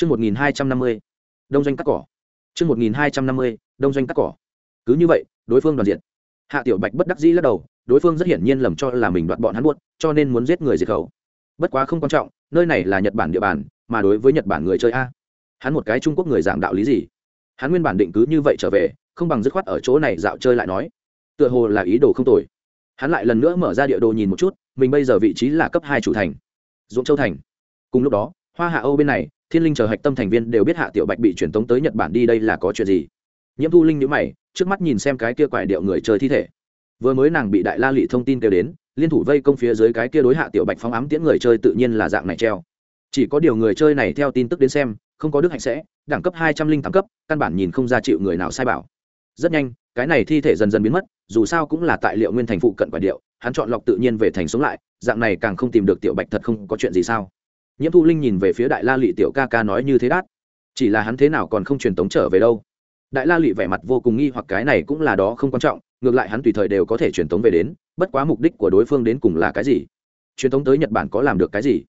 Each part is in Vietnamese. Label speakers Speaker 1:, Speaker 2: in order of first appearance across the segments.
Speaker 1: Chương 1250. Đông doanh cắt cỏ. Chương 1250. Đông doanh cắt cỏ. Cứ như vậy, đối phương đoàn diện. Hạ Tiểu Bạch bất đắc dĩ lắc đầu, đối phương rất hiển nhiên lầm cho là mình đoạt bọn hắn buốt, cho nên muốn giết người diệt khẩu. Bất quá không quan trọng, nơi này là Nhật Bản địa bàn, mà đối với Nhật Bản người chơi a, hắn một cái Trung Quốc người giảng đạo lý gì? Hắn nguyên bản định cứ như vậy trở về, không bằng dứt khoát ở chỗ này dạo chơi lại nói. Tựa hồ là ý đồ không tồi. Hắn lại lần nữa mở ra địa đồ nhìn một chút, mình bây giờ vị trí là cấp hai chủ thành, Dũng Châu thành. Cùng lúc đó, Hoa Hạ Âu bên này, thiên linh chờ hạch tâm thành viên đều biết hạ tiểu bạch bị truyền tống tới nhật bản đi đây là có chuyện gì nhiễm thu linh nhữ mày, trước mắt nhìn xem cái kia quải điệu người chơi thi thể. vừa mới nàng bị đại la lị thông tin kêu đến, liên thủ vây công phía dưới cái kia đối hạ tiểu bạch phóng ám tiễn người chơi tự nhiên là dạng này treo. chỉ có điều người chơi này theo tin tức đến xem, không có đức hạnh sẽ, đẳng cấp hai trăm linh tám cấp, căn bản nhìn không ra chịu người nào sai bảo. rất nhanh, cái này thi thể dần dần biến mất, dù sao cũng là tại liệu nguyên thành phụ cận quả điệu, hắn chọn lọc tự nhiên về thành sống lại, dạng này càng không tìm được tiểu bạch thật không có chuyện gì sao nhiễm thu linh nhìn về phía đại la lị tiểu ca ca nói như thế đát. Chỉ là hắn thế nào còn không truyền tống trở về đâu. Đại la lị vẻ mặt vô cùng nghi hoặc cái này cũng là đó không quan trọng, ngược lại hắn tùy thời đều có thể truyền tống về đến, bất quá mục đích của đối phương đến cùng là cái gì? Truyền tống tới nhật bản có làm được cái gì?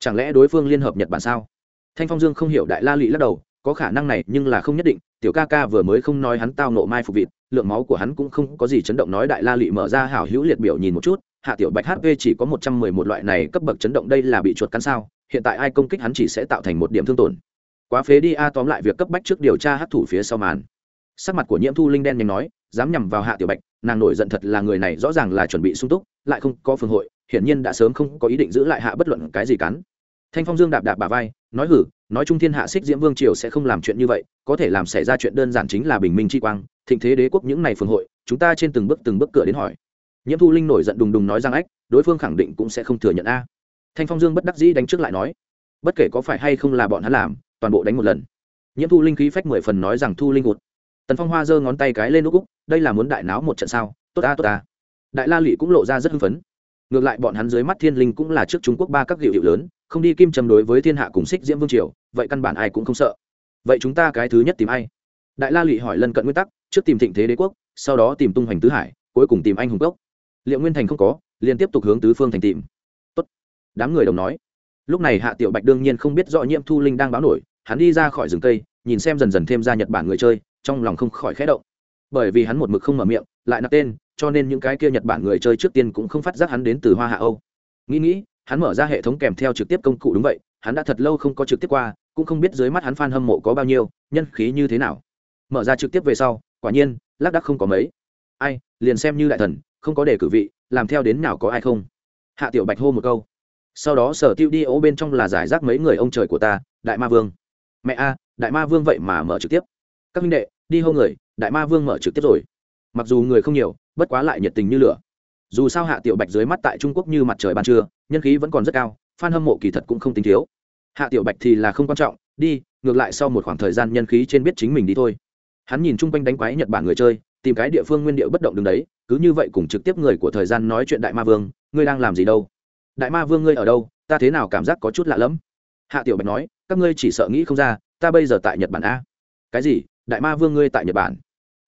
Speaker 1: Chẳng lẽ đối phương liên hợp nhật bản sao? Thanh phong dương không hiểu đại la lị lắc đầu, có khả năng này nhưng là không nhất định, tiểu ca ca vừa mới không nói hắn tao nộ mai phục vịt, lượng máu của hắn cũng không có gì chấn động nói đại la lị mở ra hảo hữu liệt biểu nhìn một chút hạ tiểu bạch hp chỉ có một trăm mười một loại này cấp bậc chấn động đây là bị chuột cắn sao? Hiện tại ai công kích hắn chỉ sẽ tạo thành một điểm thương tổn. Quá phế đi a, tóm lại việc cấp bách trước điều tra hát thủ phía sau màn. Sắc mặt của nhiễm thu linh đen nhanh nói, dám nhằm vào hạ tiểu bạch, nàng nổi giận thật là người này rõ ràng là chuẩn bị sung túc, lại không có phương hội, hiển nhiên đã sớm không có ý định giữ lại hạ bất luận cái gì cắn. Thanh phong dương đạp đạp bà vai, nói hử, nói trung thiên hạ xích diễm vương triều sẽ không làm chuyện như vậy, có thể làm xảy ra chuyện đơn giản chính là bình minh chi quang, thịnh thế đế quốc những này phương hội, chúng ta trên từng bước từng bước cửa đến hỏi nhiễm thu linh nổi giận đùng đùng nói rằng ách, đối phương khẳng định cũng sẽ không thừa nhận a. Thanh phong dương bất đắc dĩ đánh trước lại nói, bất kể có phải hay không là bọn hắn làm, toàn bộ đánh một lần. Nhiễm thu linh khí phách mười phần nói rằng thu linh hụt tần phong hoa giơ ngón tay cái lên lúc úc, đây là muốn đại náo một trận sao? Tốt ta tốt ta đại la lụy cũng lộ ra rất hưng phấn. Ngược lại bọn hắn dưới mắt thiên linh cũng là trước trung quốc ba các hiệu hiệu lớn, không đi kim châm đối với thiên hạ cùng xích diễm vương triều, vậy căn bản ai cũng không sợ. Vậy chúng ta cái thứ nhất tìm ai? Đại la lụy hỏi lân cận nguyên tắc, trước tìm thịnh thế đế quốc, sau đó tìm tung hoành tứ hải, cuối cùng tìm anh hùng cốc liệu nguyên thành không có, liền tiếp tục hướng tứ phương thành tìm. Đám người đồng nói. Lúc này hạ tiểu bạch đương nhiên không biết rõ nhiễm thu linh đang báo nổi, hắn đi ra khỏi rừng cây, nhìn xem dần dần thêm ra nhật bản người chơi, trong lòng không khỏi khẽ động. Bởi vì hắn một mực không mở miệng, lại nạp tên, cho nên những cái kia nhật bản người chơi trước tiên cũng không phát giác hắn đến từ hoa hạ âu. Nghĩ nghĩ, hắn mở ra hệ thống kèm theo trực tiếp công cụ đúng vậy, hắn đã thật lâu không có trực tiếp qua, cũng không biết dưới mắt hắn f a n hâm mộ có bao nhiêu, nhân khí như thế nào. Mở ra trực tiếp về sau, quả nhiên, lác đắc không có mấy. Ai, liền xem như đại thần không có đề cử vị, làm theo đến nào có ai không? Hạ tiểu bạch hô một câu. Sau đó sở tiêu đi ố bên trong là giải rác mấy người ông trời của ta, đại ma vương. Mẹ a, đại ma vương vậy mà mở trực tiếp. Các minh đệ, đi hô người, đại ma vương mở trực tiếp rồi. Mặc dù người không nhiều, bất quá lại nhiệt tình như lửa. Dù sao hạ tiểu bạch dưới mắt tại trung quốc như mặt trời ban trưa, nhân khí vẫn còn rất cao f a n hâm mộ kỳ thật cũng không tính thiếu. Hạ tiểu bạch thì là không quan trọng, đi, ngược lại sau một khoảng thời gian nhân khí trên biết chính mình đi thôi. Hắn nhìn chung quanh đánh quái nhật bản người chơi tìm cái địa phương nguyên điệu bất động đứng đấy, cứ như vậy cùng trực tiếp người của thời gian nói chuyện đại ma vương, ngươi đang làm gì đâu? Đại ma vương ngươi ở đâu? Ta thế nào cảm giác có chút lạ lẫm? Hạ tiểu bạch nói, các ngươi chỉ sợ nghĩ không ra, ta bây giờ tại nhật bản a. Cái gì? Đại ma vương ngươi tại nhật bản?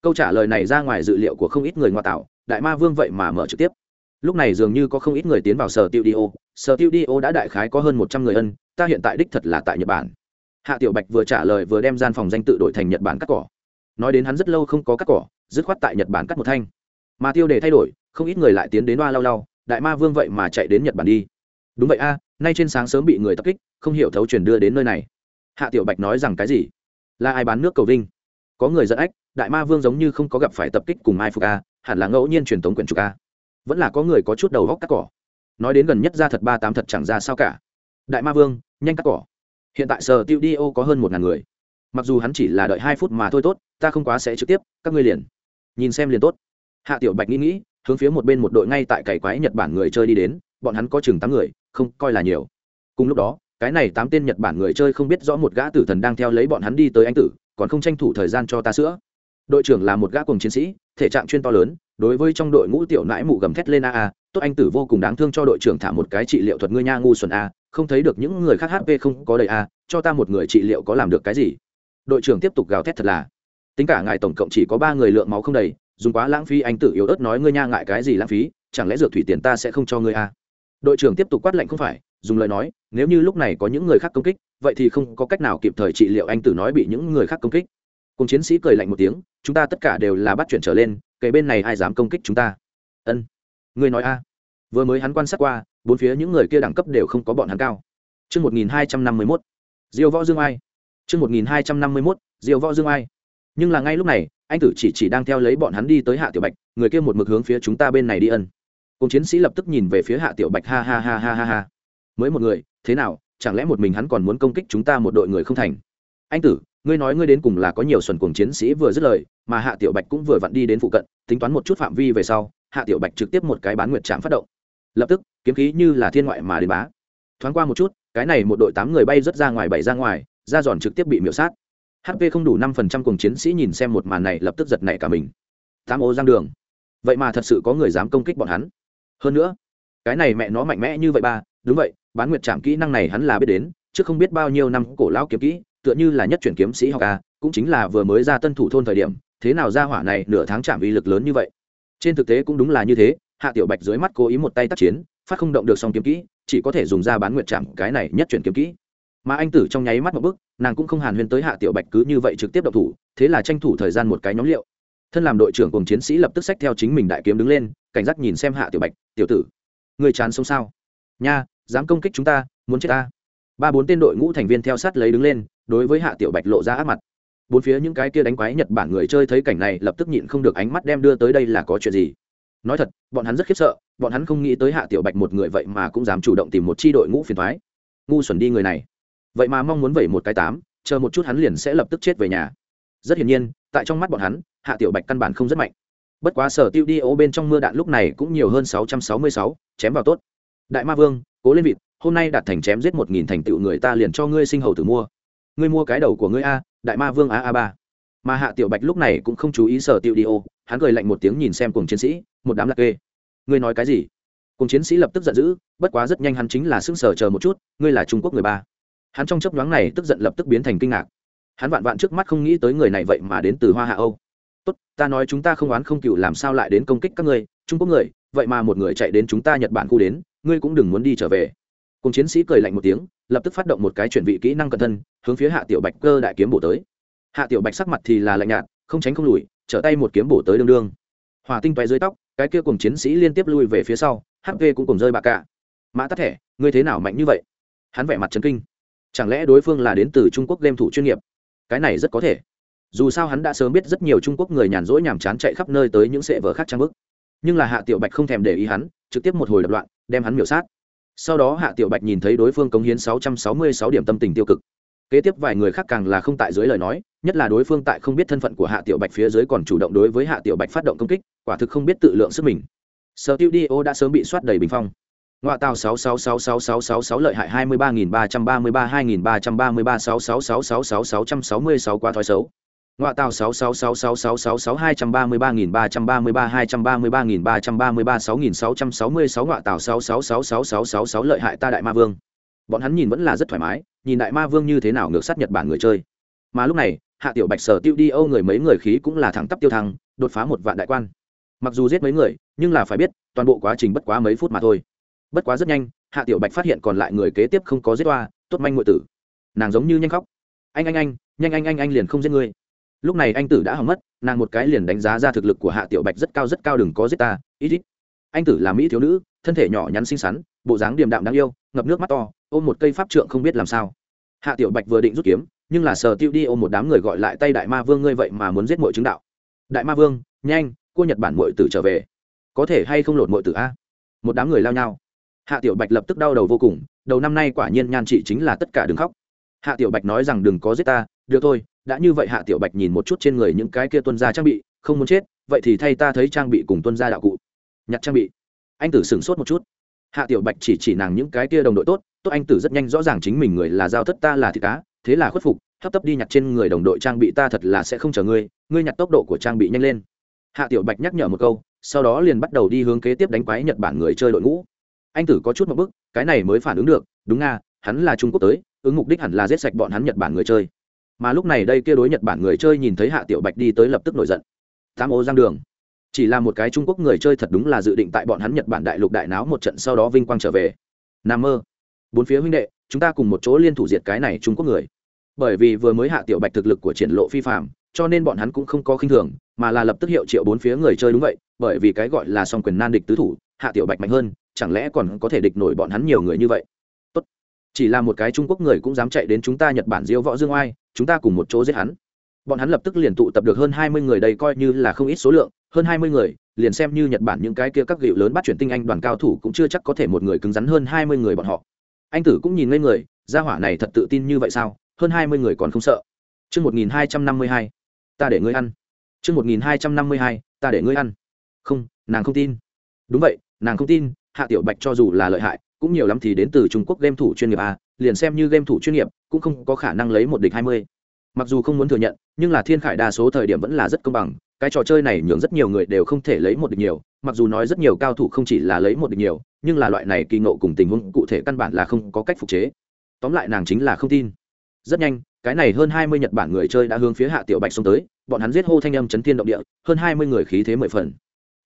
Speaker 1: Câu trả lời này ra ngoài dự liệu của không ít người ngoại tạo, đại ma vương vậy mà mở trực tiếp. Lúc này dường như có không ít người tiến vào sở tiêu đi ô, sở tiêu đi ô đã đại khái có hơn một trăm người ân, ta hiện tại đích thật là tại nhật bản. Hạ tiểu bạch vừa trả lời vừa đem gian phòng danh tự đổi thành nhật bản cắt cỏ. Nói đến hắn rất lâu không có cắt cỏ dứt khoát tại nhật bản cắt một thanh. Mà tiêu đề thay đổi, không ít người lại tiến đến đoa lau lau, đại ma vương vậy mà chạy đến nhật bản đi. Đúng vậy a, nay trên sáng sớm bị người tập kích, không hiểu thấu truyền đưa đến nơi này. Hạ tiểu bạch nói rằng cái gì? Là ai bán nước cầu vinh? Có người dẫn ách, đại ma vương giống như không có gặp phải tập kích cùng mai phục a, hẳn là ngẫu nhiên truyền thống quyển trục a. Vẫn là có người có chút đầu góc cắt cỏ. Nói đến gần nhất ra thật ba tám thật chẳng ra sao cả. Đại ma vương, nhanh cắt cỏ. Hiện tại sở tiêu đi ô có hơn một ngàn người. Mặc dù hắn chỉ là đợi hai phút mà thôi tốt ta không quá sẽ trực tiếp, các ngươi liền. Nhìn xem liền tốt. Hạ tiểu bạch nghĩ nghĩ, hướng phía một bên một đội ngay tại cày quái nhật bản người chơi đi đến, bọn hắn có chừng tám người, không coi là nhiều. Cùng lúc đó, cái này tám tên nhật bản người chơi không biết rõ một gã tử thần đang theo lấy bọn hắn đi tới anh tử, còn không tranh thủ thời gian cho ta sữa. Đội trưởng là một gã cùng chiến sĩ, thể trạng chuyên to lớn, đối với trong đội ngũ tiểu nãi mụ gầm thét lên a a, tốt anh tử vô cùng đáng thương cho đội trưởng thả một cái trị liệu thuật ngươi nha ngu xuẩn a, không thấy được những người khác hp không có đầy a, cho ta một người trị liệu có làm được cái gì. Đội trưởng tiếp tục gào thét thật là tính cả ngài tổng cộng chỉ có ba người lượng máu không đầy dùng quá lãng phí anh tử yếu ớt nói ngươi nha ngại cái gì lãng phí chẳng lẽ dược thủy tiền ta sẽ không cho ngươi à? đội trưởng tiếp tục quát lệnh không phải dùng lời nói nếu như lúc này có những người khác công kích vậy thì không có cách nào kịp thời trị liệu anh tử nói bị những người khác công kích cùng chiến sĩ cười lạnh một tiếng chúng ta tất cả đều là bắt chuyển trở lên kể bên này ai dám công kích chúng ta ân Ngươi nói a vừa mới hắn quan sát qua bốn phía những người kia đẳng cấp đều không có bọn hắn cao Trước 1251, Diêu Võ Dương Ai. Trước 1251, Diêu Võ Dương Ai. Nhưng là ngay lúc này, anh tử chỉ chỉ đang theo lấy bọn hắn đi tới Hạ Tiểu Bạch, người kia một mực hướng phía chúng ta bên này đi ân. Cùng chiến sĩ lập tức nhìn về phía Hạ Tiểu Bạch ha ha ha ha ha ha. Mới một người, thế nào, chẳng lẽ một mình hắn còn muốn công kích chúng ta một đội người không thành? Anh tử, ngươi nói ngươi đến cùng là có nhiều xuẩn cuồng chiến sĩ vừa dứt lời, mà Hạ Tiểu Bạch cũng vừa vặn đi đến phụ cận, tính toán một chút phạm vi về sau, Hạ Tiểu Bạch trực tiếp một cái bán nguyệt trạm phát động. Lập tức, kiếm khí như là thiên ngoại mà đến bá. Thoáng qua một chút, cái này một đội tám người bay rất ra ngoài bảy ra ngoài, ra giòn trực tiếp bị miễu sát hp không đủ năm phần trăm cùng chiến sĩ nhìn xem một màn này lập tức giật nảy cả mình. Tám ô giang đường. Vậy mà thật sự có người dám công kích bọn hắn. Hơn nữa, cái này mẹ nó mạnh mẽ như vậy ba. Đúng vậy, bán nguyệt trạm kỹ năng này hắn là biết đến, chứ không biết bao nhiêu năm cổ lão kiếm kỹ, tựa như là nhất chuyển kiếm sĩ học a, cũng chính là vừa mới ra tân thủ thôn thời điểm, thế nào ra hỏa này nửa tháng chạm uy lực lớn như vậy. Trên thực tế cũng đúng là như thế, hạ tiểu bạch dưới mắt cố ý một tay tác chiến, phát không động được song kiếm kỹ, chỉ có thể dùng ra bán nguyệt trạm cái này nhất chuyển kiếm kỹ mà anh tử trong nháy mắt một bước, nàng cũng không hàn huyên tới hạ tiểu bạch cứ như vậy trực tiếp độc thủ thế là tranh thủ thời gian một cái nhóm liệu. Thân làm đội trưởng cùng chiến sĩ lập tức xách theo chính mình đại kiếm đứng lên cảnh giác nhìn xem hạ tiểu bạch tiểu tử người chán sống sao? Nha dám công kích chúng ta muốn chết ta? Ba bốn tên đội ngũ thành viên theo sát lấy đứng lên đối với hạ tiểu bạch lộ ra áp mặt. Bốn phía những cái kia đánh quái nhật bản người chơi thấy cảnh này lập tức nhịn không được ánh mắt đem đưa tới đây là có chuyện gì? Nói thật bọn hắn rất khiếp sợ bọn hắn không nghĩ tới hạ tiểu bạch một người vậy mà cũng dám chủ động tìm một c h i đội ngũ phiền thoái ngu xuẩn đi người này vậy mà mong muốn vẩy một cái tám, chờ một chút hắn liền sẽ lập tức chết về nhà. Rất hiển nhiên, tại trong mắt bọn hắn, hạ tiểu bạch căn bản không rất mạnh. Bất quá sở tiêu đi ô bên trong mưa đạn lúc này cũng nhiều hơn sáu trăm sáu mươi sáu, chém vào tốt. Đại ma vương, cố lên vịt, hôm nay đạt thành chém giết một nghìn thành tựu người ta liền cho ngươi sinh hầu tử mua. Ngươi mua cái đầu của ngươi a, đại ma vương a a ba. Mà hạ tiểu bạch lúc này cũng không chú ý sở tiêu đi ô, hắn cười lạnh một tiếng nhìn xem cùng chiến sĩ, một đám lạc kê. Ngươi nói cái gì? Cùng chiến sĩ lập tức giận dữ, bất quá rất nhanh hắn chính là xưng sở chờ một chút, ngươi là trung quốc người ba hắn trong chấp nhoáng này tức giận lập tức biến thành kinh ngạc. Hắn vạn vạn trước mắt không nghĩ tới người này vậy mà đến từ hoa hạ âu. Tốt, ta nói chúng ta không oán không cựu làm sao lại đến công kích các ngươi, trung quốc người, vậy mà một người chạy đến chúng ta nhật bản khu đến, ngươi cũng đừng muốn đi trở về. Cùng chiến sĩ cười lạnh một tiếng, lập tức phát động một cái chuyển vị kỹ năng cẩn thân, hướng phía hạ tiểu bạch cơ đại kiếm bổ tới. Hạ tiểu bạch sắc mặt thì là lạnh nhạt, không tránh không lùi, trở tay một kiếm bổ tới đương đương. Hòa tinh toé dưới tóc, cái kia cùng chiến sĩ liên tiếp lui về phía sau hp cũng cùng rơi bạc cả. Mã tắt thẻ, ngươi thế nào mạnh như vậy? Hắn vẻ mặt trấn kinh chẳng lẽ đối phương là đến từ trung quốc game thủ chuyên nghiệp? Cái này rất có thể. Dù sao hắn đã sớm biết rất nhiều trung quốc người nhàn rỗi nhàm chán chạy khắp nơi tới những sệ vở khác trang bức. Nhưng là hạ tiểu bạch không thèm để ý hắn, trực tiếp một hồi đập loạn, đem hắn miểu sát. Sau đó hạ tiểu bạch nhìn thấy đối phương cống hiến 666 điểm tâm tình tiêu cực. Kế tiếp vài người khác càng là không tại dưới lời nói, nhất là đối phương tại không biết thân phận của hạ tiểu bạch phía dưới còn chủ động đối với hạ tiểu bạch phát động công kích, quả thực không biết tự lượng sức mình. Sở tiêu đi ô đã sớm bị soát đầy bình phong ngoại tàu sáu sáu sáu sáu sáu sáu sáu lợi hại hai mươi ba nghìn ba trăm ba mươi ba hai nghìn ba trăm ba mươi ba sáu sáu sáu sáu sáu sáu trăm sáu mươi sáu quá thói xấu ngoại tàu sáu sáu sáu sáu sáu sáu sáu hai trăm ba mươi ba nghìn ba trăm ba mươi ba hai trăm ba mươi ba nghìn ba trăm ba mươi ba sáu nghìn sáu trăm sáu mươi sáu ngoại tàu sáu sáu sáu sáu sáu sáu sáu lợi hại ta đại ma vương bọn hắn nhìn vẫn là rất thoải mái nhìn đại ma vương như thế nào ngược sát nhật bản người chơi mà lúc này hạ tiểu bạch sở tiêu đi âu người mấy người khí cũng là thẳng tắp tiêu thăng đột phá một vạn đại quan mặc dù giết mấy người nhưng là phải biết toàn bộ quá trình bất quá mấy phút mà thôi bất quá rất nhanh, hạ tiểu bạch phát hiện còn lại người kế tiếp không có giết oa, tốt manh ngụy tử. Nàng giống như nhanh khóc. Anh anh anh, nhanh, anh anh anh liền không giết ngươi. Lúc này anh tử đã hỏng mất, nàng một cái liền đánh giá ra thực lực của hạ tiểu bạch rất cao rất cao, đừng có giết ta, ít ít. Anh tử là mỹ thiếu nữ, thân thể nhỏ nhắn xinh xắn, bộ dáng điềm đạm đáng yêu, ngập nước mắt to, ôm một cây pháp trượng không biết làm sao. Hạ tiểu bạch vừa định rút kiếm, nhưng là sờ tiêu đi ôm một đám người gọi lại tay đại ma vương ngươi vậy mà muốn giết mọi chứng đạo. Đại ma vương, nhanh cô nhật bản mọi tử trở về. Có thể hay không lột mọi tử a? Một đám người lao nhau hạ tiểu bạch lập tức đau đầu vô cùng, đầu năm nay quả nhiên nhan trị chính là tất cả đừng khóc. Hạ tiểu bạch nói rằng đừng có giết ta, được thôi, đã như vậy hạ tiểu bạch nhìn một chút trên người những cái kia tuân gia trang bị, không muốn chết, vậy thì thay ta thấy trang bị cùng tuân gia đạo cụ. Nhặt trang bị. Anh tử sửng sốt một chút. Hạ tiểu bạch chỉ chỉ nàng những cái kia đồng đội tốt tốt anh tử rất nhanh rõ ràng chính mình người là giao thất ta là thịt cá, thế là khuất phục, hấp tấp đi nhặt trên người đồng đội trang bị ta thật là sẽ không chờ ngươi ngươi nhặt tốc độ của trang bị nhanh lên. Hạ tiểu bạch nhắc nhở một câu, sau đó liền bắt đầu đi hướng kế tiếp đánh quái nhật bản người chơi đội ngũ anh tử có chút một bức, cái này mới phản ứng được, đúng nga, hắn là trung quốc tới, ứng mục đích hẳn là giết sạch bọn hắn nhật bản người chơi. Mà lúc này đây kia đối nhật bản người chơi nhìn thấy hạ tiểu bạch đi tới lập tức nổi giận. Tam ô giang đường. Chỉ là một cái trung quốc người chơi thật đúng là dự định tại bọn hắn nhật bản đại lục đại náo một trận sau đó vinh quang trở về. Nam mơ. Bốn phía huynh đệ, chúng ta cùng một chỗ liên thủ diệt cái này trung quốc người. Bởi vì vừa mới hạ tiểu bạch thực lực của triển lộ phi phạm cho nên bọn hắn cũng không có khinh thường, mà là lập tức hiệu triệu bốn phía người chơi đúng vậy, bởi vì cái gọi là song quyền nan địch tứ thủ, hạ tiểu bạch mạnh hơn chẳng lẽ còn có thể địch nổi bọn hắn nhiều người như vậy? Tốt. chỉ là một cái trung quốc người cũng dám chạy đến chúng ta nhật bản diêu võ dương oai, chúng ta cùng một chỗ giết hắn. Bọn hắn lập tức liền tụ tập được hơn hai mươi người đây coi như là không ít số lượng, hơn hai mươi người, liền xem như nhật bản những cái kia các gịu lớn bắt chuyển tinh anh đoàn cao thủ cũng chưa chắc có thể một người cứng rắn hơn hai mươi người bọn họ. Anh tử cũng nhìn lên người, gia hỏa này thật tự tin như vậy sao? Hơn hai mươi người còn không sợ. Chương một nghìn hai trăm năm mươi hai, ta để ngươi ăn. Chương một nghìn hai trăm năm mươi hai, ta để ngươi ăn. Không, nàng không tin. Đúng vậy, nàng không tin hạ tiểu bạch cho dù là lợi hại, cũng nhiều lắm thì đến từ trung quốc game thủ chuyên nghiệp a, liền xem như game thủ chuyên nghiệp, cũng không có khả năng lấy một địch hai mươi. Mặc dù không muốn thừa nhận, nhưng là thiên khải đa số thời điểm vẫn là rất công bằng, cái trò chơi này nhường rất nhiều người đều không thể lấy một địch nhiều, mặc dù nói rất nhiều cao thủ không chỉ là lấy một địch nhiều, nhưng là loại này kỳ ngộ cùng tình huống cụ thể căn bản là không có cách phục chế. Tóm lại nàng chính là không tin. Rất nhanh, cái này hơn hai mươi nhật bản người chơi đã hướng phía hạ tiểu bạch xông tới, bọn hắn giết hô thanh âm chấn thiên động địa, hơn hai mươi người khí thế mười phần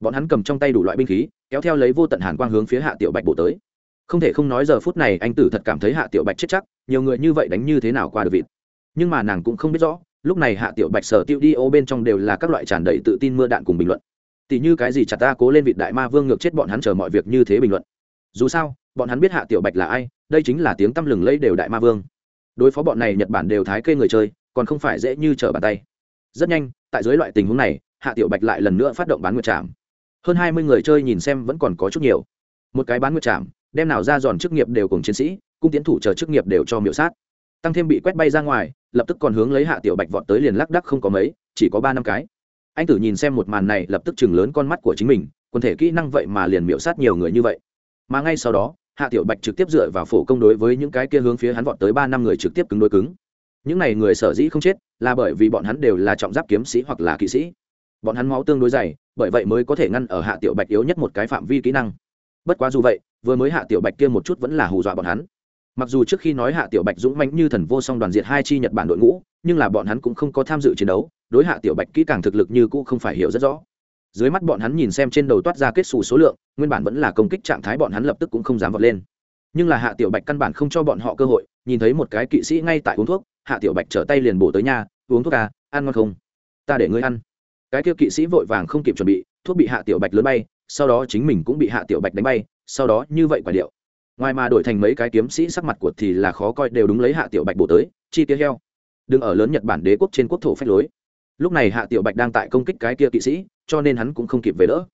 Speaker 1: bọn hắn cầm trong tay đủ loại binh khí, kéo theo lấy vô tận hàn quang hướng phía hạ tiểu bạch bổ tới. Không thể không nói giờ phút này anh tử thật cảm thấy hạ tiểu bạch chết chắc, nhiều người như vậy đánh như thế nào qua được vịt. Nhưng mà nàng cũng không biết rõ, lúc này hạ tiểu bạch sở tiêu đi ô bên trong đều là các loại tràn đầy tự tin mưa đạn cùng bình luận. Tỉ như cái gì chặt ta cố lên vị đại ma vương ngược chết bọn hắn chờ mọi việc như thế bình luận. Dù sao, bọn hắn biết hạ tiểu bạch là ai, đây chính là tiếng tăm lừng lẫy đều đại ma vương. Đối phó bọn này nhật bản đều thái kê người chơi, còn không phải dễ như trở bàn tay. Rất nhanh, tại dưới loại tình huống này, hạ tiểu bạch lại lần nữa phát động bán nguyệt trạm hơn hai mươi người chơi nhìn xem vẫn còn có chút nhiều. Một cái bán nguyệt trạm đem nào ra giòn chức nghiệp đều cùng chiến sĩ, cung tiến thủ chờ chức nghiệp đều cho miểu sát. Tăng thêm bị quét bay ra ngoài, lập tức còn hướng lấy hạ tiểu bạch vọt tới liền lắc đắc không có mấy, chỉ có ba năm cái. Anh tử nhìn xem một màn này, lập tức chừng lớn con mắt của chính mình, quần thể kỹ năng vậy mà liền miểu sát nhiều người như vậy. Mà ngay sau đó, hạ tiểu bạch trực tiếp dựa vào phổ công đối với những cái kia hướng phía hắn vọt tới ba năm người trực tiếp cứng đối cứng. Những này người sở dĩ không chết, là bởi vì bọn hắn đều là trọng giáp kiếm sĩ hoặc là kỵ sĩ bọn hắn máu tương đối dày, bởi vậy mới có thể ngăn ở hạ tiểu bạch yếu nhất một cái phạm vi kỹ năng. Bất quá dù vậy, vừa mới hạ tiểu bạch kia một chút vẫn là hù dọa bọn hắn. Mặc dù trước khi nói hạ tiểu bạch dũng mãnh như thần vô song đoàn diệt hai chi nhật bản đội ngũ, nhưng là bọn hắn cũng không có tham dự chiến đấu, đối hạ tiểu bạch kỹ càng thực lực như cũ không phải hiểu rất rõ. Dưới mắt bọn hắn nhìn xem trên đầu toát ra kết xù số lượng, nguyên bản vẫn là công kích trạng thái bọn hắn lập tức cũng không dám vọt lên. Nhưng là hạ tiểu bạch căn bản không cho bọn họ cơ hội, nhìn thấy một cái kỵ sĩ ngay tại uống thuốc, hạ tiểu bạch trở tay liền bổ tới nhà uống thuốc à ăn ngon không? Ta để ngươi ăn cái kia kỵ sĩ vội vàng không kịp chuẩn bị, thuốc bị hạ tiểu bạch lớn bay, sau đó chính mình cũng bị hạ tiểu bạch đánh bay, sau đó như vậy quả điệu. Ngoài mà đổi thành mấy cái kiếm sĩ sắc mặt của thì là khó coi, đều đúng lấy hạ tiểu bạch bổ tới, chi tiêu heo. Đừng ở lớn nhật bản đế quốc trên quốc thổ phép lối. Lúc này hạ tiểu bạch đang tại công kích cái kia kỵ sĩ, cho nên hắn cũng không kịp về đỡ.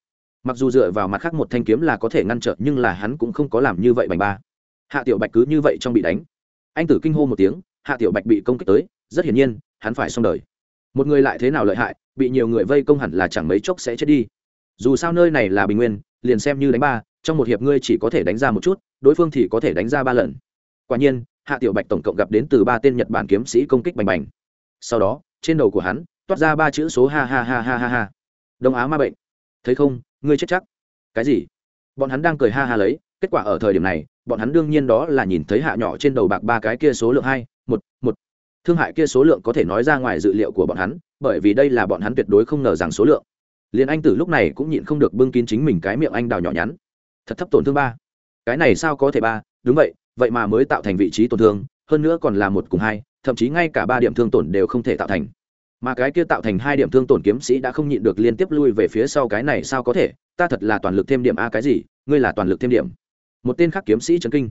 Speaker 1: Mặc dù dựa vào mặt khác một thanh kiếm là có thể ngăn trở, nhưng là hắn cũng không có làm như vậy bành ba. Hạ tiểu bạch cứ như vậy trong bị đánh. Anh tử kinh hô một tiếng, hạ tiểu bạch bị công kích tới, rất hiển nhiên, hắn phải xong đời một người lại thế nào lợi hại, bị nhiều người vây công hẳn là chẳng mấy chốc sẽ chết đi. Dù sao nơi này là bình nguyên, liền xem như đánh ba, trong một hiệp ngươi chỉ có thể đánh ra một chút, đối phương thì có thể đánh ra ba lần. Quả nhiên, hạ tiểu bạch tổng cộng gặp đến từ ba tên nhật bản kiếm sĩ công kích bành bành. Sau đó, trên đầu của hắn, toát ra ba chữ số ha ha ha ha ha ha. Đông á ma bệnh. Thấy không, ngươi chết chắc. Cái gì? Bọn hắn đang cười ha ha lấy, kết quả ở thời điểm này, bọn hắn đương nhiên đó là nhìn thấy hạ nhỏ trên đầu bạc ba cái kia số lượng hai, một một thương hại kia số lượng có thể nói ra ngoài dự liệu của bọn hắn, bởi vì đây là bọn hắn tuyệt đối không ngờ rằng số lượng. Liền anh tử lúc này cũng nhịn không được bưng kín chính mình cái miệng anh đào nhỏ nhắn. Thật thấp tổn thương ba. Cái này sao có thể ba? Đúng vậy vậy mà mới tạo thành vị trí tổn thương, hơn nữa còn là một cùng hai, thậm chí ngay cả ba điểm thương tổn đều không thể tạo thành. Mà cái kia tạo thành hai điểm thương tổn kiếm sĩ đã không nhịn được liên tiếp lui về phía sau cái này sao có thể? Ta thật là toàn lực thêm điểm a cái gì? Ngươi là toàn lực thêm điểm. Một tên khác kiếm sĩ trấn kinh.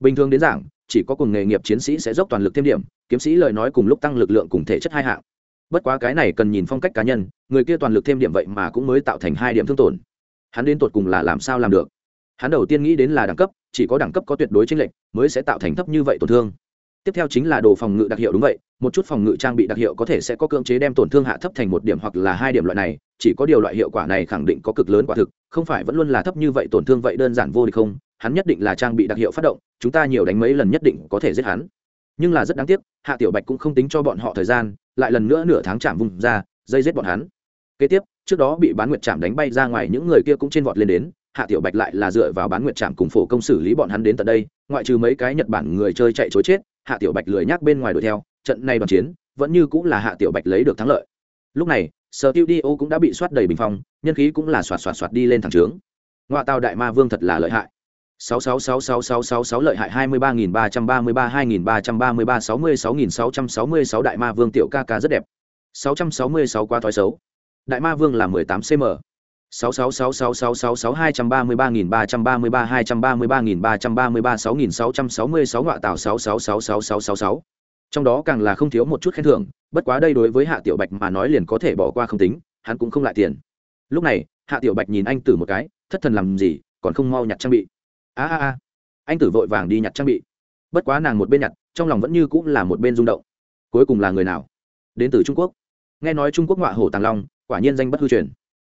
Speaker 1: Bình thường đến giảng chỉ có cùng nghề nghiệp chiến sĩ sẽ dốc toàn lực thêm điểm, kiếm sĩ lời nói cùng lúc tăng lực lượng cùng thể chất hai hạng. Bất quá cái này cần nhìn phong cách cá nhân, người kia toàn lực thêm điểm vậy mà cũng mới tạo thành hai điểm thương tổn. Hắn đến tột cùng là làm sao làm được? Hắn đầu tiên nghĩ đến là đẳng cấp, chỉ có đẳng cấp có tuyệt đối chênh lệch, mới sẽ tạo thành thấp như vậy tổn thương. Tiếp theo chính là đồ phòng ngự đặc hiệu đúng vậy, một chút phòng ngự trang bị đặc hiệu có thể sẽ có cưỡng chế đem tổn thương hạ thấp thành một điểm hoặc là hai điểm loại này, chỉ có điều loại hiệu quả này khẳng định có cực lớn quả thực, không phải vẫn luôn là thấp như vậy tổn thương vậy đơn giản vô địch không hắn nhất định là trang bị đặc hiệu phát động, chúng ta nhiều đánh mấy lần nhất định có thể giết hắn. Nhưng là rất đáng tiếc, hạ tiểu bạch cũng không tính cho bọn họ thời gian, lại lần nữa nửa tháng chạm vùng ra, dây giết bọn hắn. Kế tiếp, trước đó bị bán nguyệt chạm đánh bay ra ngoài, những người kia cũng trên vọt lên đến, hạ tiểu bạch lại là dựa vào bán nguyệt chạm cùng phổ công xử lý bọn hắn đến tận đây, ngoại trừ mấy cái nhật bản người chơi chạy chối chết, hạ tiểu bạch lười nhác bên ngoài đuổi theo, trận này đoàn chiến, vẫn như cũng là hạ tiểu bạch lấy được thắng lợi. Lúc này, sở tiêu đi ô cũng đã bị soát đầy bình phong, nhân khí cũng là xoạt xoạt xoạt đi lên thẳng trướng. Ngoại tàu đại ma vương thật là lợi hại. 6666666 lợi hại 23333 2333 66666 đại ma vương tiểu ca ca rất đẹp. 666 quá thói xấu. Đại ma vương là 18cm. 66666662333332333336666 ngọa tảo 6666666. Trong đó càng là không thiếu một chút khen thưởng, bất quá đây đối với Hạ Tiểu Bạch mà nói liền có thể bỏ qua không tính, hắn cũng không lại tiền. Lúc này, Hạ Tiểu Bạch nhìn anh tử một cái, thất thần làm gì, còn không mau nhặt trang bị a a a, anh tử vội vàng đi nhặt trang bị. Bất quá nàng một bên nhặt, trong lòng vẫn như cũng là một bên rung động. Cuối cùng là người nào? Đến từ trung quốc. Nghe nói trung quốc ngọa hổ tàng long, quả nhiên danh bất hư truyền.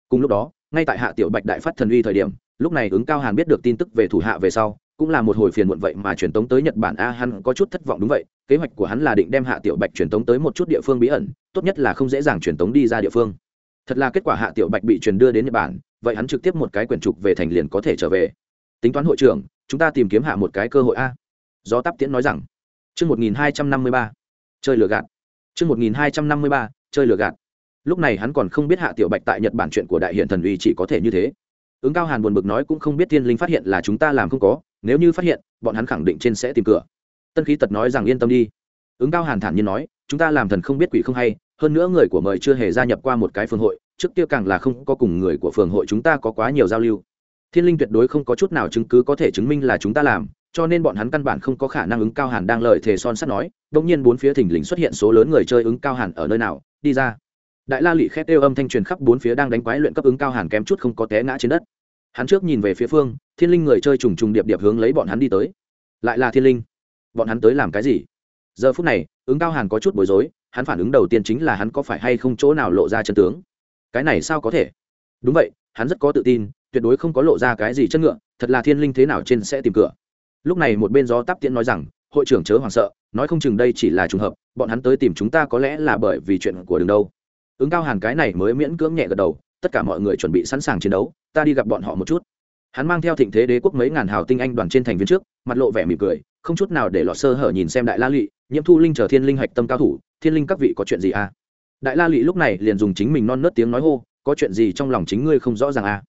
Speaker 1: Cùng lúc đó, ngay tại hạ tiểu bạch đại phát thần uy thời điểm, lúc này ứng cao hàn biết được tin tức về thủ hạ về sau, cũng là một hồi phiền muộn vậy mà truyền tống tới nhật bản. A, hắn có chút thất vọng đúng vậy, kế hoạch của hắn là định đem hạ tiểu bạch truyền tống tới một chút địa phương bí ẩn, tốt nhất là không dễ dàng truyền tống đi ra địa phương. Thật là kết quả hạ tiểu bạch bị truyền đưa đến nhật bản, vậy hắn trực tiếp một cái quyển trục về thành liền có thể trở về tính toán hội trưởng, chúng ta tìm kiếm hạ một cái cơ hội a. Do tắp tiễn nói rằng, chương một nghìn hai trăm năm mươi ba, chơi lừa gạt. Chương một nghìn hai trăm năm mươi ba, chơi lừa gạt. Lúc này hắn còn không biết hạ tiểu bạch tại nhật bản chuyện của đại hiện thần uy chỉ có thể như thế. Ứng cao hàn buồn bực nói cũng không biết thiên linh phát hiện là chúng ta làm không có, nếu như phát hiện, bọn hắn khẳng định trên sẽ tìm cửa. Tân khí tật nói rằng yên tâm đi. Ứng cao hàn thản nhiên nói, chúng ta làm thần không biết quỷ không hay, hơn nữa người của mời chưa hề gia nhập qua một cái phường hội, trước kia càng là không có cùng người của phường hội chúng ta có quá nhiều giao lưu thiên linh tuyệt đối không có chút nào chứng cứ có thể chứng minh là chúng ta làm, cho nên bọn hắn căn bản không có khả năng ứng cao hàn đang lời thề son sắt nói đông nhiên bốn phía thình lình xuất hiện số lớn người chơi ứng cao hàn ở nơi nào, đi ra. Đại la lị khét kêu âm thanh truyền khắp bốn phía đang đánh quái luyện cấp ứng cao hàn kém chút không có té ngã trên đất. Hắn trước nhìn về phía phương, thiên linh người chơi trùng trùng điệp điệp hướng lấy bọn hắn đi tới. Lại là thiên linh. Bọn hắn tới làm cái gì? Giờ phút này, ứng cao hàn có chút bối rối, hắn phản ứng đầu tiên chính là hắn có phải hay không chỗ nào lộ ra chân tướng. Cái này sao có thể? Đúng vậy, hắn rất có tự tin tuyệt đối không có lộ ra cái gì chân ngựa, thật là thiên linh thế nào trên sẽ tìm cửa. Lúc này một bên gió tắp tiễn nói rằng, hội trưởng chớ hoảng sợ, nói không chừng đây chỉ là trùng hợp, bọn hắn tới tìm chúng ta có lẽ là bởi vì chuyện của đường đâu. Ứng cao hàn cái này mới miễn cưỡng nhẹ gật đầu, tất cả mọi người chuẩn bị sẵn sàng chiến đấu, ta đi gặp bọn họ một chút. Hắn mang theo thịnh thế đế quốc mấy ngàn hào tinh anh đoàn trên thành viên trước, mặt lộ vẻ mỉm cười, không chút nào để lọt sơ hở nhìn xem đại la lụy, nhiễm thu linh chờ thiên linh hạch tâm cao thủ, thiên linh các vị có chuyện gì à? Đại la lụy lúc này liền dùng chính mình non nớt tiếng nói hô, có chuyện gì trong lòng chính ngươi không rõ ràng à?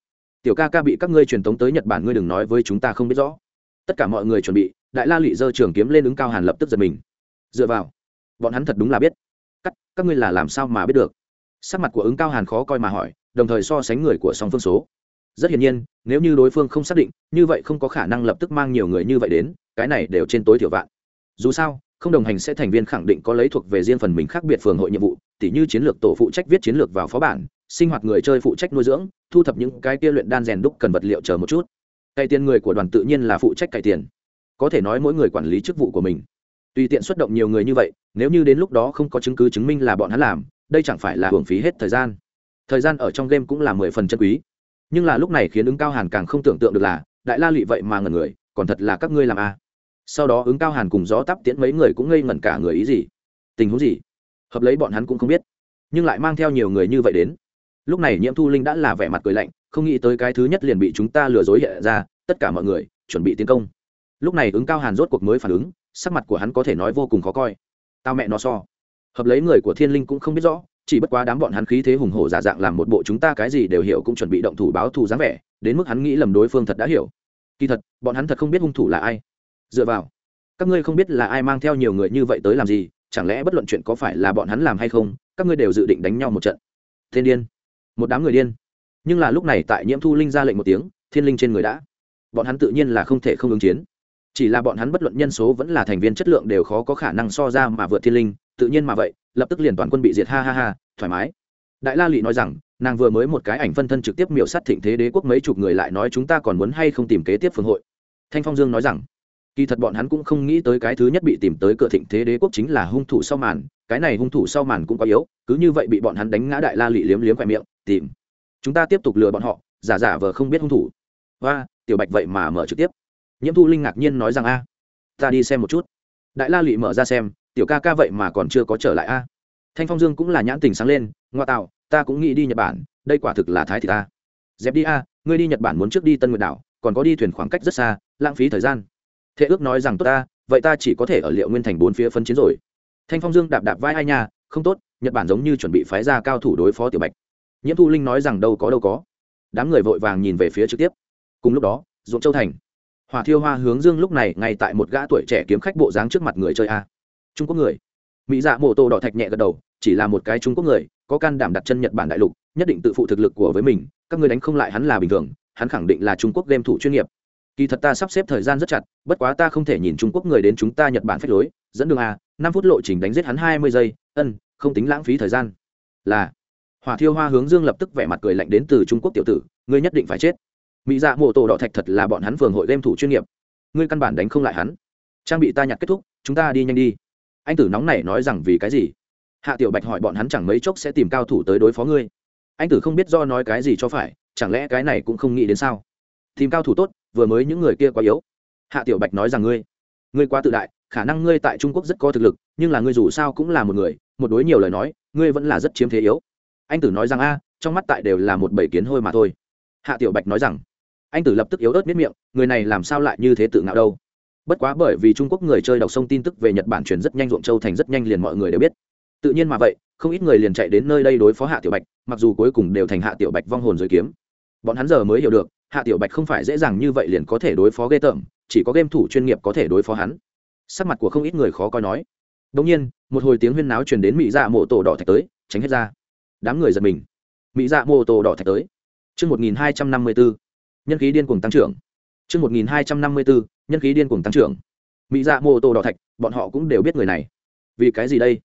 Speaker 1: Tiểu ca ca bị các ngươi truyền tống tới nhật bản ngươi đừng nói với chúng ta không biết rõ. Tất cả mọi người chuẩn bị, đại la lụy giơ trường kiếm lên ứng cao hàn lập tức giật mình. Dựa vào, bọn hắn thật đúng là biết. Các các ngươi là làm sao mà biết được? Sắc mặt của ứng cao hàn khó coi mà hỏi, đồng thời so sánh người của song phương số. Rất hiển nhiên, nếu như đối phương không xác định, như vậy không có khả năng lập tức mang nhiều người như vậy đến, cái này đều trên tối thiểu vạn. Dù sao, không đồng hành sẽ thành viên khẳng định có lấy thuộc về riêng phần mình khác biệt phường hội nhiệm vụ, tỉ như chiến lược tổ phụ trách viết chiến lược vào phó bản sinh hoạt người chơi phụ trách nuôi dưỡng, thu thập những cái kia luyện đan rèn đúc cần vật liệu chờ một chút. Cày tiền người của đoàn tự nhiên là phụ trách cày tiền. Có thể nói mỗi người quản lý chức vụ của mình. Tùy tiện xuất động nhiều người như vậy, nếu như đến lúc đó không có chứng cứ chứng minh là bọn hắn làm, đây chẳng phải là hưởng phí hết thời gian. Thời gian ở trong game cũng là mười phần chân quý. Nhưng là lúc này khiến ứng cao hàn càng không tưởng tượng được là, đại la lụy vậy mà ngần người, còn thật là các ngươi làm a. À. sau đó ứng cao hàn cùng gió tắp tiễn mấy người cũng ngây ngẩn cả người ý gì, tình huống gì? Hợp lấy bọn hắn cũng không biết. Nhưng lại mang theo nhiều người như vậy đến lúc này nhiễm thu linh đã là vẻ mặt cười lạnh, không nghĩ tới cái thứ nhất liền bị chúng ta lừa dối hiện ra, tất cả mọi người, chuẩn bị tiến công. Lúc này ứng cao hàn rốt cuộc mới phản ứng, sắc mặt của hắn có thể nói vô cùng khó coi. Tao mẹ nó so. Hợp lấy người của thiên linh cũng không biết rõ, chỉ bất quá đám bọn hắn khí thế hùng hổ giả dạng làm một bộ chúng ta cái gì đều hiểu cũng chuẩn bị động thủ báo thù dáng vẻ, đến mức hắn nghĩ lầm đối phương thật đã hiểu. Kỳ thật, bọn hắn thật không biết hung thủ là ai. Dựa vào, các ngươi không biết là ai mang theo nhiều người như vậy tới làm gì, chẳng lẽ bất luận chuyện có phải là bọn hắn làm hay không, các ngươi đều dự định đánh nhau một trận. Thiên điên một đám người điên. Nhưng là lúc này tại nhiễm thu linh ra lệnh một tiếng, thiên linh trên người đã. Bọn hắn tự nhiên là không thể không ứng chiến. Chỉ là bọn hắn bất luận nhân số vẫn là thành viên chất lượng đều khó có khả năng so ra mà vượt thiên linh, tự nhiên mà vậy, lập tức liền toàn quân bị diệt, ha ha ha, thoải mái. Đại la lị nói rằng, nàng vừa mới một cái ảnh phân thân trực tiếp miểu sát thịnh thế đế quốc mấy chục người lại nói chúng ta còn muốn hay không tìm kế tiếp phương hội. Thanh phong dương nói rằng, kỳ thật bọn hắn cũng không nghĩ tới cái thứ nhất bị tìm tới cửa thịnh thế đế quốc chính là hung thủ sau màn, cái này hung thủ sau màn cũng quá yếu, cứ như vậy bị bọn hắn đánh ngã đại la lị liếm liếm khoe miệng tìm. Chúng ta tiếp tục lừa bọn họ, giả giả vờ không biết hung thủ. Và tiểu bạch vậy mà mở trực tiếp. Nhiễm thu linh ngạc nhiên nói rằng, a, ta đi xem một chút. Đại la lụy mở ra xem, tiểu ca ca vậy mà còn chưa có trở lại a. Thanh phong dương cũng là nhãn tình sáng lên, ngoa tạo, ta cũng nghĩ đi nhật bản, đây quả thực là thái thì ta. Dẹp đi a, ngươi đi nhật bản muốn trước đi tân nguyệt đảo, còn có đi thuyền khoảng cách rất xa, lãng phí thời gian. Thế ước nói rằng, tốt ta, vậy ta chỉ có thể ở liệu nguyên thành bốn phía phân chiến rồi. Thanh phong dương đạp đạp vai hai nhà không tốt, nhật bản giống như chuẩn bị phái ra cao thủ đối phó tiểu bạch nhiễm thu linh nói rằng đâu có đâu có. Đám người vội vàng nhìn về phía trực tiếp. Cùng lúc đó, ruộng châu thành. Hỏa thiêu hoa hướng dương lúc này ngay tại một gã tuổi trẻ kiếm khách bộ dáng trước mặt người chơi a. Trung quốc người. Mỹ dạ mô tô đỏ thạch nhẹ gật đầu, chỉ là một cái trung quốc người, có can đảm đặt chân nhật bản đại lục, nhất định tự phụ thực lực của với mình, các người đánh không lại hắn là bình thường, hắn khẳng định là trung quốc game thủ chuyên nghiệp. Kỳ thật ta sắp xếp thời gian rất chặt, bất quá ta không thể nhìn trung quốc người đến chúng ta nhật bản phép lối, dẫn đường a, năm phút lộ trình đánh giết hắn hai mươi giây, ân, không tính lãng phí thời gian. Là hỏa thiêu hoa hướng dương lập tức vẻ mặt cười lạnh đến từ trung quốc tiểu tử, ngươi nhất định phải chết. Mỹ dạ mộ tổ đỏ thạch thật là bọn hắn phường hội game thủ chuyên nghiệp. Ngươi căn bản đánh không lại hắn. Trang bị ta nhặt kết thúc, chúng ta đi nhanh đi. Anh tử nóng này nói rằng vì cái gì? Hạ tiểu bạch hỏi bọn hắn chẳng mấy chốc sẽ tìm cao thủ tới đối phó ngươi. Anh tử không biết do nói cái gì cho phải, chẳng lẽ cái này cũng không nghĩ đến sao? Tìm cao thủ tốt, vừa mới những người kia quá yếu. Hạ tiểu bạch nói rằng ngươi ngươi quá tự đại, khả năng ngươi tại trung quốc rất có thực lực, nhưng là ngươi dù sao cũng là một người, một đối nhiều lời nói, ngươi vẫn là rất chiếm thế yếu anh tử nói rằng, a, trong mắt tại đều là một bầy kiến hôi mà thôi. Hạ tiểu bạch nói rằng, anh tử lập tức yếu ớt miết miệng, người này làm sao lại như thế tự ngạo đâu? Bất quá bởi vì trung quốc người chơi đọc sông tin tức về nhật bản truyền rất nhanh ruộng châu thành rất nhanh liền mọi người đều biết. Tự nhiên mà vậy, không ít người liền chạy đến nơi đây đối phó hạ tiểu bạch, mặc dù cuối cùng đều thành hạ tiểu bạch vong hồn dưới kiếm. Bọn hắn giờ mới hiểu được, hạ tiểu bạch không phải dễ dàng như vậy liền có thể đối phó ghê tởm, chỉ có game thủ chuyên nghiệp có thể đối phó hắn. Sắc mặt của không ít người khó coi nói. Đông nhiên, một hồi tiếng huyên náo truyền đến mỹ dạ mộ tổ đỏ thạch tới, tránh hết ra đám người giật mình. Mỹ dạ mô Tô đỏ thạch tới. Chương một nghìn hai trăm năm mươi bốn nhân khí điên cuồng tăng trưởng. Chương một nghìn hai trăm năm mươi bốn nhân khí điên cuồng tăng trưởng. Mỹ dạ mô Tô đỏ thạch, bọn họ cũng đều biết người này. Vì cái gì đây?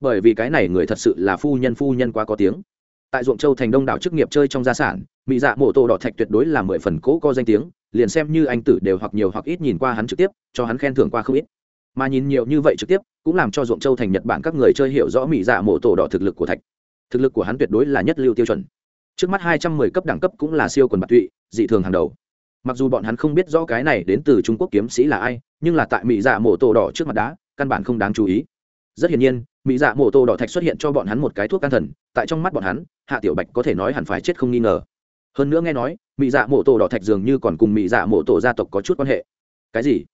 Speaker 1: Bởi vì cái này người thật sự là phu nhân phu nhân quá có tiếng. Tại ruộng châu thành đông đảo chức nghiệp chơi trong gia sản, mỹ dạ mô Tô đỏ thạch tuyệt đối là mười phần cố co danh tiếng, liền xem như anh tử đều hoặc nhiều hoặc ít nhìn qua hắn trực tiếp, cho hắn khen thưởng qua không ít. Mà nhìn nhiều như vậy trực tiếp, cũng làm cho ruộng châu thành nhật bản các người chơi hiểu rõ mỹ dạ mộ Tô đỏ thực lực của thạch thực lực của hắn tuyệt đối là nhất lưu tiêu chuẩn. Trước mắt hai trăm mười cấp đẳng cấp cũng là siêu quần bạc tụy, dị thường hàng đầu. Mặc dù bọn hắn không biết rõ cái này đến từ trung quốc kiếm sĩ là ai, nhưng là tại mỹ dạ mộ tổ đỏ trước mặt đá, căn bản không đáng chú ý. Rất hiển nhiên, mỹ dạ mộ tổ đỏ thạch xuất hiện cho bọn hắn một cái thuốc can thần, tại trong mắt bọn hắn, hạ tiểu bạch có thể nói hẳn phải chết không nghi ngờ. Hơn nữa nghe nói, mỹ dạ mộ tổ đỏ thạch dường như còn cùng mỹ dạ mộ tổ gia tộc có chút quan hệ. Cái gì?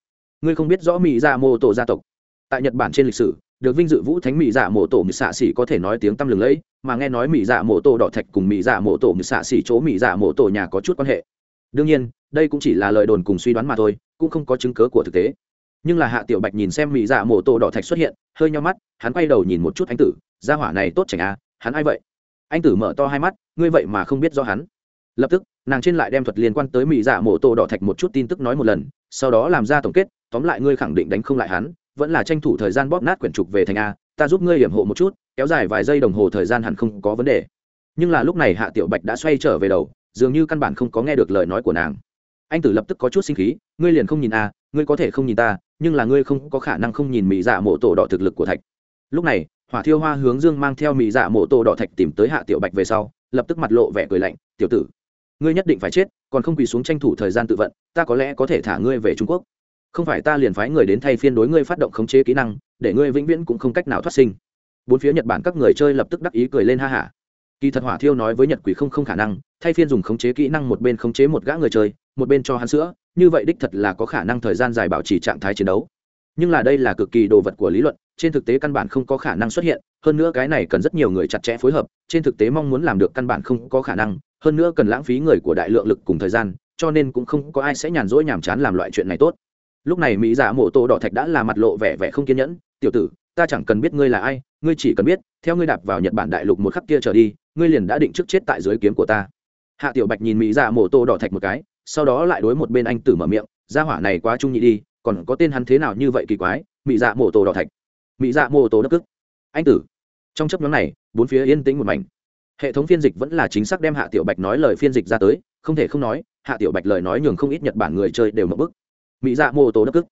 Speaker 1: Ngươi không biết rõ mỹ dạ mộ tổ gia tộc? Tại nhật bản trên lịch sử được vinh dự vũ thánh mỹ dạ mộ tổ mỹ xạ xỉ có thể nói tiếng tăm lừng lẫy, mà nghe nói mỹ dạ mộ tổ đỏ thạch cùng mỹ dạ mộ tổ mỹ xạ xỉ chỗ mỹ dạ mộ tổ nhà có chút quan hệ. Đương nhiên, đây cũng chỉ là lời đồn cùng suy đoán mà thôi, cũng không có chứng cớ của thực tế. Nhưng là hạ tiểu bạch nhìn xem mỹ dạ mộ tổ đỏ thạch xuất hiện, hơi nho mắt, hắn quay đầu nhìn một chút anh tử, gia hỏa này tốt chảnh à hắn ai vậy? Anh tử mở to hai mắt, ngươi vậy mà không biết do hắn. Lập tức, nàng trên lại đem thuật liên quan tới mỹ dạ mộ tổ đỏ thạch một chút tin tức nói một lần, sau đó làm ra tổng kết, tóm lại ngươi khẳng định đánh không lại hắn vẫn là tranh thủ thời gian bóp nát quyển trục về thành a, ta giúp ngươi hiểm hộ một chút, kéo dài vài giây đồng hồ thời gian hẳn không có vấn đề. Nhưng là lúc này hạ tiểu bạch đã xoay trở về đầu, dường như căn bản không có nghe được lời nói của nàng. Anh tử lập tức có chút sinh khí, ngươi liền không nhìn a, ngươi có thể không nhìn ta, nhưng là ngươi không có khả năng không nhìn mỹ dạ mộ tổ đỏ thực lực của thạch. Lúc này, hỏa thiêu hoa hướng dương mang theo mỹ dạ mộ tổ đỏ thạch tìm tới hạ tiểu bạch về sau, lập tức mặt lộ vẻ cười lạnh, tiểu tử, ngươi nhất định phải chết, còn không quỳ xuống tranh thủ thời gian tự vận, ta có lẽ có thể thả ngươi về trung quốc không phải ta liền phái người đến thay phiên đối ngươi phát động khống chế kỹ năng, để ngươi vĩnh viễn cũng không cách nào thoát sinh. Bốn phía nhật bản các người chơi lập tức đắc ý cười lên ha hả. Kỳ thật hỏa thiêu nói với nhật quỷ không không khả năng, thay phiên dùng khống chế kỹ năng một bên khống chế một gã người chơi, một bên cho hắn sữa, như vậy đích thật là có khả năng thời gian dài bảo trì trạng thái chiến đấu. Nhưng là đây là cực kỳ đồ vật của lý luận, trên thực tế căn bản không có khả năng xuất hiện, hơn nữa cái này cần rất nhiều người chặt chẽ phối hợp, trên thực tế mong muốn làm được căn bản không có khả năng, hơn nữa cần lãng phí người của đại lượng lực cùng thời gian, cho nên cũng không có ai sẽ nhàn rỗi nhàm chán làm loại chuyện này tốt lúc này mỹ dạ mộ tô đỏ thạch đã là mặt lộ vẻ vẻ không kiên nhẫn, tiểu tử, ta chẳng cần biết ngươi là ai, ngươi chỉ cần biết, theo ngươi đạp vào nhật bản đại lục một khắc kia trở đi, ngươi liền đã định trước chết tại dưới kiếm của ta. Hạ tiểu bạch nhìn mỹ dạ mộ tô đỏ thạch một cái, sau đó lại đối một bên anh tử mở miệng, gia hỏa này quá trung nhị đi, còn có tên hắn thế nào như vậy kỳ quái, mỹ dạ mộ tô đỏ thạch. Mỹ dạ mộ tô đất cức anh tử. Trong chấp nhóm này, bốn phía yên tĩnh một mảnh. Hệ thống phiên dịch vẫn là chính xác đem hạ tiểu bạch nói lời phiên dịch ra tới, không thể không nói, hạ tiểu bạch lời nói nhường không ít nhật bản người chơi đều mập bức mỹ dạ mô tô đất cức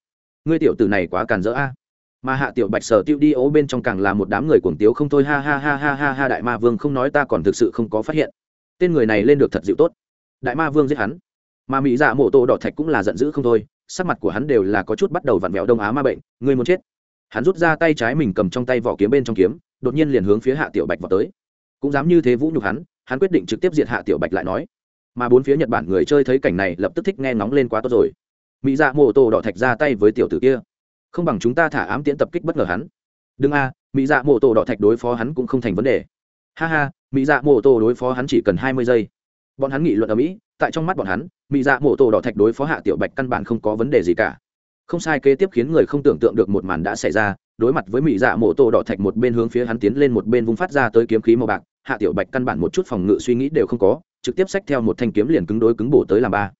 Speaker 1: ngươi tiểu tử này quá càn rỡ a. Mà hạ tiểu bạch sở tiêu đi ố bên trong càng là một đám người cuồng tiếu không thôi, ha ha ha ha ha ha, đại ma vương, không nói ta còn thực sự không có phát hiện. Tên người này lên được thật dịu tốt. Đại ma vương giết hắn. Mà mỹ dạ mộ tô đỏ thạch cũng là giận dữ không thôi, sắc mặt của hắn đều là có chút bắt đầu vặn vẹo đông á ma bệnh, ngươi muốn chết. Hắn rút ra tay trái mình cầm trong tay vỏ kiếm bên trong kiếm, đột nhiên liền hướng phía hạ tiểu bạch vào tới. Cũng dám như thế vũ nhục hắn hắn quyết định trực tiếp diệt hạ tiểu bạch lại nói. Mà bốn phía nhật bản người chơi thấy cảnh này lập tức thích nghe ngóng lên quá tốt rồi mỹ dạ mô tô đỏ thạch ra tay với tiểu tử kia. Không bằng chúng ta thả ám tiễn tập kích bất ngờ hắn. Đừng a, mỹ dạ mô tô đỏ thạch đối phó hắn cũng không thành vấn đề. Ha ha, mỹ dạ mô tô đối phó hắn chỉ cần hai mươi giây. Bọn hắn nghị luận ở mỹ, tại trong mắt bọn hắn, mỹ dạ mộ Tô đỏ thạch đối phó hạ tiểu bạch căn bản không có vấn đề gì cả. Không sai kế tiếp khiến người không tưởng tượng được một màn đã xảy ra, đối mặt với mỹ dạ mộ Tô đỏ thạch một bên hướng phía hắn tiến lên một bên vung phát ra tới kiếm khí màu bạc, hạ tiểu bạch căn bản một chút phòng ngự suy nghĩ đều không có, trực tiếp xách theo một thanh kiếm liền cứng đối cứng bổ tới làm ba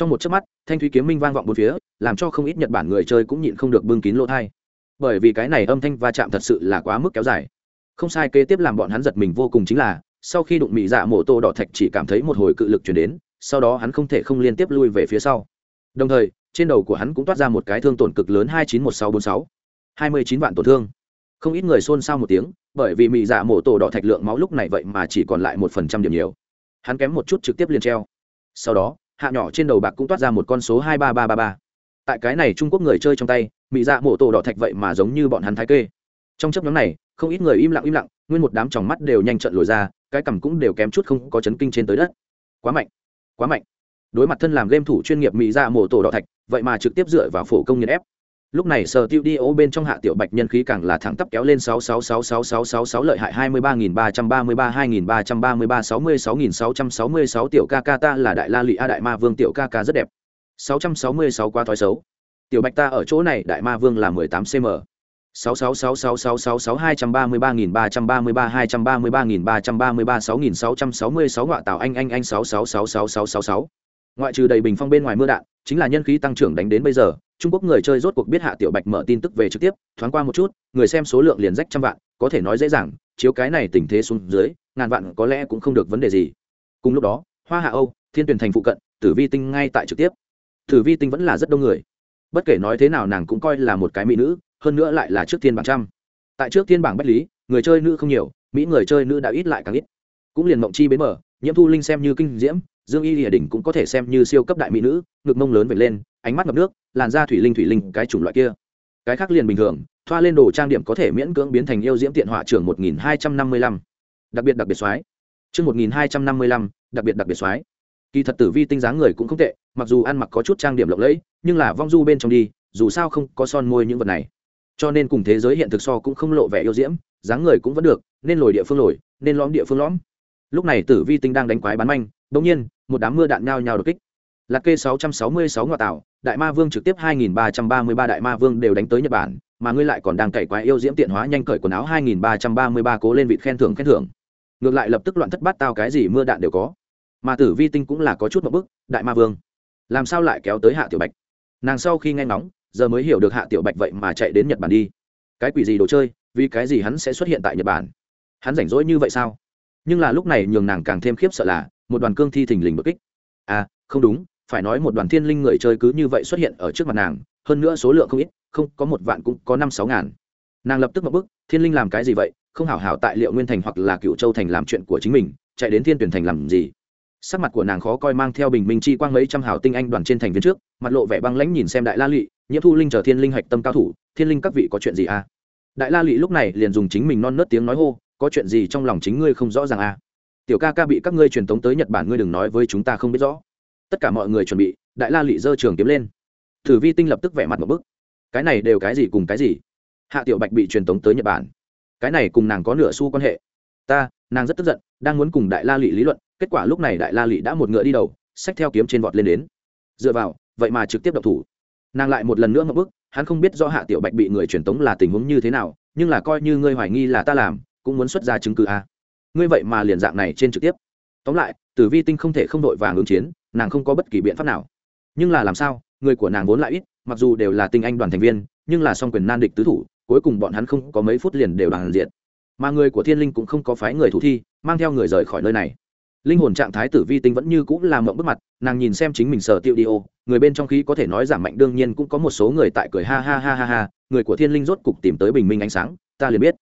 Speaker 1: trong một chớp mắt, thanh thúy kiếm minh vang vọng bốn phía, làm cho không ít nhật bản người chơi cũng nhịn không được bưng kín lỗ thai. Bởi vì cái này âm thanh va chạm thật sự là quá mức kéo dài. Không sai, kế tiếp làm bọn hắn giật mình vô cùng chính là, sau khi đụng mỹ dạ mổ tô đỏ thạch chỉ cảm thấy một hồi cự lực chuyển đến, sau đó hắn không thể không liên tiếp lui về phía sau. Đồng thời, trên đầu của hắn cũng toát ra một cái thương tổn cực lớn hai chín một sáu bốn sáu, hai mươi chín vạn tổn thương. Không ít người xôn xao một tiếng, bởi vì mỹ dạ mổ tổ đỏ thạch lượng máu lúc này vậy mà chỉ còn lại một phần trăm điểm nhiều. Hắn kém một chút trực tiếp liền treo. Sau đó hạ nhỏ trên đầu bạc cũng toát ra một con số hai ba ba ba ba. Tại cái này trung quốc người chơi trong tay mỹ dạ mổ tổ đỏ thạch vậy mà giống như bọn hắn thái kê. Trong chấp nhóm này, không ít người im lặng im lặng, nguyên một đám tròng mắt đều nhanh trận lồi ra, cái cằm cũng đều kém chút không có chấn kinh trên tới đất. Quá mạnh quá mạnh. Đối mặt thân làm game thủ chuyên nghiệp mỹ dạ mổ tổ đỏ thạch, vậy mà trực tiếp dựa vào phổ công nhân ép lúc này sở tiêu đi ô bên trong hạ tiểu bạch nhân khí càng là thẳng tắp kéo lên 66666666 lợi hại 23.333-2333-66666 tiểu ca ca ta là đại la lị a đại ma vương tiểu ca ca rất đẹp 666 qua thói xấu tiểu bạch ta ở chỗ này đại ma vương là 18 cm 666666623333323336336666666 ngọa tạo anh anh anh 666666666 ngoại trừ đầy bình phong bên ngoài mưa đạn, chính là nhân khí tăng trưởng đánh đến bây giờ, trung quốc người chơi rốt cuộc biết hạ tiểu bạch mở tin tức về trực tiếp, thoáng qua một chút, người xem số lượng liền rách trăm vạn, có thể nói dễ dàng, chiếu cái này tình thế xuống dưới, ngàn vạn có lẽ cũng không được vấn đề gì. Cùng lúc đó, hoa hạ âu, thiên tuyển thành phụ cận, tử vi tinh ngay tại trực tiếp. Tử vi tinh vẫn là rất đông người. Bất kể nói thế nào nàng cũng coi là một cái mỹ nữ, hơn nữa lại là trước tiên bảng trăm. Tại trước tiên bảng bách lý, người chơi nữ không nhiều, mỹ người chơi nữ đã ít lại càng ít. Cũng liền mộng chi bến mở nhiễm thu linh xem như kinh diễm dương y hiển đình cũng có thể xem như siêu cấp đại mỹ nữ, ngực mông lớn vệt lên, ánh mắt ngập nước, làn da thủy linh thủy linh, cái chủng loại kia. Cái khác liền bình thường, thoa lên đồ trang điểm có thể miễn cưỡng biến thành yêu diễm tiện họa trưởng một nghìn hai trăm năm mươi lăm. Đặc biệt đặc biệt soái. Chương một nghìn hai trăm năm mươi lăm, đặc biệt đặc biệt soái. Kỳ thật tử vi tinh dáng người cũng không tệ, mặc dù ăn mặc có chút trang điểm lộng lẫy, nhưng là vong du bên trong đi, dù sao không có son môi những vật này. Cho nên cùng thế giới hiện thực so cũng không lộ vẻ yêu diễm, dáng người cũng vẫn được, nên lồi địa phương lồi, nên lõm địa phương lõm. Lúc này tử vi tinh đang đánh quái bán manh bỗng nhiên một đám mưa đạn nhao nhao đột kích. Lạc kê 666 ngoại tạo, đại ma vương trực tiếp 2333 đại ma vương đều đánh tới nhật bản, mà ngươi lại còn đang cày quái yêu diễm tiện hóa nhanh cởi quần áo 2333 cố lên vị khen thưởng khen thưởng. Ngược lại lập tức loạn thất bát tao cái gì mưa đạn đều có. Mà tử vi tinh cũng là có chút một bức, đại ma vương, làm sao lại kéo tới hạ tiểu bạch? Nàng sau khi nghe ngóng, giờ mới hiểu được hạ tiểu bạch vậy mà chạy đến nhật bản đi. Cái quỷ gì đồ chơi, vì cái gì hắn sẽ xuất hiện tại nhật bản? Hắn rảnh rỗi như vậy sao? Nhưng là lúc này nhường nàng càng thêm khiếp sợ là một đoàn cương thi thình lình bất kích. À không đúng, phải nói một đoàn thiên linh người chơi cứ như vậy xuất hiện ở trước mặt nàng, hơn nữa số lượng không ít, không, có một vạn cũng có năm sáu ngàn. Nàng lập tức một bức, thiên linh làm cái gì vậy? Không hảo hảo tại liệu nguyên thành hoặc là cựu châu thành làm chuyện của chính mình, chạy đến thiên tuyển thành làm gì? Sắc mặt của nàng khó coi mang theo bình minh chi quang mấy trăm hào tinh anh đoàn trên thành viên trước, mặt lộ vẻ băng lãnh nhìn xem đại la lụy nhiễm thu linh chờ thiên linh hạch tâm cao thủ, thiên linh các vị có chuyện gì à? Đại la lụy lúc này liền dùng chính mình non nớt tiếng nói hô, có chuyện gì trong lòng chính ngươi không rõ ràng à? Tiểu ca ca bị các ngươi truyền tống tới nhật bản ngươi đừng nói với chúng ta không biết rõ. Tất cả mọi người chuẩn bị, đại la lị dơ trường kiếm lên. Thử vi tinh lập tức vẻ mặt một bức. Cái này đều cái gì cùng cái gì? Hạ tiểu bạch bị truyền tống tới nhật bản. Cái này cùng nàng có nửa xu quan hệ. Ta, nàng rất tức giận, đang muốn cùng đại la lị lý luận, kết quả lúc này đại la lị đã một ngựa đi đầu, xách theo kiếm trên vọt lên đến. Dựa vào, vậy mà trực tiếp đập thủ. Nàng lại một lần nữa ngậm bức, hắn không biết do hạ tiểu bạch bị người truyền tống là tình huống như thế nào, nhưng là coi như ngươi hoài nghi là ta làm, cũng muốn xuất ra chứng cứ a. à ngươi vậy mà liền dạng này trên trực tiếp. Tóm lại, tử vi tinh không thể không đội vàng ứng chiến, nàng không có bất kỳ biện pháp nào. Nhưng là làm sao, người của nàng vốn lại ít, mặc dù đều là tinh anh đoàn thành viên, nhưng là song quyền nan địch tứ thủ, cuối cùng bọn hắn không có mấy phút liền đều đoàn diện mà người của thiên linh cũng không có phái người thủ thi, mang theo người rời khỏi nơi này. Linh hồn trạng thái tử vi tinh vẫn như cũng làm mộng bức mặt, nàng nhìn xem chính mình sở tiêu đi ô, người bên trong khí có thể nói giảm mạnh đương nhiên cũng có một số người tại cười ha ha ha ha ha, người của thiên linh rốt cục tìm tới bình minh ánh sáng, ta liền biết.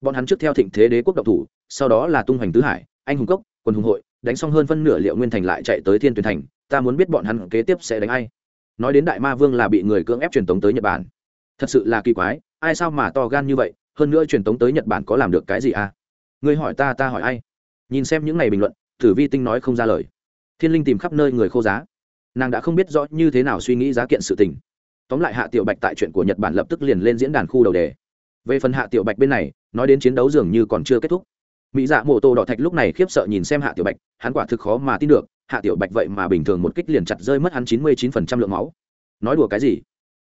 Speaker 1: Bọn hắn trước theo thịnh thế đế quốc độc thủ sau đó là tung hoành tứ hải, anh hùng cốc, quân hùng hội, đánh xong hơn phân nửa liệu nguyên thành lại chạy tới thiên tuyển thành, ta muốn biết bọn hắn kế tiếp sẽ đánh ai. Nói đến đại ma vương là bị người cưỡng ép truyền tống tới nhật bản. Thật sự là kỳ quái, ai sao mà to gan như vậy, hơn nữa truyền tống tới nhật bản có làm được cái gì à? Người hỏi ta ta hỏi ai? Nhìn xem những ngày bình luận thử vi tinh nói không ra lời. Thiên linh tìm khắp nơi người khô giá. Nàng đã không biết rõ như thế nào suy nghĩ giá kiện sự tình. Tóm lại hạ tiểu bạch tại chuyện của nhật bản lập tức liền lên diễn đàn khu đầu đề. Về phần hạ tiểu bạch bên này, nói đến chiến đấu dường như còn chưa kết thúc mỹ dạ mộ tô đỏ thạch lúc này khiếp sợ nhìn xem hạ tiểu bạch, hắn quả thực khó mà tin được, hạ tiểu bạch vậy mà bình thường một kích liền chặt rơi mất hắn chín mươi chín phần trăm lượng máu. Nói đùa cái gì?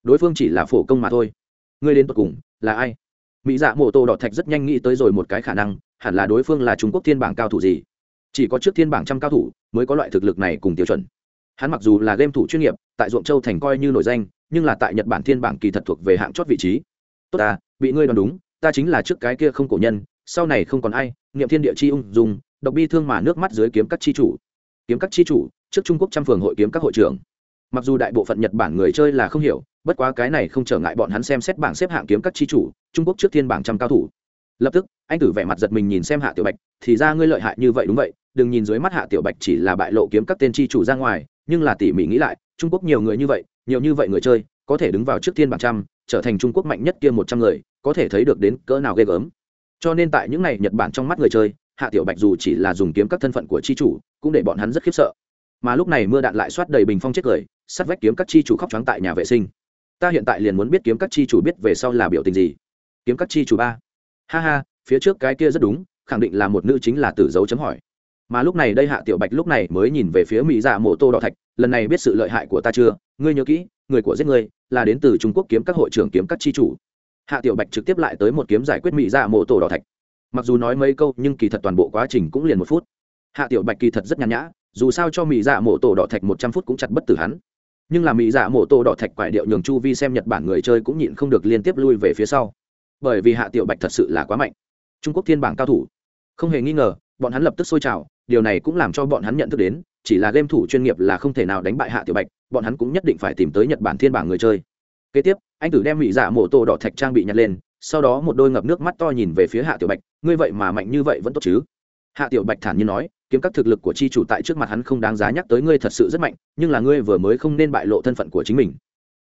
Speaker 1: Đối phương chỉ là phổ công mà thôi. Ngươi đến tột cùng là ai? Mỹ dạ mô tô đỏ thạch rất nhanh nghĩ tới rồi một cái khả năng, hẳn là đối phương là trung quốc thiên bảng cao thủ gì? Chỉ có trước thiên bảng trăm cao thủ mới có loại thực lực này cùng tiêu chuẩn. Hắn mặc dù là game thủ chuyên nghiệp, tại ruộng châu thành coi như nổi danh, nhưng là tại nhật bản thiên bảng kỳ thật thuộc về hạng chót vị trí. Tốt ta, bị ngươi đoán đúng, ta chính là trước cái kia không cổ nhân sau này không còn ai, niệm thiên địa chi ung dùng, độc bi thương mà nước mắt dưới kiếm các chi chủ. Kiếm các chi chủ, trước trung quốc trăm phường hội kiếm các hội trưởng. Mặc dù đại bộ phận nhật bản người chơi là không hiểu, bất quá cái này không trở ngại bọn hắn xem xét bảng xếp hạng kiếm các chi chủ, trung quốc trước thiên bảng trăm cao thủ. Lập tức, anh tử vẻ mặt giật mình nhìn xem hạ tiểu bạch, thì ra ngươi lợi hại như vậy đúng vậy, đừng nhìn dưới mắt hạ tiểu bạch chỉ là bại lộ kiếm các tên chi chủ ra ngoài, nhưng là tỉ mỉ nghĩ lại, trung quốc nhiều người như vậy, nhiều như vậy người chơi, có thể đứng vào trước thiên bảng trăm, trở thành trung quốc mạnh nhất kia một trăm người, có thể thấy được đến cỡ nào ghê gớm cho nên tại những này nhật bản trong mắt người chơi, hạ tiểu bạch dù chỉ là dùng kiếm các thân phận của chi chủ, cũng để bọn hắn rất khiếp sợ. Mà lúc này mưa đạn lại soát đầy bình phong chết cười, sắt vách kiếm các chi chủ khóc trắng tại nhà vệ sinh. Ta hiện tại liền muốn biết kiếm các chi chủ biết về sau là biểu tình gì. Kiếm các chi chủ ba. Ha ha, phía trước cái kia rất đúng, khẳng định là một nữ chính là tử dấu chấm hỏi. Mà lúc này đây hạ tiểu bạch lúc này mới nhìn về phía mỹ dạ mộ tô đỏ thạch, lần này biết sự lợi hại của ta chưa? Ngươi nhớ kỹ, người của giết ngươi là đến từ trung quốc kiếm các hội trưởng kiếm các chi chủ hạ tiểu bạch trực tiếp lại tới một kiếm giải quyết mỹ dạ mộ tổ đỏ thạch. Mặc dù nói mấy câu, nhưng kỳ thật toàn bộ quá trình cũng liền một phút. Hạ tiểu bạch kỳ thật rất nhàn nhã, dù sao cho mỹ dạ mộ tổ đỏ thạch một trăm phút cũng chặt bất tử hắn. Nhưng là mỹ dạ mộ tổ đỏ thạch quại điệu nhường chu vi xem nhật bản người chơi cũng nhịn không được liên tiếp lui về phía sau. Bởi vì hạ tiểu bạch thật sự là quá mạnh. Trung quốc thiên bảng cao thủ. Không hề nghi ngờ, bọn hắn lập tức sôi trào, điều này cũng làm cho bọn hắn nhận thức đến, chỉ là game thủ chuyên nghiệp là không thể nào đánh bại hạ tiểu bạch, bọn hắn cũng nhất định phải tìm tới nhật bản thiên bảng người chơi. Kế tiếp anh tử đem mỹ dạ mổ tổ đỏ thạch trang bị nhặt lên, sau đó một đôi ngập nước mắt to nhìn về phía hạ tiểu bạch, ngươi vậy mà mạnh như vậy vẫn tốt chứ? Hạ tiểu bạch thản nhiên nói, kiếm các thực lực của chi chủ tại trước mặt hắn không đáng giá nhắc tới ngươi thật sự rất mạnh, nhưng là ngươi vừa mới không nên bại lộ thân phận của chính mình.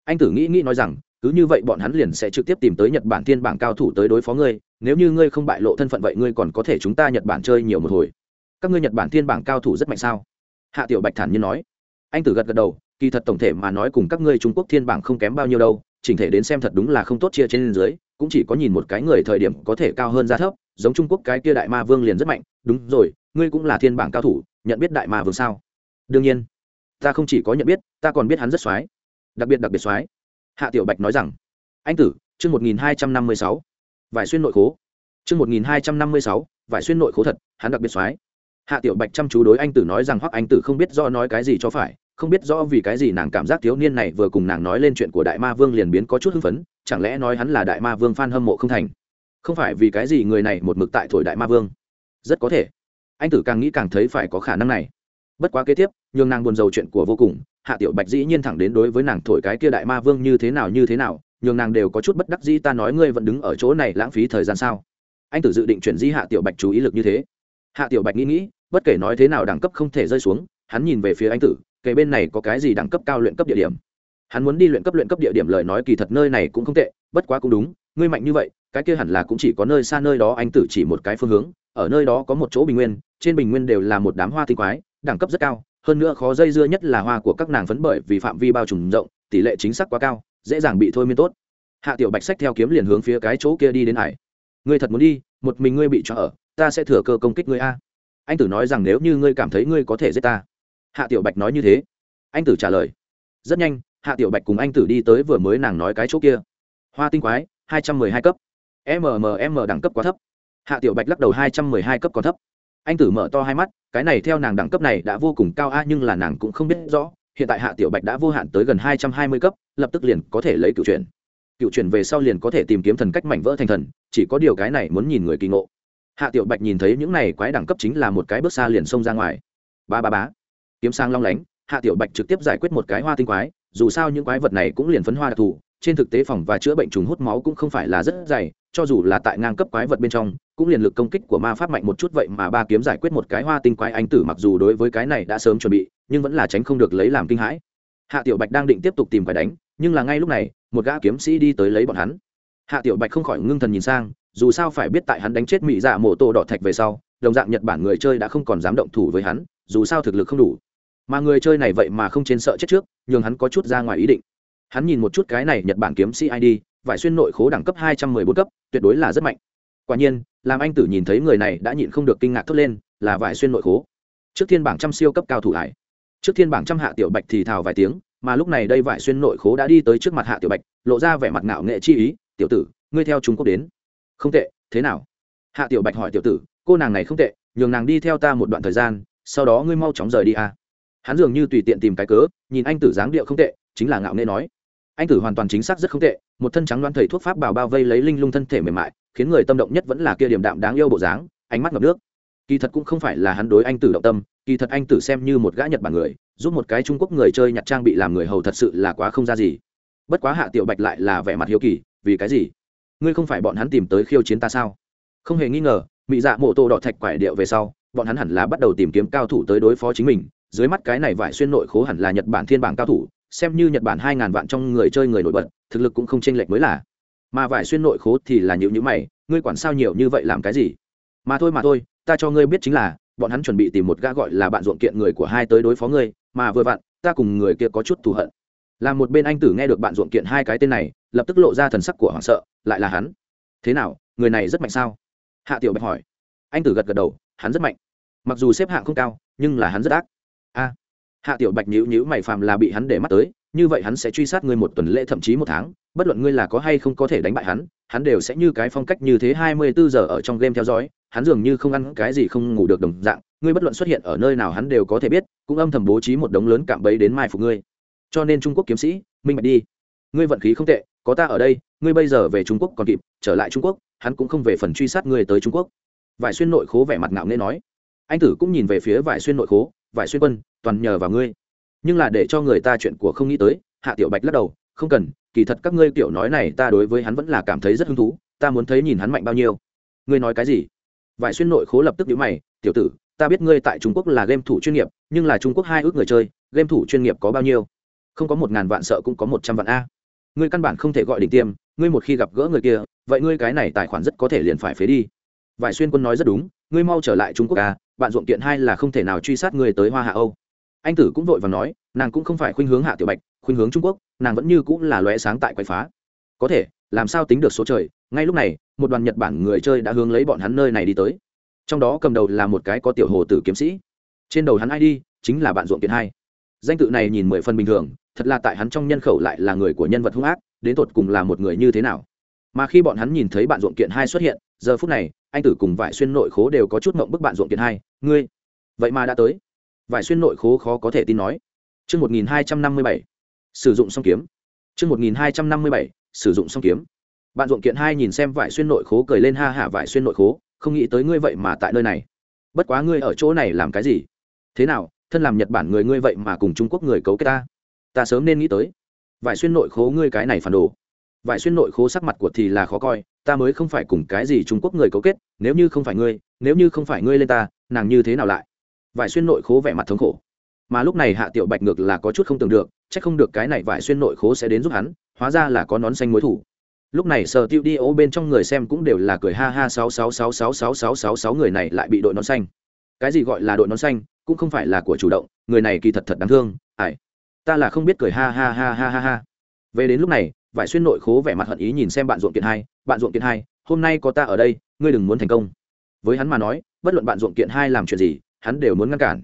Speaker 1: Anh tử nghĩ nghĩ nói rằng, cứ như vậy bọn hắn liền sẽ trực tiếp tìm tới nhật bản thiên bảng cao thủ tới đối phó ngươi, nếu như ngươi không bại lộ thân phận vậy ngươi còn có thể chúng ta nhật bản chơi nhiều một hồi. Các ngươi nhật bản thiên bảng cao thủ rất mạnh sao? Hạ tiểu bạch thản nhiên nói. Anh tử gật gật đầu, kỳ thật tổng thể mà nói cùng các ngươi trung quốc thiên bảng không kém bao nhiêu đâu chỉnh thể đến xem thật đúng là không tốt chia trên dưới, cũng chỉ có nhìn một cái người thời điểm có thể cao hơn ra thấp, giống trung quốc cái kia đại ma vương liền rất mạnh. Đúng rồi, ngươi cũng là thiên bảng cao thủ, nhận biết đại ma vương sao? Đương nhiên. Ta không chỉ có nhận biết, ta còn biết hắn rất x đặc biệt đặc biệt x hạ tiểu bạch nói rằng, anh tử, chương một nghìn hai trăm năm mươi sáu, vải xuyên nội khố. Chương một nghìn hai trăm năm mươi sáu, vải xuyên nội khố thật, hắn đặc biệt x hạ tiểu bạch chăm chú đối anh tử nói rằng hoặc anh tử không biết do nói cái gì cho phải không biết rõ vì cái gì nàng cảm giác thiếu niên này vừa cùng nàng nói lên chuyện của đại ma vương liền biến có chút hưng phấn, chẳng lẽ nói hắn là đại ma vương f hâm mộ không thành? Không phải vì cái gì người này một mực tại thổi đại ma vương? Rất có thể. Anh tử càng nghĩ càng thấy phải có khả năng này. Bất quá kế tiếp, nhường nàng buồn rầu chuyện của vô cùng, hạ tiểu bạch dĩ nhiên thẳng đến đối với nàng thổi cái kia đại ma vương như thế nào, như thế nào, nhường nàng đều có chút bất đắc dĩ, ta nói ngươi vẫn đứng ở chỗ này lãng phí thời gian sao? Anh tử dự định chuyển di hạ tiểu bạch chú ý lực như thế. Hạ tiểu bạch nghĩ nghĩ, bất kể nói thế nào đẳng cấp không thể rơi xuống, hắn nhìn về phía anh tử kể bên này có cái gì đẳng cấp cao luyện cấp địa điểm. Hắn muốn đi luyện cấp luyện cấp địa điểm lời nói kỳ thật nơi này cũng không tệ, bất quá cũng đúng, ngươi mạnh như vậy, cái kia hẳn là cũng chỉ có nơi xa nơi đó, anh tử chỉ một cái phương hướng, ở nơi đó có một chỗ bình nguyên, trên bình nguyên đều là một đám hoa tinh quái, đẳng cấp rất cao, hơn nữa khó dây dưa nhất là hoa của các nàng phấn bởi vì phạm vi bao trùm rộng, tỷ lệ chính xác quá cao, dễ dàng bị thôi miên tốt. Hạ tiểu bạch sách theo kiếm liền hướng phía cái chỗ kia đi đến hải. Ngươi thật muốn đi, một mình ngươi bị cho ở, ta sẽ thừa cơ công kích ngươi a. Anh tử nói rằng nếu như ngươi cảm thấy ngươi có thể giết ta hạ tiểu bạch nói như thế. Anh tử trả lời. Rất nhanh, hạ tiểu bạch cùng anh tử đi tới vừa mới nàng nói cái chỗ kia. Hoa tinh quái, hai trăm mười hai cấp. Mmm đẳng cấp quá thấp. Hạ tiểu bạch lắc đầu, hai trăm mười hai cấp còn thấp. Anh tử mở to hai mắt, cái này theo nàng đẳng cấp này đã vô cùng cao a, nhưng là nàng cũng không biết rõ, hiện tại hạ tiểu bạch đã vô hạn tới gần hai trăm hai mươi cấp, lập tức liền có thể lấy cựu chuyển. Cựu chuyển về sau liền có thể tìm kiếm thần cách mảnh vỡ thành thần, chỉ có điều cái này muốn nhìn người kỳ ngộ. Hạ tiểu bạch nhìn thấy những này quái đẳng cấp chính là một cái bước xa liền xông ra ngoài. Ba ba bá kiếm sang long lánh, hạ tiểu bạch trực tiếp giải quyết một cái hoa tinh quái, dù sao những quái vật này cũng liền phấn hoa đặc thù, trên thực tế phòng và chữa bệnh trùng hút máu cũng không phải là rất dày, cho dù là tại ngang cấp quái vật bên trong, cũng liền lực công kích của ma pháp mạnh một chút vậy mà ba kiếm giải quyết một cái hoa tinh quái anh tử mặc dù đối với cái này đã sớm chuẩn bị, nhưng vẫn là tránh không được lấy làm kinh hãi. Hạ tiểu bạch đang định tiếp tục tìm phải đánh, nhưng là ngay lúc này, một gã kiếm sĩ đi tới lấy bọn hắn. Hạ tiểu bạch không khỏi ngưng thần nhìn sang, dù sao phải biết tại hắn đánh chết mỹ dạ mộ tổ đỏ thạch về sau, đồng dạng nhật bản người chơi đã không còn dám động thủ với hắn, dù sao thực lực không đủ mà người chơi này vậy mà không trên sợ chết trước, nhường hắn có chút ra ngoài ý định. Hắn nhìn một chút cái này nhật bản kiếm sĩ id vải xuyên nội khố đẳng cấp hai trăm mười bốn cấp, tuyệt đối là rất mạnh. Quả nhiên, làm anh tử nhìn thấy người này đã nhịn không được kinh ngạc thốt lên, là vải xuyên nội khố. Trước thiên bảng trăm siêu cấp cao thủ hải. Trước thiên bảng trăm hạ tiểu bạch thì thào vài tiếng, mà lúc này đây vải xuyên nội khố đã đi tới trước mặt hạ tiểu bạch, lộ ra vẻ mặt ngạo nghệ chi ý, tiểu tử, ngươi theo trung quốc đến. Không tệ, thế nào? Hạ tiểu bạch hỏi tiểu tử, cô nàng này không tệ, nhường nàng đi theo ta một đoạn thời gian, sau đó ngươi mau chóng rời đi à hắn dường như tùy tiện tìm cái cớ, nhìn anh tử dáng điệu không tệ, chính là ngạo nghệ nói. Anh tử hoàn toàn chính xác rất không tệ, một thân trắng đoán thầy thuốc pháp bảo bao vây lấy linh lung thân thể mềm mại, khiến người tâm động nhất vẫn là kia điểm đạm đáng yêu bộ dáng, ánh mắt ngập nước. Kỳ thật cũng không phải là hắn đối anh tử động tâm, kỳ thật anh tử xem như một gã nhật bản người, giúp một cái trung quốc người chơi nhặt trang bị làm người hầu thật sự là quá không ra gì. Bất quá hạ tiểu bạch lại là vẻ mặt hiếu kỳ, vì cái gì? Ngươi không phải bọn hắn tìm tới khiêu chiến ta sao? Không hề nghi ngờ mỹ dạ mộ tô đỏ thạch quải điệu về sau, bọn hắn hẳn là bắt đầu tìm kiếm cao thủ tới đối phó chính mình dưới mắt cái này vải xuyên nội khố hẳn là nhật bản thiên bảng cao thủ, xem như nhật bản hai ngàn vạn trong người chơi người nổi bật, thực lực cũng không chênh lệch mới là. Mà vải xuyên nội khố thì là nhữ nhữ mày, ngươi quản sao nhiều như vậy làm cái gì? Mà thôi mà thôi, ta cho ngươi biết chính là, bọn hắn chuẩn bị tìm một gã gọi là bạn ruộng kiện người của hai tới đối phó ngươi, mà vừa vặn, ta cùng người kia có chút thù hận. Làm một bên anh tử nghe được bạn ruộng kiện hai cái tên này, lập tức lộ ra thần sắc của hoảng sợ, lại là hắn. Thế nào, người này rất mạnh sao? Hạ tiểu bạch hỏi. Anh tử gật gật đầu, hắn rất mạnh. Mặc dù xếp hạng không cao, nhưng là hắn rất ác hạ tiểu bạch nhíu nhíu mày phàm là bị hắn để mắt tới, như vậy hắn sẽ truy sát ngươi một tuần lễ thậm chí một tháng, bất luận ngươi là có hay không có thể đánh bại hắn hắn đều sẽ như cái phong cách như thế hai mươi bốn giờ ở trong game theo dõi, hắn dường như không ăn cái gì không ngủ được đồng dạng, ngươi bất luận xuất hiện ở nơi nào hắn đều có thể biết, cũng âm thầm bố trí một đống lớn cạm bẫy đến mai phục ngươi. Cho nên trung quốc kiếm sĩ, minh bạch đi. Ngươi vận khí không tệ, có ta ở đây, ngươi bây giờ về trung quốc còn kịp, trở lại trung quốc, hắn cũng không về phần truy sát ngươi tới trung quốc. Vải xuyên nội khố vẻ mặt ngạo nghễ nói. Anh tử cũng nhìn về phía vải xuyên nội khố, vải xuyên quân toàn nhờ vào ngươi. Nhưng là để cho người ta chuyện của không nghĩ tới, hạ tiểu bạch lắc đầu, không cần, kỳ thật các ngươi tiểu nói này ta đối với hắn vẫn là cảm thấy rất hứng thú, ta muốn thấy nhìn hắn mạnh bao nhiêu. Ngươi nói cái gì? Vải xuyên nội khố lập tức nhíu mày, tiểu tử, ta biết ngươi tại trung quốc là game thủ chuyên nghiệp, nhưng là trung quốc hai ước người chơi, game thủ chuyên nghiệp có bao nhiêu? Không có một ngàn vạn sợ cũng có một trăm vạn a. Ngươi căn bản không thể gọi đỉnh tiêm, ngươi một khi gặp gỡ người kia, vậy ngươi cái này tài khoản rất có thể liền phải phế đi. Vải xuyên quân nói rất đúng, ngươi mau trở lại trung quốc a, bạn ruộng kiện hai là không thể nào truy sát ngươi tới hoa hạ âu anh tử cũng vội và nói, nàng cũng không phải khuynh hướng hạ tiểu bạch, khuynh hướng trung quốc, nàng vẫn như cũng là lóe sáng tại quậy phá. Có thể, làm sao tính được số trời, ngay lúc này, một đoàn nhật bản người chơi đã hướng lấy bọn hắn nơi này đi tới. Trong đó cầm đầu là một cái có tiểu hồ tử kiếm sĩ. Trên đầu hắn ai đi, chính là bạn ruộng kiện hai. Danh tự này nhìn mười phần bình thường, thật là tại hắn trong nhân khẩu lại là người của nhân vật hung ác, đến tột cùng là một người như thế nào. Mà khi bọn hắn nhìn thấy bạn ruộng kiện hai xuất hiện, giờ phút này, anh tử cùng vải xuyên nội khố đều có chút mộng bức bạn ruộng kiện hai. Ngươi, vậy mà đã tới vải xuyên nội khố khó có thể tin nói Chương 1257. Sử dụng song kiếm. Chương 1257. Sử dụng song kiếm. Bạn ruộng kiện hai nhìn xem vải xuyên nội khố cười lên ha hả vải xuyên nội khố, không nghĩ tới ngươi vậy mà tại nơi này. Bất quá ngươi ở chỗ này làm cái gì? Thế nào, thân làm Nhật Bản người ngươi vậy mà cùng Trung Quốc người cấu kết ta? Ta sớm nên nghĩ tới. Vải xuyên nội khố ngươi cái này phản đồ. Vải xuyên nội khố sắc mặt của thì là khó coi, ta mới không phải cùng cái gì Trung Quốc người cấu kết, nếu như không phải ngươi, nếu như không phải ngươi lên ta, nàng như thế nào lại? Vải xuyên nội khố vẻ mặt thống khổ. Mà lúc này hạ tiểu bạch ngược là có chút không tưởng được c h ắ c không được cái này vải xuyên nội khố sẽ đến giúp hắn, hóa ra là có nón xanh mối thủ. Lúc này sở tiêu đi ô bên trong người xem cũng đều là cười ha ha sáu sáu sáu sáu sáu sáu sáu sáu người này lại bị đội nón xanh. Cái gì gọi là đội nón xanh, cũng không phải là của chủ động, người này kỳ thật thật đáng thương ải ta là không biết cười ha ha ha ha ha ha. Về đến lúc này, vải xuyên nội khố vẻ mặt hận ý nhìn xem bạn ruộng kiện hai, bạn ruộng kiện hai, hôm nay có ta ở đây, ngươi đừng muốn thành công. Với hắn mà nói, bất luận bạn ruộng kiện hai làm chuyện gì hắn đều muốn ngăn cản.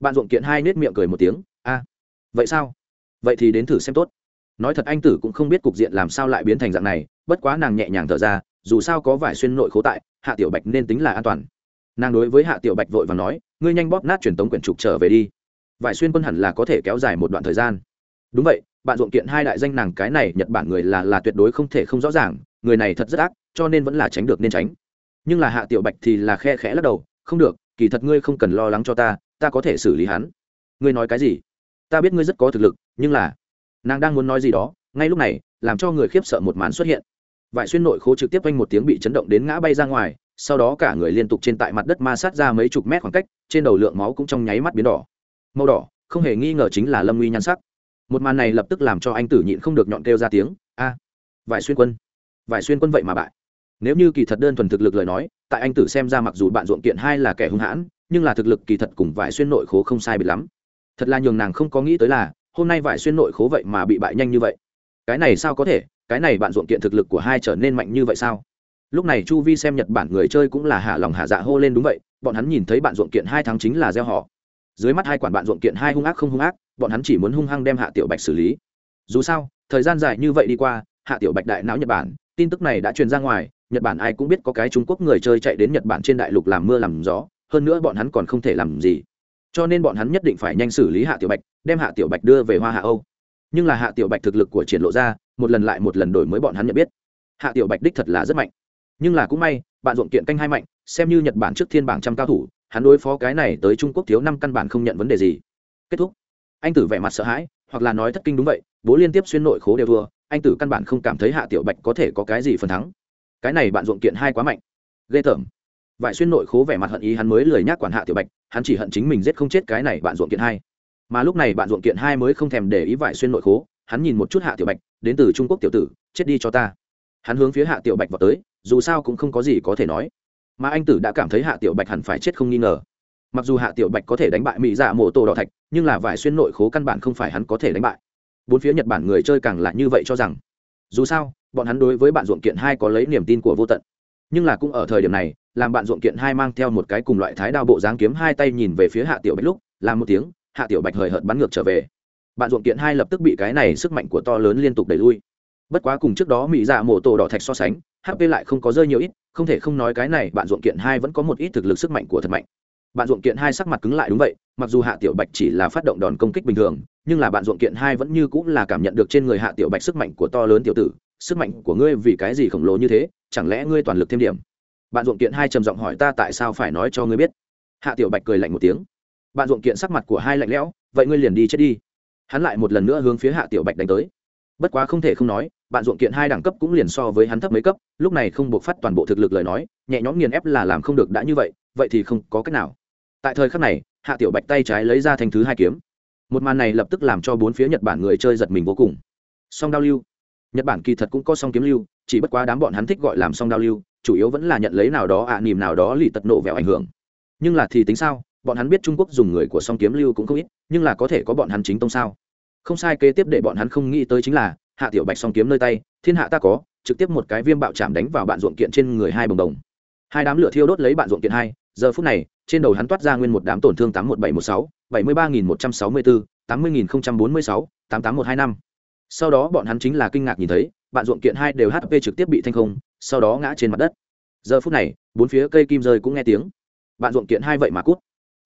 Speaker 1: Bạn ruộng kiện hai nết miệng cười một tiếng, a, vậy sao? Vậy thì đến thử xem tốt. Nói thật anh tử cũng không biết cục diện làm sao lại biến thành dạng này, bất quá nàng nhẹ nhàng thở ra, dù sao có vải xuyên nội khố tại, hạ tiểu bạch nên tính là an toàn. Nàng đối với hạ tiểu bạch vội và nói, ngươi nhanh bóp nát truyền tống quyển trục trở về đi. Vải xuyên quân hẳn là có thể kéo dài một đoạn thời gian. Đúng vậy, bạn ruộng kiện hai đại danh nàng cái này nhật bản người là là tuyệt đối không thể không rõ ràng, người này thật rất ác, cho nên vẫn là tránh được nên tránh. Nhưng là hạ tiểu bạch thì là khe khẽ lắc đầu, không được kỳ thật ngươi không cần lo lắng cho ta ta có thể xử lý hắn. Ngươi nói cái gì? Ta biết ngươi rất có thực lực, nhưng là, nàng đang muốn nói gì đó, ngay lúc này, làm cho người khiếp sợ một màn xuất hiện. Vải xuyên nội khố trực tiếp quanh một tiếng bị chấn động đến ngã bay ra ngoài, sau đó cả người liên tục trên tại mặt đất ma sát ra mấy chục mét khoảng cách, trên đầu lượng máu cũng trong nháy mắt biến đỏ. Màu đỏ, không hề nghi ngờ chính là lâm nguy nhan sắc. Một màn này lập tức làm cho anh tử nhịn không được nhọn kêu ra tiếng, a, vải xuyên quân, vải xuyên quân vậy mà bại nếu như kỳ thật đơn thuần thực lực lời nói, tại anh tử xem ra mặc dù bạn ruộng kiện hai là kẻ hung hãn, nhưng là thực lực kỳ thật cùng vải xuyên nội khố không sai biệt lắm. Thật là nhường nàng không có nghĩ tới là, hôm nay vải xuyên nội khố vậy mà bị bại nhanh như vậy. Cái này sao có thể? Cái này bạn ruộng kiện thực lực của hai trở nên mạnh như vậy sao? Lúc này chu vi xem nhật bản người chơi cũng là hạ lòng hạ dạ hô lên đúng vậy, bọn hắn nhìn thấy bạn ruộng kiện hai tháng chính là gieo họ. Dưới mắt hai quản bạn ruộng kiện hai hung ác không hung ác, bọn hắn chỉ muốn hung hăng đem hạ tiểu bạch xử lý. Dù sao, thời gian dài như vậy đi qua, hạ tiểu bạch đại não nhật bản, tin tức này đã truyền ra ngoài nhật bản ai cũng biết có cái trung quốc người chơi chạy đến nhật bản trên đại lục làm mưa làm gió, hơn nữa bọn hắn còn không thể làm gì. Cho nên bọn hắn nhất định phải nhanh xử lý hạ tiểu bạch, đem hạ tiểu bạch đưa về hoa hạ âu. Nhưng là hạ tiểu bạch thực lực của triển lộ ra, một lần lại một lần đổi mới bọn hắn nhận biết. Hạ tiểu bạch đích thật là rất mạnh. Nhưng là cũng may, bạn ruộng kiện canh hai mạnh, xem như nhật bản trước thiên bảng trăm cao thủ, hắn đối phó cái này tới trung quốc thiếu năm căn bản không nhận vấn đề gì. Kết thúc. Anh tử vẻ mặt sợ hãi, hoặc là nói thất kinh đúng vậy, bố liên tiếp xuyên nội khố đều thua, anh tử căn bản không cảm thấy hạ tiểu bạch có thể có cái gì phần thắng cái này bạn ruộng kiện hai quá mạnh. Ghê tởm. Vải xuyên nội khố vẻ mặt hận ý hắn mới lười nhác quản hạ tiểu bạch, hắn chỉ hận chính mình giết không chết cái này bạn ruộng kiện hai. Mà lúc này bạn ruộng kiện hai mới không thèm để ý vải xuyên nội khố, hắn nhìn một chút hạ tiểu bạch, đến từ trung quốc tiểu tử, chết đi cho ta. Hắn hướng phía hạ tiểu bạch vào tới, dù sao cũng không có gì có thể nói. Mà anh tử đã cảm thấy hạ tiểu bạch hẳn phải chết không nghi ngờ. Mặc dù hạ tiểu bạch có thể đánh bại mỹ dạ mộ tổ đỏ thạch, nhưng là vải xuyên nội khố căn bản không phải hắn có thể đánh bại. Bốn phía nhật bản người chơi càng là như vậy cho rằng, dù sao bọn hắn đối với bạn ruộng kiện hai có lấy niềm tin của vô tận. Nhưng là cũng ở thời điểm này, làm bạn ruộng kiện hai mang theo một cái cùng loại thái đao bộ dáng kiếm hai tay nhìn về phía hạ tiểu bạch lúc làm một tiếng, hạ tiểu bạch hời hợt bắn ngược trở về. Bạn ruộng kiện hai lập tức bị cái này sức mạnh của to lớn liên tục đẩy lui. Bất quá cùng trước đó mỹ dạ mổ tổ đỏ thạch so sánh hp lại không có rơi nhiều ít, không thể không nói cái này bạn ruộng kiện hai vẫn có một ít thực lực sức mạnh của thật mạnh. Bạn ruộng kiện hai sắc mặt cứng lại đúng vậy, mặc dù hạ tiểu bạch chỉ là phát động đòn công kích bình thường, nhưng là bạn ruộng kiện hai vẫn như cũng là cảm nhận được trên người hạ tiểu bạch sức mạnh của to lớn tiểu tử sức mạnh của ngươi vì cái gì khổng lồ như thế, chẳng lẽ ngươi toàn lực thêm điểm? Bạn ruộng kiện hai trầm giọng hỏi ta tại sao phải nói cho ngươi biết. Hạ tiểu bạch cười lạnh một tiếng. Bạn ruộng kiện sắc mặt của hai lạnh lẽo, vậy ngươi liền đi chết đi. Hắn lại một lần nữa hướng phía hạ tiểu bạch đánh tới. Bất quá không thể không nói, bạn ruộng kiện hai đẳng cấp cũng liền so với hắn thấp mấy cấp, lúc này không buộc phát toàn bộ thực lực lời nói, nhẹ nhõm nghiền ép là làm không được đã như vậy vậy thì không có cách nào. Tại thời khắc này, hạ tiểu bạch tay trái lấy ra thanh thứ hai kiếm. Một màn này lập tức làm cho bốn phía nhật bản người chơi giật mình vô cùng. Song đao lưu nhật bản kỳ thật cũng có song kiếm lưu chỉ bất quá đám bọn hắn thích gọi làm song đao lưu chủ yếu vẫn là nhận lấy nào đó ạ à, nìm nào đó lì tật nộ vẹo ảnh hưởng. Nhưng là thì tính sao bọn hắn biết trung quốc dùng người của song kiếm lưu cũng không ít nhưng là có thể có bọn hắn chính tông sao? Không sai kế tiếp để bọn hắn không nghĩ tới chính là hạ tiểu bạch song kiếm nơi tay thiên hạ ta có trực tiếp một cái viêm bạo chạm đánh vào bạn ruộng kiện trên người hai bồng đồng. Hai đám lửa thiêu đốt lấy bạn ruộng kiện hai giờ phút này trên đầu hắn toát ra nguyên một đám tổn thương tám một bảy một sáu bảy mươi ba nghìn một trăm sáu mươi bốn tám mươi nghìn bốn mươi sáu tám tám một hai năm sau đó bọn hắn chính là kinh ngạc nhìn thấy, bạn ruộng kiện hai đều hp trực tiếp bị thanh không, sau đó ngã trên mặt đất. Giờ phút này, bốn phía cây kim rơi cũng nghe tiếng. Bạn ruộng kiện hai vậy mà cút.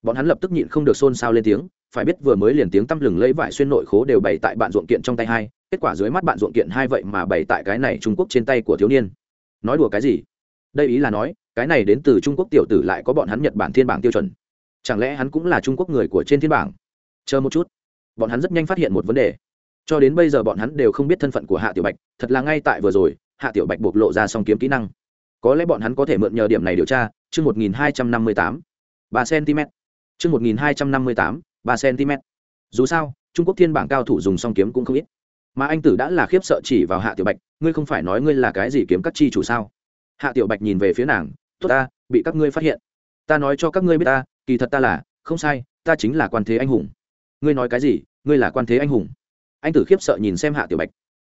Speaker 1: Bọn hắn lập tức nhịn không được xôn xao lên tiếng, phải biết vừa mới liền tiếng tăm lừng lấy vải xuyên nội khố đều bày tại bạn ruộng kiện trong tay hai, kết quả dưới mắt bạn ruộng kiện hai vậy mà bày tại cái này trung quốc trên tay của thiếu niên. Nói đùa cái gì? Đây ý là nói, cái này đến từ trung quốc tiểu tử lại có bọn hắn nhật bản thiên bảng tiêu chuẩn. Chẳng lẽ hắn cũng là trung quốc người của trên thiên bảng? Chờ một chút. Bọn hắn rất nhanh phát hiện một vấn đề cho đến bây giờ bọn hắn đều không biết thân phận của hạ tiểu bạch, thật là ngay tại vừa rồi, hạ tiểu bạch bộc lộ ra song kiếm kỹ năng. Có lẽ bọn hắn có thể mượn nhờ điểm này điều tra, chương một nghìn hai trăm năm mươi tám, ba cm chương một nghìn hai trăm năm mươi tám, ba cm dù sao, trung quốc thiên bảng cao thủ dùng song kiếm cũng không ít. Mà anh tử đã là khiếp sợ chỉ vào hạ tiểu bạch, ngươi không phải nói ngươi là cái gì kiếm các chi chủ sao? Hạ tiểu bạch nhìn về phía nàng, tốt ta, bị các ngươi phát hiện. Ta nói cho các ngươi biết ta, kỳ thật ta là, không sai, ta chính là quan thế anh hùng. Ngươi nói cái gì? Ngươi là quan thế anh hùng? Anh tử khiếp sợ nhìn xem hạ tiểu bạch.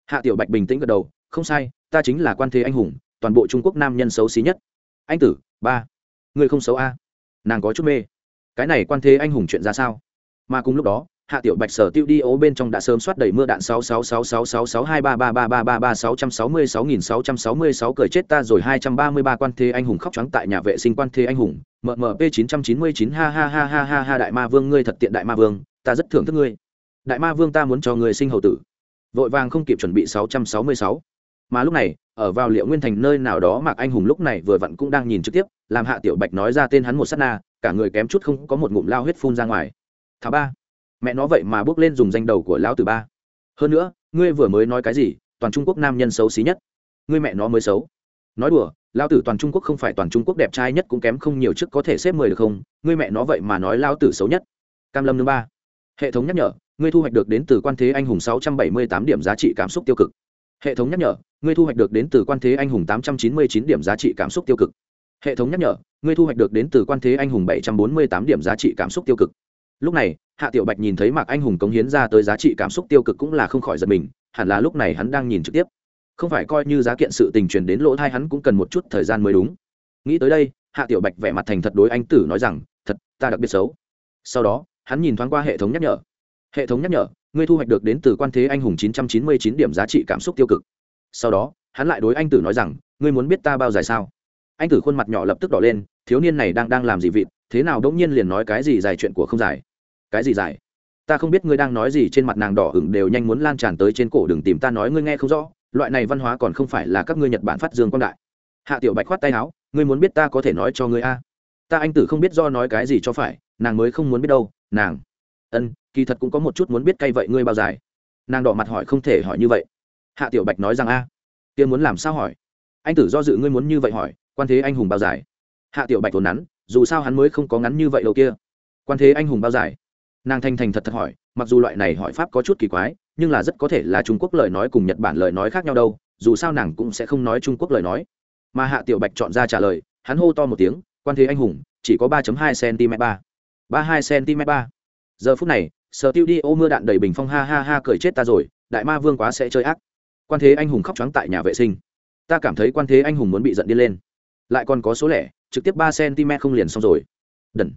Speaker 1: Hạ tiểu bạch bình tĩnh gật đầu, không sai, ta chính là quan thế anh hùng, toàn bộ trung quốc nam nhân xấu xí nhất. Anh tử, ba ngươi không xấu a? Nàng có chút mê. Cái này quan thế anh hùng chuyện ra sao? Mà cùng lúc đó, hạ tiểu bạch sở tiêu đi ố bên trong đã sớm soát đầy mưa đạn sáu sáu sáu sáu sáu sáu hai ba ba ba ba ba ba sáu trăm sáu mươi sáu nghìn sáu trăm sáu mươi sáu cười chết ta rồi, hai trăm ba mươi ba quan thế anh hùng khóc trắng tại nhà vệ sinh quan thế anh hùng. Mmp chín trăm chín mươi chín, ha ha ha ha ha ha, đại ma vương, ngươi thật tiện đại ma vương, ta rất thưởng thức ngươi đại ma vương ta muốn cho ngươi sinh hậu tử. Vội vàng không kịp chuẩn bị sáu trăm sáu mươi sáu. Mà lúc này, ở vào liệu nguyên thành nơi nào đó mạc anh hùng lúc này vừa vặn cũng đang nhìn trực tiếp, làm hạ tiểu bạch nói ra tên hắn một s á t na, cả người kém chút không có một ngụm lao huyết phun ra ngoài. Thả ba, mẹ nó vậy mà bước lên dùng danh đầu của lão tử ba. Hơn nữa, ngươi vừa mới nói cái gì, toàn trung quốc nam nhân xấu xí nhất. Ngươi mẹ nó mới xấu. Nói đùa lao tử toàn trung quốc không phải toàn trung quốc đẹp trai nhất cũng kém không nhiều chức có thể xếp mười được không? Ngươi mẹ nó vậy mà nói lao tử xấu nhất. Cam lâm nương ba, hệ thống nhắc nhở ngươi thu hoạch được đến từ quan thế anh hùng sáu trăm bảy mươi tám điểm giá trị cảm xúc tiêu cực. Hệ thống nhắc nhở, ngươi thu hoạch được đến từ quan thế anh hùng tám trăm chín mươi chín điểm giá trị cảm xúc tiêu cực. Hệ thống nhắc nhở, ngươi thu hoạch được đến từ quan thế anh hùng bảy trăm bốn mươi tám điểm giá trị cảm xúc tiêu cực. Lúc này, hạ tiểu bạch nhìn thấy mạc anh hùng cống hiến ra tới giá trị cảm xúc tiêu cực cũng là không khỏi giật mình, hẳn là lúc này hắn đang nhìn trực tiếp. Không phải coi như giá kiện sự tình truyền đến lỗ thai hắn cũng cần một chút thời gian mới đúng. Nghĩ tới đây, hạ tiểu bạch vẻ mặt thành thật đối anh tử nói rằng, thật, ta đặc biệt xấu. Sau đó, hắn nhìn thoáng qua hệ thống nhắc nhở hệ thống nhắc nhở, ngươi thu hoạch được đến từ quan thế anh hùng 999 điểm giá trị cảm xúc tiêu cực. Sau đó, hắn lại đối anh tử nói rằng, ngươi muốn biết ta bao dài sao? Anh tử khuôn mặt nhỏ lập tức đỏ lên, thiếu niên này đang đang làm gì vịt, thế nào đống nhiên liền nói cái gì dài chuyện của không dài? Cái gì dài? Ta không biết ngươi đang nói gì, trên mặt nàng đỏ hửng đều nhanh muốn lan tràn tới trên cổ đừng tìm ta nói ngươi nghe không rõ, loại này văn hóa còn không phải là các ngươi nhật bản phát dương quang đại. Hạ tiểu bạch khoát tay áo, ngươi muốn biết ta có thể nói cho ngươi a? Ta anh tử không biết do nói cái gì cho phải, nàng mới không muốn biết đâu, nàng ân, kỳ thật cũng có một chút muốn biết cay vậy ngươi bao dài. Nàng đỏ mặt hỏi không thể hỏi như vậy. Hạ tiểu bạch nói rằng, a tiên muốn làm sao hỏi? Anh tử do dự ngươi muốn như vậy hỏi, quan thế anh hùng bao dài? Hạ tiểu bạch tồn nắn, dù sao hắn mới không có ngắn như vậy đâu kia. Quan thế anh hùng bao dài? Nàng thanh thành thật thật hỏi, mặc dù loại này hỏi pháp có chút kỳ quái, nhưng là rất có thể là trung quốc lời nói cùng nhật bản lời nói khác nhau đâu, dù sao nàng cũng sẽ không nói trung quốc lời nói. Mà hạ tiểu bạch chọn ra trả lời, hắn hô to một tiếng, quan thế anh hùng, chỉ có ba hai cm ba. Ba hai cm ba giờ phút này, sở tiêu đi ô mưa đạn đầy bình phong ha ha ha cười chết ta rồi, đại ma vương quá sẽ chơi ác. Quan thế anh hùng khóc trắng tại nhà vệ sinh. Ta cảm thấy quan thế anh hùng muốn bị giận đi lên. Lại còn có số lẻ, trực tiếp ba cm không liền xong rồi. Đần.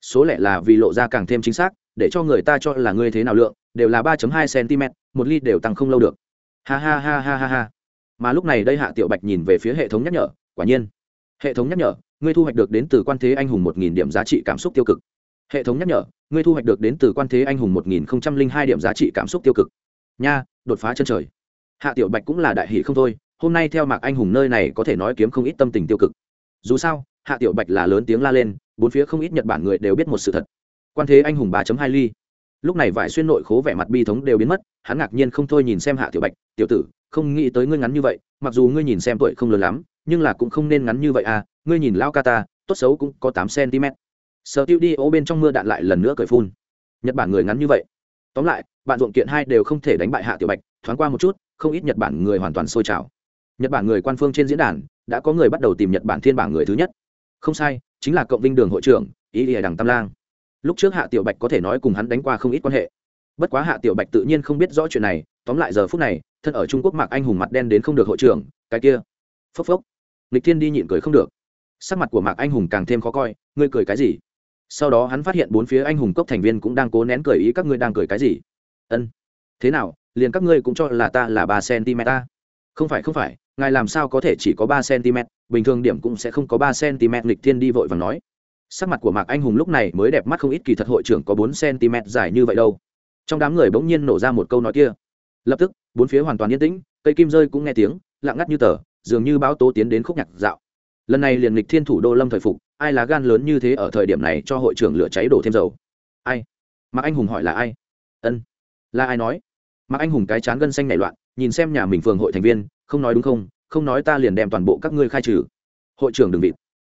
Speaker 1: Số lẻ là vì lộ ra càng thêm chính xác, để cho người ta cho là ngươi thế nào lượng, đều là ba hai cm, một ly đều tăng không lâu được. Ha ha ha ha ha ha. Mà lúc này đây hạ tiểu bạch nhìn về phía hệ thống nhắc nhở, quả nhiên. Hệ thống nhắc nhở, ngươi thu hoạch được đến từ quan thế anh hùng một nghìn điểm giá trị cảm xúc tiêu cực hệ thống nhắc nhở, ngươi thu hoạch được đến từ quan thế anh hùng một nghìn hai điểm giá trị cảm xúc tiêu cực. Nha, đột phá chân trời. Hạ tiểu bạch cũng là đại hỷ không thôi, hôm nay theo mạc anh hùng nơi này có thể nói kiếm không ít tâm tình tiêu cực. Dù sao, hạ tiểu bạch là lớn tiếng la lên, bốn phía không ít nhật bản người đều biết một sự thật. Quan thế anh hùng ba hai ly. Lúc này vải xuyên nội khố vẻ mặt bi thống đều biến mất, hắn ngạc nhiên không thôi nhìn xem hạ tiểu bạch, tiểu tử, không nghĩ tới ngươi ngắn như vậy, mặc dù ngươi nhìn xem tuổi không lớn lắm, nhưng là cũng không nên ngắn như vậy à ngươi nhìn lao ca ta, tốt xấu cũng có tám cm sở tiêu đi ô bên trong mưa đạn lại lần nữa cởi phun. Nhật bản người ngắn như vậy. Tóm lại, bạn ruộng kiện hai đều không thể đánh bại hạ tiểu bạch, thoáng qua một chút, không ít nhật bản người hoàn toàn sôi trào. Nhật bản người quan phương trên diễn đàn, đã có người bắt đầu tìm nhật bản thiên bảng người thứ nhất. Không sai, chính là cộng vinh đường hội trưởng, ý ỉa đằng tam lang. Lúc trước hạ tiểu bạch có thể nói cùng hắn đánh qua không ít quan hệ. Bất quá hạ tiểu bạch tự nhiên không biết rõ chuyện này, tóm lại giờ phút này, thân ở trung quốc mạc anh hùng mặt đen đến không được hội trưởng, cái kia. Phốc phốc. Lịch thiên đi nhịn cười không được. Sắc mặt của mạc anh hùng càng thêm khó coi, ngươi cười cái gì? Sau đó hắn phát hiện bốn phía anh hùng cốc thành viên cũng đang cố nén cười ý, các ngươi đang cười cái gì? Ân, thế nào, liền các ngươi cũng cho là ta là ba cm ta? Không phải không phải, ngài làm sao có thể chỉ có ba cm bình thường điểm cũng sẽ không có ba cm lịch thiên đi vội và nói. Sắc mặt của mạc anh hùng lúc này mới đẹp mắt không ít, kỳ thật hội trưởng có bốn cm dài như vậy đâu. Trong đám người bỗng nhiên nổ ra một câu nói kia. Lập tức, bốn phía hoàn toàn yên tĩnh, cây kim rơi cũng nghe tiếng, lặng ngắt như tờ, dường như báo tố tiến đến khúc nhạc dạo. Lần này liền lịch thiên thủ đô lâm thời phục ai là gan lớn như thế ở thời điểm này cho hội trưởng lửa cháy đổ thêm dầu? Ai? Mạc anh hùng hỏi là ai? Ân, là ai nói? Mạc anh hùng cái chán gân xanh nảy loạn, nhìn xem nhà mình phường hội thành viên, không nói đúng không? Không nói ta liền đem toàn bộ các ngươi khai trừ. Hội trưởng đừng vịt.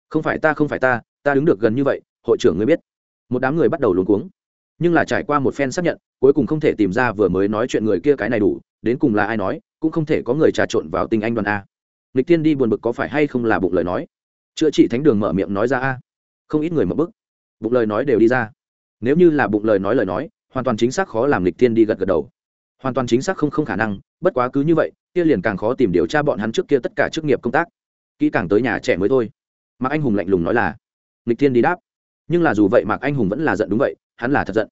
Speaker 1: Không phải ta, không phải ta ta đứng được gần như vậy, hội trưởng ngươi biết. Một đám người bắt đầu luống cuống. Nhưng là trải qua một phen xác nhận, cuối cùng không thể tìm ra vừa mới nói chuyện người kia cái này đủ, đến cùng là ai nói, cũng không thể có người trà trộn vào tình anh đoàn a. Lịch tiên đi buồn bực có phải hay không là bụng lời nói chữa trị thánh đường mở miệng nói ra a. Không ít người mở bức. Bụng lời nói đều đi ra. Nếu như là bụng lời nói lời nói hoàn toàn chính xác khó làm lịch tiên đi gật gật đầu. Hoàn toàn chính xác không không khả năng bất quá cứ như vậy kia liền càng khó tìm điều tra bọn hắn trước kia tất cả chức nghiệp công tác. Kỹ càng tới nhà trẻ mới thôi. Mạc anh hùng lạnh lùng nói là lịch tiên đi đáp. Nhưng là dù vậy mạc anh hùng vẫn là giận đúng vậy hắn là thật giận.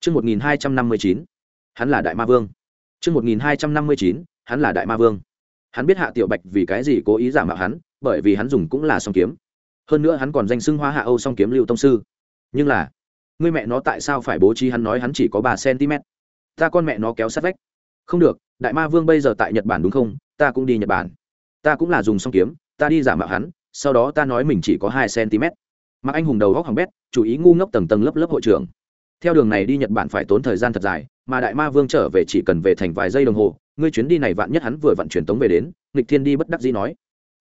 Speaker 1: Trước 1259, hắn là đại ma vương. Trước 1259, hắn là đại ma vương. Hắn biết Hạ Tiểu Bạch vì cái gì cố ý giả mạo hắn, bởi vì hắn dùng cũng là song kiếm. Hơn nữa hắn còn danh xưng Hoa Hạ Âu song kiếm Lưu tông sư. Nhưng là, người mẹ nó tại sao phải bố trí hắn nói hắn chỉ có ba cm? Ta con mẹ nó kéo sát vách. Không được, đại ma vương bây giờ tại Nhật Bản đúng không? Ta cũng đi Nhật Bản. Ta cũng là dùng song kiếm, ta đi giả mạo hắn, sau đó ta nói mình chỉ có hai cm. mặc Anh Hùng đầu góc hàng bét, chủ ý ngu ngốc tầng tầng lớp lớp hội trưởng theo đường này đi nhật bản phải tốn thời gian thật dài mà đại ma vương trở về chỉ cần về thành vài giây đồng hồ ngươi chuyến đi này vạn nhất hắn vừa vận chuyển tống về đến nghịch thiên đi bất đắc dĩ nói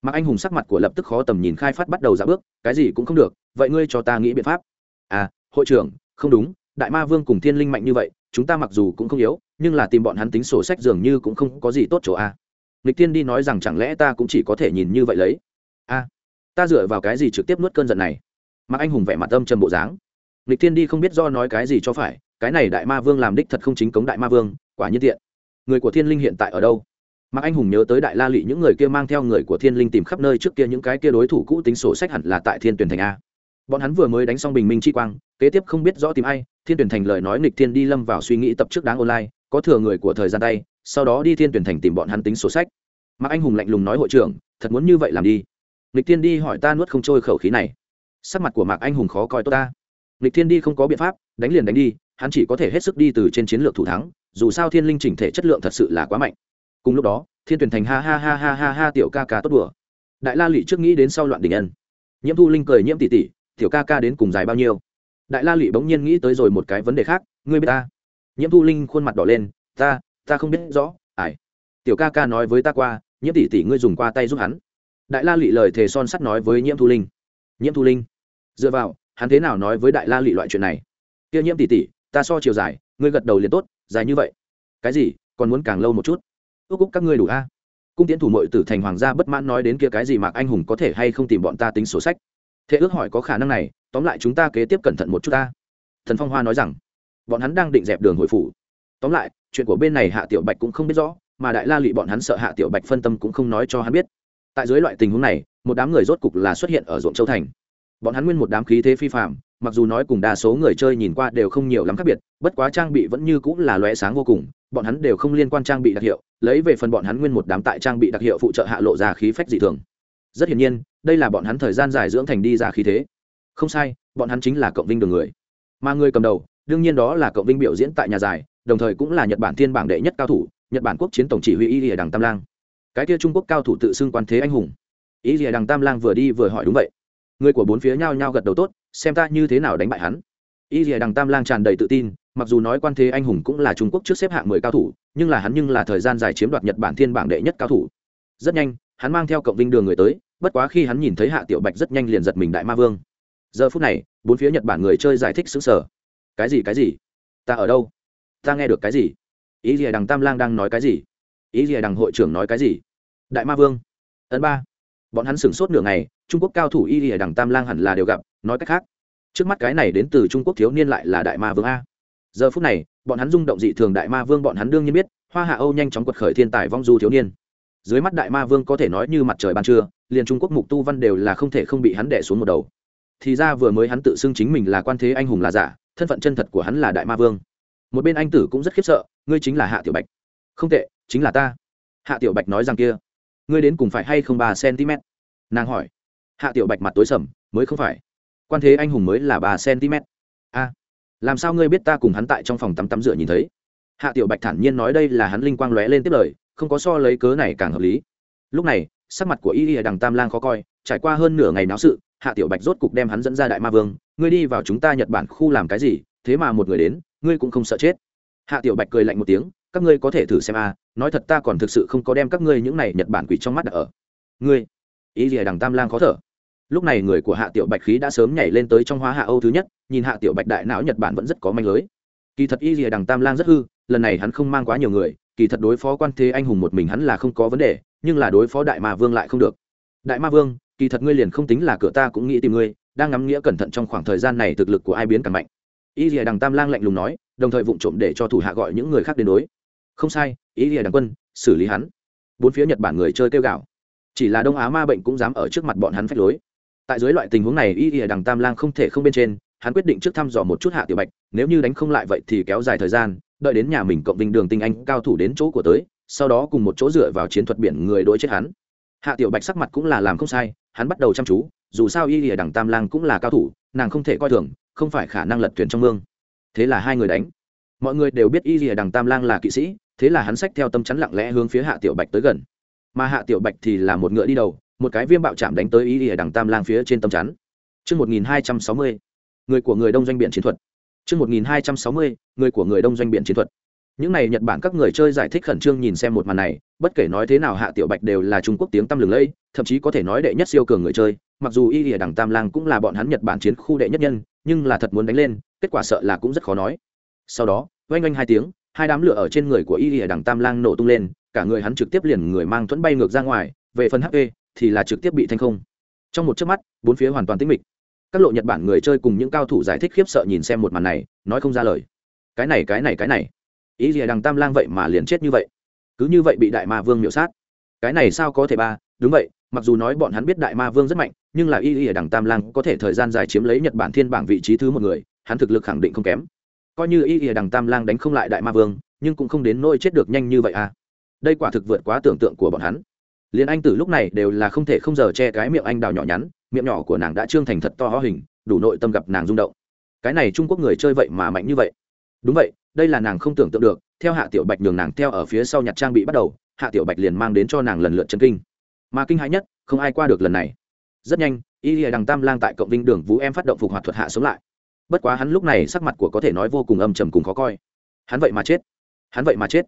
Speaker 1: mạc anh hùng sắc mặt của lập tức khó tầm nhìn khai phát bắt đầu ra bước cái gì cũng không được vậy ngươi cho ta nghĩ biện pháp. À hội trưởng không đúng đại ma vương cùng thiên linh mạnh như vậy chúng ta mặc dù cũng không yếu nhưng là tìm bọn hắn tính sổ sách dường như cũng không có gì tốt chỗ a à. nghịch tiên đi nói rằng chẳng lẽ ta cũng chỉ có thể nhìn như vậy lấy? A à, ta dựa vào cái gì trực tiếp nuốt cơn giận này? Mạc anh hùng vẻ mặt âm trầm bộ dáng. Lịch tiên đi không biết do nói cái gì cho phải cái này đại ma vương làm đích thật không chính cống đại ma vương quả nhiên tiện. Người của thiên linh hiện tại ở đâu? Mạc anh hùng nhớ tới đại la lị những người kia mang theo người của thiên linh tìm khắp nơi trước kia những cái kia đối thủ cũ tính sổ sách hẳn là tại thiên tuyển thành a. Bọn hắn vừa mới đánh xong bình minh chi quang, kế tiếp không biết rõ tìm ai, thiên tuyển thành lời nói nghịch thiên đi lâm vào suy nghĩ tập trước đáng online, có thừa người của thời gian tay, sau đó đi thiên tuyển thành tìm bọn hắn tính sổ sách. Mạc anh hùng lạnh lùng nói hội trưởng, thật muốn như vậy làm đi. Nghịch thiên đi hỏi ta nuốt không trôi khẩu khí này. Sắc mặt của mạc anh hùng khó coi tốt ta. Nghịch thiên đi không có biện pháp, đánh liền đánh đi, hắn chỉ có thể hết sức đi từ trên chiến lược thủ thắng, dù sao thiên linh chỉnh thể chất lượng thật sự là quá mạnh cùng lúc đó, thiên tuyển thành ha ha ha ha ha ha tiểu ca ca tốt đùa. Đại la lụy trước nghĩ đến sau loạn đình nhân nhiễm thu linh cười nhiễm tỷ tỷ tiểu ca ca đến cùng dài bao nhiêu? Đại la lụy bỗng nhiên nghĩ tới rồi một cái vấn đề khác, ngươi biết ta? Nhiễm thu linh khuôn mặt đỏ lên, ta ta không biết rõ ải tiểu ca ca nói với ta qua, nhiễm tỷ tỷ ngươi dùng qua tay giúp hắn. Đại la lụy lời thề son sắt nói với nhiễm thu linh. Nhiễm thu linh. Dựa vào, hắn thế nào nói với đại la lụy loại chuyện này? Kia nhiễm tỷ tỷ ta so chiều dài, ngươi gật đầu liền tốt, dài như vậy. Cái gì, còn muốn càng lâu một chút? Ước úc các ngươi đủ a. Cung tiến thủ mội tử thành hoàng gia bất mãn nói đến kia cái gì mạc anh hùng có thể hay không tìm bọn ta tính sổ sách. Thế ước hỏi có khả năng này, tóm lại chúng ta kế tiếp cẩn thận một chút ta. Thần phong hoa nói rằng, bọn hắn đang định dẹp đường hồi phủ. Tóm lại, chuyện của bên này hạ tiểu bạch cũng không biết rõ, mà đại la lụy bọn hắn sợ hạ tiểu bạch phân tâm cũng không nói cho hắn biết. Tại dưới loại tình huống này, một đám người rốt cục là xuất hiện ở ruộng châu thành. Bọn hắn nguyên một đám khí thế phi phạm mặc dù nói cùng đa số người chơi nhìn qua đều không nhiều lắm khác biệt, bất quá trang bị vẫn như cũng là lóe sáng vô cùng, bọn hắn đều không liên quan trang bị đặc hiệu lấy về phần bọn hắn nguyên một đám tại trang bị đặc hiệu phụ trợ hạ lộ ra khí phách dị thường. Rất hiển nhiên, đây là bọn hắn thời gian dài dưỡng thành đi ra khí thế. Không sai, bọn hắn chính là cộng vinh đường người. Mà người cầm đầu, đương nhiên đó là cộng vinh biểu diễn tại nhà dài, đồng thời cũng là nhật bản thiên bảng đệ nhất cao thủ, nhật bản quốc chiến tổng chỉ huy y lìa đằng tam lang. Cái kia trung quốc cao thủ tự xưng quan thế anh hùng. Y lìa đằng tam lang vừa đi vừa hỏi đúng vậy. Người của bốn phía nhao nhao gật đầu tốt, xem ta như thế nào đánh bại hắn. Y lìa đằng tam lang tràn đầy tự tin mặc dù nói quan thế anh hùng cũng là trung quốc trước xếp hạng mười cao thủ, nhưng là hắn nhưng là thời gian dài chiếm đoạt nhật bản thiên bảng đệ nhất cao thủ. Rất nhanh, hắn mang theo cộng vinh đường người tới, bất quá khi hắn nhìn thấy hạ tiểu bạch rất nhanh liền giật mình đại ma vương. Giờ phút này, bốn phía nhật bản người chơi giải thích xứng sở cái gì cái gì? Ta ở đâu? Ta nghe được cái gì? Ý gì đằng tam lang đang nói cái gì? Ý gì đằng hội trưởng nói cái gì? Đại ma vương. Ấn ba. Bọn hắn sửng sốt nửa ngày, trung quốc cao thủ y lìa đằng tam lang hẳn là đều gặp, nói cách khác, trước mắt cái này đến từ trung quốc thiếu niên lại là đại ma vương a giờ phút này, bọn hắn rung động dị thường đại ma vương bọn hắn đương nhiên biết, hoa hạ âu nhanh chóng quật khởi thiên tài vong du thiếu niên. Dưới mắt đại ma vương có thể nói như mặt trời ban trưa, liền trung quốc mục tu văn đều là không thể không bị hắn đẻ xuống một đầu. Thì ra vừa mới hắn tự xưng chính mình là quan thế anh hùng là giả, thân phận chân thật của hắn là đại ma vương. Một bên anh tử cũng rất khiếp sợ, ngươi chính là hạ tiểu bạch. Không tệ, chính là ta. Hạ tiểu bạch nói rằng kia, ngươi đến cùng phải hay không ba cm? Nàng hỏi. Hạ tiểu bạch mặt tối sầm, mới không phải. Quan thế anh hùng mới là ba cm. A làm sao ngươi biết ta cùng hắn tại trong phòng tắm tắm rửa nhìn thấy? Hạ tiểu bạch thản nhiên nói đây là hắn linh quang lóe lên tiếp lời, không có so lấy cớ này càng hợp lý. Lúc này, sắc mặt của y y đằng tam lang khó coi, trải qua hơn nửa ngày náo sự, hạ tiểu bạch rốt cục đem hắn dẫn ra đại ma vương, ngươi đi vào chúng ta nhật bản khu làm cái gì? Thế mà một người đến, ngươi cũng không sợ chết. Hạ tiểu bạch cười lạnh một tiếng, các ngươi có thể thử xem a, nói thật ta còn thực sự không có đem các ngươi những này nhật bản quỷ trong mắt ở. Ngươi? Y Y đằng tam lang khó thở lúc này người của hạ tiểu bạch khí đã sớm nhảy lên tới trong hóa hạ âu thứ nhất, nhìn hạ tiểu bạch đại não nhật bản vẫn rất có manh lưới. Kỳ thật y rìa đằng tam lang rất hư, lần này hắn không mang quá nhiều người, kỳ thật đối phó quan thế anh hùng một mình hắn là không có vấn đề, nhưng là đối phó đại ma vương lại không được. Đại ma vương, kỳ thật ngươi liền không tính là cửa ta cũng nghĩ tìm ngươi, đang ngắm nghĩa cẩn thận trong khoảng thời gian này thực lực của ai biến càng mạnh. Y rìa đằng tam lang lạnh lùng nói, đồng thời vụng trộm để cho thủ hạ gọi những người khác đến đối. Không sai, y rìa đằng quân, xử lý hắn. Bốn phía nhật bản người chơi kêu gạo chỉ là đông á ma bệnh cũng dám ở trước mặt bọn hắn phách lối tại dưới loại tình huống này, y y đằng tam lang không thể không bên trên, hắn quyết định trước thăm dò một chút hạ tiểu bạch, nếu như đánh không lại vậy thì kéo dài thời gian, đợi đến nhà mình cộng vinh đường tinh anh cao thủ đến chỗ của tới, sau đó cùng một chỗ dựa vào chiến thuật biển người đối chết hắn. Hạ tiểu bạch sắc mặt cũng là làm không sai, hắn bắt đầu chăm chú, dù sao y y đằng tam lang cũng là cao thủ, nàng không thể coi thường, không phải khả năng lật thuyền trong mương. Thế là hai người đánh. Mọi người đều biết y lìa đằng tam lang là kỵ sĩ, thế là hắn sách theo tâm chắn lặng lẽ hướng phía hạ tiểu bạch tới gần. Mà hạ tiểu bạch thì là một ngựa đi đầu một cái viêm bạo chạm đánh tới ý ỉa đằng tam lang phía trên tâm chắn. Chương một nghìn hai trăm sáu mươi, người của người đông doanh biển chiến thuật. chương một nghìn hai trăm sáu mươi, người của người đông doanh biển chiến thuật. Những này nhật bản các người chơi giải thích khẩn trương nhìn xem một màn này, bất kể nói thế nào hạ tiểu bạch đều là trung quốc tiếng tăm lừng lẫy, thậm chí có thể nói đệ nhất siêu cường người chơi, mặc dù y ỉa đằng tam lang cũng là bọn hắn nhật bản chiến khu đệ nhất nhân, nhưng là thật muốn đánh lên, kết quả sợ là cũng rất khó nói. Sau đó, oanh oanh hai tiếng, hai đám lửa ở trên người của y ỉa đằng tam lang nổ tung lên, cả người hắn trực tiếp liền người mang thuẫn bay ngược ra ngoài, về phần hp thì là trực tiếp bị thanh không. Trong một chớp mắt, bốn phía hoàn toàn tĩnh mịch. Các lộ nhật bản người chơi cùng những cao thủ giải thích khiếp sợ nhìn xem một màn này, nói không ra lời. Cái này cái này cái này. Ý gì đằng tam lang vậy mà liền chết như vậy? Cứ như vậy bị đại ma vương miểu sát. Cái này sao có thể ba? Đúng vậy, mặc dù nói bọn hắn biết đại ma vương rất mạnh, nhưng là y y đằng tam lang có thể thời gian dài chiếm lấy nhật bản thiên bảng vị trí thứ một người, hắn thực lực khẳng định không kém. Coi như y ỉa đằng tam lang đánh không lại đại ma vương, nhưng cũng không đến nỗi chết được nhanh như vậy à. Đây quả thực vượt quá tưởng tượng của bọn hắn liền anh tử lúc này đều là không thể không giờ che cái miệng anh đào nhỏ nhắn, miệng nhỏ của nàng đã trương thành thật to ho hình, đủ nội tâm gặp nàng rung động. Cái này trung quốc người chơi vậy mà mạnh như vậy. Đúng vậy, đây là nàng không tưởng tượng được, theo hạ tiểu bạch nhường nàng theo ở phía sau nhặt trang bị bắt đầu, hạ tiểu bạch liền mang đến cho nàng lần lượt chân kinh. Mà kinh hãi nhất, không ai qua được lần này. Rất nhanh, y lìa đằng tam lang tại cộng vinh đường vũ em phát động phục hoạt thuật hạ sống lại. Bất quá hắn lúc này sắc mặt của có thể nói vô cùng âm trầm cùng khó coi. Hắn vậy mà chết. Hắn vậy mà chết.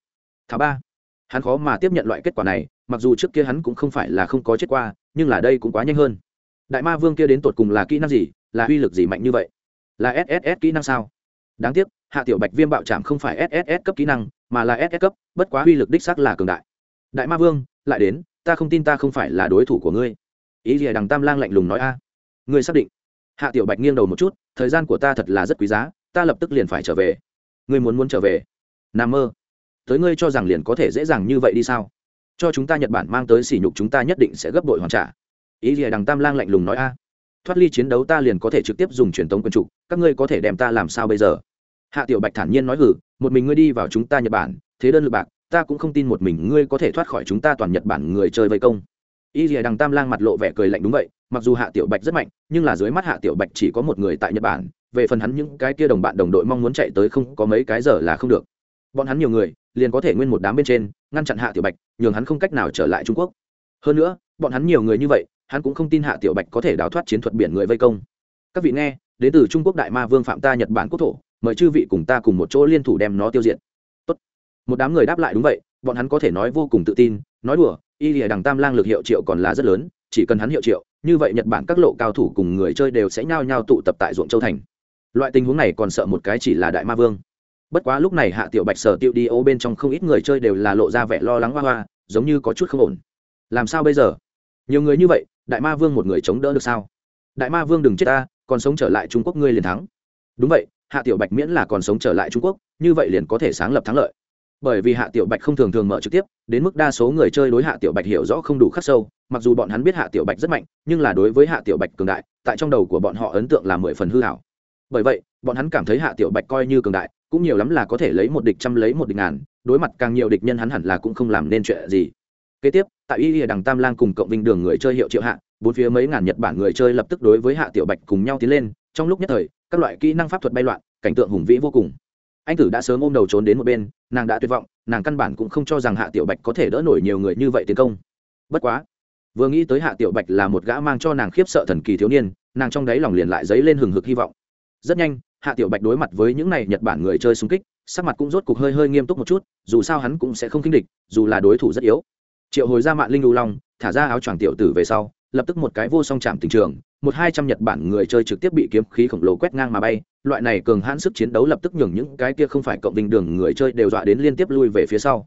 Speaker 1: Thả ba. Hắn khó mà tiếp nhận loại kết quả này mặc dù trước kia hắn cũng không phải là không có chết qua, nhưng là đây cũng quá nhanh hơn. Đại ma vương kia đến tột cùng là kỹ năng gì, là uy lực gì mạnh như vậy? Là sss kỹ năng sao? Đáng tiếc, hạ tiểu bạch viêm bạo trạm không phải sss cấp kỹ năng, mà là ss cấp, bất quá uy lực đích xác là cường đại. Đại ma vương, lại đến, ta không tin ta không phải là đối thủ của ngươi. Ý gì đằng tam lang lạnh lùng nói a? Ngươi xác định. Hạ tiểu bạch nghiêng đầu một chút, thời gian của ta thật là rất quý giá, ta lập tức liền phải trở về. Ngươi muốn muốn trở về? N mơ. Tới ngươi cho rằng liền có thể dễ dàng như vậy đi sao? Cho chúng ta nhật bản mang tới sỉ nhục chúng ta nhất định sẽ gấp đội hoàn trả. Ý gì đằng tam lang lạnh lùng nói a. Thoát ly chiến đấu ta liền có thể trực tiếp dùng truyền tống quân chủ. các ngươi có thể đem ta làm sao bây giờ? Hạ tiểu bạch thản nhiên nói hử một mình ngươi đi vào chúng ta nhật bản, thế đơn lực bạc, ta cũng không tin một mình ngươi có thể thoát khỏi chúng ta toàn nhật bản người chơi vây công. Y rìa đằng tam lang mặt lộ vẻ cười lạnh đúng vậy, mặc dù hạ tiểu bạch rất mạnh, nhưng là dưới mắt hạ tiểu bạch chỉ có một người tại nhật bản, về phần hắn những cái kia đồng bạn đồng đội mong muốn chạy tới không có mấy cái giờ là không được. Bọn hắn nhiều người, liền có thể nguyên một đám bên trên ngăn chặn hạ tiểu bạch, nhường hắn không cách nào trở lại trung quốc. Hơn nữa, bọn hắn nhiều người như vậy, hắn cũng không tin hạ tiểu bạch có thể đào thoát chiến thuật biển người vây công. Các vị nghe, đến từ trung quốc đại ma vương phạm ta nhật bản quốc thổ, mời chư vị cùng ta cùng một chỗ liên thủ đem nó tiêu diệt. Tốt. một đám người đáp lại đúng vậy, bọn hắn có thể nói vô cùng tự tin, nói đùa, y lìa đằng tam lang lực hiệu triệu còn là rất lớn, chỉ cần hắn hiệu triệu, như vậy nhật bản các lộ cao thủ cùng người chơi đều sẽ nhao nhao tụ tập tại ruộng châu thành. Loại tình huống này còn sợ một cái chỉ là đại ma vương bất quá lúc này hạ tiểu bạch sở Tiểu đi ô bên trong không ít người chơi đều là lộ ra vẻ lo lắng hoa hoa, giống như có chút không ổn. Làm sao bây giờ? Nhiều người như vậy, đại ma vương một người chống đỡ được sao? Đại ma vương đừng chết ta, còn sống trở lại trung quốc ngươi liền thắng. Đúng vậy, hạ tiểu bạch miễn là còn sống trở lại trung quốc, như vậy liền có thể sáng lập thắng lợi. Bởi vì hạ tiểu bạch không thường thường mở trực tiếp, đến mức đa số người chơi đối hạ tiểu bạch hiểu rõ không đủ khắc sâu, mặc dù bọn hắn biết hạ tiểu bạch rất mạnh, nhưng là đối với hạ tiểu bạch cường đại, tại trong đầu của bọn họ ấn tượng là mười phần hư hảo. Bởi vậy, bọn hắn cảm thấy hạ tiểu bạch coi như cường đại cũng nhiều lắm là có thể lấy một địch trăm lấy một địch ngàn, đối mặt càng nhiều địch nhân hắn hẳn là cũng không làm nên chuyện gì. Kế tiếp, tại y đằng tam lang cùng cộng vinh đường người chơi hiệu triệu hạ, bốn phía mấy ngàn nhật bản người chơi lập tức đối với hạ tiểu bạch cùng nhau tiến lên, trong lúc nhất thời, các loại kỹ năng pháp thuật bay loạn, cảnh tượng hùng vĩ vô cùng. Anh tử đã sớm ôm đầu trốn đến một bên, nàng đã tuyệt vọng, nàng căn bản cũng không cho rằng hạ tiểu bạch có thể đỡ nổi nhiều người như vậy tiến công. Bất quá, vừa nghĩ tới hạ tiểu bạch là một gã mang cho nàng khiếp sợ thần kỳ thiếu niên, nàng trong đáy lòng liền lại dấy lên hừng hực hy vọng. Rất nhanh hạ tiểu bạch đối mặt với những này nhật bản người chơi xung kích, sắc mặt cũng rốt cục hơi hơi nghiêm túc một chút, dù sao hắn cũng sẽ không khinh địch, dù là đối thủ rất yếu. Triệu hồi ra mạng linh lưu long, thả ra áo choàng tiểu tử về sau, lập tức một cái vô song chạm tình trường, một hai trăm nhật bản người chơi trực tiếp bị kiếm khí khổng lồ quét ngang mà bay, loại này cường hãn sức chiến đấu lập tức nhường những cái kia không phải cộng đình đường người chơi đều dọa đến liên tiếp lui về phía sau.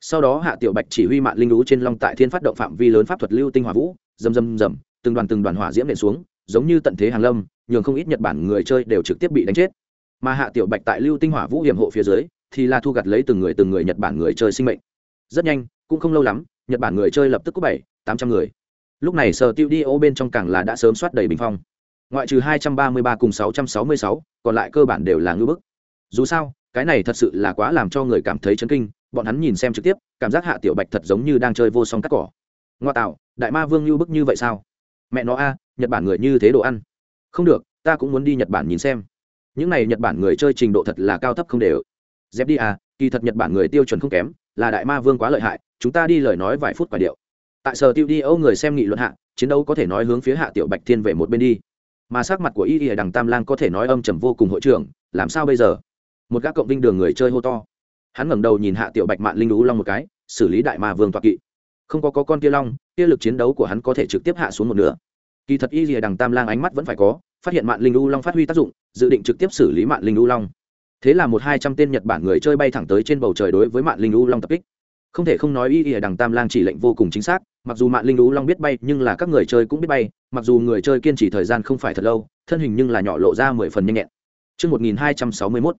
Speaker 1: Sau đó hạ tiểu bạch chỉ huy mạng linh lũ trên long tại thiên phát động phạm vi lớn pháp thuật lưu tinh hỏa vũ, rầm rầm rầm, từng đoàn từng đoàn hỏa diễm nện xuống giống như tận thế hàng lâm, nhường không ít nhật bản người chơi đều trực tiếp bị đánh chết. Mà hạ tiểu bạch tại lưu tinh hỏa vũ hiểm hộ phía dưới, thì là thu gặt lấy từng người từng người nhật bản người chơi sinh mệnh. Rất nhanh, cũng không lâu lắm, nhật bản người chơi lập tức có bảy, tám trăm người. Lúc này sở tiêu đi ô bên trong càng là đã sớm soát đầy bình phong. Ngoại trừ hai trăm ba mươi ba cùng sáu trăm sáu mươi sáu, còn lại cơ bản đều là ngưỡng bức. Dù sao, cái này thật sự là quá làm cho người cảm thấy chấn kinh, bọn hắn nhìn xem trực tiếp, cảm giác hạ tiểu bạch thật giống như đang chơi vô song cắt cỏ. Ngoa tạo, đại ma vương ngưu bức như vậy sao? Mẹ nó a, nhật bản người như thế đồ ăn. Không được, ta cũng muốn đi nhật bản nhìn xem. Những n à y nhật bản người chơi trình độ thật là cao thấp không đều. Dép đi à kỳ thật nhật bản người tiêu chuẩn không kém, là đại ma vương quá lợi hại, chúng ta đi lời nói vài phút quả điệu. Tại sở tiêu đi âu người xem nghị luận hạ, chiến đấu có thể nói hướng phía hạ tiểu bạch thiên về một bên đi. Mà sắc mặt của y y đằng tam lang có thể nói âm trầm vô cùng hội trưởng, làm sao bây giờ? Một gác cộng vinh đường người chơi hô to. Hắn ngẩng đầu nhìn hạ tiểu bạch mạn linh lũ long một cái, xử lý đại ma vương toạc kỵ không có, có con kia long kia lực chiến đấu của hắn có thể trực tiếp hạ xuống một nửa kỳ thật y rìa đằng tam lang ánh mắt vẫn phải có phát hiện mạn linh U long phát huy tác dụng dự định trực tiếp xử lý mạn linh U long thế là một hai trăm tên nhật bản người chơi bay thẳng tới trên bầu trời đối với mạn linh U long tập kích không thể không nói y y đằng tam lang chỉ lệnh vô cùng chính xác mặc dù mạng linh lũ long biết bay nhưng là các người chơi cũng biết bay mặc dù người chơi kiên trì thời gian không phải thật lâu thân hình nhưng là nhỏ lộ ra mười phần nhanh nhẹn Trước 1261,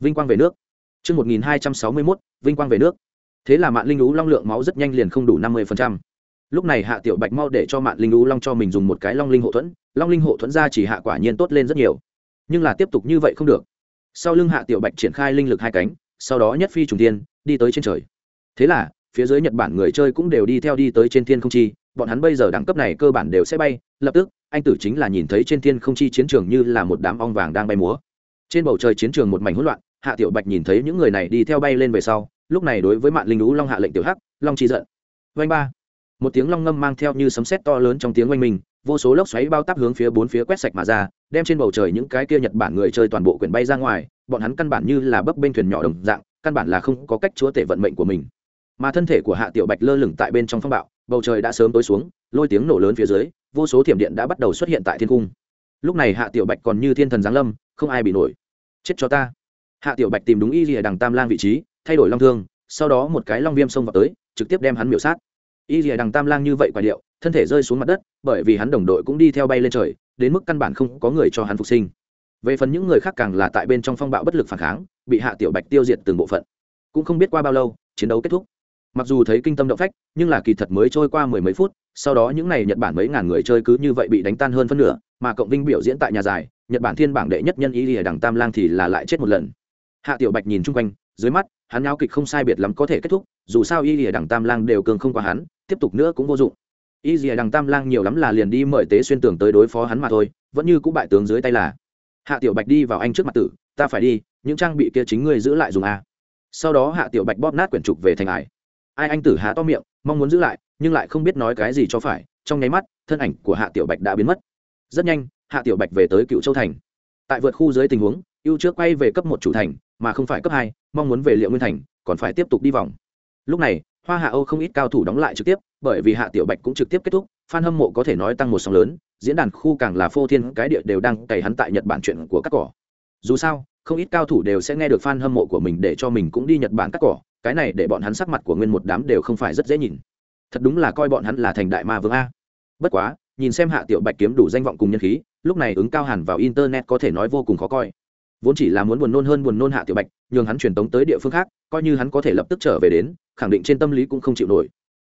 Speaker 1: vinh quang về nước. Trước 1261, vinh quang về nước. Thế là mạng linh lũ long lượng máu rất nhanh liền không đủ năm mươi phần trăm. Lúc này Hạ Tiểu Bạch mau để cho mạng linh lũ long cho mình dùng một cái long linh hộ thuẫn, long linh hộ thuẫn ra chỉ hạ quả nhiên tốt lên rất nhiều. Nhưng là tiếp tục như vậy không được. sau lưng hạ tiểu bạch triển khai linh lực hai cánh sau đó nhất phi trùng tiên đi tới trên trời thế là phía dưới nhật bản người chơi cũng đều đi theo đi tới trên thiên không chi bọn hắn bây giờ đẳng cấp này cơ bản đều sẽ bay lập tức anh tử chính là nhìn thấy trên thiên không chi chiến trường như là một đám ong vàng đang bay múa trên bầu trời chiến trường một mảnh hỗn loạn hạ tiểu bạch nhìn thấy những người này đi theo bay lên về sau lúc này đối với mạng linh lũ long hạ lệnh tiểu hắc, long chi giận. Vanh ba. Một tiếng long ngâm mang theo như sấm sét to lớn trong tiếng oanh mình vô số lốc xoáy bao táp hướng phía bốn phía quét sạch mà ra, đem trên bầu trời những cái kia nhật bản người chơi toàn bộ quyển bay ra ngoài, bọn hắn căn bản như là bấp bên thuyền nhỏ đồng dạng, căn bản là không có cách chúa tể vận mệnh của mình. Mà thân thể của hạ tiểu bạch lơ lửng tại bên trong phong bạo, bầu trời đã sớm tối xuống, lôi tiếng nổ lớn phía dưới, vô số thiểm điện đã bắt đầu xuất hiện tại thiên cung. Lúc này hạ tiểu bạch còn như thiên thần giáng lâm, không ai bị nổi. Chết cho ta. Hạ tiểu bạch tìm đúng y rìa đằng tam lang vị trí thay đổi long thương, sau đó một cái long viêm xông vào tới, trực tiếp đem hắn miểu sát. Y rìa đằng tam lang như vậy quả điệu, thân thể rơi xuống mặt đất, bởi vì hắn đồng đội cũng đi theo bay lên trời, đến mức căn bản không có người cho hắn phục sinh. Về phần những người khác càng là tại bên trong phong bạo bất lực phản kháng, bị hạ tiểu bạch tiêu diệt từng bộ phận. Cũng không biết qua bao lâu, chiến đấu kết thúc. Mặc dù thấy kinh tâm động phách, nhưng là kỳ thật mới trôi qua mười mấy phút, sau đó những n à y nhật bản mấy ngàn người chơi cứ như vậy bị đánh tan hơn phân nửa, mà cộng vinh biểu diễn tại nhà dài nhật bản thiên bảng đệ nhất nhân y lìa đằng tam lang thì là lại chết một lần. Hạ tiểu bạch nhìn chung quanh, dưới mắt hắn nháo kịch không sai biệt lắm có thể kết thúc, dù sao y lìa đằng tam lang đều cường không qua hắn, tiếp tục nữa cũng vô dụng. Y lìa đằng tam lang nhiều lắm là liền đi mời tế xuyên tưởng tới đối phó hắn mà thôi, vẫn như cũng bại tướng dưới tay là. Hạ tiểu bạch đi vào anh trước mặt tử, ta phải đi, những trang bị kia chính ngươi giữ lại dùng a sau đó hạ tiểu bạch bóp nát quyển trục về thành ải. Ai anh tử há to miệng, mong muốn giữ lại, nhưng lại không biết nói cái gì cho phải, trong nháy mắt, thân ảnh của hạ tiểu bạch đã biến mất. Rất nhanh, hạ tiểu bạch về tới cựu châu thành. Tại vượt khu dưới tình huống, ưu trước quay về cấp một chủ thành mà không phải cấp hai, mong muốn về liệu nguyên thành, còn phải tiếp tục đi vòng. Lúc này, hoa hạ âu không ít cao thủ đóng lại trực tiếp, bởi vì hạ tiểu bạch cũng trực tiếp kết thúc f a n hâm mộ có thể nói tăng một sóng lớn, diễn đàn khu càng là phô thiên cái địa đều đang cày hắn tại nhật bản chuyện của các cỏ. Dù sao, không ít cao thủ đều sẽ nghe được f a n hâm mộ của mình để cho mình cũng đi nhật bản các cỏ, cái này để bọn hắn sắc mặt của nguyên một đám đều không phải rất dễ nhìn. Thật đúng là coi bọn hắn là thành đại ma vương a. Bất quá, nhìn xem hạ tiểu bạch kiếm đủ danh vọng cùng nhân khí, lúc này ứng cao hẳn vào internet có thể nói vô cùng khó coi vốn chỉ là muốn buồn nôn hơn buồn nôn hạ tiểu bạch, nhường hắn truyền tống tới địa phương khác, coi như hắn có thể lập tức trở về đến, khẳng định trên tâm lý cũng không chịu nổi.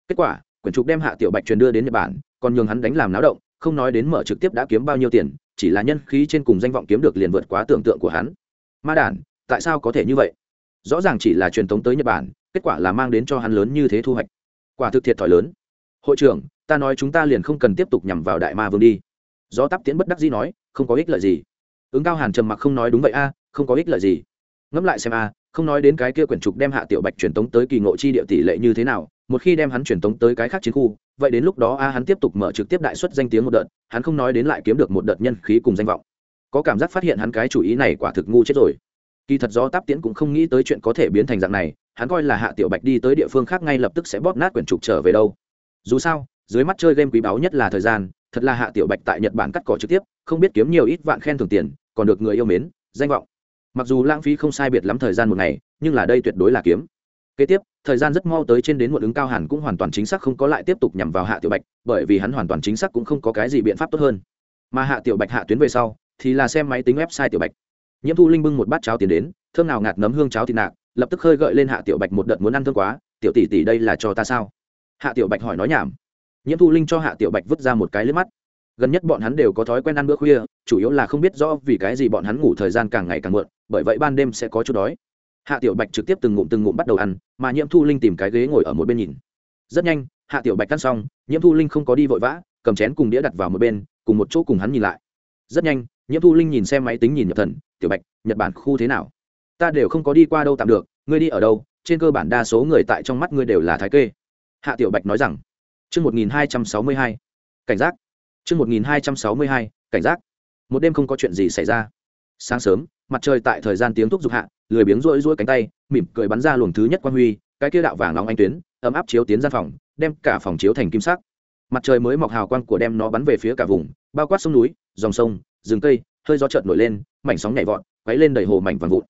Speaker 1: Kết quả, quyển trục đem hạ tiểu bạch truyền đưa đến nhật bản, còn nhường hắn đánh làm náo động, không nói đến mở trực tiếp đã kiếm bao nhiêu tiền, chỉ là nhân khí trên cùng danh vọng kiếm được liền vượt quá tưởng tượng của hắn. Ma đản, tại sao có thể như vậy? Rõ ràng chỉ là truyền tống tới nhật bản, kết quả là mang đến cho hắn lớn như thế thu hoạch. Quả thực thiệt thòi lớn. Hội trưởng, ta nói chúng ta liền không cần tiếp tục nhằm vào đại ma vương đi. Do tắp tiễn bất đắc dĩ nói, không có ích lợi gì ứng cao hàn trầm mặc không nói đúng vậy a, không có ích lợi gì. Ngẫm lại xem a, không nói đến cái kia quyển trục đem hạ tiểu bạch truyền tống tới kỳ ngộ chi địa tỷ lệ như thế nào, một khi đem hắn truyền tống tới cái khác chiến khu, vậy đến lúc đó a, hắn tiếp tục mở trực tiếp đại xuất danh tiếng một đợt, hắn không nói đến lại kiếm được một đợt nhân khí cùng danh vọng. Có cảm giác phát hiện hắn cái chủ ý này quả thực ngu chết rồi. Kỳ thật do táp tiễn cũng không nghĩ tới chuyện có thể biến thành dạng này, hắn coi là hạ tiểu bạch đi tới địa phương khác ngay lập tức sẽ bóp nát quyển trục trở về đâu. Dù sao, dưới mắt chơi game quý báu nhất là thời gian thật là hạ tiểu bạch tại nhật bản cắt cỏ trực tiếp, không biết kiếm nhiều ít vạn khen thưởng tiền, còn được người yêu mến, danh vọng. Mặc dù lãng phí không sai biệt lắm thời gian một ngày, nhưng là đây tuyệt đối là kiếm. Kế tiếp, thời gian rất mau tới trên đến một ứng cao hẳn cũng hoàn toàn chính xác không có lại tiếp tục nhằm vào hạ tiểu bạch, bởi vì hắn hoàn toàn chính xác cũng không có cái gì biện pháp tốt hơn. Mà hạ tiểu bạch hạ tuyến về sau, thì là xem máy tính website tiểu bạch. Nhiễm thu linh bưng một bát cháo tiến đến, thơm nào ngạt nấm hương cháo thịt nạc, lập tức khơi gợi lên hạ tiểu bạch một đợt muốn ăn thơm quá, tiểu tỷ tỷ đây là cho ta sao? Hạ tiểu bạch hỏi nói nhảm nhiễm thu linh cho hạ tiểu bạch vứt ra một cái lướt mắt. Gần nhất bọn hắn đều có thói quen ăn bữa khuya, chủ yếu là không biết rõ vì cái gì bọn hắn ngủ thời gian càng ngày càng muộn, bởi vậy ban đêm sẽ có chút đói. Hạ tiểu bạch trực tiếp từng ngụm từng ngụm bắt đầu ăn, mà nhiễm thu linh tìm cái ghế ngồi ở một bên nhìn. Rất nhanh, hạ tiểu bạch ăn xong, nhiễm thu linh không có đi vội vã, cầm chén cùng đĩa đặt vào một bên, cùng một chỗ cùng hắn nhìn lại. Rất nhanh, nhiễm thu linh nhìn xem máy tính nhìn nhập thần, tiểu bạch, nhật bản khu thế nào? Ta đều không có đi qua đâu tạm được, ngươi đi ở đâu, trên cơ bản đa số người tại trong mắt ngươi đều là thái kê. Hạ tiểu bạch nói rằng chương một nghìn hai trăm sáu mươi hai. Cảnh giác. Chương một nghìn hai trăm sáu mươi hai, cảnh giác. Một đêm không có chuyện gì xảy ra. Sáng sớm, mặt trời tại thời gian tiếng thúc dục hạ, lười biếng rũi rũi cánh tay, mỉm cười bắn ra luồng thứ nhất quang huy, cái kia đạo vàng nóng ánh tuyến, ấm áp chiếu tiến gian phòng, đem cả phòng chiếu thành kim sắc. Mặt trời mới mọc hào quang của đem nó bắn về phía cả vùng, bao quát sông núi, dòng sông, rừng cây, hơi gió chợt nổi lên, mảnh sóng nhảy vọt, quấy lên đầy hồ mảnh vàng vụn.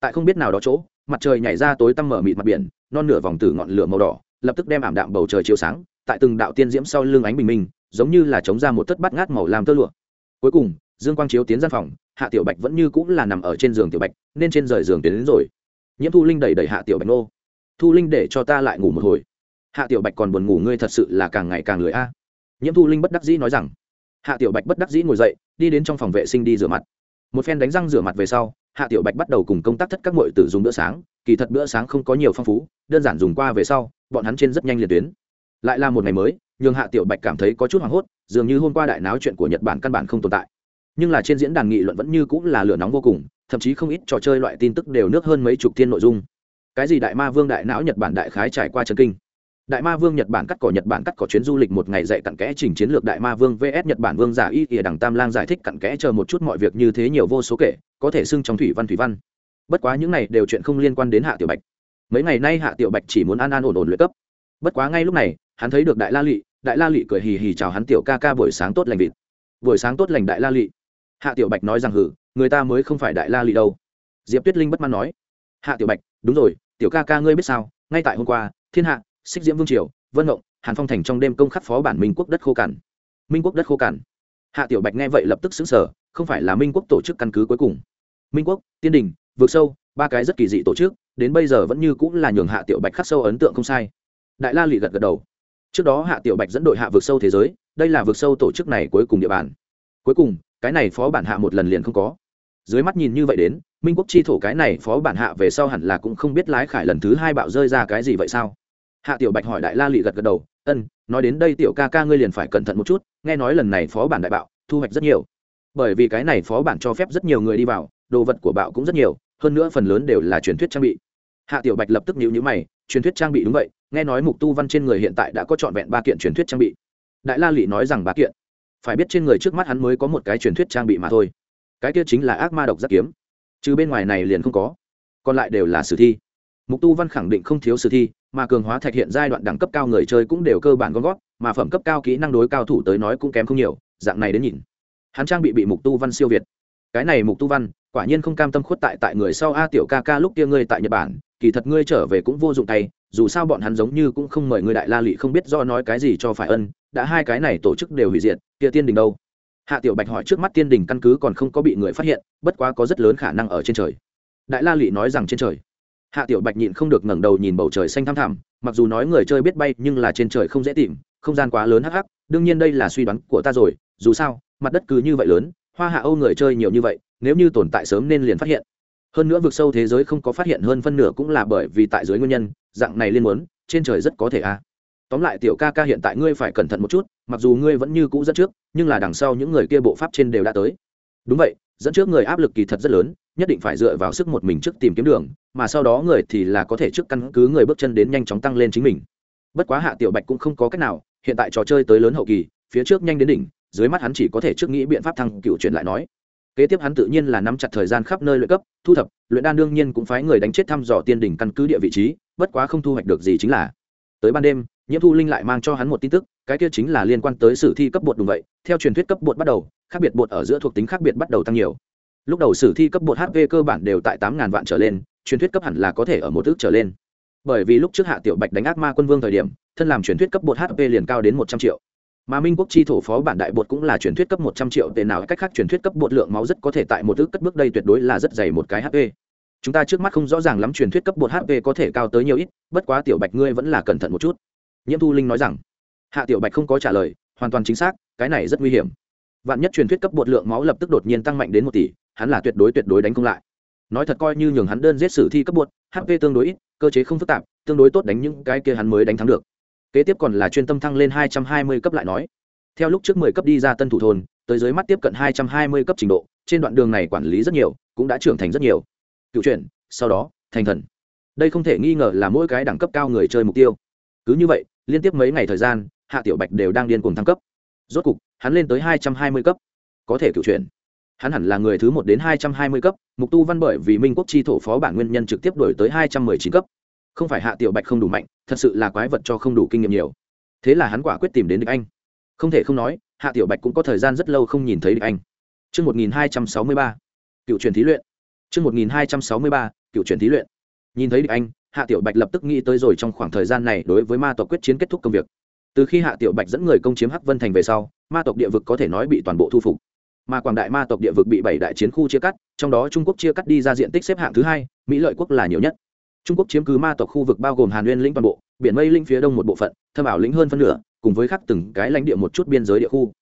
Speaker 1: Tại không biết nào đó chỗ, mặt trời nhảy ra tối tăm mở mịt mặt biển, non nửa vòng tử ngọn lửa màu đỏ, lập tức đem ảm đạm bầu trời chiếu sáng tại từng đạo tiên diễm sau lưng ánh bình minh, giống như là chống ra một thất bát ngát màu làm tơ lụa. Cuối cùng, dương quang chiếu tiến gian phòng, hạ tiểu bạch vẫn như cũng là nằm ở trên giường tiểu bạch, nên trên rời giường tiến đến rồi. Nhiễm thu linh đẩy đẩy hạ tiểu bạch nô. Thu linh để cho ta lại ngủ một hồi. Hạ tiểu bạch còn buồn ngủ, ngươi thật sự là càng ngày càng lười a. Nhiễm thu linh bất đắc dĩ nói rằng. Hạ tiểu bạch bất đắc dĩ ngồi dậy, đi đến trong phòng vệ sinh đi rửa mặt. Một phen đánh răng rửa mặt về sau, hạ tiểu bạch bắt đầu cùng công tác thất các mọi tử dùng bữa sáng. Kỳ thật bữa sáng không có nhiều phong phú, đơn giản dùng qua về sau, bọn hắn trên rất nhanh liền tuyến lại là một ngày mới, nhường hạ tiểu bạch cảm thấy có chút hoảng hốt, dường như hôm qua đại náo chuyện của nhật bản căn bản không tồn tại. Nhưng là trên diễn đàn nghị luận vẫn như cũng là lửa nóng vô cùng, thậm chí không ít trò chơi loại tin tức đều nước hơn mấy chục thiên nội dung. Cái gì đại ma vương đại não nhật bản đại khái trải qua trần kinh. Đại ma vương nhật bản cắt cỏ nhật bản cắt cỏ chuyến du lịch một ngày dạy cặn kẽ trình chiến lược đại ma vương vs nhật bản vương giả y ỉa đằng tam lang giải thích cặn kẽ chờ một chút mọi việc như thế nhiều vô số kể, có thể xưng trong thủy văn thủy văn. Bất quá những này đều chuyện không liên quan đến hạ tiểu bạch. Mấy ngày nay hạ tiểu bạch chỉ muốn an an ổn ổn luyện cấp bất quá ngay lúc này, hắn thấy được đại la lị, đại la lị cười hì hì chào hắn tiểu ca ca buổi sáng tốt lành vịt. Buổi sáng tốt lành đại la lị. Hạ tiểu bạch nói rằng hử, người ta mới không phải đại la lị đâu. Diệp tuyết linh bất mãn nói. Hạ tiểu bạch, đúng rồi, tiểu ca ca ngươi biết sao, ngay tại hôm qua, thiên hạ, xích diễm vương triều, vân ngộng, hàn phong thành trong đêm công khắc phó bản minh quốc đất khô cằn. Minh quốc đất khô cằn. Hạ tiểu bạch nghe vậy lập tức xứng sở không phải là minh quốc tổ chức căn cứ cuối cùng. Minh quốc, tiên đình, vượt sâu, ba cái rất kỳ dị tổ chức, đến bây giờ vẫn như cũng là nhường hạ tiểu bạch khắc sâu ấn tượng không sai đại la lị gật gật đầu. Trước đó hạ tiểu bạch dẫn đội hạ vượt sâu thế giới, đây là vượt sâu tổ chức này cuối cùng địa bàn. Cuối cùng, cái này phó bản hạ một lần liền không có. Dưới mắt nhìn như vậy đến, minh quốc chi thổ cái này phó bản hạ về sau hẳn là cũng không biết lái khải lần thứ hai bạo rơi ra cái gì vậy sao? Hạ tiểu bạch hỏi đại la lị gật gật đầu, ân, nói đến đây tiểu ca ca ngươi liền phải cẩn thận một chút, nghe nói lần này phó bản đại bạo, thu hoạch rất nhiều. Bởi vì cái này phó bản cho phép rất nhiều người đi vào, đồ vật của bạo cũng rất nhiều, hơn nữa phần lớn đều là truyền thuyết trang bị. Hạ tiểu bạch lập tức nhíu nhíu mày truyền thuyết trang bị đúng vậy, nghe nói mục tu văn trên người hiện tại đã có trọn vẹn ba kiện truyền thuyết trang bị. Đại la lị nói rằng ba kiện. Phải biết trên người trước mắt hắn mới có một cái truyền thuyết trang bị mà thôi. Cái kia chính là ác ma độc giác kiếm. Chứ bên ngoài này liền không có. Còn lại đều là sử thi. Mục tu văn khẳng định không thiếu sử thi, mà cường hóa thạch hiện giai đoạn đẳng cấp cao người chơi cũng đều cơ bản gom gót mà phẩm cấp cao kỹ năng đối cao thủ tới nói cũng kém không nhiều, dạng này đến nhìn. Hắn trang bị bị mục tu văn siêu việt. Cái này mục tu văn quả nhiên không cam tâm khuất tại tại người sau a tiểu ca ca lúc kia ngươi tại nhật bản, kỳ thật ngươi trở về cũng vô dụng tay, dù sao bọn hắn giống như cũng không mời người đại la lị không biết do nói cái gì cho phải ân, đã hai cái này tổ chức đều hủy diệt, kia tiên đình đâu? Hạ tiểu bạch hỏi trước mắt tiên đình căn cứ còn không có bị người phát hiện, bất quá có rất lớn khả năng ở trên trời. Đại la lị nói rằng trên trời. Hạ tiểu bạch nhịn không được ngẩng đầu nhìn bầu trời xanh thăm thẳm, mặc dù nói người chơi biết bay, nhưng là trên trời không dễ tìm, không gian quá lớn hắc hắc, đương nhiên đây là suy đoán của ta rồi, dù sao, mặt đất cứ như vậy lớn, hoa hạ âu người chơi nhiều như vậy nếu như tồn tại sớm nên liền phát hiện. Hơn nữa vực sâu thế giới không có phát hiện hơn phân nửa cũng là bởi vì tại dưới nguyên nhân, dạng này liên muốn, trên trời rất có thể a. Tóm lại tiểu ca ca hiện tại ngươi phải cẩn thận một chút, mặc dù ngươi vẫn như cũ dẫn trước, nhưng là đằng sau những người kia bộ pháp trên đều đã tới. Đúng vậy, dẫn trước người áp lực kỳ thật rất lớn, nhất định phải dựa vào sức một mình trước tìm kiếm đường, mà sau đó người thì là có thể trước căn cứ người bước chân đến nhanh chóng tăng lên chính mình. Bất quá hạ tiểu bạch cũng không có cách nào, hiện tại trò chơi tới lớn hậu kỳ, phía trước nhanh đến đỉnh, dưới mắt hắn chỉ có thể trước nghĩ biện pháp thăng cựu chuyển lại nói kế tiếp hắn tự nhiên là nắm chặt thời gian khắp nơi luyện cấp, thu thập, luyện đan đương nhiên cũng phái người đánh chết thăm dò tiên đỉnh căn cứ địa vị trí, bất quá không thu hoạch được gì chính là. Tới ban đêm, nhiễm thu linh lại mang cho hắn một tin tức, cái kia chính là liên quan tới sử thi cấp bột đúng vậy, theo truyền thuyết cấp bột bắt đầu, khác biệt bột ở giữa thuộc tính khác biệt bắt đầu tăng nhiều. Lúc đầu sử thi cấp bột hp cơ bản đều tại tám ngàn vạn trở lên, truyền thuyết cấp hẳn là có thể ở một ước trở lên. Bởi vì lúc trước hạ tiểu bạch đánh ác ma quân vương thời điểm, thân làm truyền thuyết cấp bột hp liền cao đến một trăm triệu mà minh quốc chi thổ phó bản đại bột cũng là truyền thuyết cấp một trăm triệu tệ nào cách khác truyền thuyết cấp bột lượng máu rất có thể tại một ước cất bước đây tuyệt đối là rất dày một cái hp chúng ta trước mắt không rõ ràng lắm truyền thuyết cấp bột hp có thể cao tới nhiều ít, bất quá tiểu bạch ngươi vẫn là cẩn thận một chút. Nhiễm thu linh nói rằng, hạ tiểu bạch không có trả lời, hoàn toàn chính xác, cái này rất nguy hiểm. Vạn nhất truyền thuyết cấp bột lượng máu lập tức đột nhiên tăng mạnh đến một tỷ, hắn là tuyệt đối tuyệt đối đánh không lại. Nói thật coi như nhường hắn đơn giết sử thi cấp bột hp tương đối ít, cơ chế không phức tạp, tương đối tốt đánh những cái kia hắn mới đánh thắng được kế tiếp còn là chuyên tâm thăng lên hai trăm hai mươi cấp lại nói. Theo lúc trước mười cấp đi ra tân thủ thôn, tới dưới mắt tiếp cận hai trăm hai mươi cấp trình độ, trên đoạn đường này quản lý rất nhiều, cũng đã trưởng thành rất nhiều. Cựu chuyển, sau đó, thành thần. Đây không thể nghi ngờ là mỗi cái đẳng cấp cao người chơi mục tiêu. Cứ như vậy, liên tiếp mấy ngày thời gian, hạ tiểu bạch đều đang điên cuồng thăng cấp. Rốt cục, hắn lên tới hai trăm hai mươi cấp. Có thể cựu chuyển. Hắn hẳn là người thứ một đến hai trăm hai mươi cấp, mục tu văn bởi vì minh quốc chi thổ phó bản nguyên nhân trực tiếp đổi tới hai trăm mười chín cấp. Không phải hạ tiểu bạch không đủ mạnh thật sự là quái vật cho không đủ kinh nghiệm nhiều thế là hắn quả quyết tìm đến địch anh không thể không nói hạ tiểu bạch cũng có thời gian rất lâu không nhìn thấy địch anh Trước 1263, cựu truyền thí luyện. Trước 1263, cựu truyền thí luyện. Nhìn thấy địch anh, Hạ Tiểu Bạch lập tức nghĩ tới rồi trong khoảng thời gian này đối với ma tộc quyết chiến kết thúc công việc. Từ khi Hạ Tiểu Bạch dẫn người công chiếm Hắc Vân Thành về sau, ma tộc địa vực có thể nói bị toàn bộ thu phục mà quảng đại ma tộc địa vực bị bảy đại chiến khu chia cắt trong đó trung quốc chia cắt đi ra diện tích xếp hạng thứ hai mỹ lợi quốc là nhiều nhất trung quốc chiếm cứ ma tộc khu vực bao gồm hàn nguyên lĩnh toàn bộ biển mây linh phía đông một bộ phận thâm ảo lĩnh hơn phân nửa cùng với khắc từng cái lãnh địa một chút biên giới địa khu.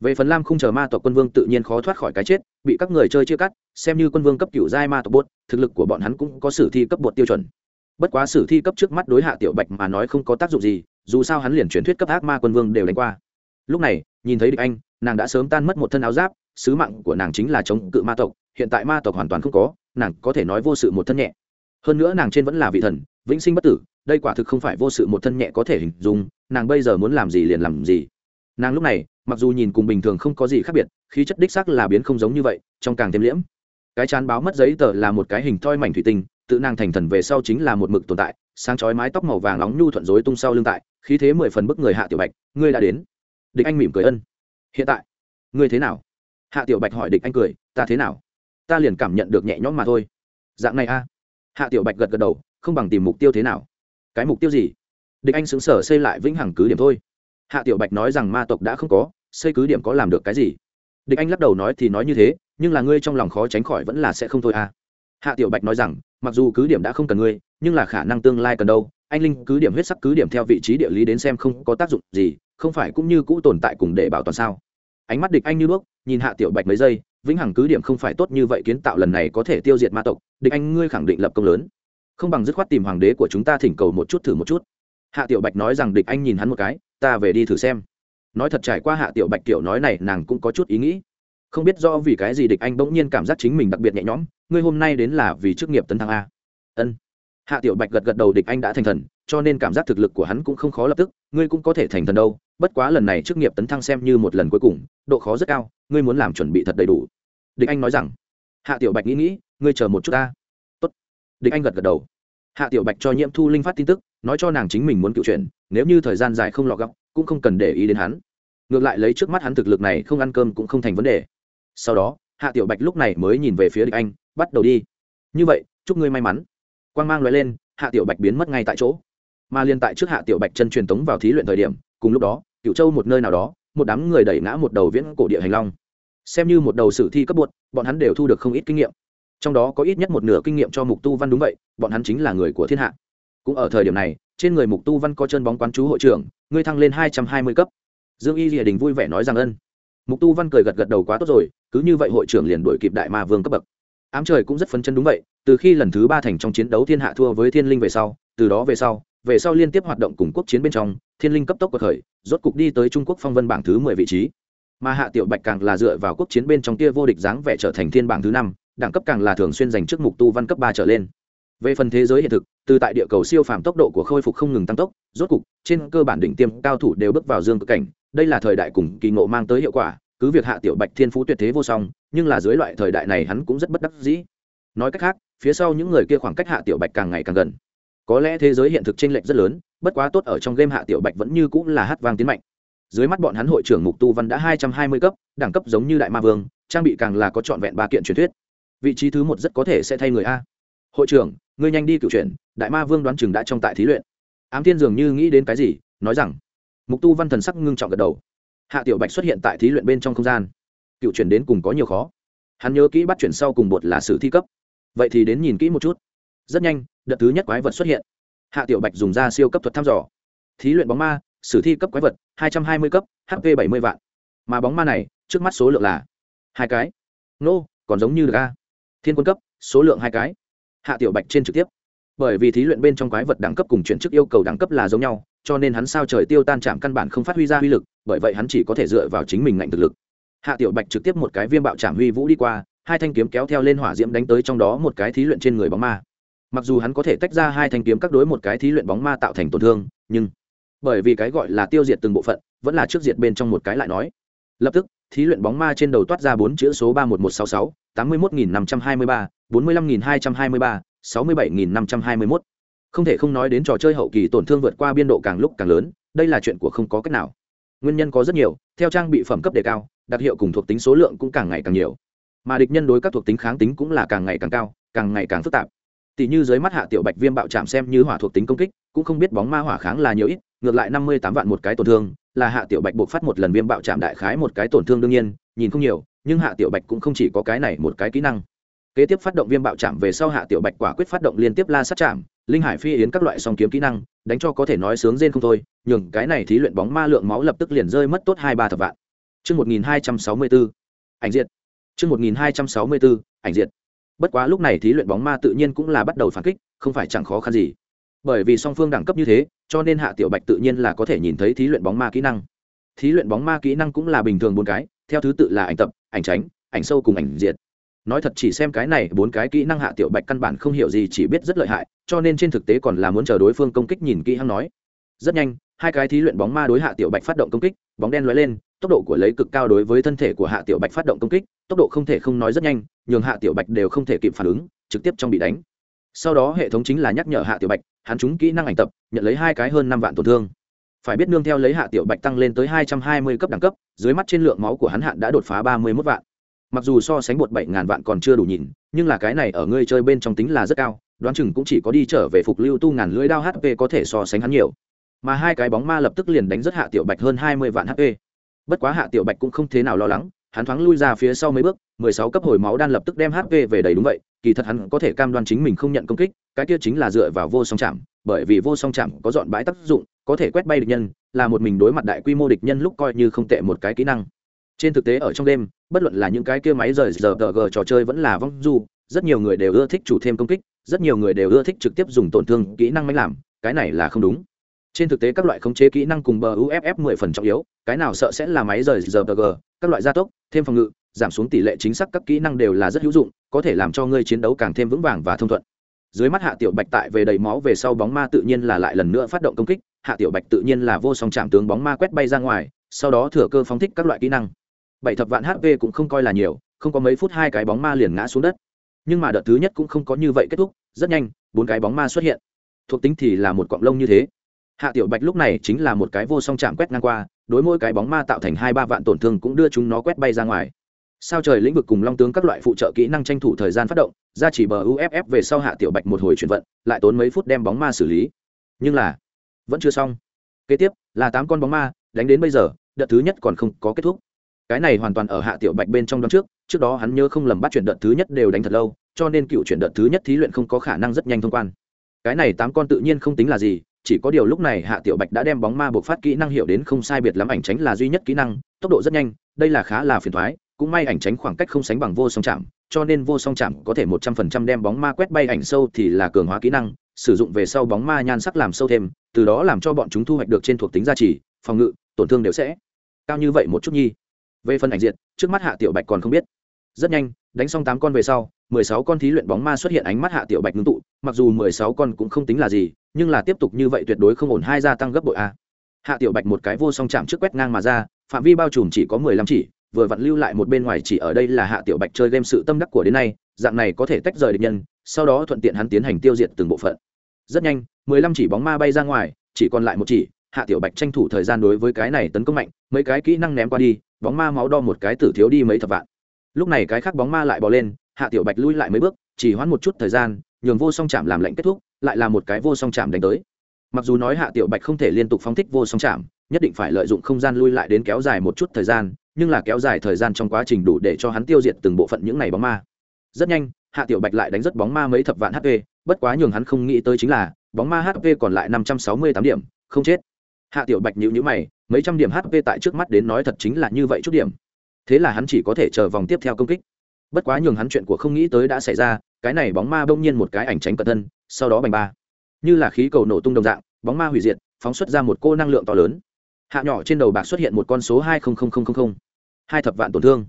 Speaker 1: Về phần lam không chờ ma tộc quân vương tự nhiên khó thoát khỏi cái chết bị các người chơi chia cắt xem như quân vương cấp cựu giai ma tộc bột, thực lực của bọn hắn cũng có sử thi cấp bột tiêu chuẩn. Bất quá sử thi cấp trước mắt đối hạ tiểu bạch mà nói không có tác dụng gì dù sao hắn liền truyền thuyết cấp ác ma quân vương đều đánh qua. Lúc này nhìn thấy địch anh nàng đã sớm tan mất một thân áo giáp sứ mạng của nàng chính là chống cự ma tộc hiện tại ma tộc hoàn toàn không có nàng có thể nói vô sự một thân nhẹ hơn nữa nàng trên vẫn là vị thần, vĩnh sinh bất tử, đây quả thực không phải vô sự một thân nhẹ có thể hình dung, nàng bây giờ muốn làm gì liền làm gì. Nàng lúc này, mặc dù nhìn cùng bình thường không có gì khác biệt, khí chất đích sắc là biến không giống như vậy, trong càng thêm liễm. Cái chán báo mất giấy tờ là một cái hình thoi mảnh thủy tinh, tự nàng thành thần về sau chính là một mực tồn tại, sáng chói mái tóc màu vàng nóng nhu thuận rối tung sau lưng tại, khí thế mười phần bức người hạ tiểu bạch, ngươi đã đến. Địch anh mỉm cười ân. Hiện tại, ngươi thế nào? Hạ tiểu bạch hỏi địch anh cười, ta thế nào? Ta liền cảm nhận được nhẹ nhõm mà thôi. Dạng này a hạ tiểu bạch gật gật đầu, không bằng tìm mục tiêu thế nào. Cái mục tiêu gì? Địch anh xứng sở xây lại vĩnh hằng cứ điểm thôi. Hạ tiểu bạch nói rằng ma tộc đã không có, xây cứ điểm có làm được cái gì? Địch anh lắc đầu nói thì nói như thế, nhưng là ngươi trong lòng khó tránh khỏi vẫn là sẽ không thôi à? hạ tiểu bạch nói rằng, mặc dù cứ điểm đã không cần ngươi, nhưng là khả năng tương lai cần đâu. Anh linh cứ điểm huyết sắc cứ điểm theo vị trí địa lý đến xem không có tác dụng gì, không phải cũng như cũ tồn tại cùng để bảo toàn sao? Ánh mắt địch anh như đuốc, nhìn hạ tiểu bạch mấy giây vĩnh hằng cứ điểm không phải tốt như vậy kiến tạo lần này có thể tiêu diệt ma tộc, địch anh ngươi khẳng định lập công lớn. Không bằng dứt khoát tìm hoàng đế của chúng ta thỉnh cầu một chút thử một chút. Hạ tiểu bạch nói rằng địch anh nhìn hắn một cái, ta về đi thử xem. Nói thật trải qua hạ tiểu bạch tiểu nói này, nàng cũng có chút ý nghĩ. Không biết do vì cái gì địch anh bỗng nhiên cảm giác chính mình đặc biệt nhẹ nhõm, ngươi hôm nay đến là vì chức nghiệp tấn thăng a? Ân. Hạ tiểu bạch gật gật đầu, địch anh đã thành thần, cho nên cảm giác thực lực của hắn cũng không khó lập tức, ngươi cũng có thể thành thần đâu bất quá lần này chức nghiệp tấn thăng xem như một lần cuối cùng, độ khó rất cao, ngươi muốn làm chuẩn bị thật đầy đủ. Địch anh nói rằng. Hạ tiểu bạch nghĩ nghĩ, ngươi chờ một chút ta. Tốt. địch anh gật gật đầu. Hạ tiểu bạch cho nhiễm thu linh phát tin tức, nói cho nàng chính mình muốn cựu chuyện, nếu như thời gian dài không lọ góc, cũng không cần để ý đến hắn. Ngược lại lấy trước mắt hắn thực lực này, không ăn cơm cũng không thành vấn đề. Sau đó, hạ tiểu bạch lúc này mới nhìn về phía địch anh, bắt đầu đi. Như vậy, chúc ngươi may mắn. Quang mang loại lên, hạ tiểu bạch biến mất ngay tại chỗ. Mà liên tại trước hạ tiểu bạch chân truyền tống vào thí luyện thời điểm, cùng lúc đó cựu châu một nơi nào đó, một đám người đẩy ngã một đầu viễn cổ địa hành long. Xem như một đầu sử thi cấp bột bọn hắn đều thu được không ít kinh nghiệm. Trong đó có ít nhất một nửa kinh nghiệm cho mục tu văn đúng vậy, bọn hắn chính là người của thiên hạ. Cũng ở thời điểm này, trên người mục tu văn có chân bóng quán chú hội trưởng, ngươi thăng lên hai trăm hai mươi cấp. Dương y rìa đình vui vẻ nói rằng ân. Mục tu văn cười gật gật đầu quá tốt rồi, cứ như vậy hội trưởng liền đổi kịp đại ma vương cấp bậc. Ám trời cũng rất phấn chân đúng vậy, từ khi lần thứ ba thành trong chiến đấu thiên hạ thua với thiên linh về sau, từ đó về sau về sau liên tiếp hoạt động cùng quốc chiến bên trong, thiên linh cấp tốc cuộc khởi, rốt cục đi tới trung quốc phong vân bảng thứ mười vị trí. Mà hạ tiểu bạch càng là dựa vào quốc chiến bên trong kia vô địch dáng vẻ trở thành thiên bảng thứ năm, đẳng cấp càng là thường xuyên giành trước mục tu văn cấp ba trở lên. Về phần thế giới hiện thực, từ tại địa cầu siêu phàm tốc độ của khôi phục không ngừng tăng tốc, rốt cục, trên cơ bản đỉnh tiêm cao thủ đều bước vào dương cực cảnh, đây là thời đại cùng kỳ ngộ mang tới hiệu quả, cứ việc hạ tiểu bạch thiên phú tuyệt thế vô song, nhưng là dưới loại thời đại này hắn cũng rất bất đắc dĩ. Nói cách khác, phía sau những người kia khoảng cách hạ tiểu bạch càng ngày càng gần có lẽ thế giới hiện thực chênh lệch rất lớn, bất quá tốt ở trong game hạ tiểu bạch vẫn như cũng là hát vang tiến mạnh. Dưới mắt bọn hắn hội trưởng mục tu văn đã hai trăm hai mươi cấp, đẳng cấp giống như đại ma vương, trang bị càng là có trọn vẹn ba kiện truyền thuyết. Vị trí thứ một rất có thể sẽ thay người a. Hội trưởng, ngươi nhanh đi cựu chuyển, đại ma vương đoán chừng đã trong tại thí luyện. Ám thiên dường như nghĩ đến cái gì, nói rằng. Mục tu văn thần sắc ngưng trọng gật đầu. Hạ tiểu bạch xuất hiện tại thí luyện bên trong không gian. Cựu chuyển đến cùng có nhiều khó. Hắn nhớ kỹ bắt chuyển sau cùng bột là sử thi cấp. Vậy thì đến nhìn kỹ một chút rất nhanh đợt thứ nhất quái vật xuất hiện. Hạ tiểu bạch dùng ra siêu cấp thuật thăm dò. Thí luyện bóng ma sử thi cấp quái vật hai trăm hai mươi cấp hp bảy mươi vạn. Mà bóng ma này trước mắt số lượng là hai cái. Nô、no, còn giống như được a. Thiên quân cấp số lượng hai cái. Hạ tiểu bạch trên trực tiếp. Bởi vì thí luyện bên trong quái vật đẳng cấp cùng chuyển chức yêu cầu đẳng cấp là giống nhau cho nên hắn sao trời tiêu tan chạm căn bản không phát huy ra uy lực bởi vậy hắn chỉ có thể dựa vào chính mình ngạnh thực lực. Hạ tiểu bạch trực tiếp một cái viêm bạo chạm huy vũ đi qua hai thanh kiếm kéo theo lên hỏa diễm đánh tới trong đó một cái thí luyện trên người bóng ma mặc dù hắn có thể tách ra hai thanh kiếm các đối một cái thí luyện bóng ma tạo thành tổn thương, nhưng bởi vì cái gọi là tiêu diệt từng bộ phận, vẫn là trước diệt bên trong một cái lại nói. Lập tức, thí luyện bóng ma trên đầu toát ra bốn chữ số ba một một sáu sáu, tám mươi một nghìn năm trăm hai mươi ba, bốn mươi lăm nghìn hai trăm hai mươi ba, sáu mươi bảy nghìn năm trăm hai mươi mốt. Không thể không nói đến trò chơi hậu kỳ tổn thương vượt qua biên độ càng lúc càng lớn, đây là chuyện của không có cách nào. Nguyên nhân có rất nhiều, theo trang bị phẩm cấp đề cao, đặc hiệu cùng thuộc tính số lượng cũng càng ngày càng nhiều. Mà địch nhân đối các thuộc tính kháng tính cũng là càng ngày càng cao, càng ngày càng phức tạp tỷ như dưới mắt hạ tiểu bạch viêm bạo chạm xem như hỏa thuộc tính công kích cũng không biết bóng ma hỏa kháng là nhiều ít ngược lại năm mươi tám vạn một cái tổn thương là hạ tiểu bạch buộc phát một lần viêm bạo chạm đại khái một cái tổn thương đương nhiên nhìn không nhiều nhưng hạ tiểu bạch cũng không chỉ có cái này một cái kỹ năng kế tiếp phát động viêm bạo chạm về sau hạ tiểu bạch quả quyết phát động liên tiếp la sát chạm linh hải phi yến các loại song kiếm kỹ năng đánh cho có thể nói sướng rên không thôi nhường cái này thí luyện bóng ma lượng máu lập tức liền rơi mất tốt hai ba thập vạn Trước 1264, ảnh diệt. Chương 1264, ảnh diệt. Bất quá lúc này thí luyện bóng ma tự nhiên cũng là bắt đầu phản kích, không phải chẳng khó khăn gì. Bởi vì song phương đẳng cấp như thế, cho nên Hạ Tiểu Bạch tự nhiên là có thể nhìn thấy thí luyện bóng ma kỹ năng. Thí luyện bóng ma kỹ năng cũng là bình thường bốn cái, theo thứ tự là ảnh tập, ảnh tránh, ảnh sâu cùng ảnh diệt. Nói thật chỉ xem cái này bốn cái kỹ năng Hạ Tiểu Bạch căn bản không hiểu gì, chỉ biết rất lợi hại, cho nên trên thực tế còn là muốn chờ đối phương công kích nhìn kỹ hăng nói. Rất nhanh, hai cái thí luyện bóng ma đối Hạ Tiểu Bạch phát động công kích, bóng đen lóe lên, tốc độ của lấy cực cao đối với thân thể của Hạ Tiểu Bạch phát động công kích, tốc độ không thể không nói rất nhanh nhường hạ tiểu bạch đều không thể kịp phản ứng trực tiếp trong bị đánh. Sau đó hệ thống chính là nhắc nhở hạ tiểu bạch hắn trúng kỹ năng ảnh tập nhận lấy hai cái hơn năm vạn tổn thương. Phải biết nương theo lấy hạ tiểu bạch tăng lên tới hai trăm hai mươi cấp đẳng cấp dưới mắt trên lượng máu của hắn hạn đã đột phá ba mươi mốt vạn. Mặc dù so sánh một bảy ngàn vạn còn chưa đủ nhìn nhưng là cái này ở ngươi chơi bên trong tính là rất cao đoán chừng cũng chỉ có đi trở về phục lưu tu ngàn lưỡi đao hp có thể so sánh hắn nhiều mà hai cái bóng ma lập tức liền đánh rất hạ tiểu bạch hơn hai mươi vạn hp bất quá hạ tiểu bạch cũng không thế nào lo lắng, hắn thoáng lui ra phía sau mấy bước, mười sáu cấp hồi máu đan lập tức đem hp về đầy đúng vậy, kỳ thật hắn có thể cam đoan chính mình không nhận công kích, cái kia chính là dựa vào vô song chạm, bởi vì vô song chạm có dọn bãi tác dụng, có thể quét bay địch nhân, là một mình đối mặt đại quy mô địch nhân lúc coi như không tệ một cái kỹ năng. Trên thực tế ở trong đêm, bất luận là những cái kia máy rời giờ tờ g trò chơi vẫn là vong du, rất nhiều người đều ưa thích chủ thêm công kích, rất nhiều người đều ưa thích trực tiếp dùng tổn thương kỹ năng máy làm, cái này là không đúng trên thực tế các loại khống chế kỹ năng cùng bờ uff 10 phần trọng yếu, cái nào sợ sẽ là máy rời giờ tờ g, các loại gia tốc, thêm phòng ngự, giảm xuống tỷ lệ chính xác các kỹ năng đều là rất hữu dụng, có thể làm cho ngươi chiến đấu càng thêm vững vàng và thông thuận. Dưới mắt hạ tiểu bạch tại về đầy máu về sau bóng ma tự nhiên là lại lần nữa phát động công kích, hạ tiểu bạch tự nhiên là vô song chạm tướng bóng ma quét bay ra ngoài, sau đó thừa cơ phóng thích các loại kỹ năng. Bảy thập vạn hp cũng không coi là nhiều, không có mấy phút hai cái bóng ma liền ngã xuống đất. Nhưng mà đợt thứ nhất cũng không có như vậy kết thúc, rất nhanh, bốn cái bóng ma xuất hiện. Thuộc tính thì là một cọng lông như thế hạ tiểu bạch lúc này chính là một cái vô song chạm quét ngang qua, đối mỗi cái bóng ma tạo thành hai ba vạn tổn thương cũng đưa chúng nó quét bay ra ngoài. Sao trời lĩnh vực cùng long tướng các loại phụ trợ kỹ năng tranh thủ thời gian phát động, ra chỉ bờ uff về sau hạ tiểu bạch một hồi chuyển vận, lại tốn mấy phút đem bóng ma xử lý. Nhưng là, vẫn chưa xong. Kế tiếp, là tám con bóng ma, đánh đến bây giờ, đợt thứ nhất còn không có kết thúc. Cái này hoàn toàn ở hạ tiểu bạch bên trong đón trước trước đó hắn nhớ không lầm bắt chuyển đợt thứ nhất đều đánh thật lâu, cho nên cựu chuyển đợt thứ nhất thí luyện không có khả năng rất nhanh thông quan. Cái này tám con tự nhiên không tính là gì chỉ có điều lúc này hạ tiểu bạch đã đem bóng ma buộc phát kỹ năng hiệu đến không sai biệt lắm ảnh tránh là duy nhất kỹ năng, tốc độ rất nhanh, đây là khá là phiền thoái, cũng may ảnh tránh khoảng cách không sánh bằng vô song chạm, cho nên vô song chạm có thể một trăm phần trăm đem bóng ma quét bay ảnh sâu thì là cường hóa kỹ năng, sử dụng về sau bóng ma nhan sắc làm sâu thêm, từ đó làm cho bọn chúng thu hoạch được trên thuộc tính gia trì, phòng ngự, tổn thương đều sẽ cao như vậy một chút nhi. Về phần ảnh diện trước mắt hạ tiểu bạch còn không biết. Rất nhanh, đánh xong tám con về sau, mười sáu con thí luyện bóng ma xuất hiện ánh mắt hạ tiểu bạch ngưng tụ, mặc dù mười sáu con cũng không tính là gì nhưng là tiếp tục như vậy tuyệt đối không ổn hai gia tăng gấp bội a. Hạ tiểu bạch một cái vô song chạm trước quét ngang mà ra, phạm vi bao trùm chỉ có mười lăm chỉ, vừa vặn lưu lại một bên ngoài chỉ ở đây là hạ tiểu bạch chơi game sự tâm đắc của đến nay, dạng này có thể tách rời địch nhân, sau đó thuận tiện hắn tiến hành tiêu diệt từng bộ phận. Rất nhanh, mười lăm chỉ bóng ma bay ra ngoài, chỉ còn lại một chỉ, hạ tiểu bạch tranh thủ thời gian đối với cái này tấn công mạnh, mấy cái kỹ năng ném qua đi, bóng ma máu đo một cái tử thiếu đi mấy thập vạn. Lúc này cái khác bóng ma lại bò lên, hạ tiểu bạch lui lại mấy bước, chỉ hoãn một chút thời gian nhường vô song chạm làm lệnh kết thúc, lại là một cái vô song chạm đánh tới. Mặc dù nói hạ tiểu bạch không thể liên tục phóng thích vô song chạm nhất định phải lợi dụng không gian lui lại đến kéo dài một chút thời gian, nhưng là kéo dài thời gian trong quá trình đủ để cho hắn tiêu diệt từng bộ phận những này bóng ma. Rất nhanh, hạ tiểu bạch lại đánh rất bóng ma mấy thập vạn hp bất quá nhường hắn không nghĩ tới chính là, bóng ma hp còn lại năm trăm sáu mươi tám điểm, không chết. Hạ tiểu bạch nhịu nhữ mày, mấy trăm điểm hp tại trước mắt đến nói thật chính là như vậy chút điểm. Thế là hắn chỉ có thể chờ vòng tiếp theo công kích. Bất quá nhường hắn chuyện của không nghĩ tới đã xảy ra cái này bóng ma bỗng nhiên một cái ảnh tránh cận thân, sau đó bành ba. Như là khí cầu nổ tung đồng dạng, bóng ma hủy diệt, phóng xuất ra một cô năng lượng to lớn. Hạ nhỏ trên đầu bạc xuất hiện một con số hai hai thập vạn tổn thương.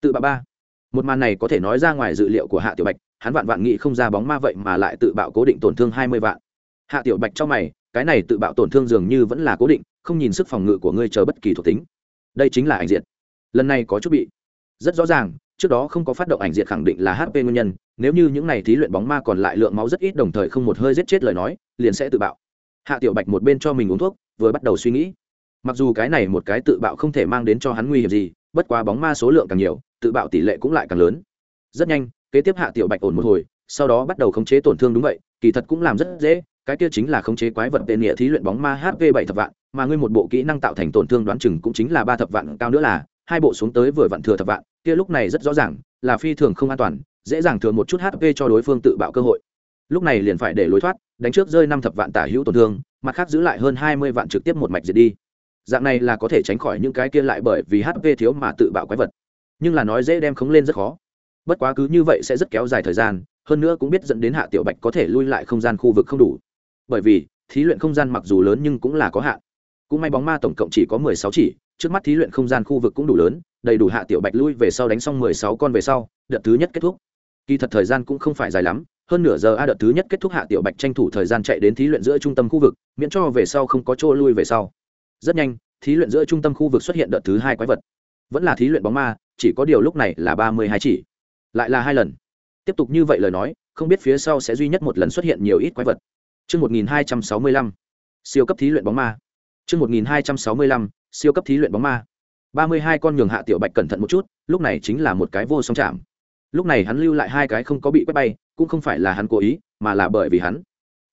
Speaker 1: Tự bạo ba. Một màn này có thể nói ra ngoài dự liệu của hạ tiểu bạch, hắn vạn vạn nghĩ không ra bóng ma vậy mà lại tự bạo cố định tổn thương hai mươi vạn. Hạ tiểu bạch trong mày, cái này tự bạo tổn thương dường như vẫn là cố định, không nhìn sức phòng ngự của ngươi chờ bất kỳ thuộc tính. Đây chính là ảnh diệt. Lần này có chút bị. Rất rõ ràng, trước đó không có phát động ảnh diệt khẳng định là hp nguyên nhân nếu như những này thí luyện bóng ma còn lại lượng máu rất ít đồng thời không một hơi giết chết lời nói, liền sẽ tự bạo. Hạ tiểu bạch một bên cho mình uống thuốc, vừa bắt đầu suy nghĩ. Mặc dù cái này một cái tự bạo không thể mang đến cho hắn nguy hiểm gì, bất quá bóng ma số lượng càng nhiều, tự bạo tỷ lệ cũng lại càng lớn. Rất nhanh, kế tiếp hạ tiểu bạch ổn một hồi, sau đó bắt đầu khống chế tổn thương đúng vậy, kỳ thật cũng làm rất dễ, cái kia chính là khống chế quái vật tên nghĩa thí luyện bóng ma hp bảy thập vạn, mà ngươi một bộ kỹ năng tạo thành tổn thương đoán chừng cũng chính là ba thập vạn cao nữa là, hai bộ xuống tới vừa vặn thừa thập vạn, kia lúc này rất rõ ràng, là phi thường không an toàn dễ dàng thừa một chút hp cho đối phương tự bạo cơ hội. Lúc này liền phải để lối thoát, đánh trước rơi năm thập vạn tả hữu tổn thương, mặt khác giữ lại hơn hai mươi vạn trực tiếp một mạch diệt đi. Dạng này là có thể tránh khỏi những cái kia lại bởi vì hp thiếu mà tự bạo quái vật. Nhưng là nói dễ đem khống lên rất khó. Bất quá cứ như vậy sẽ rất kéo dài thời gian, hơn nữa cũng biết dẫn đến hạ tiểu bạch có thể lui lại không gian khu vực không đủ. Bởi vì, thí luyện không gian mặc dù lớn nhưng cũng là có hạn. Cũng may bóng ma tổng cộng chỉ có mười sáu chỉ, trước mắt thí luyện không gian khu vực cũng đủ lớn, đầy đủ hạ tiểu bạch lui về sau đánh xong mười sáu con về sau, đợt thứ nhất kết thúc kỳ thật thời gian cũng không phải dài lắm hơn nửa giờ a đợt thứ nhất kết thúc hạ tiểu bạch tranh thủ thời gian chạy đến thí luyện giữa trung tâm khu vực miễn cho về sau không có chỗ lui về sau. Rất nhanh thí luyện giữa trung tâm khu vực xuất hiện đợt thứ hai quái vật. Vẫn là thí luyện bóng ma chỉ có điều lúc này là ba mươi hai chỉ. Lại là hai lần. Tiếp tục như vậy lời nói không biết phía sau sẽ duy nhất một lần xuất hiện nhiều ít quái vật. Trước 1265, siêu cấp thí luyện bóng ma. Trước 1265, siêu cấp thí luyện bóng ma. 32 con nhường hạ tiểu bạch cẩn thận một chút, lúc này chính là một cái vô song chạm. Lúc này hắn lưu lại hai cái không có bị quét bay, cũng không phải là hắn cố ý, mà là bởi vì hắn.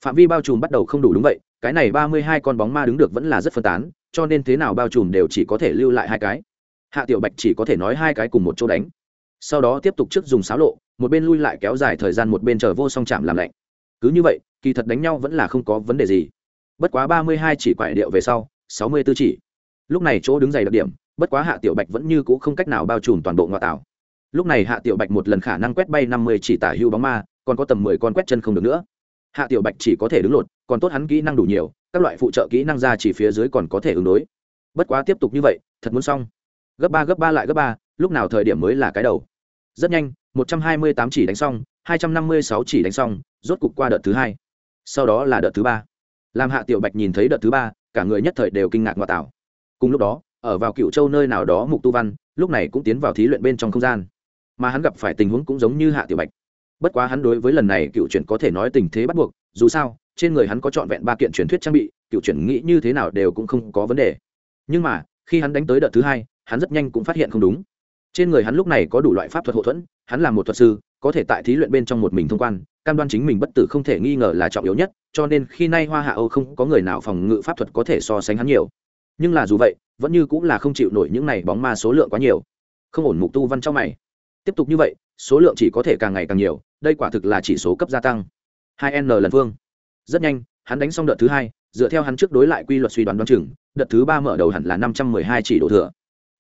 Speaker 1: Phạm vi bao trùm bắt đầu không đủ đúng vậy, cái này 32 con bóng ma đứng được vẫn là rất phân tán, cho nên thế nào bao trùm đều chỉ có thể lưu lại hai cái. Hạ tiểu bạch chỉ có thể nói hai cái cùng một chỗ đánh. Sau đó tiếp tục trước dùng xáo lộ, một bên lui lại kéo dài thời gian một bên chờ vô song chạm làm lạnh. Cứ như vậy, kỳ thật đánh nhau vẫn là không có vấn đề gì bất quá ba mươi hai chỉ quải điệu về sau sáu mươi b ố chỉ lúc này chỗ đứng dày đặc điểm bất quá hạ tiểu bạch vẫn như c ũ không cách nào bao trùm toàn bộ ngoại tảo lúc này hạ tiểu bạch một lần khả năng quét bay năm mươi chỉ tả hưu bóng ma, còn có tầm mười con quét chân không được nữa. Hạ tiểu bạch chỉ có thể đứng lột, còn tốt hắn kỹ năng đủ nhiều, các loại phụ trợ kỹ năng ra chỉ phía dưới còn có thể ứng đối. Bất quá tiếp tục như vậy, thật muốn xong. Gấp ba gấp ba lại gấp ba, lúc nào thời điểm mới là cái đầu. Rất nhanh, một trăm hai mươi tám chỉ đánh xong, hai trăm năm mươi sáu chỉ đánh xong, rốt cục qua đợt thứ hai. Sau đó là đợt thứ ba. Làm hạ tiểu bạch nhìn thấy đợt thứ ba, cả người nhất thời đều kinh ngạc ngoại tảo. Cùng lúc đó, ở vào cựu châu nơi nào đó mục tu văn, lúc này cũng tiến vào thí luyện bên trong không gian mà hắn gặp phải tình huống cũng giống như hạ tiểu bạch. Bất quá hắn đối với lần này cựu chuyển có thể nói tình thế bắt buộc, dù sao, trên người hắn có trọn vẹn ba kiện truyền thuyết trang bị, cựu chuyển nghĩ như thế nào đều cũng không có vấn đề. Nhưng mà, khi hắn đánh tới đợt thứ hai, hắn rất nhanh cũng phát hiện không đúng. Trên người hắn lúc này có đủ loại pháp thuật hậu thuẫn, hắn là một thuật sư, có thể tại thí luyện bên trong một mình thông quan, cam đoan chính mình bất tử không thể nghi ngờ là trọng yếu nhất, cho nên khi nay hoa hạ âu không có người nào phòng ngự pháp thuật có thể so sánh hắn nhiều. Nhưng là dù vậy, vẫn như cũng là không chịu nổi những này bóng ma số lượng quá nhiều. Không ổn mục tu văn trong mày tiếp tục như vậy, số lượng chỉ có thể càng ngày càng nhiều, đây quả thực là chỉ số cấp gia tăng. Hai n lần phương rất nhanh, hắn đánh xong đợt thứ hai, dựa theo hắn trước đối lại quy luật suy đoán đoán chừng, đợt thứ ba mở đầu hẳn là năm trăm mười hai chỉ đổ thừa.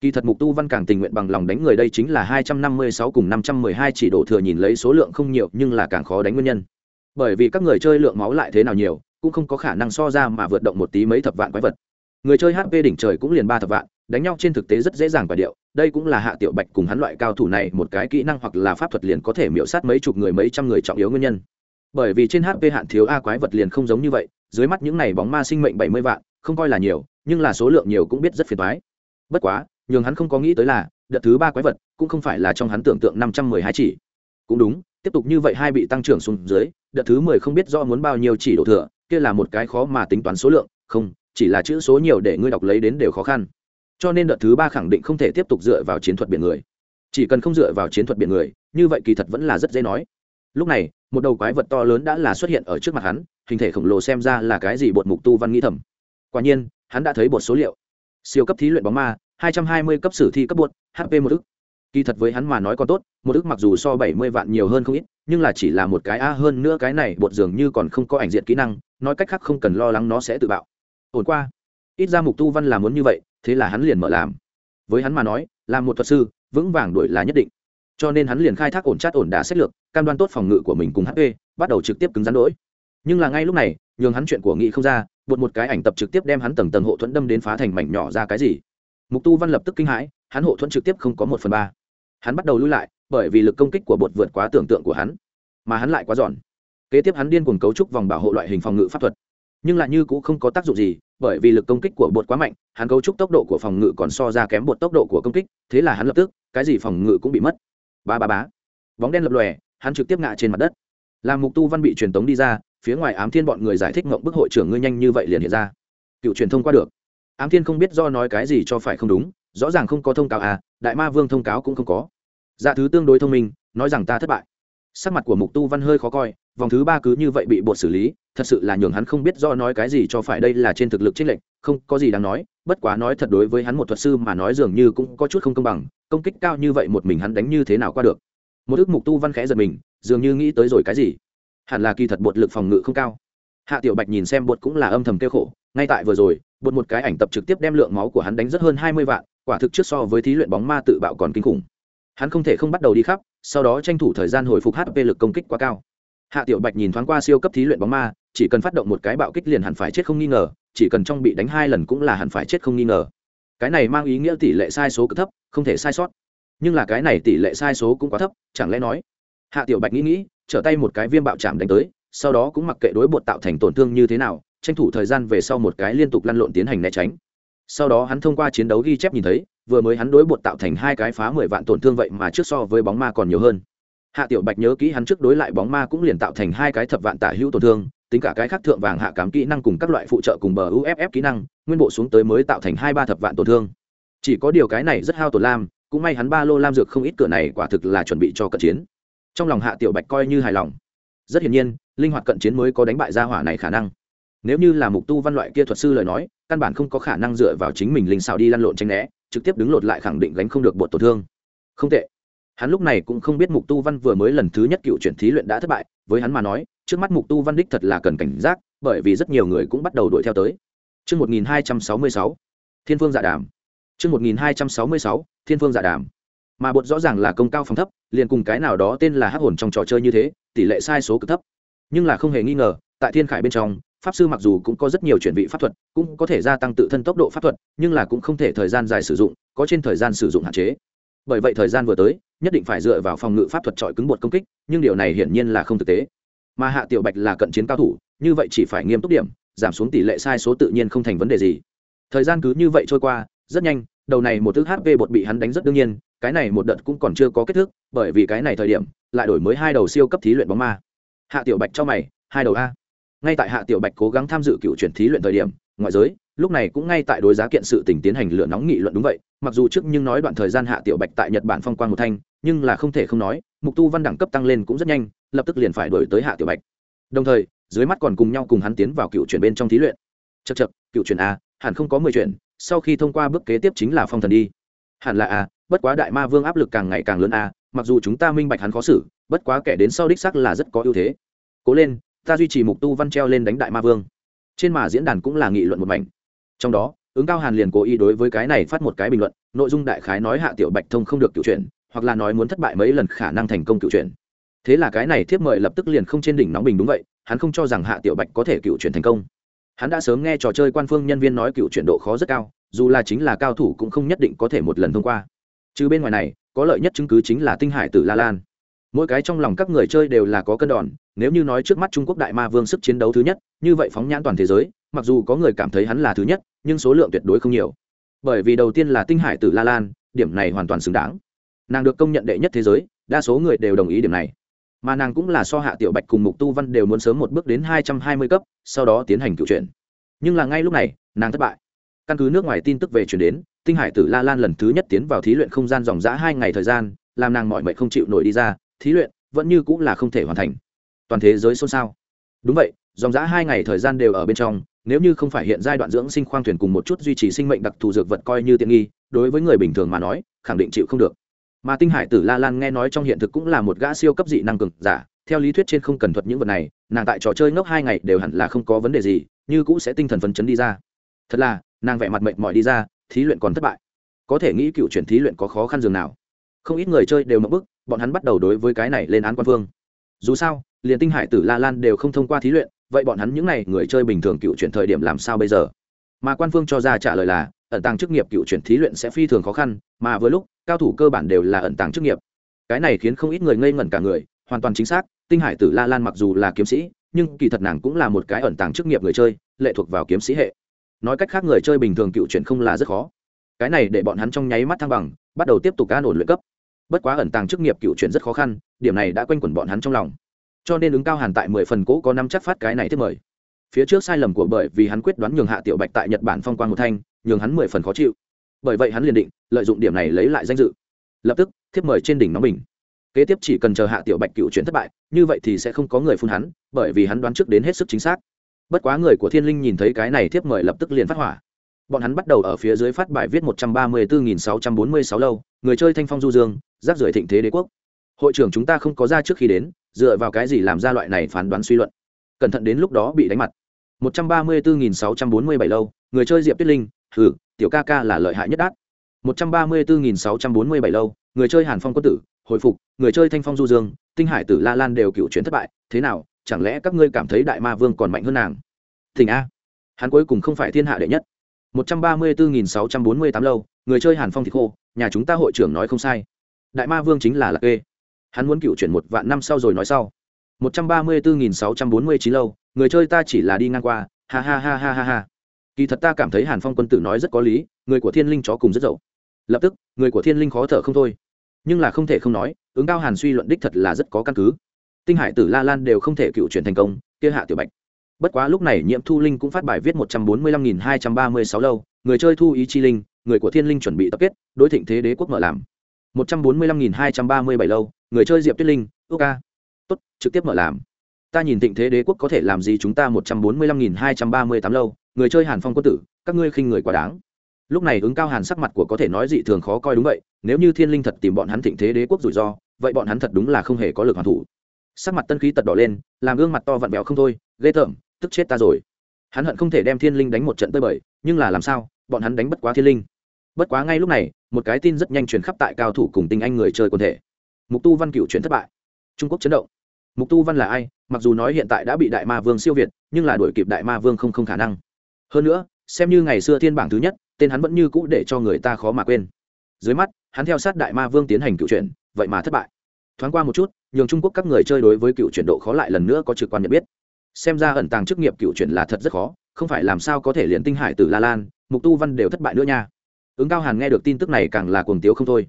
Speaker 1: Kỳ thật mục tu văn càng tình nguyện bằng lòng đánh người đây chính là hai trăm năm mươi sáu cùng năm trăm mười hai chỉ đổ thừa nhìn lấy số lượng không nhiều nhưng là càng khó đánh nguyên nhân. Bởi vì các người chơi lượng máu lại thế nào nhiều, cũng không có khả năng so ra mà vượt động một tí mấy thập vạn quái vật người chơi hp đỉnh trời cũng liền ba thập vạn, đánh nhau trên thực tế rất dễ dàng và điệu. Đây cũng là hạ tiểu bạch cùng hắn loại cao thủ này một cái kỹ năng hoặc là pháp thuật liền có thể miễu sát mấy chục người, mấy trăm người trọng yếu nguyên nhân. Bởi vì trên hp hạn thiếu a quái vật liền không giống như vậy, dưới mắt những này bóng ma sinh mệnh bảy mươi vạn, không coi là nhiều, nhưng là số lượng nhiều cũng biết rất phiền toái. Bất quá, nhường hắn không có nghĩ tới là, đợt thứ ba quái vật cũng không phải là trong hắn tưởng tượng năm trăm mười hai chỉ. Cũng đúng, tiếp tục như vậy hai bị tăng trưởng xuống dưới, đợt thứ mười không biết do muốn bao nhiêu chỉ đổ thừa, kia là một cái khó mà tính toán số lượng, không chỉ là chữ số nhiều để ngươi đọc lấy đến đều khó khăn. Cho nên đợt thứ ba khẳng định không thể tiếp tục dựa vào chiến thuật biển người. Chỉ cần không dựa vào chiến thuật biển người như vậy kỳ thật vẫn là rất dễ nói. Lúc này một đầu quái vật to lớn đã là xuất hiện ở trước mặt hắn hình thể khổng lồ xem ra là cái gì bột mục tu văn nghĩ thầm. Quả nhiên hắn đã thấy bột số liệu. Siêu cấp thí luyện bóng ma 220 cấp sử thi cấp bột HP một ức. Kỳ thật với hắn mà nói còn tốt, một ức mặc dù so 70 vạn nhiều hơn không ít, nhưng là chỉ là một cái a hơn nữa cái này bột dường như còn không có ảnh diện kỹ năng, nói cách khác không cần lo lắng nó sẽ tự bạo. Ổn qua. Ít ra mục tu văn là muốn như vậy, thế là hắn liền mở làm. Với hắn mà nói, làm một thuật sư, vững vàng đuổi là nhất định. Cho nên hắn liền khai thác ổn chát ổn đà xét lược, cam đoan tốt phòng ngự của mình cùng HP, bắt đầu trực tiếp cứng rắn đỗi Nhưng là ngay lúc này, nhường hắn chuyện của nghị không ra, bột một cái ảnh tập trực tiếp đem hắn tầng tầng hộ thuẫn đâm đến phá thành mảnh nhỏ ra cái gì mục tu văn lập tức kinh hãi hắn hộ thuẫn trực tiếp không có một phần ba hắn bắt đầu lui lại bởi vì lực công kích của bột vượt quá tưởng tượng của hắn mà hắn lại quá giòn kế tiếp hắn điên cuồng cấu trúc vòng bảo hộ loại hình phòng ngự pháp thuật nhưng lại như cũng không có tác dụng gì, bởi vì lực công kích của bột quá mạnh, hắn cấu trúc tốc độ của phòng ngự còn so ra kém bột tốc độ của công kích, thế là hắn lập tức, cái gì phòng ngự cũng bị mất. Ba ba bá bóng đen lập lòe, hắn trực tiếp ngã trên mặt đất. Làm mục tu văn bị truyền tống đi ra, phía ngoài ám thiên bọn người giải thích ngộng bức hội trưởng ngươi nhanh như vậy liền hiện ra. Cựu truyền thông qua được. Ám thiên không biết do nói cái gì cho phải không đúng, rõ ràng không có thông cáo à đại ma vương thông cáo cũng không có. Dạ thứ tương đối thông minh, nói rằng ta thất bại sắc mặt của mục tu văn hơi khó coi, vòng thứ ba cứ như vậy bị bột xử lý, thật sự là nhường hắn không biết do nói cái gì cho phải đây là trên thực lực trích lệnh không có gì đáng nói, bất quá nói thật đối với hắn một thuật sư mà nói dường như cũng có chút không công bằng, công kích cao như vậy một mình hắn đánh như thế nào qua được. Một ước mục tu văn khẽ giật mình, dường như nghĩ tới rồi cái gì. Hẳn là kỳ thật bột lực phòng ngự không cao. Hạ tiểu bạch nhìn xem bột cũng là âm thầm kêu khổ, ngay tại vừa rồi, bột một cái ảnh tập trực tiếp đem lượng máu của hắn đánh rất hơn hai mươi vạn, quả thực trước so với thí luyện bóng ma tự bạo còn kinh khủng. Hắn không thể không bắt đầu đi khắp sau đó tranh thủ thời gian hồi phục hp lực công kích quá cao. Hạ tiểu bạch nhìn thoáng qua siêu cấp thí luyện bóng ma, chỉ cần phát động một cái bạo kích liền hẳn phải chết không nghi ngờ, chỉ cần trong bị đánh hai lần cũng là hẳn phải chết không nghi ngờ. Cái này mang ý nghĩa tỷ lệ sai số cực thấp, không thể sai sót. Nhưng là cái này tỷ lệ sai số cũng quá thấp, chẳng lẽ nói? Hạ tiểu bạch nghĩ nghĩ, trở tay một cái viêm bạo chạm đánh tới, sau đó cũng mặc kệ đối bột tạo thành tổn thương như thế nào, tranh thủ thời gian về sau một cái liên tục lăn lộn tiến hành né tránh. Sau đó hắn thông qua chiến đấu ghi chép nhìn thấy vừa mới hắn đối bột tạo thành hai cái phá mười vạn tổn thương vậy mà trước so với bóng ma còn nhiều hơn. Hạ tiểu bạch nhớ kỹ hắn trước đối lại bóng ma cũng liền tạo thành hai cái thập vạn tả hữu tổn thương, tính cả cái khác thượng vàng hạ cám kỹ năng cùng các loại phụ trợ cùng bờ uff kỹ năng, nguyên bộ xuống tới mới tạo thành hai ba thập vạn tổn thương. Chỉ có điều cái này rất hao tổn lam, cũng may hắn ba lô lam dược không ít cửa này quả thực là chuẩn bị cho cận chiến. Trong lòng hạ tiểu bạch coi như hài lòng. Rất hiển nhiên, linh hoạt cận chiến mới có đánh bại gia hỏa này khả năng. Nếu như là mục tu văn loại kia thuật sư lời nói, căn bản không có khả năng dựa vào chính mình linh xào đi lăn lộn tranh né trực tiếp đứng lột lại khẳng định gánh không được bột tổn thương không tệ hắn lúc này cũng không biết mục tu văn vừa mới lần thứ nhất cựu chuyển thí luyện đã thất bại với hắn mà nói trước mắt mục tu văn đích thật là cần cảnh giác bởi vì rất nhiều người cũng bắt đầu đuổi theo tới Trước 1266, Thiên phương dạ đàm. Trước 1266, Thiên phương dạ đàm. Mà bột rõ ràng là công cao phòng thấp, liền cùng cái nào đó tên là hắc hồn trong trò chơi như thế, tỷ lệ sai số cực thấp. Nhưng là không hề nghi ngờ, tại Thiên Khải bên trong, pháp sư mặc dù cũng có rất nhiều chuyển vị pháp thuật, cũng có thể gia tăng tự thân tốc độ pháp thuật, nhưng là cũng không thể thời gian dài sử dụng, có trên thời gian sử dụng hạn chế. Bởi vậy thời gian vừa tới, nhất định phải dựa vào phòng ngự pháp thuật trọi cứng bột công kích, nhưng điều này hiển nhiên là không thực tế. Mà Hạ Tiểu Bạch là cận chiến cao thủ, như vậy chỉ phải nghiêm túc điểm, giảm xuống tỷ lệ sai số tự nhiên không thành vấn đề gì. Thời gian cứ như vậy trôi qua, rất nhanh, đầu này một thứ HP bột bị hắn đánh rất đương nhiên, cái này một đợt cũng còn chưa có kết thúc, bởi vì cái này thời điểm, lại đổi mới hai đầu siêu cấp thí luyện bóng ma. Hạ Tiểu Bạch cho mày, hai đầu a ngay tại hạ tiểu bạch cố gắng tham dự cựu chuyển thí luyện thời điểm, ngoại giới, lúc này cũng ngay tại đối giá kiện sự tình tiến hành lửa nóng nghị luận đúng vậy, mặc dù trước nhưng nói đoạn thời gian hạ tiểu bạch tại nhật bản phong quan một thanh, nhưng là không thể không nói, mục tu văn đẳng cấp tăng lên cũng rất nhanh, lập tức liền phải đổi tới hạ tiểu bạch. Đồng thời, dưới mắt còn cùng nhau cùng hắn tiến vào cựu chuyển bên trong thí luyện. Chật chật cựu chuyển a, hẳn không có mười chuyển sau khi thông qua bước kế tiếp chính là phong thần đi. Hẳn là a, bất quá đại ma vương áp lực càng ngày càng lớn a, mặc dù chúng ta minh bạch hắn khó xử, bất quá kẻ đến sau đích sắc là rất có ưu thế. Cố lên ta duy trì mục tu văn treo lên đánh đại ma vương. Trên mà diễn đàn cũng là nghị luận một mảnh. Trong đó, ứng cao hàn liền cố ý đối với cái này phát một cái bình luận, nội dung đại khái nói hạ tiểu bạch thông không được cựu chuyển, hoặc là nói muốn thất bại mấy lần khả năng thành công cựu chuyển. Thế là cái này thiếp mời lập tức liền không trên đỉnh nóng bình đúng vậy, hắn không cho rằng hạ tiểu bạch có thể cựu chuyển thành công. Hắn đã sớm nghe trò chơi quan phương nhân viên nói cựu chuyển độ khó rất cao, dù là chính là cao thủ cũng không nhất định có thể một lần thông qua. Chứ bên ngoài này, có lợi nhất chứng cứ chính là tinh hải tử la lan. Mỗi cái trong lòng các người chơi đều là có cân đòn nếu như nói trước mắt trung quốc đại ma vương sức chiến đấu thứ nhất, như vậy phóng nhãn toàn thế giới, mặc dù có người cảm thấy hắn là thứ nhất, nhưng số lượng tuyệt đối không nhiều. Bởi vì đầu tiên là tinh hải tử la lan, điểm này hoàn toàn xứng đáng. Nàng được công nhận đệ nhất thế giới, đa số người đều đồng ý điểm này. Mà nàng cũng là so hạ tiểu bạch cùng mục tu văn đều muốn sớm một bước đến hai trăm hai mươi cấp, sau đó tiến hành cựu chuyển. Nhưng là ngay lúc này, nàng thất bại. Căn cứ nước ngoài tin tức về chuyển đến, tinh hải tử la lan lần thứ nhất tiến vào thí luyện không gian dòng dã hai ngày thời gian, làm nàng mọi mệt không chịu nổi đi ra, thí luyện vẫn như cũng là không thể hoàn thành toàn thế giới xôn xao. Đúng vậy, dòng giã hai ngày thời gian đều ở bên trong, nếu như không phải hiện giai đoạn dưỡng sinh khoang thuyền cùng một chút duy trì sinh mệnh đặc thù dược vật coi như tiện nghi, đối với người bình thường mà nói, khẳng định chịu không được. Mà tinh hải tử la lan nghe nói trong hiện thực cũng là một gã siêu cấp dị năng cực giả, theo lý thuyết trên không cần thuật những vật này, nàng tại trò chơi ngốc hai ngày đều hẳn là không có vấn đề gì, như cũ sẽ tinh thần phấn chấn đi ra. Thật là, nàng vẻ mặt mệt mỏi đi ra, thí luyện còn thất bại. Có thể nghĩ cựu chuyển thí luyện có khó khăn dường nào. Không ít người chơi đều mập bức, bọn hắn bắt đầu đối với cái này lên án quan phương dù sao, liền tinh hải tử la lan đều không thông qua thí luyện, vậy bọn hắn những n à y người chơi bình thường cựu chuyển thời điểm làm sao bây giờ? Mà quan phương cho ra trả lời là, ẩn tàng chức nghiệp cựu chuyển thí luyện sẽ phi thường khó khăn, mà với lúc, cao thủ cơ bản đều là ẩn tàng chức nghiệp. Cái này khiến không ít người ngây ngẩn cả người, hoàn toàn chính xác, tinh hải tử la lan mặc dù là kiếm sĩ, nhưng kỳ thật nàng cũng là một cái ẩn tàng chức nghiệp người chơi, lệ thuộc vào kiếm sĩ hệ. Nói cách khác người chơi bình thường cựu chuyển không là rất khó. Cái này để bọn hắn trong nháy mắt thăng bằng, bắt đầu tiếp tục ca ổn luyện cấp bất quá ẩn tàng chức nghiệp cựu chuyển rất khó khăn, điểm này đã quanh quẩn bọn hắn trong lòng. Cho nên ứng cao hàn tại mười phần cũ có năm chắc phát cái này tiếp mời. Phía trước sai lầm của bởi vì hắn quyết đoán nhường hạ tiểu bạch tại nhật bản phong quan một thanh, nhường hắn mười phần khó chịu. Bởi vậy hắn liền định, lợi dụng điểm này lấy lại danh dự. Lập tức thiếp mời trên đỉnh nóng bình. Kế tiếp chỉ cần chờ hạ tiểu bạch cựu chuyển thất bại, như vậy thì sẽ không có người phun hắn, bởi vì hắn đoán trước đến hết sức chính xác. Bất quá người của thiên linh nhìn thấy cái này thiếp mời lập tức liền phát hỏa. Bọn hắn bắt đầu ở phía dưới phát bài viết một trăm ba mươi bốn nghìn sáu trăm bốn mươi sáu lâu, người chơi thanh phong du dương rác rưởi thịnh thế đế quốc. Hội trưởng chúng ta không có ra trước khi đến, dựa vào cái gì làm ra loại này phán đoán suy luận? Cẩn thận đến lúc đó bị đánh mặt. một trăm ba mươi bốn nghìn sáu trăm bốn mươi bảy lâu, người chơi diệp tuyết linh thử tiểu ca ca là lợi hại nhất đát. một trăm ba mươi bốn nghìn sáu trăm bốn mươi bảy lâu, người chơi hàn phong quân tử, hồi phục, người chơi thanh phong du dương, tinh hải tử la lan đều cựu chuyển thất bại, thế nào, chẳng lẽ các ngươi cảm thấy đại ma vương còn mạnh hơn nàng? Thỉnh a. Hắn cuối cùng không phải thiên hạ đệ nhất. một trăm ba mươi bốn nghìn sáu trăm bốn mươi tám lâu, người chơi hàn phong thì khô, nhà chúng ta hội trưởng nói không sai đại ma vương chính là lạc kê hắn muốn cựu chuyển một vạn năm sau rồi nói sau. một trăm ba mươi bốn nghìn sáu trăm bốn mươi chín lâu, người chơi ta chỉ là đi ngang qua, ha ha ha ha ha ha. Kỳ thật ta cảm thấy hàn phong quân tử nói rất có lý, người của thiên linh chó cùng rất dậu lập tức, người của thiên linh khó thở không thôi. Nhưng là không thể không nói, ứng cao hàn suy luận đích thật là rất có căn cứ. Tinh hải tử la lan đều không thể cựu chuyển thành công, kia hạ tiểu bạch. Bất quá lúc này nhiễm thu linh cũng phát bài viết một trăm bốn mươi lăm nghìn hai trăm ba mươi sáu lâu, người chơi thu ý chi linh, người của thiên linh chuẩn bị tập kết, đối thịnh thế đế quốc mở làm một trăm bốn mươi lăm nghìn hai trăm ba mươi bảy lâu, người chơi diệp tuyết linh, ước ca tốt, trực tiếp mở làm. Ta nhìn thịnh thế đế quốc có thể làm gì chúng ta một trăm bốn mươi lăm nghìn hai trăm ba mươi tám lâu, người chơi hàn phong quân tử, các ngươi khinh người quá đáng. Lúc này ứng cao hàn sắc mặt của có thể nói dị thường khó coi đúng vậy, nếu như thiên linh thật tìm bọn hắn thịnh thế đế quốc rủi ro, vậy bọn hắn thật đúng là không hề có lực hoàn thủ. Sắc mặt tân khí tật đỏ lên, làm gương mặt to vặn vẹo không thôi, ghê tởm, tức chết ta rồi. Hắn hận không thể đem thiên linh đánh một trận tơi bời, nhưng là làm sao, bọn hắn đánh bất quá thiên linh. Bất quá ngay lúc này một cái tin rất nhanh truyền khắp tại cao thủ cùng tinh anh người chơi quần thể. Mục tu văn cựu chuyển thất bại. Trung quốc chấn động. Mục tu văn là ai? Mặc dù nói hiện tại đã bị đại ma vương siêu việt, nhưng là đuổi kịp đại ma vương không không khả năng. Hơn nữa, xem như ngày xưa thiên bảng thứ nhất, tên hắn vẫn như cũ để cho người ta khó mà quên. Dưới mắt, hắn theo sát đại ma vương tiến hành cựu chuyển, vậy mà thất bại. Thoáng qua một chút, nhường trung quốc các người chơi đối với cựu chuyển độ khó lại lần nữa có trực quan nhận biết. Xem ra ẩn tàng chức nghiệp cựu chuyển là thật rất khó, không phải làm sao có thể liền tinh hải từ la lan, mục tu văn đều thất bại nữa nha ứng cao hàn nghe được tin tức này càng là cuồng tiếu không thôi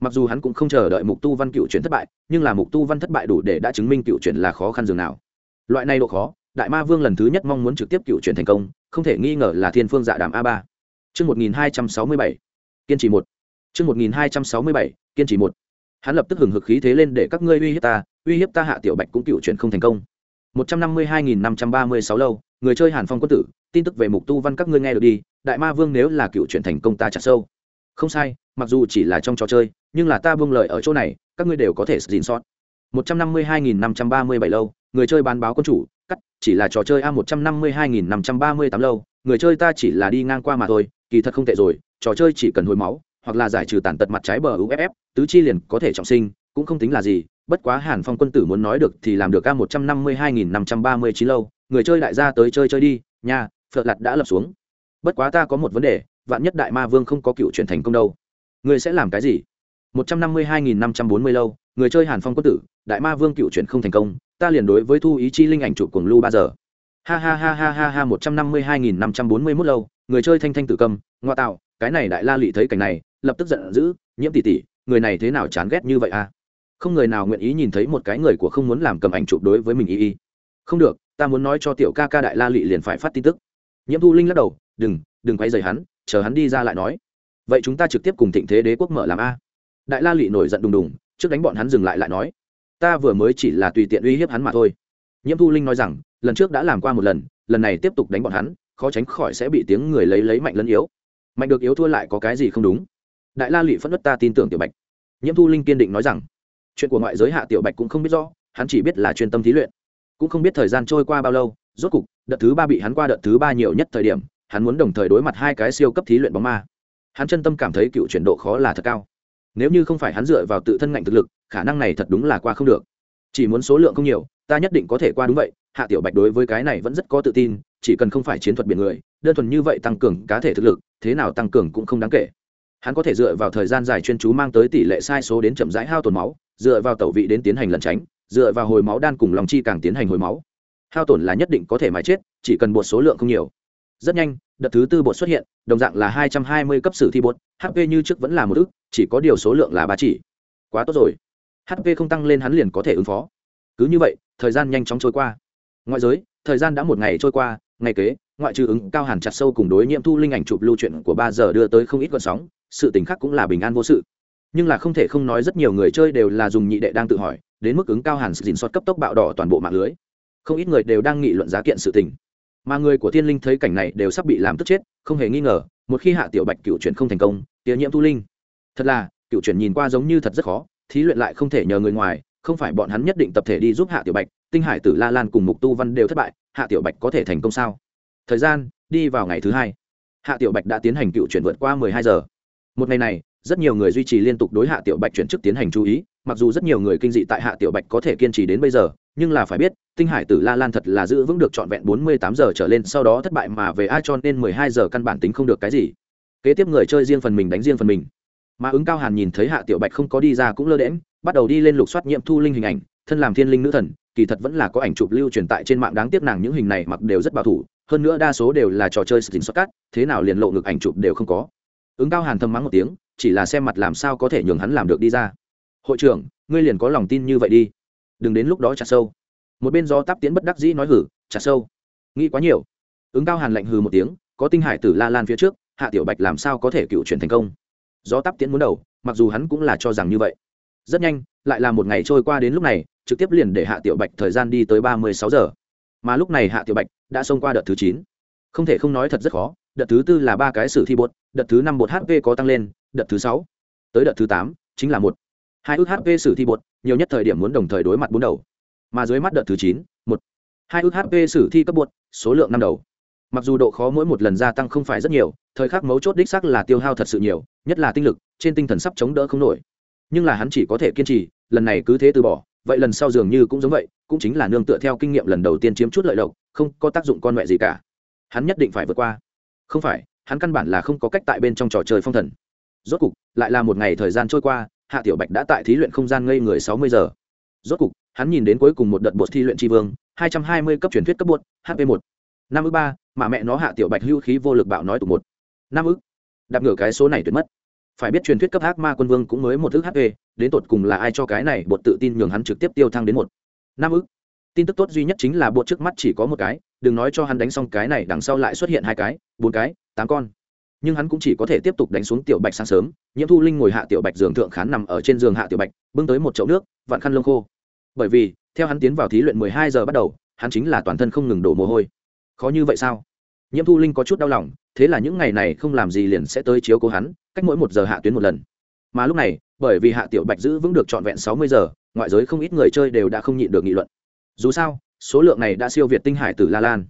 Speaker 1: mặc dù hắn cũng không chờ đợi mục tu văn cựu chuyển thất bại nhưng là mục tu văn thất bại đủ để đã chứng minh cựu chuyển là khó khăn dường nào loại này độ khó đại ma vương lần thứ nhất mong muốn trực tiếp cựu chuyển thành công không thể nghi ngờ là thiên phương dạ đàm a ba Chương 1267. Kiên trì một. Chương 1267. Kiên trì một. Hắn lập tức hừng hực khí thế lên để các ngươi uy hiếp ta, uy hiếp ta hạ tiểu bạch cũng cựu chuyển không thành công. 152.536 lâu, người chơi Hàn Phong quân tử, tin tức về mục tu văn các ngươi nghe được đi, đại ma vương nếu là cựu chuyển thành công ta chặt sâu. Không sai, mặc dù chỉ là trong trò chơi, nhưng là ta buông lời ở chỗ này, các ngươi đều có thể xin sót. 152.537 lâu, người chơi bán báo quân chủ, cắt, chỉ là trò chơi a 152.538 lâu, người chơi ta chỉ là đi ngang qua mà thôi kỳ thật không tệ rồi trò chơi chỉ cần hồi máu hoặc là giải trừ tàn tật mặt trái bờ uff tứ chi liền có thể trọng sinh cũng không tính là gì bất quá hàn phong quân tử muốn nói được thì làm được a một trăm năm mươi hai nghìn năm trăm ba mươi chín lâu người chơi đại gia tới chơi chơi đi nha phật lặt đã lập xuống. Bất quá ta có một vấn đề, vạn nhất đại ma vương không có cựu chuyển thành công đâu. Người sẽ làm cái gì? một trăm năm mươi hai nghìn năm trăm bốn mươi lâu, người chơi hàn phong quân tử, đại ma vương cựu chuyển không thành công, ta liền đối với thu ý chi linh ảnh chụp cùng lưu ba giờ. Ha ha ha ha ha ha, một trăm năm mươi hai nghìn năm trăm bốn mươi mốt lâu, người chơi thanh thanh tử cầm, ngoa tạo, cái này đại la lị thấy cảnh này, lập tức giận dữ, nhiễm tỷ tỷ, người này thế nào chán ghét như vậy à? Không người nào nguyện ý nhìn thấy một cái người của không muốn làm cầm ảnh chụp đối với mình y y. Không được, ta muốn nói cho tiểu ca ca đại la lị liền phải phát tin tức nhiễm thu linh lắc đầu, đừng đừng quay dày hắn, chờ hắn đi ra lại nói. Vậy chúng ta trực tiếp cùng thịnh thế đế quốc mở làm a. Đại la Lụy nổi giận đùng đùng, trước đánh bọn hắn dừng lại lại nói, ta vừa mới chỉ là tùy tiện uy hiếp hắn mà thôi. Nhiễm thu linh nói rằng, lần trước đã làm qua một lần lần này tiếp tục đánh bọn hắn, khó tránh khỏi sẽ bị tiếng người lấy lấy mạnh lẫn yếu. Mạnh được yếu thua lại có cái gì không đúng? Đại la lụy phất đất ta tin tưởng tiểu bạch. Nhiễm thu linh kiên định nói rằng, chuyện của ngoại giới hạ tiểu bạch cũng không biết rõ, hắn chỉ biết là chuyên tâm thí luyện, cũng không biết thời gian trôi qua bao lâu rốt cục, đợt thứ ba bị hắn qua đợt thứ ba nhiều nhất thời điểm, hắn muốn đồng thời đối mặt hai cái siêu cấp thí luyện bóng ma. Hắn chân tâm cảm thấy cựu chuyển độ khó là thật cao. Nếu như không phải hắn dựa vào tự thân ngạnh thực lực, khả năng này thật đúng là qua không được. Chỉ muốn số lượng không nhiều, ta nhất định có thể qua đúng vậy, hạ tiểu bạch đối với cái này vẫn rất có tự tin, chỉ cần không phải chiến thuật biển người, đơn thuần như vậy tăng cường cá thể thực lực, thế nào tăng cường cũng không đáng kể. Hắn có thể dựa vào thời gian dài chuyên chú mang tới tỷ lệ sai số đến chậm rãi hao tổn máu, dựa vào tẩu vị đến tiến hành lẩn tránh, dựa vào hồi máu đan cùng lòng chi càng tiến hành hồi máu hao tổn là nhất định có thể mài chết, chỉ cần bột số lượng không nhiều. Rất nhanh, đợt thứ tư bột xuất hiện, đồng dạng là hai trăm hai mươi cấp sử thi bột hp như trước vẫn là một ước, chỉ có điều số lượng là ba chỉ. Quá tốt rồi. Hp không tăng lên hắn liền có thể ứng phó. Cứ như vậy, thời gian nhanh chóng trôi qua. Ngoại giới, thời gian đã một ngày trôi qua, ngày kế, ngoại trừ ứng cao hàn chặt sâu cùng đối nhiễm thu linh ảnh chụp lưu chuyện của ba giờ đưa tới không ít con sóng, sự tình khác cũng là bình an vô sự. Nhưng là không thể không nói rất nhiều người chơi đều là dùng nhị đệ đang tự hỏi, đến mức ứng cao hàn dình xót cấp tốc bạo đỏ toàn bộ mạng lưới không ít người đều đang nghị luận giá kiện sự tình. Mà người của thiên linh thấy cảnh này đều sắp bị làm tức chết, không hề nghi ngờ, một khi hạ tiểu bạch cựu chuyển không thành công tiến nhiễm thu linh. Thật là, cựu chuyển nhìn qua giống như thật rất khó, thí luyện lại không thể nhờ người ngoài, không phải bọn hắn nhất định tập thể đi giúp hạ tiểu bạch, tinh hải tử la lan cùng mục tu văn đều thất bại, hạ tiểu bạch có thể thành công sao? Thời gian, đi vào ngày thứ hai. Hạ tiểu bạch đã tiến hành cựu chuyển vượt qua mười hai giờ. Một ngày này, rất nhiều người duy trì liên tục đối hạ tiểu bạch chuyển chức tiến hành chú ý, mặc dù rất nhiều người kinh dị tại hạ tiểu bạch có thể kiên trì đến bây giờ nhưng là phải biết, tinh hải tử la lan thật là giữ vững được trọn vẹn bốn mươi tám giờ trở lên, sau đó thất bại mà về ai cho nên mười hai giờ căn bản tính không được cái gì. Kế tiếp người chơi riêng phần mình đánh riêng phần mình. Mà ứng cao hàn nhìn thấy hạ tiểu bạch không có đi ra cũng lơ đễm bắt đầu đi lên lục soát nhiệm thu linh hình ảnh, thân làm thiên linh nữ thần, kỳ thật vẫn là có ảnh chụp lưu truyền tại trên mạng đáng tiếc nàng những hình này mặc đều rất bảo thủ, hơn nữa đa số đều là trò chơi skin xuất cắt thế nào liền lộ ngực ảnh chụp đều không có. Ứng cao hàn thầm mắng một tiếng, chỉ là xem mặt làm sao có thể nhường hắn làm được đi ra. Hội trưởng, ngươi liền có lòng tin như vậy đi đừng đến lúc đó chặt sâu. Một bên do Táp tiến bất đắc dĩ nói hử, chặt sâu? Nghĩ quá nhiều. Ứng cao hàn lạnh hừ một tiếng, có tinh hải tử la lan phía trước, hạ tiểu bạch làm sao có thể cựu chuyển thành công? Do Táp tiến muốn đầu, mặc dù hắn cũng là cho rằng như vậy. Rất nhanh, lại là một ngày trôi qua đến lúc này, trực tiếp liền để hạ tiểu bạch thời gian đi tới ba mươi sáu giờ. Mà lúc này hạ tiểu bạch đã xông qua đợt thứ chín. Không thể không nói thật rất khó, đợt thứ tư là ba cái sử thi bột, đợt thứ năm bột hp có tăng lên, đợt thứ sáu tới đợt thứ tám chính là một hai ước hp sử thi bột, nhiều nhất thời điểm muốn đồng thời đối mặt bốn đầu. Mà dưới mắt đợt thứ chín, một. Hai ước hp sử thi cấp bột, số lượng năm đầu. Mặc dù độ khó mỗi một lần gia tăng không phải rất nhiều, thời khắc mấu chốt đích sắc là tiêu hao thật sự nhiều, nhất là tinh lực, trên tinh thần sắp chống đỡ không nổi. Nhưng là hắn chỉ có thể kiên trì, lần này cứ thế từ bỏ, vậy lần sau dường như cũng giống vậy, cũng chính là nương tựa theo kinh nghiệm lần đầu tiên chiếm chút lợi lộc, không có tác dụng con mẹ gì cả. Hắn nhất định phải vượt qua. Không phải, hắn căn bản là không có cách tại bên trong trò chơi phong thần. Rốt cục, lại là một ngày thời gian trôi qua hạ tiểu bạch đã tại thí luyện không gian ngây người sáu mươi giờ. Rốt cục, hắn nhìn đến cuối cùng một đợt bột thi luyện tri vương, hai trăm hai mươi cấp truyền thuyết cấp bột hp một. Năm ư ba, mà mẹ nó hạ tiểu bạch hưu khí vô lực bạo nói tụ một. Năm ức. Đạp ngửa cái số này tuyệt mất. Phải biết truyền thuyết cấp ác ma quân vương cũng mới một ước hp đến tột cùng là ai cho cái này bột tự tin nhường hắn trực tiếp tiêu thăng đến một. Năm ức. Tin tức tốt duy nhất chính là bột trước mắt chỉ có một cái, đừng nói cho hắn đánh xong cái này, đằng sau lại xuất hiện hai cái, bốn cái, tám con nhưng hắn cũng chỉ có thể tiếp tục đánh xuống tiểu bạch sáng sớm, nhiễm thu linh ngồi hạ tiểu bạch giường thượng khán nằm ở trên giường hạ tiểu bạch, bưng tới một chậu nước, vặn khăn lông khô. Bởi vì, theo hắn tiến vào thí luyện mười hai giờ bắt đầu, hắn chính là toàn thân không ngừng đổ mồ hôi. Khó như vậy sao? Nhiễm thu linh có chút đau lòng, thế là những ngày này không làm gì liền sẽ tới chiếu cố hắn, cách mỗi một giờ hạ tuyến một lần. Mà lúc này, bởi vì hạ tiểu bạch giữ vững được trọn vẹn sáu mươi giờ, ngoại giới không ít người chơi đều đã không nhịn được nghị luận. Dù sao, số lượng này đã siêu việt tinh hải từ la lan.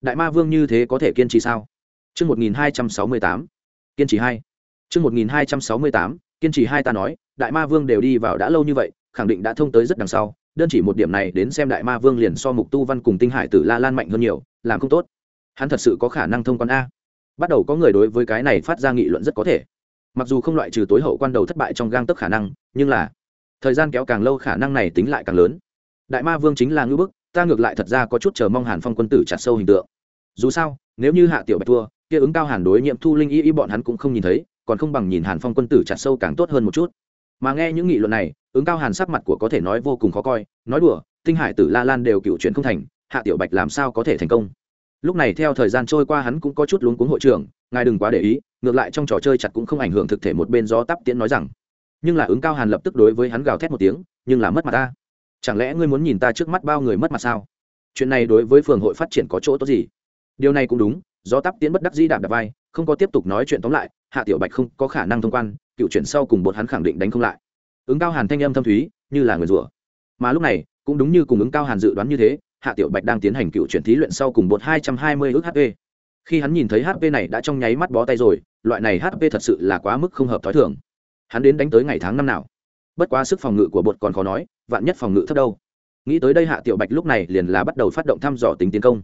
Speaker 1: Đại ma vương như thế có thể kiên trì sao? Chương một nghìn hai trăm sáu mươi tám. Kiên trì hai. Chương một nghìn hai trăm sáu mươi tám, kiên trì hai ta nói, đại ma vương đều đi vào đã lâu như vậy, khẳng định đã thông tới rất đằng sau, đơn chỉ một điểm này đến xem đại ma vương liền so mục tu văn cùng tinh hải tử la lan mạnh hơn nhiều, làm không tốt. Hắn thật sự có khả năng thông quan a. Bắt đầu có người đối với cái này phát ra nghị luận rất có thể. Mặc dù không loại trừ tối hậu quan đầu thất bại trong gang tức khả năng, nhưng là thời gian kéo càng lâu khả năng này tính lại càng lớn. Đại ma vương chính là ngư bức, ta ngược lại thật ra có chút chờ mong hàn phong quân tử chặt sâu hình tượng. Dù sao, nếu như hạ tiểu bạch thua kia ứng cao hàn đối nhiệm thu linh y y bọn hắn cũng không nhìn thấy, còn không bằng nhìn hàn phong quân tử chặt sâu càng tốt hơn một chút. Mà nghe những nghị luận này, ứng cao hàn sắc mặt của có thể nói vô cùng khó coi, nói đùa, tinh hải tử la lan đều cựu chuyện không thành, hạ tiểu bạch làm sao có thể thành công? Lúc này theo thời gian trôi qua hắn cũng có chút luống cuống hội trưởng, ngài đừng quá để ý, ngược lại trong trò chơi chặt cũng không ảnh hưởng thực thể một bên gió tắp tiễn nói rằng. Nhưng là ứng cao hàn lập tức đối với hắn gào thét một tiếng, nhưng là mất mặt ta. Chẳng lẽ ngươi muốn nhìn ta trước mắt bao người mất mặt sao? Chuyện này đối với phường hội phát triển có chỗ tốt gì? Điều này cũng đúng gió tắp tiến bất đắc di đạp đạp vai, không có tiếp tục nói chuyện tóm lại, hạ tiểu bạch không có khả năng thông quan, cựu chuyển sau cùng bột hắn khẳng định đánh không lại. Ứng cao hàn thanh âm thâm thúy, như là người rủa. Mà lúc này, cũng đúng như cùng ứng cao hàn dự đoán như thế, hạ tiểu bạch đang tiến hành cựu chuyển thí luyện sau cùng bột hai trăm hai mươi ước hp khi hắn nhìn thấy hp này đã trong nháy mắt bó tay rồi, loại này hp thật sự là quá mức không hợp t h ó i thường. Hắn đến đánh tới ngày tháng năm nào? Bất quá sức phòng ngự của bột còn khó nói, vạn nhất phòng ngự thấp đâu. Nghĩ tới đây hạ tiểu bạch lúc này liền là bắt đầu phát động thăm dò tính tiến công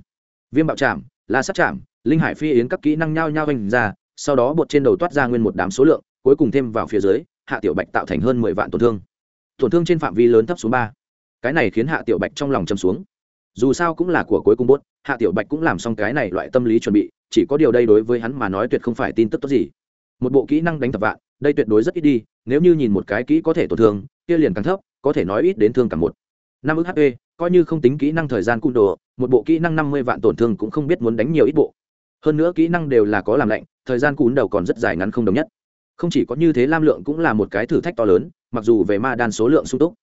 Speaker 1: viêm bạo chạm la sát chạm linh hải phi yến các kỹ năng nhao nhao vành ra, sau đó bột trên đầu toát ra nguyên một đám số lượng, cuối cùng thêm vào phía dưới, hạ tiểu bạch tạo thành hơn mười vạn tổn thương. Tổn thương trên phạm vi lớn thấp xuống ba. Cái này khiến hạ tiểu bạch trong lòng châm xuống. Dù sao cũng là của cuối cùng bốt hạ tiểu bạch cũng làm xong cái này loại tâm lý chuẩn bị, chỉ có điều đây đối với hắn mà nói tuyệt không phải tin tức tốt gì. Một bộ kỹ năng đánh thập vạn, đây tuyệt đối rất ít đi, nếu như nhìn một cái kỹ có thể tổn thương, kia liền càng thấp, có thể nói ít đến thương cả một năm ức hp coi như không tính kỹ năng thời gian cung đồ, một bộ kỹ năng năm mươi vạn tổn thương cũng không biết muốn đánh nhiều ít bộ. Hơn nữa kỹ năng đều là có làm lạnh, thời gian cún đầu còn rất dài ngắn không đồng nhất. Không chỉ có như thế lam lượng cũng là một cái thử thách to lớn, mặc dù về ma đan số lượng sung túc.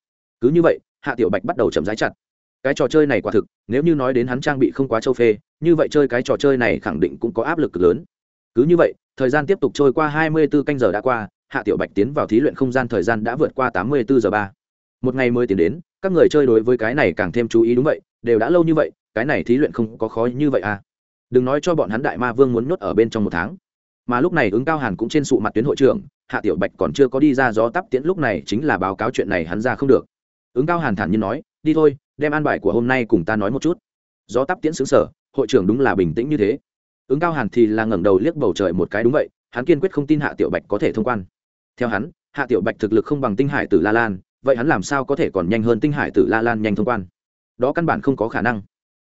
Speaker 1: Cứ như vậy, hạ tiểu bạch bắt đầu chậm rãi chặt. Cái trò chơi này quả thực, nếu như nói đến hắn trang bị không quá châu phê, như vậy chơi cái trò chơi này khẳng định cũng có áp lực lớn. Cứ như vậy, thời gian tiếp tục trôi qua hai mươi 24 canh giờ đã qua, hạ tiểu bạch tiến vào thí luyện không gian thời gian đã vượt qua tám mươi bốn giờ ba một ngày mới tiến đến, các người chơi đối với cái này càng thêm chú ý đúng vậy, đều đã lâu như vậy, cái này thí luyện không có khó như vậy à. Đừng nói cho bọn hắn đại ma vương muốn nhốt ở bên trong một tháng. Mà lúc này ứng cao hàn cũng trên sụ mặt tuyến hội trưởng, hạ tiểu bạch còn chưa có đi ra do tắp tiễn lúc này chính là báo cáo chuyện này hắn ra không được. Ứng cao hàn thản nhiên nói, đi thôi, đem an bài của hôm nay cùng ta nói một chút. Do tắp tiễn xứng sở, hội trưởng đúng là bình tĩnh như thế. Ứng cao hàn thì là ngẩng đầu liếc bầu trời một cái đúng vậy, hắn kiên quyết không tin hạ tiểu bạch có thể thông quan. Theo hắn, hạ tiểu bạch thực lực không bằng tinh hải tử la lan vậy hắn làm sao có thể còn nhanh hơn tinh hải tử la lan nhanh thông quan? Đó căn bản không có khả năng.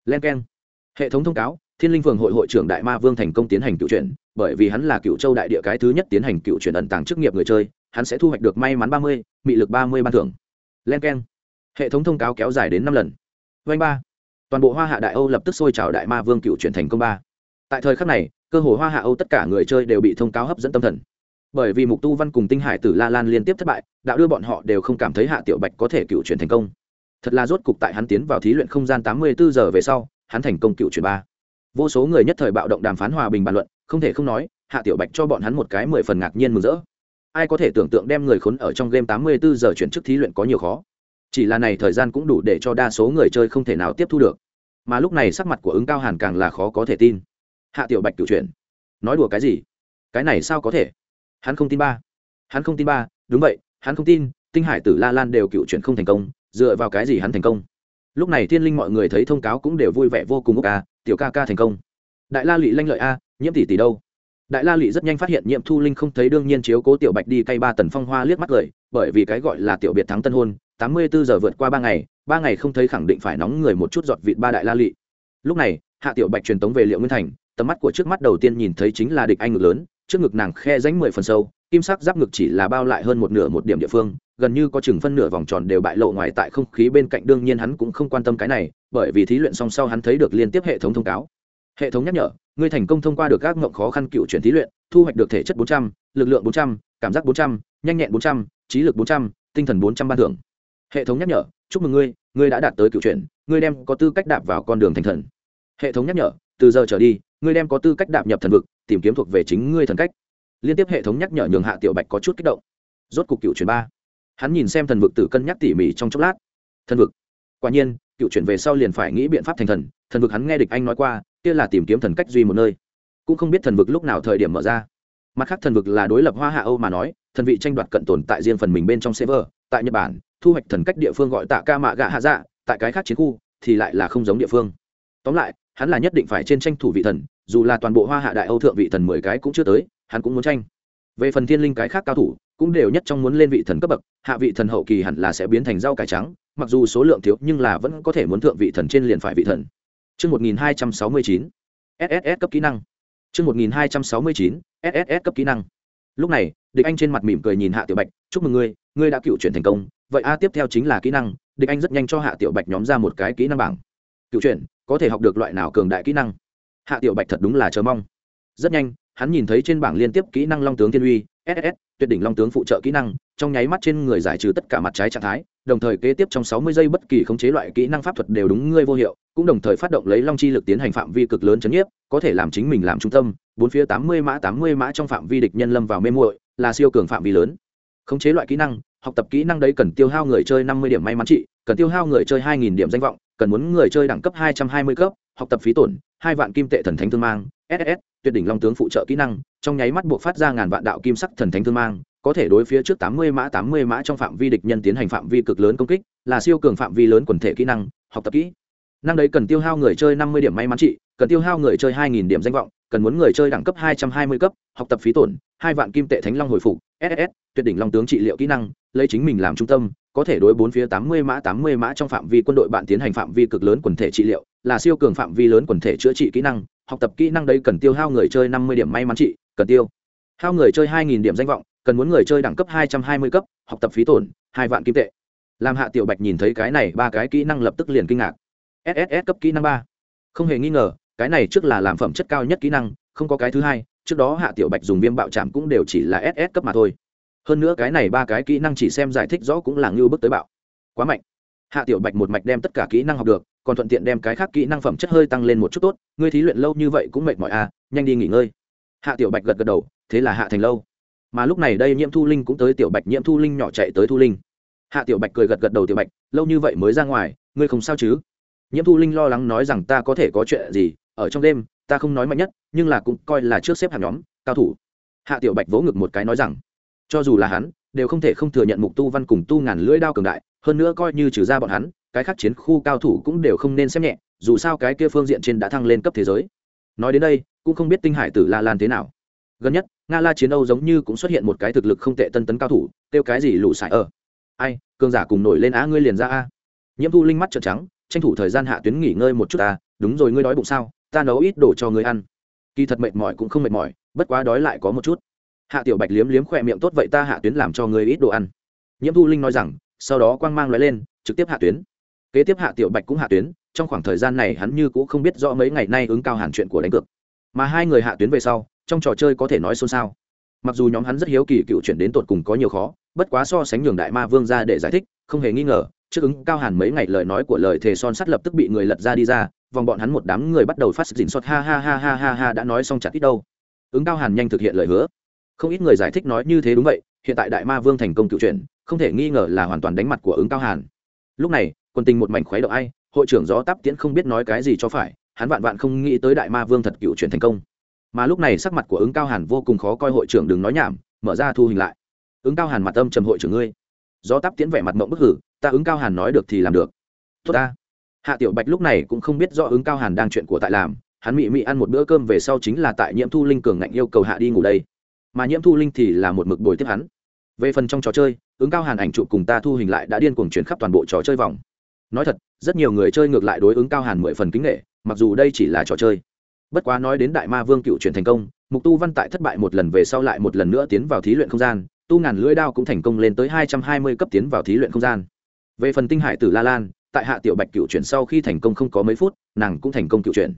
Speaker 1: Len k e n hệ thống thông cáo, thiên linh phường hội hội trưởng đại ma vương thành công tiến hành cựu chuyển, bởi vì hắn là cựu châu đại địa cái thứ nhất tiến hành cựu chuyển ẩn tàng chức nghiệp người chơi, hắn sẽ thu hoạch được may mắn ba mươi, mị lực ba mươi ban thưởng. Len k e n hệ thống thông cáo kéo dài đến năm lần. Vanh ba. Toàn bộ hoa hạ đại âu lập tức xôi trào đại ma vương cựu chuyển thành công ba. Tại thời khắc này, cơ hội hoa hạ âu tất cả người chơi đều bị thông cáo hấp dẫn tâm thần bởi vì mục tu văn cùng tinh hải tử la lan liên tiếp thất bại, đạo đưa bọn họ đều không cảm thấy hạ tiểu bạch có thể cựu chuyển thành công. Thật là rốt cục tại hắn tiến vào thí luyện không gian tám mươi bốn giờ về sau, hắn thành công cựu chuyển ba. Vô số người nhất thời bạo động đàm phán hòa bình bàn luận, không thể không nói, hạ tiểu bạch cho bọn hắn một cái mười phần ngạc nhiên mừng rỡ. Ai có thể tưởng tượng đem người khốn ở trong game tám mươi bốn giờ chuyển chức thí luyện có nhiều khó. Chỉ là này thời gian cũng đủ để cho đa số người chơi không thể nào tiếp thu được. Mà lúc này sắc mặt của ứng cao hàn càng là khó có thể tin. Hạ tiểu bạch cựu chuyển. Nói đùa cái gì? Cái này sao có thể? Hắn không tin ba. Hắn không tin ba, đúng vậy, hắn không tin, tinh hải tử la lan đều cựu chuyện không thành công, dựa vào cái gì hắn thành công? Lúc này thiên linh mọi người thấy thông cáo cũng đều vui vẻ vô cùng ốc ca tiểu ca ca thành công. Đại la lụy lanh lợi a nhiễm tỷ tỷ đâu? Đại la lụy rất nhanh phát hiện nhiễm thu linh không thấy đương nhiên chiếu cố tiểu bạch đi cay ba tần phong hoa liếc mắt cười, bởi vì cái gọi là tiểu biệt thắng tân hôn, tám mươi bốn giờ vượt qua ba ngày ba ngày không thấy khẳng định phải nóng người một chút giọt vịt ba đại la lụy lúc này, hạ tiểu bạch truyền tống về liệu nguyên thành, tầm mắt của trước mắt đầu tiên nhìn thấy chính là địch anh ngực lớn trước ngực nàng khe ránh mười phần sâu kim sắc giáp ngực chỉ là bao lại hơn một nửa một điểm địa phương gần như có chừng phân nửa vòng tròn đều bại lộ ngoài tại không khí bên cạnh đương nhiên hắn cũng không quan tâm cái này bởi vì thí luyện song sau hắn thấy được liên tiếp hệ thống thông cáo. Hệ thống nhắc nhở ngươi thành công thông qua được các ngộng khó khăn cựu chuyển thí luyện thu hoạch được thể chất 400, lực lượng 400, cảm giác 400, nhanh nhẹn 400, trí lực 400, tinh thần 400 ban thưởng. Hệ thống nhắc nhở chúc mừng ngươi ngươi đã đạt tới cựu chuyển ngươi đem có tư cách đạp vào con đường thành thần. Hệ thống nhắc nhở từ giờ trở đi ngươi đem có tư cách đạp nhập thần vực tìm kiếm thuộc về chính ngươi thần cách. Liên tiếp hệ thống nhắc nhở nhường hạ tiểu bạch có chút kích động. Rốt cục cựu chuyển ba. Hắn nhìn xem thần vực tử cân nhắc tỉ mỉ trong chốc lát. Thần vực. Quả nhiên, cựu chuyển về sau liền phải nghĩ biện pháp thành thần. Thần vực hắn nghe địch anh nói qua, kia là tìm kiếm thần cách duy một nơi. Cũng không biết thần vực lúc nào thời điểm mở ra. Mặt khác thần vực là đối lập hoa hạ âu mà nói, thần vị tranh đoạt cận tồn tại riêng phần mình bên trong server, tại nhật bản, thu hoạch thần cách địa phương gọi tạ ca mạ gạ hạ dạ tại cái khác chiến khu thì lại là không giống địa phương. Tóm lại, hắn là nhất định phải trên tranh thủ vị thần dù là toàn bộ hoa hạ đại âu thượng vị thần mười cái cũng chưa tới hắn cũng muốn tranh về phần thiên linh cái khác cao thủ cũng đều nhất trong muốn lên vị thần cấp bậc hạ vị thần hậu kỳ hẳn là sẽ biến thành rau cải trắng mặc dù số lượng thiếu nhưng là vẫn có thể muốn thượng vị thần trên liền phải vị thần Trước 1269. SSS cấp kỹ năng. Trước 1269. SSS cấp kỹ năng. Lúc này, Địch Anh trên mặt mỉm cười nhìn Hạ Tiểu Bạch, "Chúc mừng ngươi, ngươi đã cựu chuyển thành công. Vậy a tiếp theo chính là kỹ năng." Địch Anh rất nhanh cho Hạ Tiểu Bạch nhóm ra một cái kỹ năng bảng. Cựu chuyển, có thể học được loại nào cường đại kỹ năng? Hạ Tiểu Bạch thật đúng là chờ mong. Rất nhanh, hắn nhìn thấy trên bảng liên tiếp kỹ năng Long tướng Thiên Uy, SS, tuyệt đỉnh long tướng phụ trợ kỹ năng trong nháy mắt trên người giải trừ tất cả mặt trái trạng thái đồng thời kế tiếp trong sáu mươi giây bất kỳ khống chế loại kỹ năng pháp thuật đều đúng ngươi vô hiệu cũng đồng thời phát động lấy long chi lực tiến hành phạm vi cực lớn chấn nhiếp có thể làm chính mình làm trung tâm bốn phía tám mươi mã tám mươi mã trong phạm vi địch nhân lâm vào mê muội là siêu cường phạm vi lớn khống chế loại kỹ năng học tập kỹ năng đấy cần tiêu hao người chơi năm mươi điểm may mắn trị cần tiêu hao người chơi hai nghìn điểm danh vọng cần muốn người chơi đẳng cấp hai trăm hai mươi cấp học tập phí tổn, hai vạn kim tệ thần thánh thương mang ss tuyệt đỉnh long tướng phụ trợ kỹ năng, trong nháy mắt buộc phát ra ngàn vạn đạo kim sắc thần thánh thương mang, có thể đối phía trước tám mươi mã, tám mươi mã trong phạm vi địch nhân tiến hành phạm vi cực lớn công kích, là siêu cường phạm vi lớn quần thể kỹ năng, học tập kỹ. Năng đấy cần tiêu hao người chơi năm mươi điểm may mắn trị, cần tiêu hao người chơi hai nghìn điểm danh vọng, cần muốn người chơi đẳng cấp hai trăm hai mươi cấp, học tập phí tổn, hai vạn kim tệ thánh long hồi phục ss tuyệt đỉnh long tướng trị liệu kỹ năng, lấy chính mình làm trung tâm có thể đối bốn phía tám mươi mã tám mươi mã trong phạm vi quân đội bạn tiến hành phạm vi cực lớn quần thể trị liệu, là siêu cường phạm vi lớn quần thể chữa trị kỹ năng, học tập kỹ năng đấy cần tiêu hao người chơi năm mươi điểm may mắn trị, cần tiêu hao người chơi hai nghìn điểm danh vọng, cần muốn người chơi đẳng cấp hai trăm hai mươi cấp, học tập phí tổn, hai vạn kim tệ. Làm hạ tiểu bạch nhìn thấy cái này, ba cái kỹ năng lập tức liền kinh ngạc. Sss cấp kỹ năng ba. Không hề nghi ngờ, cái này trước là làm phẩm chất cao nhất kỹ năng, không có cái thứ hai, trước đó hạ tiểu bạch dùng viêm bạo chạm cũng đều chỉ là ss cấp mà thôi hơn nữa cái này ba cái kỹ năng chỉ xem giải thích rõ cũng là ngưu bức tới bạo. Quá mạnh. Hạ tiểu bạch một mạch đem tất cả kỹ năng học được, còn thuận tiện đem cái khác kỹ năng phẩm chất hơi tăng lên một chút tốt, ngươi thí luyện lâu như vậy cũng mệt mỏi à nhanh đi nghỉ ngơi. Hạ tiểu bạch gật gật đầu, thế là hạ thành lâu. Mà lúc này đây nhiễm thu linh cũng tới tiểu bạch, nhiễm thu linh nhỏ chạy tới thu linh. Hạ tiểu bạch cười gật gật đầu tiểu bạch, lâu như vậy mới ra ngoài, ngươi không sao chứ? Nhiễm thu linh lo lắng nói rằng ta có thể có chuyện gì, ở trong đêm, ta không nói mạnh nhất, nhưng là cũng coi là trước xếp hàng nhóm, cao thủ. Hạ tiểu bạch vỗ ngực một cái nói rằng cho dù là hắn, đều không thể không thừa nhận mục tu văn cùng tu ngàn lưỡi đao cường đại, hơn nữa coi như trừ ra bọn hắn, cái khác chiến khu cao thủ cũng đều không nên xem nhẹ, dù sao cái kia phương diện trên đã thăng lên cấp thế giới. Nói đến đây, cũng không biết tinh hải tử la lan thế nào. Gần nhất, nga la chiến âu giống như cũng xuất hiện một cái thực lực không tệ tân tấn cao thủ, kêu cái gì lũ sải ở. Ai, cường giả cùng nổi lên á ngươi liền ra a. Nhiễm thu linh mắt trợn trắng, tranh thủ thời gian hạ tuyến nghỉ ngơi một chút ta, đúng rồi ngươi đói bụng sao, ta nấu ít đồ cho ngươi ăn. Kỳ thật mệt mỏi cũng không mệt mỏi, bất quá đói lại có một chút hạ tiểu bạch liếm liếm khỏe miệng tốt vậy ta hạ tuyến làm cho ngươi ít đồ ăn. Nhiễm thu linh nói rằng, sau đó quang mang loại lên, trực tiếp hạ tuyến. Kế tiếp hạ tiểu bạch cũng hạ tuyến, trong khoảng thời gian này hắn như cũng không biết rõ mấy ngày nay ứng cao hàn chuyện của đánh cược. Mà hai người hạ tuyến về sau, trong trò chơi có thể nói xôn xao. Mặc dù nhóm hắn rất hiếu kỳ cựu chuyển đến tột cùng có nhiều khó, bất quá so sánh nhường đại ma vương ra để giải thích, không hề nghi ngờ, trước ứng cao hàn mấy ngày lời nói của lời thề son sắt lập tức bị người lật ra đi ra, vòng bọn hắn một đám người bắt đầu phát dình xót ha ha ha ha ha ha đã nói xong chặt ít đâu. Ứng cao hàn nhanh thực hiện lời hứa không ít người giải thích nói như thế đúng vậy, hiện tại đại ma vương thành công cựu chuyển, không thể nghi ngờ là hoàn toàn đánh mặt của ứng cao hàn. Lúc này, quân tình một mảnh khuấy động ai, hội trưởng gió tắp tiễn không biết nói cái gì cho phải, hắn vạn vạn không nghĩ tới đại ma vương thật cựu chuyển thành công. Mà lúc này sắc mặt của ứng cao hàn vô cùng khó coi hội trưởng đừng nói nhảm, mở ra thu hình lại. Ứng cao hàn mặt âm trầm hội trưởng ngươi. Gió tắp tiễn vẻ mặt mộng bức hử, ta ứng cao hàn nói được thì làm được. Tốt ta. Hạ tiểu bạch lúc này cũng không biết do ứng cao hàn đang chuyện của tại làm, hắn mị mị ăn một bữa cơm về sau chính là tại nhiễm thu linh cường ngạnh yêu cầu hạ đi ngủ đây mà nhiễm thu linh thì là một mực bồi tiếp hắn. Về phần trong trò chơi, ứng cao hàn ảnh trụ cùng ta thu hình lại đã điên cuồng chuyển khắp toàn bộ trò chơi vòng. Nói thật, rất nhiều người chơi ngược lại đối ứng cao hàn mười phần kính nghệ mặc dù đây chỉ là trò chơi. Bất quá nói đến đại ma vương cựu chuyển thành công, mục tu văn tại thất bại một lần về sau lại một lần nữa tiến vào thí luyện không gian, tu ngàn lưỡi đao cũng thành công lên tới hai trăm hai mươi cấp tiến vào thí luyện không gian. Về phần tinh hải tử la lan, tại hạ tiểu bạch cựu chuyển sau khi thành công không có mấy phút, nàng cũng thành công cựu chuyển.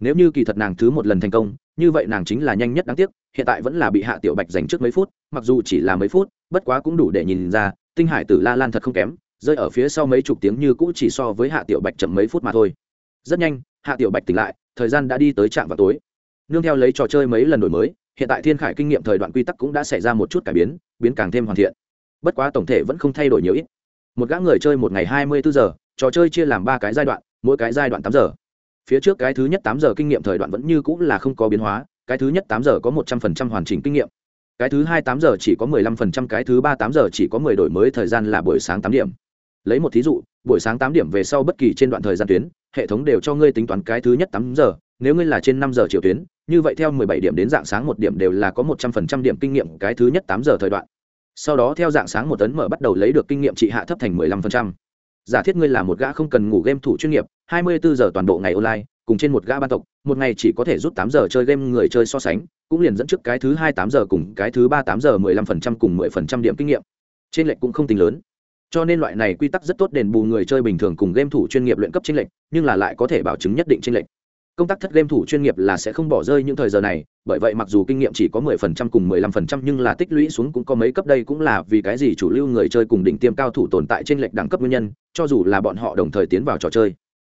Speaker 1: Nếu như kỳ thật nàng thứ một lần thành công như vậy nàng chính là nhanh nhất đáng tiếc, hiện tại vẫn là bị hạ tiểu bạch giành trước mấy phút, mặc dù chỉ là mấy phút, bất quá cũng đủ để nhìn ra, tinh hải tử la lan thật không kém, rơi ở phía sau mấy chục tiếng như cũ chỉ so với hạ tiểu bạch chậm mấy phút mà thôi. Rất nhanh, hạ tiểu bạch tỉnh lại, thời gian đã đi tới trạm vào tối. Nương theo lấy trò chơi mấy lần đổi mới, hiện tại thiên khải kinh nghiệm thời đoạn quy tắc cũng đã xảy ra một chút cải biến biến càng thêm hoàn thiện. Bất quá tổng thể vẫn không thay đổi nhiều ít. Một gã người chơi một ngày hai mươi bốn giờ, trò chơi chia làm ba cái giai đoạn, mỗi cái giai đoạn tám giờ phía trước cái thứ nhất tám giờ kinh nghiệm thời đoạn vẫn như cũng là không có biến hóa, cái thứ nhất tám giờ có một trăm phần trăm hoàn chỉnh kinh nghiệm. Cái thứ hai tám giờ chỉ có mười lăm phần trăm, cái thứ ba tám giờ chỉ có mười đổi mới thời gian là buổi sáng tám điểm. Lấy một thí dụ, buổi sáng tám điểm về sau bất kỳ trên đoạn thời gian tuyến, hệ thống đều cho ngươi tính toán cái thứ nhất tám giờ, nếu ngươi là trên năm giờ chiều tuyến, như vậy theo mười bảy điểm đến dạng sáng một điểm đều là có một trăm phần trăm điểm kinh nghiệm cái thứ nhất tám giờ thời đoạn. Sau đó theo dạng sáng một tấn mở bắt đầu lấy được kinh nghiệm trị hạ thấp thành mười lăm phần trăm giả thiết ngươi là một gã không cần ngủ game thủ chuyên nghiệp, hai mươi bốn giờ toàn bộ ngày online, cùng trên một gã ban tộc, một ngày chỉ có thể rút tám giờ chơi game người chơi so sánh, cũng liền dẫn trước cái thứ hai tám giờ cùng cái thứ ba tám giờ mười lăm phần trăm cùng mười phần trăm điểm kinh nghiệm. Trên lệch cũng không tính lớn. Cho nên loại này quy tắc rất tốt đền bù người chơi bình thường cùng game thủ chuyên nghiệp luyện cấp trên lệch, nhưng là lại có thể bảo chứng nhất định trên lệch công tác thất game thủ chuyên nghiệp là sẽ không bỏ rơi những thời giờ này, bởi vậy mặc dù kinh nghiệm chỉ có 10% cùng 15% nhưng là tích lũy xuống cũng có mấy cấp đây cũng là vì cái gì chủ lưu người chơi cùng đỉnh tiêm cao thủ tồn tại trên lệch đẳng cấp nguyên nhân, cho dù là bọn họ đồng thời tiến vào trò chơi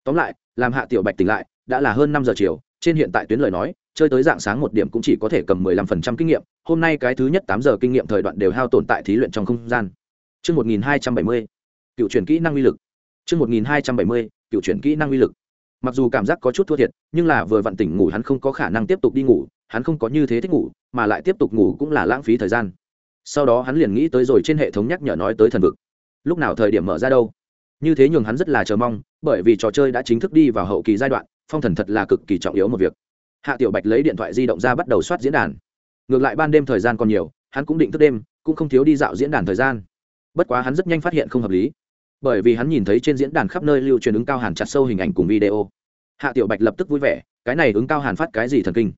Speaker 1: tóm lại, làm hạ tiểu bạch tỉnh lại, đã là hơn năm giờ chiều, trên hiện tại tuyến lời nói, chơi tới dạng sáng một điểm cũng chỉ có thể cầm 15% kinh nghiệm, hôm nay cái thứ nhất tám giờ kinh nghiệm thời đoạn đều hao tồn tại thí luyện trong không gian Chương 1270. Cựu chuyển kỹ năng uy lực. Chương 1270. Cựu chuyển kỹ năng uy lực. Mặc dù cảm giác có chút thua thiệt, nhưng là vừa vặn tỉnh ngủ hắn không có khả năng tiếp tục đi ngủ, hắn không có như thế thích ngủ, mà lại tiếp tục ngủ cũng là lãng phí thời gian. Sau đó hắn liền nghĩ tới rồi trên hệ thống nhắc nhở nói tới thần vực. Lúc nào thời điểm mở ra đâu? Như thế nhường hắn rất là chờ mong, bởi vì trò chơi đã chính thức đi vào hậu kỳ giai đoạn, phong thần thật là cực kỳ trọng yếu một việc. Hạ Tiểu Bạch lấy điện thoại di động ra bắt đầu soát diễn đàn. Ngược lại ban đêm thời gian còn nhiều, hắn cũng định thức đêm, cũng không thiếu đi dạo diễn đàn thời gian bất quá hắn rất nhanh phát hiện không hợp lý bởi vì hắn nhìn thấy trên diễn đàn khắp nơi lưu truyền ứng cao hàn chặt sâu hình ảnh cùng video. Hạ tiểu bạch lập tức vui vẻ, cái này ứng cao hàn phát cái gì thần kinh?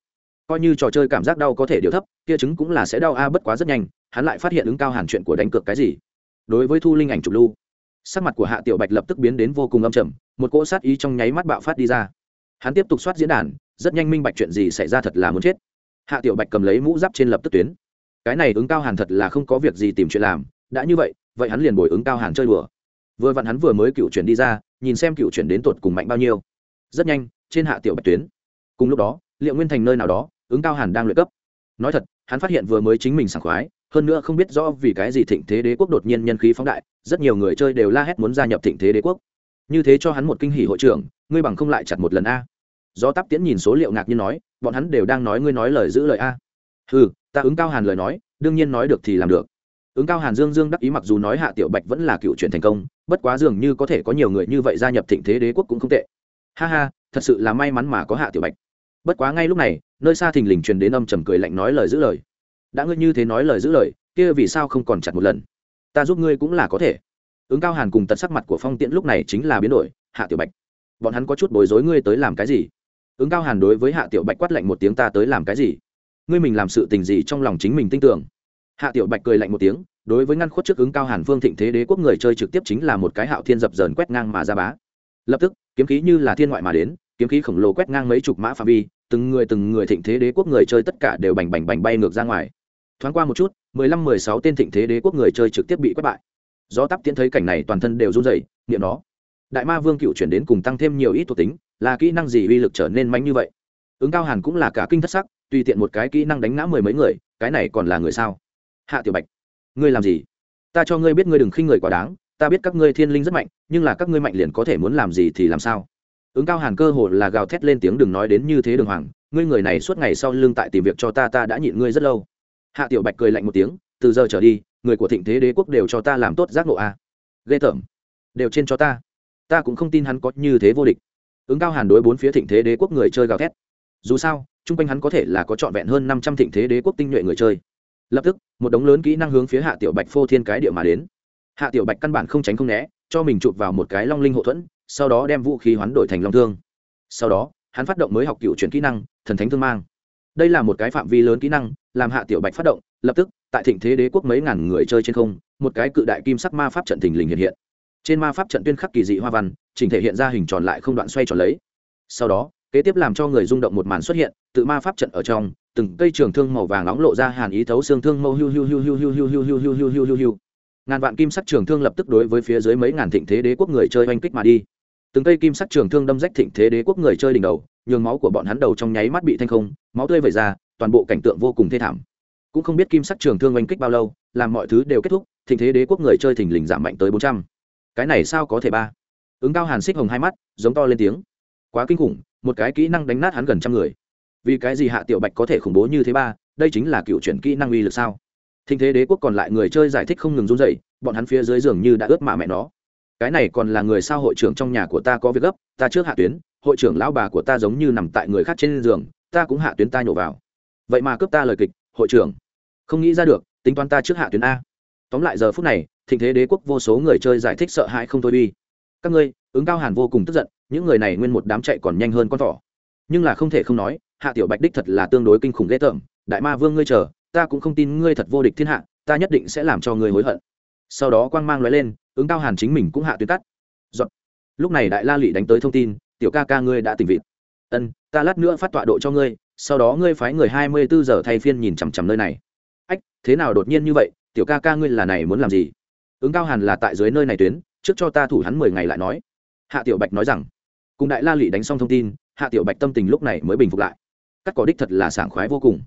Speaker 1: Coi như trò chơi cảm giác đau có thể điều thấp, kia chứng cũng là sẽ đau a, bất quá rất nhanh, hắn lại phát hiện ứng cao hàn chuyện của đánh cược cái gì. Đối với thu linh ảnh chụp lưu, sắc mặt của hạ tiểu bạch lập tức biến đến vô cùng âm trầm, một cỗ sát ý trong nháy mắt bạo phát đi ra. Hắn tiếp tục soát diễn đàn, rất nhanh minh bạch chuyện gì xảy ra thật là muốn chết. Hạ tiểu bạch cầm lấy mũ giáp trên lập tức tuyến. Cái này ứng cao hàn thật là không có việc gì tìm chuyện làm, đã như vậy vậy hắn liền bồi ứng cao hàn chơi đùa vừa vặn hắn vừa mới cựu chuyển đi ra, nhìn xem cựu chuyển đến tột cùng mạnh bao nhiêu. Rất nhanh, trên hạ tiểu bạch tuyến. Cùng lúc đó, liệu nguyên thành nơi nào đó, ứng cao hàn đang luyện cấp. Nói thật, hắn phát hiện vừa mới chính mình sảng khoái, hơn nữa không biết rõ vì cái gì thịnh thế đế quốc đột nhiên nhân khí phóng đại, rất nhiều người chơi đều la hét muốn gia nhập thịnh thế đế quốc. Như thế cho hắn một kinh hỷ hội trưởng, ngươi bằng không lại chặt một lần a. Do tắp tiễn nhìn số liệu ngạc nhiên nói, bọn hắn đều đang nói ngươi nói lời giữ lời a. Ừ ta ứng cao hàn lời nói, đương nhiên nói được thì làm được ứng cao hàn dương dương đắc ý mặc dù nói hạ tiểu bạch vẫn là cựu chuyển thành công, bất quá dường như có thể có nhiều người như vậy gia nhập thịnh thế đế quốc cũng không tệ. Ha ha, thật sự là may mắn mà có hạ tiểu bạch. Bất quá ngay lúc này, nơi xa thình lình truyền đến âm trầm cười lạnh nói lời giữ lời. Đã ngươi như thế nói lời giữ lời, kia vì sao không còn chặt một lần? Ta giúp ngươi cũng là có thể. Ứng cao hàn cùng tật sắc mặt của phong tiễn lúc này chính là biến đổi, hạ tiểu bạch, bọn hắn có chút bối rối ngươi tới làm cái gì? Ứng cao hàn đối với hạ tiểu bạch quát lạnh một tiếng ta tới làm cái gì? Ngươi mình làm sự tình gì trong lòng chính mình tin tưởng? Hạ tiểu bạch cười lạnh một tiếng, đối với ngăn khuất trước ứng cao hàn phương thịnh thế đế quốc người chơi trực tiếp chính là một cái hạo thiên dập dờn quét ngang mà ra bá. Lập tức, kiếm khí như là thiên ngoại mà đến, kiếm khí khổng lồ quét ngang mấy chục mã phạm vi, từng người từng người thịnh thế đế quốc người chơi tất cả đều bành bành bành bay ngược ra ngoài. Thoáng qua một chút, mười lăm mười sáu tên thịnh thế đế quốc người chơi trực tiếp bị quét bại. Do tắp tiến thấy cảnh này toàn thân đều run rẩy, niệm nó. Đại ma vương cựu chuyển đến cùng tăng thêm nhiều ít thuộc tính, là kỹ năng gì uy lực trở nên mạnh như vậy? Ứng cao hàn cũng là cả kinh thất sắc, tùy tiện một cái kỹ năng đánh ngã mười mấy người, cái này còn là người sao? Hạ tiểu bạch, ngươi làm gì? Ta cho ngươi biết ngươi đừng khinh người quá đáng, ta biết các ngươi thiên linh rất mạnh, nhưng là các ngươi mạnh liền có thể muốn làm gì thì làm sao? Ứng cao hàn cơ hồ là gào thét lên tiếng đừng nói đến như thế đường hoàng, ngươi người này suốt ngày sau lưng tại tìm việc cho ta ta đã nhịn ngươi rất lâu. Hạ tiểu bạch cười lạnh một tiếng, từ giờ trở đi, người của thịnh thế đế quốc đều cho ta làm tốt giác ngộ a. À. ghê tởm. Đều trên cho ta. Ta cũng không tin hắn có như thế vô địch. Ứng cao hàn đối bốn phía thịnh thế đế quốc người chơi gào thét. Dù sao, chung quanh hắn có thể là có trọn vẹn hơn năm trăm thịnh thế đế quốc tinh nhuệ người chơi lập tức, một đống lớn kỹ năng hướng phía hạ tiểu bạch phô thiên cái địa mà đến. Hạ tiểu bạch căn bản không tránh không né, cho mình chụp vào một cái long linh hậu thuẫn, sau đó đem vũ khí hoán đổi thành long thương. Sau đó, hắn phát động mới học cựu chuyển kỹ năng, thần thánh thương mang. Đây là một cái phạm vi lớn kỹ năng, làm hạ tiểu bạch phát động, lập tức, tại thịnh thế đế quốc mấy ngàn người chơi trên không, một cái cự đại kim sắc ma pháp trận thình lình hiện hiện. Trên ma pháp trận tuyên khắc kỳ dị hoa văn, chỉnh thể hiện ra hình tròn lại không đoạn xoay tròn lấy. Sau đó, kế tiếp làm cho người rung động một màn xuất hiện, tự ma pháp trận ở trong từng cây trường thương màu vàng nóng lộ ra hàn ý thấu xương thương mâu hiu hiu hiu hiu hiu hiu hiu hiu hiu hiu hiu hiu hiu ngàn vạn kim sắc trường thương lập tức đối với phía dưới mấy ngàn thịnh thế đế quốc người chơi oanh kích mà đi từng cây kim sắc trường thương đâm rách thịnh thế đế quốc người chơi đỉnh đầu nhường máu của bọn hắn đầu trong nháy mắt bị thanh không máu tươi vẩy ra toàn bộ cảnh tượng vô cùng thê thảm cũng không biết kim sắc trường thương oanh kích bao lâu làm mọi thứ đều kết thúc thịnh thế đế quốc người chơi thình lình giảm mạnh tới bốn trăm cái này sao có thể ba ứng cao hàn xích hồng hai mắt giống to lên tiếng quá kinh khủng một cái kỹ năng đánh nát hắn gần trăm người vì cái gì hạ tiểu bạch có thể khủng bố như thế ba, đây chính là cựu chuyển kỹ năng uy lực sao? Thịnh thế đế quốc còn lại người chơi giải thích không ngừng run dậy bọn hắn phía dưới giường như đã ướt mạ mẹ nó. Cái này còn là người sao hội trưởng trong nhà của ta có việc gấp, ta trước hạ tuyến, hội trưởng lão bà của ta giống như nằm tại người khác trên giường, ta cũng hạ tuyến ta nhổ vào. Vậy mà cướp ta lời kịch, hội trưởng. Không nghĩ ra được, tính toán ta trước hạ tuyến a. Tóm lại giờ phút này thịnh thế đế quốc vô số người chơi giải thích sợ hãi không thôi đi. Các ngươi, ứng cao hàn vô cùng tức giận, những người này nguyên một đám chạy còn nhanh hơn con thỏ. Nhưng là không thể không nói hạ tiểu bạch đích thật là tương đối kinh khủng ghê tởm, đại ma vương ngươi chờ, ta cũng không tin ngươi thật vô địch thiên hạ, ta nhất định sẽ làm cho ngươi hối hận. Sau đó quang mang nói lên, ứng cao hàn chính mình cũng hạ tuyến cắt. Giọt. lúc này đại la lụy đánh tới thông tin, tiểu ca ca ngươi đã tỉnh vịt. Ân, ta lát nữa phát tọa độ cho ngươi, sau đó ngươi phái người hai mươi bốn giờ thay phiên nhìn chằm chằm nơi này. Ách, thế nào đột nhiên như vậy, tiểu ca ca ngươi là này muốn làm gì? Ứng cao hàn là tại dưới nơi này tuyến, trước cho ta thủ hắn mười ngày lại nói. Hạ tiểu bạch nói rằng, cùng đại la lụy đánh xong thông tin, hạ tiểu bạch tâm tình lúc này mới bình phục lại cắt cỏ đích thật là sảng khoái vô cùng.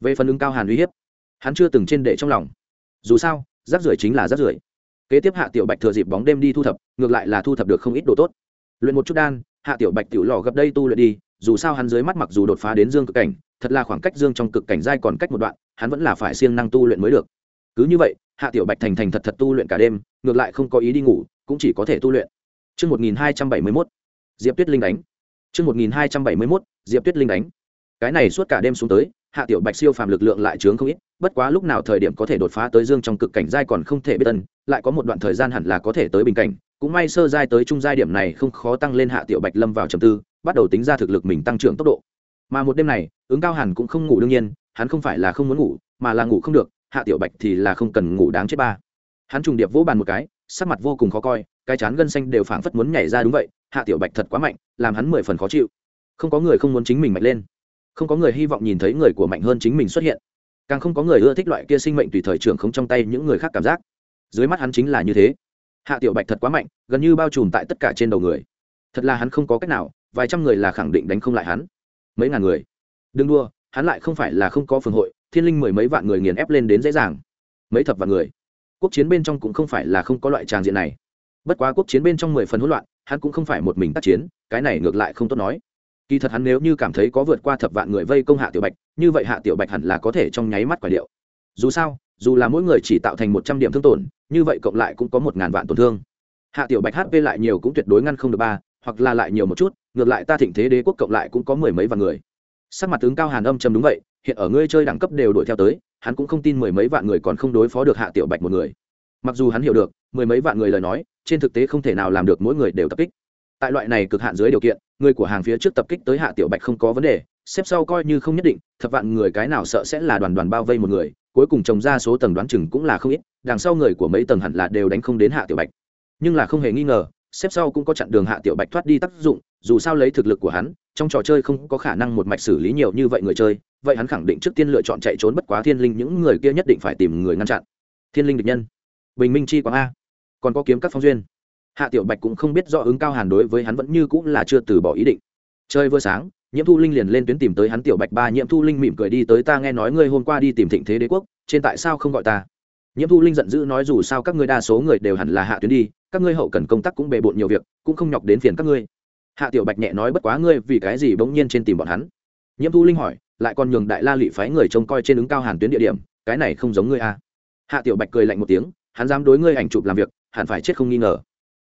Speaker 1: Về phần ứng cao hàn uy hiếp hắn chưa từng trên để trong lòng. Dù sao rác rưởi chính là rác rưởi. Kế tiếp hạ tiểu bạch thừa dịp bóng đêm đi thu thập ngược lại là thu thập được không ít đồ tốt. Luyện một chút đan hạ tiểu bạch tiểu lò gập đây tu luyện đi dù sao hắn dưới mắt mặc dù đột phá đến dương cực cảnh thật là khoảng cách dương trong cực cảnh giai còn cách một đoạn hắn vẫn là phải siêng năng tu luyện mới được. Cứ như vậy hạ tiểu bạch thành thành thật thật tu luyện cả đêm ngược lại không có ý đi ngủ cũng chỉ có thể tu luyện. Trước 1271, Diệp Tuyết Linh đánh. Trước 1271, Diệp Tuyết Linh đánh. Cái này suốt cả đêm xuống tới, Hạ Tiểu Bạch siêu phàm lực lượng lại chướng không ít, bất quá lúc nào thời điểm có thể đột phá tới dương trong cực cảnh giai còn không thể biết tân, lại có một đoạn thời gian hẳn là có thể tới bình cảnh, cũng may sơ giai tới trung giai điểm này không khó tăng lên Hạ Tiểu Bạch lâm vào trầm tư, bắt đầu tính ra thực lực mình tăng trưởng tốc độ. Mà một đêm này, ứng cao hẳn cũng không ngủ đương nhiên, hắn không phải là không muốn ngủ, mà là ngủ không được, Hạ Tiểu Bạch thì là không cần ngủ đáng chết ba. Hắn trùng điệp vỗ bàn một cái, sắc mặt vô cùng khó coi, cái chán gân xanh đều phảng phất muốn nhảy ra đúng vậy, Hạ Tiểu Bạch thật quá mạnh, làm hắn mười phần khó chịu. Không có người không muốn chính mình mạnh lên không có người hy vọng nhìn thấy người của mạnh hơn chính mình xuất hiện. Càng không có người ưa thích loại kia sinh mệnh tùy thời trưởng không trong tay những người khác cảm giác. Dưới mắt hắn chính là như thế. Hạ tiểu bạch thật quá mạnh, gần như bao trùm tại tất cả trên đầu người. Thật là hắn không có cách nào, vài trăm người là khẳng định đánh không lại hắn. Mấy ngàn người. Đừng đua hắn lại không phải là không có phường hội, thiên linh mười mấy vạn người nghiền ép lên đến dễ dàng. Mấy thập vạn người. Quốc chiến bên trong cũng không phải là không có loại tràng diện này. Bất quá quốc chiến bên trong mười phần hỗn loạn, hắn cũng không phải một mình tác chiến, cái này ngược lại không tốt nói kỳ thật hắn nếu như cảm thấy có vượt qua thập vạn người vây công hạ tiểu bạch, như vậy hạ tiểu bạch hẳn là có thể trong nháy mắt quả điệu. Dù sao, dù là mỗi người chỉ tạo thành một trăm điểm thương tổn, như vậy cộng lại cũng có một ngàn vạn tổn thương. Hạ tiểu bạch hp lại nhiều cũng tuyệt đối ngăn không được ba, hoặc là lại nhiều một chút, ngược lại ta thịnh thế đế quốc cộng lại cũng có mười mấy vạn người. Sắc mặt tướng cao hàn âm trầm đúng vậy, hiện ở ngươi chơi đẳng cấp đều đuổi theo tới, hắn cũng không tin mười mấy vạn người còn không đối phó được hạ tiểu bạch một người. Mặc dù hắn hiểu được, mười mấy vạn người lời nói, trên thực tế không thể nào làm được mỗi người đều tập kích. Tại loại này cực hạn dưới điều kiện người của hàng phía trước tập kích tới hạ tiểu bạch không có vấn đề, xếp sau coi như không nhất định, thập vạn người cái nào sợ sẽ là đoàn đoàn bao vây một người, cuối cùng trồng ra số tầng đoán chừng cũng là không ít, đằng sau người của mấy tầng hẳn là đều đánh không đến hạ tiểu bạch. Nhưng là không hề nghi ngờ, xếp sau cũng có chặn đường hạ tiểu bạch thoát đi tác dụng, dù sao lấy thực lực của hắn, trong trò chơi không có khả năng một mạch xử lý nhiều như vậy người chơi, vậy hắn khẳng định trước tiên lựa chọn chạy trốn bất quá thiên linh những người kia nhất định phải tìm người ngăn chặn. Thiên linh địch nhân, bình minh chi quang a. Còn có kiếm các phong duyên hạ tiểu bạch cũng không biết do ứng cao hàn đối với hắn vẫn như cũng là chưa từ bỏ ý định. Chơi vừa sáng, nhiễm thu linh liền lên tuyến tìm tới hắn tiểu bạch ba, nhiễm thu linh mỉm cười đi tới ta nghe nói ngươi hôm qua đi tìm thịnh thế đế quốc, trên tại sao không gọi ta? Nhiễm thu linh giận dữ nói dù sao các ngươi đa số người đều hẳn là hạ tuyến đi, các ngươi hậu cần công tác cũng bề bộn nhiều việc, cũng không nhọc đến phiền các ngươi. Hạ tiểu bạch nhẹ nói bất quá ngươi vì cái gì bỗng nhiên trên tìm bọn hắn? Nhiễm thu linh hỏi, lại còn nhường đại la lị phái người trông coi trên ứng cao hàn tuyến địa điểm, cái này không giống ngươi à. hạ tiểu bạch cười lạnh một tiếng, hắn dám đối ngươi ảnh chụp làm việc, hẳn phải chết không nghi ngờ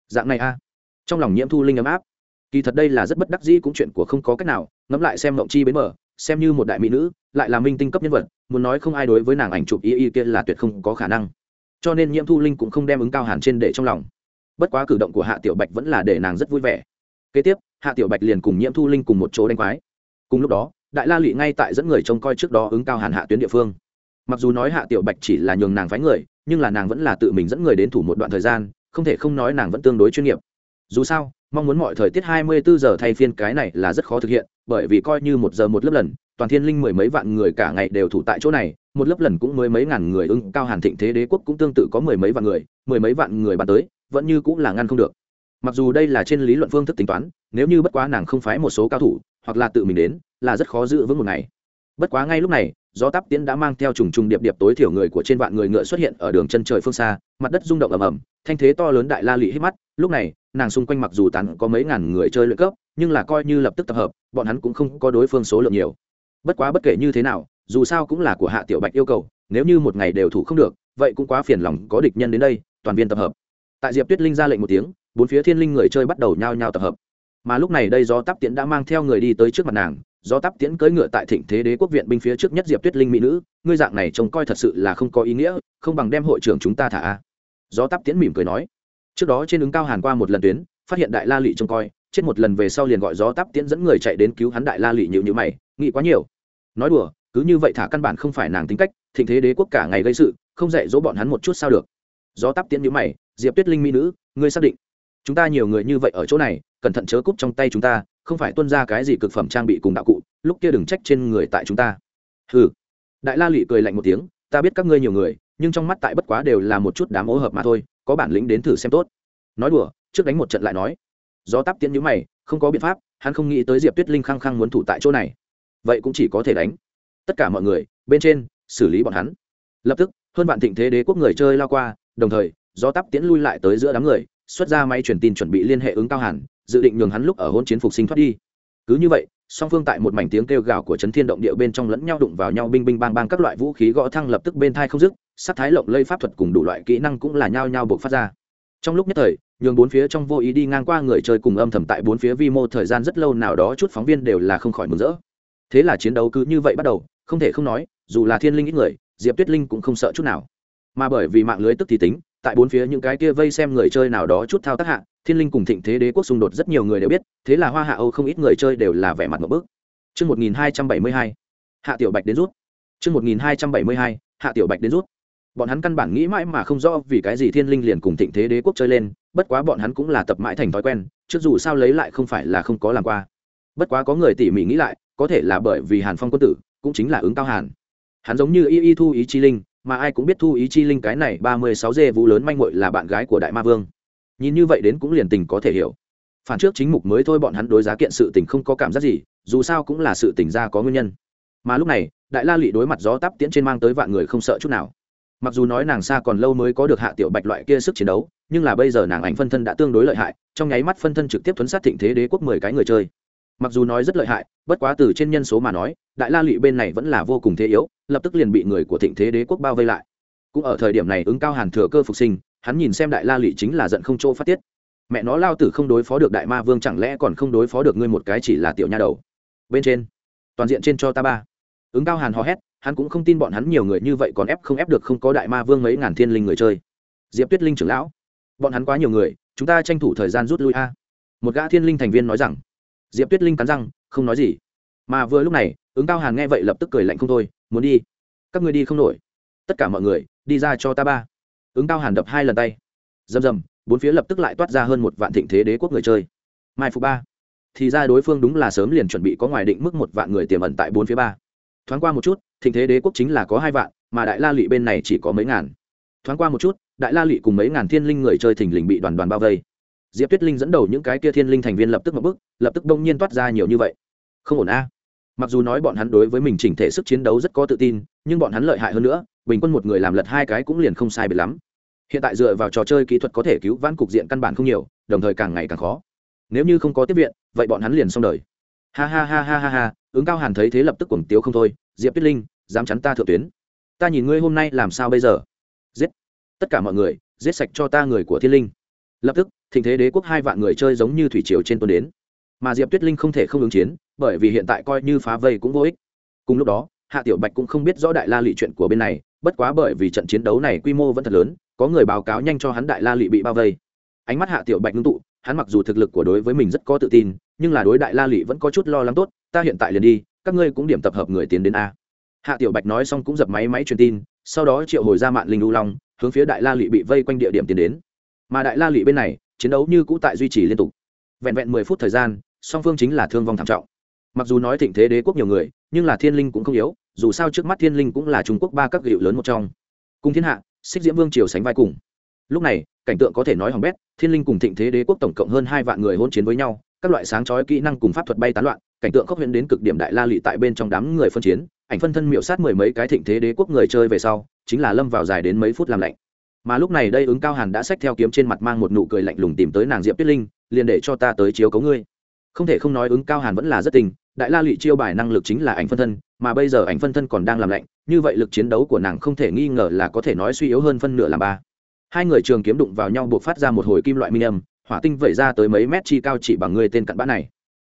Speaker 1: dạng này a. À. trong lòng nhiễm thu linh ấm áp. Kỳ thật đây là rất bất đắc dĩ cũng chuyện của không có cách nào, ngẫm lại xem mộng chi bến mở xem như một đại mỹ nữ, lại là minh tinh cấp nhân vật, muốn nói không ai đối với nàng ảnh chụp y y kia là tuyệt không có khả năng. Cho nên nhiễm thu linh cũng không đem ứng cao hàn trên để trong lòng. Bất quá cử động của hạ tiểu bạch vẫn là để nàng rất vui vẻ. Kế tiếp, hạ tiểu bạch liền cùng nhiễm thu linh cùng một chỗ đánh quái. Cùng lúc đó, đại la lụy ngay tại dẫn người trông coi trước đó ứng cao hàn hạ tuyến địa phương. Mặc dù nói hạ tiểu bạch chỉ là nhường nàng phái người, nhưng là nàng vẫn là tự mình dẫn người đến thủ một đoạn thời gian không thể không nói nàng vẫn tương đối chuyên nghiệp. Dù sao, mong muốn mọi thời tiết 24 giờ thay phiên cái này là rất khó thực hiện, bởi vì coi như một giờ một lớp lần, toàn thiên linh mười mấy vạn người cả ngày đều thủ tại chỗ này, một lớp lần cũng mới mấy ngàn người ưng cao hàn thịnh thế đế quốc cũng tương tự có mười mấy vạn người, mười mấy vạn người bàn tới, vẫn như cũng là ngăn không được. Mặc dù đây là trên lý luận phương thức tính toán, nếu như bất quá nàng không phái một số cao thủ, hoặc là tự mình đến, là rất khó giữ vững một ngày bất quá ngay lúc này, gió tắp tiễn đã mang theo trùng trùng điệp điệp tối thiểu người của trên vạn người ngựa xuất hiện ở đường chân trời phương xa, mặt đất rung động ầm ầm, thanh thế to lớn đại la lị hít mắt, lúc này, nàng xung quanh mặc dù tán có mấy ngàn người chơi luyện cấp, nhưng là coi như lập tức tập hợp, bọn hắn cũng không có đối phương số lượng nhiều. Bất quá bất kể như thế nào, dù sao cũng là của hạ tiểu bạch yêu cầu, nếu như một ngày đều thủ không được, vậy cũng quá phiền lòng có địch nhân đến đây, toàn viên tập hợp. Tại diệp tuyết linh ra lệnh một tiếng, bốn phía thiên linh người chơi bắt đầu nhao nhao tập hợp. Mà lúc này đây do tắp tiễn đã mang theo người đi tới trước mặt nàng do tắp tiễn cưỡi ngựa tại thịnh thế đế quốc viện binh phía trước nhất diệp tuyết linh mỹ nữ, ngươi dạng này trông coi thật sự là không có ý nghĩa, không bằng đem hội trưởng chúng ta thả a. Do tắp tiễn mỉm cười nói. Trước đó trên ứng cao hàn qua một lần tuyến, phát hiện đại la lị trông coi, chết một lần về sau liền gọi gió tắp tiễn dẫn người chạy đến cứu hắn đại la lị nhịu nhịu mày, nghĩ quá nhiều. Nói đùa, cứ như vậy thả căn bản không phải nàng tính cách, thịnh thế đế quốc cả ngày gây sự, không dạy dỗ bọn hắn một chút sao được. Gió tắp tiễn nhữ mày, diệp tuyết linh mỹ nữ, ngươi xác định chúng ta nhiều người như vậy ở chỗ này, cẩn thận chớ cúp trong tay chúng ta không phải tuân ra cái gì cực phẩm trang bị cùng đạo cụ, lúc kia đừng trách trên người tại chúng ta. Hừ. Đại la lụy cười lạnh một tiếng, ta biết các ngươi nhiều người, nhưng trong mắt tại bất quá đều là một chút đám ô hợp mà thôi, có bản lĩnh đến thử xem tốt. Nói đùa, trước đánh một trận lại nói. Do tắp tiễn nhữ mày, không có biện pháp, hắn không nghĩ tới diệp tuyết linh khăng khăng muốn thủ tại chỗ này. Vậy cũng chỉ có thể đánh. Tất cả mọi người, bên trên, xử lý bọn hắn. Lập tức, hơn vạn thịnh thế đế quốc người chơi lao qua, đồng thời do tắp tiễn lui lại tới giữa đám người, xuất ra máy truyền tin chuẩn bị liên hệ ứng cao hàn dự định nhường hắn lúc ở hôn chiến phục sinh thoát đi. Cứ như vậy, song phương tại một mảnh tiếng kêu gào của chấn thiên động địa bên trong lẫn nhau đụng vào nhau binh binh bang bang các loại vũ khí gõ thăng lập tức bên thai không dứt, sắc thái lộng lây pháp thuật cùng đủ loại kỹ năng cũng là nhao nhao buộc phát ra. Trong lúc nhất thời, nhường bốn phía trong vô ý đi ngang qua người chơi cùng âm thầm tại bốn phía vi mô thời gian rất lâu nào đó chút phóng viên đều là không khỏi mừng rỡ. Thế là chiến đấu cứ như vậy bắt đầu, không thể không nói, dù là thiên linh ít người, diệp tuyết linh cũng không sợ chút nào. Mà bởi vì mạng lưới tức thì tính, tại bốn phía những cái kia vây xem người chơi nào đó chút thao tác hạ thiên linh cùng thịnh thế đế quốc xung đột rất nhiều người đều biết thế là hoa hạ âu không ít người chơi đều là vẻ mặt một bước Trước 1272, hạ tiểu bạch đến rút. Trước 1272, hạ tiểu bạch đến rút. Bọn hắn căn bản nghĩ mãi mà không rõ vì cái gì thiên linh liền cùng thịnh thế đế quốc chơi lên, bất quá bọn hắn cũng là tập mãi thành thói quen, trước dù sao lấy lại không phải là không có làm qua. Bất quá có người tỉ mỉ nghĩ lại, có thể là bởi vì Hàn Phong quân tử, cũng chính là ứng cao Hàn. Hắn giống như y y thu ý chi linh, mà ai cũng biết thu ý chi linh cái này ba mươi sáu dê vũ lớn manh muội là bạn gái của đại ma vương nhìn như vậy đến cũng liền tình có thể hiểu. Phản trước chính mục mới thôi bọn hắn đối giá kiện sự tình không có cảm giác gì, dù sao cũng là sự tình ra có nguyên nhân. Mà lúc này, đại la lụy đối mặt gió tắp tiễn trên mang tới vạn người không sợ chút nào. Mặc dù nói nàng xa còn lâu mới có được hạ tiểu bạch loại kia sức chiến đấu, nhưng là bây giờ nàng ảnh phân thân đã tương đối lợi hại, trong nháy mắt phân thân trực tiếp thuấn sát thịnh thế đế quốc mười cái người chơi. Mặc dù nói rất lợi hại, bất quá từ trên nhân số mà nói, đại la lụy bên này vẫn là vô cùng thế yếu, lập tức liền bị người của thịnh thế đế quốc bao vây lại. Cũng ở thời điểm này ứng cao hàn thừa cơ phục sinh hắn nhìn xem đại la lị chính là giận không chỗ phát tiết. Mẹ nó, lao tử không đối phó được đại ma vương chẳng lẽ còn không đối phó được ngươi một cái chỉ là tiểu nha đầu? Bên trên, toàn diện trên cho ta ba. Ứng cao hàn hò hét, hắn cũng không tin bọn hắn nhiều người như vậy còn ép không ép được không có đại ma vương mấy ngàn thiên linh người chơi. Diệp tuyết linh trưởng lão, bọn hắn quá nhiều người, chúng ta tranh thủ thời gian rút lui a. Một gã thiên linh thành viên nói rằng, diệp tuyết linh cắn răng, không nói gì. Mà vừa lúc này, ứng cao hàn nghe vậy lập tức cười lạnh không thôi, muốn đi, các người đi không nổi. Tất cả mọi người, đi ra cho ta ba ứng cao hàn đập hai lần tay. Rầm rầm, bốn phía lập tức lại toát ra hơn một vạn thịnh thế đế quốc người chơi. Mai phục ba. Thì ra đối phương đúng là sớm liền chuẩn bị có ngoài định mức một vạn người tiềm ẩn tại bốn phía ba. Thoáng qua một chút, thịnh thế đế quốc chính là có hai vạn, mà đại la lụy bên này chỉ có mấy ngàn. Thoáng qua một chút, đại la lụy cùng mấy ngàn thiên linh người chơi thình lình bị đoàn đoàn bao vây. Diệp tuyết linh dẫn đầu những cái kia thiên linh thành viên lập tức một bức lập tức đông nhiên toát ra nhiều như vậy. Không ổn a. Mặc dù nói bọn hắn đối với mình chỉnh thể sức chiến đấu rất có tự tin, nhưng bọn hắn lợi hại hơn nữa bình quân một người làm lật hai cái cũng liền không sai biệt lắm. Hiện tại dựa vào trò chơi kỹ thuật có thể cứu vãn cục diện căn bản không nhiều, đồng thời càng ngày càng khó. Nếu như không có tiếp viện, vậy bọn hắn liền xong đời. Ha ha ha ha ha ha, ứng cao hàn thấy thế lập tức cuồng tiếu không thôi, diệp tuyết linh, dám chắn ta thượng tuyến. Ta nhìn ngươi hôm nay làm sao bây giờ? Giết. Tất cả mọi người, giết sạch cho ta người của thiên linh. Lập tức, thịnh thế đế quốc hai vạn người chơi giống như thủy triều trên tuần đến. Mà diệp tuyết linh không thể không ứng chiến, bởi vì hiện tại coi như phá vây cũng vô ích. Cùng lúc đó hạ tiểu bạch cũng không biết rõ đại la lị chuyện của bên này, bất quá bởi vì trận chiến đấu này quy mô vẫn thật lớn, có người báo cáo nhanh cho hắn đại la lị bị bao vây. Ánh mắt hạ tiểu bạch ngưng tụ, hắn mặc dù thực lực của đối với mình rất có tự tin, nhưng là đối đại la lị vẫn có chút lo lắng tốt, ta hiện tại liền đi, các ngươi cũng điểm tập hợp người tiến đến a. Hạ tiểu bạch nói xong cũng dập máy máy truyền tin, sau đó triệu hồi ra mạng linh lưu long, hướng phía đại la lị bị vây quanh địa điểm tiến đến. Mà đại la lị bên này, chiến đấu như cũ tại duy trì liên tục. Vẹn vẹn mười phút thời gian, song phương chính là thương vong thảm trọng mặc dù nói thịnh thế đế quốc nhiều người, nhưng là thiên linh cũng không yếu, dù sao trước mắt thiên linh cũng là trung quốc ba các hiệu lớn một trong. Cùng thiên hạ, xích diễm vương triều sánh vai cùng. Lúc này, cảnh tượng có thể nói hỏng bét, thiên linh cùng thịnh thế đế quốc tổng cộng hơn hai vạn người hôn chiến với nhau, các loại sáng chói kỹ năng cùng pháp thuật bay tán loạn, cảnh tượng khốc huyễn đến cực điểm đại la lị tại bên trong đám người phân chiến, ảnh phân thân miệu sát mười mấy cái thịnh thế đế quốc người chơi về sau, chính là lâm vào dài đến mấy phút làm lạnh. Mà lúc này đây ứng cao hàn đã xách theo kiếm trên mặt mang một nụ cười lạnh lùng tìm tới nàng diệp tuyết linh, liền để cho ta tới chiếu cấu ngươi không thể không nói ứng cao hàn vẫn là rất tình, đại la lụy chiêu bài năng lực chính là ảnh phân thân, mà bây giờ ảnh phân thân còn đang làm lạnh, như vậy lực chiến đấu của nàng không thể nghi ngờ là có thể nói suy yếu hơn phân nửa là ba. Hai người trường kiếm đụng vào nhau buộc phát ra một hồi kim loại minh âm, hỏa tinh vẩy ra tới mấy mét chi cao chỉ bằng người tên cặn bã này.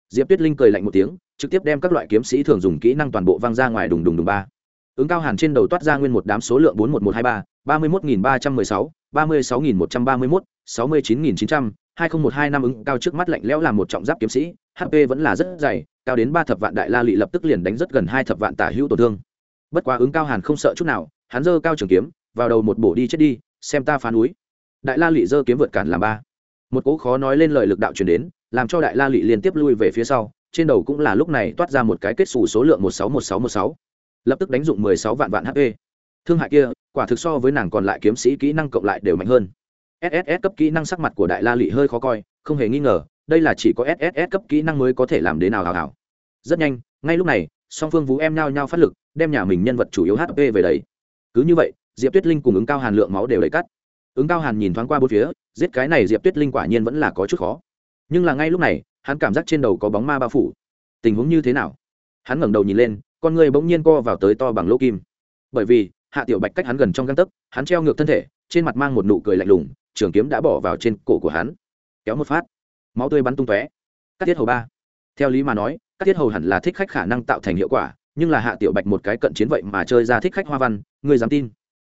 Speaker 1: Diệp tuyết linh cười lạnh một tiếng, trực tiếp đem các loại kiếm sĩ thường dùng kỹ năng toàn bộ văng ra ngoài đùng đùng đùng ba. Ứng cao hàn trên đầu toát ra nguyên một đám số lượng bốn một một hai ba ba mươi một nghìn ba trăm mười sáu, ba mươi sáu nghìn một trăm ba mươi một sáu mươi chín nghìn chín trăm hai nghìn một hai năm ứng cao trước mắt lạnh lẽo làm một trọng giáp kiếm sĩ hp vẫn là rất dày, cao đến ba thập vạn đại la lị lập tức liền đánh rất gần hai thập vạn tả hữu tổn thương. Bất quá ứng cao hàn không sợ chút nào, hắn giơ cao trường kiếm, vào đầu một bổ đi chết đi, xem ta phá núi. Đại la lị giơ kiếm vượt cản làm ba. Một cỗ khó nói lên lời lực đạo truyền đến, làm cho đại la lị liên tiếp lui về phía sau, trên đầu cũng là lúc này toát ra một cái kết xù số lượng một sáu một sáu một sáu. Lập tức đánh dụng mười sáu vạn vạn hp thương hại kia, quả thực so với nàng còn lại kiếm sĩ kỹ năng cộng lại đều mạnh hơn sss cấp kỹ năng sắc mặt của đại la lị hơi khó coi, không hề nghi ngờ, đây là chỉ có sss cấp kỹ năng mới có thể làm đến nào hào hào rất nhanh, ngay lúc này, song phương vũ em nhao nhao phát lực, đem nhà mình nhân vật chủ yếu hp về đấy cứ như vậy, diệp tuyết linh cùng ứng cao hàn lượng máu đều lấy cắt. Ứng cao hàn nhìn thoáng qua bốn phía, giết cái này diệp tuyết linh quả nhiên vẫn là có chút khó. Nhưng là ngay lúc này, hắn cảm giác trên đầu có bóng ma bao phủ. Tình huống như thế nào? Hắn ngẩng đầu nhìn lên, con người bỗng nhiên co vào tới to bằng lỗ kim. Bởi vì, hạ tiểu bạch cách hắn gần trong găng tấc, hắn treo ngược thân thể, trên mặt mang một nụ cười lạnh lùng trường kiếm đã bỏ vào trên cổ của hắn. Kéo một phát. Máu tươi bắn tung tóe. Cắt tiết hầu ba. Theo lý mà nói các tiết hầu hẳn là thích khách khả năng tạo thành hiệu quả, nhưng là hạ tiểu bạch một cái cận chiến vậy mà chơi ra thích khách hoa văn, ngươi dám tin?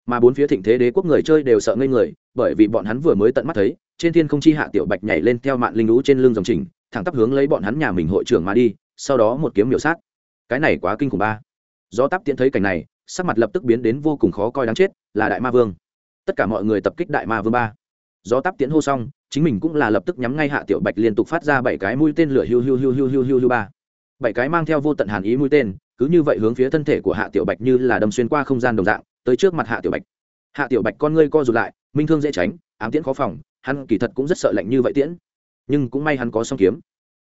Speaker 1: Mà bốn phía thịnh thế đế quốc người chơi đều sợ ngây người, bởi vì bọn hắn vừa mới tận mắt thấy, trên thiên không chi hạ tiểu bạch nhảy lên theo mạng linh lũ trên lưng dòng trình thẳng tắp hướng lấy bọn hắn nhà mình hội trưởng mà đi, sau đó một kiếm miểu sát. Cái này quá kinh khủng ba. Do tắp tiễn thấy cảnh này, sắc mặt lập tức biến đến vô cùng khó coi đáng chết, là đại ma vương. Tất cả mọi người tập kích đại ma vương ba gió tắp tiễn hô xong chính mình cũng là lập tức nhắm ngay hạ tiểu bạch liên tục phát ra bảy cái mũi tên lửa hiu hiu hiu hiu hiu hiu hiu ba bảy cái mang theo vô tận hàn ý mũi tên cứ như vậy hướng phía thân thể của hạ tiểu bạch như là đâm xuyên qua không gian đồng dạng tới trước mặt hạ tiểu bạch hạ tiểu bạch con ngươi co rụt lại minh thương dễ tránh ám tiễn khó phòng hắn kỳ thật cũng rất sợ lạnh như vậy tiễn nhưng cũng may hắn có song kiếm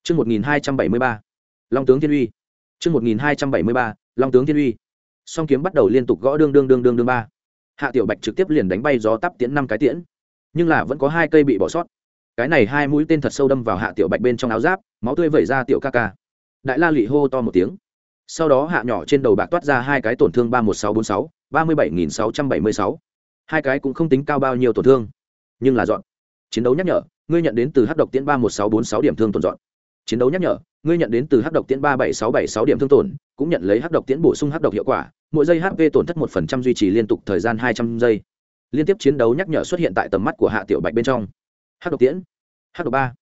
Speaker 1: Trước 1273, Long tướng Thiên Uy. Trước 1273, Long tướng Thiên Uy. Song kiếm bắt đầu liên tục gõ đương đương đương đương đương ba. Hạ Tiểu Bạch trực tiếp liền đánh bay gió tắp tiễn năm cái tiễn, nhưng là vẫn có hai cây bị bỏ sót. Cái này hai mũi tên thật sâu đâm vào Hạ Tiểu Bạch bên trong áo giáp, máu tươi vẩy ra tiểu ca ca. Đại La lị hô to một tiếng. Sau đó hạ nhỏ trên đầu bạc toát ra hai cái tổn thương ba một sáu bốn sáu, ba mươi bảy nghìn sáu trăm bảy mươi sáu hai cái cũng không tính cao bao nhiêu tổn thương nhưng là dọn chiến đấu nhắc nhở ngươi nhận đến từ hắc độc tiễn ba một sáu bốn sáu điểm thương tổn dọn chiến đấu nhắc nhở ngươi nhận đến từ hắc độc tiễn ba bảy sáu bảy sáu điểm thương tổn cũng nhận lấy hắc độc tiễn bổ sung hắc độc hiệu quả mỗi giây hp tổn thất một phần trăm duy trì liên tục thời gian hai trăm giây liên tiếp chiến đấu nhắc nhở xuất hiện tại tầm mắt của hạ tiểu bạch bên trong. Hắc độc tiễn. Hắc độc ba.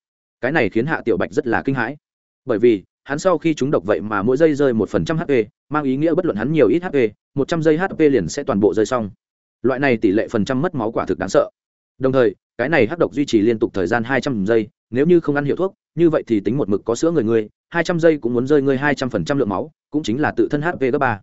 Speaker 1: Cái này khiến hạ tiểu bạch rất là kinh hãi. Bởi vì, hắn sau khi chúng độc vậy mà mỗi giây rơi một phần trăm hp mang ý nghĩa bất luận hắn nhiều ít hp một trăm giây hp liền sẽ toàn bộ rơi xong. Loại này tỷ lệ phần trăm mất máu quả thực đáng sợ. Đồng thời, cái này hắc độc duy trì liên tục thời gian hai trăm giây, nếu như không ăn hiệu thuốc, như vậy thì tính một mực có sữa người ngươi, hai trăm giây cũng muốn rơi ngươi hai trăm phần trăm lượng máu, cũng chính là tự thân hp gấp ba.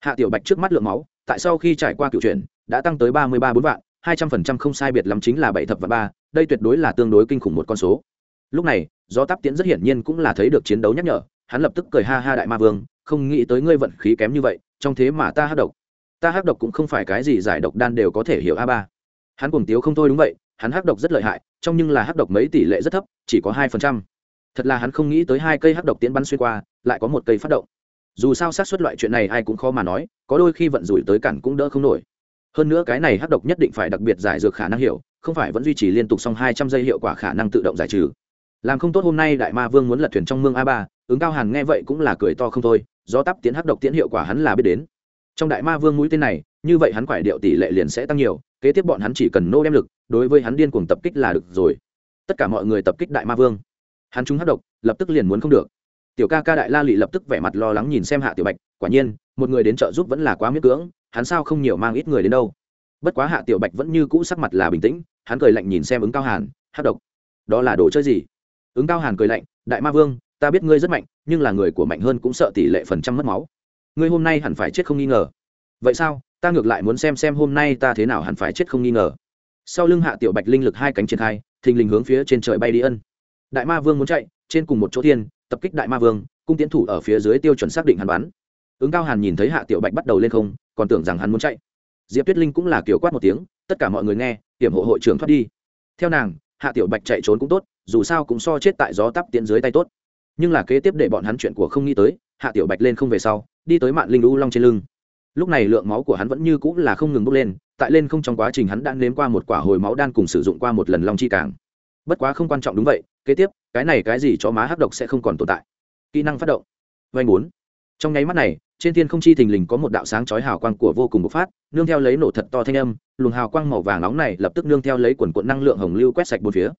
Speaker 1: Hạ tiểu bạch trước mắt lượng máu, tại sau khi trải qua cựu chuyển đã tăng tới ba mươi ba bốn vạn, hai trăm phần trăm không sai biệt lắm chính là bảy thập và ba, đây tuyệt đối là tương đối kinh khủng một con số. Lúc này do táp tiễn rất hiển nhiên cũng là thấy được chiến đấu nhắc nhở, hắn lập tức cười ha ha đại ma vương, không nghĩ tới ngươi vận khí kém như vậy, trong thế mà ta hắc độc. Ta hắc độc cũng không phải cái gì giải độc đan đều có thể hiểu a ba. Hắn cuồng tiếu không thôi đúng vậy, hắn hắc độc rất lợi hại, trong nhưng là hắc độc mấy tỷ lệ rất thấp, chỉ có hai phần trăm. Thật là hắn không nghĩ tới hai cây hắc độc tiến bắn xuyên qua, lại có một cây phát động. Dù sao xác suất loại chuyện này ai cũng khó mà nói, có đôi khi vận rủi tới cản cũng đỡ không nổi hơn nữa cái này hắc độc nhất định phải đặc biệt giải dược khả năng hiệu không phải vẫn duy trì liên tục xong hai trăm giây hiệu quả khả năng tự động giải trừ. Làm không tốt hôm nay đại ma vương muốn lật thuyền trong mương a ba, ứng cao hàn nghe vậy cũng là cười to không thôi do tắp tiến hắc độc tiến hiệu quả hắn là biết đến. Trong đại ma vương mũi tên này, như vậy hắn quải điệu tỷ lệ liền sẽ tăng nhiều, kế tiếp bọn hắn chỉ cần nô đem lực, đối với hắn điên cuồng tập kích là được rồi. Tất cả mọi người tập kích đại ma vương. Hắn trúng hắc độc, lập tức liền muốn không được. Tiểu ca ca đại la lị lập tức vẻ mặt lo lắng nhìn xem hạ tiểu bạch, quả nhiên, một người đến trợ giúp vẫn là quá miết cưỡng hắn sao không nhiều mang ít người đến đâu? Bất quá hạ tiểu bạch vẫn như cũ sắc mặt là bình tĩnh, hắn cười lạnh nhìn xem ứng cao hàn hắc độc. Đó là đồ chơi gì? Ứng cao hàn cười lạnh, đại ma vương, ta biết ngươi rất mạnh, nhưng là người của mạnh hơn cũng sợ tỷ lệ phần trăm mất máu. Ngươi hôm nay hẳn phải chết không nghi ngờ. Vậy sao? Ta ngược lại muốn xem xem hôm nay ta thế nào hẳn phải chết không nghi ngờ. Sau lưng hạ tiểu bạch linh lực hai cánh triển khai, thình lình hướng phía trên trời bay đi ân. Đại ma vương muốn chạy, trên cùng một chỗ thiên, tập kích đại ma vương, cung tiến thủ ở phía dưới tiêu chuẩn xác định hắn bắn ứng cao hàn nhìn thấy hạ tiểu bạch bắt đầu lên không, còn tưởng rằng hắn muốn chạy. Diệp tuyết linh cũng là kiểu quát một tiếng, tất cả mọi người nghe, hiểm hộ hội trưởng thoát đi. Theo nàng, hạ tiểu bạch chạy trốn cũng tốt, dù sao cũng so chết tại gió tắp tiến dưới tay tốt. Nhưng là kế tiếp để bọn hắn chuyện của không nghĩ tới, hạ tiểu bạch lên không về sau, đi tới mạn linh u long trên lưng. Lúc này lượng máu của hắn vẫn như cũng là không ngừng bốc lên, tại lên không trong quá trình hắn đã nếm qua một quả hồi máu đan cùng sử dụng qua một lần long chi càng. Bất quá không quan trọng đúng vậy, kế tiếp, cái này cái gì cho má hắc độc sẽ không còn tồn tại. Kỹ năng phát động. Vay bốn. Trong nháy mắt này trên thiên không chi thình lình có một đạo sáng chói hào quang của vô cùng bộc phát, nương theo lấy nổ thật to thanh âm, luồng hào quang màu vàng nóng này lập tức nương theo lấy quần cuộn năng lượng hồng lưu quét sạch bốn phía.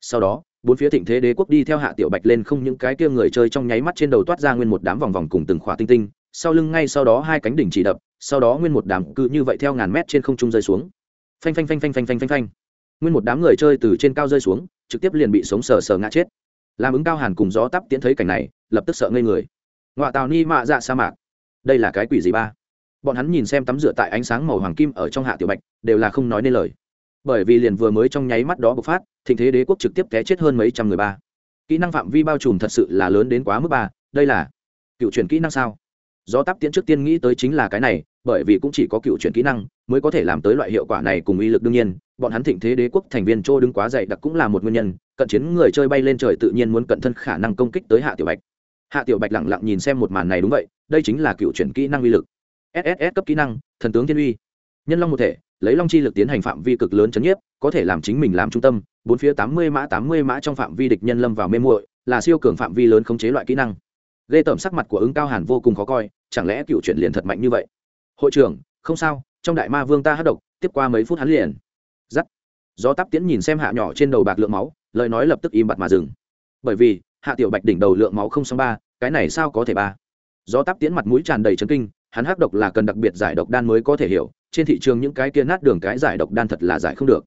Speaker 1: Sau đó, bốn phía thịnh thế đế quốc đi theo hạ tiểu bạch lên không những cái kia người chơi trong nháy mắt trên đầu toát ra nguyên một đám vòng vòng cùng từng khỏa tinh tinh, sau lưng ngay sau đó hai cánh đỉnh chỉ đập, sau đó nguyên một đám cứ như vậy theo ngàn mét trên không trung rơi xuống. Phanh phanh phanh phanh phanh phanh phanh phanh. Nguyên một đám người chơi từ trên cao rơi xuống, trực tiếp liền bị sống sờ sờ ngã chết. Làm ứng cao hàn cùng gió tắp tiến thấy cảnh này, lập tức sợ ngây người. Ngoại tàu ni mạ dạ sa mạc đây là cái quỷ gì ba? Bọn hắn nhìn xem tắm rửa tại ánh sáng màu hoàng kim ở trong hạ tiểu bạch, đều là không nói nên lời. Bởi vì liền vừa mới trong nháy mắt đó bộc phát, thịnh thế đế quốc trực tiếp té chết hơn mấy trăm người ba. Kỹ năng phạm vi bao trùm thật sự là lớn đến quá mức ba, đây là cựu chuyển kỹ năng sao? Do tắp tiến trước tiên nghĩ tới chính là cái này, bởi vì cũng chỉ có cựu chuyển kỹ năng mới có thể làm tới loại hiệu quả này cùng uy lực đương nhiên, bọn hắn thịnh thế đế quốc thành viên trô đứng quá dày đặc cũng là một nguyên nhân, cận chiến người chơi bay lên trời tự nhiên muốn cận thân khả năng công kích tới hạ tiểu bạch hạ tiểu bạch lẳng lặng nhìn xem một màn này đúng vậy, đây chính là cựu chuyển kỹ năng uy lực. Sss cấp kỹ năng, thần tướng thiên uy. Nhân long một thể, lấy long chi lực tiến hành phạm vi cực lớn chấn nhiếp, có thể làm chính mình làm trung tâm, bốn phía tám mươi mã, tám mươi mã trong phạm vi địch nhân lâm vào mê muội, là siêu cường phạm vi lớn khống chế loại kỹ năng. Ghê tởm sắc mặt của ứng cao hàn vô cùng khó coi, chẳng lẽ cựu chuyển liền thật mạnh như vậy? Hội trưởng, không sao, trong đại ma vương ta hát độc, tiếp qua mấy phút hắn liền. Giắt. Do tắp tiễn nhìn xem hạ nhỏ trên đầu bạc lượng máu, lời nói lập tức im bặt mà dừng. Bởi vì hạ tiểu bạch đỉnh đầu lượng máu không xong ba, cái này sao có thể ba? Do tắp tiễn mặt mũi tràn đầy chấn kinh, hắn hắc độc là cần đặc biệt giải độc đan mới có thể hiểu, trên thị trường những cái kia nát đường cái giải độc đan thật là giải không được.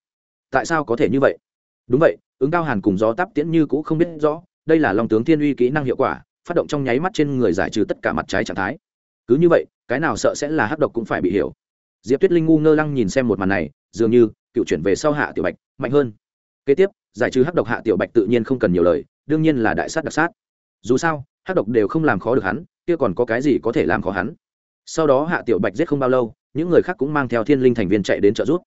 Speaker 1: Tại sao có thể như vậy? Đúng vậy, ứng cao hàn cùng gió tắp tiễn như cũ không biết rõ, đây là long tướng thiên uy kỹ năng hiệu quả, phát động trong nháy mắt trên người giải trừ tất cả mặt trái trạng thái. Cứ như vậy, cái nào sợ sẽ là hắc độc cũng phải bị hiểu. Diệp tuyết linh ngu ngơ lăng nhìn xem một màn này, dường như cựu chuyển về sau hạ tiểu bạch, mạnh hơn. Kế tiếp giải trừ hắc độc hạ tiểu bạch tự nhiên không cần nhiều lời, đương nhiên là đại sát đặc sát. Dù sao, hắc độc đều không làm khó được hắn, kia còn có cái gì có thể làm khó hắn? Sau đó hạ tiểu bạch giết không bao lâu, những người khác cũng mang theo thiên linh thành viên chạy đến trợ giúp.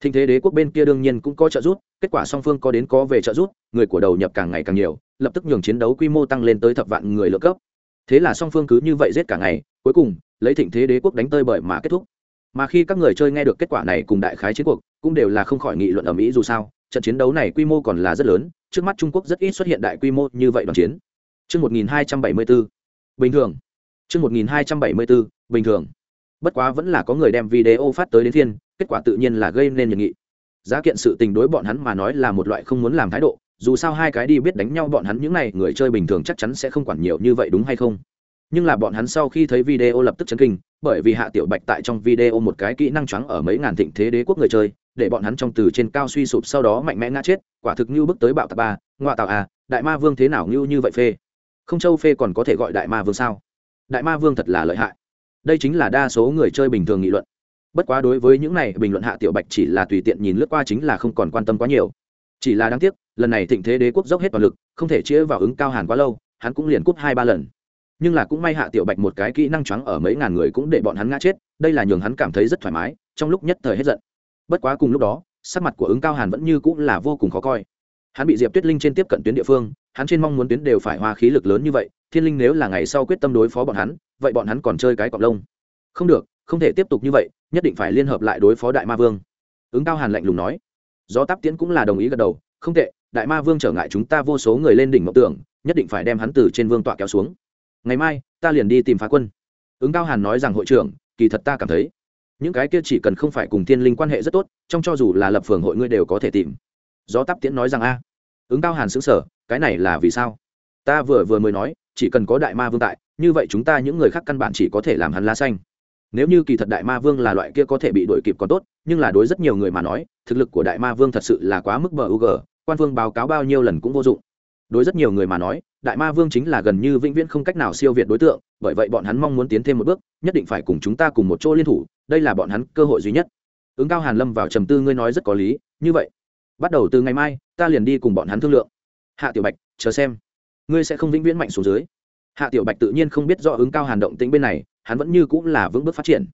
Speaker 1: Thịnh thế đế quốc bên kia đương nhiên cũng có trợ giúp, kết quả song phương có đến có về trợ giúp, người của đầu nhập càng ngày càng nhiều, lập tức nhường chiến đấu quy mô tăng lên tới thập vạn người lượt cấp. Thế là song phương cứ như vậy giết cả ngày, cuối cùng, lấy thịnh thế đế quốc đánh tơi bởi mà kết thúc mà khi các người chơi nghe được kết quả này cùng đại khái chiến cuộc cũng đều là không khỏi nghị luận ở mỹ dù sao trận chiến đấu này quy mô còn là rất lớn trước mắt trung quốc rất ít xuất hiện đại quy mô như vậy đoàn chiến Chương 1274. Bình thường. Chương 1274. Bình thường. Bất quá vẫn là có người đem video phát tới đến thiên, kết quả tự nhiên là gây nên nhiệt nghị. Giá kiện sự tình đối bọn hắn mà nói là một loại không muốn làm thái độ, dù sao hai cái đi biết đánh nhau bọn hắn những này người chơi bình thường chắc chắn sẽ không quản nhiều như vậy đúng hay không nhưng là bọn hắn sau khi thấy video lập tức chấn kinh, bởi vì hạ tiểu bạch tại trong video một cái kỹ năng trắng ở mấy ngàn thịnh thế đế quốc người chơi, để bọn hắn trong từ trên cao suy sụp sau đó mạnh mẽ ngã chết, quả thực như bước tới bạo tạc ba ngoại tạo à đại ma vương thế nào như như vậy phê? Không châu phê còn có thể gọi đại ma vương sao? Đại ma vương thật là lợi hại. Đây chính là đa số người chơi bình thường nghị luận. Bất quá đối với những này, bình luận hạ tiểu bạch chỉ là tùy tiện nhìn lướt qua chính là không còn quan tâm quá nhiều. Chỉ là đáng tiếc, lần này thịnh thế đế quốc dốc hết toàn lực, không thể chĩa vào ứng cao hàn quá lâu, hắn cũng liền cúp hai ba lần nhưng là cũng may hạ tiểu bạch một cái kỹ năng choáng ở mấy ngàn người cũng để bọn hắn ngã chết, đây là nhường hắn cảm thấy rất thoải mái, trong lúc nhất thời hết giận. Bất quá cùng lúc đó, sắc mặt của ứng cao hàn vẫn như cũng là vô cùng khó coi. Hắn bị diệp tuyết linh trên tiếp cận tuyến địa phương, hắn trên mong muốn tuyến đều phải hoa khí lực lớn như vậy, thiên linh nếu là ngày sau quyết tâm đối phó bọn hắn, vậy bọn hắn còn chơi cái cọc lông. Không được, không thể tiếp tục như vậy, nhất định phải liên hợp lại đối phó đại ma vương. Ứng cao hàn lạnh lùng nói. Do táp tiễn cũng là đồng ý gật đầu, không tệ, đại ma vương trở ngại chúng ta vô số người lên đỉnh mộng tưởng, nhất định phải đem hắn từ trên vương tọa kéo xuống ngày mai, ta liền đi tìm phá quân. Ứng cao hàn nói rằng, hội trưởng, kỳ thật ta cảm thấy, những cái kia chỉ cần không phải cùng thiên linh quan hệ rất tốt, trong cho dù là lập phường hội ngươi đều có thể tìm. Gió tắp tiễn nói rằng, a. Ứng cao hàn xứng sở cái này là vì sao? Ta vừa vừa mới nói, chỉ cần có đại ma vương tại, như vậy chúng ta những người khác căn bản chỉ có thể làm hắn lá xanh. Nếu như kỳ thật đại ma vương là loại kia có thể bị đổi kịp còn tốt, nhưng là đối rất nhiều người mà nói, thực lực của đại ma vương thật sự là quá mức bờ u g, quan vương báo cáo bao nhiêu lần cũng vô dụng đối rất nhiều người mà nói, đại ma vương chính là gần như vĩnh viễn không cách nào siêu việt đối tượng, bởi vậy bọn hắn mong muốn tiến thêm một bước, nhất định phải cùng chúng ta cùng một chỗ liên thủ, đây là bọn hắn cơ hội duy nhất. Ứng cao hàn lâm vào trầm tư, ngươi nói rất có lý, như vậy, bắt đầu từ ngày mai, ta liền đi cùng bọn hắn thương lượng. Hạ tiểu bạch, chờ xem. Ngươi sẽ không vĩnh viễn mạnh xuống dưới. Hạ tiểu bạch tự nhiên không biết rõ ứng cao hàn động tĩnh bên này, hắn vẫn như cũng là vững bước phát triển.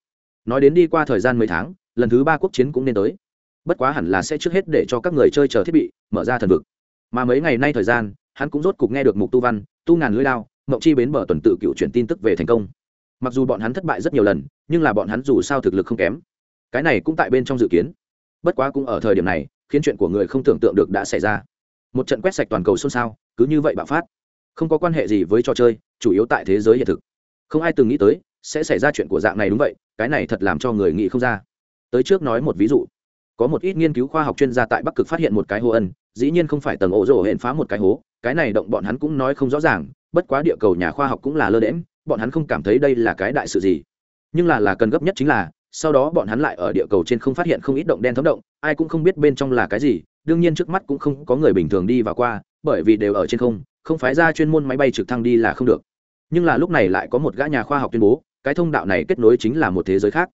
Speaker 1: Nói đến đi qua thời gian mấy tháng, lần thứ ba quốc chiến cũng nên tới. Bất quá hẳn là sẽ trước hết để cho các người chơi chờ thiết bị, mở ra thần vực. Mà mấy ngày nay thời gian hắn cũng rốt cục nghe được mục tu văn, tu ngàn lưỡi lao mậu chi bến bờ tuần tự cựu chuyển tin tức về thành công. Mặc dù bọn hắn thất bại rất nhiều lần, nhưng là bọn hắn dù sao thực lực không kém. Cái này cũng tại bên trong dự kiến. Bất quá cũng ở thời điểm này, khiến chuyện của người không tưởng tượng được đã xảy ra. Một trận quét sạch toàn cầu xôn xao, cứ như vậy bạo phát. Không có quan hệ gì với trò chơi, chủ yếu tại thế giới hiện thực. Không ai từng nghĩ tới, sẽ xảy ra chuyện của dạng này đúng vậy, cái này thật làm cho người nghĩ không ra. Tới trước nói một ví dụ. Có một ít nghiên cứu khoa học chuyên gia tại bắc cực phát hiện một cái hô ân dĩ nhiên không phải tầng ổ rổ hẹn phá một cái hố, cái này động bọn hắn cũng nói không rõ ràng, bất quá địa cầu nhà khoa học cũng là lơ đễm bọn hắn không cảm thấy đây là cái đại sự gì. Nhưng là là cần gấp nhất chính là, sau đó bọn hắn lại ở địa cầu trên không phát hiện không ít động đen thấm động, ai cũng không biết bên trong là cái gì, đương nhiên trước mắt cũng không có người bình thường đi và qua, bởi vì đều ở trên không không phái ra chuyên môn máy bay trực thăng đi là không được. Nhưng là lúc này lại có một gã nhà khoa học tuyên bố, cái thông đạo này kết nối chính là một thế giới khác.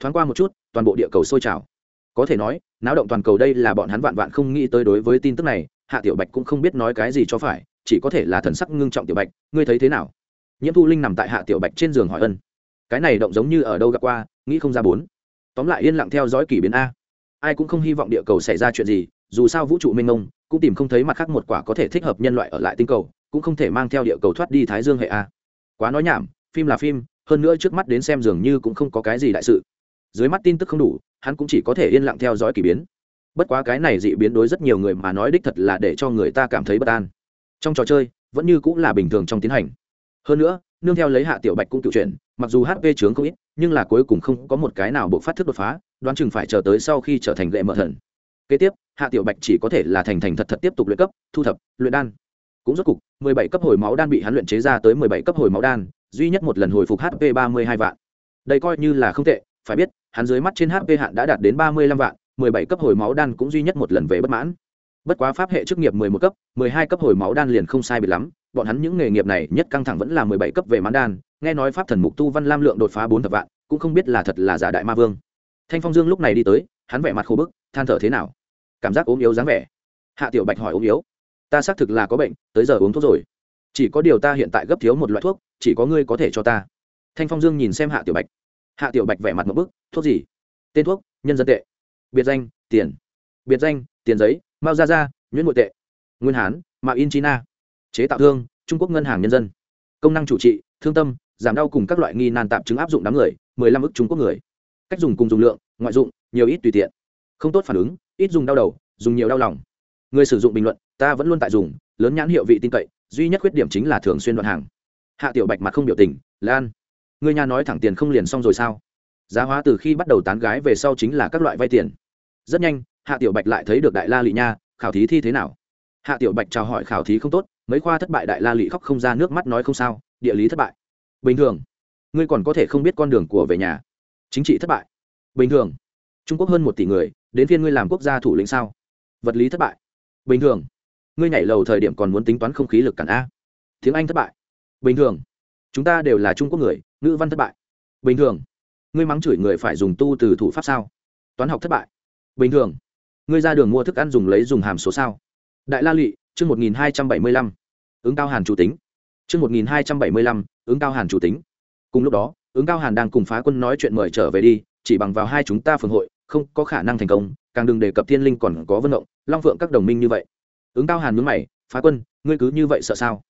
Speaker 1: Thoáng qua một chút, toàn bộ địa cầu sôi trào có thể nói, náo động toàn cầu đây là bọn hắn vạn vạn không nghĩ tới đối với tin tức này, hạ tiểu bạch cũng không biết nói cái gì cho phải, chỉ có thể là thần sắc ngưng trọng tiểu bạch, ngươi thấy thế nào? Nhiễm thu linh nằm tại hạ tiểu bạch trên giường hỏi ân. Cái này động giống như ở đâu gặp qua, nghĩ không ra bốn. Tóm lại yên lặng theo dõi kỷ biến a. Ai cũng không hy vọng địa cầu xảy ra chuyện gì, dù sao vũ trụ mênh mông, cũng tìm không thấy mặt khác một quả có thể thích hợp nhân loại ở lại tinh cầu, cũng không thể mang theo địa cầu thoát đi thái dương hệ a. Quá nói nhảm, phim là phim, hơn nữa trước mắt đến xem dường như cũng không có cái gì đại sự. Dưới mắt tin tức không đủ hắn cũng chỉ có thể yên lặng theo dõi k ỳ biến. Bất quá cái này dị biến đối rất nhiều người mà nói đích thật là để cho người ta cảm thấy bất an. Trong trò chơi, vẫn như cũng là bình thường trong tiến hành. Hơn nữa, nương theo lấy hạ tiểu bạch cũng cựu chuyện mặc dù hp chướng không ít, nhưng là cuối cùng không có một cái nào buộc phát thức đột phá, đoán chừng phải chờ tới sau khi trở thành lệ mở thần. Kế tiếp, hạ tiểu bạch chỉ có thể là thành thành thật thật tiếp tục luyện cấp, thu thập, luyện đan. Cũng rốt cục 17 cấp hồi máu đan bị hắn luyện chế ra tới 17 cấp hồi máu đan, duy nhất một lần hồi phục hp 32 vạn. Đây coi như là không tệ phải biết, hắn dưới mắt trên hp hạn đã đạt đến 35 vạn 17 cấp hồi máu đan cũng duy nhất một lần về bất mãn. Bất quá pháp hệ chức nghiệp 11 cấp 12 cấp hồi máu đan liền không sai biệt lắm, bọn hắn những nghề nghiệp này nhất căng thẳng vẫn là 17 cấp về mãn đan, nghe nói pháp thần mục tu văn lam lượng đột phá bốn thập vạn, cũng không biết là thật là giả đại ma vương. Thanh phong dương lúc này đi tới, hắn vẻ mặt khô bức, than thở thế nào? Cảm giác ốm yếu dáng vẻ. Hạ tiểu bạch hỏi ốm yếu. Ta xác thực là có bệnh, tới giờ uống thuốc rồi. Chỉ có điều ta hiện tại gấp thiếu một loại thuốc, chỉ có ngươi có thể cho ta. Thanh phong dương nhìn xem hạ tiểu bạch hạ tiểu bạch vẻ mặt một bức thuốc gì? Tên thuốc nhân dân tệ. Biệt danh tiền. Biệt danh tiền giấy mao gia gia, nhuyễn nội tệ. Nguyên hán mạo in china chế tạo thương trung quốc ngân hàng nhân dân. Công năng chủ trị thương tâm giảm đau cùng các loại nghi nan tạm chứng áp dụng đám người mười lăm ức trung quốc người. Cách dùng cùng dùng lượng ngoại dụng nhiều ít tùy tiện. Không tốt phản ứng ít dùng đau đầu dùng nhiều đau lòng. Người sử dụng bình luận ta vẫn luôn tại dùng lớn nhãn hiệu vị tin cậy duy nhất khuyết điểm chính là thường xuyên đoạn hàng. Hạ tiểu bạch mặt không biểu tình lan người nhà nói thẳng tiền không liền xong rồi sao? Giá hóa từ khi bắt đầu tán gái về sau chính là các loại vay tiền. Rất nhanh, hạ tiểu bạch lại thấy được đại la lị nha, khảo thí thi thế nào? Hạ tiểu bạch chào hỏi khảo thí không tốt, mấy khoa thất bại đại la lị khóc không ra nước mắt nói không sao, địa lý thất bại. Bình thường, ngươi còn có thể không biết con đường của về nhà. Chính trị thất bại. Bình thường, trung quốc hơn một tỷ người, đến phiên ngươi làm quốc gia thủ lĩnh sao? Vật lý thất bại. Bình thường, ngươi nhảy lầu thời điểm còn muốn tính toán không khí lực cản a. Tiếng anh thất bại. Bình thường chúng ta đều là trung quốc người, ngữ văn thất bại. Bình thường, ngươi mắng chửi người phải dùng tu từ thủ pháp sao? Toán học thất bại. Bình thường, ngươi ra đường mua thức ăn dùng lấy dùng hàm số sao? Đại la lụy chương một nghìn hai trăm bảy mươi lăm. Ứng cao hàn chủ tính. Chương một nghìn hai trăm bảy mươi lăm, ứng cao hàn chủ tính. Cùng lúc đó, ứng cao hàn đang cùng phá quân nói chuyện mời trở về đi, chỉ bằng vào hai chúng ta phường hội, không có khả năng thành công, càng đừng đề cập thiên linh còn có vân động, long phượng các đồng minh như vậy. Ứng cao hàn mướn mày, phá quân, ngươi cứ như vậy sợ sao?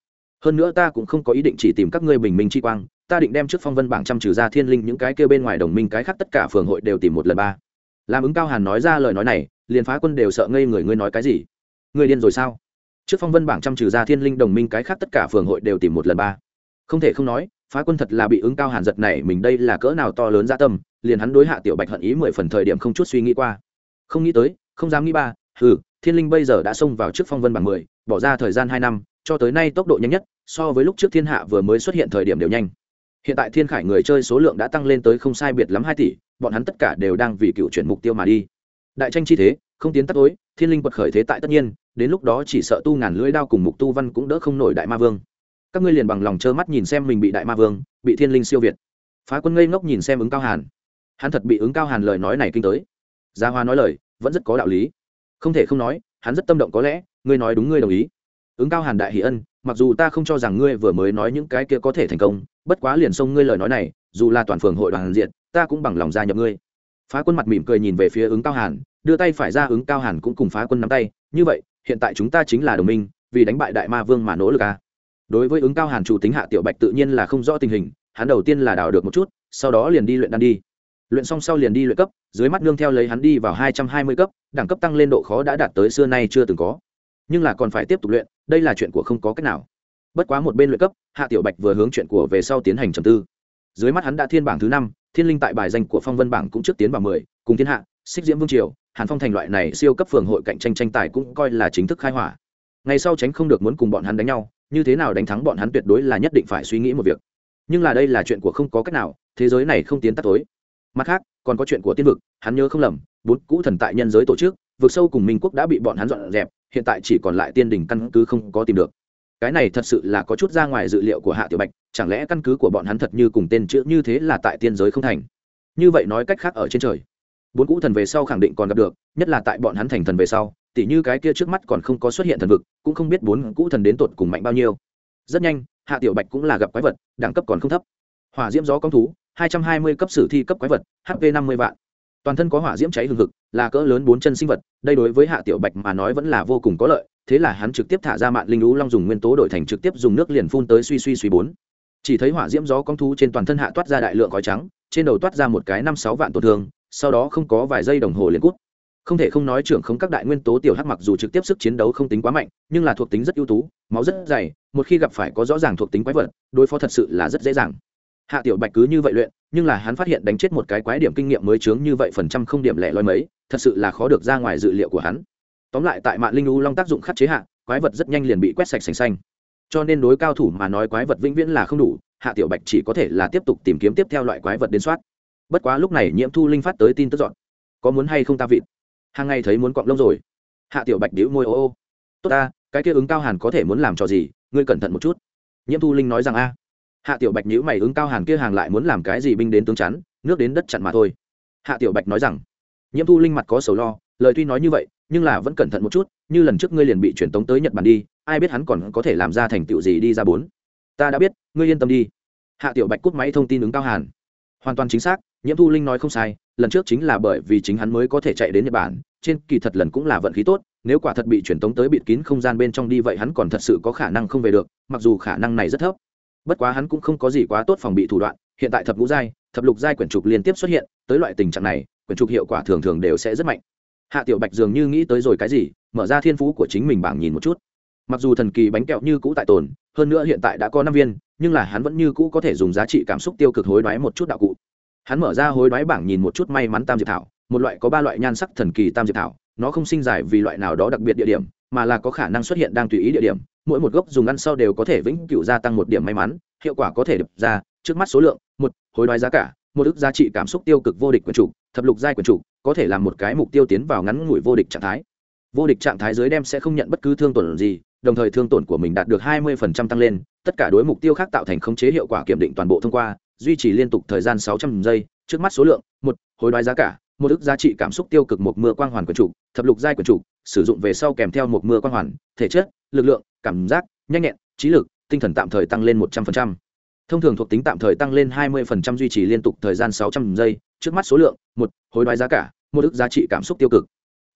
Speaker 1: Hơn nữa ta cũng không có ý định chỉ tìm các ngươi bình minh chi quang, ta định đem trước phong vân bảng trăm trừ ra thiên linh những cái kêu bên ngoài đồng minh cái khác tất cả phường hội đều tìm một lần ba. Làm ứng cao hàn nói ra lời nói này, liền phá quân đều sợ ngây người, ngươi nói cái gì? Ngươi điên rồi sao? Trước phong vân bảng trăm trừ ra thiên linh đồng minh cái khác tất cả phường hội đều tìm một lần ba. Không thể không nói, phá quân thật là bị ứng cao hàn giật này mình đây là cỡ nào to lớn gia tâm, liền hắn đối hạ tiểu bạch hận ý mười phần thời điểm không chút suy nghĩ qua. Không nghĩ tới, không dám nghĩ ba ừ thiên linh bây giờ đã xông vào trước phong vân bảng mười, bỏ ra thời gian hai năm cho tới nay tốc độ nhanh nhất, so với lúc trước thiên hạ vừa mới xuất hiện thời điểm đều nhanh. Hiện tại thiên khải người chơi số lượng đã tăng lên tới không sai biệt lắm hai tỷ, bọn hắn tất cả đều đang vì cựu chuyển mục tiêu mà đi. Đại tranh chi thế, không tiến tắt tối, thiên linh quật khởi thế tại tất nhiên, đến lúc đó chỉ sợ tu ngàn lưỡi đao cùng mục tu văn cũng đỡ không nổi đại ma vương. Các ngươi liền bằng lòng trơ mắt nhìn xem mình bị đại ma vương, bị thiên linh siêu việt. Phá quân ngây ngốc nhìn xem ứng cao hàn. Hắn thật bị ứng cao hàn lời nói này kinh tới. Gia hoa nói lời, vẫn rất có đạo lý. Không thể không nói, hắn rất tâm động có lẽ, ngươi nói đúng ngươi đồng ý ứng cao hàn đại hỷ ân, mặc dù ta không cho rằng ngươi vừa mới nói những cái kia có thể thành công, bất quá liền xông ngươi lời nói này, dù là toàn phường hội đoàn diện, ta cũng bằng lòng gia nhập ngươi. Phá quân mặt mỉm cười nhìn về phía ứng cao hàn, đưa tay phải ra ứng cao hàn cũng cùng phá quân nắm tay, như vậy, hiện tại chúng ta chính là đồng minh, vì đánh bại đại ma vương mà nỗ lực à? đối với ứng cao hàn chủ tính hạ tiểu bạch tự nhiên là không rõ tình hình, hắn đầu tiên là đào được một chút, sau đó liền đi luyện đan đi. Luyện xong sau liền đi luyện cấp, dưới mắt nương theo lấy hắn đi vào hai trăm hai mươi cấp, đẳng cấp tăng lên độ khó đã đạt tới xưa nay chưa từng có nhưng là còn phải tiếp tục luyện, đây là chuyện của không có cách nào. Bất quá một bên luyện cấp, hạ tiểu bạch vừa hướng chuyện của về sau tiến hành trầm tư. Dưới mắt hắn đã thiên bảng thứ năm, thiên linh tại bài danh của phong vân bảng cũng trước tiến vào mười, cùng thiên hạ xích diễm vương triều, hàn phong thành loại này siêu cấp phường hội cạnh tranh tranh tài cũng coi là chính thức khai hỏa. Ngày sau tránh không được muốn cùng bọn hắn đánh nhau, như thế nào đánh thắng bọn hắn tuyệt đối là nhất định phải suy nghĩ một việc. Nhưng là đây là chuyện của không có cách nào, thế giới này không tiến tắt tối. Mặt khác, còn có chuyện của tiên vực, hắn nhớ không lầm, bốn cũ thần tại nhân giới tổ chức vực sâu cùng minh quốc đã bị bọn hắn dọn dẹp, hiện tại chỉ còn lại tiên đình căn cứ không có tìm được. Cái này thật sự là có chút ra ngoài dự liệu của hạ tiểu bạch, chẳng lẽ căn cứ của bọn hắn thật như cùng tên chữ như thế là tại tiên giới không thành? Như vậy nói cách khác ở trên trời, bốn cũ thần về sau khẳng định còn gặp được, nhất là tại bọn hắn thành thần về sau, tỉ như cái kia trước mắt còn không có xuất hiện thần vực, cũng không biết bốn cũ thần đến tột cùng mạnh bao nhiêu. Rất nhanh, hạ tiểu bạch cũng là gặp quái vật, đẳng cấp còn không thấp. Hỏa diễm gió công thú, hai trăm hai mươi cấp sử thi cấp quái vật hp năm mươi vạn toàn thân có hỏa diễm cháy hừng hực, là cỡ lớn bốn chân sinh vật, đây đối với hạ tiểu bạch mà nói vẫn là vô cùng có lợi, thế là hắn trực tiếp thả ra mạng linh lũ long dùng nguyên tố đổi thành trực tiếp dùng nước liền phun tới suy suy suy bốn. Chỉ thấy hỏa diễm gió con thú trên toàn thân hạ toát ra đại lượng khói trắng, trên đầu toát ra một cái năm sáu vạn tổn thương, sau đó không có vài giây đồng hồ liền cút. Không thể không nói trưởng không các đại nguyên tố tiểu hắc mặc dù trực tiếp sức chiến đấu không tính quá mạnh, nhưng là thuộc tính rất ưu tú, máu rất dày, một khi gặp phải có rõ ràng thuộc tính quái vật, đối phó thật sự là rất dễ dàng hạ tiểu bạch cứ như vậy luyện, nhưng là hắn phát hiện đánh chết một cái quái điểm kinh nghiệm mới chướng như vậy phần trăm không điểm lẻ loi mấy, thật sự là khó được ra ngoài dự liệu của hắn. Tóm lại tại mạng linh u long tác dụng khắc chế hạ, quái vật rất nhanh liền bị quét sạch sành xanh. Cho nên đối cao thủ mà nói quái vật vĩnh viễn là không đủ, hạ tiểu bạch chỉ có thể là tiếp tục tìm kiếm tiếp theo loại quái vật đến soát. Bất quá lúc này nhiễm thu linh phát tới tin tức dọn. Có muốn hay không ta vịt? Hàng ngày thấy muốn cọng lông rồi. Hạ tiểu bạch đĩu môi ô ô. Tốt ta, cái kia ứng cao hàn có thể muốn làm trò gì, ngươi cẩn thận một chút. Nhiễm thu linh nói rằng a hạ tiểu bạch nhữ mày ứng cao hàn kia hàng lại muốn làm cái gì binh đến tướng chắn, nước đến đất chặn mà thôi. Hạ tiểu bạch nói rằng, nhiễm thu linh mặt có sầu lo, lời tuy nói như vậy, nhưng là vẫn cẩn thận một chút, như lần trước ngươi liền bị truyền tống tới nhật bản đi, ai biết hắn còn có thể làm ra thành tựu gì đi ra bốn. Ta đã biết, ngươi yên tâm đi. Hạ tiểu bạch cút máy thông tin ứng cao hàn. Hoàn toàn chính xác, nhiễm thu linh nói không sai, lần trước chính là bởi vì chính hắn mới có thể chạy đến nhật bản, trên kỳ thật lần cũng là vận khí tốt, nếu quả thật bị truyền tống tới bịt kín không gian bên trong đi vậy hắn còn thật sự có khả năng không về được, mặc dù khả năng này rất thấp bất quá hắn cũng không có gì quá tốt phòng bị thủ đoạn, hiện tại thập ngũ giai, thập lục giai quyển trục liên tiếp xuất hiện, tới loại tình trạng này, quyển trục hiệu quả thường thường đều sẽ rất mạnh. Hạ tiểu bạch dường như nghĩ tới rồi cái gì, mở ra thiên phú của chính mình bảng nhìn một chút. Mặc dù thần kỳ bánh kẹo như cũ tại tồn, hơn nữa hiện tại đã có năm viên, nhưng là hắn vẫn như cũ có thể dùng giá trị cảm xúc tiêu cực hối đoái một chút đạo cụ. Hắn mở ra hối đoái bảng nhìn một chút may mắn tam diệp thảo, một loại có ba loại nhan sắc thần kỳ tam diệp thảo, nó không sinh dài vì loại nào đó đặc biệt địa điểm mà là có khả năng xuất hiện đang tùy ý địa điểm, mỗi một gốc dùng ăn sau đều có thể vĩnh cửu gia tăng một điểm may mắn, hiệu quả có thể đập ra, trước mắt số lượng, một, hối đoái giá cả, một ức giá trị cảm xúc tiêu cực vô địch quyền chủ, thập lục giai quyền chủ, có thể làm một cái mục tiêu tiến vào ngắn ngủi vô địch trạng thái. Vô địch trạng thái dưới đem sẽ không nhận bất cứ thương tổn gì, đồng thời thương tổn của mình đạt được 20% tăng lên, tất cả đối mục tiêu khác tạo thành khống chế hiệu quả kiểm định toàn bộ thông qua, duy trì liên tục thời gian 600 giây, trước mắt số lượng, một, hối đoái giá cả, một ức giá trị cảm xúc tiêu cực một mưa quang hoàn quyền chủ, thập lục giai quyền chủ sử dụng về sau kèm theo một mưa quang hoàn thể chất lực lượng cảm giác nhanh nhẹn trí lực tinh thần tạm thời tăng lên 100%. thông thường thuộc tính tạm thời tăng lên 20% duy trì liên tục thời gian 600 giây trước mắt số lượng một hối đoái giá cả một ức giá trị cảm xúc tiêu cực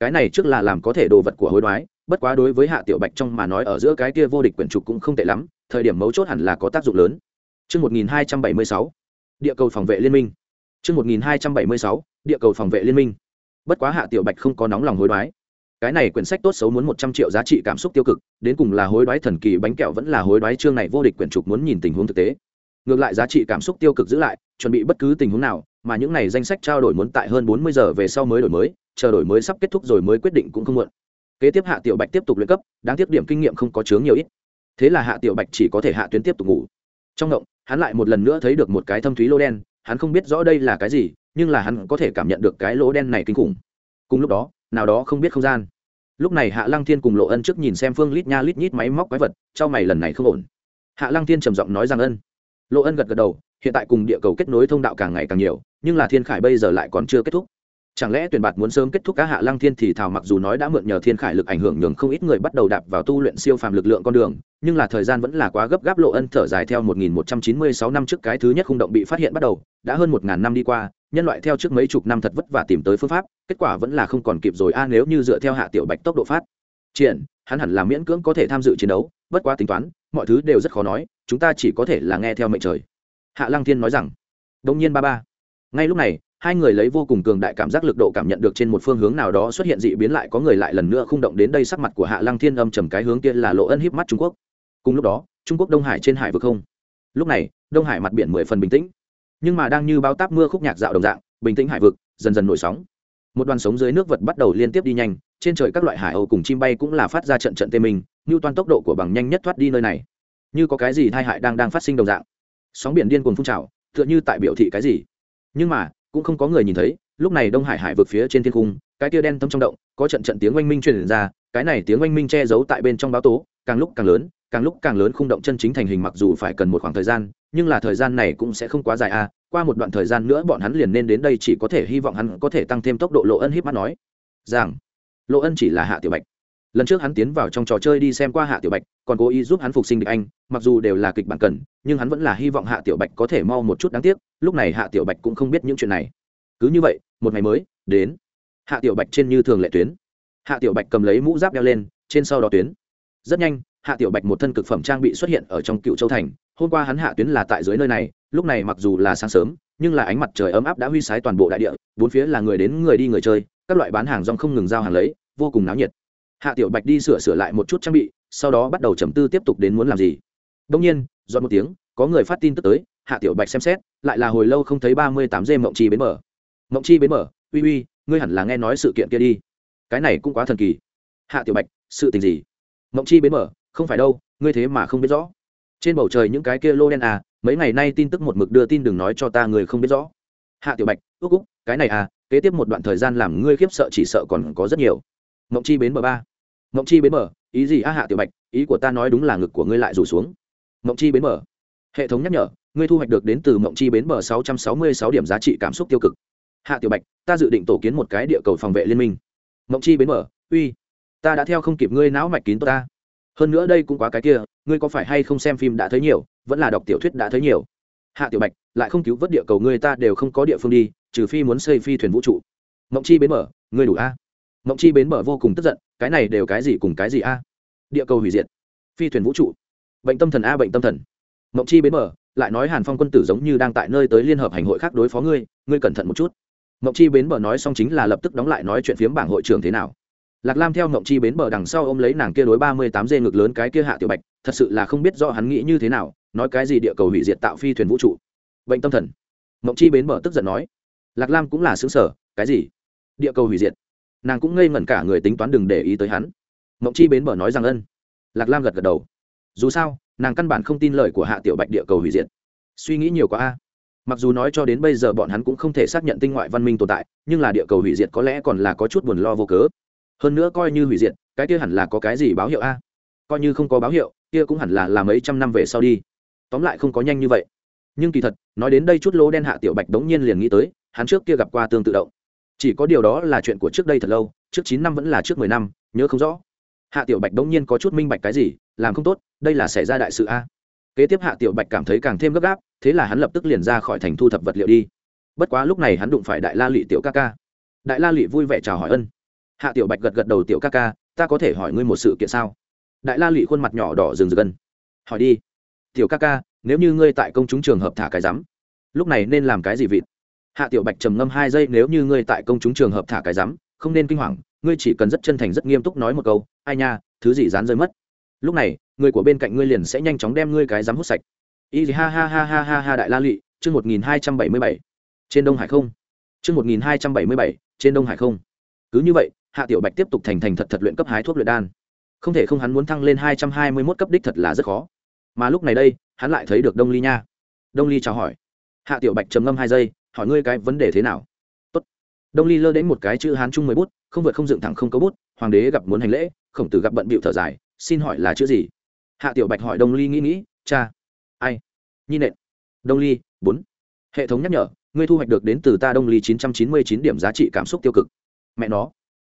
Speaker 1: cái này trước là làm có thể đồ vật của hối đoái bất quá đối với hạ tiểu bạch trong mà nói ở giữa cái kia vô địch quyển trục cũng không tệ lắm thời điểm mấu chốt hẳn là có tác dụng lớn Trước 1276, địa cầu phòng vệ liên minh. Trước 1276, địa cầu phòng vệ liên minh. Bất quá hạ tiểu bạch không có nóng lòng hối đoái. Cái này quyển sách tốt xấu muốn 100 triệu giá trị cảm xúc tiêu cực, đến cùng là hối đoái thần kỳ bánh kẹo vẫn là hối đoái chương này vô địch quyển trục muốn nhìn tình huống thực tế. Ngược lại giá trị cảm xúc tiêu cực giữ lại, chuẩn bị bất cứ tình huống nào, mà những này danh sách trao đổi muốn tại hơn 40 giờ về sau mới đổi mới, chờ đổi mới sắp kết thúc rồi mới quyết định cũng không muộn. Kế tiếp hạ tiểu bạch tiếp tục luyện cấp đáng tiếc điểm kinh nghiệm không có chướng nhiều ít. Thế là hạ tiểu bạch chỉ có thể hạ tuyến tiếp tục ngủ. Trong động hắn lại một lần nữa thấy được một cái thâm thúy lỗ đen hắn không biết rõ đây là cái gì nhưng là hắn có thể cảm nhận được cái lỗ đen này kinh khủng. Cùng lúc đó nào đó không biết không gian lúc này hạ lăng thiên cùng lộ ân trước nhìn xem phương lít nha lít nhít máy móc quái vật cho mày lần này không ổn. Hạ lăng thiên trầm giọng nói rằng ân. Lộ ân gật gật đầu, hiện tại cùng địa cầu kết nối thông đạo càng ngày càng nhiều, nhưng là thiên khải bây giờ lại còn chưa kết thúc. Chẳng lẽ tuyển bạt muốn sớm kết thúc các hạ lăng thiên thì thảo mặc dù nói đã mượn nhờ thiên khải lực ảnh hưởng nhường không ít người bắt đầu đạp vào tu luyện siêu phàm lực lượng con đường, nhưng là thời gian vẫn là quá gấp gáp. Lộ ân thở dài theo 1196 năm trước cái thứ nhất khung động bị phát hiện bắt đầu, đã hơn 1.000 năm đi qua nhân loại theo trước mấy chục năm thật vất vả tìm tới phương pháp, kết quả vẫn là không còn kịp rồi. A, nếu như dựa theo hạ tiểu bạch tốc độ phát triển, hắn hẳn là miễn cưỡng có thể tham dự chiến đấu. Bất quá tính toán, mọi thứ đều rất khó nói, chúng ta chỉ có thể là nghe theo mệnh trời. Hạ lăng thiên nói rằng đông nhiên ba ba. Ngay lúc này, hai người lấy vô cùng cường đại cảm giác lực độ cảm nhận được trên một phương hướng nào đó xuất hiện dị biến lại có người lại lần nữa không động đến đây sắc mặt của hạ lăng thiên âm trầm cái hướng kia là lộ ân híp mắt trung quốc. Cùng lúc đó, trung quốc đông hải trên hải vực không. Lúc này, đông hải mặt biển mười phần bình tĩnh nhưng mà đang như bao táp mưa khúc nhạc dạo đồng dạng, bình tĩnh hải vực, dần dần nổi sóng. Một đoàn sống dưới nước vật bắt đầu liên tiếp đi nhanh, trên trời các loại hải âu cùng chim bay cũng là phát ra trận trận tê mình như toàn tốc độ của bằng nhanh nhất thoát đi nơi này. Như có cái gì tai hại đang đang phát sinh đồng dạng. Sóng biển điên cuồng phun trào, tựa như tại biểu thị cái gì. Nhưng mà, cũng không có người nhìn thấy, lúc này đông hải hải vực phía trên thiên cung cái tia đen thâm trong động, có trận trận tiếng oanh minh truyền ra, cái này tiếng oanh minh che giấu tại bên trong báo tố càng lúc càng lớn, càng lúc càng lớn khung động chân chính thành hình mặc dù phải cần một khoảng thời gian, nhưng là thời gian này cũng sẽ không quá dài à qua một đoạn thời gian nữa bọn hắn liền nên đến đây chỉ có thể hy vọng hắn có thể tăng thêm tốc độ. Lộ ân híp mắt nói rằng lộ ân chỉ là hạ tiểu bạch. Lần trước hắn tiến vào trong trò chơi đi xem qua hạ tiểu bạch, còn cố ý giúp hắn phục sinh địch anh, mặc dù đều là kịch bản cần, nhưng hắn vẫn là hy vọng hạ tiểu bạch có thể mau một chút đáng tiếc, lúc này hạ tiểu bạch cũng không biết những chuyện này. Cứ như vậy, một ngày mới, đến. Hạ tiểu bạch trên như thường lệ tuyến. Hạ tiểu bạch cầm lấy mũ giáp đeo lên, trên sau đó tuyến rất nhanh, hạ tiểu bạch một thân cực phẩm trang bị xuất hiện ở trong cựu châu thành. Hôm qua hắn hạ tuyến là tại dưới nơi này, lúc này mặc dù là sáng sớm, nhưng là ánh mặt trời ấm áp đã huy sái toàn bộ đại địa, bốn phía là người đến người đi người chơi, các loại bán hàng rong không ngừng giao hàng lấy, vô cùng náo nhiệt. Hạ tiểu bạch đi sửa sửa lại một chút trang bị, sau đó bắt đầu trầm tư tiếp tục đến muốn làm gì. Đông nhiên dọn một tiếng, có người phát tin tức tới, hạ tiểu bạch xem xét, lại là hồi lâu không thấy ba mươi tám dê mộng chi bến mở mộng chi bến mở uy uy, ngươi hẳn là nghe nói sự kiện kia đi. Cái này cũng quá thần kỳ. Hạ tiểu bạch, sự tình gì? Mộng chi bến mở, không phải đâu, ngươi thế mà không biết rõ. Trên bầu trời những cái kia lô đen à mấy ngày nay tin tức một mực đưa tin đừng nói cho ta người không biết rõ. Hạ tiểu bạch, ước úc cái này à kế tiếp một đoạn thời gian làm ngươi khiếp sợ chỉ sợ còn có rất nhiều. Mộng chi bến mở ba. Mộng chi bến mở, ý gì a hạ tiểu bạch, ý của ta nói đúng là ngực của ngươi lại rủ xuống. Mộng chi bến mở. Hệ thống nhắc nhở, ngươi thu hoạch được đến từ mộng chi bến mở sáu trăm sáu mươi sáu điểm giá trị cảm xúc tiêu cực. Hạ tiểu bạch, ta dự định tổ kiến một cái địa cầu phòng vệ liên minh. Mộng chi bến mở, uy ta đã theo không kịp ngươi não mạch kín tốt ta. Hơn nữa đây cũng quá cái kia, ngươi có phải hay không xem phim đã thấy nhiều, vẫn là đọc tiểu thuyết đã thấy nhiều. Hạ tiểu bạch, lại không cứu vớt địa cầu ngươi ta đều không có địa phương đi, trừ phi muốn xây phi thuyền vũ trụ. Mộng chi bến mở, ngươi đủ a? Mộng chi bến mở vô cùng tức giận, cái này đều cái gì cùng cái gì a? Địa cầu hủy diệt. Phi thuyền vũ trụ. Bệnh tâm thần a, bệnh tâm thần. Mộng chi bến mở, lại nói hàn phong quân tử giống như đang tại nơi tới liên hợp hành hội khác đối phó ngươi ngươi cẩn thận một chút. Mộng chi bến mở nói xong chính là lập tức đóng lại nói chuyện phiếm bảng hội trưởng thế nào lạc lam theo mộng chi bến bờ đằng sau ôm lấy nàng kia đối ba mươi tám dê ngực lớn cái kia hạ tiểu bạch, thật sự là không biết do hắn nghĩ như thế nào, nói cái gì địa cầu hủy diệt tạo phi thuyền vũ trụ. Bệnh tâm thần. Mộng chi bến bờ tức giận nói, lạc lam cũng là xứng sở, cái gì? Địa cầu hủy diệt. Nàng cũng ngây ngẩn cả người tính toán đừng để ý tới hắn. Mộng chi bến bờ nói rằng ân. Lạc lam gật gật đầu. Dù sao, nàng căn bản không tin lời của hạ tiểu bạch địa cầu hủy diệt. Suy nghĩ nhiều quá a. Mặc dù nói cho đến bây giờ bọn hắn cũng không thể xác nhận tinh ngoại văn minh tồn tại, nhưng là địa cầu hủy diệt có lẽ còn là có chút buồn lo vô cớ hơn nữa coi như hủy diệt, cái kia hẳn là có cái gì báo hiệu a? Coi như không có báo hiệu, kia cũng hẳn là là mấy trăm năm về sau đi. Tóm lại không có nhanh như vậy. Nhưng kỳ thật, nói đến đây chút lỗ đen hạ tiểu bạch đống nhiên liền nghĩ tới, hắn trước kia gặp qua tương tự động. Chỉ có điều đó là chuyện của trước đây thật lâu, trước chín năm vẫn là trước mười năm, nhớ không rõ. Hạ tiểu bạch đống nhiên có chút minh bạch cái gì, làm không tốt, đây là xảy ra đại sự a. Kế tiếp hạ tiểu bạch cảm thấy càng thêm gấp gáp, thế là hắn lập tức liền ra khỏi thành thu thập vật liệu đi. Bất quá lúc này hắn đụng phải đại la lụy tiểu ca ca. Đại la lụy vui vẻ chào hỏi ân hạ tiểu bạch gật gật đầu, tiểu ca ca, ta có thể hỏi ngươi một sự kiện sao? Đại la lụy khuôn mặt nhỏ đỏ rừng rực gần. hỏi đi. Tiểu ca ca, nếu như ngươi tại công chúng trường hợp thả cái rắm, lúc này nên làm cái gì vịt? Hạ tiểu bạch trầm ngâm hai giây, nếu như ngươi tại công chúng trường hợp thả cái rắm, không nên kinh hoàng, ngươi chỉ cần rất chân thành, rất nghiêm túc nói một câu, ai nha, thứ gì dán rơi mất. Lúc này, người của bên cạnh ngươi liền sẽ nhanh chóng đem ngươi cái rắm hút sạch. Y ha ha ha ha ha ha, đại la lụy chương một nghìn hai trăm bảy mươi bảy, trên đông hải không. Chương một nghìn hai trăm bảy mươi bảy, trên đông hải không. Cứ như vậy hạ tiểu bạch tiếp tục thành thành thật thật luyện cấp hái thuốc luyện đan. Không thể không hắn muốn thăng lên hai trăm hai mươi mốt cấp đích thật là rất khó. Mà lúc này đây, hắn lại thấy được đông ly nha. Đông ly chào hỏi. Hạ tiểu bạch trầm ngâm hai giây, hỏi ngươi cái vấn đề thế nào? Tốt. đông ly lơ đến một cái chữ hán chung mười bút, không vượt không dựng thẳng không có bút, hoàng đế gặp muốn hành lễ, khổng tử gặp bận bịu thở dài, xin hỏi là chữ gì? Hạ tiểu bạch hỏi đông ly nghĩ nghĩ, cha. Ai? Nhi nện. Đông ly, bốn. Hệ thống nhắc nhở, ngươi thu hoạch được đến từ ta đông ly chín trăm chín mươi chín điểm giá trị cảm xúc tiêu cực. Mẹ nó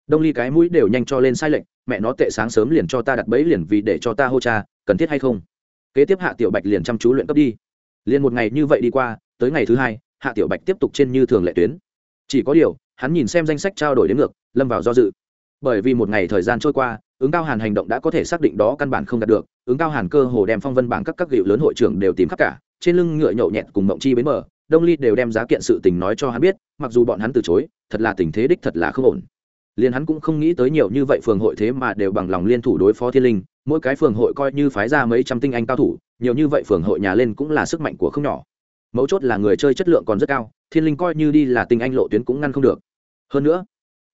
Speaker 1: đông ly cái mũi đều nhanh cho lên sai lệnh mẹ nó tệ sáng sớm liền cho ta đặt bẫy liền vì để cho ta hô cha, cần thiết hay không? Kế tiếp hạ tiểu bạch liền chăm chú luyện cấp đi. Liền một ngày như vậy đi qua, tới ngày thứ hai, hạ tiểu bạch tiếp tục trên như thường lệ tuyến. Chỉ có điều, hắn nhìn xem danh sách trao đổi đến ngược, lâm vào do dự. Bởi vì một ngày thời gian trôi qua, ứng cao hàn hành động đã có thể xác định đó căn bản không đạt được, ứng cao hàn cơ hồ đem phong vân bảng các các hiệu lớn hội trưởng đều tìm khắp cả, trên lưng ngựa nhậu nhẹt cùng mộng chi bến mở đông ly đều đem giá kiện sự tình nói cho hắn biết, mặc dù bọn hắn từ chối, thật là tình thế đích thật là không ổn liền hắn cũng không nghĩ tới nhiều như vậy phường hội thế mà đều bằng lòng liên thủ đối phó thiên linh, mỗi cái phường hội coi như phái ra mấy trăm tinh anh cao thủ, nhiều như vậy phường hội nhà lên cũng là sức mạnh của không nhỏ. Mấu chốt là người chơi chất lượng còn rất cao, thiên linh coi như đi là tinh anh lộ tuyến cũng ngăn không được. Hơn nữa,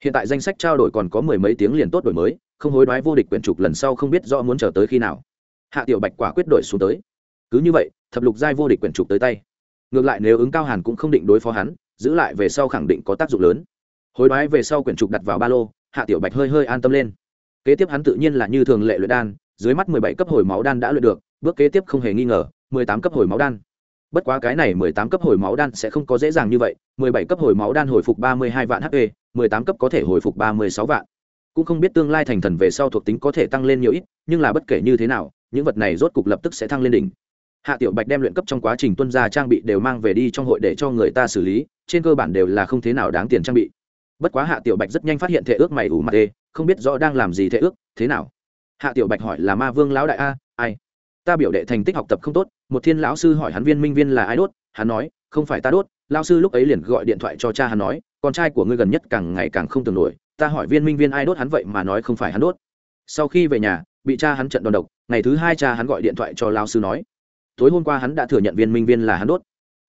Speaker 1: hiện tại danh sách trao đổi còn có mười mấy tiếng liền tốt đổi mới, không hối đoái vô địch quyển trục lần sau không biết rõ muốn chờ tới khi nào. Hạ tiểu bạch quả quyết đổi xuống tới. Cứ như vậy, thập lục giai vô địch quyển trục tới tay. Ngược lại nếu ứng cao hàn cũng không định đối phó hắn, giữ lại về sau khẳng định có tác dụng lớn hối đoái về sau quyển trục đặt vào ba lô, hạ tiểu bạch hơi hơi an tâm lên. Kế tiếp hắn tự nhiên là như thường lệ luyện đan, dưới mắt mười bảy cấp hồi máu đan đã luyện được, bước kế tiếp không hề nghi ngờ, mười tám cấp hồi máu đan. Bất quá cái này mười tám cấp hồi máu đan sẽ không có dễ dàng như vậy, mười bảy cấp hồi máu đan hồi phục ba mươi hai vạn hp mười tám cấp có thể hồi phục ba mươi sáu vạn. Cũng không biết tương lai thành thần về sau thuộc tính có thể tăng lên nhiều ít, nhưng là bất kể như thế nào, những vật này rốt cục lập tức sẽ thăng lên đỉnh. Hạ tiểu bạch đem luyện cấp trong quá trình tuân ra trang bị đều mang về đi trong hội để cho người ta xử lý, trên cơ bản đều là không thế nào đáng tiền trang bị bất quá hạ tiểu bạch rất nhanh phát hiện thể ước mày ủ mặt đê, không biết rõ đang làm gì thể ước, thế nào? Hạ tiểu bạch hỏi là ma vương lão đại a, ai? Ta biểu đệ thành tích học tập không tốt, một thiên lão sư hỏi hắn viên minh viên là ai đốt, hắn nói, không phải ta đốt lao sư lúc ấy liền gọi điện thoại cho cha hắn nói, con trai của ngươi gần nhất càng ngày càng không tưởng nổi, ta hỏi viên minh viên ai đốt hắn vậy mà nói không phải hắn đốt. Sau khi về nhà, bị cha hắn trận đòn độc, ngày thứ hai cha hắn gọi điện thoại cho lao sư nói, tối hôm qua hắn đã thừa nhận viên minh viên là hắn đốt.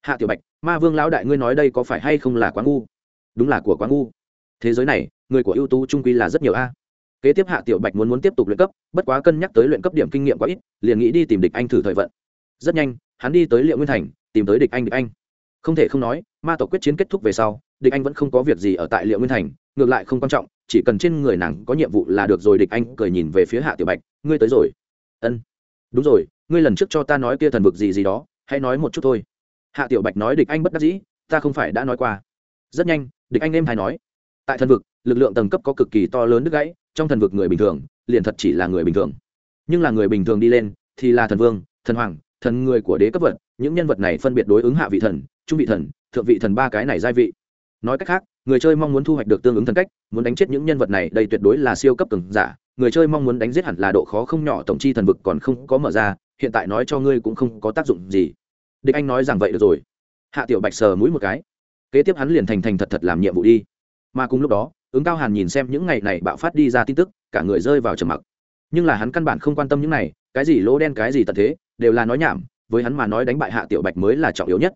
Speaker 1: Hạ tiểu bạch, ma vương lão đại ngươi nói đây có phải hay không là quá ngu? Đúng là của quá ngu thế giới này, người của ưu tú trung quy là rất nhiều a. Kế tiếp hạ tiểu bạch muốn muốn tiếp tục luyện cấp, bất quá cân nhắc tới luyện cấp điểm kinh nghiệm quá ít, liền nghĩ đi tìm địch anh thử thời vận. Rất nhanh, hắn đi tới liệu nguyên thành, tìm tới địch anh địch anh. Không thể không nói, ma tộc quyết chiến kết thúc về sau, địch anh vẫn không có việc gì ở tại liệu nguyên thành, ngược lại không quan trọng, chỉ cần trên người nàng có nhiệm vụ là được rồi, địch anh cười nhìn về phía hạ tiểu bạch, ngươi tới rồi. Ân. Đúng rồi, ngươi lần trước cho ta nói kia thần vực gì gì đó, hãy nói một chút thôi. Hạ tiểu bạch nói, địch anh bất đắc dĩ, ta không phải đã nói qua. Rất nhanh, địch anh em hay nói tại thần vực, lực lượng tầng cấp có cực kỳ to lớn đứt gãy, trong thần vực người bình thường, liền thật chỉ là người bình thường. Nhưng là người bình thường đi lên, thì là thần vương, thần hoàng, thần người của đế cấp vật, những nhân vật này phân biệt đối ứng hạ vị thần, trung vị thần, thượng vị thần ba cái này giai vị. Nói cách khác, người chơi mong muốn thu hoạch được tương ứng thần cách, muốn đánh chết những nhân vật này, đây tuyệt đối là siêu cấp cường giả. Người chơi mong muốn đánh giết hẳn là độ khó không nhỏ, tổng chi thần vực còn không có mở ra, hiện tại nói cho ngươi cũng không có tác dụng gì. Địch anh nói rằng vậy được rồi. Hạ tiểu bạch sờ mũi một cái. Kế tiếp hắn liền thành thành thật thật làm nhiệm vụ đi mà cùng lúc đó, ứng cao hàn nhìn xem những ngày này bạo phát đi ra tin tức, cả người rơi vào trầm mặc. Nhưng là hắn căn bản không quan tâm những này, cái gì lỗ đen, cái gì tận thế, đều là nói nhảm, với hắn mà nói đánh bại hạ tiểu bạch mới là trọng yếu nhất.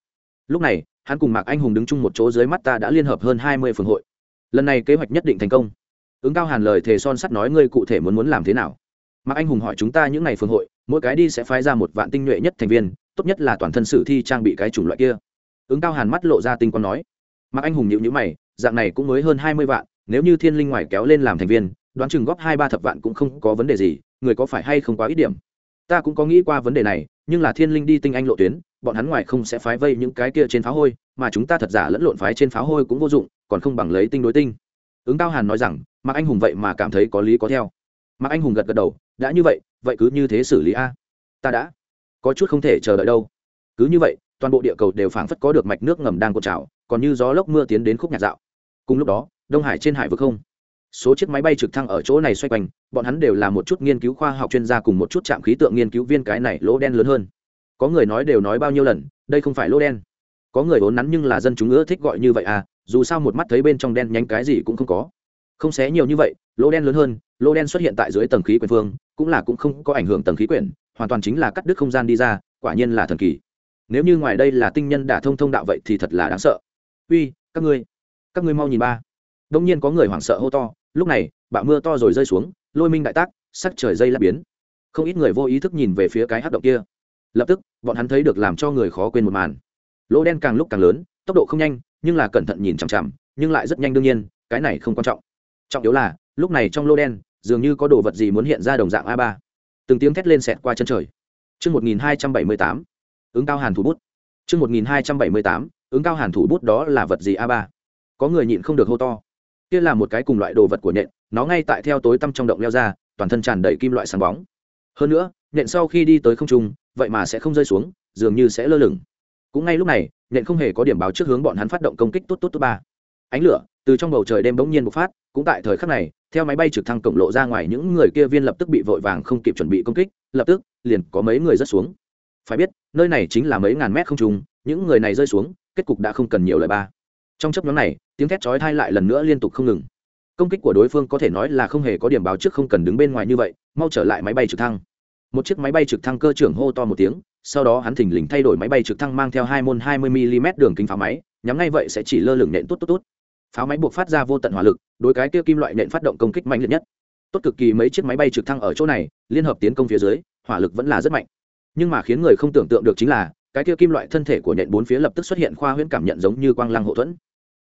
Speaker 1: Lúc này, hắn cùng mạc anh hùng đứng chung một chỗ dưới mắt ta đã liên hợp hơn hai mươi phường hội. Lần này kế hoạch nhất định thành công. Ứng cao hàn lời thề son sắt nói ngươi cụ thể muốn muốn làm thế nào. Mạc anh hùng hỏi chúng ta những ngày phường hội, mỗi cái đi sẽ phái ra một vạn tinh nhuệ nhất thành viên, tốt nhất là toàn thân sử thi trang bị cái chủng loại kia. Ứng cao hàn mắt lộ ra tinh quang nói. Mạc anh hùng nhịu nhữ mày dạng này cũng mới hơn hai mươi vạn, nếu như thiên linh ngoài kéo lên làm thành viên, đoán chừng góp hai ba thập vạn cũng không có vấn đề gì, người có phải hay không quá ít điểm. Ta cũng có nghĩ qua vấn đề này, nhưng là thiên linh đi tinh anh lộ tuyến, bọn hắn ngoài không sẽ phái vây những cái kia trên pháo hôi, mà chúng ta thật giả lẫn lộn phái trên pháo hôi cũng vô dụng, còn không bằng lấy tinh đối tinh. Ứng cao hàn nói rằng, mạc anh hùng vậy mà cảm thấy có lý có theo. Mạc anh hùng gật gật đầu, đã như vậy vậy cứ như thế xử lý a. Ta đã. Có chút không thể chờ đợi đâu. Cứ như vậy, toàn bộ địa cầu đều phảng phất có được mạch nước ngầm đang cột trào, còn như gió lốc mưa tiến đến khúc nhạc dạo cùng lúc đó, đông hải trên hải vực không? Số chiếc máy bay trực thăng ở chỗ này xoay quanh, bọn hắn đều là một chút nghiên cứu khoa học chuyên gia cùng một chút trạm khí tượng nghiên cứu viên cái này lỗ đen lớn hơn. Có người nói đều nói bao nhiêu lần, đây không phải lỗ đen. Có người vốn nắn nhưng là dân chúng ưa thích gọi như vậy à dù sao một mắt thấy bên trong đen nhánh cái gì cũng không có. Không xé nhiều như vậy, lỗ đen lớn hơn, lỗ đen xuất hiện tại dưới tầng khí quyển phương cũng là cũng không có ảnh hưởng tầng khí quyển, hoàn toàn chính là cắt đứt không gian đi ra, quả nhiên là thần kỳ. Nếu như ngoài đây là tinh nhân đả thông thông đạo vậy thì thật là đáng sợ. Uy, các ngươi các ngươi mau nhìn ba. Đông nhiên có người hoảng sợ hô to lúc này bão mưa to rồi rơi xuống lôi minh đại tác sắc trời dây lắp biến. Không ít người vô ý thức nhìn về phía cái hát động kia. Lập tức bọn hắn thấy được làm cho người khó quên một màn. Lỗ đen càng lúc càng lớn tốc độ không nhanh nhưng là cẩn thận nhìn chằm chằm nhưng lại rất nhanh đương nhiên cái này không quan trọng. Trọng yếu là lúc này trong lô đen dường như có đồ vật gì muốn hiện ra đồng dạng a ba. Từng tiếng thét lên xẹt qua chân trời. Trước 1278, ứng cao hàn thủ bút. Trước 1278, ứng cao hàn thủ bút đó là vật gì a ba? Có người nhịn không được hô to. Kia là một cái cùng loại đồ vật của nện, nó ngay tại theo tối tăm trong động leo ra toàn thân tràn đầy kim loại sáng bóng. Hơn nữa nện sau khi đi tới không trung vậy mà sẽ không rơi xuống dường như sẽ lơ lửng. Cũng ngay lúc này nện không hề có điểm báo trước hướng bọn hắn phát động công kích tốt tốt tốt ba. Ánh lửa từ trong bầu trời đêm bỗng nhiên bộc phát cũng tại thời khắc này theo máy bay trực thăng cổng lộ ra ngoài những người kia viên lập tức bị vội vàng không kịp chuẩn bị công kích lập tức liền có mấy người rớt xuống. Phải biết nơi này chính là mấy ngàn mét không trung những người này rơi xuống kết cục đã không cần nhiều lời ba trong chấp nhóm này, tiếng thét chói thai lại lần nữa liên tục không ngừng. Công kích của đối phương có thể nói là không hề có điểm báo trước không cần đứng bên ngoài như vậy, mau trở lại máy bay trực thăng. Một chiếc máy bay trực thăng cơ trưởng hô to một tiếng, sau đó hắn thình lình thay đổi máy bay trực thăng mang theo hai môn 20 mm đường kính pháo máy, nhắm ngay vậy sẽ chỉ lơ lửng nện tốt tốt tốt pháo máy buộc phát ra vô tận hỏa lực, đối cái kia kim loại nện phát động công kích mạnh liệt nhất. Tốt cực kỳ mấy chiếc máy bay trực thăng ở chỗ này, liên hợp tiến công phía dưới, hỏa lực vẫn là rất mạnh. Nhưng mà khiến người không tưởng tượng được chính là, cái kia kim loại thân thể của nện bốn phía lập tức xuất hiện khoa huyễn cảm nhận giống như quang lăng hậu thuẫn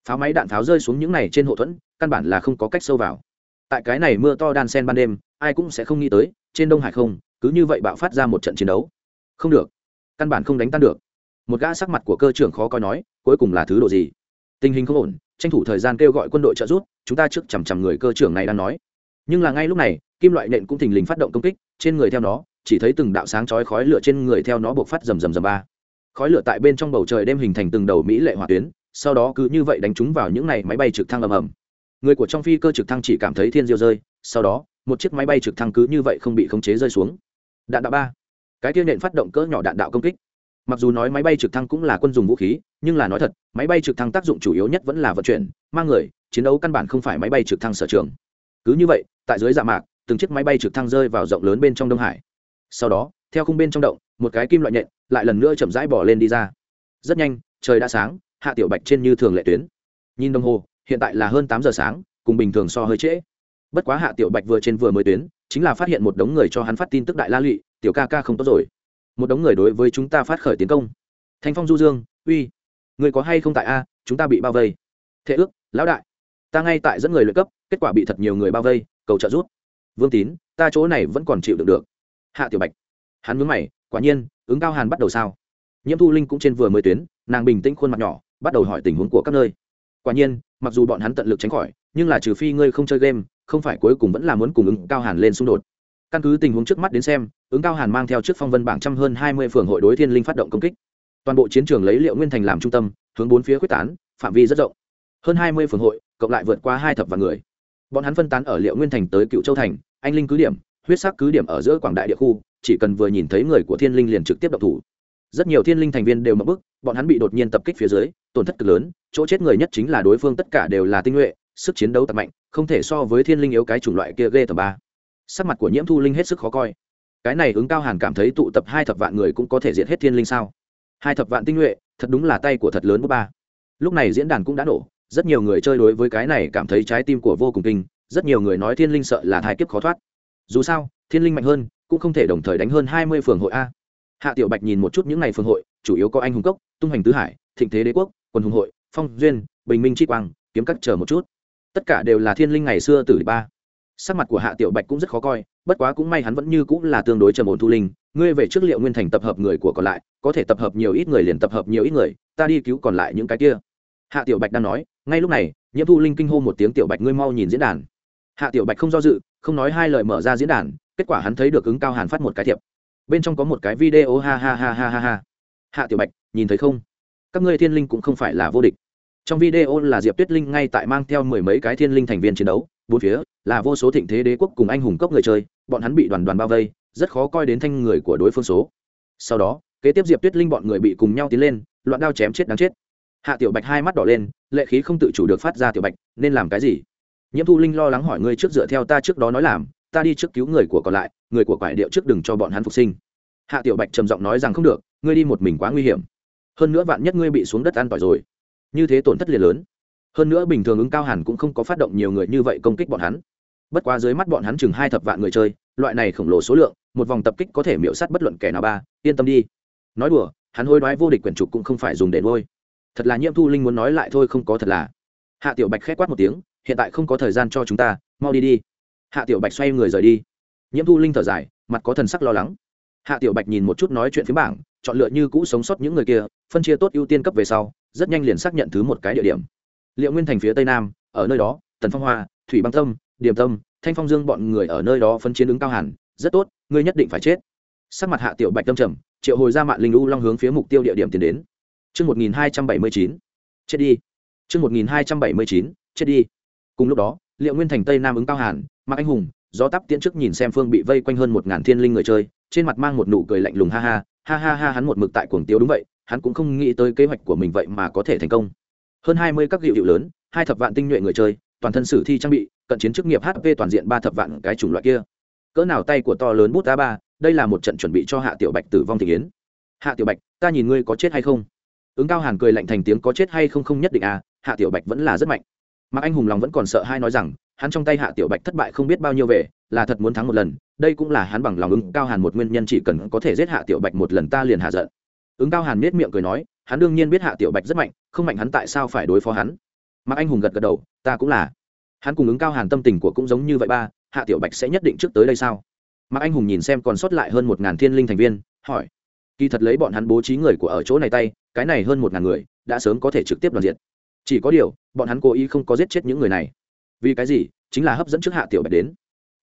Speaker 1: pháo máy đạn pháo rơi xuống những này trên hộ thuẫn, căn bản là không có cách sâu vào. Tại cái này mưa to đan sen ban đêm, ai cũng sẽ không nghĩ tới, trên đông hải không, cứ như vậy bạo phát ra một trận chiến đấu. Không được. Căn bản không đánh tan được. Một gã sắc mặt của cơ trưởng khó coi nói, cuối cùng là thứ độ gì? Tình hình không ổn, tranh thủ thời gian kêu gọi quân đội trợ giúp, chúng ta trước chằm chằm người cơ trưởng này đang nói. Nhưng là ngay lúc này, kim loại nện cũng thình lình phát động công kích, trên người theo nó, chỉ thấy từng đạo sáng chói khói lửa trên người theo nó buộc phát rầm rầm rầm ba. Khói lửa tại bên trong bầu trời đem hình thành từng đầu mỹ lệ hỏa tuyến sau đó cứ như vậy đánh chúng vào những này máy bay trực thăng ầm ầm. Người của trong phi cơ trực thăng chỉ cảm thấy thiên diêu rơi, sau đó, một chiếc máy bay trực thăng cứ như vậy không bị khống chế rơi xuống. Đạn đạo ba. Cái kia nện phát động cỡ nhỏ đạn đạo công kích. Mặc dù nói máy bay trực thăng cũng là quân dùng vũ khí, nhưng là nói thật, máy bay trực thăng tác dụng chủ yếu nhất vẫn là vận chuyển, mang người, chiến đấu căn bản không phải máy bay trực thăng sở trường. Cứ như vậy, tại dưới dạ mạc, từng chiếc máy bay trực thăng rơi vào rộng lớn bên trong đông hải. Sau đó, theo khung bên trong động, một cái kim loại nhện lại lần nữa chậm rãi bỏ lên đi ra. Rất nhanh, trời đã sáng hạ tiểu bạch trên như thường lệ tuyến. Nhìn đồng hồ, hiện tại là hơn tám giờ sáng, cùng bình thường so hơi trễ. Bất quá hạ tiểu bạch vừa trên vừa mới tuyến, chính là phát hiện một đống người cho hắn phát tin tức đại la lụy, tiểu ca ca không tốt rồi. Một đống người đối với chúng ta phát khởi tiến công. Thanh phong du dương, uy, người có hay không tại a, chúng ta bị bao vây. Thế ước, lão đại, ta ngay tại dẫn người luyện cấp, kết quả bị thật nhiều người bao vây, cầu trợ giúp vương tín, ta chỗ này vẫn còn chịu được được. Hạ tiểu bạch, hắn mướn mày, quả nhiên, ứng cao hàn bắt đầu sao? Nhiễm thu linh cũng trên vừa mới tuyến, nàng bình tĩnh khuôn mặt nhỏ bắt đầu hỏi tình huống của các nơi. Quả nhiên, mặc dù bọn hắn tận lực tránh khỏi, nhưng là trừ phi ngươi không chơi game, không phải cuối cùng vẫn là muốn cùng ứng cao hàn lên xung đột. Căn cứ tình huống trước mắt đến xem, ứng cao hàn mang theo trước phong vân bảng trăm hơn hai mươi phường hội đối thiên linh phát động công kích. Toàn bộ chiến trường lấy liệu nguyên thành làm trung tâm, hướng bốn phía quyết tán, phạm vi rất rộng. Hơn hai mươi phường hội, cộng lại vượt qua hai thập vạn người. Bọn hắn phân tán ở liệu nguyên thành tới cựu châu thành, anh linh cứ điểm, huyết sắc cứ điểm ở giữa quảng đại địa khu, chỉ cần vừa nhìn thấy người của thiên linh liền trực tiếp độc thủ rất nhiều thiên linh thành viên đều mất bức, bọn hắn bị đột nhiên tập kích phía dưới, tổn thất cực lớn, chỗ chết người nhất chính là đối phương tất cả đều là tinh nhuệ, sức chiến đấu tập mạnh, không thể so với thiên linh yếu cái chủng loại kia ghê tầm ba. Sắc mặt của nhiễm thu linh hết sức khó coi. Cái này ứng cao hàn cảm thấy tụ tập hai thập vạn người cũng có thể diệt hết thiên linh sao? Hai thập vạn tinh nhuệ, thật đúng là tay của thật lớn bút ba. Lúc này diễn đàn cũng đã nổ, rất nhiều người chơi đối với cái này cảm thấy trái tim của vô cùng kinh, rất nhiều người nói thiên linh sợ là thai kiếp khó thoát. Dù sao, thiên linh mạnh hơn, cũng không thể đồng thời đánh hơn hai mươi phường hội a hạ tiểu bạch nhìn một chút những n à y hội, chủ yếu có anh hùng cốc, tung hành tứ hải, thịnh thế đế quốc quân hùng hội, phong duyên, bình minh chi quang, kiếm cắt chờ một chút. Tất cả đều là thiên linh ngày xưa từ ba. Sắc mặt của hạ tiểu bạch cũng rất khó coi, bất quá cũng may hắn vẫn như cũng là tương đối trầm ổn thu linh. Ngươi về trước liệu nguyên thành tập hợp người của còn lại, có thể tập hợp nhiều ít người liền tập hợp nhiều ít người, ta đi cứu còn lại những cái kia. Hạ tiểu bạch đang nói, ngay lúc này, nhiễm thu linh kinh hô một tiếng tiểu bạch ngươi mau nhìn diễn đàn. Hạ tiểu bạch không do dự, không nói hai lời mở ra diễn đàn, kết quả hắn thấy được ứng cao hàn phát một cái thiệp bên trong có một cái video ha ha ha ha ha ha. Hạ tiểu bạch, nhìn thấy không? Các ngươi thiên linh cũng không phải là vô địch. Trong video là diệp tuyết linh ngay tại mang theo mười mấy cái thiên linh thành viên chiến đấu, bốn phía là vô số thịnh thế đế quốc cùng anh hùng cốc người chơi, bọn hắn bị đoàn đoàn bao vây, rất khó coi đến thanh người của đối phương số. Sau đó, kế tiếp diệp tuyết linh bọn người bị cùng nhau tiến lên, loạn đao chém chết đáng chết. Hạ tiểu bạch hai mắt đỏ lên, lệ khí không tự chủ được phát ra tiểu bạch, nên làm cái gì? Nhiễm thu linh lo lắng hỏi ngươi trước dựa theo ta trước đó nói làm ta đi trước cứu người của còn lại, người của quải điệu trước đừng cho bọn hắn phục sinh. Hạ tiểu bạch trầm giọng nói rằng không được, ngươi đi một mình quá nguy hiểm. Hơn nữa vạn nhất ngươi bị xuống đất an tỏi rồi. Như thế tổn thất liền lớn. Hơn nữa bình thường ứng cao hẳn cũng không có phát động nhiều người như vậy công kích bọn hắn. Bất quá dưới mắt bọn hắn chừng hai thập vạn người chơi, loại này khổng lồ số lượng, một vòng tập kích có thể miễu sát bất luận kẻ nào ba, yên tâm đi. Nói đùa, hắn hôi đoái vô địch quyển trục cũng không phải dùng để ngôi thật là nhiễm thu linh muốn nói lại thôi không có thật là. Hạ tiểu bạch khét quát một tiếng, hiện tại không có thời gian cho chúng ta, mau đi đi hạ tiểu bạch xoay người rời đi nhiễm thu linh thở dài mặt có thần sắc lo lắng hạ tiểu bạch nhìn một chút nói chuyện phía bảng chọn lựa như cũ sống sót những người kia phân chia tốt ưu tiên cấp về sau rất nhanh liền xác nhận thứ một cái địa điểm liệu nguyên thành phía tây nam ở nơi đó tần phong hoa thủy băng tâm điềm tâm thanh phong dương bọn người ở nơi đó phân chiến ứng cao hẳn rất tốt ngươi nhất định phải chết sắc mặt hạ tiểu bạch tâm trầm triệu hồi ra mạng linh u long hướng phía mục tiêu địa điểm tiến đến Chương 1279. Chết đi. Chương 1279. Chết đi. Cùng lúc đó, Liệu Nguyên thành Tây Nam ứng cao hàn, Mạc Anh Hùng, gió tắp tiễn trước nhìn xem phương bị vây quanh hơn một ngàn thiên linh người chơi, trên mặt mang một nụ cười lạnh lùng ha ha, ha ha ha hắn một mực tại cuồng tiêu đúng vậy, hắn cũng không nghĩ tới kế hoạch của mình vậy mà có thể thành công. Hơn hai mươi các hiệu hiệu lớn, hai thập vạn tinh nhuệ người chơi, toàn thân sử thi trang bị, cận chiến chức nghiệp HP toàn diện ba thập vạn cái chủng loại kia. Cỡ nào tay của to lớn bút a ba, đây là một trận chuẩn bị cho Hạ Tiểu Bạch tử vong thị yến. Hạ Tiểu Bạch, ta nhìn ngươi có chết hay không? ứng cao hàn cười lạnh thành tiếng có chết hay không không nhất định à hạ tiểu bạch vẫn là rất mạnh mạc anh hùng lòng vẫn còn sợ hai nói rằng, hắn trong tay hạ tiểu bạch thất bại không biết bao nhiêu về, là thật muốn thắng một lần, đây cũng là hắn bằng lòng ứng cao hàn một nguyên nhân chỉ cần có thể giết hạ tiểu bạch một lần ta liền hạ giận. Ứng cao hàn miết miệng cười nói, hắn đương nhiên biết hạ tiểu bạch rất mạnh, không mạnh hắn tại sao phải đối phó hắn. Mạc anh hùng gật gật đầu, ta cũng là. Hắn cùng ứng cao hàn tâm tình của cũng giống như vậy ba, hạ tiểu bạch sẽ nhất định trước tới đây sao? Mạc anh hùng nhìn xem còn sót lại hơn một ngàn thiên linh thành viên, hỏi. Kỳ thật lấy bọn hắn bố trí người của ở chỗ này tay, cái này hơn một ngàn người, đã sớm có thể trực tiếp đoàn diện chỉ có điều, bọn hắn cố ý không có giết chết những người này. Vì cái gì? Chính là hấp dẫn trước hạ tiểu bạch đến.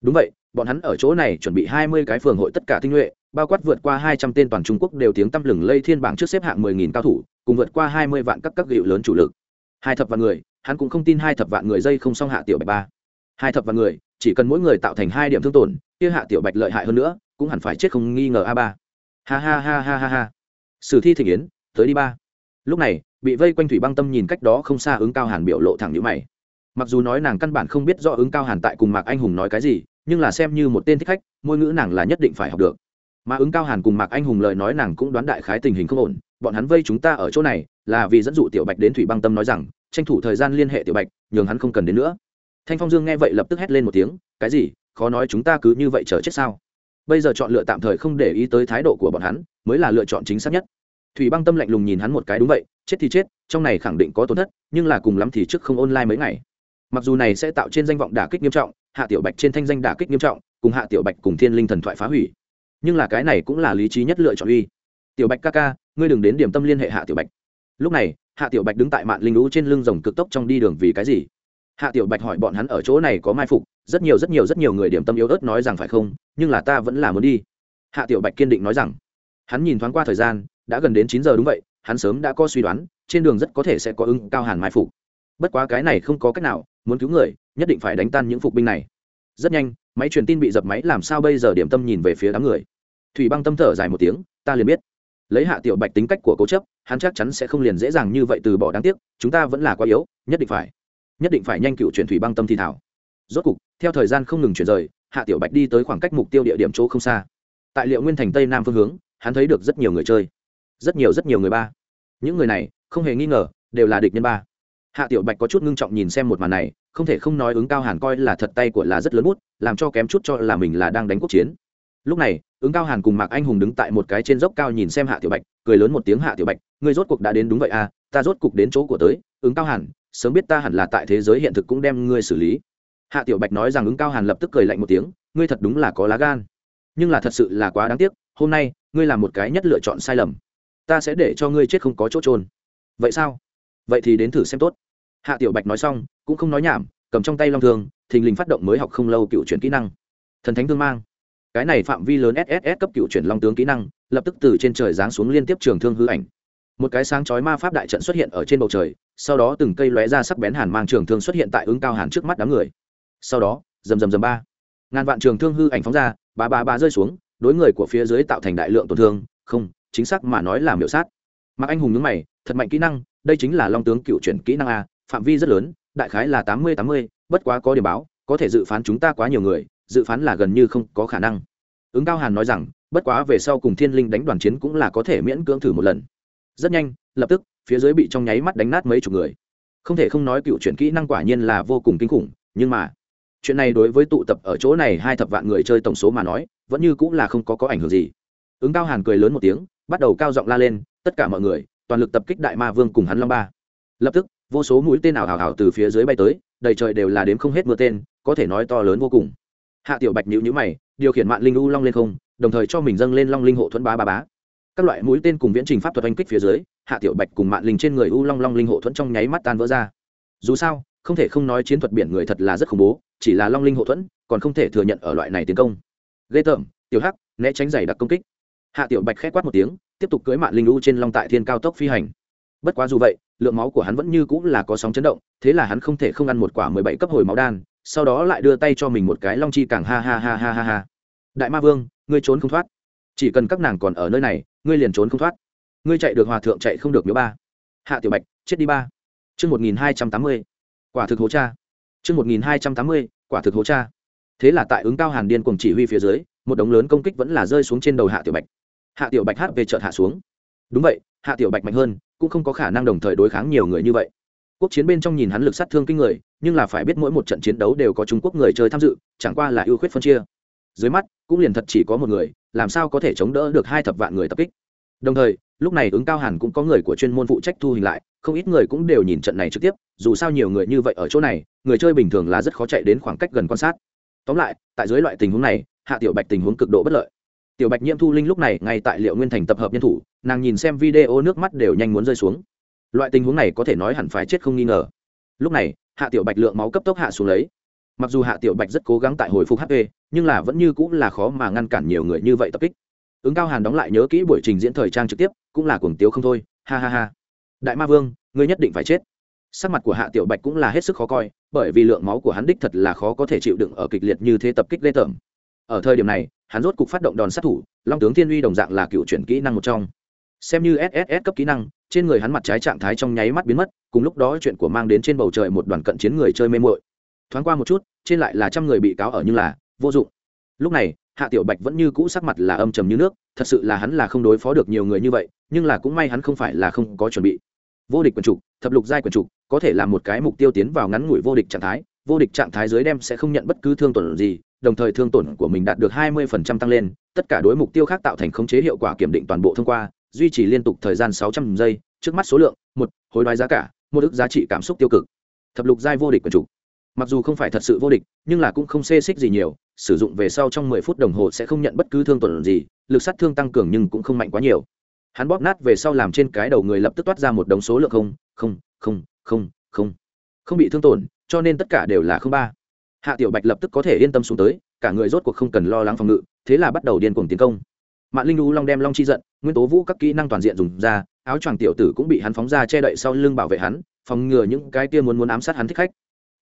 Speaker 1: Đúng vậy, bọn hắn ở chỗ này chuẩn bị hai mươi cái phường hội tất cả tinh nhuệ, bao quát vượt qua hai trăm tên toàn trung quốc đều tiếng tăm lừng lây thiên bảng trước xếp hạng mười nghìn cao thủ, cùng vượt qua hai mươi vạn các các gịu lớn chủ lực. Hai thập vạn người, hắn cũng không tin hai thập vạn người dây không xong hạ tiểu bạch ba. Hai thập vạn người, chỉ cần mỗi người tạo thành hai điểm thương tổn, kia hạ tiểu bạch lợi hại hơn nữa, cũng hẳn phải chết không nghi ngờ a ba. Ha ha ha ha ha ha. Sử thi thịnh yến, tới đi ba. Lúc này bị vây quanh thủy băng tâm nhìn cách đó không xa ứng cao hàn biểu lộ thẳng nhữ mày. Mặc dù nói nàng căn bản không biết do ứng cao hàn tại cùng mạc anh hùng nói cái gì, nhưng là xem như một tên thích khách, ngôn ngữ nàng là nhất định phải học được. Mà ứng cao hàn cùng mạc anh hùng lời nói nàng cũng đoán đại khái tình hình không ổn, bọn hắn vây chúng ta ở chỗ này, là vì dẫn dụ tiểu bạch đến thủy băng tâm nói rằng, tranh thủ thời gian liên hệ tiểu bạch, nhường hắn không cần đến nữa. Thanh phong dương nghe vậy lập tức hét lên một tiếng, cái gì? Khó nói chúng ta cứ như vậy chờ chết sao? Bây giờ chọn lựa tạm thời không để ý tới thái độ của bọn hắn, mới là lựa chọn chính xác nhất thủy băng tâm lạnh lùng nhìn hắn một cái, đúng vậy, chết thì chết, trong này khẳng định có tổn thất, nhưng là cùng lắm thì trước không online mấy ngày. Mặc dù này sẽ tạo trên danh vọng đả kích nghiêm trọng, hạ tiểu bạch trên thanh danh đả kích nghiêm trọng, cùng hạ tiểu bạch cùng thiên linh thần thoại phá hủy. Nhưng là cái này cũng là lý trí nhất lựa chọn uy. Tiểu bạch ca ca, ngươi đừng đến điểm tâm liên hệ hạ tiểu bạch. Lúc này, hạ tiểu bạch đứng tại mạn linh lũ trên lưng rồng cực tốc trong đi đường vì cái gì? Hạ tiểu bạch hỏi bọn hắn ở chỗ này có mai phục, rất nhiều rất nhiều rất nhiều người điểm tâm yếu ớt nói rằng phải không, nhưng là ta vẫn là muốn đi. Hạ tiểu bạch kiên định nói rằng. Hắn nhìn thoáng qua thời gian đã gần đến chín giờ đúng vậy, hắn sớm đã có suy đoán, trên đường rất có thể sẽ có ứng cao hàn mai phục. Bất quá cái này không có cách nào, muốn cứu người, nhất định phải đánh tan những phục binh này. Rất nhanh, máy truyền tin bị dập máy, làm sao bây giờ điểm tâm nhìn về phía đám người. Thủy băng tâm thở dài một tiếng, ta liền biết. Lấy hạ tiểu bạch tính cách của cố chấp, hắn chắc chắn sẽ không liền dễ dàng như vậy từ bỏ đáng tiếc, chúng ta vẫn là quá yếu, nhất định phải, nhất định phải nhanh cựu chuyển thủy băng tâm thi thảo. Rốt cục, theo thời gian không ngừng chuyển rời, hạ tiểu bạch đi tới khoảng cách mục tiêu địa điểm chỗ không xa. Tại liệu nguyên thành tây nam phương hướng, hắn thấy được rất nhiều người chơi rất nhiều rất nhiều người ba. Những người này, không hề nghi ngờ, đều là địch nhân ba. Hạ tiểu bạch có chút ngưng trọng nhìn xem một màn này, không thể không nói ứng cao hàn coi là thật tay của là rất lớn bút, làm cho kém chút cho là mình là đang đánh quốc chiến. Lúc này, ứng cao hàn cùng mạc anh hùng đứng tại một cái trên dốc cao nhìn xem hạ tiểu bạch, cười lớn một tiếng hạ tiểu bạch người rốt cuộc đã đến đúng vậy à ta rốt cuộc đến chỗ của tới, ứng cao hàn, sớm biết ta hẳn là tại thế giới hiện thực cũng đem ngươi xử lý. Hạ tiểu bạch nói rằng ứng cao hàn lập tức cười lạnh một tiếng, ngươi thật đúng là có lá gan. Nhưng là thật sự là quá đáng tiếc, hôm nay, ngươi là một cái nhất lựa chọn sai lầm ta sẽ để cho ngươi chết không có chỗ trôn. Vậy sao? Vậy thì đến thử xem tốt. Hạ tiểu bạch nói xong, cũng không nói nhảm, cầm trong tay long thương, thình lình phát động mới học không lâu cựu chuyển kỹ năng. Thần thánh thương mang. Cái này phạm vi lớn sss cấp cựu chuyển long tướng kỹ năng, lập tức từ trên trời giáng xuống liên tiếp trường thương hư ảnh. Một cái sáng chói ma pháp đại trận xuất hiện ở trên bầu trời, sau đó từng cây lóe ra sắc bén hàn mang trường thương xuất hiện tại ứng cao hàn trước mắt đám người. Sau đó, rầm rầm rầm ba. Ngàn vạn trường thương hư ảnh phóng ra, ba ba ba rơi xuống, đối người của phía dưới tạo thành đại lượng tổn thương, không chính xác mà nói là miểu sát. Mặc anh hùng nhướng mày, thật mạnh kỹ năng, đây chính là long tướng cựu chuyển kỹ năng a, phạm vi rất lớn, đại khái là tám mươi tám mươi, bất quá có điểm báo, có thể dự phán chúng ta quá nhiều người, dự phán là gần như không có khả năng. Ứng cao hàn nói rằng, bất quá về sau cùng thiên linh đánh đoàn chiến cũng là có thể miễn cưỡng thử một lần. Rất nhanh, lập tức, phía dưới bị trong nháy mắt đánh nát mấy chục người. Không thể không nói cựu chuyển kỹ năng quả nhiên là vô cùng kinh khủng, nhưng mà, chuyện này đối với tụ tập ở chỗ này hai thập vạn người chơi tổng số mà nói, vẫn như cũng là không có có ảnh hưởng gì. Ứng cao hàn cười lớn một tiếng bắt đầu cao giọng la lên, tất cả mọi người, toàn lực tập kích đại ma vương cùng hắn long ba. Lập tức, vô số mũi tên ảo hào hào từ phía dưới bay tới, đầy trời đều là đếm không hết mưa tên, có thể nói to lớn vô cùng. Hạ tiểu bạch nhữ nhữ mày, điều khiển mạng linh u long lên không, đồng thời cho mình dâng lên long linh hộ thuẫn bá bá bá. Các loại mũi tên cùng viễn trình pháp thuật oanh kích phía dưới, hạ tiểu bạch cùng mạng linh trên người u long long linh hộ thuẫn trong nháy mắt tan vỡ ra. Dù sao, không thể không nói chiến thuật biển người thật là rất khủng bố, chỉ là long linh hộ thuẫn, còn không thể thừa nhận ở loại này tiến công. Ghê tởm, tiểu hắc, né tránh giày đặc công kích hạ tiểu bạch khét quát một tiếng, tiếp tục cưới mạng linh u trên long tại thiên cao tốc phi hành. Bất quá dù vậy, lượng máu của hắn vẫn như cũng là có sóng chấn động, thế là hắn không thể không ăn một quả mười bảy cấp hồi máu đan, sau đó lại đưa tay cho mình một cái long chi càng ha ha ha ha ha ha. Đại ma vương, ngươi trốn không thoát. Chỉ cần các nàng còn ở nơi này, ngươi liền trốn không thoát. Ngươi chạy được hòa thượng chạy không được miếu ba. Hạ tiểu bạch, chết đi ba. Chương một nghìn hai trăm tám mươi. Quả thực hố cha. Chương một nghìn hai trăm tám mươi, quả thực hố cha. Thế là tại ứng cao hàn điên cùng chỉ huy phía dưới, một đống lớn công kích vẫn là rơi xuống trên đầu hạ tiểu bạch hạ tiểu bạch hát về chợt hạ xuống. Đúng vậy, hạ tiểu bạch mạnh hơn, cũng không có khả năng đồng thời đối kháng nhiều người như vậy. Quốc chiến bên trong nhìn hắn lực sát thương kinh người, nhưng là phải biết mỗi một trận chiến đấu đều có trung quốc người chơi tham dự, chẳng qua là ưu khuyết phân chia. Dưới mắt, cũng liền thật chỉ có một người, làm sao có thể chống đỡ được hai thập vạn người tập kích. Đồng thời, lúc này ứng cao hàn cũng có người của chuyên môn phụ trách thu hình lại, không ít người cũng đều nhìn trận này trực tiếp, dù sao nhiều người như vậy ở chỗ này, người chơi bình thường là rất khó chạy đến khoảng cách gần quan sát. Tóm lại, tại dưới loại tình huống này, hạ tiểu bạch tình huống cực độ bất lợi tiểu bạch nhiễm thu linh lúc này ngay tại liệu nguyên thành tập hợp nhân thủ, nàng nhìn xem video nước mắt đều nhanh muốn rơi xuống. Loại tình huống này có thể nói hẳn phải chết không nghi ngờ. Lúc này, hạ tiểu bạch lượng máu cấp tốc hạ xuống lấy. Mặc dù hạ tiểu bạch rất cố gắng tại hồi phục hp nhưng là vẫn như cũng là khó mà ngăn cản nhiều người như vậy tập kích. Ứng cao hàn đóng lại nhớ kỹ buổi trình diễn thời trang trực tiếp, cũng là cuồng tiếu không thôi, ha ha ha. Đại ma vương, ngươi nhất định phải chết. Sắc mặt của hạ tiểu bạch cũng là hết sức khó coi, bởi vì lượng máu của hắn đích thật là khó có thể chịu đựng ở kịch liệt như thế tập kích lê tởm. Ở thời điểm này hắn rốt cục phát động đòn sát thủ, long tướng thiên uy đồng dạng là cựu chuyển kỹ năng một trong. Xem như sss cấp kỹ năng, trên người hắn mặt trái trạng thái trong nháy mắt biến mất, cùng lúc đó chuyện của mang đến trên bầu trời một đoàn cận chiến người chơi mê mội thoáng qua một chút, trên lại là trăm người bị cáo ở như là vô dụng. Lúc này, hạ tiểu bạch vẫn như cũ sắc mặt là âm trầm như nước, thật sự là hắn là không đối phó được nhiều người như vậy, nhưng là cũng may hắn không phải là không có chuẩn bị. Vô địch quần trục thập lục giai quần trục có thể là một cái mục tiêu tiến vào ngắn ngủi vô địch trạng thái, vô địch trạng thái dưới đem sẽ không nhận bất cứ thương tổn gì đồng thời thương tổn của mình đạt được 20% tăng lên, tất cả đối mục tiêu khác tạo thành khống chế hiệu quả kiểm định toàn bộ thông qua, duy trì liên tục thời gian 600 giây, trước mắt số lượng, một, hối đoái giá cả, một ức giá trị cảm xúc tiêu cực. Thập lục giai vô địch của chủ. Mặc dù không phải thật sự vô địch, nhưng là cũng không xê xích gì nhiều, sử dụng về sau trong 10 phút đồng hồ sẽ không nhận bất cứ thương tổn gì, lực sát thương tăng cường nhưng cũng không mạnh quá nhiều. Hắn bóp nát về sau làm trên cái đầu người lập tức toát ra một đống số lượng không không không không không không bị thương tổn, cho nên tất cả đều là không ba hạ tiểu bạch lập tức có thể yên tâm xuống tới, cả người rốt cuộc không cần lo lắng phòng ngự, thế là bắt đầu điên cuồng tiến công. Mạng linh U long đem long chi giận, nguyên tố vũ các kỹ năng toàn diện dùng ra, áo choàng tiểu tử cũng bị hắn phóng ra che đậy sau lưng bảo vệ hắn, phòng ngừa những cái kia muốn muốn ám sát hắn thích khách.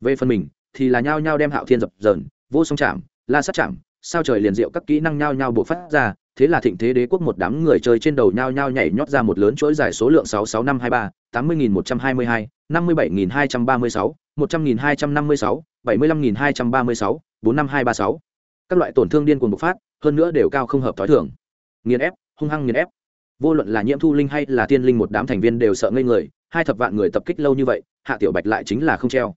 Speaker 1: Về phần mình, thì là nhao nhao đem hạo thiên dập dờn, vô song chạm, la sát chạm, sao trời liền diệu các kỹ năng nhao nhao buộc phát ra, thế là thịnh thế đế quốc một đám người chơi trên đầu nhao nhao nhảy nhót ra một lớn chuỗi dài số lượng sáu sáu năm hai ba, tám mươi nghìn một trăm hai mươi hai, năm mươi bảy nghìn hai trăm ba mươi sáu một trăm nghìn hai trăm năm mươi sáu, bảy mươi lăm nghìn hai trăm ba mươi sáu, bốn năm hai ba sáu. Các loại tổn thương điên cuồng bộc phát, hơn nữa đều cao không hợp t h ó i thưởng nghiền ép, hung hăng nghiền ép. Vô luận là nhiễm thu linh hay là tiên linh một đám thành viên đều sợ ngây người, hai thập vạn người tập kích lâu như vậy, hạ tiểu bạch lại chính là không treo.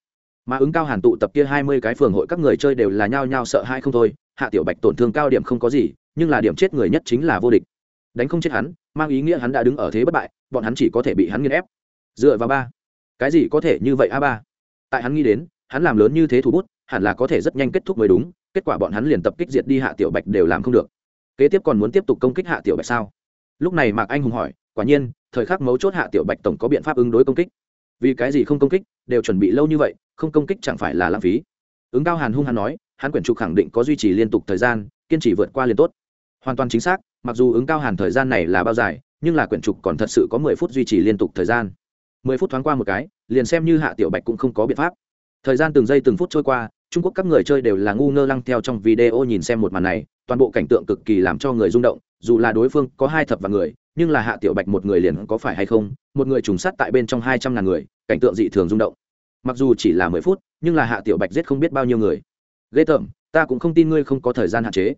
Speaker 1: Mà ứng cao hàn tụ tập kia hai mươi cái phường hội các người chơi đều là nhao nhao sợ hai không thôi, hạ tiểu bạch tổn thương cao điểm không có gì, nhưng là điểm chết người nhất chính là vô địch. Đánh không chết hắn, mang ý nghĩa hắn đã đứng ở thế bất bại, bọn hắn chỉ có thể bị hắn nghiền ép. Dựa vào ba. Cái gì có thể như vậy a ba? Tại hắn nghĩ đến, hắn làm lớn như thế thủ bút, hẳn là có thể rất nhanh kết thúc mới đúng, kết quả bọn hắn liền tập kích diệt đi hạ tiểu bạch đều làm không được. Kế tiếp còn muốn tiếp tục công kích hạ tiểu bạch sao? Lúc này mạc anh hùng hỏi, quả nhiên, thời khắc mấu chốt hạ tiểu bạch tổng có biện pháp ứng đối công kích. Vì cái gì không công kích, đều chuẩn bị lâu như vậy, không công kích chẳng phải là lãng phí. Ứng cao hàn hung hàn nói, hắn quyển trục khẳng định có duy trì liên tục thời gian, kiên trì vượt qua liền tốt. Hoàn toàn chính xác, mặc dù ứng cao hàn thời gian này là bao dài, nhưng là quyển trục còn thật sự có mười phút duy trì liên tục thời gian. Mười phút thoáng qua một cái liền xem như hạ tiểu bạch cũng không có biện pháp. Thời gian từng giây từng phút trôi qua, trung quốc các người chơi đều là ngu ngơ lăng theo trong video nhìn xem một màn này, toàn bộ cảnh tượng cực kỳ làm cho người rung động, dù là đối phương có hai thập và người, nhưng là hạ tiểu bạch một người liền có phải hay không, một người trùng sát tại bên trong hai trăm ngàn người, cảnh tượng dị thường rung động. Mặc dù chỉ là mười phút, nhưng là hạ tiểu bạch giết không biết bao nhiêu người. Ghê tởm, ta cũng không tin ngươi không có thời gian hạn chế.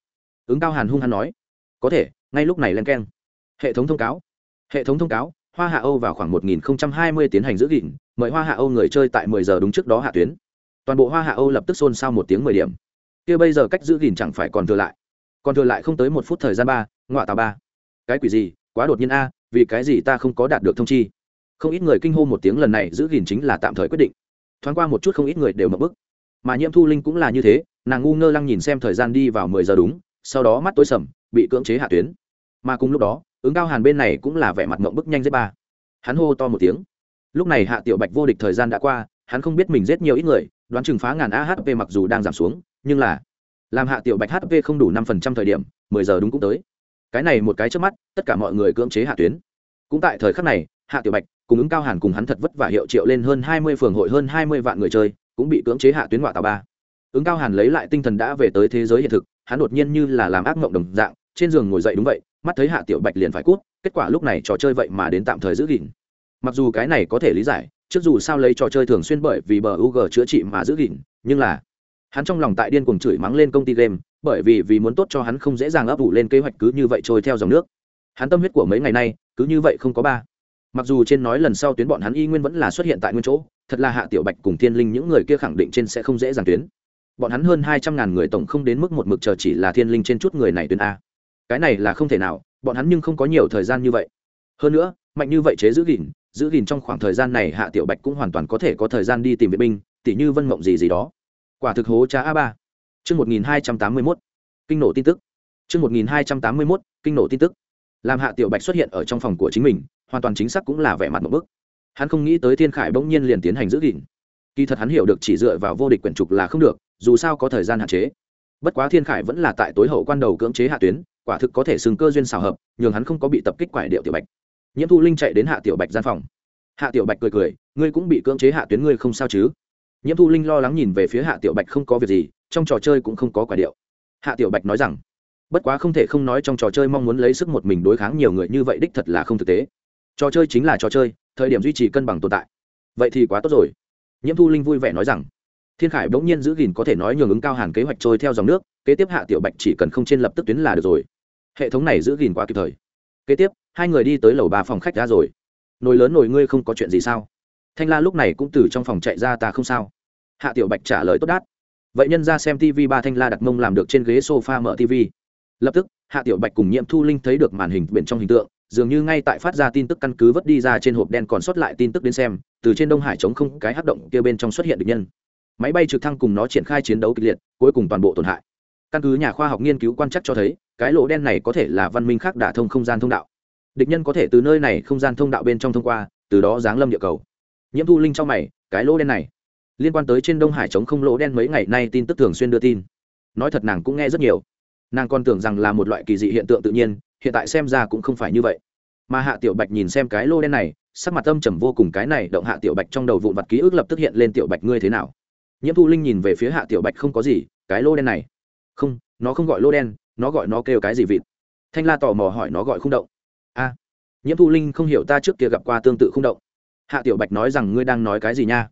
Speaker 1: Ứng cao hàn hung hăng nói. Có thể, ngay lúc này len keng. Hệ thống thông cáo. Hệ thống thông cáo, hoa hạ âu vào khoảng một nghìn hai mươi tiến hành giữ gìn mời hoa hạ âu người chơi tại mười giờ đúng trước đó hạ tuyến. Toàn bộ hoa hạ âu lập tức xôn xao một tiếng mười điểm. Kia bây giờ cách giữ gìn chẳng phải còn thừa lại. Còn thừa lại không tới một phút thời gian ba ngoại tà ba. Cái quỷ gì? Quá đột nhiên a, vì cái gì ta không có đạt được thông chi? Không ít người kinh hô một tiếng lần này giữ gìn chính là tạm thời quyết định. Thoáng qua một chút không ít người đều mập bức. Mà nhiễm thu linh cũng là như thế, nàng ngu ngơ lăng nhìn xem thời gian đi vào mười giờ đúng, sau đó mắt tối sầm, bị cưỡng chế hạ tuyến. Mà cùng lúc đó, ứng cao hàn bên này cũng là vẻ mặt mộng bức nhanh dễ ba. Hắn hô to một tiếng lúc này hạ tiểu bạch vô địch thời gian đã qua, hắn không biết mình giết nhiều ít người, đoán chừng phá ngàn ahp mặc dù đang giảm xuống, nhưng là làm hạ tiểu bạch hp không đủ năm phần trăm thời điểm, mười giờ đúng cũng tới. Cái này một cái trước mắt, tất cả mọi người cưỡng chế hạ tuyến. Cũng tại thời khắc này, hạ tiểu bạch cùng ứng cao hàn cùng hắn thật vất vả hiệu triệu lên hơn hai mươi phường hội, hơn hai mươi vạn người chơi, cũng bị cưỡng chế hạ tuyến ngoại tàu ba. Ứng cao hàn lấy lại tinh thần đã về tới thế giới hiện thực, hắn đột nhiên như là làm ác mộng đồng dạng, trên giường ngồi dậy đúng vậy, mắt thấy hạ tiểu bạch liền phải cút, kết quả lúc này trò chơi vậy mà đến tạm thời giữ gìn mặc dù cái này có thể lý giải, trước dù sao lấy trò chơi thường xuyên bởi vì bờ UG chữa trị mà giữ gìn, nhưng là hắn trong lòng tại điên cuồng chửi mắng lên công ty game, bởi vì vì muốn tốt cho hắn không dễ dàng ấp ủ lên kế hoạch cứ như vậy trôi theo dòng nước. Hắn tâm huyết của mấy ngày nay cứ như vậy không có ba. Mặc dù trên nói lần sau tuyến bọn hắn y nguyên vẫn là xuất hiện tại nguyên chỗ, thật là hạ tiểu bạch cùng thiên linh những người kia khẳng định trên sẽ không dễ dàng tuyến. Bọn hắn hơn hai trăm ngàn người tổng không đến mức một mực chờ chỉ là thiên linh trên chút người này tuyến a. Cái này là không thể nào, bọn hắn nhưng không có nhiều thời gian như vậy. Hơn nữa, mạnh như vậy chế giữ gìn giữ gìn trong khoảng thời gian này hạ tiểu bạch cũng hoàn toàn có thể có thời gian đi tìm viện binh, tỉ như vân mộng gì gì đó. Quả thực hố trá a ba. Chương một nghìn hai trăm tám mươi mốt. Kinh nổ tin tức. Chương một nghìn hai trăm tám mươi mốt, kinh nổ tin tức. Làm hạ tiểu bạch xuất hiện ở trong phòng của chính mình, hoàn toàn chính xác cũng là vẻ mặt một bức. Hắn không nghĩ tới thiên khải bỗng nhiên liền tiến hành giữ gìn. Kỳ thật hắn hiểu được chỉ dựa vào vô địch quyển trục là không được, dù sao có thời gian hạn chế. Bất quá thiên khải vẫn là tại tối hậu quan đầu cưỡng chế hạ tuyến, quả thực có thể xưng cơ duyên xào hợp, nhường hắn không có bị tập kích quải điệu tiểu bạch nhiễm thu linh chạy đến hạ tiểu bạch gian phòng. Hạ tiểu bạch cười cười, ngươi cũng bị cưỡng chế hạ tuyến ngươi không sao chứ? Nhiễm thu linh lo lắng nhìn về phía hạ tiểu bạch không có việc gì, trong trò chơi cũng không có quả điệu. Hạ tiểu bạch nói rằng, bất quá không thể không nói trong trò chơi mong muốn lấy sức một mình đối kháng nhiều người như vậy đích thật là không thực tế. Trò chơi chính là trò chơi, thời điểm duy trì cân bằng tồn tại. Vậy thì quá tốt rồi. Nhiễm thu linh vui vẻ nói rằng, thiên khải bỗng nhiên giữ gìn có thể nói nhường ứng cao hàn kế hoạch trôi theo dòng nước, kế tiếp hạ tiểu bạch chỉ cần không trên lập tức tuyến là được rồi. Hệ thống này giữ gìn quá kịp thời kế tiếp, hai người đi tới lầu ba phòng khách ra rồi. Nồi lớn nồi ngươi không có chuyện gì sao? Thanh la lúc này cũng từ trong phòng chạy ra ta không sao. Hạ tiểu bạch trả lời tốt đát vậy nhân ra xem tv ba thanh la đặt mông làm được trên ghế sofa mở tv lập tức, hạ tiểu bạch cùng nhiệm thu linh thấy được màn hình biển trong hình tượng, dường như ngay tại phát ra tin tức căn cứ vất đi ra trên hộp đen còn sót lại tin tức đến xem, từ trên đông hải chống không cái hát động kia bên trong xuất hiện được nhân. Máy bay trực thăng cùng nó triển khai chiến đấu kịch liệt, cuối cùng toàn bộ tổn hại. Căn cứ nhà khoa học nghiên cứu quan chắc cho thấy cái lỗ đen này có thể là văn minh khác đả thông không gian thông đạo. Địch nhân có thể từ nơi này không gian thông đạo bên trong thông qua, từ đó giáng lâm địa cầu. Nhiễm thu linh trong mày, cái lỗ đen này, liên quan tới trên đông hải chống không lỗ đen mấy ngày nay tin tức thường xuyên đưa tin. Nói thật nàng cũng nghe rất nhiều. Nàng còn tưởng rằng là một loại kỳ dị hiện tượng tự nhiên, hiện tại xem ra cũng không phải như vậy. Mà hạ tiểu bạch nhìn xem cái lô đen này, sắc mặt âm trầm vô cùng, cái này động hạ tiểu bạch trong đầu vụn vặt ký ức lập tức hiện lên tiểu bạch ngươi thế nào? Nhiễm thu linh nhìn về phía hạ tiểu bạch không có gì, cái lô đen này. Không, nó không gọi lô đen nó gọi nó kêu cái gì vịt? Thanh la tò mò hỏi nó gọi không động. A, nhiễm thu linh không hiểu ta trước kia gặp qua tương tự không động. Hạ tiểu bạch nói rằng ngươi đang nói cái gì nha?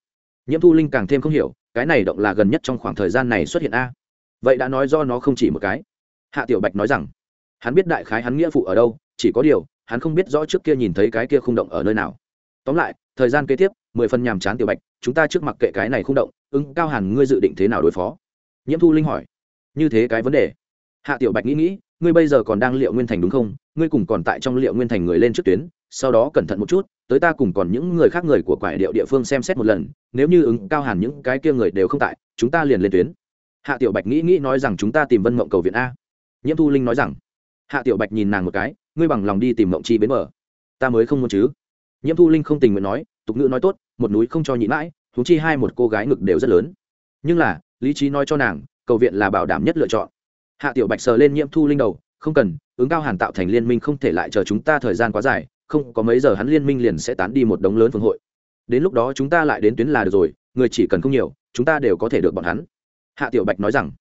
Speaker 1: Nhiễm thu linh càng thêm không hiểu, cái này động là gần nhất trong khoảng thời gian này xuất hiện a. Vậy đã nói do nó không chỉ một cái. Hạ tiểu bạch nói rằng, hắn biết đại khái hắn nghĩa phụ ở đâu, chỉ có điều, hắn không biết rõ trước kia nhìn thấy cái kia không động ở nơi nào. Tóm lại, thời gian kế tiếp, mười phần nhàm chán tiểu bạch, chúng ta trước mặc kệ cái này không động, ứng cao hẳn ngươi dự định thế nào đối phó? Nhiễm thu linh hỏi, như thế cái vấn đề hạ tiểu bạch nghĩ nghĩ, ngươi bây giờ còn đang liệu nguyên thành đúng không? Ngươi cùng còn tại trong liệu nguyên thành người lên trước tuyến, sau đó cẩn thận một chút, tới ta cùng còn những người khác người của quải điệu địa phương xem xét một lần, nếu như ứng cao hẳn những cái kia người đều không tại, chúng ta liền lên tuyến. Hạ tiểu bạch nghĩ nghĩ nói rằng chúng ta tìm vân mộng cầu viện a. Nhiễm thu linh nói rằng, hạ tiểu bạch nhìn nàng một cái, ngươi bằng lòng đi tìm mộng chi bến mở ta mới không muốn chứ. Nhiễm thu linh không tình nguyện nói, tục ngữ nói tốt, một núi không cho nhịn mãi thú chi hai một cô gái ngực đều rất lớn. Nhưng là, lý trí nói cho nàng, cầu viện là bảo đảm nhất lựa chọn hạ tiểu bạch sờ lên nhiễm thu linh đầu, không cần, ứng cao hàn tạo thành liên minh không thể lại chờ chúng ta thời gian quá dài, không, có mấy giờ hắn liên minh liền sẽ tán đi một đống lớn phương hội. Đến lúc đó chúng ta lại đến tuyến là được rồi, người chỉ cần không nhiều, chúng ta đều có thể được bọn hắn. Hạ tiểu bạch nói rằng.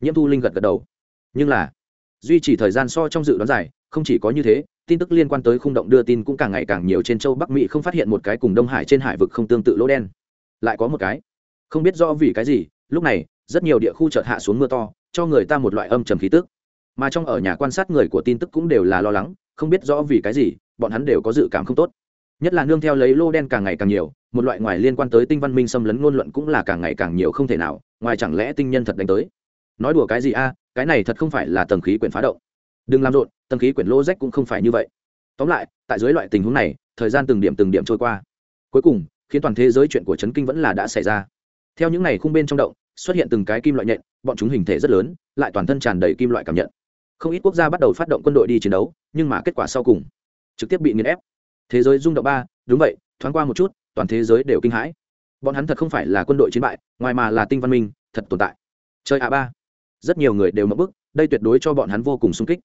Speaker 1: Nhiễm thu linh gật gật đầu. Nhưng là, duy trì thời gian so trong dự đoán dài, không chỉ có như thế, tin tức liên quan tới khung động đưa tin cũng càng ngày càng nhiều trên châu bắc mỹ không phát hiện một cái cùng đông hải trên hải vực không tương tự lỗ đen. Lại có một cái. Không biết do vì cái gì, lúc này, rất nhiều địa khu chợt hạ xuống mưa to cho người ta một loại âm trầm khí tức. Mà trong ở nhà quan sát người của tin tức cũng đều là lo lắng, không biết rõ vì cái gì, bọn hắn đều có dự cảm không tốt. Nhất là nương theo lấy lô đen càng ngày càng nhiều, một loại ngoài liên quan tới tinh văn minh xâm lấn ngôn luận cũng là càng ngày càng nhiều không thể nào, ngoài chẳng lẽ tinh nhân thật đánh tới? Nói đùa cái gì a, cái này thật không phải là tầng khí quyển phá động. Đừng làm rộn, tầng khí quyển lô rách cũng không phải như vậy. Tóm lại, tại dưới loại tình huống này, thời gian từng điểm từng điểm trôi qua. Cuối cùng, khiến toàn thế giới chuyện của trấn kinh vẫn là đã xảy ra. Theo những ngày khung bên trong động xuất hiện từng cái kim loại nhện, bọn chúng hình thể rất lớn, lại toàn thân tràn đầy kim loại cảm nhận. Không ít quốc gia bắt đầu phát động quân đội đi chiến đấu, nhưng mà kết quả sau cùng trực tiếp bị nghiền ép. Thế giới rung động ba, đúng vậy, thoáng qua một chút, toàn thế giới đều kinh hãi. Bọn hắn thật không phải là quân đội chiến bại, ngoài mà là tinh văn minh, thật tồn tại. Chơi a ba. Rất nhiều người đều mất bức, đây tuyệt đối cho bọn hắn vô cùng sung kích.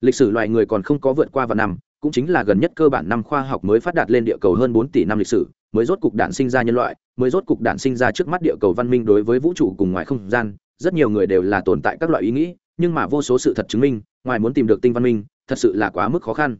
Speaker 1: Lịch sử loài người còn không có vượt qua vạn năm, cũng chính là gần nhất cơ bản năm khoa học mới phát đạt lên địa cầu hơn bốn tỷ năm lịch sử mới rốt cục đản sinh ra nhân loại, mới rốt cục đản sinh ra trước mắt địa cầu văn minh đối với vũ trụ cùng ngoài không gian. Rất nhiều người đều là tồn tại các loại ý nghĩ, nhưng mà vô số sự thật chứng minh, ngoài muốn tìm được tinh văn minh, thật sự là quá mức khó khăn.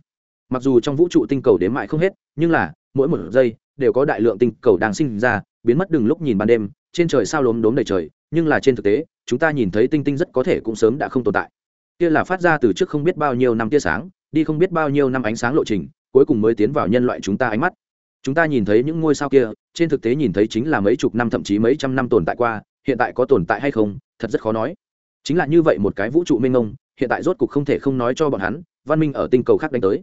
Speaker 1: Mặc dù trong vũ trụ tinh cầu đến mãi không hết, nhưng là, mỗi một giây đều có đại lượng tinh cầu đang sinh ra, biến mất đừng lúc nhìn ban đêm, trên trời sao lốm đốm đầy trời, nhưng là trên thực tế, chúng ta nhìn thấy tinh tinh rất có thể cũng sớm đã không tồn tại. Kia là phát ra từ trước không biết bao nhiêu năm tia sáng, đi không biết bao nhiêu năm ánh sáng lộ trình, cuối cùng mới tiến vào nhân loại chúng ta ánh mắt chúng ta nhìn thấy những ngôi sao kia, trên thực tế nhìn thấy chính là mấy chục năm, thậm chí mấy trăm năm tồn tại qua, hiện tại có tồn tại hay không, thật rất khó nói. Chính là như vậy một cái vũ trụ mênh mông, hiện tại rốt cục không thể không nói cho bọn hắn, văn minh ở tinh cầu khác đánh tới.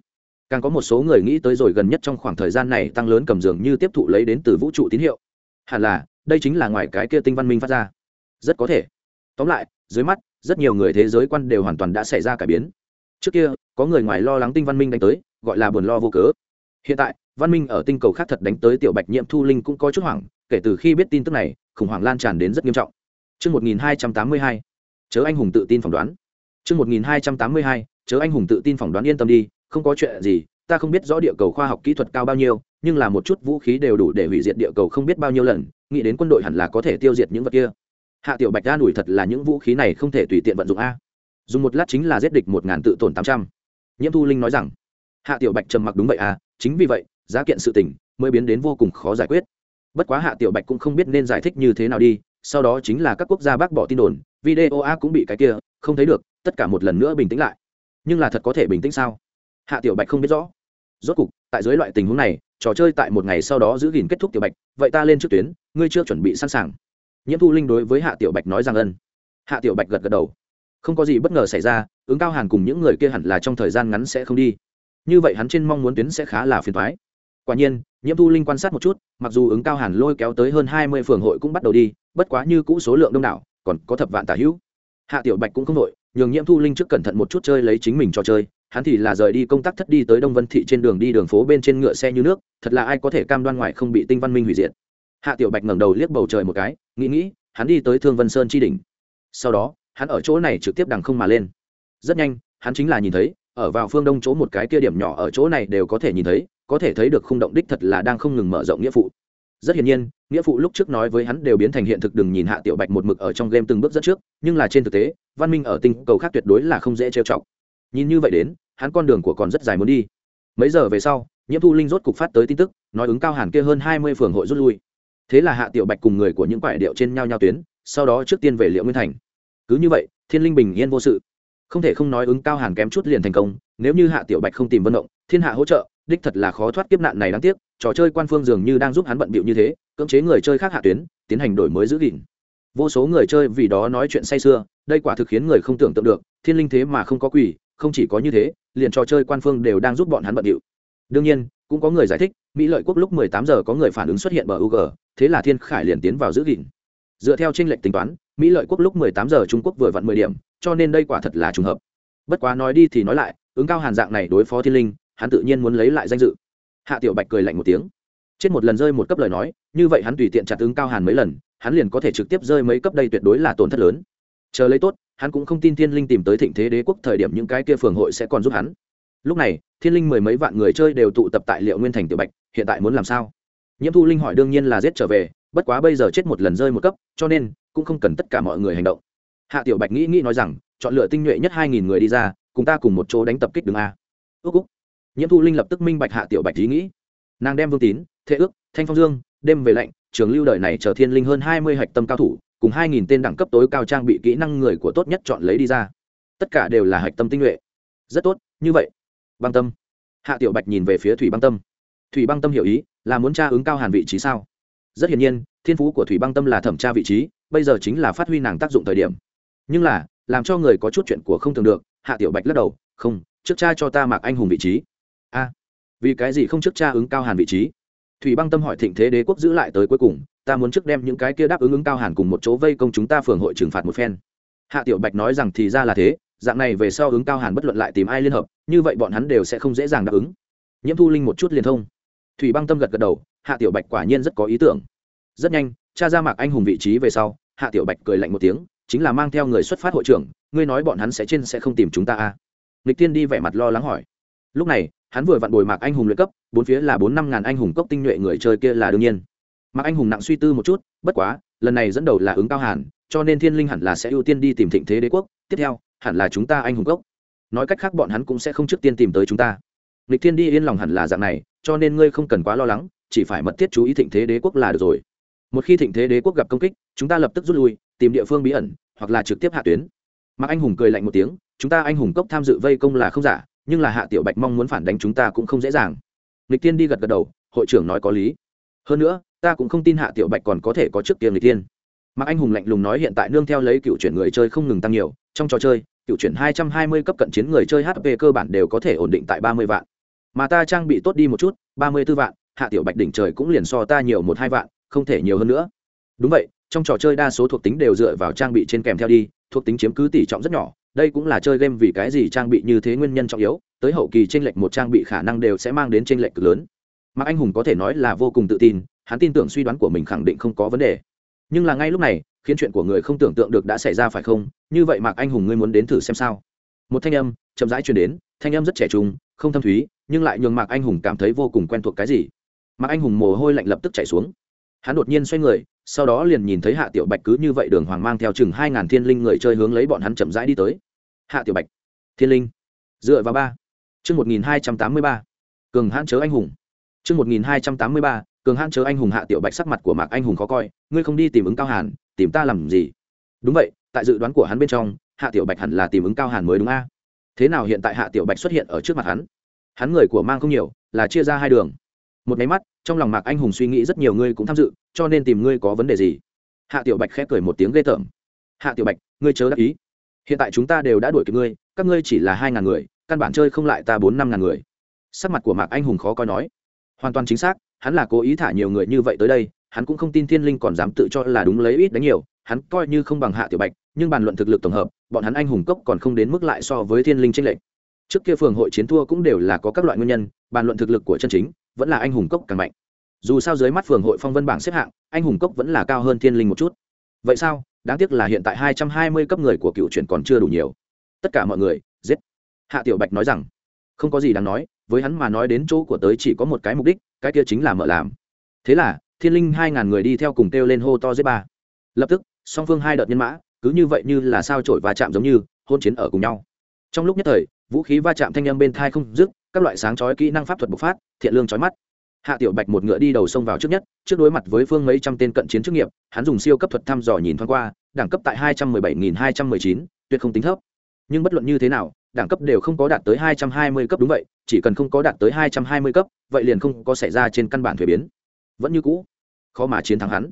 Speaker 1: Càng có một số người nghĩ tới rồi gần nhất trong khoảng thời gian này tăng lớn cầm dường như tiếp thụ lấy đến từ vũ trụ tín hiệu. Hẳn là, đây chính là ngoài cái kia tinh văn minh phát ra. Rất có thể. Tóm lại, dưới mắt, rất nhiều người thế giới quan đều hoàn toàn đã xảy ra cải biến. Trước kia, có người ngoài lo lắng tinh văn minh đánh tới, gọi là buồn lo vô cớ. Hiện tại văn minh ở tinh cầu khác thật đánh tới tiểu bạch nhiễm thu linh cũng có chút hoảng kể từ khi biết tin tức này khủng hoảng lan tràn đến rất nghiêm trọng Trước 1282, chớ anh hùng tự tin phỏng đoán. Trước 1282, chớ anh hùng tự tin phỏng đoán yên tâm đi, không có chuyện gì, ta không biết rõ địa cầu khoa học kỹ thuật cao bao nhiêu, nhưng là một chút vũ khí đều đủ để hủy diệt địa cầu không biết bao nhiêu lần, nghĩ đến quân đội hẳn là có thể tiêu diệt những vật kia. Hạ Tiểu Bạch ra đuổi thật là những vũ khí này không thể tùy tiện vận dụng a. Dùng một lát chính là giết địch một ngàn tự tổn tám trăm. Nhiễm Thu Linh nói rằng, Hạ Tiểu Bạch trầm mặc đúng vậy a, chính vì vậy, giá kiện sự tình mới biến đến vô cùng khó giải quyết. Bất quá Hạ Tiểu Bạch cũng không biết nên giải thích như thế nào đi, sau đó chính là các quốc gia bác bỏ tin đồn, video a cũng bị cái kia, không thấy được, tất cả một lần nữa bình tĩnh lại. Nhưng là thật có thể bình tĩnh sao? Hạ Tiểu Bạch không biết rõ rốt cục tại dưới loại tình huống này trò chơi tại một ngày sau đó giữ gìn kết thúc tiểu bạch vậy ta lên trước tuyến ngươi chưa chuẩn bị sẵn sàng nhiễm thu linh đối với hạ tiểu bạch nói rằng ân hạ tiểu bạch gật gật đầu không có gì bất ngờ xảy ra ứng cao hàn cùng những người kia hẳn là trong thời gian ngắn sẽ không đi như vậy hắn trên mong muốn tuyến sẽ khá là phiền thoái quả nhiên, nhiễm thu linh quan sát một chút, mặc dù ứng cao hàn lôi kéo tới hơn hai mươi phường hội cũng bắt đầu đi, bất quá như cũ số lượng đông đảo, còn có thập vạn tả hữu. Hạ tiểu bạch cũng không đội nhường nhiễm thu linh trước cẩn thận một chút chơi lấy chính mình cho chơi, hắn thì là rời đi công tác thất đi tới đông vân thị trên đường đi đường phố bên trên ngựa xe như nước, thật là ai có thể cam đoan ngoài không bị tinh văn minh hủy diệt. Hạ tiểu bạch ngẩng đầu liếc bầu trời một cái, nghĩ nghĩ, hắn đi tới thương vân sơn chi đỉnh. Sau đó, hắn ở chỗ này trực tiếp đằng không mà lên. Rất nhanh, hắn chính là nhìn thấy, ở vào phương đông chỗ một cái kia điểm nhỏ ở chỗ này đều có thể nhìn thấy có thể thấy được khung động đích thật là đang không ngừng mở rộng nghĩa phụ. Rất hiển nhiên, nghĩa phụ lúc trước nói với hắn đều biến thành hiện thực đừng nhìn hạ tiểu bạch một mực ở trong game từng bước dẫn trước, nhưng là trên thực tế, văn minh ở tinh cầu khác tuyệt đối là không dễ trêu chọc. Nhìn như vậy đến, hắn con đường của còn rất dài muốn đi. Mấy giờ về sau, nhiễm thu linh rốt cục phát tới tin tức, nói ứng cao hàn kia hơn hai mươi phường hội rút lui. Thế là hạ tiểu bạch cùng người của những quại điệu trên nhau nhau tuyến, sau đó trước tiên về liệu nguyên thành. Cứ như vậy, thiên linh bình yên vô sự. Không thể không nói ứng cao hàn kém chút liền thành công, nếu như hạ tiểu bạch không tìm vân động, thiên hạ hỗ trợ đích thật là khó thoát kiếp nạn này đáng tiếc, trò chơi quan phương dường như đang giúp hắn bận bịu như thế, cưỡng chế người chơi khác hạ tuyến, tiến hành đổi mới giữ gìn. Vô số người chơi vì đó nói chuyện say sưa, đây quả thực khiến người không tưởng tượng được, thiên linh thế mà không có quỷ, không chỉ có như thế, liền trò chơi quan phương đều đang giúp bọn hắn bận điệu đương nhiên, cũng có người giải thích, mỹ lợi quốc lúc 18 giờ có người phản ứng xuất hiện bờ ug thế là thiên khải liền tiến vào giữ gìn. Dựa theo tranh lệch tính toán, mỹ lợi quốc lúc 18 giờ trung quốc vừa vặn 10 điểm, cho nên đây quả thật là trùng hợp. Bất quá nói đi thì nói lại, ứng cao hàn dạng này đối phó thiên linh hắn tự nhiên muốn lấy lại danh dự. Hạ tiểu bạch cười lạnh một tiếng. Chết một lần rơi một cấp lời nói, như vậy hắn tùy tiện chặt ứng cao hàn mấy lần, hắn liền có thể trực tiếp rơi mấy cấp đây tuyệt đối là tổn thất lớn. Chờ lấy tốt, hắn cũng không tin thiên linh tìm tới thịnh thế đế quốc thời điểm những cái kia phường hội sẽ còn giúp hắn. Lúc này, thiên linh mười mấy vạn người chơi đều tụ tập tại liệu nguyên thành tiểu bạch, hiện tại muốn làm sao? Nhiễm thu linh hỏi đương nhiên là giết trở về, bất quá bây giờ chết một lần rơi một cấp, cho nên cũng không cần tất cả mọi người hành động. Hạ tiểu bạch nghĩ nghĩ nói rằng, chọn lựa tinh nhuệ nhất hai nghìn người đi ra, cùng ta cùng một chỗ đánh tập kích đường a. Ước úc nhiễm thu linh lập tức minh bạch hạ tiểu bạch ý nghĩ. Nàng đem vương tín thế ước, thanh phong dương, đêm về lạnh, trường lưu đời này chờ thiên linh hơn hai mươi hạch tâm cao thủ, cùng hai nghìn tên đẳng cấp tối cao trang bị kỹ năng người của tốt nhất chọn lấy đi ra. Tất cả đều là hạch tâm tinh nhuệ. Rất tốt, như vậy. Băng tâm. Hạ tiểu bạch nhìn về phía thủy băng tâm. Thủy băng tâm hiểu ý, là muốn tra ứng cao hàn vị trí sao? Rất hiển nhiên, thiên phú của thủy băng tâm là thẩm tra vị trí, bây giờ chính là phát huy nàng tác dụng thời điểm. Nhưng là, làm cho người có chút chuyện của không thường được, hạ tiểu bạch lắc đầu, không, trước cha cho ta mặc anh hùng vị trí vì cái gì không trước cha ứng cao hàn vị trí? Thủy băng tâm hỏi thịnh thế đế quốc giữ lại tới cuối cùng, ta muốn trước đem những cái kia đáp ứng ứng cao hàn cùng một chỗ vây công chúng ta phường hội trừng phạt một phen. Hạ tiểu bạch nói rằng thì ra là thế, dạng này về sau ứng cao hàn bất luận lại tìm ai liên hợp, như vậy bọn hắn đều sẽ không dễ dàng đáp ứng. Nhiễm thu linh một chút liên thông. Thủy băng tâm gật gật đầu, hạ tiểu bạch quả nhiên rất có ý tưởng. Rất nhanh, cha ra mạc anh hùng vị trí về sau, hạ tiểu bạch cười lạnh một tiếng, chính là mang theo người xuất phát hội trưởng, ngươi nói bọn hắn sẽ trên sẽ không tìm chúng ta à? Lịch tiên đi vẻ mặt lo lắng hỏi. Lúc này hắn vừa vặn bồi mạc anh hùng luyện cấp, bốn phía là bốn năm ngàn anh hùng cốc tinh nhuệ người chơi kia là đương nhiên. Mạc anh hùng nặng suy tư một chút, bất quá, lần này dẫn đầu là ứng cao hàn, cho nên thiên linh hẳn là sẽ ưu tiên đi tìm thịnh thế đế quốc, tiếp theo, hẳn là chúng ta anh hùng cốc. Nói cách khác bọn hắn cũng sẽ không trước tiên tìm tới chúng ta. Lịch thiên đi yên lòng hẳn là dạng này, cho nên ngươi không cần quá lo lắng, chỉ phải mật thiết chú ý thịnh thế đế quốc là được rồi. Một khi thịnh thế đế quốc gặp công kích, chúng ta lập tức rút lui, tìm địa phương bí ẩn, hoặc là trực tiếp hạ tuyến. Mạc anh hùng cười lạnh một tiếng, chúng ta anh hùng cốc tham dự vây công là không giả nhưng là hạ tiểu bạch mong muốn phản đánh chúng ta cũng không dễ dàng. Lịch tiên đi gật gật đầu, hội trưởng nói có lý. Hơn nữa, ta cũng không tin hạ tiểu bạch còn có thể có trước tiên lịch tiên mạc anh hùng lạnh lùng nói hiện tại nương theo lấy cựu chuyển người chơi không ngừng tăng nhiều, trong trò chơi, cựu chuyển hai trăm hai mươi cấp cận chiến người chơi hp cơ bản đều có thể ổn định tại ba mươi vạn. Mà ta trang bị tốt đi một chút, ba mươi b ố vạn, hạ tiểu bạch đỉnh trời cũng liền so ta nhiều một hai vạn, không thể nhiều hơn nữa. Đúng vậy, trong trò chơi đa số thuộc tính đều dựa vào trang bị trên kèm theo đi, thuộc tính chiếm cứ tỷ trọng rất nhỏ đây cũng là chơi game vì cái gì trang bị như thế nguyên nhân trọng yếu, tới hậu kỳ tranh lệch một trang bị khả năng đều sẽ mang đến tranh lệch cực lớn. Mạc anh hùng có thể nói là vô cùng tự tin, hắn tin tưởng suy đoán của mình khẳng định không có vấn đề. Nhưng là ngay lúc này, khiến chuyện của người không tưởng tượng được đã xảy ra phải không? Như vậy mạc anh hùng ngươi muốn đến thử xem sao? Một thanh âm chậm rãi truyền đến, thanh âm rất trẻ trung, không thâm thúy, nhưng lại nhường mạc anh hùng cảm thấy vô cùng quen thuộc cái gì. Mạc anh hùng mồ hôi lạnh lập tức chảy xuống. Hắn đột nhiên xoay người, sau đó liền nhìn thấy hạ tiểu bạch cứ như vậy đường hoàng mang theo chừng hai ngàn thiên linh người chơi hướng lấy bọn hắn chậm rãi đi tới hạ tiểu bạch, thiên linh, dựa vào ba. Chương một nghìn hai trăm tám mươi ba, cường hãn chớ anh hùng. Chương một nghìn hai trăm tám mươi ba, cường hãn chớ anh hùng hạ tiểu bạch sắc mặt của mạc anh hùng khó coi, ngươi không đi tìm ứng cao hàn, tìm ta làm gì? Đúng vậy, tại dự đoán của hắn bên trong, hạ tiểu bạch hẳn là tìm ứng cao hàn mới đúng a. Thế nào hiện tại hạ tiểu bạch xuất hiện ở trước mặt hắn? Hắn người của mang không nhiều, là chia ra hai đường. Một máy mắt, trong lòng mạc anh hùng suy nghĩ rất nhiều ngươi cũng tham dự, cho nên tìm ngươi có vấn đề gì? Hạ tiểu bạch khẽ cười một tiếng ghê tởm. Hạ tiểu bạch, ngươi chớ đắc ý hiện tại chúng ta đều đã đuổi kịp ngươi, các ngươi chỉ là hai ngàn người, căn bản chơi không lại ta bốn năm ngàn người. Sắc mặt của mạc anh hùng khó coi nói. Hoàn toàn chính xác, hắn là cố ý thả nhiều người như vậy tới đây, hắn cũng không tin thiên linh còn dám tự cho là đúng lấy ít đánh nhiều, hắn coi như không bằng hạ tiểu bạch, nhưng bàn luận thực lực tổng hợp, bọn hắn anh hùng cốc còn không đến mức lại so với thiên linh tranh lệch. Trước kia phường hội chiến thua cũng đều là có các loại nguyên nhân, bàn luận thực lực của chân chính, vẫn là anh hùng cốc càng mạnh. Dù sao dưới mắt phường hội phong vân bảng xếp hạng, anh hùng cốc vẫn là cao hơn thiên linh một chút. Vậy sao? Đáng tiếc là hiện tại hai trăm hai mươi cấp người của cựu chuyển còn chưa đủ nhiều. Tất cả mọi người, giết. Hạ tiểu bạch nói rằng, không có gì đáng nói, với hắn mà nói đến chỗ của tới chỉ có một cái mục đích, cái kia chính là mở làm. Thế là, thiên linh hai ngàn người đi theo cùng kêu lên hô to giết ba. Lập tức, song phương hai đợt nhân mã, cứ như vậy như là sao trổi và chạm giống như, hôn chiến ở cùng nhau. Trong lúc nhất thời, vũ khí va chạm thanh â m bên thai không dứt, các loại sáng chói kỹ năng pháp thuật bộc phát, thiện lương chói mắt hạ tiểu bạch một ngựa đi đầu sông vào trước nhất, trước đối mặt với phương mấy trăm tên cận chiến chức nghiệp, hắn dùng siêu cấp thuật thăm dò nhìn thoáng qua, đẳng cấp tại hai trăm mười bảy nghìn hai trăm mười chín, tuyệt không tính thấp. Nhưng bất luận như thế nào, đẳng cấp đều không có đạt tới hai trăm hai mươi cấp đúng vậy, chỉ cần không có đạt tới hai trăm hai mươi cấp, vậy liền không có xảy ra trên căn bản thuế biến. Vẫn như cũ, khó mà chiến thắng hắn.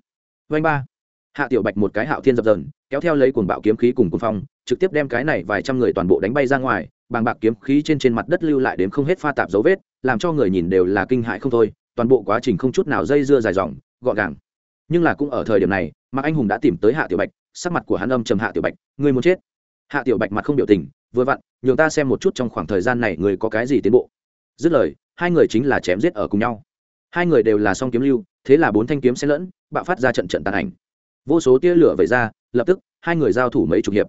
Speaker 1: Vanh ba. Hạ tiểu bạch một cái hạo thiên dập dờn, kéo theo lấy cuồng bạo kiếm khí cùng cuồng phong, trực tiếp đem cái này vài trăm người toàn bộ đánh bay ra ngoài, bàng bạc kiếm khí trên trên mặt đất lưu lại đến không hết pha tạp dấu vết làm cho người nhìn đều là kinh hại không thôi, toàn bộ quá trình không chút nào dây dưa dài dòng, gọn gàng. Nhưng là cũng ở thời điểm này, mạc anh hùng đã tìm tới hạ tiểu bạch, sắc mặt của hắn âm trầm hạ tiểu bạch người muốn chết? Hạ tiểu bạch mặt không biểu tình, vừa vặn, nhường ta xem một chút trong khoảng thời gian này người có cái gì tiến bộ. Dứt lời, hai người chính là chém giết ở cùng nhau. Hai người đều là song kiếm lưu, thế là bốn thanh kiếm xen lẫn, bạo phát ra trận trận tàn ảnh. Vô số tia lửa vẩy ra, lập tức, hai người giao thủ mấy chục hiệp.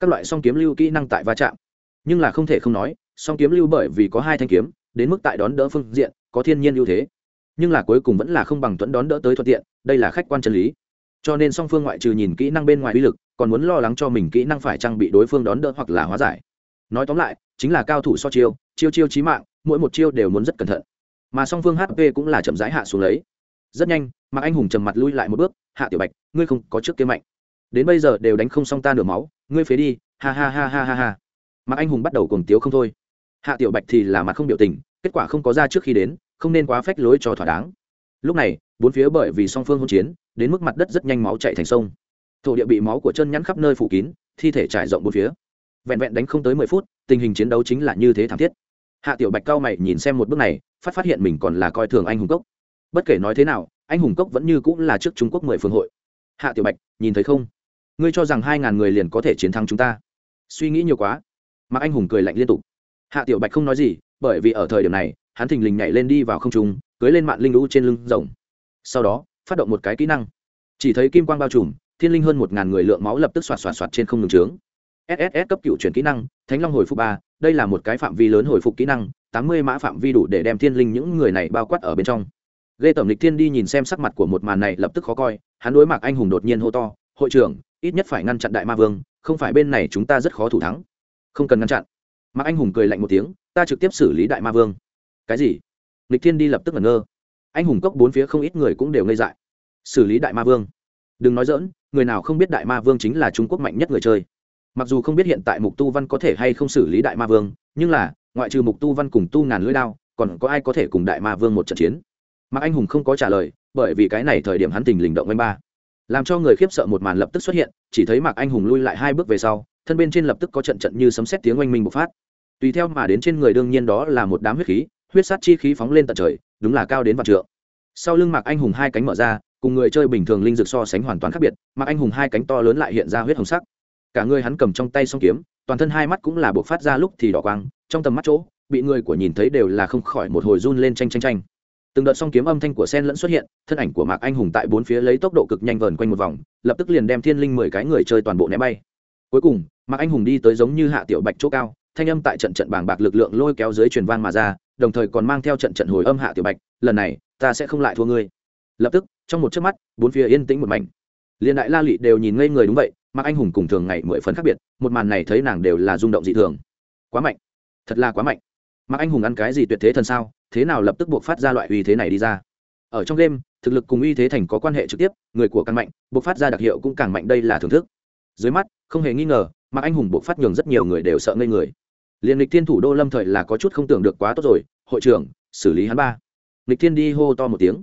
Speaker 1: Các loại song kiếm lưu kỹ năng tại va chạm. Nhưng là không thể không nói, song kiếm lưu bởi vì có hai thanh kiếm đến mức tại đón đỡ phương diện, có thiên nhiên ưu thế. Nhưng là cuối cùng vẫn là không bằng thuẫn đón đỡ tới thuận tiện, đây là khách quan chân lý. Cho nên song phương ngoại trừ nhìn kỹ năng bên ngoài uy lực, còn muốn lo lắng cho mình kỹ năng phải trang bị đối phương đón đỡ hoặc là hóa giải. Nói tóm lại, chính là cao thủ so chiêu chiêu chiêu trí mạng, mỗi một chiêu đều muốn rất cẩn thận. Mà song phương hp cũng là chậm rãi hạ xuống lấy. Rất nhanh, mạc anh hùng trầm mặt lui lại một bước, hạ tiểu bạch, ngươi không có trước kia mạnh. Đến bây giờ đều đánh không xong ta nửa máu, ngươi phế đi, ha ha ha ha ha ha. Mạc anh hùng bắt đầu cùng tiếu không thôi hạ tiểu bạch thì là mặt không biểu tình, kết quả không có ra trước khi đến, không nên quá phách lối cho thỏa đáng. Lúc này, bốn phía bởi vì song phương hỗn chiến, đến mức mặt đất rất nhanh máu chạy thành sông. Thổ địa bị máu của chân nhắn khắp nơi phủ kín, thi thể trải rộng bốn phía. Vẹn vẹn đánh không tới mười phút, tình hình chiến đấu chính là như thế thảm thiết. Hạ tiểu bạch cao mày nhìn xem một bước này, phát phát hiện mình còn là coi thường anh hùng cốc. Bất kể nói thế nào, anh hùng cốc vẫn như cũng là trước trung quốc mười phương hội. Hạ tiểu bạch, nhìn thấy không? Ngươi cho rằng hai ngàn người liền có thể chiến thắng chúng ta? Suy nghĩ nhiều quá. Mà anh hùng cười lạnh liên tục hạ tiểu bạch không nói gì, bởi vì ở thời điểm này, hắn thình lình nhảy lên đi vào không trung, cưới lên mạng linh lũ trên lưng rồng. Sau đó, phát động một cái kỹ năng. Chỉ thấy kim quang bao trùm, thiên linh hơn một ngàn người lượng máu lập tức xoạt xoạt xoạt trên không ngừng trướng. Sss cấp cựu chuyển kỹ năng, thánh long hồi phục ba, đây là một cái phạm vi lớn hồi phục kỹ năng, tám mươi mã phạm vi đủ để đem thiên linh những người này bao quát ở bên trong. Ghê tẩm lịch thiên đi nhìn xem sắc mặt của một màn này lập tức khó coi, hắn đối mặt anh hùng đột nhiên hô to, hội trưởng, ít nhất phải ngăn chặn đại ma vương, không phải bên này chúng ta rất khó thủ thắng. Không cần ngăn chặn mạc anh hùng cười lạnh một tiếng, ta trực tiếp xử lý đại ma vương. Cái gì? Lịch thiên đi lập tức ngẩn ngơ. Anh hùng cốc bốn phía không ít người cũng đều ngây dại. Xử lý đại ma vương? Đừng nói dỡn người nào không biết đại ma vương chính là trung quốc mạnh nhất người chơi. Mặc dù không biết hiện tại mục tu văn có thể hay không xử lý đại ma vương, nhưng là, ngoại trừ mục tu văn cùng tu ngàn lưỡi đao, còn có ai có thể cùng đại ma vương một trận chiến? Mạc anh hùng không có trả lời, bởi vì cái này thời điểm hắn tình lình động anh ba. Làm cho người khiếp sợ một màn lập tức xuất hiện, chỉ thấy mạc anh hùng lui lại hai bước về sau thân bên trên lập tức có trận trận như sấm sét tiếng oanh minh bộc phát. Tùy theo mà đến trên người đương nhiên đó là một đám huyết khí, huyết sát chi khí phóng lên tận trời, đúng là cao đến vạn trượng. Sau lưng mạc anh hùng hai cánh mở ra, cùng người chơi bình thường linh dược so sánh hoàn toàn khác biệt, mạc anh hùng hai cánh to lớn lại hiện ra huyết hồng sắc. Cả người hắn cầm trong tay song kiếm, toàn thân hai mắt cũng là buộc phát ra lúc thì đỏ quang, trong tầm mắt chỗ, bị người của nhìn thấy đều là không khỏi một hồi run lên tranh tranh tranh từng đợt song kiếm âm thanh của sen lẫn xuất hiện, thân ảnh của mạc anh hùng tại bốn phía lấy tốc độ cực nhanh vờn quanh một vòng, lập tức liền đem thiên linh mười cái người chơi toàn bộ ném bay cuối cùng, mạc anh hùng đi tới giống như hạ tiểu bạch chỗ cao, thanh âm tại trận trận bàng bạc lực lượng lôi kéo dưới truyền vang mà ra, đồng thời còn mang theo trận trận hồi âm hạ tiểu bạch, lần này, ta sẽ không lại thua ngươi. Lập tức, trong một chớp mắt, bốn phía yên tĩnh một mảnh. Liên đại la lị đều nhìn ngây người đúng vậy, mạc anh hùng cùng thường ngày mười phần khác biệt, một màn này thấy nàng đều là rung động dị thường. Quá mạnh, thật là quá mạnh. Mạc anh hùng ăn cái gì tuyệt thế thần sao, thế nào lập tức buộc phát ra loại uy thế này đi ra. Ở trong game, thực lực cùng uy thế thành có quan hệ trực tiếp, người của càng mạnh, buộc phát ra đặc hiệu cũng càng mạnh, đây là thưởng thức dưới mắt, không hề nghi ngờ mạc anh hùng buộc phát nhường rất nhiều người đều sợ ngây người. Liền lịch thiên thủ đô lâm thời là có chút không tưởng được quá tốt rồi, hội trưởng, xử lý hắn ba. Lịch thiên đi hô to một tiếng.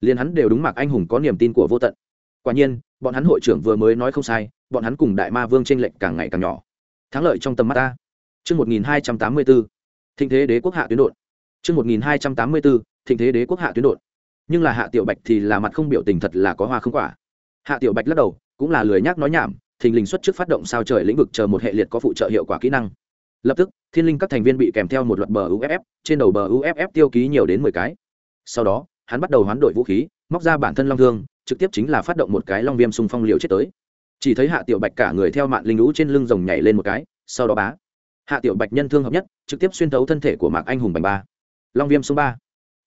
Speaker 1: Liền hắn đều đúng mạc anh hùng có niềm tin của vô tận. Quả nhiên, bọn hắn hội trưởng vừa mới nói không sai, bọn hắn cùng đại ma vương tranh lệch càng ngày càng nhỏ. Thắng lợi trong tầm mắt ta. Chương một nghìn hai trăm tám mươi bốn thịnh thế đế quốc hạ tuyến đột. Chương một nghìn hai trăm tám mươi bốn thịnh thế đế quốc hạ tuyến đột. Nhưng là hạ tiểu bạch thì là mặt không biểu tình thật là có hoa không quả. Hạ tiểu bạch lắc đầu, cũng là lười nhác nói nhảm thình lình xuất trước phát động sao trời lĩnh vực chờ một hệ liệt có phụ trợ hiệu quả kỹ năng. Lập tức, thiên linh các thành viên bị kèm theo một loạt bờ uff trên đầu bờ uff tiêu ký nhiều đến mười cái. Sau đó, hắn bắt đầu hoán đổi vũ khí, móc ra bản thân long thương, trực tiếp chính là phát động một cái long viêm xung phong liều chết tới. Chỉ thấy hạ tiểu bạch cả người theo mạng linh lũ trên lưng rồng nhảy lên một cái, sau đó bá. Hạ tiểu bạch nhân thương hợp nhất, trực tiếp xuyên thấu thân thể của mạc anh hùng bành ba. Long viêm xung ba.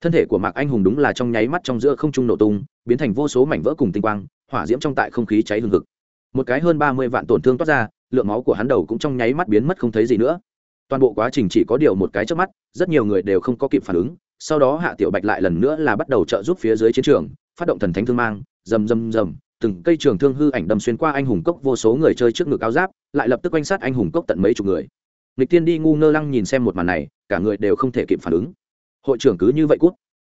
Speaker 1: Thân thể của mạc anh hùng đúng là trong nháy mắt trong giữa không trung nổ tung, biến thành vô số mảnh vỡ cùng tinh quang, hỏa diễm trong tại không khí cháy hừng hực một cái hơn ba mươi vạn tổn thương toát ra, lượng máu của hắn đầu cũng trong nháy mắt biến mất không thấy gì nữa. Toàn bộ quá trình chỉ có điều một cái trước mắt, rất nhiều người đều không có kịp phản ứng, sau đó hạ tiểu bạch lại lần nữa là bắt đầu trợ giúp phía dưới chiến trường, phát động thần thánh thương mang, rầm rầm rầm, từng cây trường thương hư ảnh đâm xuyên qua anh hùng cốc vô số người chơi trước ngực áo giáp, lại lập tức quanh sát anh hùng cốc tận mấy chục người. Lịch tiên đi ngu ngơ lăng nhìn xem một màn này, cả người đều không thể kịp phản ứng. Hội trưởng cứ như vậy cút.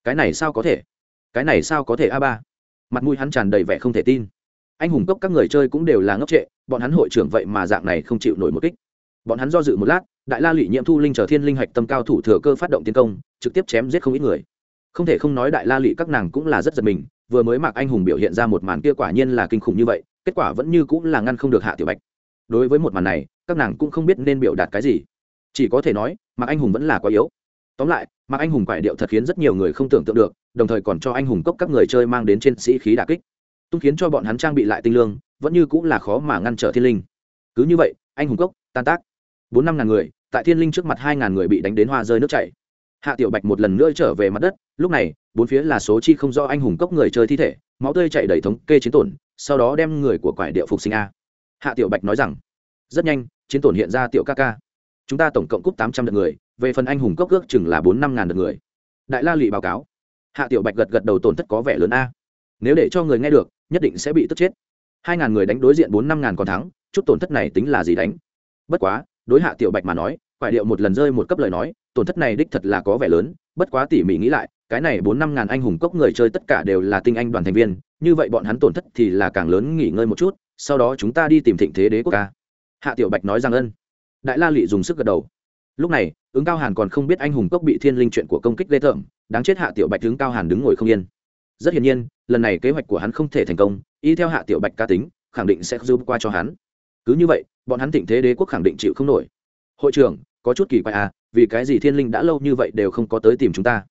Speaker 1: Cái này sao có thể? Cái này sao có thể a ba? Mặt mũi hắn tràn đầy vẻ không thể tin anh hùng cốc các người chơi cũng đều là ngốc trệ, bọn hắn hội trưởng vậy mà dạng này không chịu nổi một kích. Bọn hắn do dự một lát, đại la lụy nhiễm thu linh chờ thiên linh hạch tâm cao thủ thừa cơ phát động tiến công, trực tiếp chém giết không ít người. Không thể không nói đại la lụy các nàng cũng là rất giật mình, vừa mới mặc anh hùng biểu hiện ra một màn kia quả nhiên là kinh khủng như vậy, kết quả vẫn như cũng là ngăn không được hạ tiểu bạch. Đối với một màn này, các nàng cũng không biết nên biểu đạt cái gì. Chỉ có thể nói, mặc anh hùng vẫn là quá yếu. Tóm lại, mặc anh hùng quại điệu thật khiến rất nhiều người không tưởng tượng được, đồng thời còn cho anh hùng cốc các người chơi mang đến trên sĩ khí đà kích tung khiến cho bọn hắn trang bị lại tinh lương, vẫn như cũng là khó mà ngăn trở thiên linh. Cứ như vậy, anh hùng cốc, tan tác. Bốn năm ngàn người, tại thiên linh trước mặt hai ngàn người bị đánh đến hoa rơi nước chảy. Hạ tiểu bạch một lần nữa trở về mặt đất, lúc này, bốn phía là số chi không do anh hùng cốc người chơi thi thể, máu tươi chạy đầy thống kê chiến tổn, sau đó đem người của quải địa phục sinh a. Hạ tiểu bạch nói rằng, rất nhanh, chiến tổn hiện ra tiểu ca ca. Chúng ta tổng cộng cúp tám trăm lượt người, về phần anh hùng cốc ước chừng là bốn năm ngàn lượt người. Đại la lụy báo cáo. Hạ tiểu bạch gật gật đầu tổn thất có vẻ lớn a. Nếu để cho người nghe được nhất định sẽ bị tức chết. Hai ngàn người đánh đối diện bốn năm ngàn còn thắng chút tổn thất này tính là gì đánh? Bất quá đối hạ tiểu bạch mà nói quải điệu một lần rơi một cấp lời nói tổn thất này đích thật là có vẻ lớn bất quá tỉ mỉ nghĩ lại cái này bốn năm ngàn anh hùng cốc người chơi tất cả đều là tinh anh đoàn thành viên như vậy bọn hắn tổn thất thì là càng lớn nghỉ ngơi một chút sau đó chúng ta đi tìm thịnh thế đế quốc ca. Hạ tiểu bạch nói rằng ân. Đại la lị dùng sức gật đầu. Lúc này ứng cao hàn còn không biết anh hùng cốc bị thiên linh chuyện của công kích ghê thượng, đáng chết hạ tiểu bạch ứng cao hàn đứng ngồi không yên rất hiển nhiên, lần này kế hoạch của hắn không thể thành công, y theo hạ tiểu bạch ca tính, khẳng định sẽ giúp qua cho hắn. Cứ như vậy, bọn hắn thịnh thế đế quốc khẳng định chịu không nổi. Hội trưởng, có chút kỳ quái à vì cái gì thiên linh đã lâu như vậy đều không có tới tìm chúng ta?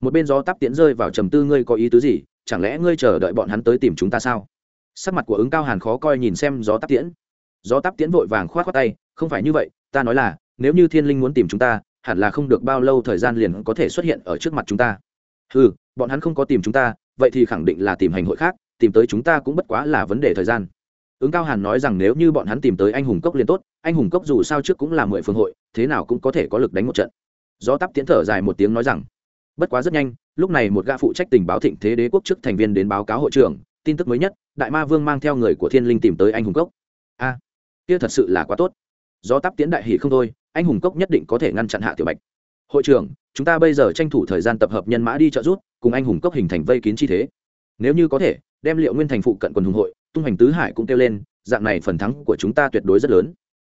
Speaker 1: Một bên gió tắp tiễn rơi vào trầm tư ngươi có ý tứ gì, chẳng lẽ ngươi chờ đợi bọn hắn tới tìm chúng ta sao? Sắc mặt của ứng cao hàn khó coi nhìn xem gió tắp tiễn. Gió tắp tiễn vội vàng k h o á t khoác tay, không phải như vậy, ta nói là, nếu như thiên linh muốn tìm chúng ta, hẳn là không được bao lâu thời gian liền có thể xuất hiện ở trước mặt chúng ta. Ừ bọn hắn không có tìm chúng ta vậy thì khẳng định là tìm hành hội khác, tìm tới chúng ta cũng bất quá là vấn đề thời gian. Ứng cao hàn nói rằng nếu như bọn hắn tìm tới anh hùng cốc liền tốt, anh hùng cốc dù sao trước cũng là mười phương hội, thế nào cũng có thể có lực đánh một trận. Do tắp tiến thở dài một tiếng nói rằng, bất quá rất nhanh, lúc này một gã phụ trách tình báo thịnh thế đế quốc trước thành viên đến báo cáo hội trưởng, tin tức mới nhất, đại ma vương mang theo người của thiên linh tìm tới anh hùng cốc. A, kia thật sự là quá tốt. Do tắp tiến đại hỷ không thôi, anh hùng cốc nhất định có thể ngăn chặn hạ tiểu bạch hội trưởng, chúng ta bây giờ tranh thủ thời gian tập hợp nhân mã đi trợ rút cùng anh hùng cốc hình thành vây kín chi thế. Nếu như có thể, đem liệu nguyên thành phụ cận quần hùng hội, tung hành tứ hải cũng kêu lên, dạng này phần thắng của chúng ta tuyệt đối rất lớn.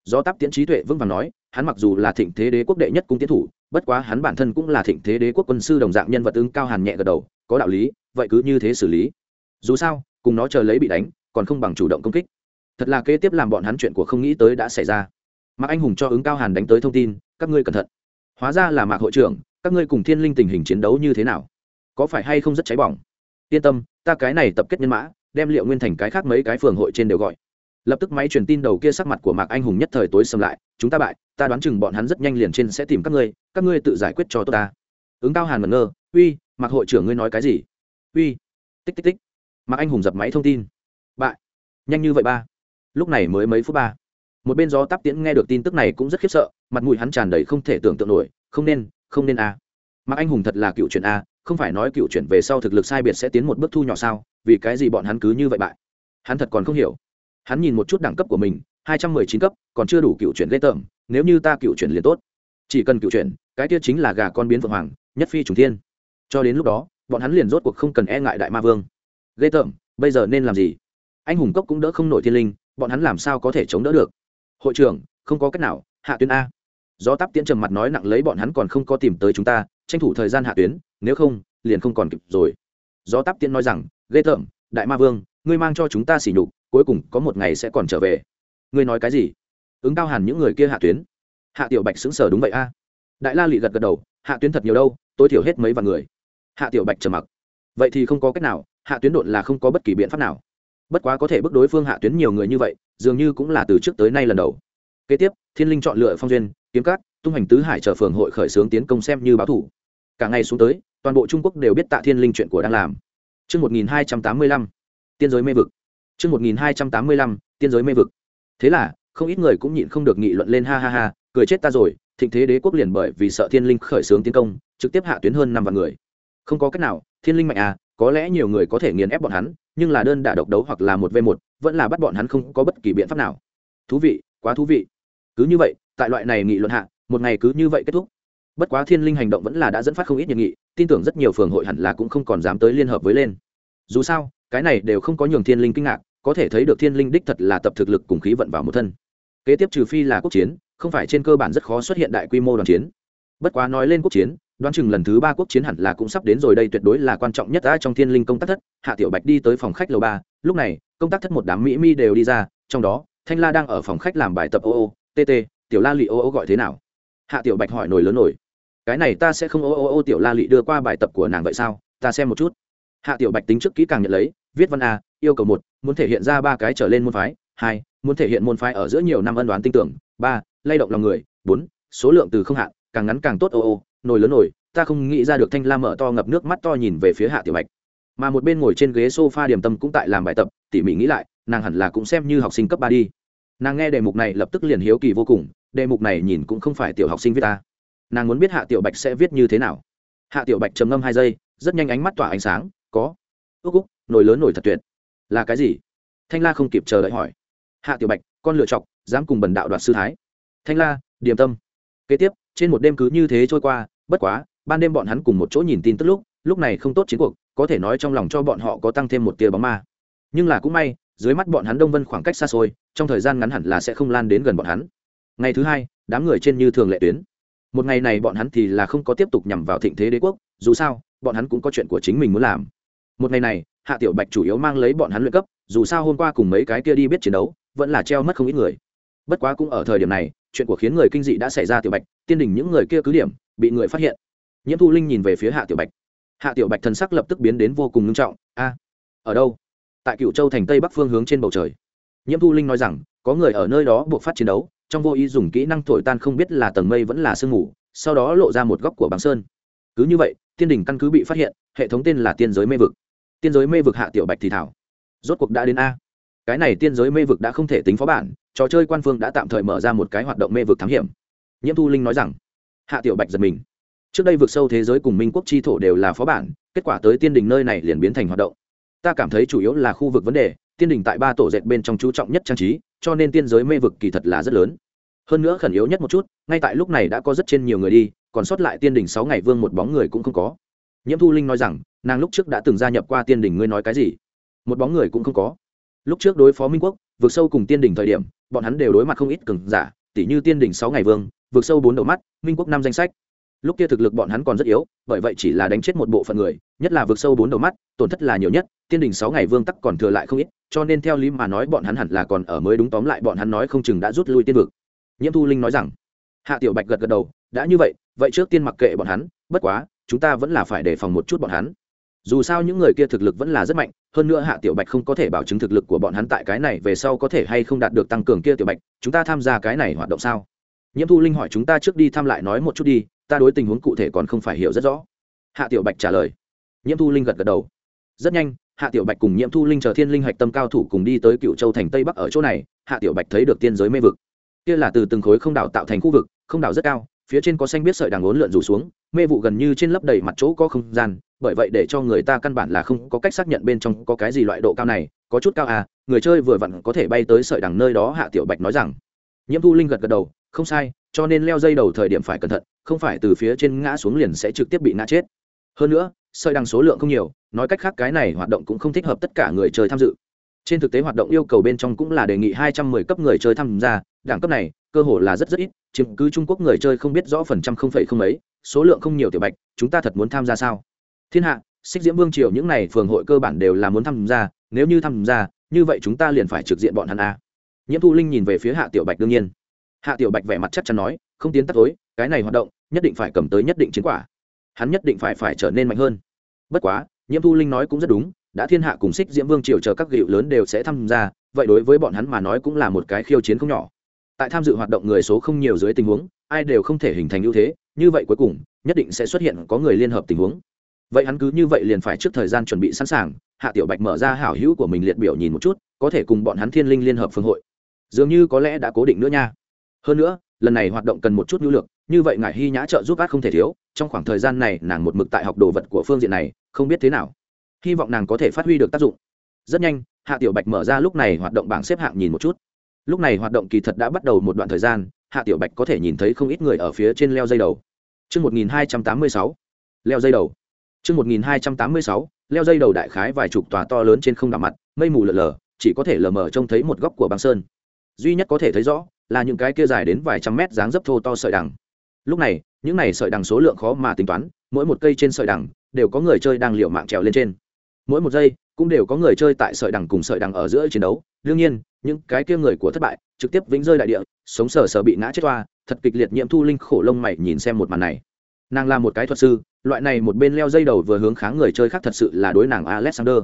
Speaker 1: Do tắc tiến trí tuệ vững vàng nói, hắn mặc dù là thịnh thế đế quốc đệ nhất cung tiến thủ, bất quá hắn bản thân cũng là thịnh thế đế quốc quân sư đồng dạng nhân vật ứng cao hàn nhẹ gật đầu, có đạo lý, vậy cứ như thế xử lý. Dù sao, cùng nó chờ lấy bị đánh, còn không bằng chủ động công kích. Thật là kế tiếp làm bọn hắn chuyện của không nghĩ tới đã xảy ra. Mặc anh hùng cho ứng cao hàn đánh tới thông tin, các ngươi cẩn thận hóa ra là mạc hội trưởng, các ngươi cùng thiên linh tình hình chiến đấu như thế nào? Có phải hay không rất cháy bỏng? Yên tâm, ta cái này tập kết nhân mã, đem liệu nguyên thành cái khác mấy cái phường hội trên đều gọi. Lập tức máy truyền tin đầu kia sắc mặt của mạc anh hùng nhất thời tối xâm lại, chúng ta bại, ta đoán chừng bọn hắn rất nhanh liền trên sẽ tìm các ngươi các ngươi tự giải quyết cho tôi ta. Ứng cao hàn mẩn ngơ, uy, mạc hội trưởng ngươi nói cái gì? Uy. Tích tích tích. Mạc anh hùng dập máy thông tin. Bại. Nhanh như vậy ba. Lúc này mới mấy phút ba một bên gió tắp tiễn nghe được tin tức này cũng rất khiếp sợ, mặt mũi hắn tràn đầy không thể tưởng tượng nổi, không nên không nên a. À. anh hùng thật là cựu chuyện a, không phải nói cựu chuyện về sau thực lực sai biệt sẽ tiến một bước thu nhỏ sao, vì cái gì bọn hắn cứ như vậy bại? Hắn thật còn không hiểu. Hắn nhìn một chút đẳng cấp của mình, hai trăm mười chín cấp, còn chưa đủ cựu chuyện lê tởm, nếu như ta cựu chuyện liền tốt. Chỉ cần cựu chuyện cái tiết chính là gà con biến vượng hoàng, nhất phi trùng thiên. Cho đến lúc đó, bọn hắn liền rốt cuộc không cần e ngại đại ma vương. Ghê tởm, bây giờ nên làm gì? Anh hùng cốc cũng đỡ không nổi thiên linh, bọn hắn làm sao có thể chống đỡ được? Hội trưởng, không có cách nào, hạ tuyến a. Do tắp tiễn trầm mặt nói nặng lấy bọn hắn còn không có tìm tới chúng ta, tranh thủ thời gian hạ tuyến, nếu không, liền không còn kịp rồi. Do tắp tiễn nói rằng, ghê tởm, đại ma vương, ngươi mang cho chúng ta xỉ nhục, cuối cùng có một ngày sẽ còn trở về. Ngươi nói cái gì? Ứng cao hẳn những người kia hạ tuyến. Hạ tiểu bạch xứng sở đúng vậy a. Đại la lị gật gật đầu, hạ tuyến thật nhiều đâu, tối thiểu hết mấy vạn người. Hạ tiểu bạch trầm mặc. Vậy thì không có cách nào, hạ tuyến đột là không có bất kỳ biện pháp nào bất quá có thể bức đối phương hạ tuyến nhiều người như vậy dường như cũng là từ trước tới nay lần đầu kế tiếp thiên linh chọn lựa phong duyên kiếm cát tung hành tứ hải chờ phường hội khởi xướng tiến công xem như báo thủ cả ngày xuống tới toàn bộ trung quốc đều biết tạ thiên linh chuyện của đang làm Trước 1285, tiên giới mê vực. Trước 1285, tiên giới mê vực. Thế là, không ít người cũng nhịn không được nghị luận lên ha ha ha, cười chết ta rồi, thịnh thế đế quốc liền bởi vì sợ thiên linh khởi xướng tiến công trực tiếp hạ tuyến hơn năm vạn người không có cách nào thiên linh mạnh à có lẽ nhiều người có thể nghiền ép bọn hắn nhưng là đơn đả độc đấu hoặc là một v một, vẫn là bắt bọn hắn không có bất kỳ biện pháp nào. Thú vị, quá thú vị. Cứ như vậy, tại loại này nghị luận hạ, một ngày cứ như vậy kết thúc. Bất quá thiên linh hành động vẫn là đã dẫn phát không ít nhiệt nghị, tin tưởng rất nhiều phường hội hẳn là cũng không còn dám tới liên hợp với lên. Dù sao, cái này đều không có nhường thiên linh kinh ngạc, có thể thấy được thiên linh đích thật là tập thực lực cùng khí vận vào một thân. Kế tiếp trừ phi là quốc chiến, không phải trên cơ bản rất khó xuất hiện đại quy mô đoàn chiến. Bất quá nói lên quốc chiến đoán chừng lần thứ ba quốc chiến hẳn là cũng sắp đến rồi, đây tuyệt đối là quan trọng nhất đã trong thiên linh công tác thất, hạ tiểu bạch đi tới phòng khách lầu ba, lúc này, công tác thất một đám mỹ mi đều đi ra, trong đó, thanh la đang ở phòng khách làm bài tập ô ô tt tiểu la lị ô ô gọi thế nào? Hạ tiểu bạch hỏi nổi lớn nổi. Cái này ta sẽ không ô ô ô tiểu la lị đưa qua bài tập của nàng vậy sao? Ta xem một chút. Hạ tiểu bạch tính trước kỹ càng nhận lấy, viết văn a, yêu cầu một, muốn thể hiện ra ba cái trở lên môn phái, hai, muốn thể hiện môn phái ở giữa nhiều năm ân đoán tin tưởng, ba, lay động lòng người, bốn, số lượng từ không hạn, càng ngắn càng tốt ô ô nồi lớn nổi ta không nghĩ ra được thanh la mở to ngập nước mắt to nhìn về phía hạ tiểu bạch. Mà một bên ngồi trên ghế sofa điểm tâm cũng tại làm bài tập, tỉ mỉ nghĩ lại, nàng hẳn là cũng xem như học sinh cấp ba đi. Nàng nghe đề mục này lập tức liền hiếu kỳ vô cùng, đề mục này nhìn cũng không phải tiểu học sinh viết ta. Nàng muốn biết hạ tiểu bạch sẽ viết như thế nào. Hạ tiểu bạch trầm ngâm hai giây, rất nhanh ánh mắt tỏa ánh sáng, có. Ước úc nổi lớn nổi thật tuyệt. Là cái gì? Thanh la không kịp chờ đợi hỏi. Hạ tiểu bạch, con lựa chọc, dám cùng bần đạo đoạt sư thái. Thanh la, điềm tâm. Kế tiếp trên một đêm cứ như thế trôi qua, bất quá, ban đêm bọn hắn cùng một chỗ nhìn tin tức lúc lúc này không tốt chiến cuộc, có thể nói trong lòng cho bọn họ có tăng thêm một tia bóng ma. Nhưng là cũng may, dưới mắt bọn hắn đông vân khoảng cách xa xôi, trong thời gian ngắn hẳn là sẽ không lan đến gần bọn hắn. Ngày thứ hai, đám người trên như thường lệ tuyến. Một ngày này bọn hắn thì là không có tiếp tục nhằm vào thịnh thế đế quốc, dù sao, bọn hắn cũng có chuyện của chính mình muốn làm. Một ngày này, hạ tiểu bạch chủ yếu mang lấy bọn hắn luyện cấp, dù sao hôm qua cùng mấy cái kia đi biết chiến đấu, vẫn là treo mất không ít người. Bất quá cũng ở thời điểm này chuyện của khiến người kinh dị đã xảy ra tiểu bạch, tiên đình những người kia cứ điểm, bị người phát hiện. Nhiễm thu linh nhìn về phía hạ tiểu bạch. Hạ tiểu bạch thần sắc lập tức biến đến vô cùng nghiêm trọng. A, ở đâu? Tại cựu châu thành tây bắc phương hướng trên bầu trời. Nhiễm thu linh nói rằng, có người ở nơi đó buộc phát chiến đấu, trong vô ý dùng kỹ năng thổi tan không biết là tầng mây vẫn là sương mù, sau đó lộ ra một góc của băng sơn. Cứ như vậy, tiên đình căn cứ bị phát hiện, hệ thống tên là tiên giới mê vực. Tiên giới mê vực hạ tiểu bạch thì thảo. Rốt cuộc đã đến a. Cái này tiên giới mê vực đã không thể tính phó bản trò chơi quan phương đã tạm thời mở ra một cái hoạt động mê vực thám hiểm. Nhiễm thu linh nói rằng, hạ tiểu bạch giật mình. Trước đây vực sâu thế giới cùng minh quốc chi thổ đều là phó bản, kết quả tới tiên đình nơi này liền biến thành hoạt động. Ta cảm thấy chủ yếu là khu vực vấn đề, tiên đình tại ba tổ dệt bên trong chú trọng nhất trang trí, cho nên tiên giới mê vực kỳ thật là rất lớn. Hơn nữa khẩn yếu nhất một chút, ngay tại lúc này đã có rất trên nhiều người đi, còn sót lại tiên đình sáu ngày vương một bóng người cũng không có. Nhiễm thu linh nói rằng, nàng lúc trước đã từng gia nhập qua tiên đình, ngươi nói cái gì? Một bóng người cũng không có. Lúc trước đối phó minh quốc vượt sâu cùng tiên đình thời điểm bọn hắn đều đối mặt không ít cường giả tỷ như tiên đình sáu ngày vương, vượt sâu bốn đầu mắt, minh quốc năm danh sách. Lúc kia thực lực bọn hắn còn rất yếu, bởi vậy chỉ là đánh chết một bộ phận người, nhất là vượt sâu bốn đầu mắt, tổn thất là nhiều nhất, tiên đình sáu ngày vương tắc còn thừa lại không ít, cho nên theo lý mà nói bọn hắn hẳn là còn ở mới đúng tóm lại bọn hắn nói không chừng đã rút lui tiên vực. Nhiễm thu linh nói rằng, hạ tiểu bạch gật gật đầu, đã như vậy vậy trước tiên mặc kệ bọn hắn, bất quá, chúng ta vẫn là phải đề phòng một chút bọn hắn dù sao những người kia thực lực vẫn là rất mạnh, hơn nữa hạ tiểu bạch không có thể bảo chứng thực lực của bọn hắn tại cái này về sau có thể hay không đạt được tăng cường kia tiểu bạch, chúng ta tham gia cái này hoạt động sao? Nhiễm thu linh hỏi chúng ta trước đi thăm lại nói một chút đi, ta đối tình huống cụ thể còn không phải hiểu rất rõ. Hạ tiểu bạch trả lời. Nhiễm thu linh gật gật đầu. Rất nhanh, hạ tiểu bạch cùng nhiễm thu linh chờ thiên linh hạch tâm cao thủ cùng đi tới cựu châu thành tây bắc ở chỗ này, hạ tiểu bạch thấy được tiên giới mê vực. Kia là từ từng khối không đảo tạo thành khu vực, không đảo rất cao, phía trên có xanh biết sợi đằng ốn lượn rủ xuống, mê vụ gần như trên lấp đầy mặt chỗ có không gian bởi vậy để cho người ta căn bản là không có cách xác nhận bên trong có cái gì loại độ cao này, có chút cao à người chơi vừa vặn có thể bay tới sợi đằng nơi đó, hạ tiểu bạch nói rằng. Nhiễm thu linh gật gật đầu, không sai, cho nên leo dây đầu thời điểm phải cẩn thận, không phải từ phía trên ngã xuống liền sẽ trực tiếp bị ngã chết. Hơn nữa, sợi đằng số lượng không nhiều, nói cách khác cái này hoạt động cũng không thích hợp tất cả người chơi tham dự. Trên thực tế hoạt động yêu cầu bên trong cũng là đề nghị hai trăm mười cấp người chơi tham gia, đẳng cấp này, cơ hội là rất rất ít, chiếm cứ trung quốc người chơi không biết rõ phần trăm không phẩy không ấy số lượng không nhiều tiểu bạch, chúng ta thật muốn tham gia sao? Thiên hạ, xích diễm vương triều những này phường hội cơ bản đều là muốn tham gia, nếu như tham gia, như vậy chúng ta liền phải trực diện bọn hắn a. Nhiễm thu linh nhìn về phía hạ tiểu bạch đương nhiên. Hạ tiểu bạch vẻ mặt chắc chắn nói, không tiến tắt tối, cái này hoạt động, nhất định phải cầm tới nhất định chiến quả. Hắn nhất định phải phải trở nên mạnh hơn. Bất quá, nhiễm thu linh nói cũng rất đúng, đã thiên hạ cùng xích diễm vương triều chờ các gịu lớn đều sẽ tham gia, vậy đối với bọn hắn mà nói cũng là một cái khiêu chiến không nhỏ. Tại tham dự hoạt động người số không nhiều dưới tình huống, ai đều không thể hình thành ưu thế, như vậy cuối cùng, nhất định sẽ xuất hiện có người liên hợp tình huống vậy hắn cứ như vậy liền phải trước thời gian chuẩn bị sẵn sàng hạ tiểu bạch mở ra hảo hữu của mình liệt biểu nhìn một chút có thể cùng bọn hắn thiên linh liên hợp phương hội. Dường như có lẽ đã cố định nữa nha. Hơn nữa lần này hoạt động cần một chút nhu lược như vậy ngài hy nhã trợ giúp át không thể thiếu trong khoảng thời gian này nàng một mực tại học đồ vật của phương diện này không biết thế nào. Hy vọng nàng có thể phát huy được tác dụng. Rất nhanh hạ tiểu bạch mở ra lúc này hoạt động bảng xếp hạng nhìn một chút. Lúc này hoạt động kỳ thật đã bắt đầu một đoạn thời gian hạ tiểu bạch có thể nhìn thấy không ít người ở phía trên leo dây đầu. Trước 1286, leo dây đầu. Trước 1286, leo dây đầu đại khái vài chục tòa to lớn trên không đạm mặt, mây mù lờ lờ, chỉ có thể lờ mờ trông thấy một góc của băng sơn. Duy nhất có thể thấy rõ là những cái kia dài đến vài trăm mét dáng dấp thô to sợi đằng. Lúc này, những này sợi đằng số lượng khó mà tính toán, mỗi một cây trên sợi đằng đều có người chơi đang liều mạng trèo lên trên. Mỗi một giây cũng đều có người chơi tại sợi đằng cùng sợi đằng ở giữa chiến đấu. Đương nhiên, những cái kia người của thất bại, trực tiếp vĩnh rơi đại địa, sống sờ sờ bị ngã chết toa, thật kịch liệt nhiễm thu linh khổ lông mày nhìn xem một màn này nàng là một cái thuật sư loại này một bên leo dây đầu vừa hướng kháng người chơi khác thật sự là đối nàng alexander.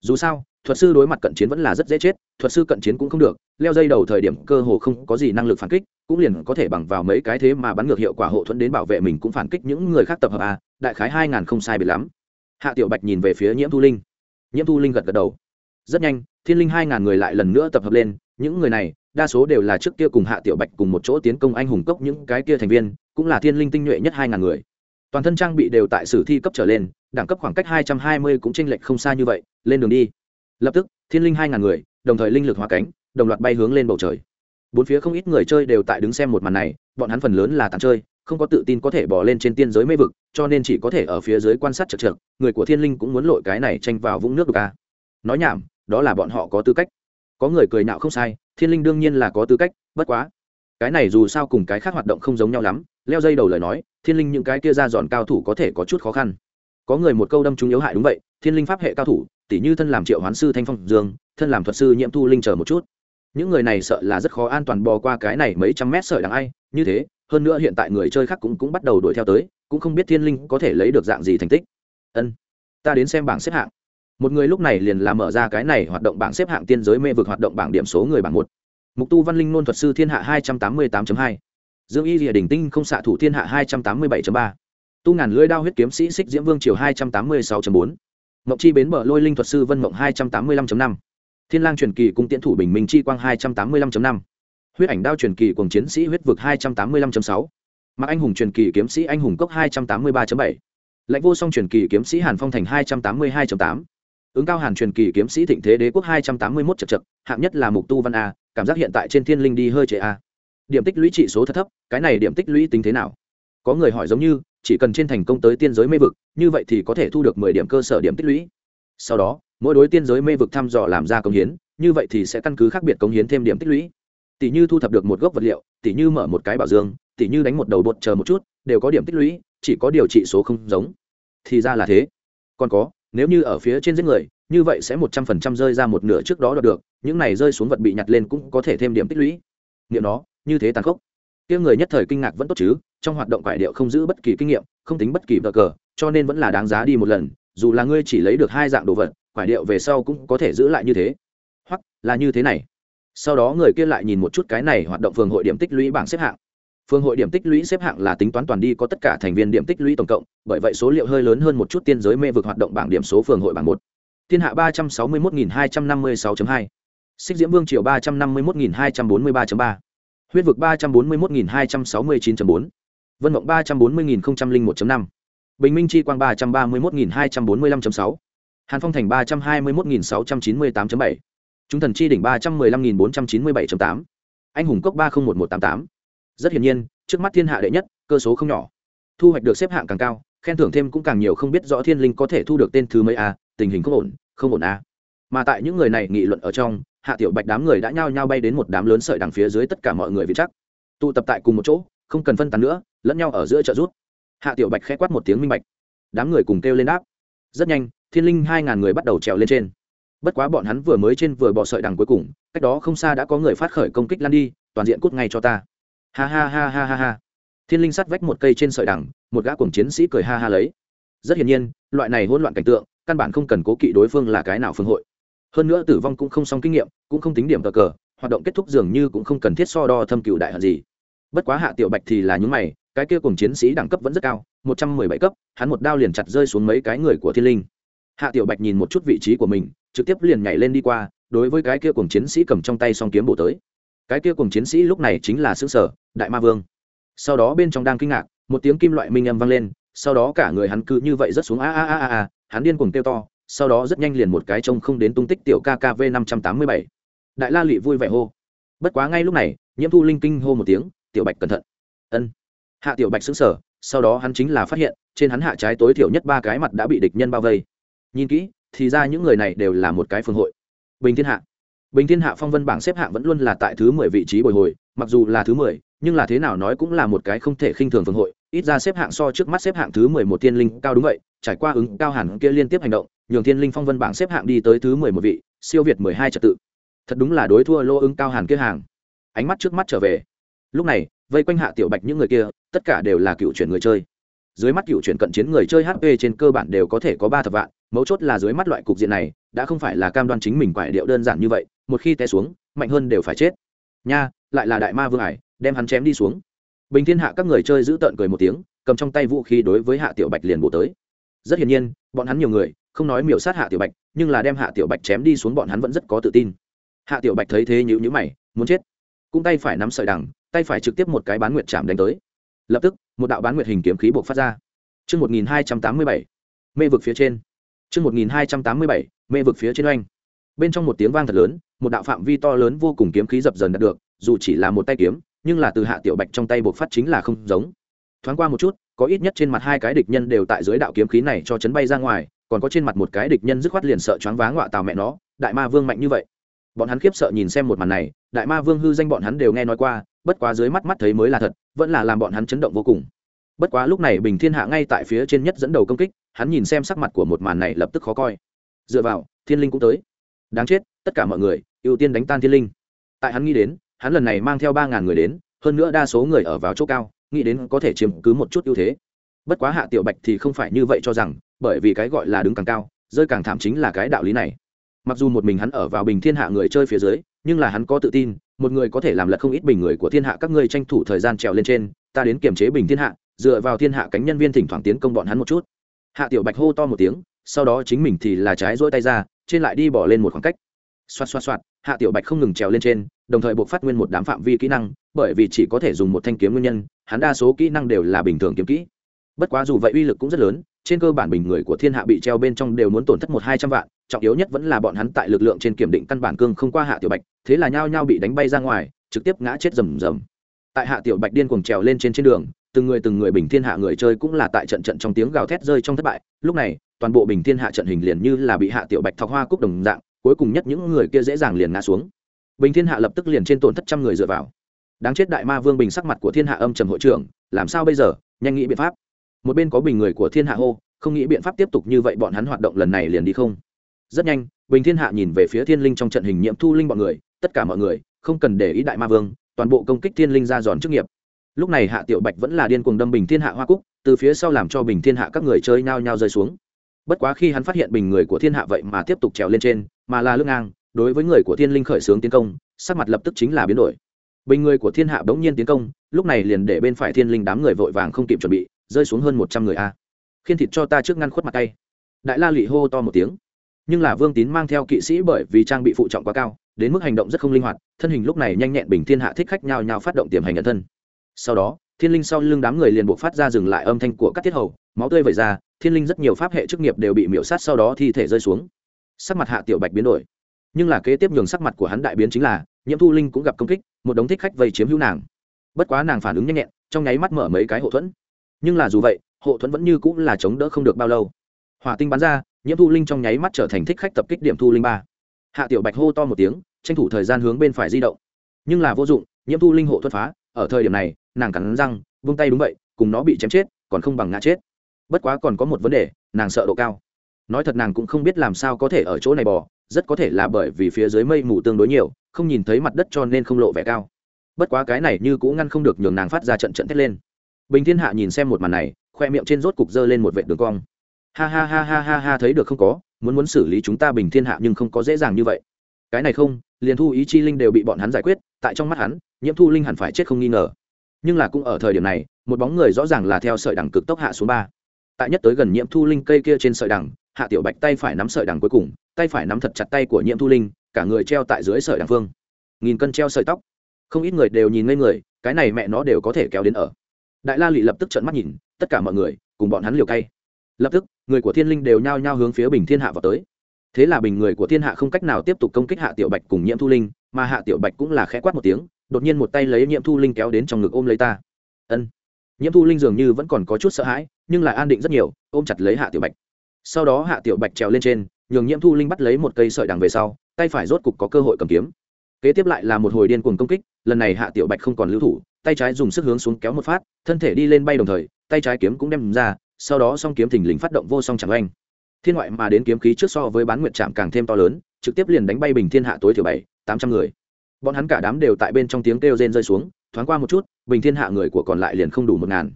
Speaker 1: Dù sao, thuật sư đối mặt cận chiến vẫn là rất dễ chết, thuật sư cận chiến cũng không được, leo dây đầu thời điểm cơ hồ không có gì năng lực phản kích, cũng liền có thể bằng vào mấy cái thế mà bắn ngược hiệu quả hộ thuẫn đến bảo vệ mình cũng phản kích những người khác tập hợp a, đại khái hai ngàn không sai biệt lắm. Hạ tiểu bạch nhìn về phía nhiễm thu linh. Nhiễm thu linh gật gật đầu. Rất nhanh, thiên linh hai ngàn người lại lần nữa tập hợp lên, những người này, đa số đều là trước kia cùng hạ tiểu bạch cùng một chỗ tiến công anh hùng cốc những cái kia thành viên, cũng là thiên linh tinh nhuệ nhất hai ngàn người toàn thân trang bị đều tại sử thi cấp trở lên, đẳng cấp khoảng cách hai trăm hai mươi cũng chênh lệch không xa như vậy, lên đường đi. Lập tức, thiên linh hai ngàn người, đồng thời linh lực hóa cánh, đồng loạt bay hướng lên bầu trời. Bốn phía không ít người chơi đều tại đứng xem một màn này, bọn hắn phần lớn là tàn chơi, không có tự tin có thể bỏ lên trên tiên giới mê vực, cho nên chỉ có thể ở phía dưới quan sát chật chật người của thiên linh cũng muốn lội cái này tranh vào vũng nước đục à. nói nhảm, đó là bọn họ có tư cách. Có người cười nạo không sai, thiên linh đương nhiên là có tư cách, bất quá, cái này dù sao cùng cái khác hoạt động không giống nhau lắm leo dây đầu lời nói, thiên linh những cái kia ra dọn cao thủ có thể có chút khó khăn. Có người một câu đâm chúng yếu hại đúng vậy, thiên linh pháp hệ cao thủ tỷ như thân làm triệu hoán sư thanh phong dương, thân làm thuật sư nhiễm thu linh chờ một chút. Những người này sợ là rất khó an toàn bò qua cái này mấy trăm mét sợi đằng ai, như thế, hơn nữa hiện tại người chơi khác cũng cũng bắt đầu đuổi theo tới, cũng không biết thiên linh có thể lấy được dạng gì thành tích. Ân, ta đến xem bảng xếp hạng. Một người lúc này liền làm mở ra cái này hoạt động bảng xếp hạng tiên giới mê vực hoạt động bảng điểm số người bảng một. Mục tu văn linh nôn thuật sư thiên hạ hai trăm tám mươi tám hai dương y rìa đình tinh không xạ thủ thiên hạ hai trăm tám mươi bảy ba. Tu ngàn lưỡi đao huyết kiếm sĩ xích diễm vương triều hai trăm tám mươi sáu bốn. Mộng chi bến bờ lôi linh thuật sư vân mộng hai trăm tám mươi năm năm. Thiên lang truyền kỳ cung tiễn thủ bình minh chi quang hai trăm tám mươi năm năm. Huyết ảnh đao truyền kỳ cùng chiến sĩ huyết vực hai trăm tám mươi năm sáu. Mạc anh hùng truyền kỳ kiếm sĩ anh hùng cốc hai trăm tám mươi ba bảy. Lãnh vô song truyền kỳ kiếm sĩ hàn phong thành hai trăm tám mươi hai tám. Ứng cao hàn truyền kỳ kiếm sĩ thịnh thế đế quốc hai trăm tám mươi mốt chật chật hạng nhất là mục tu văn a, cảm giác hiện tại trên thiên linh đi hơi trệ a điểm tích lũy trị số thật thấp, cái này điểm tích lũy tính thế nào? Có người hỏi giống như, chỉ cần trên thành công tới tiên giới mê vực, như vậy thì có thể thu được mười điểm cơ sở điểm tích lũy. Sau đó, mỗi đối tiên giới mê vực thăm dò làm ra công hiến, như vậy thì sẽ căn cứ khác biệt công hiến thêm điểm tích lũy. Tỷ như thu thập được một gốc vật liệu, tỷ như mở một cái bảo dương, tỷ như đánh một đầu bột chờ một chút, đều có điểm tích lũy, chỉ có điều trị số không giống. Thì ra là thế. Còn có, nếu như ở phía trên giết người, như vậy sẽ một trăm phần trăm rơi ra một nửa trước đó đoạt được, những này rơi xuống vật bị nhặt lên cũng có thể thêm điểm tích lũy. Nghĩa nó như thế tàn khốc. Tiếng người nhất thời kinh ngạc vẫn tốt chứ, trong hoạt động quải điệu không giữ bất kỳ kinh nghiệm, không tính bất kỳ vợ cờ, cho nên vẫn là đáng giá đi một lần, dù là ngươi chỉ lấy được hai dạng đồ vật, quải điệu về sau cũng có thể giữ lại như thế. Hoặc là như thế này. Sau đó người kia lại nhìn một chút cái này hoạt động phường hội điểm tích lũy bảng xếp hạng. Phường hội điểm tích lũy xếp hạng là tính toán toàn đi có tất cả thành viên điểm tích lũy tổng cộng, bởi vậy số liệu hơi lớn hơn một chút tiên giới mê vực hoạt động bảng điểm số phường hội bảng một. Thiên hạ ba trăm sáu mươi một nghìn hai trăm năm mươi sáu hai. Xích diễm vương triều ba trăm năm mươi một nghìn hai trăm bốn mươi ba ba huyết vực ba trăm bốn mươi một nghìn hai trăm sáu mươi chín bốn. Vân mộng ba trăm bốn mươi nghìn một năm. Bình minh chi quang ba trăm ba mươi một nghìn hai trăm bốn mươi năm sáu. Hàn phong thành ba trăm hai mươi một nghìn sáu trăm chín mươi tám bảy. Chúng thần chi đỉnh ba trăm mười lăm nghìn bốn trăm chín mươi bảy tám. Anh hùng cốc ba trăm một một tám tám. Rất hiển nhiên, trước mắt thiên hạ đệ nhất, cơ số không nhỏ. Thu hoạch được xếp hạng càng cao, khen thưởng thêm cũng càng nhiều không biết rõ thiên linh có thể thu được tên thứ mấy a, tình hình không ổn không ổn a. Mà tại những người này nghị luận ở trong hạ tiểu bạch đám người đã nhao nhao bay đến một đám lớn sợi đằng phía dưới tất cả mọi người vì chắc. Tụ tập tại cùng một chỗ, không cần phân tán nữa, lẫn nhau ở giữa trợ rút hạ tiểu bạch khẽ quát một tiếng minh bạch. Đám người cùng kêu lên đáp. Rất nhanh, thiên linh hai ngàn người bắt đầu trèo lên trên. Bất quá bọn hắn vừa mới trên vừa bỏ sợi đằng cuối cùng, cách đó không xa đã có người phát khởi công kích lan đi, toàn diện cút ngay cho ta. Ha ha ha ha ha ha. Thiên linh sắt vách một cây trên sợi đằng, một gã cùng chiến sĩ cười ha ha lấy. Rất hiển nhiên, loại này hỗn loạn cảnh tượng, căn bản không cần cố kỵ đối phương là cái nào phương hội hơn nữa tử vong cũng không xong kinh nghiệm, cũng không tính điểm cờ cờ, hoạt động kết thúc dường như cũng không cần thiết so đo thâm cựu đại hận gì. Bất quá hạ tiểu bạch thì là những mày, cái kia cùng chiến sĩ đẳng cấp vẫn rất cao, một trăm mười bảy cấp, hắn một đao liền chặt rơi xuống mấy cái người của thiên linh. Hạ tiểu bạch nhìn một chút vị trí của mình, trực tiếp liền nhảy lên đi qua, đối với cái kia cùng chiến sĩ cầm trong tay song kiếm bổ tới. Cái kia cùng chiến sĩ lúc này chính là xứ sở, đại ma vương. Sau đó bên trong đang kinh ngạc, một tiếng kim loại minh âm vang lên, sau đó cả người hắn cứ như vậy rất xuống, a a a a a, hắn điên cuồng kêu to sau đó rất nhanh liền một cái trông không đến tung tích tiểu kkv năm trăm tám mươi bảy. Đại la lụy vui vẻ hô. Bất quá ngay lúc này, nhiễm thu linh kinh hô một tiếng, tiểu bạch cẩn thận. Ân. Hạ tiểu bạch xứng sở sau đó hắn chính là phát hiện, trên hắn hạ trái tối thiểu nhất ba cái mặt đã bị địch nhân bao vây. Nhìn kỹ, thì ra những người này đều là một cái phương hội. Bình thiên hạ. Bình thiên hạ phong vân bảng xếp hạng vẫn luôn là tại thứ mười vị trí bồi hồi, mặc dù là thứ mười, nhưng là thế nào nói cũng là một cái không thể khinh thường phương hội. Ít ra xếp hạng so trước mắt xếp hạng thứ mười một tiên linh cao đúng vậy, trải qua ứng cao hẳn kia liên tiếp hành động nhường thiên linh phong vân bảng xếp hạng đi tới thứ mười một vị, siêu việt mười hai trật tự. Thật đúng là đối thua lô ứng cao hàn kia hàng. Ánh mắt trước mắt trở về. Lúc này, vây quanh hạ tiểu bạch những người kia, tất cả đều là cựu chuyển người chơi. Dưới mắt cựu chuyển cận chiến người chơi hp trên cơ bản đều có thể có ba thập vạn, mấu chốt là dưới mắt loại cục diện này, đã không phải là cam đoan chính mình quải điệu đơn giản như vậy, một khi té xuống, mạnh hơn đều phải chết. Nha, lại là đại ma vương ải, đem hắn chém đi xuống. Bình thiên hạ các người chơi giữ tợn cười một tiếng, cầm trong tay vũ khí đối với hạ tiểu bạch liền bổ tới. Rất hiển nhiên, bọn hắn nhiều người không nói miểu sát hạ tiểu bạch nhưng là đem hạ tiểu bạch chém đi xuống bọn hắn vẫn rất có tự tin hạ tiểu bạch thấy thế nhữ nhữ mày muốn chết cũng tay phải nắm sợi đằng tay phải trực tiếp một cái bán nguyệt chạm đánh tới lập tức một đạo bán nguyệt hình kiếm khí buộc phát ra Trước 1287, mê vực phía trên. Trước 1287, mê vực phía trên oanh. Bên trong một tiếng vang thật lớn, một đạo phạm vi to lớn vô cùng kiếm khí dập dần đạt được, dù chỉ là một tay kiếm, nhưng là từ hạ tiểu bạch trong tay buộc phát chính là không giống. Thoáng qua một chút, có ít nhất trên mặt hai cái địch nhân đều tại dưới đạo kiếm khí này cho chấn bay ra ngoài, còn có trên mặt một cái địch nhân dứt khoát liền sợ choáng váng ngọa tào mẹ nó, đại ma vương mạnh như vậy. Bọn hắn khiếp sợ nhìn xem một màn này, đại ma vương hư danh bọn hắn đều nghe nói qua, bất quá dưới mắt mắt thấy mới là thật, vẫn là làm bọn hắn chấn động vô cùng. Bất quá lúc này bình thiên hạ ngay tại phía trên nhất dẫn đầu công kích hắn nhìn xem sắc mặt của một màn này lập tức khó coi. Dựa vào thiên linh cũng tới. Đáng chết tất cả mọi người ưu tiên đánh tan thiên linh. Tại hắn nghĩ đến hắn lần này mang theo ba ngàn người đến hơn nữa đa số người ở vào chỗ cao nghĩ đến có thể chiếm cứ một chút ưu thế. Bất quá hạ tiểu bạch thì không phải như vậy cho rằng bởi vì cái gọi là đứng càng cao, rơi càng thảm chính là cái đạo lý này. Mặc dù một mình hắn ở vào bình thiên hạ người chơi phía dưới, nhưng là hắn có tự tin, một người có thể làm lật không ít bình người của thiên hạ các ngươi tranh thủ thời gian trèo lên trên, ta đến kiềm chế bình thiên hạ, dựa vào thiên hạ cánh nhân viên thỉnh thoảng tiến công bọn hắn một chút. Hạ tiểu bạch hô to một tiếng, sau đó chính mình thì là trái rỗi tay ra, trên lại đi bỏ lên một khoảng cách. Xoạt xoạt xoạt, hạ tiểu bạch không ngừng trèo lên trên, đồng thời buộc phát nguyên một đám phạm vi kỹ năng, bởi vì chỉ có thể dùng một thanh kiếm nguyên nhân, hắn đa số kỹ năng đều là bình thường kiếm kỹ. Bất quá dù vậy uy lực cũng rất lớn trên cơ bản bình người của thiên hạ bị treo bên trong đều muốn tổn thất một hai trăm vạn, trọng yếu nhất vẫn là bọn hắn tại lực lượng trên kiểm định căn bản cương không qua hạ tiểu bạch, thế là nhao nhao bị đánh bay ra ngoài, trực tiếp ngã chết rầm rầm. Tại hạ tiểu bạch điên cuồng trèo lên trên trên đường, từng người từng người bình thiên hạ người chơi cũng là tại trận trận trong tiếng gào thét rơi trong thất bại, lúc này, toàn bộ bình thiên hạ trận hình liền như là bị hạ tiểu bạch thọc hoa cúc đồng dạng, cuối cùng nhất những người kia dễ dàng liền ngã xuống. Bình thiên hạ lập tức liền trên tổn thất trăm người dựa vào. Đáng chết đại ma vương bình sắc mặt của thiên hạ âm trầm hội trưởng, làm sao bây giờ, nhanh nghĩ biện pháp một bên có bình người của thiên hạ hô, không nghĩ biện pháp tiếp tục như vậy bọn hắn hoạt động lần này liền đi không. Rất nhanh, bình thiên hạ nhìn về phía thiên linh trong trận hình nhiễm thu linh bọn người, tất cả mọi người, không cần để ý đại ma vương, toàn bộ công kích thiên linh ra giòn chức nghiệp. Lúc này hạ tiểu bạch vẫn là điên cuồng đâm bình thiên hạ hoa cúc, từ phía sau làm cho bình thiên hạ các người chơi nhao nhao rơi xuống. Bất quá khi hắn phát hiện bình người của thiên hạ vậy mà tiếp tục trèo lên trên, mà là lưng ngang, đối với người của thiên linh khởi xướng tiến công, sắc mặt lập tức chính là biến đổi. Bình người của thiên hạ bỗng nhiên tiến công, lúc này liền để bên phải thiên linh đám người vội vàng không kịp chuẩn bị rơi xuống hơn một trăm người a. Khiên thịt cho ta trước ngăn khuất mặt tay. Đại la lụy hô to một tiếng. Nhưng là vương tín mang theo kỵ sĩ bởi vì trang bị phụ trọng quá cao, đến mức hành động rất không linh hoạt, thân hình lúc này nhanh nhẹn bình thiên hạ thích khách nhau nhau phát động tiềm hành ẩn thân. Sau đó, thiên linh sau lưng đám người liền buộc phát ra dừng lại âm thanh của các tiết hầu, máu tươi vẩy ra, thiên linh rất nhiều pháp hệ chức nghiệp đều bị miễu sát sau đó thi thể rơi xuống. Sắc mặt hạ tiểu bạch biến đổi. Nhưng là kế tiếp nhường sắc mặt của hắn đại biến chính là, nhiễm thu linh cũng gặp công kích, một đống thích khách vây chiếm hữu nàng. Bất quá nàng phản ứng nhanh nhẹn, trong nháy mắt mở mấy cái hộ thuẫn nhưng là dù vậy, hộ thuẫn vẫn như cũng là chống đỡ không được bao lâu. Hỏa tinh bắn ra, nhiễm thu linh trong nháy mắt trở thành thích khách tập kích điểm thu linh ba. Hạ tiểu bạch hô to một tiếng, tranh thủ thời gian hướng bên phải di động. Nhưng là vô dụng, nhiễm thu linh hộ thuật phá, ở thời điểm này, nàng cắn răng, vung tay đúng vậy, cùng nó bị chém chết, còn không bằng ngã chết. Bất quá còn có một vấn đề, nàng sợ độ cao. Nói thật nàng cũng không biết làm sao có thể ở chỗ này bò, rất có thể là bởi vì phía dưới mây mù tương đối nhiều, không nhìn thấy mặt đất cho nên không lộ vẻ cao. Bất quá cái này như cũng ngăn không được nhường nàng phát ra trận trận thét lên bình thiên hạ nhìn xem một màn này, khoe miệng trên rốt cục dơ lên một vệ đường cong. Ha ha ha ha ha ha, thấy được không có, muốn muốn xử lý chúng ta bình thiên hạ nhưng không có dễ dàng như vậy. Cái này không, liền thu ý chi linh đều bị bọn hắn giải quyết, tại trong mắt hắn, nhiễm thu linh hẳn phải chết không nghi ngờ. Nhưng là cũng ở thời điểm này, một bóng người rõ ràng là theo sợi đẳng cực tốc hạ xuống ba. Tại nhất tới gần nhiễm thu linh cây kia trên sợi đẳng hạ tiểu bạch tay phải nắm sợi đẳng cuối cùng, tay phải nắm thật chặt tay của nhiễm thu linh, cả người treo tại dưới sợi đẳng phương. Nghìn cân treo sợi tóc. Không ít người đều nhìn ngây người, cái này mẹ nó đều có thể kéo đến ở đại la lị lập tức trợn mắt nhìn, tất cả mọi người, cùng bọn hắn liều cay. Lập tức, người của thiên linh đều nhao nhao hướng phía bình thiên hạ vào tới. Thế là bình người của thiên hạ không cách nào tiếp tục công kích hạ tiểu bạch cùng nhiễm thu linh, mà hạ tiểu bạch cũng là khẽ quát một tiếng, đột nhiên một tay lấy nhiễm thu linh kéo đến trong ngực ôm lấy ta. Ân. Nhiễm thu linh dường như vẫn còn có chút sợ hãi, nhưng lại an định rất nhiều, ôm chặt lấy hạ tiểu bạch. Sau đó hạ tiểu bạch trèo lên trên, nhường nhiễm thu linh bắt lấy một cây sợi đằng về sau, tay phải rốt cục có cơ hội cầm kiếm. Kế tiếp lại là một hồi điên cuồng công kích, lần này hạ tiểu bạch không còn lưu thủ tay trái dùng sức hướng xuống kéo một phát, thân thể đi lên bay đồng thời, tay trái kiếm cũng đem ra, sau đó song kiếm thình lình phát động vô song chẳng oanh. Thiên ngoại mà đến kiếm khí trước so với bán nguyện trạm càng thêm to lớn, trực tiếp liền đánh bay bình thiên hạ tối thiểu bảy, tám trăm người. Bọn hắn cả đám đều tại bên trong tiếng kêu rên rơi xuống, thoáng qua một chút, bình thiên hạ người của còn lại liền không đủ một ngàn.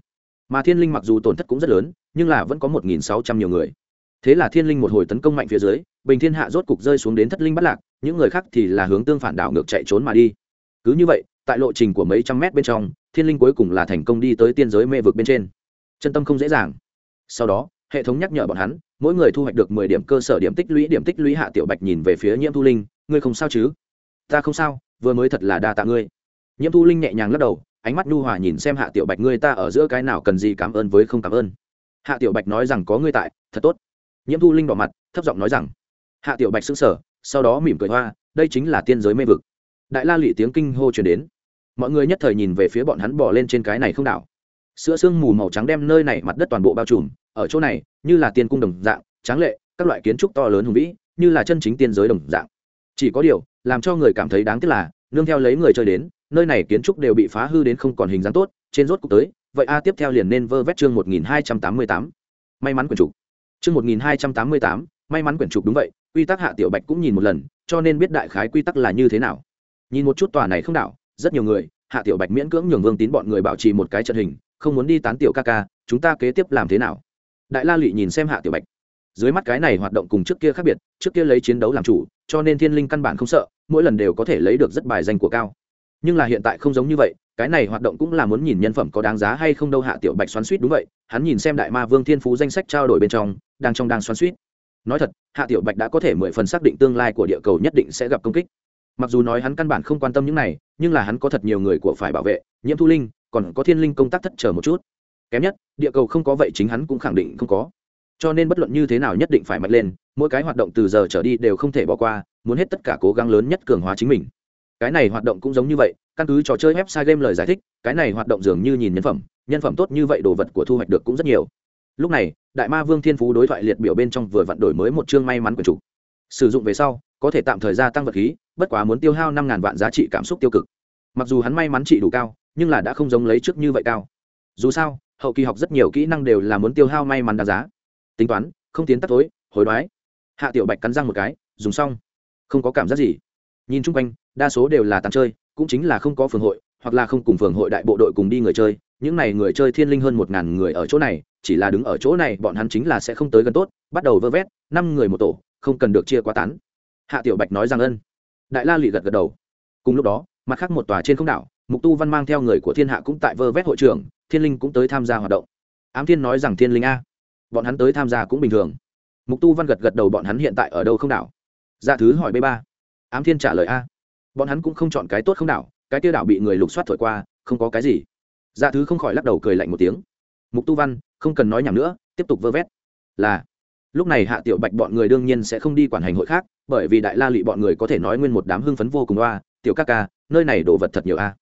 Speaker 1: Mà thiên linh mặc dù tổn thất cũng rất lớn, nhưng là vẫn có một nghìn sáu trăm nhiều người. Thế là thiên linh một hồi tấn công mạnh phía dưới, bình thiên hạ rốt cục rơi xuống đến thất linh bắt lạc, những người khác thì là hướng tương phản đảo ngược chạy trốn mà đi. Cứ như vậy tại lộ trình của mấy trăm mét bên trong, thiên linh cuối cùng là thành công đi tới tiên giới mê vực bên trên. Chân tâm không dễ dàng. Sau đó, hệ thống nhắc nhở bọn hắn, mỗi người thu hoạch được mười điểm cơ sở điểm tích lũy, điểm tích lũy hạ tiểu bạch nhìn về phía nhiễm thu linh, ngươi không sao chứ? Ta không sao, vừa mới thật là đa tạ ngươi. Nhiễm thu linh nhẹ nhàng lắc đầu, ánh mắt nhu hòa nhìn xem hạ tiểu bạch, ngươi ta ở giữa cái nào cần gì cảm ơn với không cảm ơn? Hạ tiểu bạch nói rằng, có ngươi tại, thật tốt. Nhiễm thu linh đỏ mặt, thấp giọng nói rằng, hạ tiểu bạch xứng sở sau đó mỉm cười hoa, đây chính là tiên giới mê vực. Đại la lụy tiếng kinh hô chuyển đến mọi người nhất thời nhìn về phía bọn hắn bỏ lên trên cái này không đảo. Sữa sương mù màu trắng đem nơi này mặt đất toàn bộ bao trùm, ở chỗ này, như là tiên cung đồng dạng, tráng lệ, các loại kiến trúc to lớn hùng vĩ, như là chân chính tiên giới đồng dạng. Chỉ có điều, làm cho người cảm thấy đáng tiếc là, nương theo lấy người chơi đến, nơi này kiến trúc đều bị phá hư đến không còn hình dáng tốt, trên rốt cục tới, vậy a tiếp theo liền nên vơ vét chương một nghìn hai trăm tám mươi tám. May mắn quyển trục. Chương một nghìn hai trăm tám mươi tám, may mắn quyển trục đúng vậy, quy tắc hạ tiểu bạch cũng nhìn một lần, cho nên biết đại khái quy tắc là như thế nào. Nhìn một chút tòa này không đảo rất nhiều người, hạ tiểu bạch miễn cưỡng nhường vương tín bọn người bảo trì một cái trận hình, không muốn đi tán tiểu ca ca, chúng ta kế tiếp làm thế nào? Đại la lụy nhìn xem hạ tiểu bạch. Dưới mắt cái này hoạt động cùng trước kia khác biệt, trước kia lấy chiến đấu làm chủ, cho nên thiên linh căn bản không sợ, mỗi lần đều có thể lấy được rất bài danh của cao. Nhưng là hiện tại không giống như vậy, cái này hoạt động cũng là muốn nhìn nhân phẩm có đáng giá hay không đâu hạ tiểu bạch xoắn suýt đúng vậy, hắn nhìn xem đại ma vương thiên phú danh sách trao đổi bên trong, đang trong đang xoắn suýt nói thật, hạ tiểu bạch đã có thể mười phần xác định tương lai của địa cầu nhất định sẽ gặp công kích mặc dù nói hắn căn bản không quan tâm những này, nhưng là hắn có thật nhiều người của phải bảo vệ, nhiễm thu linh, còn có thiên linh công tác thất trở một chút. Kém nhất, địa cầu không có vậy chính hắn cũng khẳng định không có. Cho nên bất luận như thế nào nhất định phải mạnh lên, mỗi cái hoạt động từ giờ trở đi đều không thể bỏ qua, muốn hết tất cả cố gắng lớn nhất cường hóa chính mình. Cái này hoạt động cũng giống như vậy, căn cứ trò chơi website game lời giải thích, cái này hoạt động dường như nhìn nhân phẩm nhân phẩm tốt như vậy đồ vật của thu hoạch được cũng rất nhiều. Lúc này, đại ma vương thiên phú đối thoại liệt biểu bên trong vừa vặn đổi mới một chương may mắn của chủ. Sử dụng về sau có thể tạm thời gia tăng vật khí, bất quá muốn tiêu hao năm ngàn vạn giá trị cảm xúc tiêu cực. Mặc dù hắn may mắn trị đủ cao, nhưng là đã không giống lấy trước như vậy cao. Dù sao, hậu kỳ học rất nhiều kỹ năng đều là muốn tiêu hao may mắn đáng giá. Tính toán, không tiến tắt tối, hối đoái. Hạ tiểu bạch cắn răng một cái, dùng xong. Không có cảm giác gì. Nhìn chung quanh, đa số đều là tàn chơi, cũng chính là không có phường hội, hoặc là không cùng phường hội đại bộ đội cùng đi người chơi. Những n à y người chơi thiên linh hơn một ngàn người ở chỗ này, chỉ là đứng ở chỗ này, bọn hắn chính là sẽ không tới gần tốt. Bắt đầu vơ vét, năm người một tổ, không cần được chia quá tán hạ tiểu bạch nói rằng ân. Đại la lụy gật gật đầu. Cùng lúc đó, mặt khác một tòa trên không đảo, mục tu văn mang theo người của thiên hạ cũng tại vơ vét hội trưởng thiên linh cũng tới tham gia hoạt động. Ám thiên nói rằng thiên linh a, bọn hắn tới tham gia cũng bình thường. Mục tu văn gật gật đầu bọn hắn hiện tại ở đâu không đảo? Dạ thứ hỏi b ba. Ám thiên trả lời a, bọn hắn cũng không chọn cái tốt không đảo, cái tiêu đảo bị người lục soát thổi qua, không có cái gì. Dạ thứ không khỏi lắc đầu cười lạnh một tiếng. Mục tu văn, không cần nói nhảm nữa, tiếp tục vơ vét. Là lúc này hạ tiểu bạch bọn người đương nhiên sẽ không đi quản hành hội khác, bởi vì đại la lụy bọn người có thể nói nguyên một đám hưng phấn vô cùng oa, tiểu ca ca, nơi này đồ vật thật nhiều a.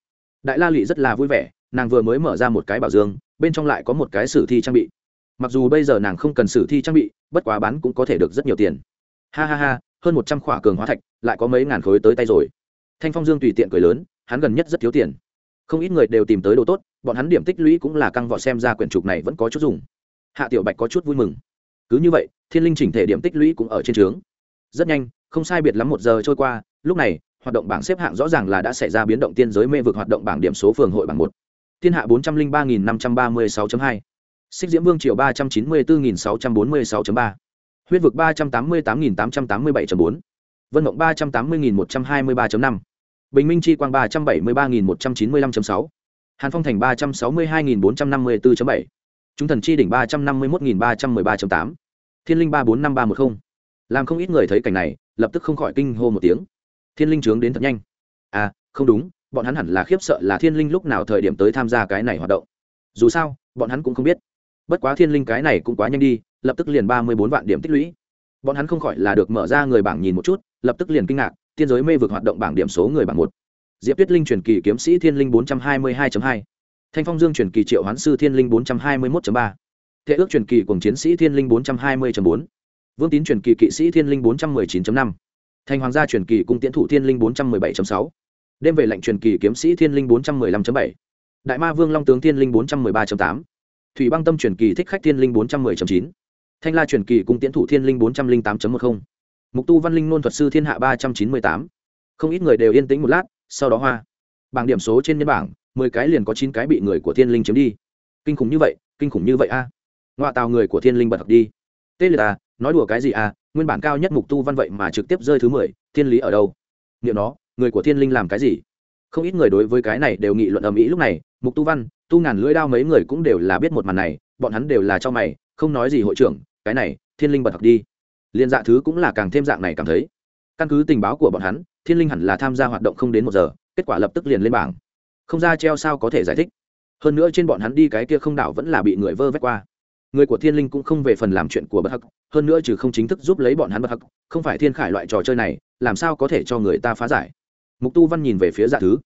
Speaker 1: Đại la lụy rất là vui vẻ, nàng vừa mới mở ra một cái bảo dương, bên trong lại có một cái sử thi trang bị. Mặc dù bây giờ nàng không cần sử thi trang bị, bất quá bán cũng có thể được rất nhiều tiền. Ha ha ha, hơn một trăm khỏa cường hóa thạch, lại có mấy ngàn khối tới tay rồi. Thanh phong dương tùy tiện cười lớn, hắn gần nhất rất thiếu tiền. Không ít người đều tìm tới đồ tốt, bọn hắn điểm tích lũy cũng là căng vọ xem ra quyển trục này vẫn có chút dùng. Hạ tiểu bạch có chút vui mừng cứ như vậy, thiên linh chỉnh thể điểm tích lũy cũng ở trên trướng. Rất nhanh, không sai biệt lắm một giờ trôi qua, lúc này, hoạt động bảng xếp hạng rõ ràng là đã xảy ra biến động tiên giới mê vực hoạt động bảng điểm số phường hội bảng một. Thiên hạ bốn trăm linh ba nghìn năm trăm ba mươi sáu hai. Xích diễm vương triều ba trăm chín mươi bốn nghìn sáu trăm bốn mươi sáu ba. Huyết vực ba trăm tám mươi tám nghìn tám trăm tám mươi bảy bốn. Vân mộng ba trăm tám mươi nghìn một trăm hai mươi ba năm. Bình minh chi quang ba trăm bảy mươi ba nghìn một trăm chín mươi lăm sáu. Hàn phong thành ba trăm sáu mươi hai nghìn bốn trăm năm mươi bốn bảy chúng thần chi đỉnh ba trăm năm mươi một nghìn ba trăm mười ba tám. Thiên linh ba bốn năm ba một mươi làm không ít người thấy cảnh này, lập tức không khỏi kinh hô một tiếng. Thiên linh trướng đến thật nhanh. À không đúng, bọn hắn hẳn là khiếp sợ là thiên linh lúc nào thời điểm tới tham gia cái này hoạt động. Dù sao, bọn hắn cũng không biết. Bất quá thiên linh cái này cũng quá nhanh đi, lập tức liền ba mươi bốn vạn điểm tích lũy. Bọn hắn không khỏi là được mở ra người bảng nhìn một chút, lập tức liền kinh ngạc, tiên giới mê vực hoạt động bảng điểm số người bảng một. Diệp tuyết linh truyền kỳ kiếm sĩ thiên linh bốn trăm hai mươi hai hai thanh phong dương truyền kỳ triệu hoán sư thiên linh bốn trăm hai mươi một ba. Thế ước truyền kỳ cùng chiến sĩ thiên linh bốn trăm hai mươi bốn. Vương tín truyền kỳ kỵ sĩ thiên linh bốn trăm Thanh chín năm. Thành hoàng gia truyền kỳ cung tiễn thủ thiên linh bốn trăm m ư ơ i bảy sáu. Đêm về lệnh truyền kỳ kiếm sĩ thiên linh bốn trăm m ư ơ i năm bảy. Đại ma vương long tướng thiên linh bốn trăm m ư ơ i ba tám. Thủy băng tâm truyền kỳ thích khách thiên linh bốn trăm m ư ơ i chín. Thanh la truyền kỳ cung tiễn thủ thiên linh bốn trăm linh tám một mươi mục tu văn linh nôn thuật sư thiên hạ ba trăm chín mươi tám. Không ít người đều yên tĩnh một lát, sau đó hoa. Bảng điểm số trên nhân bảng mười cái liền có chín cái bị người của thiên linh chiếm đi. Kinh khủng như vậy, kinh khủng như vậy a. À. ngoại tàu người của thiên linh bật học đi. Tê liệt à nói đùa cái gì à nguyên bản cao nhất mục tu văn vậy mà trực tiếp rơi thứ mười, thiên lý ở đâu? Nghiệm nó, người của thiên linh làm cái gì? Không ít người đối với cái này đều nghị luận ầm ĩ lúc này, mục tu văn, tu ngàn lưỡi đao mấy người cũng đều là biết một màn này, bọn hắn đều là cho mày, không nói gì hội trưởng, cái này, thiên linh bật học đi. Liên dạ thứ cũng là càng thêm dạng này cảm thấy. Căn cứ tình báo của bọn hắn, thiên linh hẳn là tham gia hoạt động không đến một giờ, kết quả lập tức liền lên bảng không ra treo sao có thể giải thích. Hơn nữa trên bọn hắn đi cái kia không đảo vẫn là bị người vơ vét qua. Người của thiên linh cũng không về phần làm chuyện của bất hắc, hơn nữa trừ không chính thức giúp lấy bọn hắn bất hắc, không phải thiên khải loại trò chơi này, làm sao có thể cho người ta phá giải? Mục tu văn nhìn về phía dạ thứ.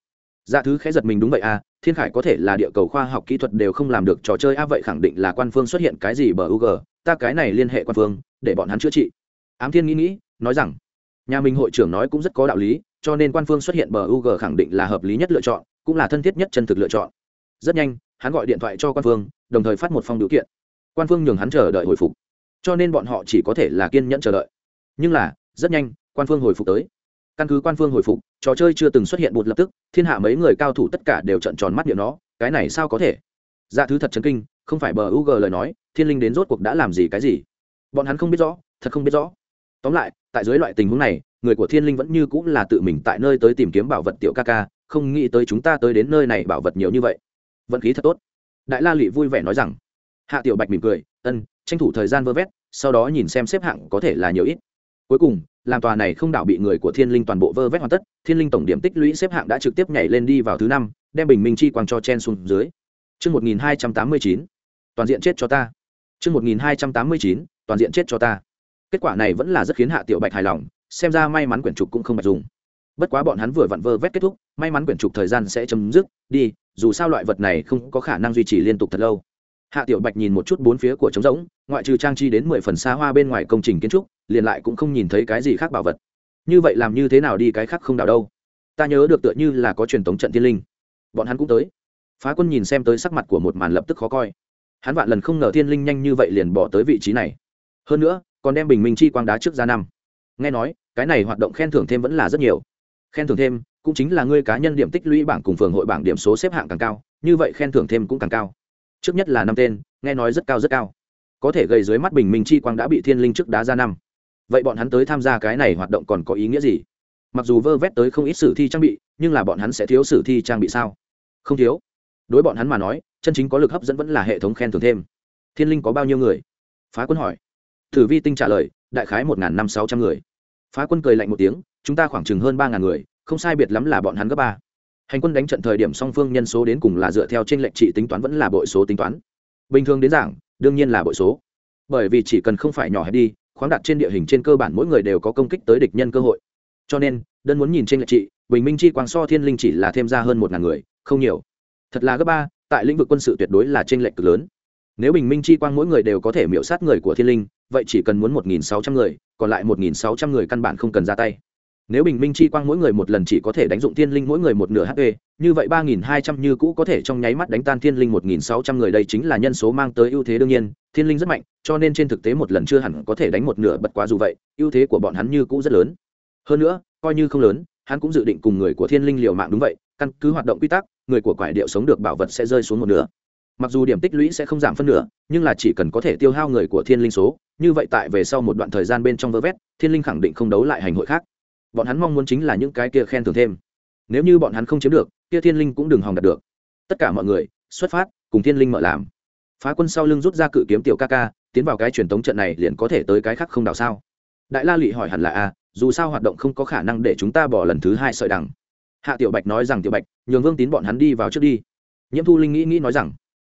Speaker 1: Dạ thứ khẽ giật mình, đúng vậy à thiên khải có thể là địa cầu khoa học kỹ thuật đều không làm được trò chơi a vậy khẳng định là quan phương xuất hiện cái gì bờ ug ta cái này liên hệ quan phương, để bọn hắn chữa trị. Ám thiên nghĩ nghĩ, nói rằng, nhà mình hội trưởng nói cũng rất có đạo lý, cho nên quan phương xuất hiện bờ ug khẳng định là hợp lý nhất lựa chọn cũng là thân thiết nhất chân thực lựa chọn. Rất nhanh, hắn gọi điện thoại cho quan phương, đồng thời phát một phong điều kiện. Quan phương nhường hắn chờ đợi hồi phục. Cho nên bọn họ chỉ có thể là kiên nhẫn chờ đợi. Nhưng là, rất nhanh, quan phương hồi phục tới. Căn cứ quan phương hồi phục, trò chơi chưa từng xuất hiện bụt lập tức, thiên hạ mấy người cao thủ tất cả đều trận tròn mắt nhìn nó, cái này sao có thể? Dạ thứ thật chấn kinh, không phải bờ u g lời nói, thiên linh đến rốt cuộc đã làm gì cái gì? Bọn hắn không biết rõ, thật không biết rõ. Tóm lại, tại dưới loại tình huống này người của thiên linh vẫn như cũng là tự mình tại nơi tới tìm kiếm bảo vật tiểu ca ca không nghĩ tới chúng ta tới đến nơi này bảo vật nhiều như vậy. Vận khí thật tốt. Đại la lụy vui vẻ nói rằng. Hạ tiểu bạch mỉm cười ân tranh thủ thời gian vơ vét sau đó nhìn xem xếp hạng có thể là nhiều ít. Cuối cùng làm tòa này không đảo bị người của thiên linh toàn bộ vơ vét hoàn tất thiên linh tổng điểm tích lũy xếp hạng đã trực tiếp nhảy lên đi vào thứ năm đem bình minh chi quang cho chen xuống dưới. Trước 1289, toàn diện chết cho ta. Trước 1289, toàn diện chết cho ta. Kết quả này vẫn là rất khiến Hạ Tiểu Bạch hài lòng, xem ra may mắn quyển trục cũng không bạch dùng. Bất quá bọn hắn vừa vặn vơ vét kết thúc, may mắn quyển trục thời gian sẽ chấm dứt, đi, dù sao loại vật này không có khả năng duy trì liên tục thật lâu. Hạ tiểu bạch nhìn một chút bốn phía của trống rỗng ngoại trừ trang trí đến mười phần xa hoa bên ngoài công trình kiến trúc liền lại cũng không nhìn thấy cái gì khác bảo vật. Như vậy làm như thế nào đi cái khác không đảo đâu. Ta nhớ được tựa như là có truyền thống trận thiên linh. Bọn hắn cũng tới. Phá quân nhìn xem tới sắc mặt của một màn lập tức khó coi. Hắn vạn lần không ngờ thiên linh nhanh như vậy liền bỏ tới vị trí này. Hơn nữa còn đem bình minh chi quang đá trước ra năm nghe nói, cái này hoạt động khen thưởng thêm vẫn là rất nhiều. Khen thưởng thêm cũng chính là ngươi cá nhân điểm tích lũy bảng cùng phường hội bảng điểm số xếp hạng càng cao, như vậy khen thưởng thêm cũng càng cao. Trước nhất là năm tên, nghe nói rất cao rất cao. Có thể gây dưới mắt bình minh chi quang đã bị thiên linh trước đá ra năm. Vậy bọn hắn tới tham gia cái này hoạt động còn có ý nghĩa gì? Mặc dù vơ vét tới không ít sử thi trang bị, nhưng là bọn hắn sẽ thiếu sử thi trang bị sao? Không thiếu. Đối bọn hắn mà nói, chân chính có lực hấp dẫn vẫn là hệ thống khen thưởng thêm. Thiên linh có bao nhiêu người? Phá quân hỏi. Thử vi tinh trả lời, đại khái một n g h n năm sáu trăm người phá quân cười lạnh một tiếng, chúng ta khoảng chừng hơn ba ngàn người, không sai biệt lắm là bọn hắn gấp ba. Hành quân đánh trận thời điểm song phương nhân số đến cùng là dựa theo trên lệnh trị tính toán vẫn là bội số tính toán. Bình thường đến giảng, đương nhiên là bội số. Bởi vì chỉ cần không phải nhỏ hẹp đi, khoáng đặt trên địa hình trên cơ bản mỗi người đều có công kích tới địch nhân cơ hội. Cho nên, đơn muốn nhìn trên lệnh trị, bình minh chi quang so thiên linh chỉ là thêm ra hơn một ngàn người, không nhiều. Thật là gấp ba, tại lĩnh vực quân sự tuyệt đối là trên lệnh cực lớn nếu bình minh chi quang mỗi người đều có thể miễu sát người của thiên linh, vậy chỉ cần muốn một nghìn sáu trăm người, còn lại một nghìn sáu trăm người căn bản không cần ra tay. Nếu bình minh chi quang mỗi người một lần chỉ có thể đánh dụng thiên linh mỗi người một nửa hp như vậy ba nghìn hai trăm như cũ có thể trong nháy mắt đánh tan thiên linh một nghìn sáu trăm người, đây chính là nhân số mang tới ưu thế đương nhiên, thiên linh rất mạnh, cho nên trên thực tế một lần chưa hẳn có thể đánh một nửa bật quá dù vậy, ưu thế của bọn hắn như cũ rất lớn. Hơn nữa, coi như không lớn, hắn cũng dự định cùng người của thiên linh liều mạng đúng vậy, căn cứ hoạt động quy tắc, người của quải điệu sống được bảo vật sẽ rơi xuống một nửa mặc dù điểm tích lũy sẽ không giảm phân nửa, nhưng là chỉ cần có thể tiêu hao người của thiên linh số, như vậy tại về sau một đoạn thời gian bên trong vơ vét, thiên linh khẳng định không đấu lại hành hội khác. Bọn hắn mong muốn chính là những cái kia khen thưởng thêm. Nếu như bọn hắn không chiếm được, kia thiên linh cũng đừng hòng đạt được. Tất cả mọi người, xuất phát, cùng thiên linh mở làm. Phá quân sau lưng rút ra cự kiếm tiểu ca ca, tiến vào cái truyền thống trận này liền có thể tới cái khác không đào sao. Đại la lụy hỏi hẳn là a, dù sao hoạt động không có khả năng để chúng ta bỏ lần thứ hai sợi đằng. Hạ tiểu bạch nói rằng tiểu bạch, nhường vương tín bọn hắn đi vào trước đi. Nhiễm thu linh nghĩ nghĩ nói rằng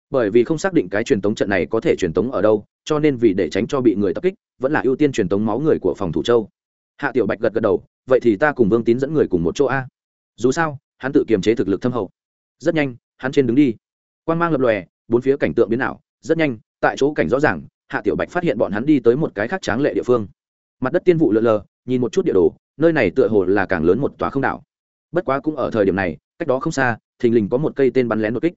Speaker 1: bởi vì không xác định cái truyền tống trận này có thể truyền tống ở đâu, cho nên vì để tránh cho bị người tập kích, vẫn là ưu tiên truyền tống máu người của phòng thủ châu. Hạ tiểu bạch gật gật đầu, vậy thì ta cùng vương tín dẫn người cùng một chỗ a. Dù sao, hắn tự kiềm chế thực lực thâm hậu. Rất nhanh, hắn trên đứng đi. Quan g mang lập lòe, bốn phía cảnh tượng biến ảo, rất nhanh, tại chỗ cảnh rõ ràng, hạ tiểu bạch phát hiện bọn hắn đi tới một cái khác tráng lệ địa phương. Mặt đất tiên vụ lờ lờ, nhìn một chút địa đồ, nơi này tựa hồ là càng lớn một tòa không đảo. Bất quá cũng ở thời điểm này, cách đó không xa, thình lình có một cây tên bắn lén đột kích.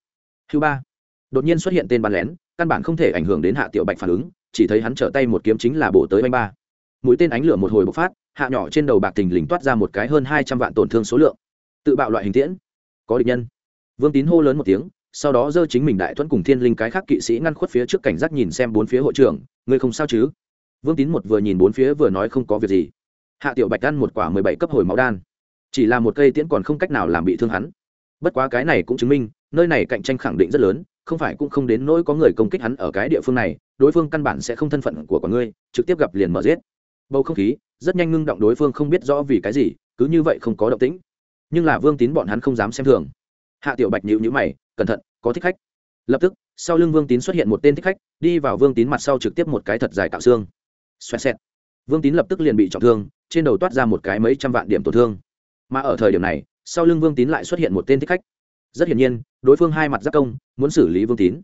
Speaker 1: Thứ ba đột nhiên xuất hiện tên bắn lén, căn bản không thể ảnh hưởng đến hạ tiểu bạch phản ứng, chỉ thấy hắn trở tay một kiếm chính là bổ tới anh ba. Mũi tên ánh lửa một hồi bộc phát, hạ nhỏ trên đầu bạc thình lình toát ra một cái hơn hai trăm vạn tổn thương số lượng. Tự bạo loại hình tiễn. Có địch nhân. Vương tín hô lớn một tiếng, sau đó giơ chính mình đại thuẫn cùng thiên linh cái khác kỵ sĩ ngăn khuất phía trước cảnh giác nhìn xem bốn phía hội trưởng, ngươi không sao chứ? Vương tín một vừa nhìn bốn phía vừa nói không có việc gì. Hạ tiểu bạch ăn một quả mười bảy cấp hồi máu đan. Chỉ là một cây tiễn còn không cách nào làm bị thương hắn. Bất quá cái này cũng chứng minh, nơi này cạnh tranh khẳng định rất lớn không phải cũng không đến nỗi có người công kích hắn ở cái địa phương này, đối phương căn bản sẽ không thân phận của con ngươi, trực tiếp gặp liền mở giết. Bầu không khí, rất nhanh ngưng động đối phương không biết rõ vì cái gì, cứ như vậy không có động tĩnh. Nhưng là vương tín bọn hắn không dám xem thường. Hạ tiểu bạch nhịu nhữ mày, cẩn thận, có thích khách. Lập tức, sau lưng vương tín xuất hiện một tên thích khách, đi vào vương tín mặt sau trực tiếp một cái thật dài tạo xương. Xoẹt xẹt. Vương tín lập tức liền bị trọng thương, trên đầu toát ra một cái mấy trăm vạn điểm tổn thương. Mà ở thời điểm này, sau lưng vương tín lại xuất hiện một tên thích khách rất hiển nhiên, đối phương hai mặt giác công, muốn xử lý vương tín.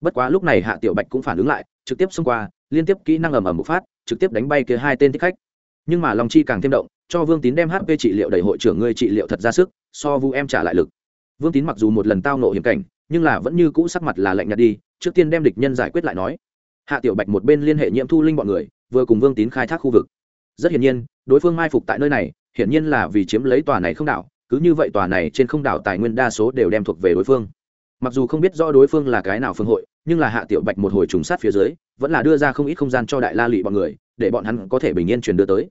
Speaker 1: Bất quá lúc này hạ tiểu bạch cũng phản ứng lại, trực tiếp xông qua, liên tiếp kỹ năng ầm ầm một phát, trực tiếp đánh bay kia hai tên thích khách. Nhưng mà lòng chi càng thêm động, cho vương tín đem hp trị liệu đẩy hội trưởng ngươi trị liệu thật ra sức, so vu em trả lại lực. Vương tín mặc dù một lần tao nộ hiểm cảnh, nhưng là vẫn như cũ sắc mặt là lạnh nhạt đi, trước tiên đem địch nhân giải quyết lại nói. Hạ tiểu bạch một bên liên hệ nhiễm thu linh bọn người, vừa cùng vương tín khai thác khu vực. Rất hiển nhiên, đối phương mai phục tại nơi này, hiển nhiên là vì chiếm lấy tòa này không đảo cứ như vậy tòa này trên không đảo tài nguyên đa số đều đem thuộc về đối phương. Mặc dù không biết rõ đối phương là cái nào phương hội, nhưng là hạ tiểu bạch một hồi trùng sát phía dưới, vẫn là đưa ra không ít không gian cho đại la lụy bọn người, để bọn hắn có thể bình yên truyền đưa tới.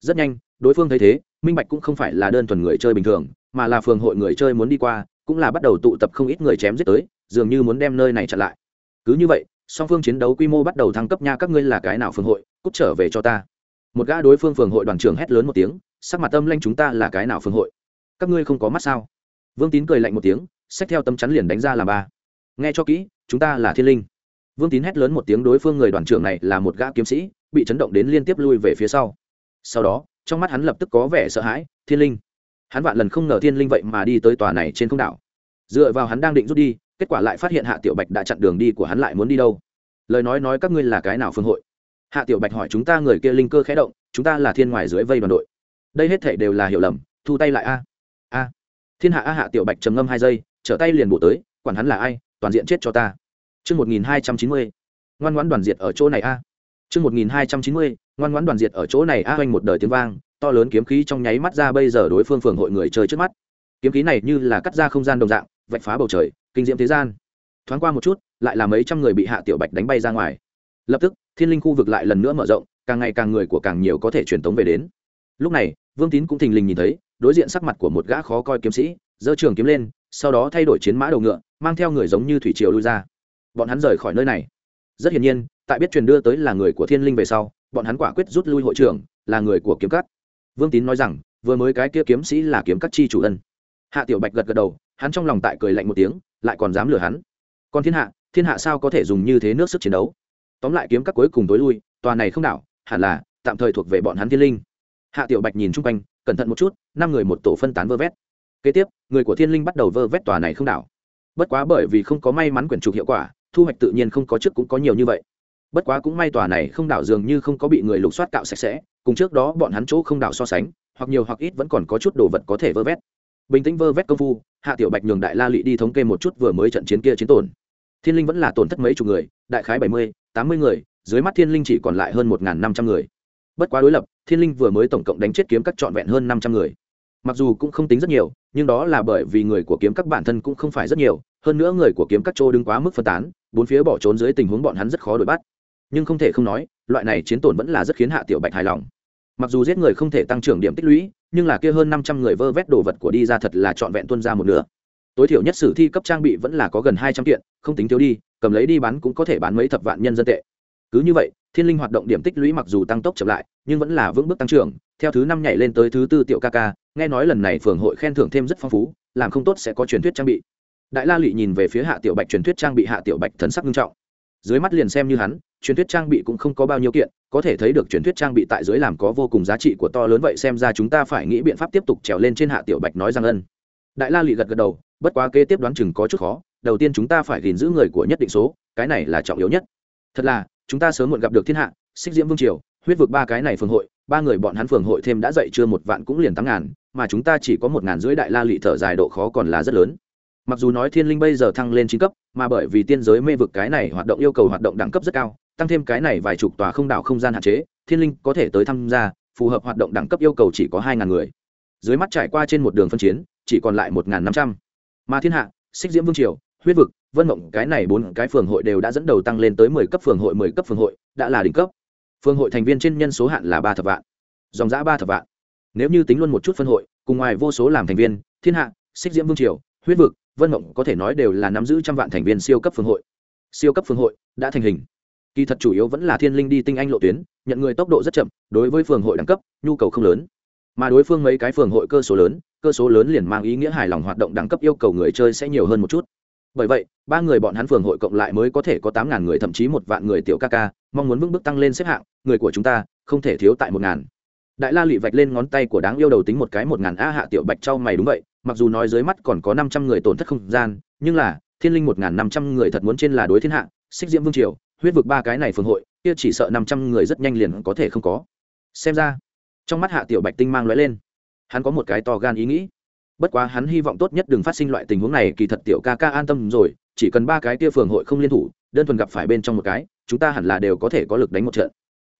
Speaker 1: Rất nhanh, đối phương thấy thế, minh bạch cũng không phải là đơn thuần người chơi bình thường, mà là phường hội người chơi muốn đi qua, cũng là bắt đầu tụ tập không ít người chém giết tới, dường như muốn đem nơi này chặn lại. Cứ như vậy, song phương chiến đấu quy mô bắt đầu thăng cấp nha, các ngươi là cái nào phường hội, cút trở về cho ta. Một gã đối phương phường hội đoàn trưởng hét lớn một tiếng, sắc mặt âm lanh chúng ta là cái nào phường hội? Các ngươi không có mắt sao? Vương tín cười lạnh một tiếng, xách theo tấm chắn liền đánh ra làm ba. Nghe cho kỹ, chúng ta là thiên linh. Vương tín hét lớn một tiếng đối phương người đoàn trưởng này là một gã kiếm sĩ, bị chấn động đến liên tiếp lui về phía sau. Sau đó, trong mắt hắn lập tức có vẻ sợ hãi, thiên linh. Hắn vạn lần không ngờ thiên linh vậy mà đi tới tòa này trên không đảo. Dựa vào hắn đang định rút đi, kết quả lại phát hiện hạ tiểu bạch đã chặn đường đi của hắn lại muốn đi đâu. Lời nói nói các ngươi là cái nào phương hội? Hạ tiểu bạch hỏi chúng ta người kia linh cơ khẽ động, chúng ta là thiên ngoài dưới vây đoàn đội. Đây hết thể đều là hiểu lầm, thu tay lại a a thiên hạ a hạ tiểu bạch trầm ngâm hai giây trở tay liền bổ tới quản hắn là ai toàn diện chết cho ta Trước 1290, ngoan ngoãn đoàn diệt ở chỗ này a. Trước 1290, ngoan ngoãn đoàn diệt ở chỗ này a hoành một đời tiếng vang, to lớn kiếm khí trong nháy mắt ra bây giờ đối phương phường hội người chơi trước mắt. Kiếm khí này như là cắt ra không gian đồng dạng, vạch phá bầu trời, kinh diễm thế gian. Thoáng qua một chút, lại là mấy trăm người bị Hạ Tiểu Bạch đánh bay ra ngoài. Lập tức, Thiên Linh khu vực lại lần nữa mở rộng, càng ngày càng người của càng nhiều có thể truyền tống về đến. Lúc này, Vương Tín cũng thình lình nhìn thấy, đối diện sắc mặt của một gã khó coi kiếm sĩ, giơ trường kiếm lên, sau đó thay đổi chiến mã đầu ngựa, mang theo người giống như thủy triều lui ra. Bọn hắn rời khỏi nơi này. Rất hiển nhiên, tại biết truyền đưa tới là người của Thiên Linh về sau, bọn hắn quả quyết rút lui hội trưởng, là người của kiếm cắt. Vương Tín nói rằng, vừa mới cái kia kiếm sĩ là kiếm cắt chi chủ ân. Hạ Tiểu Bạch gật gật đầu, hắn trong lòng tại cười lạnh một tiếng, lại còn dám lừa hắn. Còn thiên hạ, thiên hạ sao có thể dùng như thế nước sức chiến đấu? Tóm lại kiếm cắt cuối cùng tối lui, tòa này không đảo, hẳn là tạm thời thuộc về bọn hắn Thiên Linh. Hạ Tiểu Bạch nhìn chung quanh, cẩn thận một chút, năm người một tổ phân tán vơ vét. Kế tiếp, người của Thiên Linh bắt đầu vơ vét tòa này không đảo. Bất quá bởi vì không có may mắn quyển trục hiệu quả, thu hoạch tự nhiên không có trước cũng có nhiều như vậy bất quá cũng may tòa này không đảo dường như không có bị người lục soát cạo sạch sẽ cùng trước đó bọn hắn chỗ không đảo so sánh hoặc nhiều hoặc ít vẫn còn có chút đồ vật có thể vơ vét bình tĩnh vơ vét công phu hạ tiểu bạch nhường đại la lụy đi thống kê một chút vừa mới trận chiến kia chiến tổn thiên linh vẫn là tổn thất mấy chục người đại khái bảy mươi tám mươi người dưới mắt thiên linh chỉ còn lại hơn một năm trăm người bất quá đối lập, thiên linh vừa mới tổng cộng đánh chết kiếm các trọn vẹn hơn năm trăm người. Mặc dù cũng không tính rất nhiều, nhưng đó là bởi vì người của kiếm các bản thân cũng không phải rất nhiều, hơn nữa người của kiếm các chỗ đứng quá mức phân tán, bốn phía bỏ trốn dưới tình huống bọn hắn rất khó đuổi bắt. Nhưng không thể không nói, loại này chiến tổn vẫn là rất khiến hạ tiểu bạch hài lòng. Mặc dù giết người không thể tăng trưởng điểm tích lũy, nhưng là kia hơn năm trăm người vơ vét đồ vật của đi ra thật là trọn vẹn tuân ra một nửa. Tối thiểu nhất sử thi cấp trang bị vẫn là có gần hai trăm kiện, không tính thiếu đi, cầm lấy đi bán cũng có thể bán mấy thập vạn nhân dân tệ cứ như vậy, thiên linh hoạt động điểm tích lũy mặc dù tăng tốc chậm lại, nhưng vẫn là vững bước tăng trưởng. Theo thứ năm nhảy lên tới thứ tư tiểu ca ca, nghe nói lần này phường hội khen thưởng thêm rất phong phú, làm không tốt sẽ có truyền thuyết trang bị. Đại la lụy nhìn về phía hạ tiểu bạch, truyền thuyết trang bị hạ tiểu bạch thần sắc nghiêm trọng. Dưới mắt liền xem như hắn, truyền thuyết trang bị cũng không có bao nhiêu kiện, có thể thấy được truyền thuyết trang bị tại dưới làm có vô cùng giá trị của to lớn vậy xem ra chúng ta phải nghĩ biện pháp tiếp tục trèo lên trên hạ tiểu bạch nói rằng ân. Đại la lụy gật gật đầu, bất quá kế tiếp đoán chừng có chút khó, đầu tiên chúng ta phải gìn giữ người của nhất định số, cái này là trọng yếu nhất. Thật là chúng ta sớm muộn gặp được thiên hạ, xích diễm vương triều, huyết vực ba cái này phường hội, ba người bọn hắn phường hội thêm đã dậy chưa một vạn cũng liền tám ngàn, mà chúng ta chỉ có một ngàn rưỡi đại la lị thở dài độ khó còn là rất lớn. Mặc dù nói thiên linh bây giờ thăng lên chín cấp, mà bởi vì tiên giới mê vực cái này hoạt động yêu cầu hoạt động đẳng cấp rất cao, tăng thêm cái này vài chục tòa không đảo không gian hạn chế, thiên linh có thể tới tham gia, phù hợp hoạt động đẳng cấp yêu cầu chỉ có hai ngàn người. Dưới mắt trải qua trên một đường phân chiến, chỉ còn lại một ngàn năm trăm. Mà thiên hạ, xích diễm vương triều huyết vực, vân mộng, cái này bốn cái phường hội đều đã dẫn đầu tăng lên tới mười cấp phường hội, mười cấp phường hội, đã là đỉnh cấp. Phường hội thành viên trên nhân số hạn là ba thập vạn. Dòng giã ba thập vạn. Nếu như tính luôn một chút phân hội, cùng ngoài vô số làm thành viên, thiên hạ, xích diễm vương triều, huyết vực, vân mộng có thể nói đều là nắm giữ trăm vạn thành viên siêu cấp phường hội. Siêu cấp phường hội đã thành hình. Kỳ thật chủ yếu vẫn là thiên linh đi tinh anh lộ tuyến, nhận người tốc độ rất chậm, đối với phường hội đẳng cấp, nhu cầu không lớn. Mà đối phương mấy cái phường hội cơ số lớn, cơ số lớn liền mang ý nghĩa hài lòng hoạt động đẳng cấp yêu cầu người chơi sẽ nhiều hơn một chút bởi vậy, ba người bọn hắn phường hội cộng lại mới có thể có tám ngàn người, thậm chí một vạn người tiểu ca ca, mong muốn vững bước tăng lên xếp hạng, người của chúng ta không thể thiếu tại một ngàn. Đại la lụy vạch lên ngón tay của đáng yêu đầu tính một cái một ngàn a hạ tiểu bạch trao mày đúng vậy, mặc dù nói dưới mắt còn có năm trăm người tổn thất không gian, nhưng là, thiên linh một ngàn năm trăm người thật muốn trên là đối thiên hạ, xích diễm vương triều, huyết vực ba cái này phường hội, kia chỉ sợ năm trăm người rất nhanh liền có thể không có. Xem ra, trong mắt hạ tiểu bạch tinh mang lóe lên. Hắn có một cái to gan ý nghĩ bất quá hắn hy vọng tốt nhất đừng phát sinh loại tình huống này, kỳ thật tiểu ca ca an tâm rồi, chỉ cần ba cái kia phường hội không liên thủ, đơn thuần gặp phải bên trong một cái, chúng ta hẳn là đều có thể có lực đánh một trận.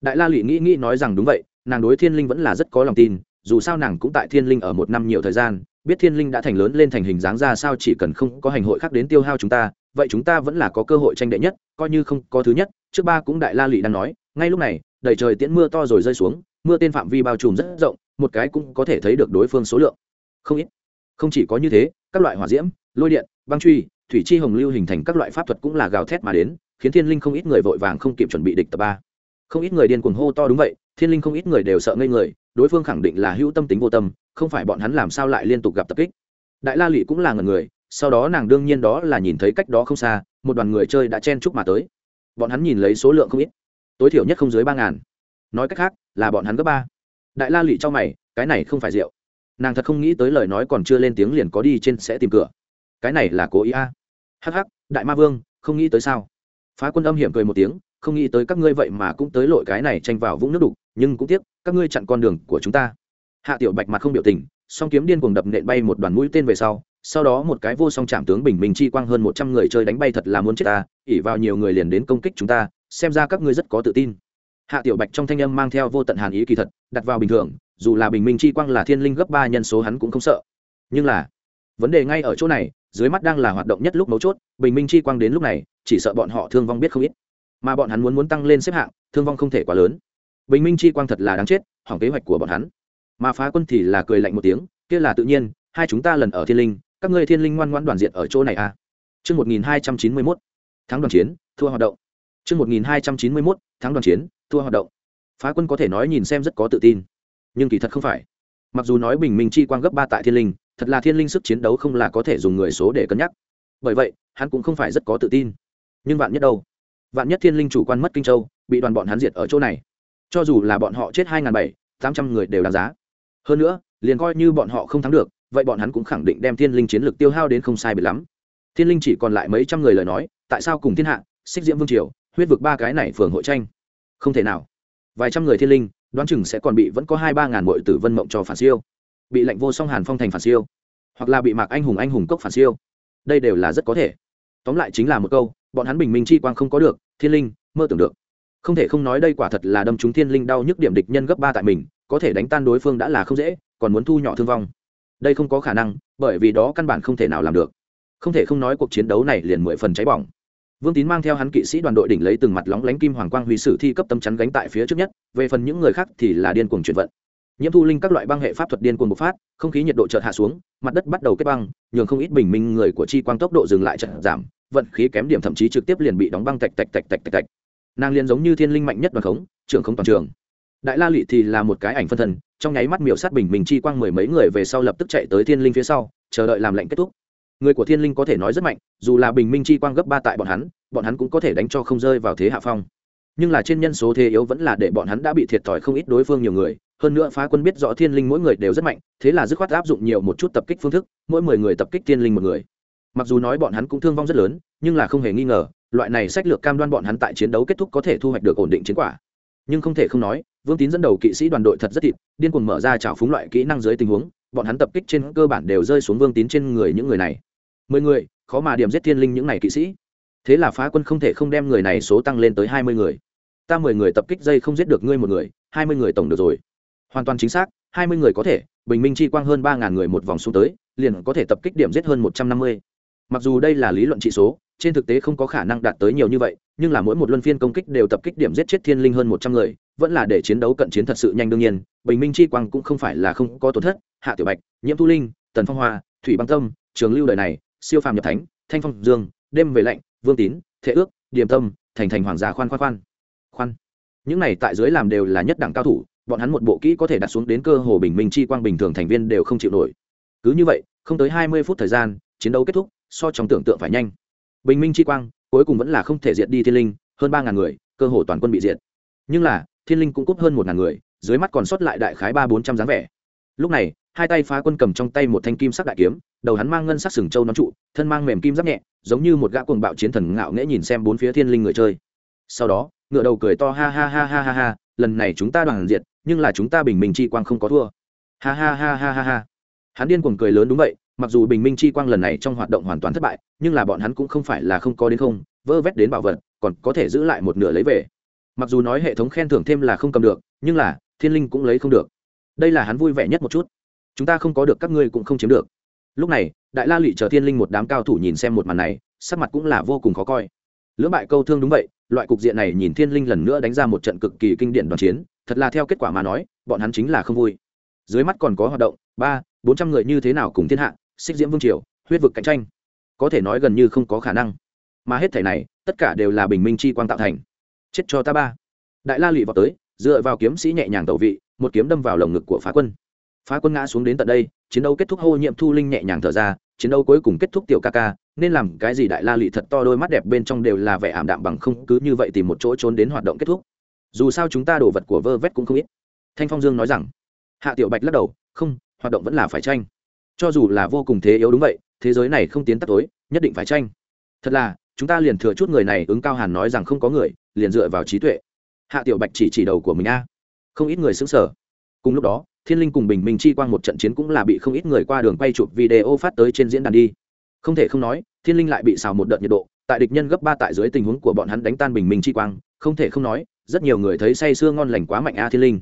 Speaker 1: Đại la lụy nghĩ nghĩ nói rằng đúng vậy, nàng đối thiên linh vẫn là rất có lòng tin, dù sao nàng cũng tại thiên linh ở một năm nhiều thời gian, biết thiên linh đã thành lớn lên thành hình dáng ra sao chỉ cần không có hành hội khác đến tiêu hao chúng ta, vậy chúng ta vẫn là có cơ hội tranh đệ nhất, coi như không có thứ nhất, trước ba cũng đại la lụy đang nói, ngay lúc này, đầy trời tiễn mưa to rồi rơi xuống, mưa tên phạm vi bao trùm rất rộng, một cái cũng có thể thấy được đối phương số lượng. Không ít không chỉ có như thế, các loại hỏa diễm, lôi điện, băng truy, thủy chi hồng lưu hình thành các loại pháp thuật cũng là gào thét mà đến, khiến thiên linh không ít người vội vàng không kịp chuẩn bị địch tập ba. Không ít người điên cuồng hô to đúng vậy, thiên linh không ít người đều sợ ngây người, đối phương khẳng định là hữu tâm tính vô tâm, không phải bọn hắn làm sao lại liên tục gặp tập kích. Đại la lụy cũng là ngần người, sau đó nàng đương nhiên đó là nhìn thấy cách đó không xa, một đoàn người chơi đã chen chúc mà tới. Bọn hắn nhìn lấy số lượng không ít, tối thiểu nhất không dưới ba ngàn. Nói cách khác, là bọn hắn gấp ba. Đại la lụy cho mày, cái này không phải rượu nàng thật không nghĩ tới lời nói còn chưa lên tiếng liền có đi trên sẽ tìm cửa. Cái này là cố ý a. À. hắc hắc, đại ma vương, không nghĩ tới sao? Phá quân âm hiểm cười một tiếng, không nghĩ tới các ngươi vậy mà cũng tới lội cái này tranh vào vũng nước đục, nhưng cũng tiếc, các ngươi chặn con đường của chúng ta. Hạ tiểu bạch mặt không biểu tình, song kiếm điên cuồng đập nện bay một đoàn mũi tên về sau sau đó một cái vô song chạm tướng bình minh chi quang hơn một trăm người chơi đánh bay thật là muốn chết ta ỉ vào nhiều người liền đến công kích chúng ta, xem ra các ngươi rất có tự tin. Hạ tiểu bạch trong thanh âm mang theo vô tận hàn ý kỳ thật, đặt vào bình thường dù là bình minh chi quang là thiên linh gấp ba nhân số hắn cũng không sợ. Nhưng là vấn đề ngay ở chỗ này dưới mắt đang là hoạt động nhất lúc mấu chốt bình minh chi quang đến lúc này chỉ sợ bọn họ thương vong biết không ít. Mà bọn hắn muốn muốn tăng lên xếp hạng thương vong không thể quá lớn. Bình minh chi quang thật là đáng chết hỏng kế hoạch của bọn hắn. Mà phá quân thì là cười lạnh một tiếng kia là tự nhiên hai chúng ta lần ở thiên linh các ngươi thiên linh ngoan ngoan đoàn diện ở chỗ này à? Trước 1291, tháng đoàn chiến, thua hoạt động. Trước 1291, tháng đoàn chiến, thua hoạt động. Phá quân có thể nói nhìn xem rất có tự tin nhưng kỳ thật không phải. Mặc dù nói bình minh chi quang gấp ba tại thiên linh, thật là thiên linh sức chiến đấu không là có thể dùng người số để cân nhắc. Bởi vậy, hắn cũng không phải rất có tự tin. Nhưng vạn nhất đâu? Vạn nhất thiên linh chủ quan mất kinh châu, bị đoàn bọn hắn diệt ở chỗ này. Cho dù là bọn họ chết hai bảy tám trăm người đều đáng giá. Hơn nữa, liền coi như bọn họ không thắng được, vậy bọn hắn cũng khẳng định đem thiên linh chiến lược tiêu hao đến không sai biệt lắm. Thiên linh chỉ còn lại mấy trăm người lời nói, tại sao cùng thiên hạ, xích diễm vương triều, huyết vực ba cái này phường hội tranh? Không thể nào. Vài trăm người thiên linh đoán chừng sẽ còn bị vẫn có hai ba ngàn mội tử vân mộng cho phản siêu. Bị lệnh vô song hàn phong thành phản siêu, hoặc là bị mạc anh hùng anh hùng cốc phản siêu. Đây đều là rất có thể. Tóm lại chính là một câu, bọn hắn bình minh chi quang không có được, thiên linh, mơ tưởng được. Không thể không nói đây quả thật là đâm chúng thiên linh đau nhức điểm địch nhân gấp ba tại mình, có thể đánh tan đối phương đã là không dễ, còn muốn thu nhỏ thương vong. Đây không có khả năng, bởi vì đó căn bản không thể nào làm được. Không thể không nói cuộc chiến đấu này liền mười phần cháy bỏng vương tín mang theo hắn kỵ sĩ đoàn đội đỉnh lấy từng mặt lóng lánh kim hoàng quang huy sử thi cấp tâm chắn gánh tại phía trước nhất, về phần những người khác thì là điên cuồng chuyển vận. Nhiễm thu linh các loại băng hệ pháp thuật điên cuồng bộc phát, không khí nhiệt độ chợt hạ xuống, mặt đất bắt đầu kết băng, nhường không ít bình minh người của chi quang tốc độ dừng lại chợt giảm, vận khí kém điểm thậm chí trực tiếp liền bị đóng băng tạch tạch tạch tạch tạch tạch. Nàng liền giống như thiên linh mạnh nhất đoàn khống, trưởng không toàn trường. Đại la lị thì là một cái ảnh phân thân, trong nháy mắt miểu sát bình minh chi quang mười mấy người về sau lập tức chạy tới thiên linh phía sau, chờ đợi làm lệnh kết thúc người của thiên linh có thể nói rất mạnh, dù là bình minh chi quang gấp ba tại bọn hắn bọn hắn cũng có thể đánh cho không rơi vào thế hạ phong. Nhưng là trên nhân số thế yếu vẫn là để bọn hắn đã bị thiệt thòi không ít đối phương nhiều người, hơn nữa phá quân biết rõ thiên linh mỗi người đều rất mạnh, thế là dứt khoát áp dụng nhiều một chút tập kích phương thức, mỗi mười người tập kích thiên linh một người. Mặc dù nói bọn hắn cũng thương vong rất lớn, nhưng là không hề nghi ngờ, loại này sách lược cam đoan bọn hắn tại chiến đấu kết thúc có thể thu hoạch được ổn định chiến quả. Nhưng không thể không nói, vương tín dẫn đầu kỵ sĩ đoàn đội thật rất thịt, điên cuồng mở ra trào phúng loại kỹ năng dưới tình huống, bọn hắn tập kích trên cơ bản đều rơi xuống vương tín trên người những người này mười người, khó mà điểm giết thiên linh những này kỵ sĩ. Thế là phá quân không thể không đem người này số tăng lên tới hai mươi người. Ta mười người tập kích dây không giết được ngươi một người, hai mươi người tổng được rồi. Hoàn toàn chính xác, hai mươi người có thể, bình minh chi quang hơn ba ngàn người một vòng xuống tới, liền có thể tập kích điểm giết hơn một trăm năm mươi. Mặc dù đây là lý luận trị số, trên thực tế không có khả năng đạt tới nhiều như vậy, nhưng là mỗi một luân phiên công kích đều tập kích điểm giết chết thiên linh hơn một trăm người, vẫn là để chiến đấu cận chiến thật sự nhanh đương nhiên, bình minh chi quang cũng không phải là không có tổn thất. Hạ tiểu bạch, nhiễm thu linh, tần phong hoa, thủy băng tâm, trường lưu đời này siêu phàm nhập thánh, thanh phong dương, đêm về lạnh, vương tín thế ước, điềm tâm, thành thành hoàng gia khoan khoan khoan. Khoan. Những này tại dưới làm đều là nhất đẳng cao thủ, bọn hắn một bộ kỹ có thể đặt xuống đến cơ hồ bình minh chi quang bình thường thành viên đều không chịu nổi. Cứ như vậy, không tới hai mươi phút thời gian, chiến đấu kết thúc, so trong tưởng tượng phải nhanh. Bình minh chi quang, cuối cùng vẫn là không thể diệt đi thiên linh, hơn ba ngàn người, cơ hồ toàn quân bị diệt. Nhưng là, thiên linh cũng cúp hơn một ngàn người, dưới mắt còn sót lại đại khái ba bốn trăm dáng vẻ. Lúc này hai tay phá quân cầm trong tay một thanh kim sắc đại kiếm, đầu hắn mang ngân sắc sừng châu nón trụ, thân mang mềm kim giáp nhẹ, giống như một gã cuồng bạo chiến thần ngạo nghễ nhìn xem bốn phía thiên linh người chơi. Sau đó, ngựa đầu cười to ha ha ha ha ha ha, lần này chúng ta đoàn diệt nhưng là chúng ta bình minh chi quang không có thua. Ha ha ha ha ha ha. Hắn điên cuồng cười lớn đúng vậy, mặc dù bình minh chi quang lần này trong hoạt động hoàn toàn thất bại, nhưng là bọn hắn cũng không phải là không có đến không, vơ vét đến bảo vật, còn có thể giữ lại một nửa lấy về. Mặc dù nói hệ thống khen thưởng thêm là không cầm được, nhưng là thiên linh cũng lấy không được. Đây là hắn vui vẻ nhất một chút chúng ta không có được, các ngươi cũng không chiếm được. Lúc này, đại la lụy chờ thiên linh một đám cao thủ nhìn xem một màn này, sắc mặt cũng là vô cùng khó coi. Lưỡng bại câu thương đúng vậy, loại cục diện này nhìn thiên linh lần nữa đánh ra một trận cực kỳ kinh điển đoàn chiến, thật là theo kết quả mà nói, bọn hắn chính là không vui. Dưới mắt còn có hoạt động, ba, bốn trăm người như thế nào cùng thiên hạ, xích diễm vương triều, huyết vực cạnh tranh. Có thể nói gần như không có khả năng. Mà hết thể này, tất cả đều là bình minh chi quang tạo thành. Chết cho ta ba. Đại la lụy vào tới, dựa vào kiếm sĩ nhẹ nhàng tẩu vị, một kiếm đâm vào lồng ngực của phá quân phá quân ngã xuống đến tận đây, chiến đấu kết thúc hô nhiệm thu linh nhẹ nhàng thở ra, chiến đấu cuối cùng kết thúc tiểu ca ca, nên làm cái gì đại la lị thật to đôi mắt đẹp bên trong đều là vẻ ảm đạm bằng không, cứ như vậy tìm một chỗ trốn đến hoạt động kết thúc. Dù sao chúng ta đồ vật của vơ vét cũng không ít. Thanh phong dương nói rằng, hạ tiểu bạch lắc đầu, không, hoạt động vẫn là phải tranh. Cho dù là vô cùng thế yếu đúng vậy, thế giới này không tiến tắt tối, nhất định phải tranh. Thật là, chúng ta liền thừa chút người này, ứng cao hàn nói rằng không có người, liền dựa vào trí tuệ. Hạ tiểu bạch chỉ chỉ đầu của mình a. Không ít người xứng sở cùng lúc đó thiên linh cùng bình minh chi quang một trận chiến cũng là bị không ít người qua đường quay chụp video phát tới trên diễn đàn đi. Không thể không nói, thiên linh lại bị xào một đợt nhiệt độ, tại địch nhân gấp ba tại dưới tình huống của bọn hắn đánh tan bình minh chi quang, không thể không nói, rất nhiều người thấy say sưa ngon lành quá mạnh a thiên linh.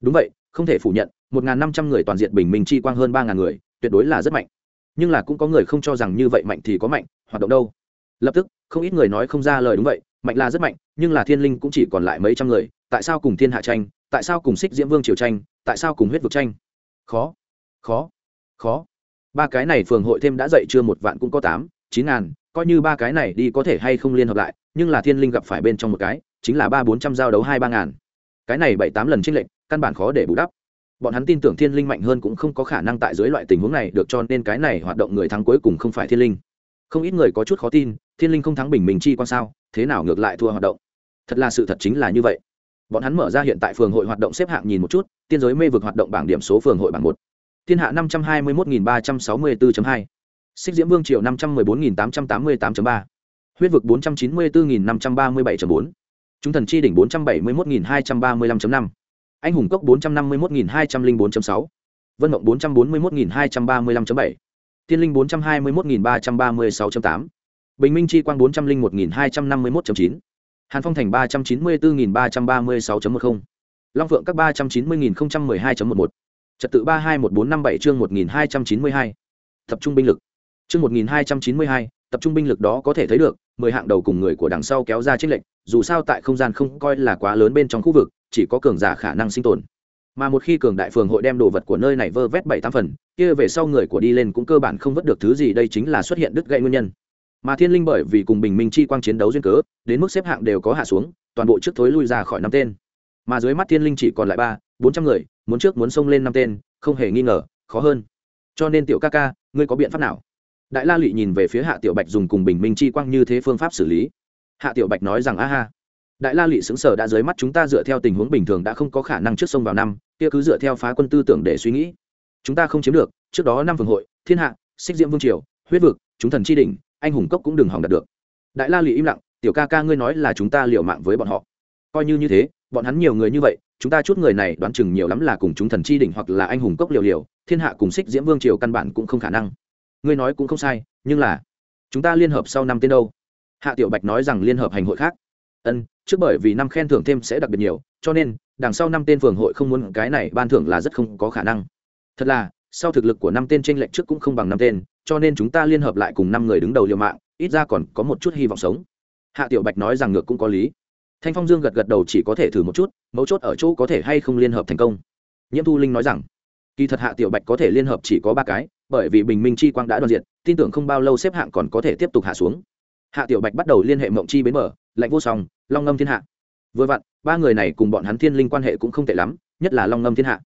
Speaker 1: Đúng vậy, không thể phủ nhận, một n g h n năm trăm người toàn diện bình minh chi quang hơn ba ngàn người, tuyệt đối là rất mạnh. Nhưng là cũng có người không cho rằng như vậy mạnh thì có mạnh, hoạt động đâu. Lập tức, không ít người nói không ra lời đúng vậy, mạnh là rất mạnh, nhưng là thiên linh cũng chỉ còn lại mấy trăm người tại sao cùng thiên hạ tranh, tại sao cùng xích diễm vương triều tranh, tại sao cùng huyết vực tranh? Khó khó khó. Ba cái này phường hội thêm đã dậy chưa một vạn cũng có tám, chín ngàn, coi như ba cái này đi có thể hay không liên hợp lại, nhưng là thiên linh gặp phải bên trong một cái, chính là ba bốn trăm giao đấu hai ba ngàn. Cái này bảy tám lần trích lệnh căn bản khó để bù đắp. Bọn hắn tin tưởng thiên linh mạnh hơn cũng không có khả năng tại dưới loại tình huống này được cho nên cái này hoạt động người thắng cuối cùng không phải thiên linh. Không ít người có chút khó tin, thiên linh không thắng bình mình chi quan sao, thế nào ngược lại thua hoạt động? Thật là sự thật chính là như vậy bọn hắn mở ra hiện tại phường hội hoạt động xếp hạng nhìn một chút, tiên giới mê vực hoạt động bảng điểm số phường hội bảng một. Thiên hạ năm trăm hai mươi một ba trăm sáu mươi bốn hai. Xích diễm vương triều năm trăm mười bốn tám trăm tám mươi tám ba. Huyết vực bốn trăm chín mươi bốn năm trăm ba mươi bảy bốn. Chúng thần chi đỉnh bốn trăm bảy mươi một hai trăm ba mươi năm năm. Anh hùng cốc bốn trăm năm mươi một hai trăm linh bốn sáu. Vân mộng bốn trăm bốn mươi một hai trăm ba mươi năm bảy. Tiên linh bốn trăm hai mươi một ba trăm ba mươi sáu tám. Bình minh chi quang bốn trăm linh một hai trăm năm mươi một chín hàn phong thành ba trăm chín mươi bốn ba trăm ba mươi sáu một mươi long phượng các ba trăm chín mươi một mươi hai một một. Trật tự ba hai một bốn năm bảy chương một nghìn hai trăm chín mươi hai. Tập trung binh lực. Chương một nghìn hai trăm chín mươi hai, tập trung binh lực đó có thể thấy được, mười hạng đầu cùng người của đằng sau kéo ra trích lệnh dù sao tại không gian không coi là quá lớn bên trong khu vực, chỉ có cường giả khả năng sinh tồn. Mà một khi cường đại phường hội đem đồ vật của nơi này vơ vét bảy tám phần, kia về sau người của đi lên cũng cơ bản không vớt được thứ gì, đây chính là xuất hiện đứt gãy nguyên nhân mà thiên linh bởi vì cùng bình minh chi quang chiến đấu duyên cớ, đến mức xếp hạng đều có hạ xuống, toàn bộ trước thối lui ra khỏi năm tên. Mà dưới mắt thiên linh chỉ còn lại ba, bốn trăm người, muốn trước muốn xông lên năm tên, không hề nghi ngờ, khó hơn. Cho nên tiểu ca ca, ngươi có biện pháp nào? Đại la lụy nhìn về phía hạ tiểu bạch dùng cùng bình minh chi quang như thế phương pháp xử lý. Hạ tiểu bạch nói rằng, a ha. Đại la lụy xứng sở đã dưới mắt chúng ta dựa theo tình huống bình thường đã không có khả năng trước sông vào năm, kia cứ dựa theo phá quân tư tưởng để suy nghĩ. Chúng ta không chiếm được, trước đó năm vương hội, thiên hạ, xích diễm vương triều, huyết vực, chúng thần chi đỉnh anh hùng cốc cũng đừng hỏng đạt được. Đại la lì im lặng, tiểu ca ca ngươi nói là chúng ta liều mạng với bọn họ. Coi như như thế, bọn hắn nhiều người như vậy, chúng ta chút người này đoán chừng nhiều lắm là cùng chúng thần chi đỉnh hoặc là anh hùng cốc liều liều, thiên hạ cùng xích diễm vương triều căn bản cũng không khả năng. Ngươi nói cũng không sai, nhưng là chúng ta liên hợp sau năm tên đâu? Hạ tiểu bạch nói rằng liên hợp hành hội khác. Ân, trước bởi vì năm khen thưởng thêm sẽ đặc biệt nhiều, cho nên đằng sau năm tên phường hội không muốn, cái này ban thưởng là rất không có khả năng. Thật là, sau thực lực của năm tên tranh lệch trước cũng không bằng năm tên cho nên chúng ta liên hợp lại cùng năm người đứng đầu liều mạng, ít ra còn có một chút hy vọng sống. Hạ tiểu bạch nói rằng ngược cũng có lý. Thanh phong dương gật gật đầu chỉ có thể thử một chút, mấu chốt ở chỗ có thể hay không liên hợp thành công. Nhiễm thu linh nói rằng, kỳ thật hạ tiểu bạch có thể liên hợp chỉ có ba cái, bởi vì bình minh chi quang đã đoàn diện tin tưởng không bao lâu xếp hạng còn có thể tiếp tục hạ xuống. Hạ tiểu bạch bắt đầu liên hệ mộng chi bến mở lạnh vô song, long ngâm thiên hạ. Vừa vặn, ba người này cùng bọn hắn thiên linh quan hệ cũng không tệ lắm, nhất là long ngâm thiên hạ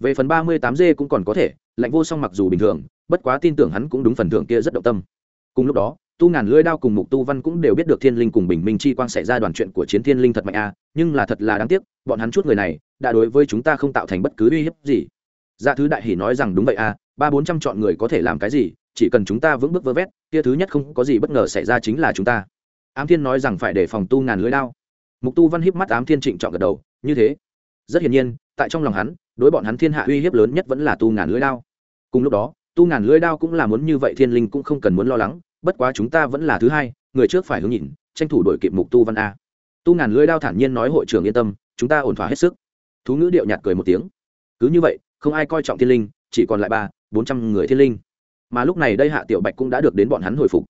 Speaker 1: về phần ba mươi tám d cũng còn có thể, lạnh vô song mặc dù bình thường, bất quá tin tưởng hắn cũng đúng phần thưởng kia rất động tâm. Cùng lúc đó, tu ngàn lưỡi đao cùng mục tu văn cũng đều biết được thiên linh cùng bình minh chi quang xảy ra đoàn chuyện của chiến thiên linh thật mạnh a nhưng là thật là đáng tiếc, bọn hắn chút người này, đã đối với chúng ta không tạo thành bất cứ uy hiếp gì. Dạ thứ đại hỷ nói rằng đúng vậy a ba bốn trăm chọn người có thể làm cái gì, chỉ cần chúng ta vững bước vơ vét, kia thứ nhất không có gì bất ngờ xảy ra chính là chúng ta. Ám thiên nói rằng phải để phòng tu ngàn lưỡi đao. Mục tu văn hiếp mắt ám thiên trịnh chọn gật đầu, như thế. Rất hiển nhiên, tại trong lòng hắn đối bọn hắn thiên hạ uy hiếp lớn nhất vẫn là tu ngàn lưỡi đao. Cùng lúc đó, tu ngàn lưỡi đao cũng là muốn như vậy thiên linh cũng không cần muốn lo lắng, bất quá chúng ta vẫn là thứ hai, người trước phải hướng nhìn, tranh thủ đổi kịp mục tu văn a. Tu ngàn lưỡi đao thản nhiên nói hội trưởng yên tâm, chúng ta ổn thỏa hết sức. Thú ngữ điệu nhạt cười một tiếng. Cứ như vậy, không ai coi trọng thiên linh, chỉ còn lại ba, bốn trăm người thiên linh. Mà lúc này đây hạ tiểu bạch cũng đã được đến bọn hắn hồi phục.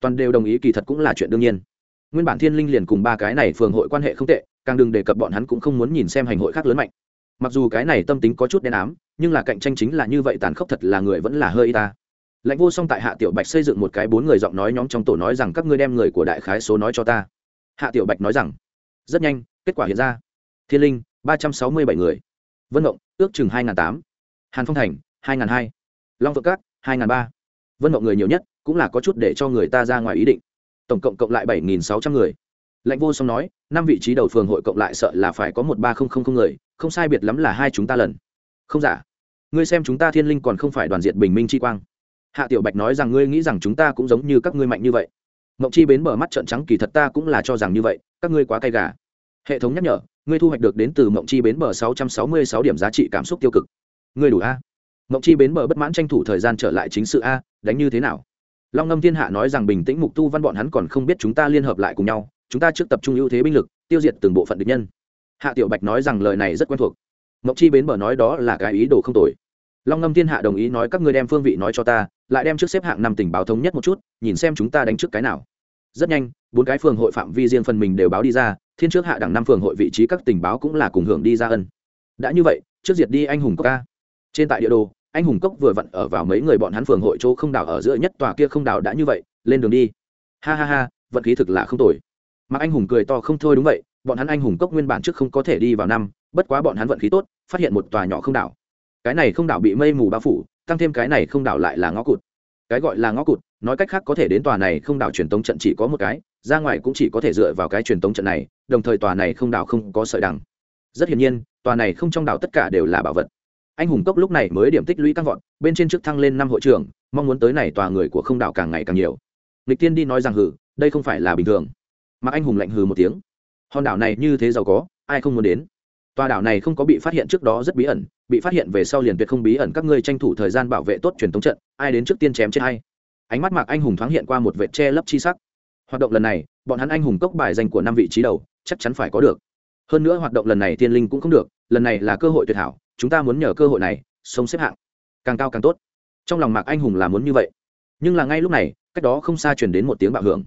Speaker 1: Toàn đều đồng ý kỳ thật cũng là chuyện đương nhiên. Nguyên bản thiên linh liền cùng ba cái này phường hội quan hệ không tệ, càng đừng đề cập bọn hắn cũng không muốn nhìn xem hành hội khác lớn mạnh mặc dù cái này tâm tính có chút đen ám, nhưng là cạnh tranh chính là như vậy, tàn khốc thật là người vẫn là hơi y ta. Lãnh vô song tại hạ tiểu bạch xây dựng một cái bốn người giọng nói nhóm trong tổ nói rằng các ngươi đem người của đại khái số nói cho ta. Hạ tiểu bạch nói rằng, rất nhanh, kết quả hiện ra. Thiên linh, ba trăm sáu mươi bảy người. Vân mộng, ước chừng hai n g h n tám. Hàn phong thành, hai n g h n hai. Long vượng cát hai n g h n ba. Vân mộng người nhiều nhất, cũng là có chút để cho người ta ra ngoài ý định. Tổng cộng cộng lại bảy nghìn sáu trăm người. Lãnh vô song nói, năm vị trí đầu phường hội cộng lại sợ là phải có một ba không không không người không sai biệt lắm là hai chúng ta lần. Không giả. Ngươi xem chúng ta thiên linh còn không phải đoàn diện bình minh chi quang. Hạ tiểu bạch nói rằng ngươi nghĩ rằng chúng ta cũng giống như các ngươi mạnh như vậy. Mộng chi bến bờ mắt trợn trắng, kỳ thật ta cũng là cho rằng như vậy, các ngươi quá cay gà. Hệ thống nhắc nhở, ngươi thu hoạch được đến từ mộng chi bến bờ sáu trăm sáu mươi sáu điểm giá trị cảm xúc tiêu cực. Ngươi đủ a. Mộng chi bến bờ bất mãn tranh thủ thời gian trở lại chính sự a, đánh như thế nào? Long ngâm thiên hạ nói rằng bình tĩnh mục tu văn bọn hắn còn không biết chúng ta liên hợp lại cùng nhau, chúng ta trước tập trung ưu thế binh lực, tiêu diệt từng bộ phận địch nhân hạ tiểu bạch nói rằng lời này rất quen thuộc. Mộng chi bến bờ nói đó là cái ý đồ không tồi. Long ngâm thiên hạ đồng ý nói các ngươi đem phương vị nói cho ta, lại đem trước xếp hạng năm tình báo thống nhất một chút, nhìn xem chúng ta đánh trước cái nào. Rất nhanh, bốn cái phường hội phạm vi riêng phần mình đều báo đi ra, thiên trước hạ đẳng năm phường hội vị trí các tình báo cũng là cùng hưởng đi ra ân. Đã như vậy, trước diệt đi anh hùng cốc ca. Trên tại địa đồ, anh hùng cốc vừa vặn ở vào mấy người bọn hắn phường hội chỗ không đảo ở giữa nhất tòa kia không đảo đã như vậy, lên đường đi. Ha ha ha, vận khí thực là không tồi. Mà anh hùng cười to không thôi đúng vậy bọn hắn anh hùng cốc nguyên bản trước không có thể đi vào năm, bất quá bọn hắn vận khí tốt, phát hiện một tòa nhỏ không đảo. Cái này không đảo bị mây mù bao phủ, tăng thêm cái này không đảo lại là ngõ cụt. Cái gọi là ngõ cụt, nói cách khác có thể đến tòa này không đảo truyền tống trận chỉ có một cái, ra ngoài cũng chỉ có thể dựa vào cái truyền tống trận này, đồng thời tòa này không đảo không có sợi đằng. Rất hiển nhiên, tòa này không trong đảo tất cả đều là bảo vật. Anh hùng cốc lúc này mới điểm tích lũy tăng vọt, bên trên trước thăng lên năm hội trưởng, mong muốn tới này tòa người của không đảo càng ngày càng nhiều. Lịch tiên đi nói rằng hử đây không phải là bình thường. Mà anh hùng lạnh hừ một tiếng hòn đảo này như thế giàu có, ai không muốn đến? Tòa đảo này không có bị phát hiện trước đó rất bí ẩn, bị phát hiện về sau liền tuyệt không bí ẩn, các ngươi tranh thủ thời gian bảo vệ tốt truyền thống trận, ai đến trước tiên chém chết hay ánh mắt mạc anh hùng thoáng hiện qua một vệ che lấp chi sắc. Hoạt động lần này, bọn hắn anh hùng cốc bài danh của năm vị trí đầu, chắc chắn phải có được. Hơn nữa hoạt động lần này tiên linh cũng không được, lần này là cơ hội tuyệt hảo, chúng ta muốn nhờ cơ hội này, sống xếp hạng. Càng cao càng tốt. Trong lòng mạc anh hùng là muốn như vậy. Nhưng là ngay lúc này, cách đó không xa truyền đến một tiếng bạo hưởng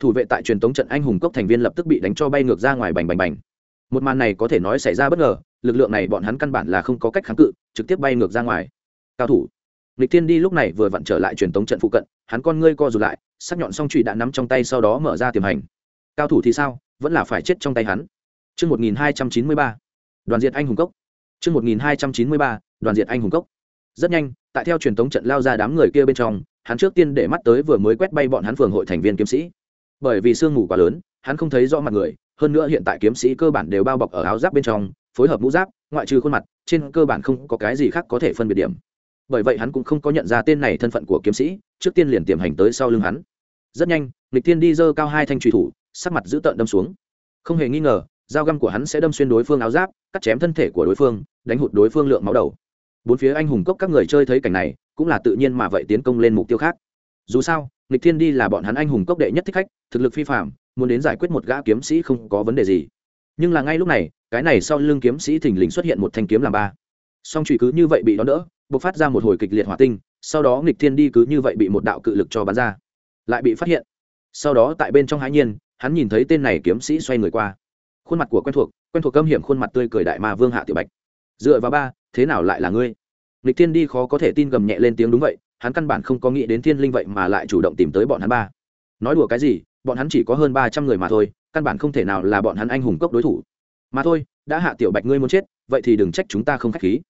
Speaker 1: thủ vệ tại truyền tống trận anh hùng cốc thành viên lập tức bị đánh cho bay ngược ra ngoài bành bành bành. Một màn này có thể nói xảy ra bất ngờ lực lượng này bọn hắn căn bản là không có cách kháng cự trực tiếp bay ngược ra ngoài. Cao thủ. Lịch thiên đi lúc này vừa vặn trở lại truyền tống trận phụ cận hắn con ngươi co rụt lại sắc nhọn song trụy đã nắm trong tay sau đó mở ra tiềm hành. Cao thủ thì sao? Vẫn là phải chết trong tay hắn. Trước 1293, đoàn diệt anh hùng cốc. Trước 1293, đoàn diệt anh hùng cốc. Rất nhanh tại theo truyền tống trận lao ra đám người kia bên trong hắn trước tiên để mắt tới vừa mới quét bay bọn hắn phường hội thành viên kiếm sĩ bởi vì sương mù quá lớn, hắn không thấy rõ mặt người, hơn nữa hiện tại kiếm sĩ cơ bản đều bao bọc ở áo giáp bên trong, phối hợp mũ giáp, ngoại trừ khuôn mặt, trên cơ bản không có cái gì khác có thể phân biệt điểm. Bởi vậy hắn cũng không có nhận ra tên này thân phận của kiếm sĩ, trước tiên liền tiềm hành tới sau lưng hắn. Rất nhanh, lịch tiên đi dơ cao hai thanh truy thủ, sắc mặt giữ tợn đâm xuống. Không hề nghi ngờ, dao găm của hắn sẽ đâm xuyên đối phương áo giáp, cắt chém thân thể của đối phương, đánh hụt đối phương lượng máu đầu. Bốn phía anh hùng cốc các người chơi thấy cảnh này, cũng là tự nhiên mà vậy tiến công lên mục tiêu khác dù sao, nghịch thiên đi là bọn hắn anh hùng cốc đệ nhất thích khách, thực lực phi phạm muốn đến giải quyết một gã kiếm sĩ không có vấn đề gì. Nhưng là ngay lúc này, cái này sau lưng kiếm sĩ thình lình xuất hiện một thanh kiếm làm ba. Song trụy cứ như vậy bị đón đỡ b ộ c phát ra một hồi kịch liệt hỏa tinh, sau đó nghịch thiên đi cứ như vậy bị một đạo cự lực cho bắn ra. Lại bị phát hiện. Sau đó tại bên trong hãi nhiên, hắn nhìn thấy tên này kiếm sĩ xoay người qua. Khuôn mặt của quen thuộc quen thuộc câm hiểm khuôn mặt tươi cười đại ma vương hạ tiểu bạch. Dựa vào ba, thế nào lại là ngươi? Nghịch thiên đi khó có thể tin gầm nhẹ lên tiếng đúng vậy hắn căn bản không có nghĩ đến thiên linh vậy mà lại chủ động tìm tới bọn hắn ba. Nói đùa cái gì, bọn hắn chỉ có hơn ba trăm người mà thôi, căn bản không thể nào là bọn hắn anh hùng cốc đối thủ. Mà thôi, đã hạ tiểu bạch ngươi muốn chết, vậy thì đừng trách chúng ta không k h á c h khí.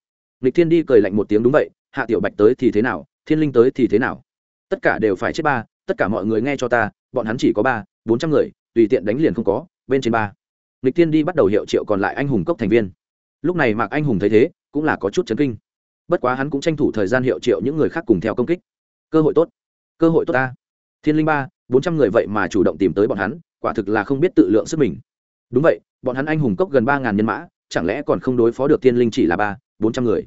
Speaker 1: Lịch thiên đi cười lạnh một tiếng đúng vậy, hạ tiểu bạch tới thì thế nào, thiên linh tới thì thế nào? Tất cả đều phải chết ba, tất cả mọi người nghe cho ta, bọn hắn chỉ có ba, bốn trăm người, tùy tiện đánh liền không có, bên trên ba. Lịch thiên đi bắt đầu hiệu triệu còn lại anh hùng cốc thành viên. Lúc này mạc anh hùng thấy thế, cũng là có chút chấn kinh bất quá hắn cũng tranh thủ thời gian hiệu triệu những người khác cùng theo công kích. Cơ hội tốt. Cơ hội tốt ta. Thiên linh ba, bốn trăm người vậy mà chủ động tìm tới bọn hắn, quả thực là không biết tự lượng sức mình. Đúng vậy, bọn hắn anh hùng cốc gần ba ngàn nhân mã, chẳng lẽ còn không đối phó được thiên linh chỉ là ba, bốn trăm người?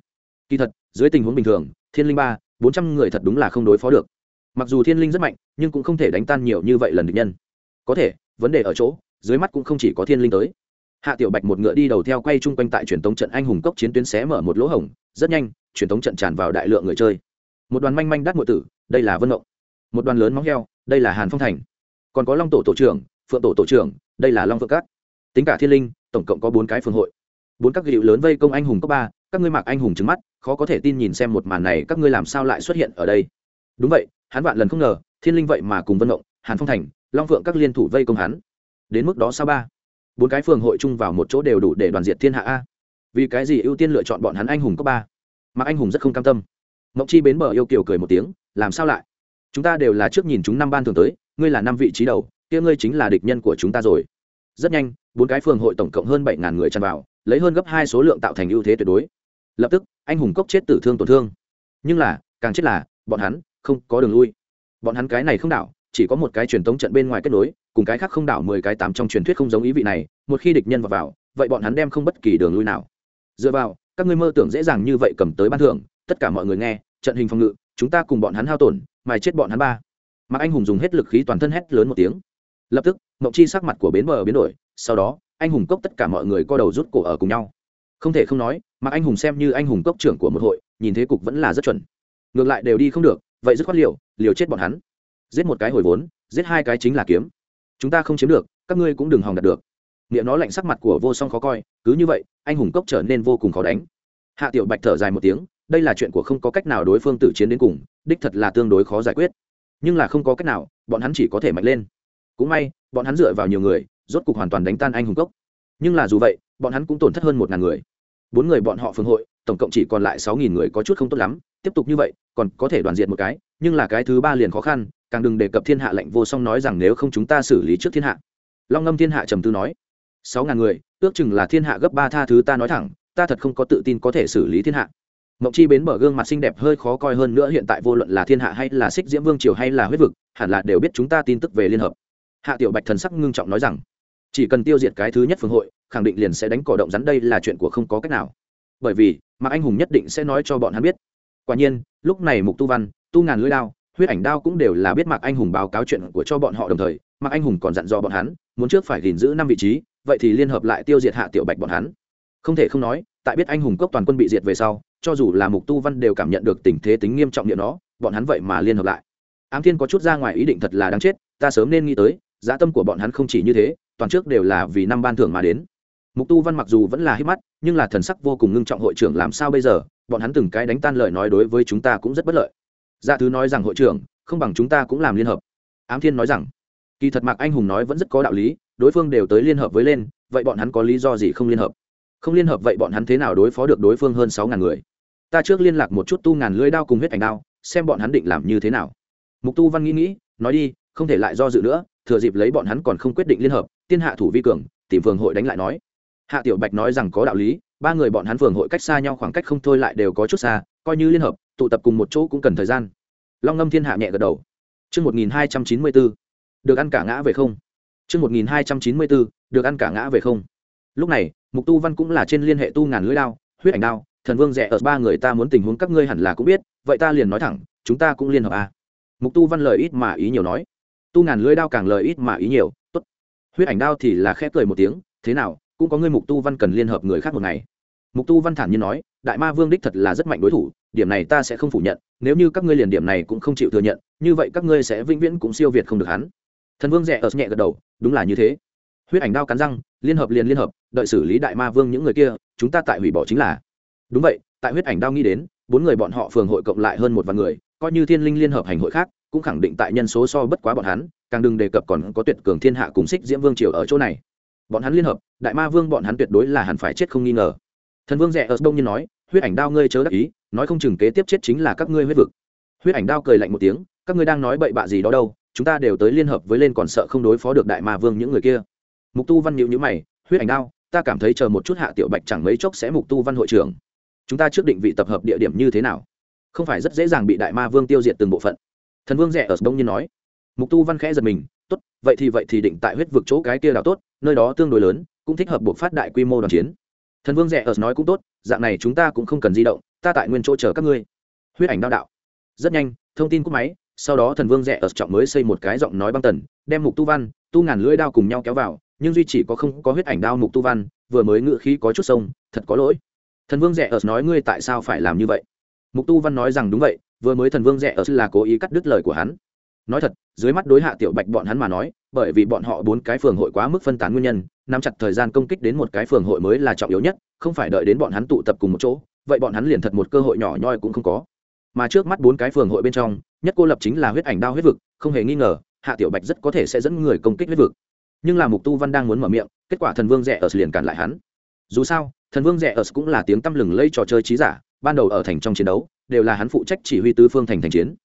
Speaker 1: Kỳ thật, dưới tình huống bình thường, thiên linh ba, bốn trăm người thật đúng là không đối phó được. Mặc dù thiên linh rất mạnh, nhưng cũng không thể đánh tan nhiều như vậy lần được nhân. Có thể, vấn đề ở chỗ, dưới mắt cũng không chỉ có thiên linh tới. Hạ tiểu bạch một ngựa đi đầu theo quay chung quanh tại truyền tống trận anh hùng cốc chiến tuyến xé mở một lỗ hổng, rất nhanh truyền thống trận tràn vào đại lượng người chơi. Một đoàn manh manh đắt ngụy tử, đây là vân mộng. Một đoàn lớn móng heo, đây là hàn phong thành. Còn có long tổ tổ trưởng, phượng tổ tổ trưởng, đây là long phượng cát tính cả thiên linh, tổng cộng có bốn cái phương hội. Bốn các hiệu lớn vây công anh hùng cấp ba, các ngươi mặc anh hùng trứng mắt, khó có thể tin nhìn xem một màn này các ngươi làm sao lại xuất hiện ở đây. Đúng vậy, hắn vạn lần không ngờ, thiên linh vậy mà cùng vân mộng, hàn phong thành, long phượng các liên thủ vây công hắn. Đến mức đó sao ba? Bốn cái phường hội chung vào một chỗ đều đủ để đoàn diệt thiên hạ a. Vì cái gì ưu tiên lựa chọn bọn hắn anh hùng cấp ba? Mà anh hùng rất không cam tâm. Mộng chi bến bờ yêu kiều cười một tiếng làm sao lại? Chúng ta đều là trước nhìn chúng năm ban thường tới ngươi là năm vị trí đầu kia ngươi chính là địch nhân của chúng ta rồi. Rất nhanh bốn cái phường hội tổng cộng hơn bảy ngàn người tràn vào lấy hơn gấp hai số lượng tạo thành ưu thế tuyệt đối. Lập tức anh hùng cốc chết tử thương tổn thương. Nhưng là càng chết là bọn hắn không có đường lui. Bọn hắn cái này không đảo chỉ có một cái truyền thống trận bên ngoài kết nối cùng cái khác không đảo mười cái tám trong truyền thuyết không giống ý vị này một khi địch nhân vào, vào vậy bọn hắn đem không bất kỳ đường lui nào. Dựa vào các ngươi mơ tưởng dễ dàng như vậy cầm tới ban thưởng, tất cả mọi người nghe, trận hình phòng ngự, chúng ta cùng bọn hắn hao tổn, mài chết bọn hắn ba. Mạc anh hùng dùng hết lực khí toàn thân hét lớn một tiếng. Lập tức mộng chi sắc mặt của bến bờ biến đổi, sau đó, anh hùng cốc tất cả mọi người co đầu rút cổ ở cùng nhau. Không thể không nói, mạc anh hùng xem như anh hùng cốc trưởng của một hội, nhìn thế cục vẫn là rất chuẩn. Ngược lại đều đi không được, vậy dứt khoát liều liều chết bọn hắn. Giết một cái hồi vốn, giết hai cái chính là kiếm. Chúng ta không chiếm được, các ngươi cũng đừng hòng đạt được nghĩa nó lạnh sắc mặt của vô song khó coi, cứ như vậy, anh hùng cốc trở nên vô cùng khó đánh. Hạ tiểu bạch thở dài một tiếng, đây là chuyện của không có cách nào đối phương tử chiến đến cùng, đích thật là tương đối khó giải quyết. Nhưng là không có cách nào, bọn hắn chỉ có thể mạnh lên. Cũng may, bọn hắn dựa vào nhiều người, rốt cục hoàn toàn đánh tan anh hùng cốc. Nhưng là dù vậy, bọn hắn cũng tổn thất hơn một ngàn người. Bốn người bọn họ phương hội, tổng cộng chỉ còn lại sáu nghìn người có chút không tốt lắm, tiếp tục như vậy, còn có thể đoàn diện một cái, nhưng là cái thứ ba liền khó khăn, càng đừng đề cập thiên hạ lệnh vô song nói rằng nếu không chúng ta xử lý trước thiên hạ. Long ngâm thiên hạ trầm tư nói sáu ngàn người, ước chừng là thiên hạ gấp ba tha thứ ta nói thẳng, ta thật không có tự tin có thể xử lý thiên hạ. Mộng chi bến mở gương mặt xinh đẹp hơi khó coi hơn nữa hiện tại vô luận là thiên hạ hay là xích diễm vương triều hay là huyết vực, hẳn là đều biết chúng ta tin tức về liên hợp. Hạ tiểu bạch thần sắc ngưng trọng nói rằng, chỉ cần tiêu diệt cái thứ nhất phương hội, khẳng định liền sẽ đánh cỏ động rắn đây là chuyện của không có cách nào. Bởi vì, mạc anh hùng nhất định sẽ nói cho bọn hắn biết. Quả nhiên, lúc này mục tu văn, tu ngàn lưỡi đao, huyết ảnh đao cũng đều là biết mạc anh hùng báo cáo chuyện của cho bọn họ đồng thời, mạc anh hùng còn dặn dò bọn hắn, muốn trước phải gìn giữ năm vị trí vậy thì liên hợp lại tiêu diệt hạ tiểu bạch bọn hắn. Không thể không nói, tại biết anh hùng cốc toàn quân bị diệt về sau, cho dù là mục tu văn đều cảm nhận được tình thế tính nghiêm trọng niệm nó bọn hắn vậy mà liên hợp lại. Ám thiên có chút ra ngoài ý định thật là đáng chết, ta sớm nên nghĩ tới giá tâm của bọn hắn không chỉ như thế, toàn trước đều là vì năm ban thưởng mà đến. Mục tu văn mặc dù vẫn là hít mắt, nhưng là thần sắc vô cùng ngưng trọng hội trưởng làm sao bây giờ, bọn hắn từng cái đánh tan lời nói đối với chúng ta cũng rất bất lợi. Dạ thứ nói rằng hội trưởng, không bằng chúng ta cũng làm liên hợp. Ám thiên nói rằng, kỳ thật mạc anh hùng nói vẫn rất có đạo lý đối phương đều tới liên hợp với lên vậy bọn hắn có lý do gì không liên hợp? Không liên hợp vậy bọn hắn thế nào đối phó được đối phương hơn sáu ngàn người? Ta trước liên lạc một chút tu ngàn lưỡi đao cùng huyết ảnh đao xem bọn hắn định làm như thế nào. Mục tu văn nghĩ nghĩ nói đi không thể lại do dự nữa thừa dịp lấy bọn hắn còn không quyết định liên hợp tiên hạ thủ vi cường tìm phường hội đánh lại nói. Hạ tiểu bạch nói rằng có đạo lý ba người bọn hắn phường hội cách xa nhau khoảng cách không thôi lại đều có chút xa coi như liên hợp tụ tập cùng một chỗ cũng cần thời gian. Long ngâm thiên hạ nhẹ gật đầu. Trước 1294, được ăn cả ngã về không? Trước 1294, được ăn cả ngã về không? Lúc này, Mục Tu Văn cũng là trên liên hệ tu ngàn lưỡi đao, huyết ảnh đao, thần vương rẻ ở ba người ta muốn tình huống các ngươi hẳn là cũng biết, vậy ta liền nói thẳng, chúng ta cũng liên hợp a. À. Mục Tu Văn lời ít mà ý nhiều nói, tu ngàn lưỡi đao càng lời ít mà ý nhiều, tốt. Huyết ảnh đao thì là khẽ cười một tiếng, thế nào, cũng có ngươi Mục Tu Văn cần liên hợp người khác một ngày. Mục Tu Văn thản nhiên nói, đại ma vương đích thật là rất mạnh đối thủ, điểm này ta sẽ không phủ nhận, nếu như các ngươi liền điểm này cũng không chịu thừa nhận, như vậy các ngươi sẽ vĩnh viễn cũng siêu việt không được hắn. Thần Vương rẻ ở nhẹ gật đầu, đúng là như thế. Huyết ảnh đao cắn răng liên hợp liền liên hợp đợi xử lý đại ma vương những người kia chúng ta tại hủy bỏ chính là. Đúng vậy tại huyết ảnh đao nghĩ đến bốn người bọn họ phường hội cộng lại hơn một vạn người coi như thiên linh liên hợp hành hội khác cũng khẳng định tại nhân số so bất quá bọn hắn càng đừng đề cập còn có tuyệt cường thiên hạ cùng xích diễm vương triều ở chỗ này. Bọn hắn liên hợp đại ma vương bọn hắn tuyệt đối là hẳn phải chết không nghi ngờ. Thần vương rẻ ở đông nhiên nói huyết ảnh đao ngươi chớ đắc ý nói không chừng kế tiếp chết chính là các ngươi huyết vực. Huyết ảnh đao cười lạnh một tiếng các ngươi đang nói bậy bạ gì đó đâu? Chúng ta đều tới liên hợp với lên còn sợ không đối phó được đại ma vương những người kia. Mục tu văn nhịu nhữ mày, huyết ảnh đao, ta cảm thấy chờ một chút hạ tiểu bạch chẳng mấy chốc sẽ mục tu văn hội trưởng. Chúng ta trước định vị tập hợp địa điểm như thế nào? Không phải rất dễ dàng bị đại ma vương tiêu diệt từng bộ phận. Thần vương rẻ ở đông nhiên nói. Mục tu văn khẽ giật mình, tốt, vậy thì vậy thì định tại huyết vực chỗ cái kia đảo tốt, nơi đó tương đối lớn, cũng thích hợp buộc phát đại quy mô đoàn chiến. Thần vương rẻ ở nói cũng tốt, dạng này chúng ta cũng không cần di động, ta tại nguyên chỗ chờ các ngươi. Huyết ảnh đao đạo. Rất nhanh, thông tin cúp máy sau đó thần vương rẽ ở trọng mới xây một cái giọng nói băng tần, đem mục tu văn, tu ngàn lưỡi đao cùng nhau kéo vào, nhưng duy chỉ có không có huyết ảnh đao mục tu văn, vừa mới ngự khí có chút sông, thật có lỗi. Thần vương rẽ ở nói ngươi tại sao phải làm như vậy? Mục tu văn nói rằng đúng vậy, vừa mới thần vương rẽ ở là cố ý cắt đứt lời của hắn. Nói thật, dưới mắt đối hạ tiểu bạch bọn hắn mà nói, bởi vì bọn họ bốn cái phường hội quá mức phân tán nguyên nhân, nắm chặt thời gian công kích đến một cái phường hội mới là trọng yếu nhất, không phải đợi đến bọn hắn tụ tập cùng một chỗ, vậy bọn hắn liền thật một cơ hội nhỏ nhoi cũng không có. Mà trước mắt bốn cái phường hội bên trong nhất cô lập chính là huyết ảnh đao huyết vực, không hề nghi ngờ, hạ tiểu bạch rất có thể sẽ dẫn người công kích huyết vực. Nhưng là mục tu văn đang muốn mở miệng, kết quả thần vương rẻ ở liền cản lại hắn. Dù sao, thần vương rẻ ở cũng là tiếng tăm lừng lây trò chơi trí giả, ban đầu ở thành trong chiến đấu, đều là hắn phụ trách chỉ huy tứ phương thành thành chiến.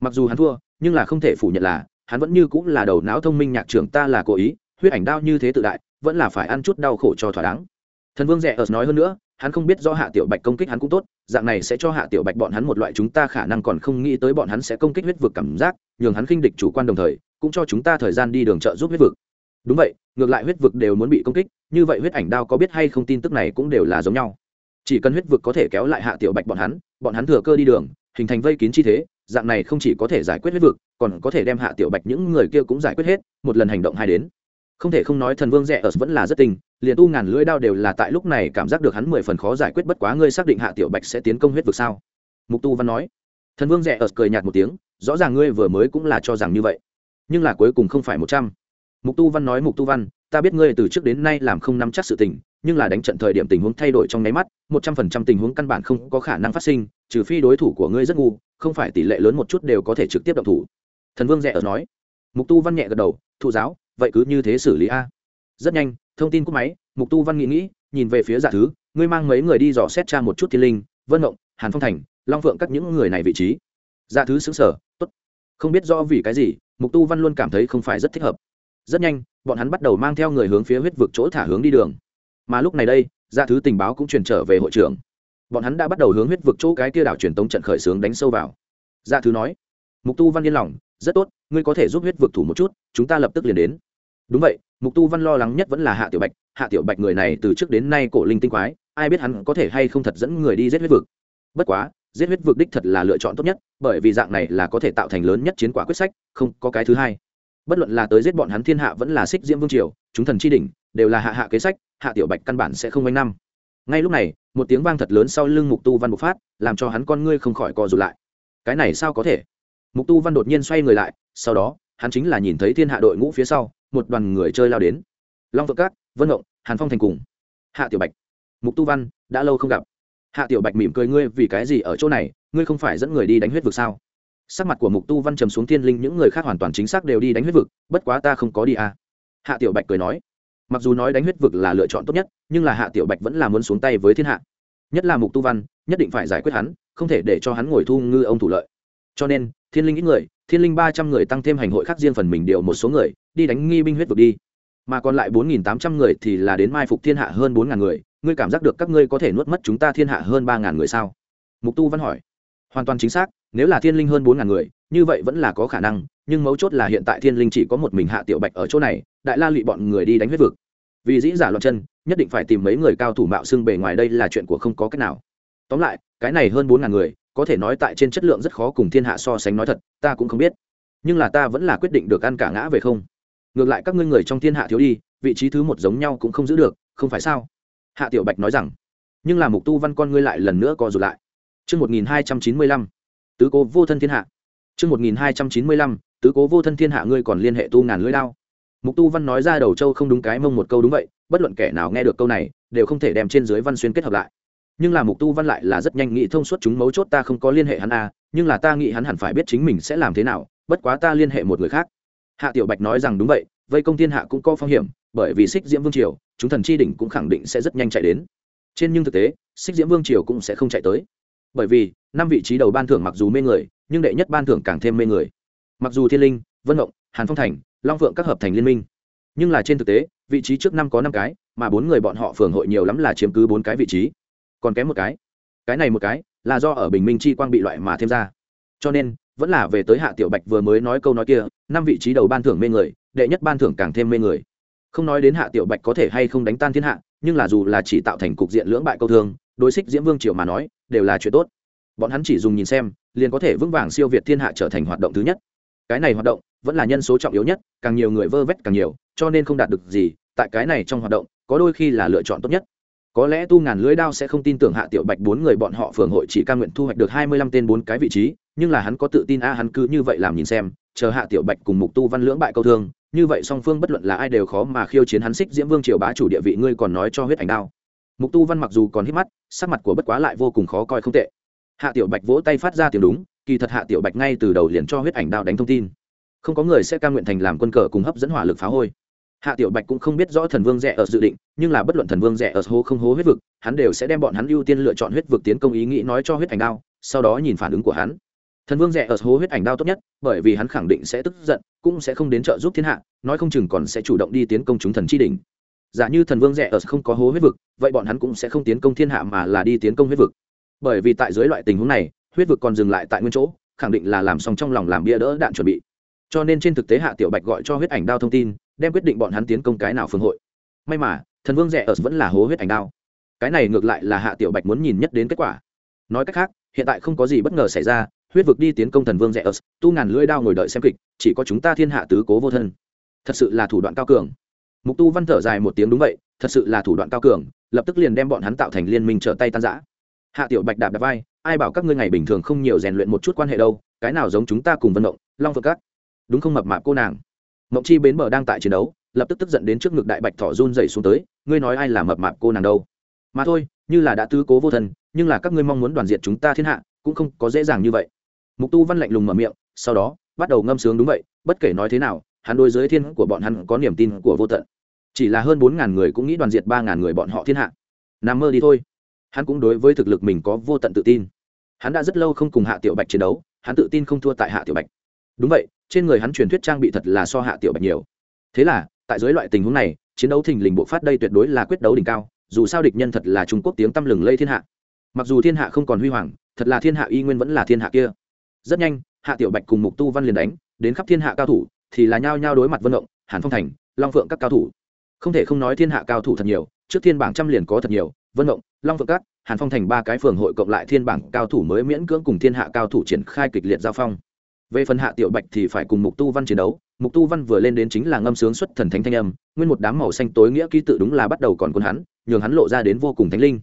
Speaker 1: Mặc dù hắn thua, nhưng là không thể phủ nhận là, hắn vẫn như cũng là đầu não thông minh nhạc trưởng ta là cố ý, huyết ảnh đao như thế tự đại, vẫn là phải ăn chút đau khổ cho thỏa đáng. Thần vương rẻ ở nói hơn nữa hắn không biết do hạ tiểu bạch công kích hắn cũng tốt, dạng này sẽ cho hạ tiểu bạch bọn hắn một loại chúng ta khả năng còn không nghĩ tới bọn hắn sẽ công kích huyết vực cảm giác, nhường hắn khinh địch chủ quan đồng thời, cũng cho chúng ta thời gian đi đường trợ giúp huyết vực. Đúng vậy, ngược lại huyết vực đều muốn bị công kích, như vậy huyết ảnh đao có biết hay không tin tức này cũng đều là giống nhau. Chỉ cần huyết vực có thể kéo lại hạ tiểu bạch bọn hắn bọn hắn thừa cơ đi đường, hình thành vây kín chi thế, dạng này không chỉ có thể giải quyết huyết vực, còn có thể đem hạ tiểu bạch những người kia cũng giải quyết hết, một lần hành động hai đến. Không thể không nói thần vương rẻ ở vẫn là rất tình liền tu ngàn lưỡi đao đều là tại lúc này cảm giác được hắn mười phần khó giải quyết bất quá ngươi xác định hạ tiểu bạch sẽ tiến công huyết vực sao? Mục tu văn nói. Thần vương rẻ ở cười nhạt một tiếng, rõ ràng ngươi vừa mới cũng là cho rằng như vậy, nhưng là cuối cùng không phải một trăm. Mục tu văn nói, mục tu văn, ta biết ngươi từ trước đến nay làm không nắm chắc sự tình, nhưng là đánh trận thời điểm tình huống thay đổi trong nháy mắt, một trăm phần trăm tình huống căn bản không có khả năng phát sinh, trừ phi đối thủ của ngươi rất ngu, không phải tỷ lệ lớn một chút đều có thể trực tiếp động thủ. Thần vương rẻ ở nói. Mục tu văn nhẹ gật đầu, thụ giáo, vậy cứ như thế xử lý a. Rất nhanh thông tin cúp máy, mục tu văn nghĩ nghĩ, nhìn về phía giả thứ, ngươi mang mấy người đi dò xét tra một chút thiên linh, vân mộng hàn phong thành, long phượng các những người này vị trí. Giả thứ xứng sở tốt. Không biết do vì cái gì, mục tu văn luôn cảm thấy không phải rất thích hợp. Rất nhanh, bọn hắn bắt đầu mang theo người hướng phía huyết vực chỗ thả hướng đi đường. Mà lúc này đây giả thứ tình báo cũng truyền trở về hội trưởng. Bọn hắn đã bắt đầu hướng huyết vực chỗ cái kia đảo truyền tống trận khởi xướng đánh sâu vào. Giả thứ nói, mục tu văn yên lòng, rất tốt, ngươi có thể giúp huyết vực thủ một chút, chúng ta lập tức liền đến đúng vậy, mục tu văn lo lắng nhất vẫn là hạ tiểu bạch. Hạ tiểu bạch người này từ trước đến nay cổ linh tinh quái, ai biết hắn có thể hay không thật dẫn người đi giết huyết vực. Bất quá, giết huyết vực đích thật là lựa chọn tốt nhất, bởi vì dạng này là có thể tạo thành lớn nhất chiến quả quyết sách, không có cái thứ hai. Bất luận là tới giết bọn hắn thiên hạ vẫn là xích diễm vương triều, chúng thần chi đỉnh, đều là hạ hạ kế sách, hạ tiểu bạch căn bản sẽ không quanh năm. Ngay lúc này, một tiếng vang thật lớn sau lưng mục tu văn bộc phát, làm cho hắn con ngươi không khỏi co rụt lại. Cái này sao có thể? Mục tu văn đột nhiên xoay người lại, sau đó, hắn chính là nhìn thấy thiên hạ đội ngũ phía sau một đoàn người chơi lao đến. Long vợ cát, vân động hàn phong thành cùng. Hạ tiểu bạch, mục tu văn, đã lâu không gặp. Hạ tiểu bạch mỉm cười, ngươi vì cái gì ở chỗ này? Ngươi không phải dẫn người đi đánh huyết vực sao? Sắc mặt của mục tu văn trầm xuống, thiên linh, những người khác hoàn toàn chính xác đều đi đánh huyết vực, bất quá ta không có đi à. hạ tiểu bạch cười nói, mặc dù nói đánh huyết vực là lựa chọn tốt nhất, nhưng là hạ tiểu bạch vẫn là muốn xuống tay với thiên hạ. Nhất là mục tu văn, nhất định phải giải quyết hắn, không thể để cho hắn ngồi thu ngư ông thủ lợi. Cho nên, thiên linh ít người, thiên linh ba trăm người tăng thêm hành hội khác riêng phần mình điều một số người đi đánh nghi binh huyết vực đi. Mà còn lại bốn nghìn tám trăm người thì là đến mai phục thiên hạ hơn bốn ngàn người. Ngươi cảm giác được các ngươi có thể nuốt mất chúng ta thiên hạ hơn ba ngàn người sao? Mục tu văn hỏi. Hoàn toàn chính xác, nếu là thiên linh hơn bốn ngàn người, như vậy vẫn là có khả năng, nhưng mấu chốt là hiện tại thiên linh chỉ có một mình hạ tiểu bạch ở chỗ này, đại la lụy bọn người đi đánh huyết vực. Vì dĩ giả loạn chân, nhất định phải tìm mấy người cao thủ mạo xưng bề ngoài đây là chuyện của không có cách nào. Tóm lại, cái này hơn bốn ngàn người, có thể nói tại trên chất lượng rất khó cùng thiên hạ so sánh nói thật, ta cũng không biết. Nhưng là ta vẫn là quyết định được ăn cả ngã về không? Ngược lại các ngươi người trong thiên hạ thiếu đi vị trí thứ một giống nhau cũng không giữ được không phải sao hạ tiểu bạch nói rằng nhưng là mục tu văn con ngươi lại lần nữa co rụt lại Trước 1295, tứ cố vô thân thiên hạ. Trước 1295, tứ cố vô thân thiên hạ ngươi còn liên hệ tu ngàn lưỡi đao. Mục tu văn nói ra đầu châu không đúng cái mông một câu đúng vậy, bất luận kẻ nào nghe được câu này, đều không thể đem trên dưới văn xuyên kết hợp lại. Nhưng là mục tu văn lại là rất nhanh nghĩ thông suốt chúng mấu chốt ta không có liên hệ hắn a, nhưng là ta nghĩ hắn hẳn phải biết chính mình sẽ làm thế nào, bất quá ta liên hệ một người khác. Hạ Tiểu Bạch nói rằng đúng vậy, vây công thiên hạ cũng có phong hiểm, bởi vì Xích Diễm Vương triều, chúng thần chi đỉnh cũng khẳng định sẽ rất nhanh chạy đến. Trên nhưng thực tế, Xích Diễm Vương triều cũng sẽ không chạy tới. Bởi vì năm vị trí đầu ban thưởng mặc dù mê người nhưng đệ nhất ban thưởng càng thêm mê người. Mặc dù thiên linh vân động hàn phong thành long phượng các hợp thành liên minh nhưng là trên thực tế vị trí trước năm có năm cái mà bốn người bọn họ phường hội nhiều lắm là chiếm cứ bốn cái vị trí. Còn kém một cái. Cái này một cái là do ở bình minh chi quang bị loại mà thêm ra. Cho nên vẫn là về tới hạ tiểu bạch vừa mới nói câu nói kia, năm vị trí đầu ban thưởng mê người, đệ nhất ban thưởng càng thêm mê người. Không nói đến hạ tiểu bạch có thể hay không đánh tan thiên hạ, nhưng là dù là chỉ tạo thành cục diện lưỡng bại câu thương, đối xích diễm vương triều mà nói, đều là chuyện tốt. Bọn hắn chỉ dùng nhìn xem, liền có thể vững vàng siêu việt thiên hạ trở thành hoạt động thứ nhất. Cái này hoạt động vẫn là nhân số trọng yếu nhất, càng nhiều người vơ vét càng nhiều, cho nên không đạt được gì, tại cái này trong hoạt động, có đôi khi là lựa chọn tốt nhất có lẽ tu ngàn lưới đao sẽ không tin tưởng hạ tiểu bạch bốn người bọn họ phường hội chỉ ca nguyện thu hoạch được hai mươi lăm tên bốn cái vị trí, nhưng là hắn có tự tin a, hắn cứ như vậy làm nhìn xem, chờ hạ tiểu bạch cùng mục tu văn lưỡng bại câu thương, như vậy song phương bất luận là ai đều khó mà khiêu chiến hắn xích diễm vương triều bá chủ địa vị, ngươi còn nói cho huyết ảnh đao. Mục tu văn mặc dù còn hít mắt, sắc mặt của bất quá lại vô cùng khó coi không tệ. Hạ tiểu bạch vỗ tay phát ra tiếng đúng, kỳ thật hạ tiểu bạch ngay từ đầu liền cho huyết ảnh đao đánh thông tin. Không có người sẽ ca nguyện thành làm quân cờ cùng hấp dẫn hỏa lực phá hôi hạ tiểu bạch cũng không biết rõ thần vương rẻ ở dự định, nhưng là bất luận thần vương rẻ ở hố không hố huyết vực, hắn đều sẽ đem bọn hắn ưu tiên lựa chọn huyết vực tiến công ý nghĩ nói cho huyết ảnh đao, sau đó nhìn phản ứng của hắn. Thần vương rẻ ở hố huyết ảnh đao tốt nhất, bởi vì hắn khẳng định sẽ tức giận, cũng sẽ không đến trợ giúp thiên hạ, nói không chừng còn sẽ chủ động đi tiến công chúng thần chi đỉnh. Giả như thần vương rẻ ở không có hố huyết vực, vậy bọn hắn cũng sẽ không tiến công thiên hạ mà là đi tiến công huyết vực. Bởi vì tại dưới loại tình huống này, huyết vực còn dừng lại tại nguyên chỗ, khẳng định là làm xong trong lòng làm bia đỡ đạn chuẩn bị. Cho nên trên thực tế hạ tiểu bạch gọi cho huyết ảnh đao thông tin đem quyết định bọn hắn tiến công cái nào phương hội. May mà, thần vương rẻ ở vẫn là hố huyết ảnh đao. Cái này ngược lại là hạ tiểu bạch muốn nhìn nhất đến kết quả. Nói cách khác, hiện tại không có gì bất ngờ xảy ra, huyết vực đi tiến công thần vương rẻ ở, tu ngàn lưỡi đao ngồi đợi xem kịch, chỉ có chúng ta thiên hạ tứ cố vô thân. Thật sự là thủ đoạn cao cường. Mục tu văn thở dài một tiếng đúng vậy, thật sự là thủ đoạn cao cường, lập tức liền đem bọn hắn tạo thành liên minh trở tay tan giã hạ tiểu bạch đạp đạp vai, ai bảo các ngươi ngày bình thường không nhiều rèn luyện một chút quan hệ đâu, cái nào giống chúng ta cùng vận động, long vượt cắt đúng không mập mạp cô nàng? Mộng chi bến bờ đang tại chiến đấu, lập tức tức giận đến trước ngực đại bạch thỏ run dày xuống tới, ngươi nói ai là mập mạp cô nàng đâu? Mà thôi, như là đã tư cố vô thần nhưng là các ngươi mong muốn đoàn diệt chúng ta thiên hạ, cũng không có dễ dàng như vậy. Mục tu văn lạnh lùng mở miệng, sau đó, bắt đầu ngâm sướng đúng vậy, bất kể nói thế nào, hắn đối giới thiên của bọn hắn có niềm tin của vô tận. Chỉ là hơn bốn ngàn người cũng nghĩ đoàn diệt ba ngàn người bọn họ thiên hạ. Nằm mơ đi thôi. Hắn cũng đối với thực lực mình có vô tận tự tin. Hắn đã rất lâu không cùng hạ tiểu bạch chiến đấu, hắn tự tin không thua tại hạ tiểu bạch đúng vậy, trên người hắn truyền thuyết trang bị thật là so hạ tiểu bạch nhiều. Thế là, tại dưới loại tình huống này, chiến đấu thình lình bộ phát đây tuyệt đối là quyết đấu đỉnh cao, dù sao địch nhân thật là trung quốc tiếng tăm lừng lây thiên hạ. Mặc dù thiên hạ không còn huy hoàng, thật là thiên hạ y nguyên vẫn là thiên hạ kia. Rất nhanh, hạ tiểu bạch cùng mục tu văn liền đánh, đến khắp thiên hạ cao thủ, thì là nhao nhao đối mặt vân động, hàn phong thành, long phượng các cao thủ. Không thể không nói thiên hạ cao thủ thật nhiều, trước thiên bảng trăm liền có thật nhiều, vân động, long phượng các, hàn phong thành ba cái phường hội cộng lại thiên bảng cao thủ mới miễn cưỡng cùng thiên hạ cao thủ triển khai kịch liệt giao phong về phần hạ tiểu bạch thì phải cùng mục tu văn chiến đấu. Mục tu văn vừa lên đến chính là ngâm sướng xuất thần thánh thanh âm, nguyên một đám màu xanh tối nghĩa ký tự đúng là bắt đầu còn quân hắn, nhường hắn lộ ra đến vô cùng thánh linh.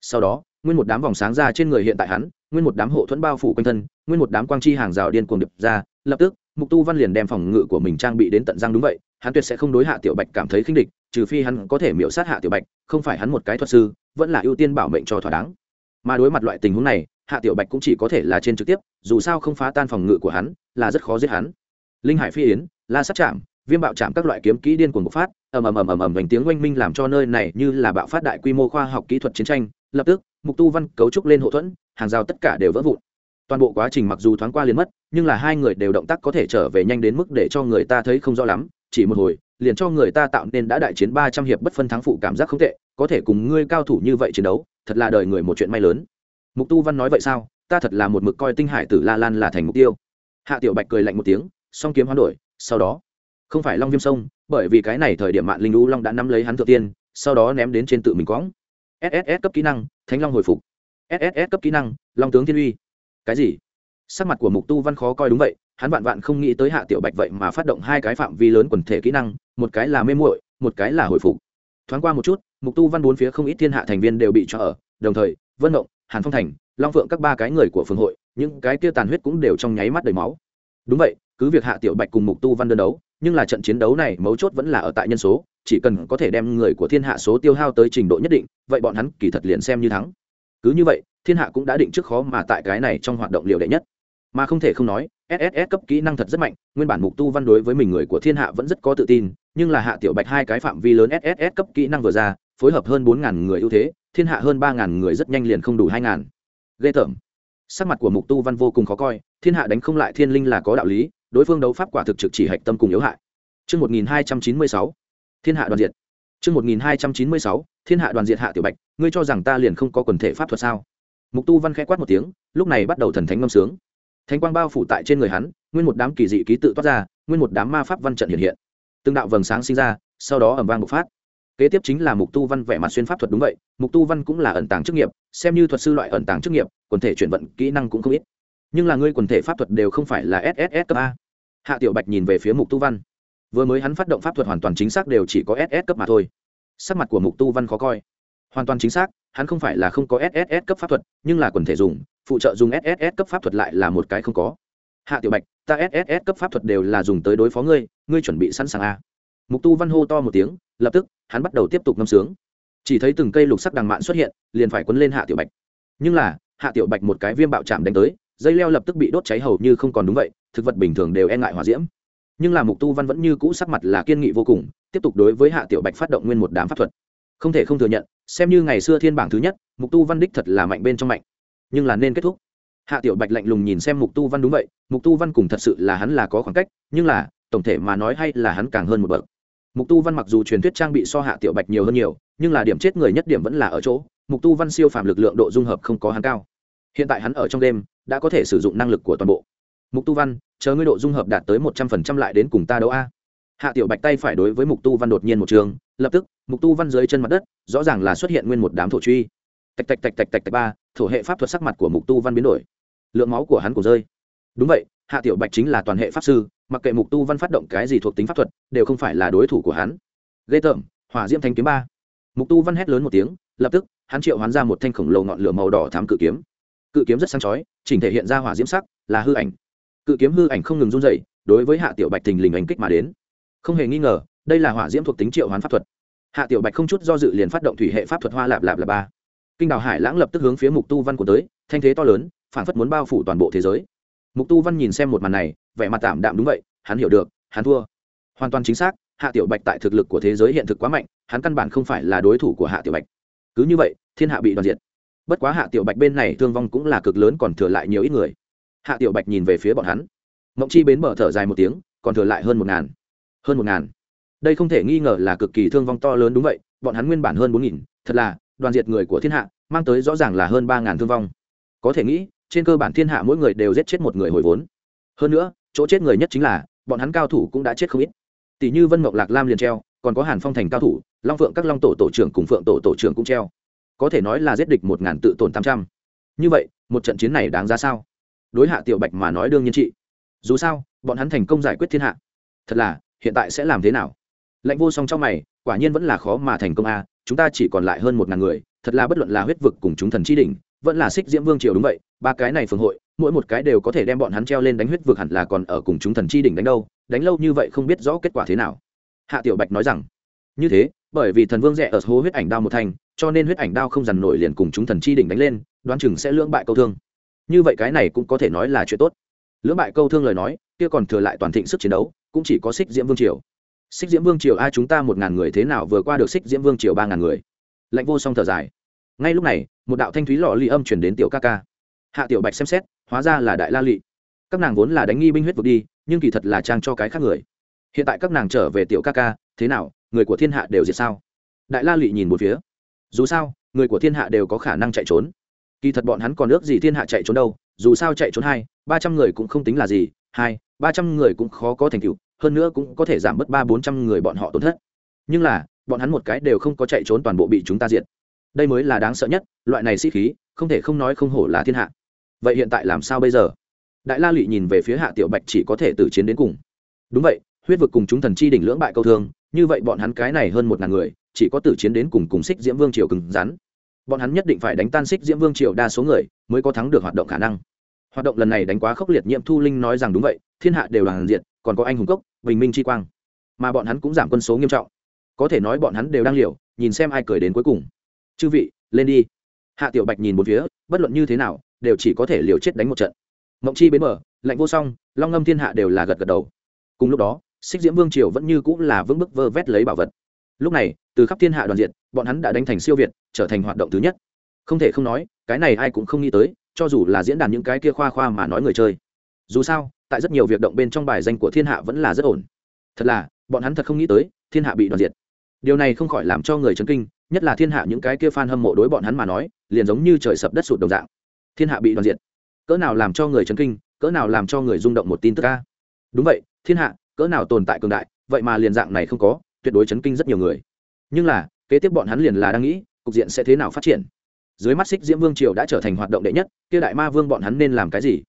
Speaker 1: Sau đó, nguyên một đám vòng sáng ra trên người hiện tại hắn, nguyên một đám hộ thuẫn bao phủ quanh thân, nguyên một đám quang chi hàng rào điên cuồng điệp ra, lập tức, mục tu văn liền đem phòng ngự của mình trang bị đến tận răng đúng vậy, hắn tuyệt sẽ không đối hạ tiểu bạch cảm thấy khinh địch, trừ phi hắn có thể miễu sát hạ tiểu bạch, không phải hắn một cái thuật sư, vẫn là ưu tiên bảo mệnh cho thỏa đáng. Mà đối mặt loại tình huống này hạ tiểu bạch cũng chỉ có thể là trên trực tiếp, dù sao không phá tan phòng ngự của hắn, là rất khó giết hắn. Linh hải phi yến, la sát chạm viêm bạo chạm các loại kiếm kỹ điên cuồng bộc phát, ầm ầm ầm ầm ầm vành tiếng oanh minh làm cho nơi này như là bạo phát đại quy mô khoa học kỹ thuật chiến tranh, lập tức, mục tu văn cấu trúc lên hậu thuẫn, hàng rào tất cả đều vỡ vụn. Toàn bộ quá trình mặc dù thoáng qua liền mất, nhưng là hai người đều động tác có thể trở về nhanh đến mức để cho người ta thấy không rõ lắm, chỉ một hồi, liền cho người ta tạo nên đã đại chiến ba trăm hiệp bất phân thắng phụ cảm giác không tệ, có thể cùng ngươi cao thủ như vậy chiến đấu, thật là đời người một chuyện may lớn mục tu văn nói vậy sao? Ta thật là một mực coi tinh hải tử la lan là thành mục tiêu. Hạ tiểu bạch cười lạnh một tiếng, song kiếm hoán đổi, sau đó, không phải long viêm sông, bởi vì cái này thời điểm mạng linh lũ long đã nắm lấy hắn thượng tiên, sau đó ném đến trên tự mình quõng. Sss cấp kỹ năng, thánh long hồi phục. Sss cấp kỹ năng, long tướng thiên uy. Cái gì? Sắc mặt của mục tu văn khó coi đúng vậy, hắn vạn vạn không nghĩ tới hạ tiểu bạch vậy mà phát động hai cái phạm vi lớn quần thể kỹ năng, một cái là mê muội, một cái là hồi phục. Thoáng qua một chút, mục tu văn bốn phía không ít thiên hạ thành viên đều bị cho ở, đồng thời, vân động hàn phong thành, long phượng các ba cái người của phường hội, những cái kia tàn huyết cũng đều trong nháy mắt đầy máu. Đúng vậy, cứ việc hạ tiểu bạch cùng mục tu văn đơn đấu, nhưng là trận chiến đấu này mấu chốt vẫn là ở tại nhân số, chỉ cần có thể đem người của thiên hạ số tiêu hao tới trình độ nhất định, vậy bọn hắn kỳ thật liền xem như thắng. Cứ như vậy, thiên hạ cũng đã định trước khó mà tại cái này trong hoạt động liệu đệ nhất. Mà không thể không nói sss cấp kỹ năng thật rất mạnh, nguyên bản mục tu văn đối với mình người của thiên hạ vẫn rất có tự tin, nhưng là hạ tiểu bạch hai cái phạm vi lớn sss cấp kỹ năng vừa ra, phối hợp hơn bốn ngàn người ưu thế thiên hạ hơn ba ngàn người rất nhanh liền không đủ hai ngàn ghê tởm sắc mặt của mục tu văn vô cùng khó coi thiên hạ đánh không lại thiên linh là có đạo lý đối phương đấu pháp quả thực trực chỉ hạch tâm cùng yếu hại Trước 1296, thiên hạ đoàn diệt. mươi 1296, thiên hạ đoàn diệt hạ tiểu bạch, ngươi cho rằng ta liền không có quần thể pháp thuật sao? Mục Tu Văn khẽ quát một tiếng, lúc này bắt đầu thần thánh ngâm sướng. Thánh quang bao phủ tại trên người hắn, nguyên một đám kỳ dị ký tự toát ra, nguyên một đám ma pháp văn trận hiện hiện. Từng đạo vầng sáng sinh ra, sau đó ầm vang bộc phát. Kế tiếp chính là Mục Tu Văn vẻ mặt xuyên pháp thuật đúng vậy, Mục Tu Văn cũng là ẩn tàng chức nghiệp, xem như thuật sư loại ẩn tàng chức nghiệp, quần thể chuyển vận kỹ năng cũng không ít nhưng là ngươi quần thể pháp thuật đều không phải là sss cấp a hạ tiểu bạch nhìn về phía mục tu văn vừa mới hắn phát động pháp thuật hoàn toàn chính xác đều chỉ có ss cấp mà thôi sắc mặt của mục tu văn khó coi hoàn toàn chính xác hắn không phải là không có sss cấp pháp thuật nhưng là quần thể dùng phụ trợ dùng sss cấp pháp thuật lại là một cái không có hạ tiểu bạch ta sss cấp pháp thuật đều là dùng tới đối phó ngươi ngươi chuẩn bị sẵn sàng a mục tu văn hô to một tiếng lập tức, hắn bắt đầu tiếp tục ngâm sướng. Chỉ thấy từng cây lục sắc đằng mạn xuất hiện, liền phải quấn lên hạ tiểu bạch. Nhưng là, hạ tiểu bạch một cái viêm bạo chạm đánh tới, dây leo lập tức bị đốt cháy hầu như không còn đúng vậy, thực vật bình thường đều e ngại hỏa diễm. Nhưng là mục tu văn vẫn như cũ sắc mặt là kiên nghị vô cùng, tiếp tục đối với hạ tiểu bạch phát động nguyên một đám pháp thuật. Không thể không thừa nhận, xem như ngày xưa thiên bảng thứ nhất, mục tu văn đích thật là mạnh bên trong mạnh. Nhưng là nên kết thúc. Hạ tiểu bạch lạnh lùng nhìn xem mục tu văn đúng vậy, mục tu văn cùng thật sự là hắn là có khoảng cách, nhưng là, tổng thể mà nói hay là hắn càng hơn một bậc mục tu văn mặc dù truyền thuyết trang bị so hạ tiểu bạch nhiều hơn nhiều, nhưng là điểm chết người nhất điểm vẫn là ở chỗ, mục tu văn siêu phàm lực lượng độ dung hợp không có hắn cao. Hiện tại hắn ở trong đêm đã có thể sử dụng năng lực của toàn bộ. Mục tu văn, chờ ngươi độ dung hợp đạt tới một trăm phần trăm lại đến cùng ta đấu a? Hạ tiểu bạch tay phải đối với mục tu văn đột nhiên một trường, lập tức, mục tu văn dưới chân mặt đất, rõ ràng là xuất hiện nguyên một đám thổ truy. Tạch tạch tạch tạch tạch tạch ba, thổ hệ pháp thuật sắc mặt của mục tu văn biến đổi. Lượng máu của hắn cũng rơi đúng vậy, hạ tiểu bạch chính là toàn hệ pháp sư, mặc kệ mục tu văn phát động cái gì thuộc tính pháp thuật, đều không phải là đối thủ của hắn. Ghê tởm, hỏa diễm thanh kiếm ba. Mục tu văn hét lớn một tiếng, lập tức, hắn triệu hoán ra một thanh khổng lồ ngọn lửa màu đỏ thám cự kiếm. Cự kiếm rất sáng chói, chỉnh thể hiện ra hỏa diễm sắc, là hư ảnh. Cự kiếm hư ảnh không ngừng run dậy đối với hạ tiểu bạch tình lình ảnh kích mà đến. Không hề nghi ngờ, đây là hỏa diễm thuộc tính triệu hoán pháp thuật. Hạ tiểu bạch không chút do dự liền phát động thủy hệ pháp thuật hoa lạp lạp là ba. Kinh đào hải lãng lập tức hướng phía mục tu văn của tới, thanh thế to lớn, phản phất muốn bao phủ toàn bộ thế giới mục tu văn nhìn xem một màn này, vẻ mặt tạm đạm đúng vậy, hắn hiểu được, hắn thua. Hoàn toàn chính xác, hạ tiểu bạch tại thực lực của thế giới hiện thực quá mạnh, hắn căn bản không phải là đối thủ của hạ tiểu bạch. Cứ như vậy, thiên hạ bị đoàn diệt. Bất quá hạ tiểu bạch bên này thương vong cũng là cực lớn còn thừa lại nhiều ít người. Hạ tiểu bạch nhìn về phía bọn hắn. Mộng chi bến bờ thở dài một tiếng, còn thừa lại hơn một ngàn. Hơn một ngàn. Đây không thể nghi ngờ là cực kỳ thương vong to lớn đúng vậy, bọn hắn nguyên bản hơn bốn nghìn, thật là, đoàn diệt người của thiên hạ, mang tới rõ ràng là hơn ba ngàn thương vong. Có thể nghĩ trên cơ bản thiên hạ mỗi người đều giết chết một người hồi vốn. Hơn nữa, chỗ chết người nhất chính là, bọn hắn cao thủ cũng đã chết không ít. Tỷ như vân mộng lạc lam liền treo, còn có hàn phong thành cao thủ, long phượng các long tổ tổ trưởng cùng phượng tổ tổ trưởng cũng treo. Có thể nói là giết địch một ngàn tự tổn tám trăm. Như vậy, một trận chiến này đáng ra sao? Đối hạ tiểu bạch mà nói đương nhiên trị. Dù sao, bọn hắn thành công giải quyết thiên hạ. Thật là, hiện tại sẽ làm thế nào? Lạnh vô song trong mày, quả nhiên vẫn là khó mà thành công a, chúng ta chỉ còn lại hơn một ngàn người, thật là bất luận là huyết vực cùng chúng thần chi đỉnh vẫn là xích diễm vương triều đúng vậy, ba cái này phường hội, mỗi một cái đều có thể đem bọn hắn treo lên đánh huyết vực hẳn là còn ở cùng chúng thần chi đỉnh đánh đâu, đánh lâu như vậy không biết rõ kết quả thế nào. Hạ tiểu bạch nói rằng, như thế, bởi vì thần vương rẻ ở hố huyết ảnh đao một thành, cho nên huyết ảnh đao không dằn nổi liền cùng chúng thần chi đỉnh đánh lên, đoán chừng sẽ lưỡng bại câu thương. Như vậy cái này cũng có thể nói là chuyện tốt. Lưỡng bại câu thương lời nói, kia còn thừa lại toàn thịnh sức chiến đấu, cũng chỉ có xích diễm vương triều. Xích diễm vương triều a chúng ta một ngàn người thế nào vừa qua được xích diễm vương triều ba ngàn người? Lạnh vô song thở dài ngay lúc này, một đạo thanh thúy lọ ly âm chuyển đến tiểu ca ca. Hạ tiểu bạch xem xét, hóa ra là đại la lị. Các nàng vốn là đánh nghi binh huyết vực đi, nhưng kỳ thật là trang cho cái khác người. Hiện tại các nàng trở về tiểu ca ca, thế nào, người của thiên hạ đều diệt sao? Đại la lị nhìn một phía. Dù sao, người của thiên hạ đều có khả năng chạy trốn. Kỳ thật bọn hắn còn ước gì thiên hạ chạy trốn đâu, dù sao chạy trốn hai, ba trăm người cũng không tính là gì, hai, ba trăm người cũng khó có thành tựu, hơn nữa cũng có thể giảm bớt ba, bốn trăm người bọn họ tổn thất. Nhưng là, bọn hắn một cái đều không có chạy trốn toàn bộ bị chúng ta diệt đây mới là đáng sợ nhất, loại này sĩ khí, không thể không nói không hổ là thiên hạ. Vậy hiện tại làm sao bây giờ? Đại la lụy nhìn về phía hạ tiểu bạch chỉ có thể tử chiến đến cùng. Đúng vậy, huyết vực cùng chúng thần chi đỉnh lưỡng bại câu thương, như vậy bọn hắn cái này hơn một ngàn người, chỉ có tử chiến đến cùng cùng xích diễm vương triều cứng rắn. Bọn hắn nhất định phải đánh tan xích diễm vương triều đa số người, mới có thắng được hoạt động khả năng. Hoạt động lần này đánh quá khốc liệt, nhiệm thu linh nói rằng đúng vậy, thiên hạ đều đoàn diện còn có anh hùng cốc, bình minh chi quang. Mà bọn hắn cũng giảm quân số nghiêm trọng. Có thể nói bọn hắn đều đang liều, nhìn xem ai cười đến cuối cùng chư vị, lên đi. Hạ tiểu bạch nhìn một phía, bất luận như thế nào, đều chỉ có thể liều chết đánh một trận. Mộng chi bến mở lạnh vô song, long ngâm thiên hạ đều là gật gật đầu. Cùng lúc đó, xích diễm vương triều vẫn như cũng là vững bức vơ vét lấy bảo vật. Lúc này, từ khắp thiên hạ đoàn diện, bọn hắn đã đánh thành siêu việt, trở thành hoạt động thứ nhất. Không thể không nói, cái này ai cũng không nghĩ tới, cho dù là diễn đàn những cái kia khoa khoa mà nói người chơi. Dù sao, tại rất nhiều việc động bên trong bài danh của thiên hạ vẫn là rất ổn. Thật là, bọn hắn thật không nghĩ tới, thiên hạ bị đoàn diệt điều này không khỏi làm cho người chấn kinh, nhất là thiên hạ những cái kia fan hâm mộ đối bọn hắn mà nói, liền giống như trời sập đất sụt đồng dạng. Thiên hạ bị đoàn diệt. Cỡ nào làm cho người chấn kinh, cỡ nào làm cho người rung động một tin tức ca đúng vậy, thiên hạ, cỡ nào tồn tại cường đại, vậy mà liền dạng này không có, tuyệt đối chấn kinh rất nhiều người. Nhưng là, kế tiếp bọn hắn liền là đang nghĩ, cục diện sẽ thế nào phát triển. Dưới mắt xích diễm vương triều đã trở thành hoạt động đệ nhất, kia đại ma vương bọn hắn nên làm cái gì?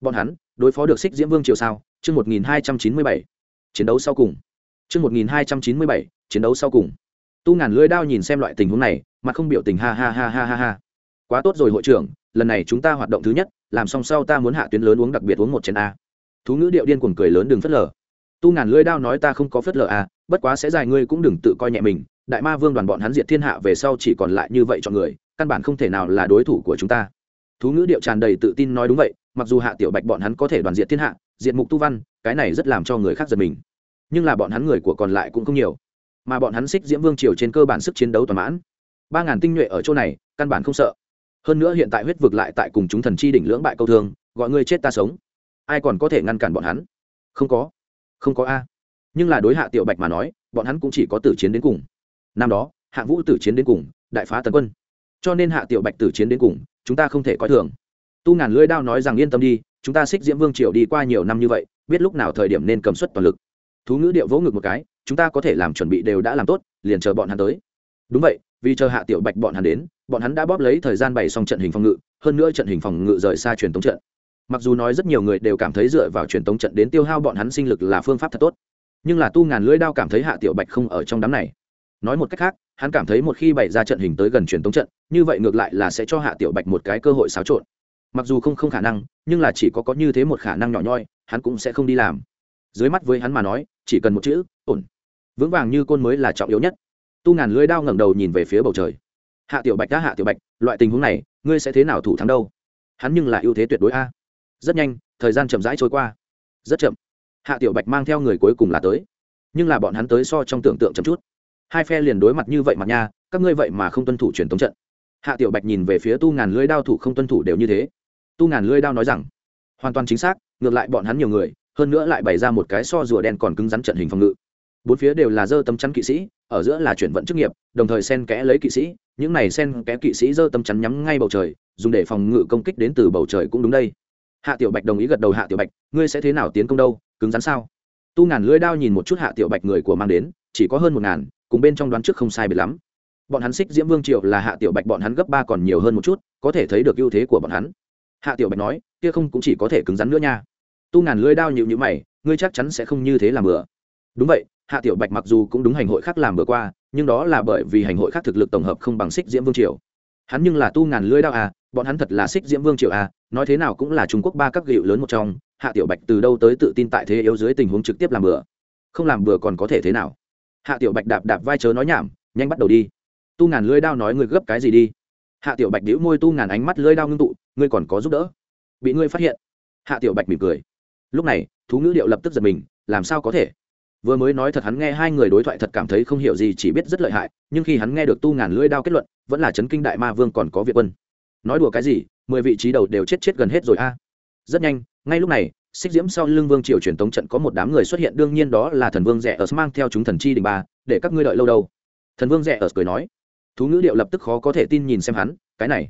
Speaker 1: Bọn hắn, đối phó được xích diễm vương triều sao? Chương một nghìn hai trăm chín mươi bảy. Chiến đấu sau cùng. Chương một nghìn hai trăm chín mươi bảy chiến đấu sau cùng. Tu ngàn lưỡi đao nhìn xem loại tình huống này, mà không biểu tình ha ha ha ha ha ha. Quá tốt rồi hội trưởng, lần này chúng ta hoạt động thứ nhất, làm xong sau ta muốn hạ tuyến lớn uống đặc biệt uống một chén a. Thú ngữ điệu điên cuồng cười lớn đừng phớt lờ. Tu ngàn lưỡi đao nói ta không có phớt lờ a, bất quá sẽ dài ngươi cũng đừng tự coi nhẹ mình, đại ma vương đoàn bọn hắn diệt thiên hạ về sau chỉ còn lại như vậy cho người, căn bản không thể nào là đối thủ của chúng ta. Thú ngữ điệu tràn đầy tự tin nói đúng vậy, mặc dù hạ tiểu bạch bọn hắn có thể đoàn diệt thiên hạ, diệt mục tu văn, cái này rất làm cho người khác giật mình. Nhưng là bọn hắn người của còn lại cũng không nhiều mà bọn hắn xích diễm vương triều trên cơ bản sức chiến đấu toàn mãn. Ba ngàn tinh nhuệ ở chỗ này, căn bản không sợ. Hơn nữa hiện tại huyết vực lại tại cùng chúng thần chi đỉnh lưỡng bại câu thương, gọi ngươi chết ta sống. Ai còn có thể ngăn cản bọn hắn? Không có. Không có a. Nhưng là đối hạ tiểu bạch mà nói, bọn hắn cũng chỉ có tử chiến đến cùng. Năm đó, hạ vũ tử chiến đến cùng, đại phá tần quân. Cho nên hạ tiểu bạch tử chiến đến cùng, chúng ta không thể coi thường. Tu ngàn lưỡi đao nói rằng yên tâm đi, chúng ta xích diễm vương triều đi qua nhiều năm như vậy, biết lúc nào thời điểm nên cầm suất toàn lực. Thú ngữ điệu vỗ ngực một cái chúng ta có thể làm chuẩn bị đều đã làm tốt, liền chờ bọn hắn tới. Đúng vậy, vì chờ hạ tiểu bạch bọn hắn đến, bọn hắn đã bóp lấy thời gian bày xong trận hình phòng ngự, hơn nữa trận hình phòng ngự rời xa truyền tống trận. Mặc dù nói rất nhiều người đều cảm thấy dựa vào truyền tống trận đến tiêu hao bọn hắn sinh lực là phương pháp thật tốt, nhưng là tu ngàn lưỡi đao cảm thấy hạ tiểu bạch không ở trong đám này. Nói một cách khác, hắn cảm thấy một khi bày ra trận hình tới gần truyền tống trận, như vậy ngược lại là sẽ cho hạ tiểu bạch một cái cơ hội xáo trộn. Mặc dù không không khả năng, nhưng là chỉ có có như thế một khả năng nhỏ nhoi, hắn cũng sẽ không đi làm. Dưới mắt với hắn mà nói, chỉ cần một chữ, ổn vững vàng như côn mới là trọng yếu nhất. Tu ngàn lưới đao ngẩng đầu nhìn về phía bầu trời. Hạ tiểu bạch đã hạ tiểu bạch, loại tình huống này, ngươi sẽ thế nào thủ thắng đâu? Hắn nhưng là ưu thế tuyệt đối a. Rất nhanh, thời gian chậm rãi trôi qua. Rất chậm. Hạ tiểu bạch mang theo người cuối cùng là tới. Nhưng là bọn hắn tới so trong tưởng tượng chậm chút. Hai phe liền đối mặt như vậy mặt nha, các ngươi vậy mà không tuân thủ truyền thống trận. Hạ tiểu bạch nhìn về phía tu ngàn lưới đao thủ không tuân thủ đều như thế. Tu ngàn lưới đao nói rằng, hoàn toàn chính xác, ngược lại bọn hắn nhiều người, hơn nữa lại bày ra một cái so rùa đen còn cứng rắn trận hình phòng ngự bốn phía đều là dơ tấm chắn kỵ sĩ, ở giữa là chuyển vận chức nghiệp, đồng thời sen kẽ lấy kỵ sĩ, những này sen kẽ kỵ sĩ dơ tấm chắn nhắm ngay bầu trời, dùng để phòng ngự công kích đến từ bầu trời cũng đúng đây. Hạ tiểu bạch đồng ý gật đầu, hạ tiểu bạch, ngươi sẽ thế nào tiến công đâu? Cứng rắn sao? Tu ngàn lưỡi đao nhìn một chút hạ tiểu bạch người của mang đến, chỉ có hơn một ngàn, cùng bên trong đoán trước không sai biệt lắm. Bọn hắn xích diễm vương triệu là hạ tiểu bạch, bọn hắn gấp ba còn nhiều hơn một chút, có thể thấy được ưu thế của bọn hắn. Hạ tiểu bạch nói, kia không cũng chỉ có thể cứng rắn nữa nha. Tu ngàn lưỡi đao nhịu nhữ mày, ngươi chắc chắn sẽ không như thế làm bừa. Đúng vậy hạ tiểu bạch mặc dù cũng đúng hành hội khác làm bừa qua, nhưng đó là bởi vì hành hội khác thực lực tổng hợp không bằng xích diễm vương triều. Hắn nhưng là tu ngàn lưỡi đao à bọn hắn thật là xích diễm vương triều à nói thế nào cũng là trung quốc ba các gịu lớn một trong. Hạ tiểu bạch từ đâu tới tự tin tại thế yếu dưới tình huống trực tiếp làm bừa không làm bừa còn có thể thế nào? Hạ tiểu bạch đạp đạp vai chớ nói nhảm, nhanh bắt đầu đi. Tu ngàn lưỡi đao nói ngươi gấp cái gì đi? Hạ tiểu bạch đĩu môi tu ngàn ánh mắt lưỡi đao ngưng tụ, ngươi còn có giúp đỡ? Bị ngươi phát hiện. Hạ tiểu bạch mỉm cười. Lúc này, thú ngữ điệu lập tức giật mình, làm sao có thể? Vừa mới nói thật hắn nghe hai người đối thoại thật cảm thấy không hiểu gì, chỉ biết rất lợi hại, nhưng khi hắn nghe được tu ngàn lưỡi đao kết luận, vẫn là chấn kinh đại ma vương còn có việt quân. Nói đùa cái gì, mười vị trí đầu đều chết chết gần hết rồi a. Rất nhanh, ngay lúc này, xích diễm sau lưng vương triều truyền tống trận có một đám người xuất hiện, đương nhiên đó là thần vương rẻ ở mang theo chúng thần chi đình ba, để các ngươi đợi lâu đâu. Thần vương rẻ ở cười nói, thú ngữ điệu lập tức khó có thể tin nhìn xem hắn, cái này,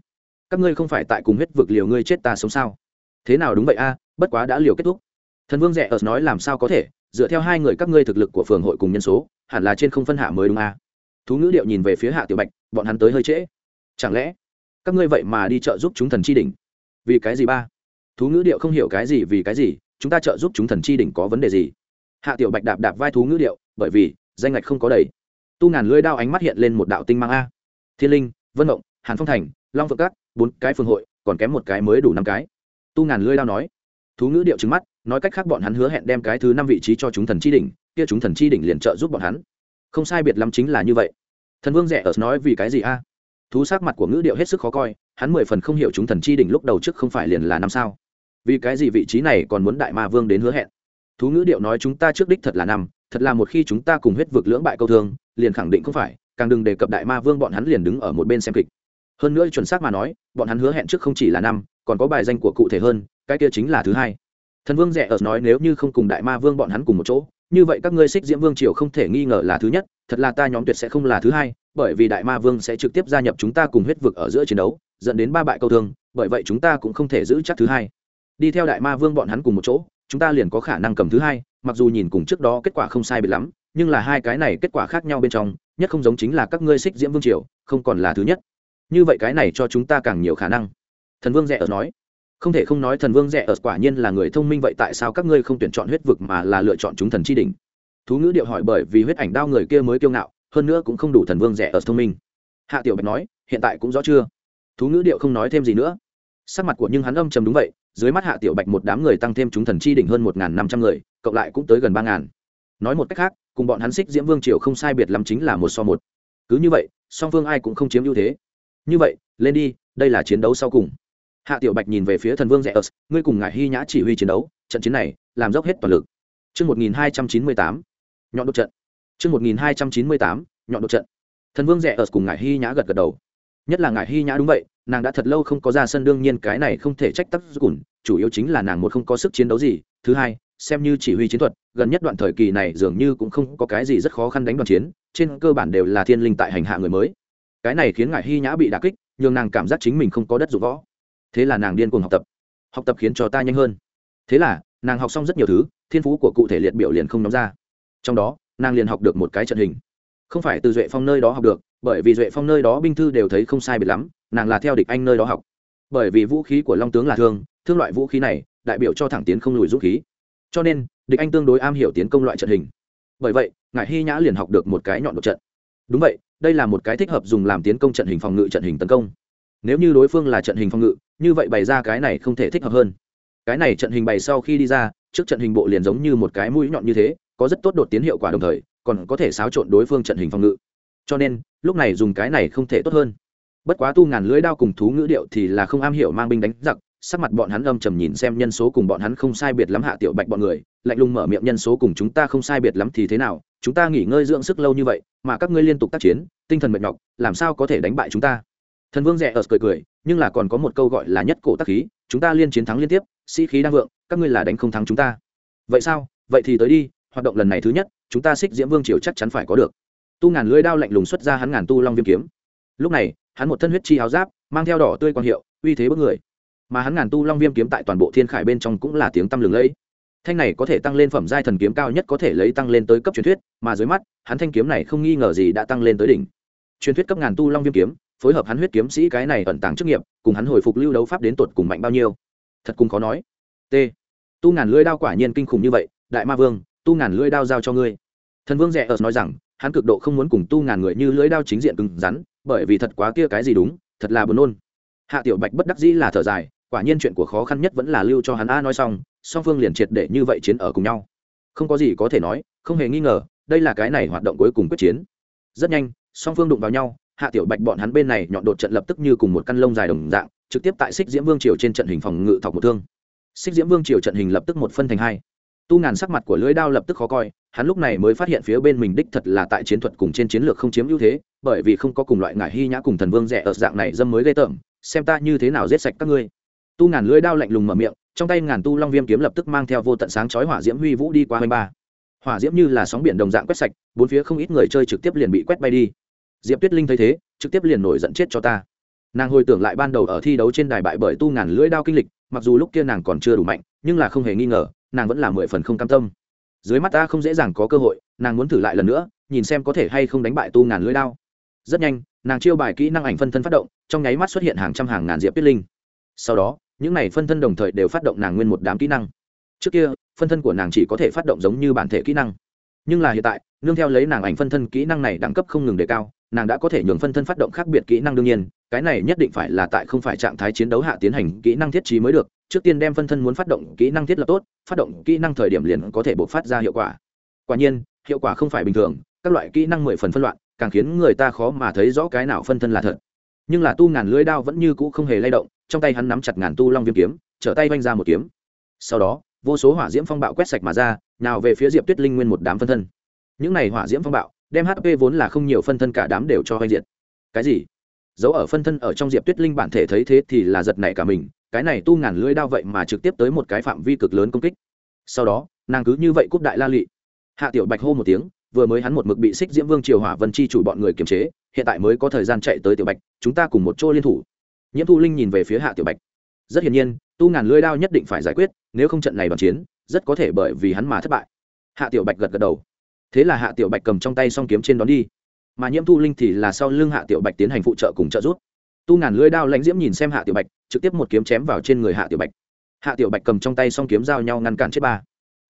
Speaker 1: các ngươi không phải tại cùng huyết vực liều ngươi chết ta sống sao? Thế nào đúng vậy a, bất quá đã liều kết thúc. Thần vương rẻ ở nói, làm sao có thể? Dựa theo hai người các ngươi thực lực của phường hội cùng nhân số, hẳn là trên không phân hạ mới đúng à thú ngữ điệu nhìn về phía hạ tiểu bạch, bọn hắn tới hơi trễ. Chẳng lẽ các ngươi vậy mà đi chợ giúp chúng thần chi đỉnh? Vì cái gì ba? Thú ngữ điệu không hiểu cái gì vì cái gì, chúng ta trợ giúp chúng thần chi đỉnh có vấn đề gì? Hạ tiểu bạch đạp đạp vai thú ngữ điệu, bởi vì danh ngạch không có đầy. Tu ngàn lưỡi đao ánh mắt hiện lên một đạo tinh mang a. Thiên linh, vân mộng, hàn phong thành, long phượng cát bốn cái phương hội, còn kém một cái mới đủ năm cái. Tu ngàn lưỡi đao nói. Thú ngữ điệu trứng mắt nói cách khác bọn hắn hứa hẹn đem cái thứ năm vị trí cho chúng thần chi đỉnh, kia chúng thần chi đỉnh liền trợ giúp bọn hắn. Không sai biệt lắm chính là như vậy. Thần vương rẻ ở nói vì cái gì a? Thú sắc mặt của ngữ điệu hết sức khó coi, hắn mười phần không hiểu chúng thần chi đỉnh lúc đầu trước không phải liền là năm sao. Vì cái gì vị trí này còn muốn đại ma vương đến hứa hẹn? Thú ngữ điệu nói chúng ta trước đích thật là năm, thật là một khi chúng ta cùng huyết vực lưỡng bại câu thương, liền khẳng định không phải, càng đừng đề cập đại ma vương bọn hắn liền đứng ở một bên xem kịch. Hơn nữa chuẩn xác mà nói, bọn hắn hứa hẹn trước không chỉ là năm, còn có bài danh của cụ thể hơn, cái kia chính là thứ hai thần vương rẻ ở nói nếu như không cùng đại ma vương bọn hắn cùng một chỗ, như vậy các ngươi xích diễm vương triều không thể nghi ngờ là thứ nhất, thật là ta nhóm tuyệt sẽ không là thứ hai, bởi vì đại ma vương sẽ trực tiếp gia nhập chúng ta cùng huyết vực ở giữa chiến đấu, dẫn đến ba bại câu thương, bởi vậy chúng ta cũng không thể giữ chắc thứ hai. Đi theo đại ma vương bọn hắn cùng một chỗ, chúng ta liền có khả năng cầm thứ hai, mặc dù nhìn cùng trước đó kết quả không sai biệt lắm, nhưng là hai cái này kết quả khác nhau bên trong, nhất không giống chính là các ngươi xích diễm vương triều, không còn là thứ nhất. Như vậy cái này cho chúng ta càng nhiều khả năng. Thần vương rẻ ở nói không thể không nói thần vương rẻ ở quả nhiên là người thông minh vậy, tại sao các ngươi không tuyển chọn huyết vực mà là lựa chọn chúng thần chi đỉnh? Thú ngữ điệu hỏi bởi vì huyết ảnh đao người kia mới kiêu ngạo, hơn nữa cũng không đủ thần vương rẻ ở thông minh. Hạ tiểu bạch nói, hiện tại cũng rõ chưa? Thú ngữ điệu không nói thêm gì nữa. Sắc mặt của nhưng hắn âm trầm đúng vậy, dưới mắt hạ tiểu bạch một đám người tăng thêm chúng thần chi đỉnh hơn một năm trăm người, cộng lại cũng tới gần ba ngàn. Nói một cách khác, cùng bọn hắn xích diễm vương triều không sai biệt lắm chính là một so một. Cứ như vậy, song phương ai cũng không chiếm ưu thế. Như vậy, lên đi, đây là chiến đấu sau cùng hạ tiểu bạch nhìn về phía thần vương rẽ ớt ngươi cùng ngài hy nhã chỉ huy chiến đấu trận chiến này làm dốc hết toàn lực Trước 1298, nhọn đột trận. Trước 1298, nhọn đột trận. Thần vương rẽ ớt cùng ngài hy nhã gật gật đầu. Nhất là ngài hy nhã đúng vậy, nàng đã thật lâu không có ra sân đương nhiên cái này không thể trách tắc cùn chủ yếu chính là nàng một không có sức chiến đấu gì thứ hai xem như chỉ huy chiến thuật gần nhất đoạn thời kỳ này dường như cũng không có cái gì rất khó khăn đánh đoàn chiến trên cơ bản đều là thiên linh tại hành hạ người mới cái này khiến ngài hy nhã bị đà kích nhưng nàng cảm giác chính mình không có đất dụng võ thế là nàng điên cuồng học tập. Học tập khiến cho ta nhanh hơn. Thế là, nàng học xong rất nhiều thứ, thiên phú của cụ thể liệt biểu liền không nóng ra. Trong đó, nàng liền học được một cái trận hình. Không phải từ duệ phong nơi đó học được, bởi vì duệ phong nơi đó binh thư đều thấy không sai biệt lắm, nàng là theo địch anh nơi đó học. Bởi vì vũ khí của long tướng là thương thương loại vũ khí này, đại biểu cho thẳng tiến không lùi vũ khí. Cho nên, địch anh tương đối am hiểu tiến công loại trận hình. Bởi vậy ngài hy nhã liền học được một cái nhọn đột trận. Đúng vậy, đây là một cái thích hợp dùng làm tiến công trận hình phòng ngự trận hình tấn công nếu như đối phương là trận hình phòng ngự, như vậy bày ra cái này không thể thích hợp hơn. Cái này trận hình bày sau khi đi ra, trước trận hình bộ liền giống như một cái mũi nhọn như thế, có rất tốt đột tiến hiệu quả đồng thời, còn có thể xáo trộn đối phương trận hình phòng ngự. Cho nên, lúc này dùng cái này không thể tốt hơn. Bất quá tu ngàn lưỡi đao cùng thú ngữ điệu thì là không am hiểu mang binh đánh giặc, sắc mặt bọn hắn âm trầm nhìn xem nhân số cùng bọn hắn không sai biệt lắm hạ tiểu bạch bọn người, lạnh lùng mở miệng nhân số cùng chúng ta không sai biệt lắm thì thế nào, chúng ta nghỉ ngơi dưỡng sức lâu như vậy, mà các ngươi liên tục tác chiến, tinh thần mệt nhọc, làm sao có thể đánh bại chúng ta? Thần vương rẻ ở cười cười, nhưng là còn có một câu gọi là nhất cổ tác khí, chúng ta liên chiến thắng liên tiếp, sĩ、si、khí đang vượng, các ngươi là đánh không thắng chúng ta. Vậy sao? Vậy thì tới đi, hoạt động lần này thứ nhất, chúng ta xích diễm vương triều chắc chắn phải có được. Tu ngàn lưỡi đao lạnh lùng xuất ra hắn ngàn tu long viêm kiếm. Lúc này, hắn một thân huyết chi áo giáp, mang theo đỏ tươi quang hiệu, uy thế bức người. Mà hắn ngàn tu long viêm kiếm tại toàn bộ thiên khải bên trong cũng là tiếng tăm lừng lẫy. Thanh này có thể tăng lên phẩm giai thần kiếm cao nhất có thể lấy tăng lên tới cấp truyền thuyết, mà dưới mắt, hắn thanh kiếm này không nghi ngờ gì đã tăng lên tới đỉnh. Truyền thuyết cấp ngàn tu long viêm kiếm phối hợp hắn huyết kiếm sĩ cái này ẩn tàng chức nghiệp, cùng hắn hồi phục lưu đấu pháp đến tột cùng mạnh bao nhiêu? Thật cũng khó nói. T. Tu ngàn lưỡi đao quả nhiên kinh khủng như vậy, đại ma vương, tu ngàn lưỡi đao giao cho ngươi. Thần vương rẻ ớt nói rằng, hắn cực độ không muốn cùng tu ngàn người như lưỡi đao chính diện cứng rắn, bởi vì thật quá kia cái gì đúng, thật là buồn nôn. Hạ tiểu bạch bất đắc dĩ là thở dài, quả nhiên chuyện của khó khăn nhất vẫn là lưu cho hắn a nói xong, song phương liền triệt để như vậy chiến ở cùng nhau. Không có gì có thể nói, không hề nghi ngờ, đây là cái này hoạt động cuối cùng quyết chiến. Rất nhanh, song phương đụng vào nhau hạ tiểu bạch bọn hắn bên này nhọn đột trận lập tức như cùng một căn lông dài đồng dạng, trực tiếp tại xích diễm vương triều trên trận hình phòng ngự thọc một thương. Xích diễm vương triều trận hình lập tức một phân thành hai. Tu ngàn sắc mặt của lưỡi đao lập tức khó coi, hắn lúc này mới phát hiện phía bên mình đích thật là tại chiến thuật cùng trên chiến lược không chiếm ưu thế, bởi vì không có cùng loại ngải hy nhã cùng thần vương rẻ ở dạng này dâm mới gây tởm, xem ta như thế nào giết sạch các ngươi. Tu ngàn lưỡi đao lạnh lùng mở miệng, trong tay ngàn tu long viêm kiếm lập tức mang theo vô tận sáng chói hỏa diễm huy vũ đi qua hai ba. Hỏa diễm như là sóng biển đồng dạng quét sạch, bốn phía không ít người chơi trực tiếp liền bị quét bay đi diệp tuyết linh thấy thế, trực tiếp liền nổi giận chết cho ta. Nàng hồi tưởng lại ban đầu ở thi đấu trên đài bại bởi tu ngàn lưỡi đao kinh lịch, mặc dù lúc kia nàng còn chưa đủ mạnh, nhưng là không hề nghi ngờ, nàng vẫn là mười phần không cam tâm. Dưới mắt ta không dễ dàng có cơ hội, nàng muốn thử lại lần nữa, nhìn xem có thể hay không đánh bại tu ngàn lưỡi đao. Rất nhanh, nàng chiêu bài kỹ năng ảnh phân thân phát động, trong nháy mắt xuất hiện hàng trăm hàng ngàn diệp tuyết linh. Sau đó, những này phân thân đồng thời đều phát động nàng nguyên một đám kỹ năng. Trước kia, phân thân của nàng chỉ có thể phát động giống như bản thể kỹ năng nhưng là hiện tại, nương theo lấy nàng ảnh phân thân kỹ năng này đẳng cấp không ngừng đề cao, nàng đã có thể nhường phân thân phát động khác biệt kỹ năng đương nhiên, cái này nhất định phải là tại không phải trạng thái chiến đấu hạ tiến hành kỹ năng thiết trí mới được, trước tiên đem phân thân muốn phát động kỹ năng thiết lập tốt, phát động kỹ năng thời điểm liền có thể bộc phát ra hiệu quả. Quả nhiên, hiệu quả không phải bình thường, các loại kỹ năng mười phần phân loạn, càng khiến người ta khó mà thấy rõ cái nào phân thân là thật. Nhưng là tu ngàn lưới đao vẫn như cũ không hề lay động, trong tay hắn nắm chặt ngàn tu long viêm kiếm, trở tay vanh ra một kiếm. Sau đó vô số hỏa diễm phong bạo quét sạch mà ra, nào về phía diệp tuyết linh nguyên một đám phân thân. Những này hỏa diễm phong bạo, đem hp vốn là không nhiều phân thân cả đám đều cho hoanh diệt. Cái gì? Dấu ở phân thân ở trong diệp tuyết linh bản thể thấy thế thì là giật nảy cả mình, cái này tu ngàn lưỡi đao vậy mà trực tiếp tới một cái phạm vi cực lớn công kích. Sau đó, nàng cứ như vậy cúp đại la lị. Hạ tiểu bạch hô một tiếng, vừa mới hắn một mực bị xích diễm vương triều hỏa vân chi chủ bọn người kiềm chế, hiện tại mới có thời gian chạy tới tiểu bạch, chúng ta cùng một chỗ liên thủ. Nhiễm thu linh nhìn về phía hạ tiểu bạch. Rất hiển nhiên, tu ngàn lưỡi đao nhất định phải giải quyết nếu không trận này đoàn chiến, rất có thể bởi vì hắn mà thất bại. Hạ tiểu bạch gật gật đầu. Thế là hạ tiểu bạch cầm trong tay s o n g kiếm trên đón đi. Mà nhiễm thu linh thì là sau lưng hạ tiểu bạch tiến hành phụ trợ cùng trợ giúp. Tu ngàn lưới đao lãnh diễm nhìn xem hạ tiểu bạch, trực tiếp một kiếm chém vào trên người hạ tiểu bạch. Hạ tiểu bạch cầm trong tay s o n g kiếm giao nhau ngăn cản chết ba.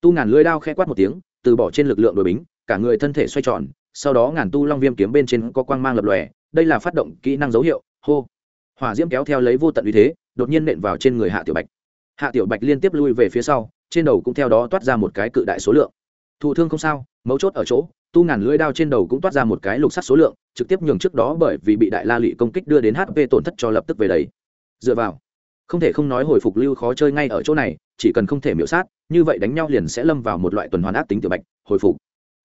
Speaker 1: Tu ngàn lưới đao khe quát một tiếng, từ bỏ trên lực lượng đội bính, cả người thân thể xoay tròn, sau đó ngàn tu long viêm kiếm bên trên có quang mang lập lòe, đây là phát động kỹ năng dấu hiệu, hô. Hỏa diễm kéo theo lấy vô tận uy thế, đột nhiên nện vào trên người hạ tiểu bạch hạ tiểu bạch liên tiếp lui về phía sau, trên đầu cũng theo đó toát ra một cái cự đại số lượng. Thụ thương không sao, mấu chốt ở chỗ, tu ngàn lưỡi đao trên đầu cũng toát ra một cái lục sắt số lượng, trực tiếp nhường trước đó bởi vì bị đại la lụy công kích đưa đến hp tổn thất cho lập tức về đấy. Dựa vào, không thể không nói hồi phục lưu khó chơi ngay ở chỗ này, chỉ cần không thể miễu sát, như vậy đánh nhau liền sẽ lâm vào một loại tuần hoàn ác tính tiểu bạch, hồi phục.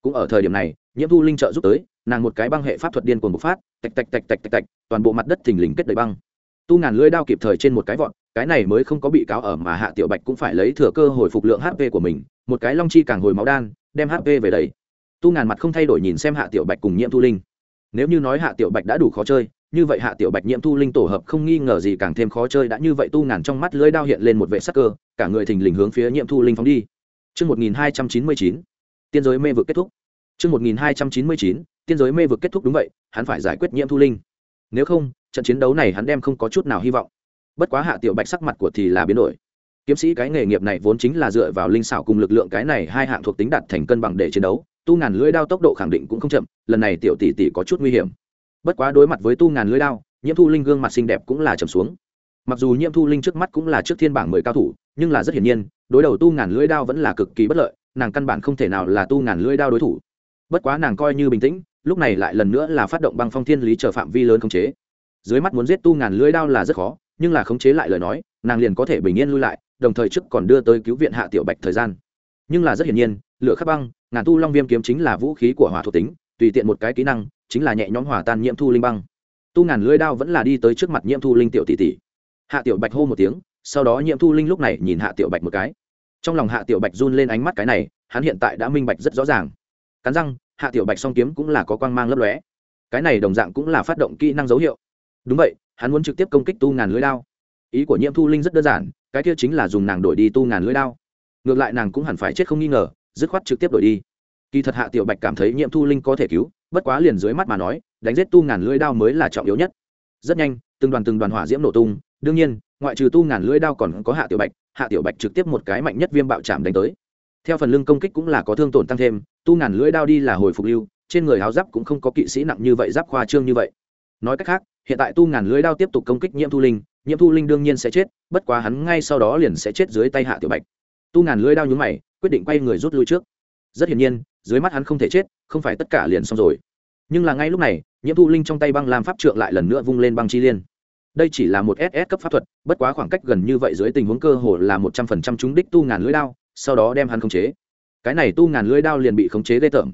Speaker 1: Cũng ở thời điểm này, nhiễm thu linh trợ giúp tới, nàng một cái băng hệ pháp thuật điên cuồng bộc phát, tạch tạch tạch tạch tạch tạch, toàn bộ mặt đất thình lình kết đầy băng. Tu ngàn lưỡi đao kịp thời trên một cái vọt cái này mới không có bị cáo ở mà hạ tiểu bạch cũng phải lấy thừa cơ hồi phục lượng hp của mình một cái long chi càng hồi máu đan đem hp về đấy tu ngàn mặt không thay đổi nhìn xem hạ tiểu bạch cùng nhiễm thu linh nếu như nói hạ tiểu bạch đã đủ khó chơi như vậy hạ tiểu bạch nhiễm thu linh tổ hợp không nghi ngờ gì càng thêm khó chơi đã như vậy tu ngàn trong mắt lưỡi đao hiện lên một vệ sắc cơ cả người thình lình hướng phía nhiễm thu linh phóng đi Trước 1299, tiên giới mê vực kết thúc. Trước 1299, tiên giới mê vực kết thúc đúng vậy, hắn phải giải quyết nhiễm thu linh. Nếu không, trận chiến đấu này hắn đem không có chút nào hy vọng. Bất quá hạ tiểu bạch sắc mặt của thì là biến đổi. Kiếm sĩ cái nghề nghiệp này vốn chính là dựa vào linh xảo cùng lực lượng cái này hai hạng thuộc tính đạt thành cân bằng để chiến đấu, tu ngàn lưỡi đao tốc độ khẳng định cũng không chậm, lần này tiểu tỷ tỷ có chút nguy hiểm. Bất quá đối mặt với tu ngàn lưỡi đao, nhiễm thu linh gương mặt xinh đẹp cũng là trầm xuống. Mặc dù nhiễm thu linh trước mắt cũng là trước thiên bảng mười cao thủ, nhưng là rất hiển nhiên, đối đầu tu ngàn lưỡi đao vẫn là cực kỳ bất lợi, nàng căn bản không thể nào là tu ngàn lưỡi đao đối thủ. Bất quá nàng coi như bình tĩnh, lúc này lại lần nữa là phát động băng phong thiên lý chờ phạm vi lớn khống chế. Dưới mắt muốn giết tu ngàn lưỡi đao là rất khó nhưng là khống chế lại lời nói, nàng liền có thể bình yên lui lại, đồng thời trước còn đưa tới cứu viện hạ tiểu bạch thời gian. Nhưng là rất hiển nhiên, lửa khắc băng, ngàn tu long viêm kiếm chính là vũ khí của hỏa thuộc tính, tùy tiện một cái kỹ năng, chính là nhẹ nhõm hỏa tan nhiễm thu linh băng. Tu ngàn lưỡi đao vẫn là đi tới trước mặt nhiễm thu linh tiểu tỷ tỷ. Hạ tiểu bạch hô một tiếng, sau đó nhiễm thu linh lúc này nhìn hạ tiểu bạch một cái. Trong lòng hạ tiểu bạch run lên ánh mắt cái này, hắn hiện tại đã minh bạch rất rõ ràng. Cắn răng, hạ tiểu bạch song kiếm cũng là có quang mang lấp lóe. Cái này đồng dạng cũng là phát động kỹ năng dấu hiệu. Đúng vậy hắn muốn trực tiếp công kích tu ngàn lưỡi đao. Ý của nhiễm thu linh rất đơn giản, cái kia chính là dùng nàng đổi đi tu ngàn lưỡi đao. Ngược lại nàng cũng hẳn phải chết không nghi ngờ, dứt khoát trực tiếp đổi đi. Kỳ thật hạ tiểu bạch cảm thấy nhiễm thu linh có thể cứu, bất quá liền dưới mắt mà nói, đánh giết tu ngàn lưỡi đao mới là trọng yếu nhất. Rất nhanh, từng đoàn từng đoàn hỏa diễm nổ tung, đương nhiên, ngoại trừ tu ngàn lưỡi đao còn có hạ tiểu bạch, hạ tiểu bạch trực tiếp một cái mạnh nhất viêm bạo chạm đánh tới. Theo phần lưng công kích cũng là có thương tổn tăng thêm, tu ngàn lưỡi đao đi là hồi phục lưu, trên người áo giáp cũng không có kỵ sĩ nặng như vậy, giáp khoa trương như vậy nói cách khác, hiện tại tu ngàn lưới đao tiếp tục công kích nhiễm thu linh, nhiễm thu linh đương nhiên sẽ chết, bất quá hắn ngay sau đó liền sẽ chết dưới tay hạ tiểu bạch. Tu ngàn lưới đao nhúng mày, quyết định quay người rút lui trước. Rất hiển nhiên, dưới mắt hắn không thể chết, không phải tất cả liền xong rồi. Nhưng là ngay lúc này, nhiễm thu linh trong tay băng làm pháp trượng lại lần nữa vung lên băng chi liên. Đây chỉ là một ss cấp pháp thuật, bất quá khoảng cách gần như vậy dưới tình huống cơ hồ là một trăm phần trăm trúng đích tu ngàn lưới đao, sau đó đem hắn khống chế. Cái này tu ngàn lưỡi đao liền bị khống chế ghê tởm.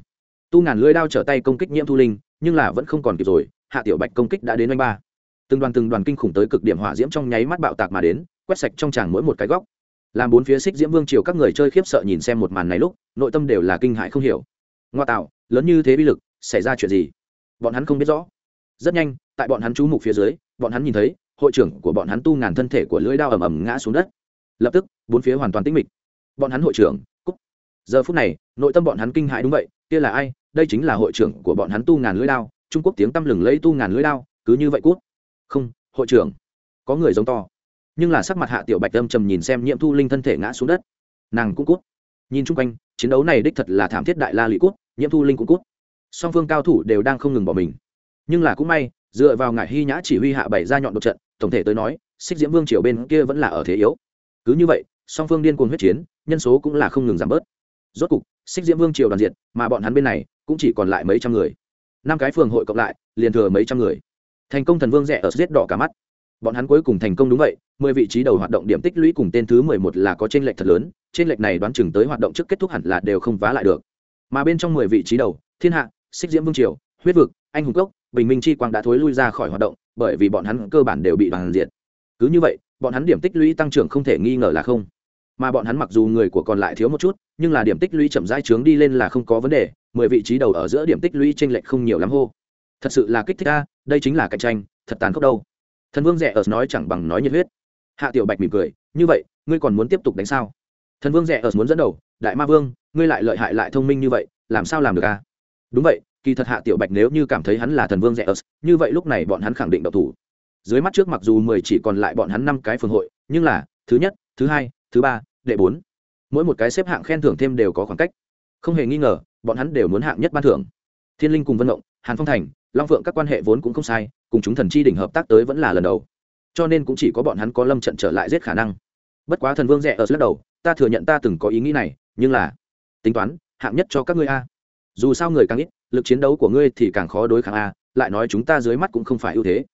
Speaker 1: Tu ngàn lưỡi đao trở tay công kích nhiễm thu linh, nhưng là vẫn không còn kịp rồi hạ tiểu bạch công kích đã đến oanh ba. Từng đoàn từng đoàn kinh khủng tới cực điểm hỏa diễm trong nháy mắt bạo tạc mà đến, quét sạch trong tràng mỗi một cái góc. Làm bốn phía xích diễm vương triều các người chơi khiếp sợ nhìn xem một màn này lúc, nội tâm đều là kinh hãi không hiểu. Ngoa tạo, lớn như thế bi lực, xảy ra chuyện gì? Bọn hắn không biết rõ. Rất nhanh, tại bọn hắn chú mục phía dưới, bọn hắn nhìn thấy, hội trưởng của bọn hắn tu ngàn thân thể của lưỡi đao ầm ầm ngã xuống đất. Lập tức, bốn phía hoàn toàn tĩnh mịch. Bọn hắn hội trưởng cúc giờ phút này, nội tâm bọn hắn kinh hãi đúng vậy, kia là ai? Đây chính là hội trưởng của bọn hắn tu ngàn lưỡi đao trung quốc tiếng tăm lừng lấy tu ngàn lưỡi đao, cứ như vậy cút. Không, hội trưởng, có người giống to. Nhưng là sắc mặt hạ tiểu bạch âm trầm nhìn xem nhiễm thu linh thân thể ngã xuống đất. Nàng cũng cút. Nhìn chung quanh, chiến đấu này đích thật là thảm thiết đại la lụy cút nhiễm thu linh cũng cút. Song phương cao thủ đều đang không ngừng bỏ mình. Nhưng là cũng may, dựa vào ngải hy nhã chỉ huy hạ bảy ra nhọn đột trận, tổng thể tới nói, xích diễm vương triều bên kia vẫn là ở thế yếu. Cứ như vậy, song phương điên cuồng huyết chiến, nhân số cũng là không ngừng giảm bớt. Rốt cục, xích diễm vương triều đoàn diện mà bọn hắn bên này cũng chỉ còn lại mấy trăm người năm cái phường hội cộng lại, liền thừa mấy trăm người. Thành công thần vương rẻ ở giết đỏ cả mắt. Bọn hắn cuối cùng thành công đúng vậy, mười vị trí đầu hoạt động điểm tích lũy cùng tên thứ mười một là có t r ê n lệch thật lớn t r ê n lệch này đoán chừng tới hoạt động trước kết thúc hẳn là đều không vá lại được. Mà bên trong mười vị trí đầu, thiên hạ, xích diễm vương triều, huyết vực, anh hùng cốc, bình minh chi quang đã thối lui ra khỏi hoạt động, bởi vì bọn hắn cơ bản đều bị đoàn diệt. Cứ như vậy, bọn hắn điểm tích lũy tăng trưởng không thể nghi ngờ là không. Mà bọn hắn mặc dù người của còn lại thiếu một chút, nhưng là điểm tích lũy chậm rãi trướng đi lên là không có vấn đề mười vị trí đầu ở giữa điểm tích lũy tranh lệch không nhiều lắm hô. Thật sự là kích thích a, đây chính là cạnh tranh, thật tàn khốc đâu. Thần vương rẻ ở nói chẳng bằng nói nhiệt huyết. Hạ tiểu bạch mỉm cười, như vậy, ngươi còn muốn tiếp tục đánh sao? Thần vương rẻ ở muốn dẫn đầu, đại ma vương, ngươi lại lợi hại lại thông minh như vậy, làm sao làm được a? Đúng vậy, kỳ thật hạ tiểu bạch nếu như cảm thấy hắn là thần vương rẻ ở như vậy lúc này bọn hắn khẳng định độc thủ. Dưới mắt trước mặc dù mười chỉ còn lại bọn hắn năm cái phường hội, nhưng là, thứ nhất, thứ hai, thứ ba, đệ bốn. Mỗi một cái xếp hạng khen thưởng thêm đều có khoảng cách. Không hề nghi ngờ bọn hắn đều muốn hạng nhất ban thưởng. Thiên linh cùng vân động hàn phong thành, long phượng các quan hệ vốn cũng không sai, cùng chúng thần chi đỉnh hợp tác tới vẫn là lần đầu. Cho nên cũng chỉ có bọn hắn có lâm trận trở lại giết khả năng. Bất quá thần vương rẻ ở lắc đầu, ta thừa nhận ta từng có ý nghĩ này, nhưng là tính toán, hạng nhất cho các ngươi a. Dù sao người càng ít, lực chiến đấu của ngươi thì càng khó đối kháng a, lại nói chúng ta dưới mắt cũng không phải ưu thế.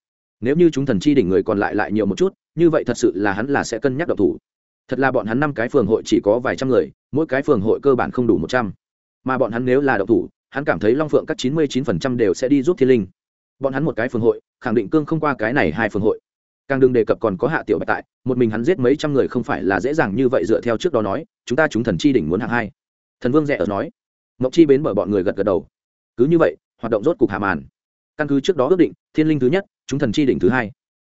Speaker 1: Nếu như chúng thần chi đỉnh người còn lại lại nhiều một chút, như vậy thật sự là hắn là sẽ cân nhắc độc thủ. Thật là bọn hắn năm cái phường hội chỉ có vài trăm người, mỗi cái phường hội cơ bản không đủ một trăm mà bọn hắn nếu là độc thủ, hắn cảm thấy long phượng các chín mươi chín phần trăm đều sẽ đi giúp thiên linh. Bọn hắn một cái phường hội, khẳng định cương không qua cái này hai phường hội. Càng đừng đề cập còn có hạ tiểu bạch tại, một mình hắn giết mấy trăm người không phải là dễ dàng như vậy dựa theo trước đó nói, chúng ta chúng thần chi đỉnh muốn hạng hai. Thần vương rẻ ở nói. Mộng chi bến bởi bọn người gật gật đầu. Cứ như vậy, hoạt động rốt cục hạ màn. Căn cứ trước đó ước định, thiên linh thứ nhất, chúng thần chi đỉnh thứ hai.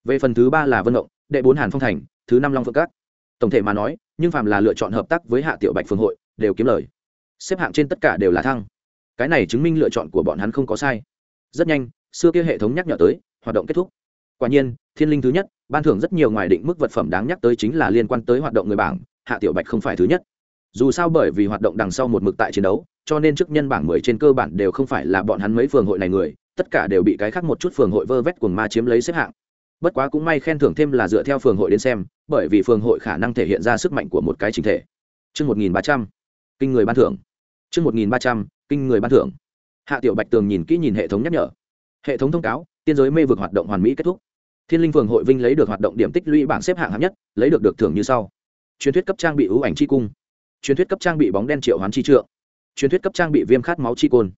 Speaker 1: Về phần thứ ba là vân động, đệ bốn hàn phong thành, thứ năm long phượng cát tổng thể mà nói, nhưng phạm là lựa chọn hợp tác với hạ tiểu bạch phương hội, đều kiếm lời xếp hạng trên tất cả đều là thăng. Cái này chứng minh lựa chọn của bọn hắn không có sai. Rất nhanh, xưa kia hệ thống nhắc nhở tới, hoạt động kết thúc. Quả nhiên, thiên linh thứ nhất, ban thưởng rất nhiều ngoài định mức vật phẩm đáng nhắc tới chính là liên quan tới hoạt động người bảng, hạ tiểu bạch không phải thứ nhất. Dù sao bởi vì hoạt động đằng sau một mực tại chiến đấu, cho nên chức nhân bảng mười trên cơ bản đều không phải là bọn hắn mấy phường hội này người, tất cả đều bị cái khác một chút phường hội vơ vét cuồng ma chiếm lấy xếp hạng. Bất quá cũng may khen thưởng thêm là dựa theo phường hội đến xem, bởi vì phường hội khả năng thể hiện ra sức mạnh của một cái chính thể. Chương một nghìn ba trăm, kinh người ban thưởng chương một nghìn ba trăm, kinh người ban thưởng. Hạ tiểu bạch tường nhìn kỹ nhìn hệ thống nhắc nhở. Hệ thống thông cáo, tiên giới mê vực hoạt động hoàn mỹ kết thúc. Thiên linh phường hội vinh lấy được hoạt động điểm tích lũy bảng xếp hạng hạng nhất, lấy được được thưởng như sau. Truyền thuyết cấp trang bị ưu ảnh chi cung. Truyền thuyết cấp trang bị bóng đen triệu hoán chi trượng. Truyền thuyết cấp trang bị viêm khát máu chi côn.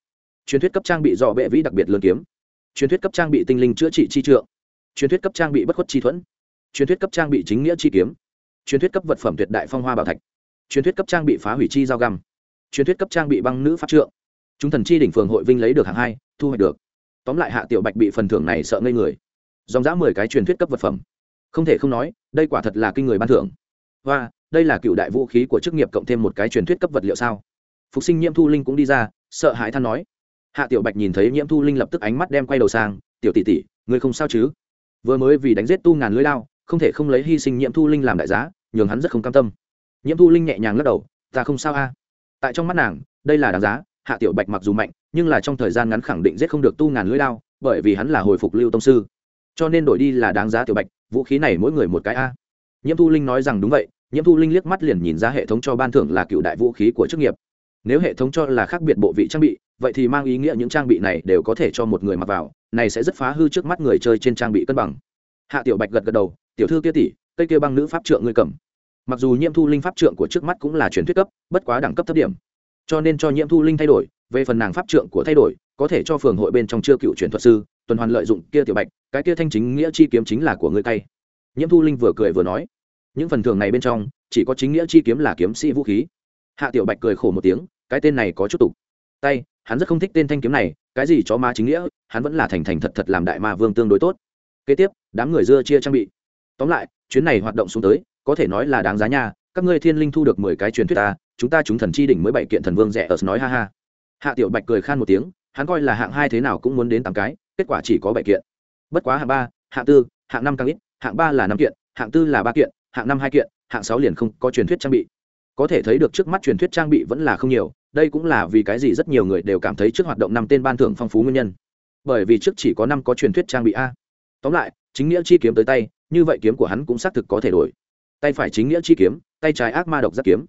Speaker 1: Truyền thuyết cấp trang bị dò bệ vĩ đặc biệt lớn kiếm. Truyền thuyết cấp trang bị tinh linh chữa trị chi trượng. Truyền thuyết cấp trang bị bất khuất chi thuẫn. Truyền thuyết cấp trang bị chính nghĩa chi kiếm. Truyền thuyết cấp vật phẩm tuyệt đại phong hoa bảo thạch. Truyền thuyết cấp trang bị phá hủy chi dao găm truyền thuyết cấp trang bị băng nữ pháp trượng. Chúng thần chi đỉnh phường hội vinh lấy được hạng hai, thu hoạch được. Tóm lại hạ tiểu bạch bị phần thưởng này sợ ngây người. Dòng dã mười cái truyền thuyết cấp vật phẩm. Không thể không nói, đây quả thật là kinh người ban thưởng. Và đây là cựu đại vũ khí của chức nghiệp cộng thêm một cái truyền thuyết cấp vật liệu sao? Phục sinh nhiễm thu linh cũng đi ra, sợ hãi than nói. Hạ tiểu bạch nhìn thấy nhiễm thu linh lập tức ánh mắt đem quay đầu sang, tiểu tỷ tỷ, ngươi không sao chứ? Vừa mới vì đánh giết tu ngàn lưới lao không thể không lấy hy sinh nhiễm thu linh làm đại giá, nhường hắn rất không cam tâm. Nhiễm thu linh nhẹ nhàng lắc đầu, ta không sao a tại trong mắt nàng đây là đáng giá hạ tiểu bạch mặc dù mạnh nhưng là trong thời gian ngắn khẳng định giết không được tu ngàn lưỡi đao, bởi vì hắn là hồi phục lưu tông sư. Cho nên đổi đi là đáng giá tiểu bạch vũ khí này mỗi người một cái a. Nhiễm thu linh nói rằng đúng vậy nhiễm thu linh liếc mắt liền nhìn ra hệ thống cho ban thưởng là cựu đại vũ khí của chức nghiệp. Nếu hệ thống cho là khác biệt bộ vị trang bị vậy thì mang ý nghĩa những trang bị này đều có thể cho một người mặc vào này sẽ rất phá hư trước mắt người chơi trên trang bị cân bằng. Hạ tiểu bạch gật gật đầu tiểu thư kia tỷ cây kia băng nữ pháp trượng ngươi cầm mặc dù nhiễm thu linh pháp trượng của trước mắt cũng là truyền thuyết cấp, bất quá đẳng cấp thấp điểm. Cho nên cho nhiễm thu linh thay đổi, về phần nàng pháp trượng của thay đổi, có thể cho phường hội bên trong chưa cựu truyền thuật sư, tuần hoàn lợi dụng kia tiểu bạch, cái kia thanh chính nghĩa chi kiếm chính là của người tay nhiễm thu linh vừa cười vừa nói, những phần thưởng này bên trong, chỉ có chính nghĩa chi kiếm là kiếm sĩ vũ khí. Hạ tiểu bạch cười khổ một tiếng, cái tên này có chút tục. Tay, hắn rất không thích tên thanh kiếm này, cái gì chó ma chính nghĩa, hắn vẫn là thành thành thật thật làm đại ma vương tương đối tốt. Kế tiếp, đám người dưa chia trang bị. Tóm lại, chuyến này hoạt động xuống tới có thể nói là đáng giá nha, các ngươi thiên linh thu được mười cái truyền thuyết ta, chúng ta chúng thần chi đỉnh mới bảy kiện thần vương rẻ ở nói ha ha. Hạ tiểu bạch cười khan một tiếng, hắn coi là hạng hai thế nào cũng muốn đến tám cái, kết quả chỉ có bảy kiện. Bất quá hạng ba, hạng tư, hạng năm càng ít, hạng ba là năm kiện, hạng tư là ba kiện, hạng năm hai kiện, hạng sáu liền không có truyền thuyết trang bị. Có thể thấy được trước mắt truyền thuyết trang bị vẫn là không nhiều, đây cũng là vì cái gì rất nhiều người đều cảm thấy trước hoạt động năm tên ban thưởng phong phú nguyên nhân. Bởi vì trước chỉ có năm có truyền thuyết trang bị a. Tóm lại, chính nghĩa chi kiếm tới tay, như vậy kiếm của hắn cũng xác thực có thể đổi tay phải chính nghĩa chi kiếm tay trái ác ma độc giác kiếm.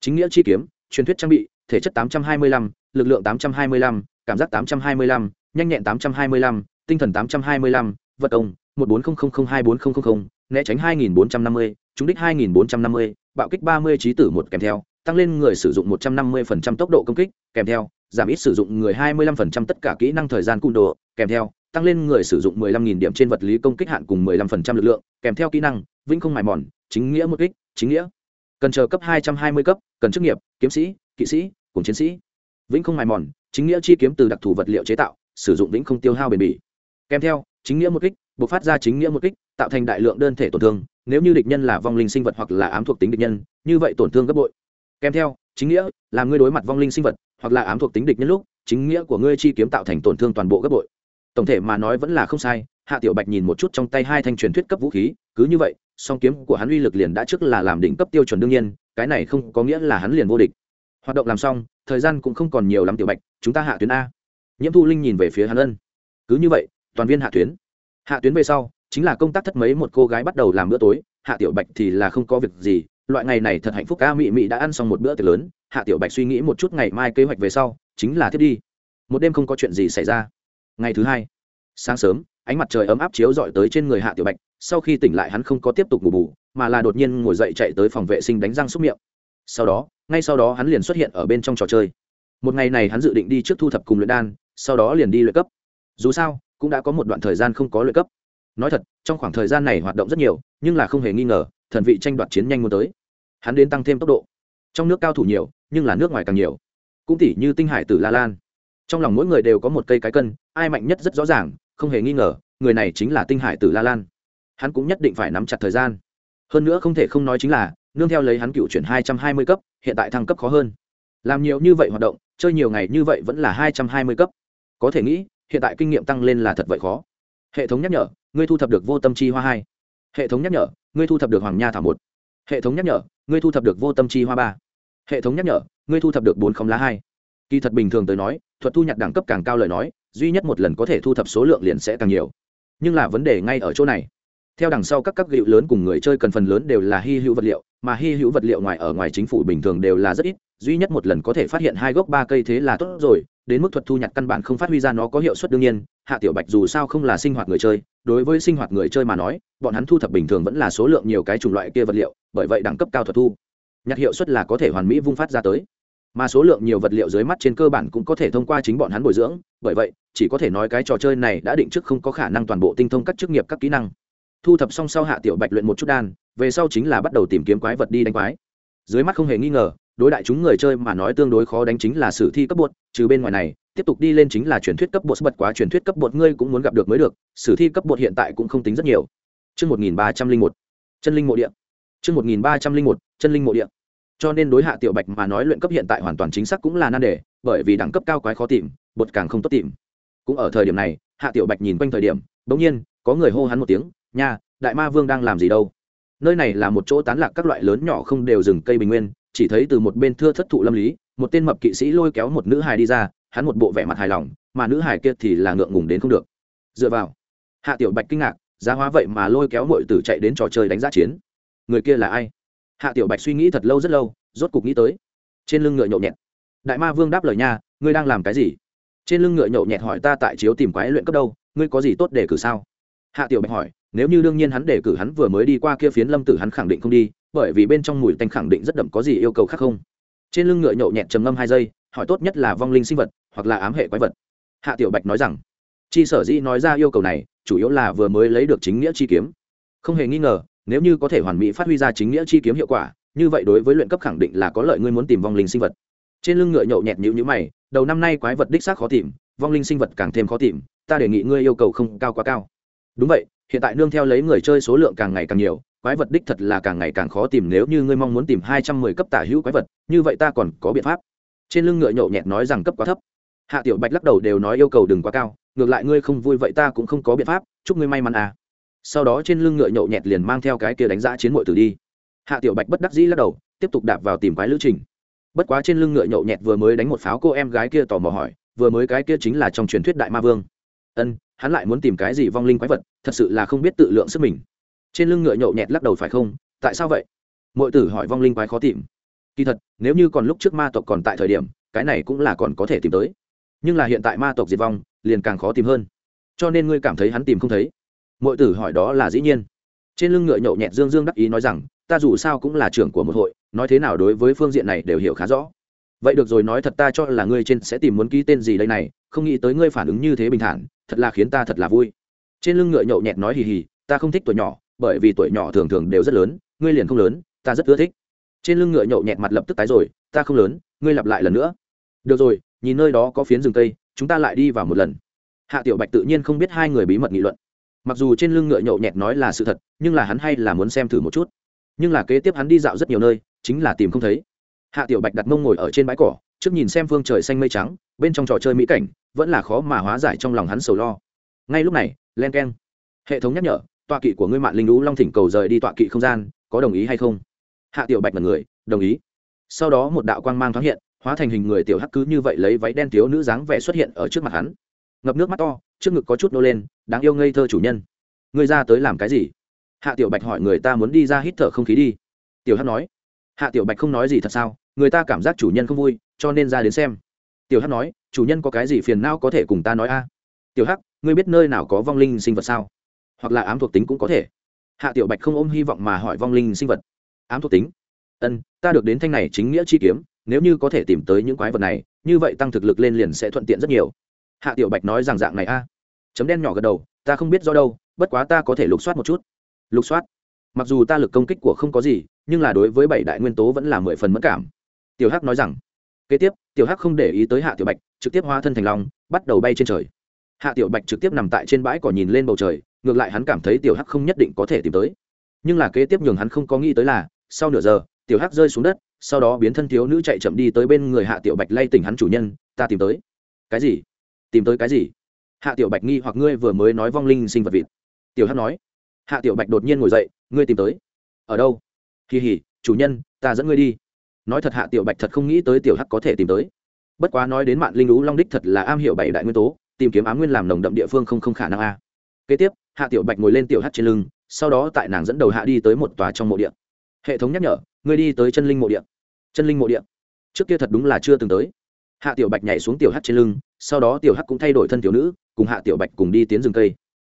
Speaker 1: Chính nghĩa chi kiếm truyền thuyết trang bị thể chất 825, lực lượng 825, cảm giác 825, nhanh nhẹn 825, tinh thần 825, vật công 14002400, né tránh 2450, trúng đích 2450, bạo kích 30 trí tử một kèm theo, tăng lên người sử dụng 150% tốc độ công kích, kèm theo, giảm ít sử dụng người 25% tất cả kỹ năng thời gian cung độ, kèm theo, tăng lên người sử dụng 15.000 điểm trên vật lý công kích hạn cùng 15% lực lượng, kèm theo kỹ năng, vĩnh không mài mòn, chính nghĩa một kích, chính nghĩa. Cần chờ cấp 220 cấp, cần chức nghiệp, kiếm sĩ, kỵ sĩ, cùng chiến sĩ. Vĩnh không mài mòn, chính nghĩa chi kiếm từ đặc thù vật liệu chế tạo, sử dụng vĩnh không tiêu hao bền bỉ. Kèm theo, chính nghĩa một kích, bộc phát ra chính nghĩa một kích, tạo thành đại lượng đơn thể tổn thương, nếu như địch nhân là vong linh sinh vật hoặc là ám thuộc tính địch nhân, như vậy tổn thương gấp bội. Kèm theo, chính nghĩa, làm ngươi đối mặt vong linh sinh vật hoặc là ám thuộc tính địch nhân lúc, chính nghĩa của ngươi chi kiếm tạo thành tổn thương toàn bộ gấp bội tổng thể mà nói vẫn là không sai hạ tiểu bạch nhìn một chút trong tay hai thanh truyền thuyết cấp vũ khí cứ như vậy song kiếm của hắn uy lực liền đã trước là làm đỉnh cấp tiêu chuẩn đương nhiên, cái này không có nghĩa là hắn liền vô địch. Hoạt động làm xong, thời gian cũng không còn nhiều lắm tiểu bạch, chúng ta hạ tuyến a. Nhiễm thu linh nhìn về phía hắn ân. Cứ như vậy, toàn viên hạ tuyến. Hạ tuyến về sau, chính là công tác thất mấy một cô gái bắt đầu làm bữa tối, hạ tiểu bạch thì là không có việc gì, loại ngày này thật hạnh phúc ca mị mị đã ăn xong một bữa tiệc lớn, hạ tiểu bạch suy nghĩ một chút ngày mai kế hoạch về sau, chính là thiết đi. Một đêm không có chuyện gì xảy ra. Ngày thứ hai, sáng sớm ánh mặt trời ấm áp chiếu dọi tới trên người hạ tiểu bạch, sau khi tỉnh lại hắn không có tiếp tục ngủ bù, mà là đột nhiên ngồi dậy chạy tới phòng vệ sinh đánh răng xúc miệng. Sau đó, ngay sau đó hắn liền xuất hiện ở bên trong trò chơi. Một ngày này hắn dự định đi trước thu thập cùng luyện đan, sau đó liền đi luyện cấp. Dù sao, cũng đã có một đoạn thời gian không có luyện cấp. Nói thật, trong khoảng thời gian này hoạt động rất nhiều, nhưng là không hề nghi ngờ, thần vị tranh đoạt chiến nhanh muốn tới. Hắn đến tăng thêm tốc độ. Trong nước cao thủ nhiều, nhưng là nước ngoài càng nhiều. Cũng tỉ như tinh hải tử la lan. Trong lòng mỗi người đều có một cây cái cân, ai mạnh nhất rất rõ ràng không hề nghi ngờ, người này chính là tinh hải tử la lan. Hắn cũng nhất định phải nắm chặt thời gian. Hơn nữa không thể không nói chính là, nương theo lấy hắn cựu chuyển hai trăm hai mươi cấp, hiện tại thăng cấp khó hơn. Làm nhiều như vậy hoạt động, chơi nhiều ngày như vậy vẫn là hai trăm hai mươi cấp. Có thể nghĩ, hiện tại kinh nghiệm tăng lên là thật vậy khó. Hệ thống nhắc nhở, ngươi thu thập được vô tâm chi hoa hai. Hệ thống nhắc nhở, ngươi thu thập được hoàng nha thảo một. Hệ thống nhắc nhở, ngươi thu thập được vô tâm chi hoa ba. Hệ thống nhắc nhở, ngươi thu thập được bốn không lá hai. Kỳ thật bình thường tới nói, thuật thu nhặt đẳng cấp càng cao lời nói duy nhất một lần có thể thu thập số lượng liền sẽ càng nhiều. Nhưng là vấn đề ngay ở chỗ này. Theo đằng sau các các gịu lớn cùng người chơi cần phần lớn đều là hy hữu vật liệu, mà hy hữu vật liệu ngoài ở ngoài chính phủ bình thường đều là rất ít, duy nhất một lần có thể phát hiện hai gốc ba cây thế là tốt rồi, đến mức thuật thu nhặt căn bản không phát huy ra nó có hiệu suất đương nhiên, hạ tiểu bạch dù sao không là sinh hoạt người chơi, đối với sinh hoạt người chơi mà nói, bọn hắn thu thập bình thường vẫn là số lượng nhiều cái chủng loại kia vật liệu, bởi vậy đẳng cấp cao thuật thu, nhặt hiệu suất là có thể hoàn mỹ vung phát ra tới mà số lượng nhiều vật liệu dưới mắt trên cơ bản cũng có thể thông qua chính bọn hắn bồi dưỡng bởi vậy chỉ có thể nói cái trò chơi này đã định trước không có khả năng toàn bộ tinh thông các chức nghiệp các kỹ năng. Thu thập xong sau hạ tiểu bạch luyện một chút đan về sau chính là bắt đầu tìm kiếm quái vật đi đánh quái. Dưới mắt không hề nghi ngờ đối đại chúng người chơi mà nói tương đối khó đánh chính là sử thi cấp bột trừ bên ngoài này tiếp tục đi lên chính là truyền thuyết cấp bột bật quá truyền thuyết cấp bột ngươi cũng muốn gặp được mới được sử thi cấp bột hiện tại cũng không tính rất nhiều. Chương 1301, chân linh mộ địa. Chương 1301, chân linh mộ địa cho nên đối hạ tiểu bạch mà nói luyện cấp hiện tại hoàn toàn chính xác cũng là nan đề, bởi vì đẳng cấp cao quái khó tìm, bột càng không tốt tìm. Cũng ở thời điểm này, hạ tiểu bạch nhìn quanh thời điểm, bỗng nhiên, có người hô hắn một tiếng, nha, đại ma vương đang làm gì đâu? Nơi này là một chỗ tán lạc các loại lớn nhỏ không đều rừng cây bình nguyên, chỉ thấy từ một bên thưa thất thụ lâm lý, một tên mập kỵ sĩ lôi kéo một nữ hài đi ra, hắn một bộ vẻ mặt hài lòng, mà nữ hài kia thì là ngượng ngùng đến không được. Dựa vào, hạ tiểu bạch kinh ngạc, giá hóa vậy mà lôi kéo mọi tử chạy đến trò chơi đánh giá chiến. Người kia là ai? Hạ tiểu bạch suy nghĩ thật lâu rất lâu, rốt cục nghĩ tới. Trên lưng ngựa nhậu nhẹt. Đại ma vương đáp lời nha, ngươi đang làm cái gì? Trên lưng ngựa nhậu nhẹt hỏi ta tại chiếu tìm quái luyện cấp đâu, ngươi có gì tốt để cử sao? Hạ tiểu bạch hỏi, nếu như đương nhiên hắn để cử hắn vừa mới đi qua kia phiến lâm tử hắn khẳng định không đi, bởi vì bên trong mùi tanh khẳng định rất đậm, có gì yêu cầu khác không? Trên lưng ngựa nhậu nhẹt trầm ngâm hai giây, hỏi tốt nhất là vong linh sinh vật, hoặc là ám hệ quái vật. Hạ tiểu bạch nói rằng, chi sở dĩ nói ra yêu cầu này, chủ yếu là vừa mới lấy được chính nghĩa chi kiếm. Không hề nghi ngờ nếu như có thể hoàn mỹ phát huy ra chính nghĩa chi kiếm hiệu quả, như vậy đối với luyện cấp khẳng định là có lợi ngươi muốn tìm vong linh sinh vật. Trên lưng ngựa nhậu nhẹt nhữ nhữ mày, đầu năm nay quái vật đích xác khó tìm, vong linh sinh vật càng thêm khó tìm, ta đề nghị ngươi yêu cầu không cao quá cao. Đúng vậy, hiện tại nương theo lấy người chơi số lượng càng ngày càng nhiều, quái vật đích thật là càng ngày càng khó tìm nếu như ngươi mong muốn tìm hai trăm mười cấp tả hữu quái vật, như vậy ta còn có biện pháp. Trên lưng ngựa nhậu nhẹt nói rằng cấp quá thấp. Hạ tiểu bạch lắc đầu đều nói yêu cầu đừng quá cao, ngược lại ngươi không vui vậy ta cũng không có biện pháp, chúc ngươi may mắn à sau đó trên lưng ngựa nhậu nhẹt liền mang theo cái kia đánh giá chiến mội tử đi. Hạ tiểu bạch bất đắc dĩ lắc đầu, tiếp tục đạp vào tìm quái lữ trình. Bất quá trên lưng ngựa nhậu nhẹt vừa mới đánh một pháo cô em gái kia tò mò hỏi, vừa mới cái kia chính là trong truyền thuyết đại ma vương. Ân, hắn lại muốn tìm cái gì vong linh quái vật, thật sự là không biết tự lượng sức mình. Trên lưng ngựa nhậu nhẹt lắc đầu phải không, tại sao vậy? Mọi tử hỏi vong linh quái khó tìm. Kỳ thật, nếu như còn lúc trước ma tộc còn tại thời điểm, cái này cũng là còn có thể tìm tới. Nhưng là hiện tại ma tộc diệt vong, liền càng khó tìm hơn. Cho nên ngươi cảm thấy hắn tìm không thấy mọi tử hỏi đó là dĩ nhiên. Trên lưng ngựa nhậu nhẹt dương dương đắc ý nói rằng, ta dù sao cũng là trưởng của một hội, nói thế nào đối với phương diện này đều hiểu khá rõ. Vậy được rồi, nói thật ta cho là ngươi trên sẽ tìm muốn ký tên gì đây này, không nghĩ tới ngươi phản ứng như thế bình thản, thật là khiến ta thật là vui. Trên lưng ngựa nhậu nhẹt nói hì hì, ta không thích tuổi nhỏ, bởi vì tuổi nhỏ thường thường đều rất lớn, ngươi liền không lớn, ta rất ưa thích. Trên lưng ngựa nhậu nhẹt mặt lập tức tái rồi, ta không lớn, ngươi lặp lại lần nữa. Được rồi, nhìn nơi đó có phiến rừng cây, chúng ta lại đi vào một lần. Hạ tiểu bạch tự nhiên không biết hai người bí mật nghị luận mặc dù trên lưng ngựa nhậu nhẹt nói là sự thật, nhưng là hắn hay là muốn xem thử một chút. Nhưng là kế tiếp hắn đi dạo rất nhiều nơi, chính là tìm không thấy. Hạ tiểu bạch đặt mông ngồi ở trên bãi cỏ, trước nhìn xem phương trời xanh mây trắng, bên trong trò chơi mỹ cảnh, vẫn là khó mà hóa giải trong lòng hắn sầu lo. Ngay lúc này, len k e n hệ thống nhắc nhở, tọa kỵ của ngươi mạng linh lũ long thỉnh cầu rời đi tọa kỵ không gian, có đồng ý hay không? Hạ tiểu bạch mật người, đồng ý. Sau đó một đạo quang mang thoáng hiện, hóa thành hình người tiểu hắc cứ như vậy lấy váy đen thiếu nữ dáng vẻ xuất hiện ở trước mặt hắn ngập nước mắt to, trước ngực có chút nô lên, đáng yêu ngây thơ chủ nhân. Ngươi ra tới làm cái gì? Hạ tiểu bạch hỏi người ta muốn đi ra hít thở không khí đi. Tiểu hắc nói. Hạ tiểu bạch không nói gì thật sao? Người ta cảm giác chủ nhân không vui, cho nên ra đến xem. Tiểu hắc nói, chủ nhân có cái gì phiền não có thể cùng ta nói a? Tiểu hắc, ngươi biết nơi nào có vong linh sinh vật sao? Hoặc là ám thuộc tính cũng có thể. Hạ tiểu bạch không ôm hy vọng mà hỏi vong linh sinh vật. Ám thuộc tính? Ân, ta được đến thanh này chính nghĩa chi kiếm, nếu như có thể tìm tới những quái vật này, như vậy tăng thực lực lên liền sẽ thuận tiện rất nhiều hạ tiểu bạch nói rằng dạng này a. Chấm đen nhỏ gật đầu, ta không biết do đâu, bất quá ta có thể lục soát một chút. Lục soát? Mặc dù ta lực công kích của không có gì, nhưng là đối với bảy đại nguyên tố vẫn là mười phần mất cảm. Tiểu hắc nói rằng, kế tiếp, tiểu hắc không để ý tới hạ tiểu bạch, trực tiếp hóa thân thành long, bắt đầu bay trên trời. Hạ tiểu bạch trực tiếp nằm tại trên bãi cỏ nhìn lên bầu trời, ngược lại hắn cảm thấy tiểu hắc không nhất định có thể tìm tới. Nhưng là kế tiếp nhường hắn không có nghĩ tới là, sau nửa giờ, tiểu hắc rơi xuống đất, sau đó biến thân thiếu nữ chạy chậm đi tới bên người hạ tiểu bạch lay tỉnh hắn chủ nhân, ta tìm tới. Cái gì? Tìm tới cái gì? Hạ tiểu bạch nghi hoặc ngươi vừa mới nói vong linh sinh vật vịt. Tiểu hắc nói. Hạ tiểu bạch đột nhiên ngồi dậy, ngươi tìm tới. Ở đâu? Kỳ hỉ, chủ nhân, ta dẫn ngươi đi. Nói thật hạ tiểu bạch thật không nghĩ tới tiểu hắc có thể tìm tới. Bất quá nói đến mạng linh lũ long đích thật là am hiểu bảy đại nguyên tố, tìm kiếm ám nguyên làm nồng đậm địa phương không không khả năng a. Kế tiếp, hạ tiểu bạch ngồi lên tiểu hắc trên lưng, sau đó tại nàng dẫn đầu hạ đi tới một tòa trong mộ điện hệ thống nhắc nhở, ngươi đi tới chân linh mộ điện chân linh mộ điện trước kia thật đúng là chưa từng tới hạ tiểu bạch nhảy xuống tiểu hắc trên lưng, sau đó tiểu hắc cũng thay đổi thân tiểu nữ, cùng hạ tiểu bạch cùng đi tiến rừng cây.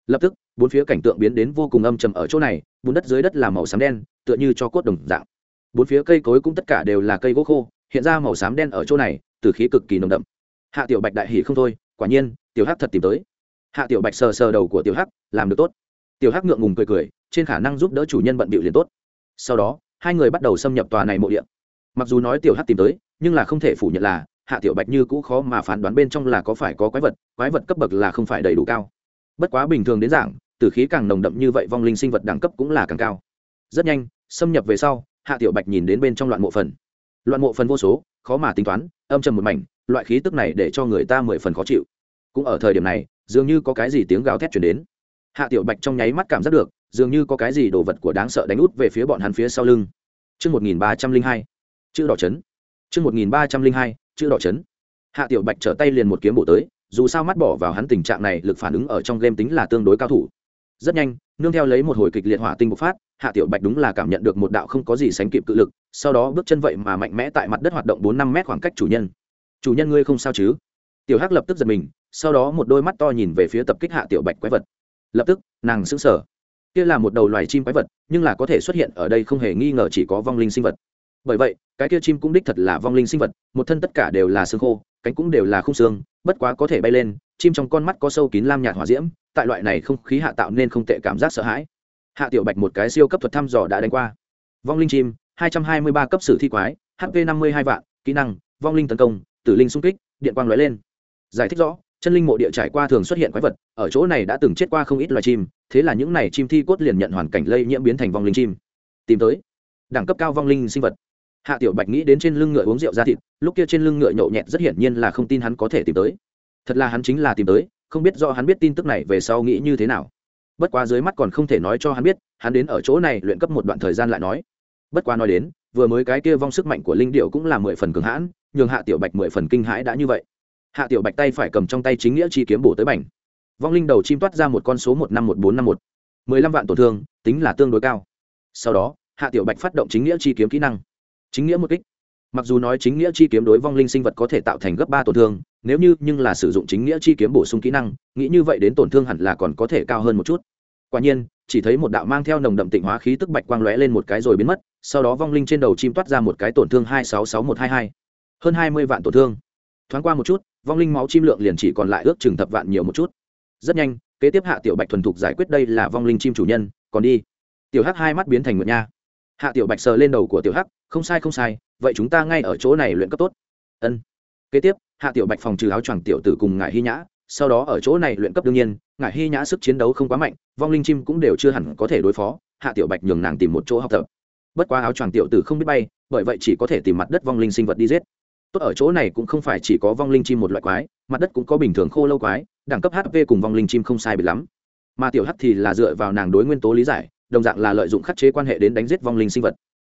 Speaker 1: Lập tức, bốn phía cảnh tượng biến đến vô cùng âm trầm ở chỗ này, bùn đất dưới đất là màu xám đen, tựa như cho cốt đồng dạng. Bốn phía cây cối cũng tất cả đều là cây gỗ khô, hiện ra màu xám đen ở chỗ này, từ khí cực kỳ nồng đậm. Hạ tiểu bạch đại hỉ không thôi, quả nhiên, tiểu hắc thật tìm tới. Hạ tiểu bạch sờ sờ đầu của tiểu hắc, làm được tốt. Tiểu hắc ngượng ngùng cười cười, trên khả năng giúp đỡ chủ nhân bận bịu liền tốt. Sau đó, hai người bắt đầu xâm nhập tòa này mộ điện mặc dù nói tiểu hắc tìm tới, nhưng là không thể phủ nhận là hạ tiểu bạch như cũ khó mà phán đoán bên trong là có phải có quái vật quái vật cấp bậc là không phải đầy đủ cao. Bất quá bình thường đến giảng tử khí càng nồng đậm như vậy vong linh sinh vật đẳng cấp cũng là càng cao. Rất nhanh xâm nhập về sau hạ tiểu bạch nhìn đến bên trong loạn mộ phần. Loạn mộ phần vô số khó mà tính toán âm trầm một mảnh loại khí tức này để cho người ta mười phần khó chịu. Cũng ở thời điểm này dường như có cái gì tiếng gào thét chuyển đến. Hạ tiểu bạch trong nháy mắt cảm giác được dường như có cái gì đồ vật của đáng sợ đánh út về phía bọn hắn phía sau lưng. Trước 1302, chữ đỏ chấn. Trước 1302, chữ đỏ chấn. Hạ tiểu bạch trở tay liền một kiếm bổ tới, dù sao mắt bỏ vào hắn tình trạng này lực phản ứng ở trong game tính là tương đối cao thủ. Rất nhanh nương theo lấy một hồi kịch liệt hỏa tinh bộc phát hạ tiểu bạch đúng là cảm nhận được một đạo không có gì sánh kịp cự lực sau đó bước chân vậy mà mạnh mẽ tại mặt đất hoạt động bốn năm mét khoảng cách chủ nhân. Chủ nhân ngươi không sao chứ? Tiểu hắc lập tức giật mình sau đó một đôi mắt to nhìn về phía tập kích hạ tiểu bạch quái vật. Lập tức nàng sững sờ. Kia là một đầu loài chim quái vật nhưng là có thể xuất hiện ở đây không hề nghi ngờ chỉ có vong linh sinh vật bởi vậy, cái kia chim cũng đích thật là vong linh sinh vật, một thân tất cả đều là xương khô, cánh cũng đều là khung xương, bất quá có thể bay lên, chim trong con mắt có sâu kín lam nhạt hỏa diễm, tại loại này không khí hạ tạo nên không tệ cảm giác sợ hãi. Hạ tiểu bạch một cái siêu cấp thuật thăm dò đã đánh qua. Vong linh chim 223 cấp sử thi quái hp 52 vạn, kỹ năng, vong linh tấn công, tử linh xung kích, điện quang lóe lên. Giải thích rõ, chân linh mộ địa trải qua thường xuất hiện quái vật, ở chỗ này đã từng chết qua không ít loài chim, thế là những này chim thi cốt liền nhận hoàn cảnh lây nhiễm biến thành vong linh chim. Tìm tới, đẳng cấp cao vong linh sinh vật hạ tiểu bạch nghĩ đến trên lưng ngựa uống rượu ra thịt, lúc kia trên lưng ngựa nhậu nhẹt rất hiển nhiên là không tin hắn có thể tìm tới. Thật là hắn chính là tìm tới, không biết do hắn biết tin tức này về sau nghĩ như thế nào. Bất quá dưới mắt còn không thể nói cho hắn biết, hắn đến ở chỗ này luyện cấp một đoạn thời gian lại nói. Bất quá nói đến, vừa mới cái kia vong sức mạnh của linh điệu cũng là mười phần cường hãn, nhường hạ tiểu bạch mười phần kinh hãi đã như vậy. Hạ tiểu bạch tay phải cầm trong tay chính nghĩa chi kiếm bổ tới bành. Vong linh đầu chim toát ra một con số một năm một bốn năm một. Mười lăm vạn tổn thương, tính là tương đối cao. Sau đó, hạ tiểu bạch phát động chính nghĩa chi kiếm kỹ năng chính nghĩa một kích. Mặc dù nói chính nghĩa chi kiếm đối vong linh sinh vật có thể tạo thành gấp ba tổn thương, nếu như, nhưng là sử dụng chính nghĩa chi kiếm bổ sung kỹ năng, nghĩ như vậy đến tổn thương hẳn là còn có thể cao hơn một chút. Quả nhiên, chỉ thấy một đạo mang theo nồng đậm tịnh hóa khí tức bạch quang lóe lên một cái rồi biến mất, sau đó vong linh trên đầu chim toát ra một cái tổn thương hai sáu sáu một hai hai. Hơn hai mươi vạn tổn thương. Thoáng qua một chút, vong linh máu chim lượng liền chỉ còn lại ước chừng thập vạn nhiều một chút. Rất nhanh, kế tiếp hạ tiểu bạch thuần thục giải quyết đây là vong linh chim chủ nhân, còn đi. Tiểu hắc hai mắt biến thành nguyệt nha hạ tiểu bạch sờ lên đầu của tiểu hắc, không sai không sai, vậy chúng ta ngay ở chỗ này luyện cấp tốt. Ân. Kế tiếp, hạ tiểu bạch phòng trừ áo choàng tiểu tử cùng ngải hy nhã, sau đó ở chỗ này luyện cấp đương nhiên, ngải hy nhã sức chiến đấu không quá mạnh, vong linh chim cũng đều chưa hẳn có thể đối phó, hạ tiểu bạch nhường nàng tìm một chỗ học tập. Bất quá áo choàng tiểu tử không biết bay, bởi vậy chỉ có thể tìm mặt đất vong linh sinh vật đi giết. Tốt ở chỗ này cũng không phải chỉ có vong linh chim một loại quái, mặt đất cũng có bình thường khô lâu quái, đẳng cấp hp cùng vong linh chim không sai bị lắm. Mà tiểu hắc thì là dựa vào nàng đối nguyên tố lý giải đồng dạng là lợi dụng khắc chế quan hệ đến đánh giết vong linh sinh vật.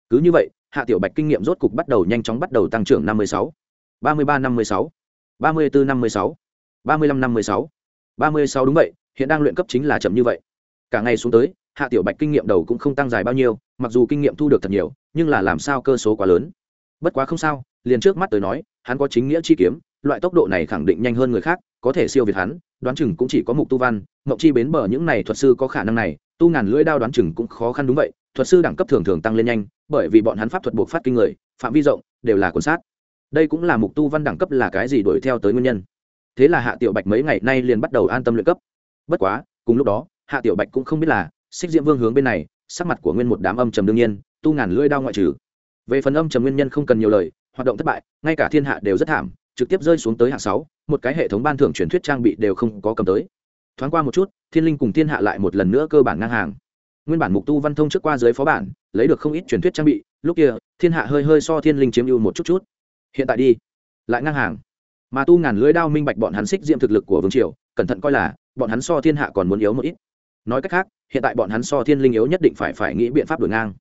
Speaker 1: Cứ như vậy, hạ tiểu bạch kinh nghiệm rốt cục bắt đầu nhanh chóng bắt đầu tăng trưởng năm mươi sáu, ba mươi ba năm mươi sáu, ba mươi bốn năm mươi sáu, ba mươi lăm năm mươi sáu, ba mươi sáu đúng vậy, hiện đang luyện cấp chính là chậm như vậy. Cả ngày xuống tới, hạ tiểu bạch kinh nghiệm đầu cũng không tăng dài bao nhiêu, mặc dù kinh nghiệm thu được thật nhiều, nhưng là làm sao cơ số quá lớn. Bất quá không sao, liền trước mắt tới nói, hắn có chính nghĩa chi kiếm, loại tốc độ này khẳng định nhanh hơn người khác, có thể siêu việt hắn, đoán chừng cũng chỉ có mục tu văn mộng chi bến bờ những này thuật sư có khả năng này tu ngàn lưỡi đao đoán chừng cũng khó khăn đúng vậy, thuật sư đẳng cấp thường thường tăng lên nhanh, bởi vì bọn hắn pháp thuật buộc phát kinh người, phạm vi rộng, đều là cuốn sát. Đây cũng là mục tu văn đẳng cấp là cái gì đuổi theo tới nguyên nhân. Thế là hạ tiểu bạch mấy ngày nay liền bắt đầu an tâm luyện cấp. Bất quá, cùng lúc đó, hạ tiểu bạch cũng không biết là, xích diễm vương hướng bên này, sắc mặt của nguyên một đám âm trầm đương nhiên, tu ngàn lưỡi đao ngoại trừ. Về phần âm trầm nguyên nhân không cần nhiều lời, hoạt động thất bại, ngay cả thiên hạ đều rất thảm, trực tiếp rơi xuống tới hạng sáu, một cái hệ thống ban thưởng truyền thuyết trang bị đều không có cầm tới thoáng qua một chút, thiên linh cùng thiên hạ lại một lần nữa cơ bản ngang hàng. Nguyên bản mục tu văn thông trước qua dưới phó bản, lấy được không ít truyền thuyết trang bị, lúc kia, thiên hạ hơi hơi so thiên linh chiếm ưu một chút chút. Hiện tại đi, lại ngang hàng. Mà tu ngàn lưới đao minh bạch bọn hắn xích diệm thực lực của vương triều, cẩn thận coi là, bọn hắn so thiên hạ còn muốn yếu một ít. Nói cách khác, hiện tại bọn hắn so thiên linh yếu nhất định phải phải nghĩ biện pháp đổi ngang.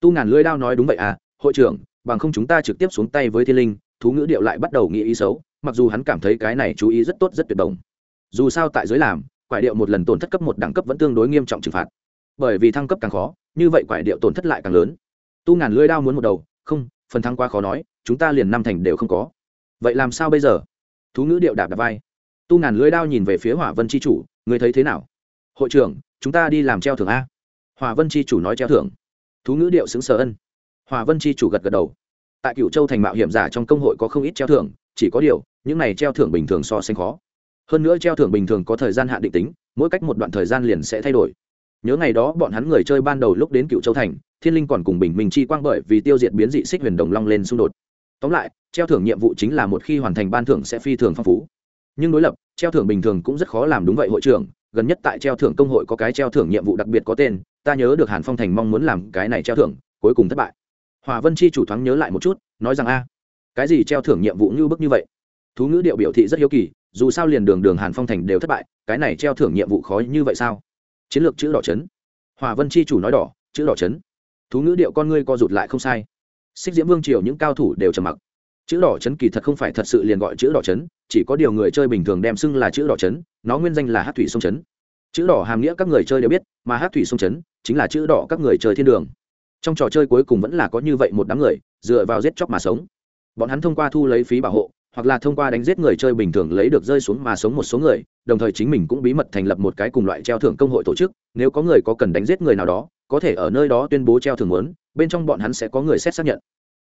Speaker 1: Tu ngàn lưới đao nói đúng vậy à hội trưởng, bằng không chúng ta trực tiếp xuống tay với thiên linh, thú ngữ điệu lại bắt đầu nghĩ ý xấu, mặc dù hắn cảm thấy cái này chú ý rất tốt rất tuyệt đồng dù sao tại giới làm quải điệu một lần tổn thất cấp một đẳng cấp vẫn tương đối nghiêm trọng trừng phạt. Bởi vì thăng cấp càng khó, như vậy quải điệu tổn thất lại càng lớn. Tu ngàn lưỡi đao muốn một đầu, không, phần thăng quá khó nói, chúng ta liền năm thành đều không có. Vậy làm sao bây giờ? Thú ngữ điệu đạp đạp vai. Tu ngàn lưỡi đao nhìn về phía hỏa vân chi chủ người thấy thế nào? Hội trưởng, chúng ta đi làm treo thưởng a. Hỏa vân chi chủ nói treo thưởng. Thú ngữ điệu xứng sờ ân. Hỏa vân chi chủ gật gật đầu. Tại cựu châu thành mạo hiểm giả trong công hội có không ít treo thưởng, chỉ có điều, những này treo thưởng bình thường so sánh khó hơn nữa treo thưởng bình thường có thời gian hạn định tính, mỗi cách một đoạn thời gian liền sẽ thay đổi. Nhớ ngày đó bọn hắn người chơi ban đầu lúc đến cựu châu thành, thiên linh còn cùng bình minh chi quang bởi vì tiêu diệt biến dị xích huyền đồng long lên xung đột. Tóm lại, treo thưởng nhiệm vụ chính là một khi hoàn thành ban thưởng sẽ phi thường phong phú. Nhưng đối lập, treo thưởng bình thường cũng rất khó làm đúng vậy hội trưởng, gần nhất tại treo thưởng công hội có cái treo thưởng nhiệm vụ đặc biệt có tên, ta nhớ được hàn phong thành mong muốn làm cái này treo thưởng, cuối cùng thất bại. Hòa vân chi chủ thoáng nhớ lại một chút, nói rằng a, cái gì treo thưởng nhiệm vụ như bức như vậy? Thú ngữ điệu biểu thị rất hiếu kỳ, dù sao liền đường đường hàn phong thành đều thất bại, cái này treo thưởng nhiệm vụ khó như vậy sao? Chiến lược chữ đỏ chấn. Hòa vân chi chủ nói đỏ, chữ đỏ chấn. Thú ngữ điệu con ngươi co rụt lại không sai. Xích diễm vương triều những cao thủ đều trầm mặc. Chữ đỏ chấn kỳ thật không phải thật sự liền gọi chữ đỏ chấn, chỉ có điều người chơi bình thường đem xưng là chữ đỏ chấn, nó nguyên danh là hát thủy sông chấn. Chữ đỏ hàm nghĩa các người chơi đều biết, mà hát thủy sông chấn chính là chữ đỏ các người chơi thiên đường. Trong trò chơi cuối cùng vẫn là có như vậy một đám người, dựa vào giết chóc mà sống. Bọn hắn thông qua thu lấy phí bảo hộ hoặc là thông qua đánh giết người chơi bình thường lấy được rơi xuống mà sống một số người đồng thời chính mình cũng bí mật thành lập một cái cùng loại treo thưởng công hội tổ chức nếu có người có cần đánh giết người nào đó có thể ở nơi đó tuyên bố treo thưởng muốn bên trong bọn hắn sẽ có người xét xác nhận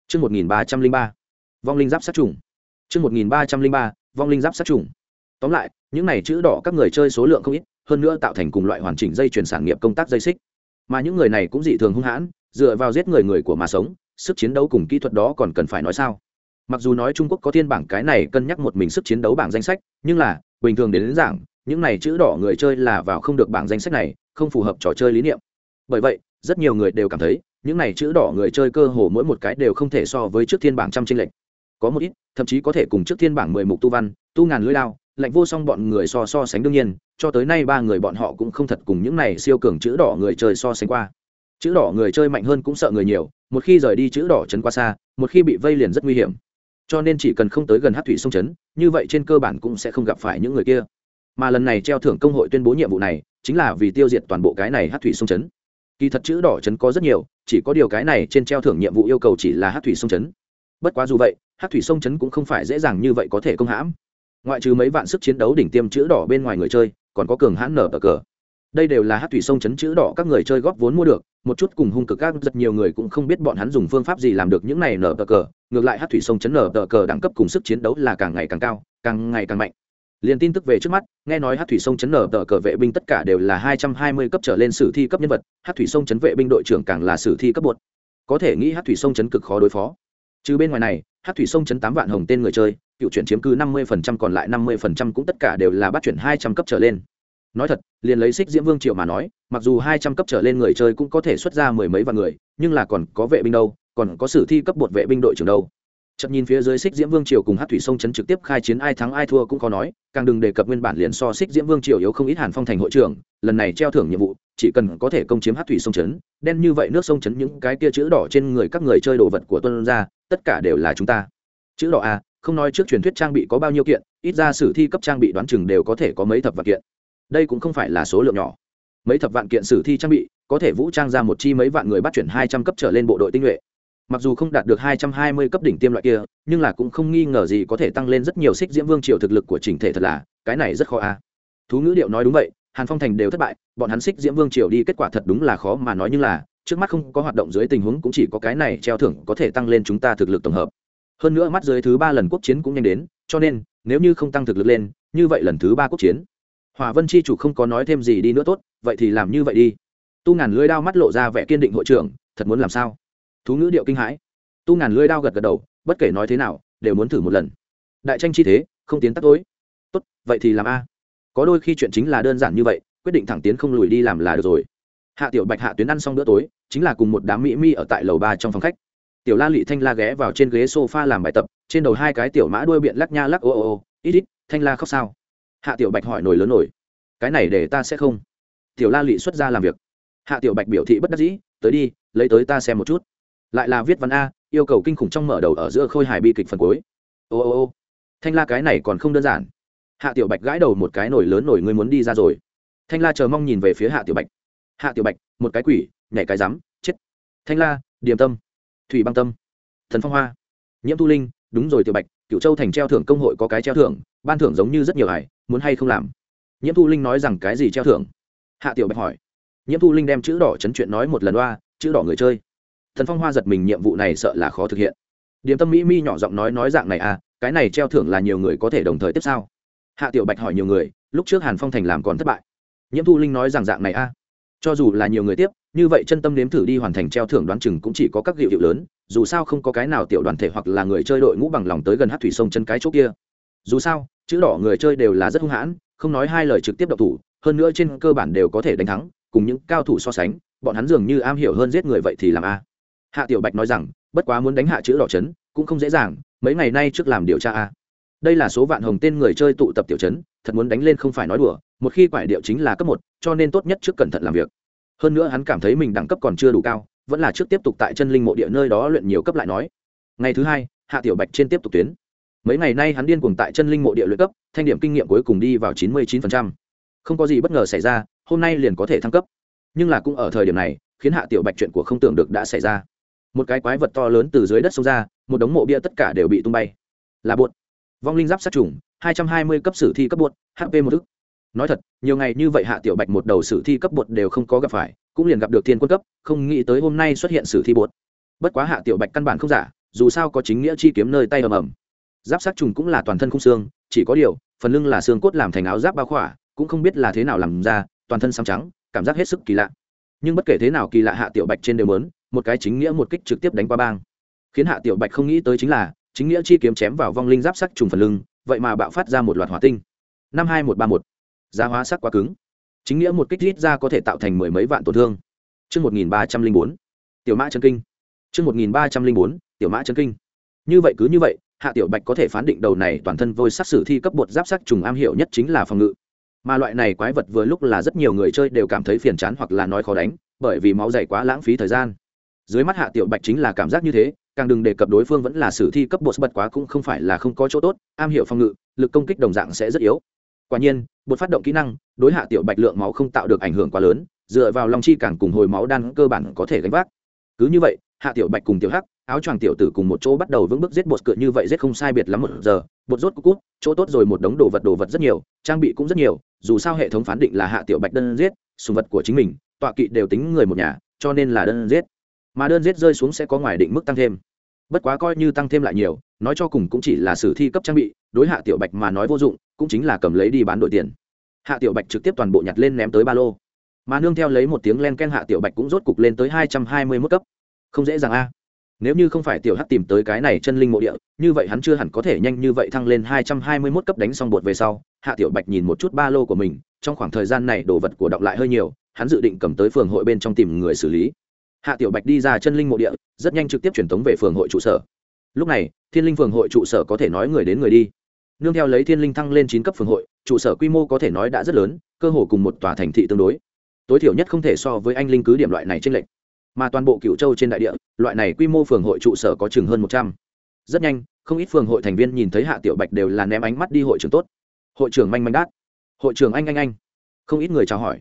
Speaker 1: Chương 1303. Vong linh giáp sát trùng. Chương 1303. Vong linh giáp sát trùng. Tóm lại, những này chữ đỏ các người chơi số lượng không ít, hơn nữa tạo thành cùng loại hoàn chỉnh dây chuyển sản nghiệp công tác dây xích. Mà những người này cũng dị thường hung hãn, dựa vào giết người người của mà sống, sức chiến đấu cùng kỹ thuật đó còn cần phải nói sao? Mặc dù nói Trung Quốc có thiên bảng cái này cân nhắc một mình sức chiến đấu bảng danh sách, nhưng là, bình thường đến, đến giảng, những này chữ đỏ người chơi là vào không được bảng danh sách này, không phù hợp trò chơi lý niệm. Bởi vậy, rất nhiều người đều cảm thấy, những này chữ đỏ người chơi cơ hồ mỗi một cái đều không thể so với trước thiên bảng trăm tranh lệch. Có một ít thậm chí có thể cùng trước thiên bảng mười mục tu văn tu ngàn lưỡi lao lạnh vô song bọn người so so sánh đương nhiên cho tới nay ba người bọn họ cũng không thật cùng những này siêu cường chữ đỏ người chơi so sánh qua. Chữ đỏ người chơi mạnh hơn cũng sợ người nhiều một khi rời đi chữ đỏ chấn qua xa một khi bị vây liền rất nguy hiểm cho nên chỉ cần không tới gần hát thủy sông chấn, như vậy trên cơ bản cũng sẽ không gặp phải những người kia. Mà lần này treo thưởng công hội tuyên bố nhiệm vụ này, chính là vì tiêu diệt toàn bộ cái này hát thủy sông chấn. Kỳ thật chữ đỏ chấn có rất nhiều, chỉ có điều cái này trên treo thưởng nhiệm vụ yêu cầu chỉ là hát thủy sông chấn. Bất quá dù vậy, hát thủy sông chấn cũng không phải dễ dàng như vậy có thể công hãm. Ngoại trừ mấy vạn sức chiến đấu đỉnh tiêm chữ đỏ bên ngoài người chơi, còn có cường hãn nở bờ cờ đây đều là hát thủy sông chấn chữ đỏ các người chơi góp vốn mua được, một chút cùng hung cực các rất nhiều người cũng không biết bọn hắn dùng phương pháp gì làm được những này nở tờ cờ, ngược lại hát thủy sông chấn nở tờ cờ đẳng cấp cùng sức chiến đấu là càng ngày càng cao, càng ngày càng mạnh. Liền tin tức về trước mắt, nghe nói hát thủy sông chấn nở tờ cờ vệ binh tất cả đều là hai trăm hai mươi cấp trở lên sử thi cấp nhân vật, hát thủy sông chấn vệ binh đội trưởng càng là sử thi cấp bột. Có thể nghĩ hát thủy sông chấn cực khó đối phó. Trừ bên ngoài này, hát thủy sông chấn tám vạn hồng tên người chơi, cựu chuyển chiếm cứ năm mươi phần trăm còn lại năm mươi phần trăm cũng tất cả đều là bắt chuyển hai trăm cấp trở lên nói thật, liền lấy xích diễm vương triệu mà nói, mặc dù hai trăm cấp trở lên người chơi cũng có thể xuất ra mười mấy vạn người, nhưng là còn có vệ binh đâu, còn có sử thi cấp bột vệ binh đội trưởng đâu. Chậm nhìn phía dưới xích diễm vương triều cùng hát thủy sông chấn trực tiếp khai chiến ai thắng ai thua cũng có nói, càng đừng đề cập nguyên bản liền so xích diễm vương triều yếu không ít hàn phong thành hội trưởng, lần này treo thưởng nhiệm vụ, chỉ cần có thể công chiếm hát thủy sông chấn, đen như vậy nước sông chấn những cái kia chữ đỏ trên người các người chơi đồ vật của tuân ra tất cả đều là chúng ta. Chữ đỏ a, không nói trước truyền thuyết trang bị có bao nhiêu kiện, ít ra sử thi cấp trang bị đoán chừng đều có thể có mấy thập vạn kiện đây cũng không phải là số lượng nhỏ. Mấy thập vạn kiện sử thi trang bị, có thể vũ trang ra một chi mấy vạn người bắt chuyển hai trăm cấp trở lên bộ đội tinh nhuệ. Mặc dù không đạt được hai trăm hai mươi cấp đỉnh tiêm loại kia, nhưng là cũng không nghi ngờ gì có thể tăng lên rất nhiều xích diễm vương triều thực lực của chỉnh thể thật là, cái này rất khó a. Thú ngữ điệu nói đúng vậy, hàn phong thành đều thất bại, bọn hắn xích diễm vương triều đi kết quả thật đúng là khó mà nói nhưng là, trước mắt không có hoạt động dưới tình huống cũng chỉ có cái này treo thưởng có thể tăng lên chúng ta thực lực tổng hợp. Hơn nữa mắt dưới thứ ba lần quốc chiến cũng nhanh đến, cho nên, nếu như không tăng thực lực lên, như vậy lần thứ ba quốc chiến hòa vân chi chủ không có nói thêm gì đi nữa tốt, vậy thì làm như vậy đi. Tu ngàn lưới đao mắt lộ ra vẻ kiên định hội trưởng, thật muốn làm sao? Thú ngữ điệu kinh hãi. Tu ngàn lưới đao gật gật đầu, bất kể nói thế nào, đều muốn thử một lần. Đại tranh chi thế, không tiến tắt tối. Tốt, vậy thì làm a. Có đôi khi chuyện chính là đơn giản như vậy, quyết định thẳng tiến không lùi đi làm là được rồi. Hạ tiểu bạch hạ tuyến ăn xong bữa tối, chính là cùng một đám mỹ mi ở tại lầu ba trong phòng khách. Tiểu la lị thanh la ghé vào trên ghế s o f a làm bài tập, trên đầu hai cái tiểu mã đuôi biện lắc nha lắc ô ô ô, ít ít, thanh la khóc sao? Hạ tiểu bạch hỏi nổi lớn nổi. Cái này để ta sẽ không. Tiểu la lị xuất ra làm việc. Hạ tiểu bạch biểu thị bất đắc dĩ, tới đi, lấy tới ta xem một chút. Lại là viết văn a, yêu cầu kinh khủng trong mở đầu ở giữa khôi hài bi kịch phần cuối. Ô ô ô. Thanh la cái này còn không đơn giản. Hạ tiểu bạch gãi đầu một cái nổi lớn nổi, ngươi muốn đi ra rồi. Thanh la chờ mong nhìn về phía hạ tiểu bạch. Hạ tiểu bạch, một cái quỷ, nhảy cái rắm, chết. Thanh la, điềm tâm, thủy băng tâm, thần phong hoa, nhiễm thu linh, đúng rồi tiểu bạch cựu châu thành treo thưởng công hội có cái treo thưởng, ban thưởng giống như rất nhiều hải muốn hay không làm? Nhiễm thu linh nói rằng cái gì treo thưởng? Hạ tiểu bạch hỏi. Nhiễm thu linh đem chữ đỏ chấn chuyện nói một lần đoa chữ đỏ người chơi. Thần phong hoa giật mình nhiệm vụ này sợ là khó thực hiện. Điểm tâm mỹ mi nhỏ giọng nói nói dạng này à cái này treo thưởng là nhiều người có thể đồng thời tiếp sao? Hạ tiểu bạch hỏi nhiều người, lúc trước hàn phong thành làm còn thất bại. Nhiễm thu linh nói rằng dạng này a cho dù là nhiều người tiếp, như vậy chân tâm nếm thử đi hoàn thành treo thưởng đoán chừng cũng chỉ có các hiệu hiệu lớn, dù sao không có cái nào tiểu đoàn thể hoặc là người chơi đội ngũ bằng lòng tới gần hát thủy sông chân cái chỗ kia. Dù sao, chữ đỏ người chơi đều là rất hung hãn, không nói hai lời trực tiếp độc thủ, hơn nữa trên cơ bản đều có thể đánh thắng, cùng những cao thủ so sánh, bọn hắn dường như am hiểu hơn giết người vậy thì làm a. Hạ tiểu bạch nói rằng, bất quá muốn đánh hạ chữ đỏ chấn cũng không dễ dàng, mấy ngày nay trước làm điều tra a. Đây là số vạn hồng tên người chơi tụ tập tiểu chấn thật muốn đánh lên không phải nói đùa một khi quải điệu chính là cấp một, cho nên tốt nhất trước cẩn thận làm việc. Hơn nữa hắn cảm thấy mình đẳng cấp còn chưa đủ cao, vẫn là trước tiếp tục tại chân linh mộ địa nơi đó luyện nhiều cấp lại nói. Ngày thứ hai, hạ tiểu bạch trên tiếp tục tuyến. Mấy ngày nay hắn điên cuồng tại chân linh mộ địa luyện cấp, thanh điểm kinh nghiệm cuối cùng đi vào chín mươi chín không có gì bất ngờ xảy ra, hôm nay liền có thể thăng cấp. Nhưng là cũng ở thời điểm này, khiến hạ tiểu bạch chuyện của không tưởng được đã xảy ra. Một cái quái vật to lớn từ dưới đất xông ra, một đống mộ bia tất cả đều bị tung bay. Là bột. Vong linh giáp sát trùng, hai trăm hai mươi cấp sử thi cấp bột hp một thức nói thật, nhiều ngày như vậy hạ tiểu bạch một đầu sử thi cấp bột đều không có gặp phải, cũng liền gặp được thiên quân cấp, không nghĩ tới hôm nay xuất hiện sử thi bột. Bất quá hạ tiểu bạch căn bản không giả, dù sao có chính nghĩa chi kiếm nơi tay ầm ầm. Giáp sát trùng cũng là toàn thân không xương, chỉ có điều, phần lưng là xương cốt làm thành áo giáp bao khỏa, cũng không biết là thế nào làm ra, toàn thân xám trắng, cảm giác hết sức kỳ lạ. Nhưng bất kể thế nào kỳ lạ hạ tiểu bạch trên đều lớn một cái chính nghĩa một kích trực tiếp đánh qua bang. Khiến hạ tiểu bạch không nghĩ tới chính là, chính nghĩa chi kiếm chém vào vong linh giáp sắc trùng phần lưng, vậy mà bạo phát ra một loạt hỏa tinh. Năm hai một ba một giá hóa sắc quá cứng chính nghĩa một kích rít ra có thể tạo thành mười mấy vạn tổn thương Trước 1304, tiểu mã chân kinh. Trước 1304, tiểu mã chân kinh. Như vậy cứ như vậy, Hạ Tiểu Bạch có thể phán định đầu này toàn thân vôi sắc sử thi cấp bột giáp sắc trùng am hiểu nhất chính là phòng ngự. Mà loại này quái vật vừa lúc là rất nhiều người chơi đều cảm thấy phiền chán hoặc là nói khó đánh, bởi vì máu dày quá lãng phí thời gian. Dưới mắt Hạ Tiểu Bạch chính là cảm giác như thế, càng đừng đề cập đối phương vẫn là sử thi cấp bột bật quá cũng không phải là không có chỗ tốt, am hiểu phòng ngự, lực công kích đồng dạng sẽ rất yếu. Quả nhiên, bột phát động kỹ năng, đối Hạ Tiểu Bạch lượng máu không tạo được ảnh hưởng quá lớn, dựa vào long chi càng cùng hồi máu đan cơ bản có thể gánh vác. Cứ như vậy hạ tiểu bạch cùng tiểu hắc áo choàng tiểu tử cùng một chỗ bắt đầu vững bước giết bột cựa như vậy giết không sai biệt lắm một giờ bột rốt cút chỗ tốt rồi một đống đồ vật đồ vật rất nhiều trang bị cũng rất nhiều dù sao hệ thống phán định là hạ tiểu bạch đơn giết sùng vật của chính mình tọa kỵ đều tính người một nhà cho nên là đơn giết. Mà đơn giết rơi xuống sẽ có ngoài định mức tăng thêm. Bất quá coi như tăng thêm lại nhiều nói cho cùng cũng chỉ là sử thi cấp trang bị đối hạ tiểu bạch mà nói vô dụng cũng chính là cầm lấy đi bán đổi tiền. Hạ tiểu bạch trực tiếp toàn bộ nhặt lên ném tới ba lô. Mà nương theo lấy một tiếng len ken hạ tiểu bạch cũng rốt cục lên tới hai trăm hai mươi mức cấp. Không dễ dàng a. Nếu như không phải tiểu hắc tìm tới cái này chân linh mộ địa, như vậy hắn chưa hẳn có thể nhanh như vậy thăng lên hai trăm hai mươi mốt cấp đánh xong bột về sau. Hạ tiểu bạch nhìn một chút ba lô của mình, trong khoảng thời gian này đồ vật của đọc lại hơi nhiều, hắn dự định cầm tới phường hội bên trong tìm người xử lý. Hạ tiểu bạch đi ra chân linh mộ địa, rất nhanh trực tiếp truyền tống về phường hội trụ sở. Lúc này, thiên linh phường hội trụ sở có thể nói người đến người đi nương theo lấy thiên linh thăng lên chín cấp phường hội, trụ sở quy mô có thể nói đã rất lớn, cơ hồ cùng một tòa thành thị tương đối. Tối thiểu nhất không thể so với anh linh cứ điểm loại này trên lệnh mà toàn bộ cựu châu trên đại địa, loại này quy mô phường hội trụ sở có chừng hơn một trăm. Rất nhanh, không ít phường hội thành viên nhìn thấy hạ tiểu bạch đều là ném ánh mắt đi hội trưởng tốt. Hội trưởng manh manh đát hội trưởng anh anh anh. Không ít người chào hỏi.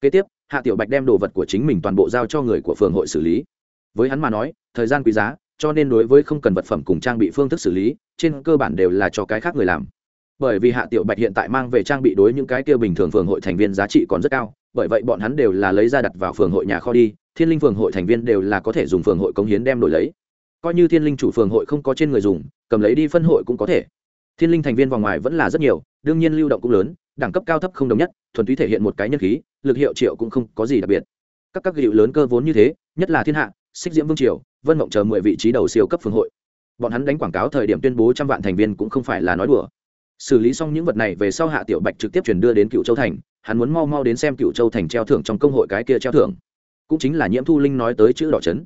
Speaker 1: Kế tiếp, hạ tiểu bạch đem đồ vật của chính mình toàn bộ giao cho người của phường hội xử lý. Với hắn mà nói, thời gian quý giá cho nên đối với không cần vật phẩm cùng trang bị phương thức xử lý, trên cơ bản đều là cho cái khác người làm. Bởi vì hạ tiểu bạch hiện tại mang về trang bị đối những cái kia bình thường phường hội thành viên giá trị còn rất cao, bởi vậy bọn hắn đều là lấy ra đặt vào phường hội nhà kho đi, thiên linh phường hội thành viên đều là có thể dùng phường hội cống hiến đem đổi lấy. Coi như thiên linh chủ phường hội không có trên người dùng, cầm lấy đi phân hội cũng có thể. Thiên linh thành viên vòng ngoài vẫn là rất nhiều, đương nhiên lưu động cũng lớn, đẳng cấp cao thấp không đồng nhất, thuần túy thể hiện một cái nhân khí, lực hiệu triệu cũng không có gì đặc biệt. Các các hiệu lớn cơ vốn như thế, nhất là thiên hạ xích diễm vương triều, vân mộng chờ mười vị trí đầu siêu cấp phường hội. Bọn hắn đánh quảng cáo thời điểm tuyên bố trăm vạn thành viên cũng không phải là nói đùa. Xử lý xong những vật này về sau hạ tiểu bạch trực tiếp chuyển đưa đến cựu châu thành, hắn muốn mau mau đến xem cựu châu thành treo thưởng trong công hội cái kia treo thưởng. Cũng chính là nhiễm thu linh nói tới chữ đỏ trấn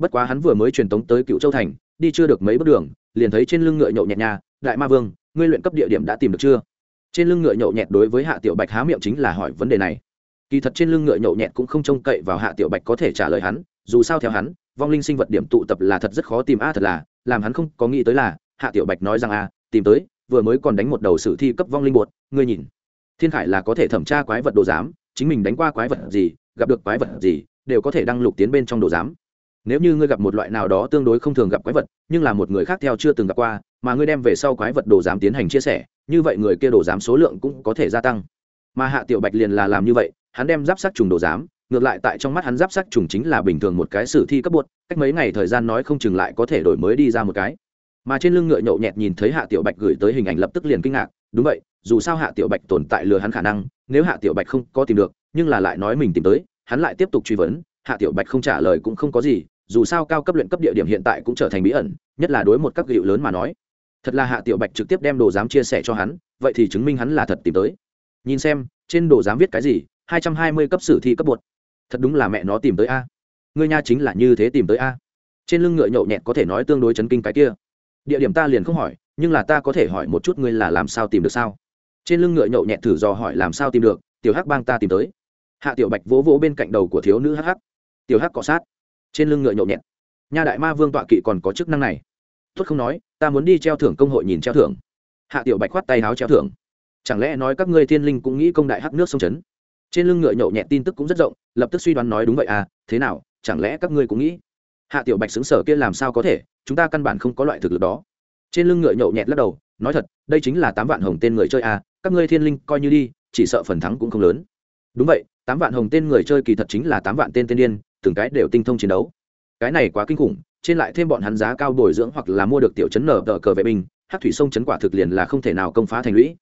Speaker 1: bất quá hắn vừa mới truyền tống tới cựu châu thành, đi chưa được mấy bước đường, liền thấy trên lưng ngựa nhậu nhẹt nhà đại ma vương, ngươi luyện cấp địa điểm đã tìm được chưa? Trên lưng ngựa nhậu nhẹt đối với hạ tiểu bạch há miệng chính là hỏi vấn đề này. Kỳ thật trên lưng ngựa nhậu nhẹt cũng không trông cậy vào hạ tiểu bạch có thể trả lời hắn dù sao theo hắn, vong linh sinh vật điểm tụ tập là thật rất khó tìm. A, thật là, làm hắn không có nghĩ tới là, hạ tiểu bạch nói rằng, a, tìm tới, vừa mới còn đánh một đầu sử thi cấp vong linh bột, ngươi nhìn, thiên khải là có thể thẩm tra quái vật đồ giám, chính mình đánh qua quái vật gì, gặp được quái vật gì, đều có thể đăng lục tiến bên trong đồ giám. Nếu như ngươi gặp một loại nào đó tương đối không thường gặp quái vật, nhưng là một người khác theo chưa từng gặp qua, mà ngươi đem về sau quái vật đồ giám tiến hành chia sẻ, như vậy người kia đồ giám số lượng cũng có thể gia tăng. Mà hạ tiểu bạch liền là làm như vậy, hắn đem giáp sát trùng đồ giám ngược lại tại trong mắt hắn giáp sắc trùng chính là bình thường một cái sử thi cấp bột, cách mấy ngày thời gian nói không chừng lại có thể đổi mới đi ra một cái. Mà trên lưng ngựa nhậu nhẹt nhìn thấy hạ tiểu bạch gửi tới hình ảnh lập tức liền kinh ngạc, đúng vậy, dù sao hạ tiểu bạch tồn tại lừa hắn khả năng, nếu hạ tiểu bạch không có tìm được, nhưng là lại nói mình tìm tới, hắn lại tiếp tục truy vấn, hạ tiểu bạch không trả lời cũng không có gì, dù sao cao cấp luyện cấp địa điểm hiện tại cũng trở thành bí ẩn, nhất là đối một các hiệu lớn mà nói. Thật là hạ tiểu bạch trực tiếp đem đồ giám chia sẻ cho hắn, vậy thì chứng minh hắn là thật tìm tới. Nhìn xem, trên đồ giám viết cái gì, hai trăm hai mươi cấp sử thi cấp bột thật đúng là mẹ nó tìm tới a. Ngươi nha chính là như thế tìm tới a. Trên lưng ngựa nhậu nhẹt có thể nói tương đối chấn kinh cái kia. Địa điểm ta liền không hỏi, nhưng là ta có thể hỏi một chút ngươi là làm sao tìm được sao? Trên lưng ngựa nhậu nhẹt thử dò hỏi làm sao tìm được, tiểu hắc bang ta tìm tới. Hạ tiểu bạch vỗ vỗ bên cạnh đầu của thiếu nữ hắc hắc. Tiểu hắc cọ sát. Trên lưng ngựa nhậu nhẹt. Nha đại ma vương tọa kỵ còn có chức năng này. Tuất không nói, ta muốn đi treo thưởng công hội nhìn treo thưởng. Hạ tiểu bạch khoát tay háo treo thưởng. Chẳng lẽ nói các ngươi thiên linh cũng nghĩ công đại hắc nước sông chấn? Trên lưng ngựa nhậu nhẹt tin tức cũng rất rộng, lập tức suy đoán nói đúng vậy à thế nào, chẳng lẽ các ngươi cũng nghĩ, hạ tiểu bạch xứng sở kia làm sao có thể, chúng ta căn bản không có loại thực lực đó. Trên lưng ngựa nhậu nhẹt lắc đầu, nói thật, đây chính là tám vạn hồng tên người chơi à các ngươi thiên linh coi như đi, chỉ sợ phần thắng cũng không lớn. Đúng vậy, tám vạn hồng tên người chơi kỳ thật chính là tám vạn tên tên điên từng cái đều tinh thông chiến đấu. Cái này quá kinh khủng, trên lại thêm bọn hắn giá cao bồi dưỡng hoặc là mua được tiểu chấn nở đỡ cờ vệ binh hát thủy sông chấn quả thực liền là không thể nào công phá thành lũy.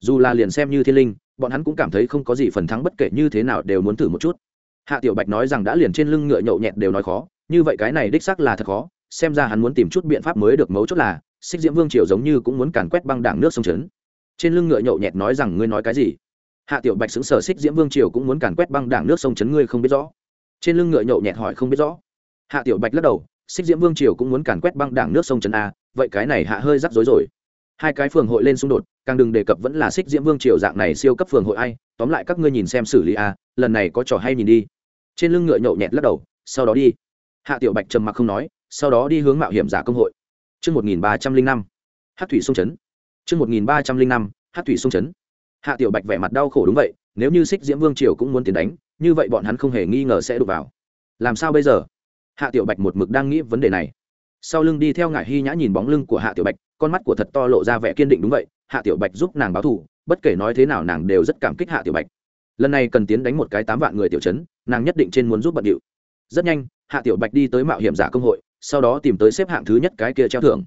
Speaker 1: Dù là liền xem như thiên linh bọn hắn cũng cảm thấy không có gì phần thắng bất kể như thế nào đều muốn thử một chút. Hạ tiểu bạch nói rằng đã liền trên lưng ngựa nhậu nhẹt đều nói khó, như vậy cái này đích xác là thật khó, xem ra hắn muốn tìm chút biện pháp mới được mấu chốt là, xích diễm vương triều giống như cũng muốn càn quét băng đảng nước sông trấn. Trên lưng ngựa nhậu nhẹt nói rằng ngươi nói cái gì? Hạ tiểu bạch xứng sở xích diễm vương triều cũng muốn càn quét băng đảng nước sông trấn ngươi không biết rõ. Trên lưng ngựa nhậu nhẹt hỏi không biết rõ. Hạ tiểu bạch lắc đầu, xích diễm vương triều cũng muốn càn quét băng đảng nước sông trấn a vậy cái này hạ hơi rắc rối rồi hai cái phường hội lên xung đột, càng đừng đề cập vẫn là xích diễm vương triều dạng này siêu cấp phường hội ai, tóm lại các ngươi nhìn xem xử lý a, lần này có trò hay nhìn đi. Trên lưng ngựa nhậu nhẹt lắc đầu, sau đó đi. Hạ tiểu bạch trầm mặc không nói, sau đó đi hướng mạo hiểm giả công hội. Chương một nghìn ba trăm linh năm hát thủy sông trấn chương một nghìn ba trăm linh năm hát thủy sông trấn hạ tiểu bạch vẻ mặt đau khổ đúng vậy, nếu như xích diễm vương triều cũng muốn tiền đánh, như vậy bọn hắn không hề nghi ngờ sẽ đụng vào. Làm sao bây giờ? Hạ tiểu bạch một mực đang nghĩ vấn đề này sau lưng đi theo ngải hy nhã nhìn bóng lưng của hạ tiểu bạch, con mắt của thật to lộ ra vẻ kiên định, đúng vậy, hạ tiểu bạch giúp nàng báo thù, bất kể nói thế nào nàng đều rất cảm kích hạ tiểu bạch. Lần này cần tiến đánh một cái tám vạn người tiểu chấn nàng nhất định trên muốn giúp bận điệu. Rất nhanh, hạ tiểu bạch đi tới mạo hiểm giả công hội, sau đó tìm tới xếp hạng thứ nhất cái kia treo thưởng.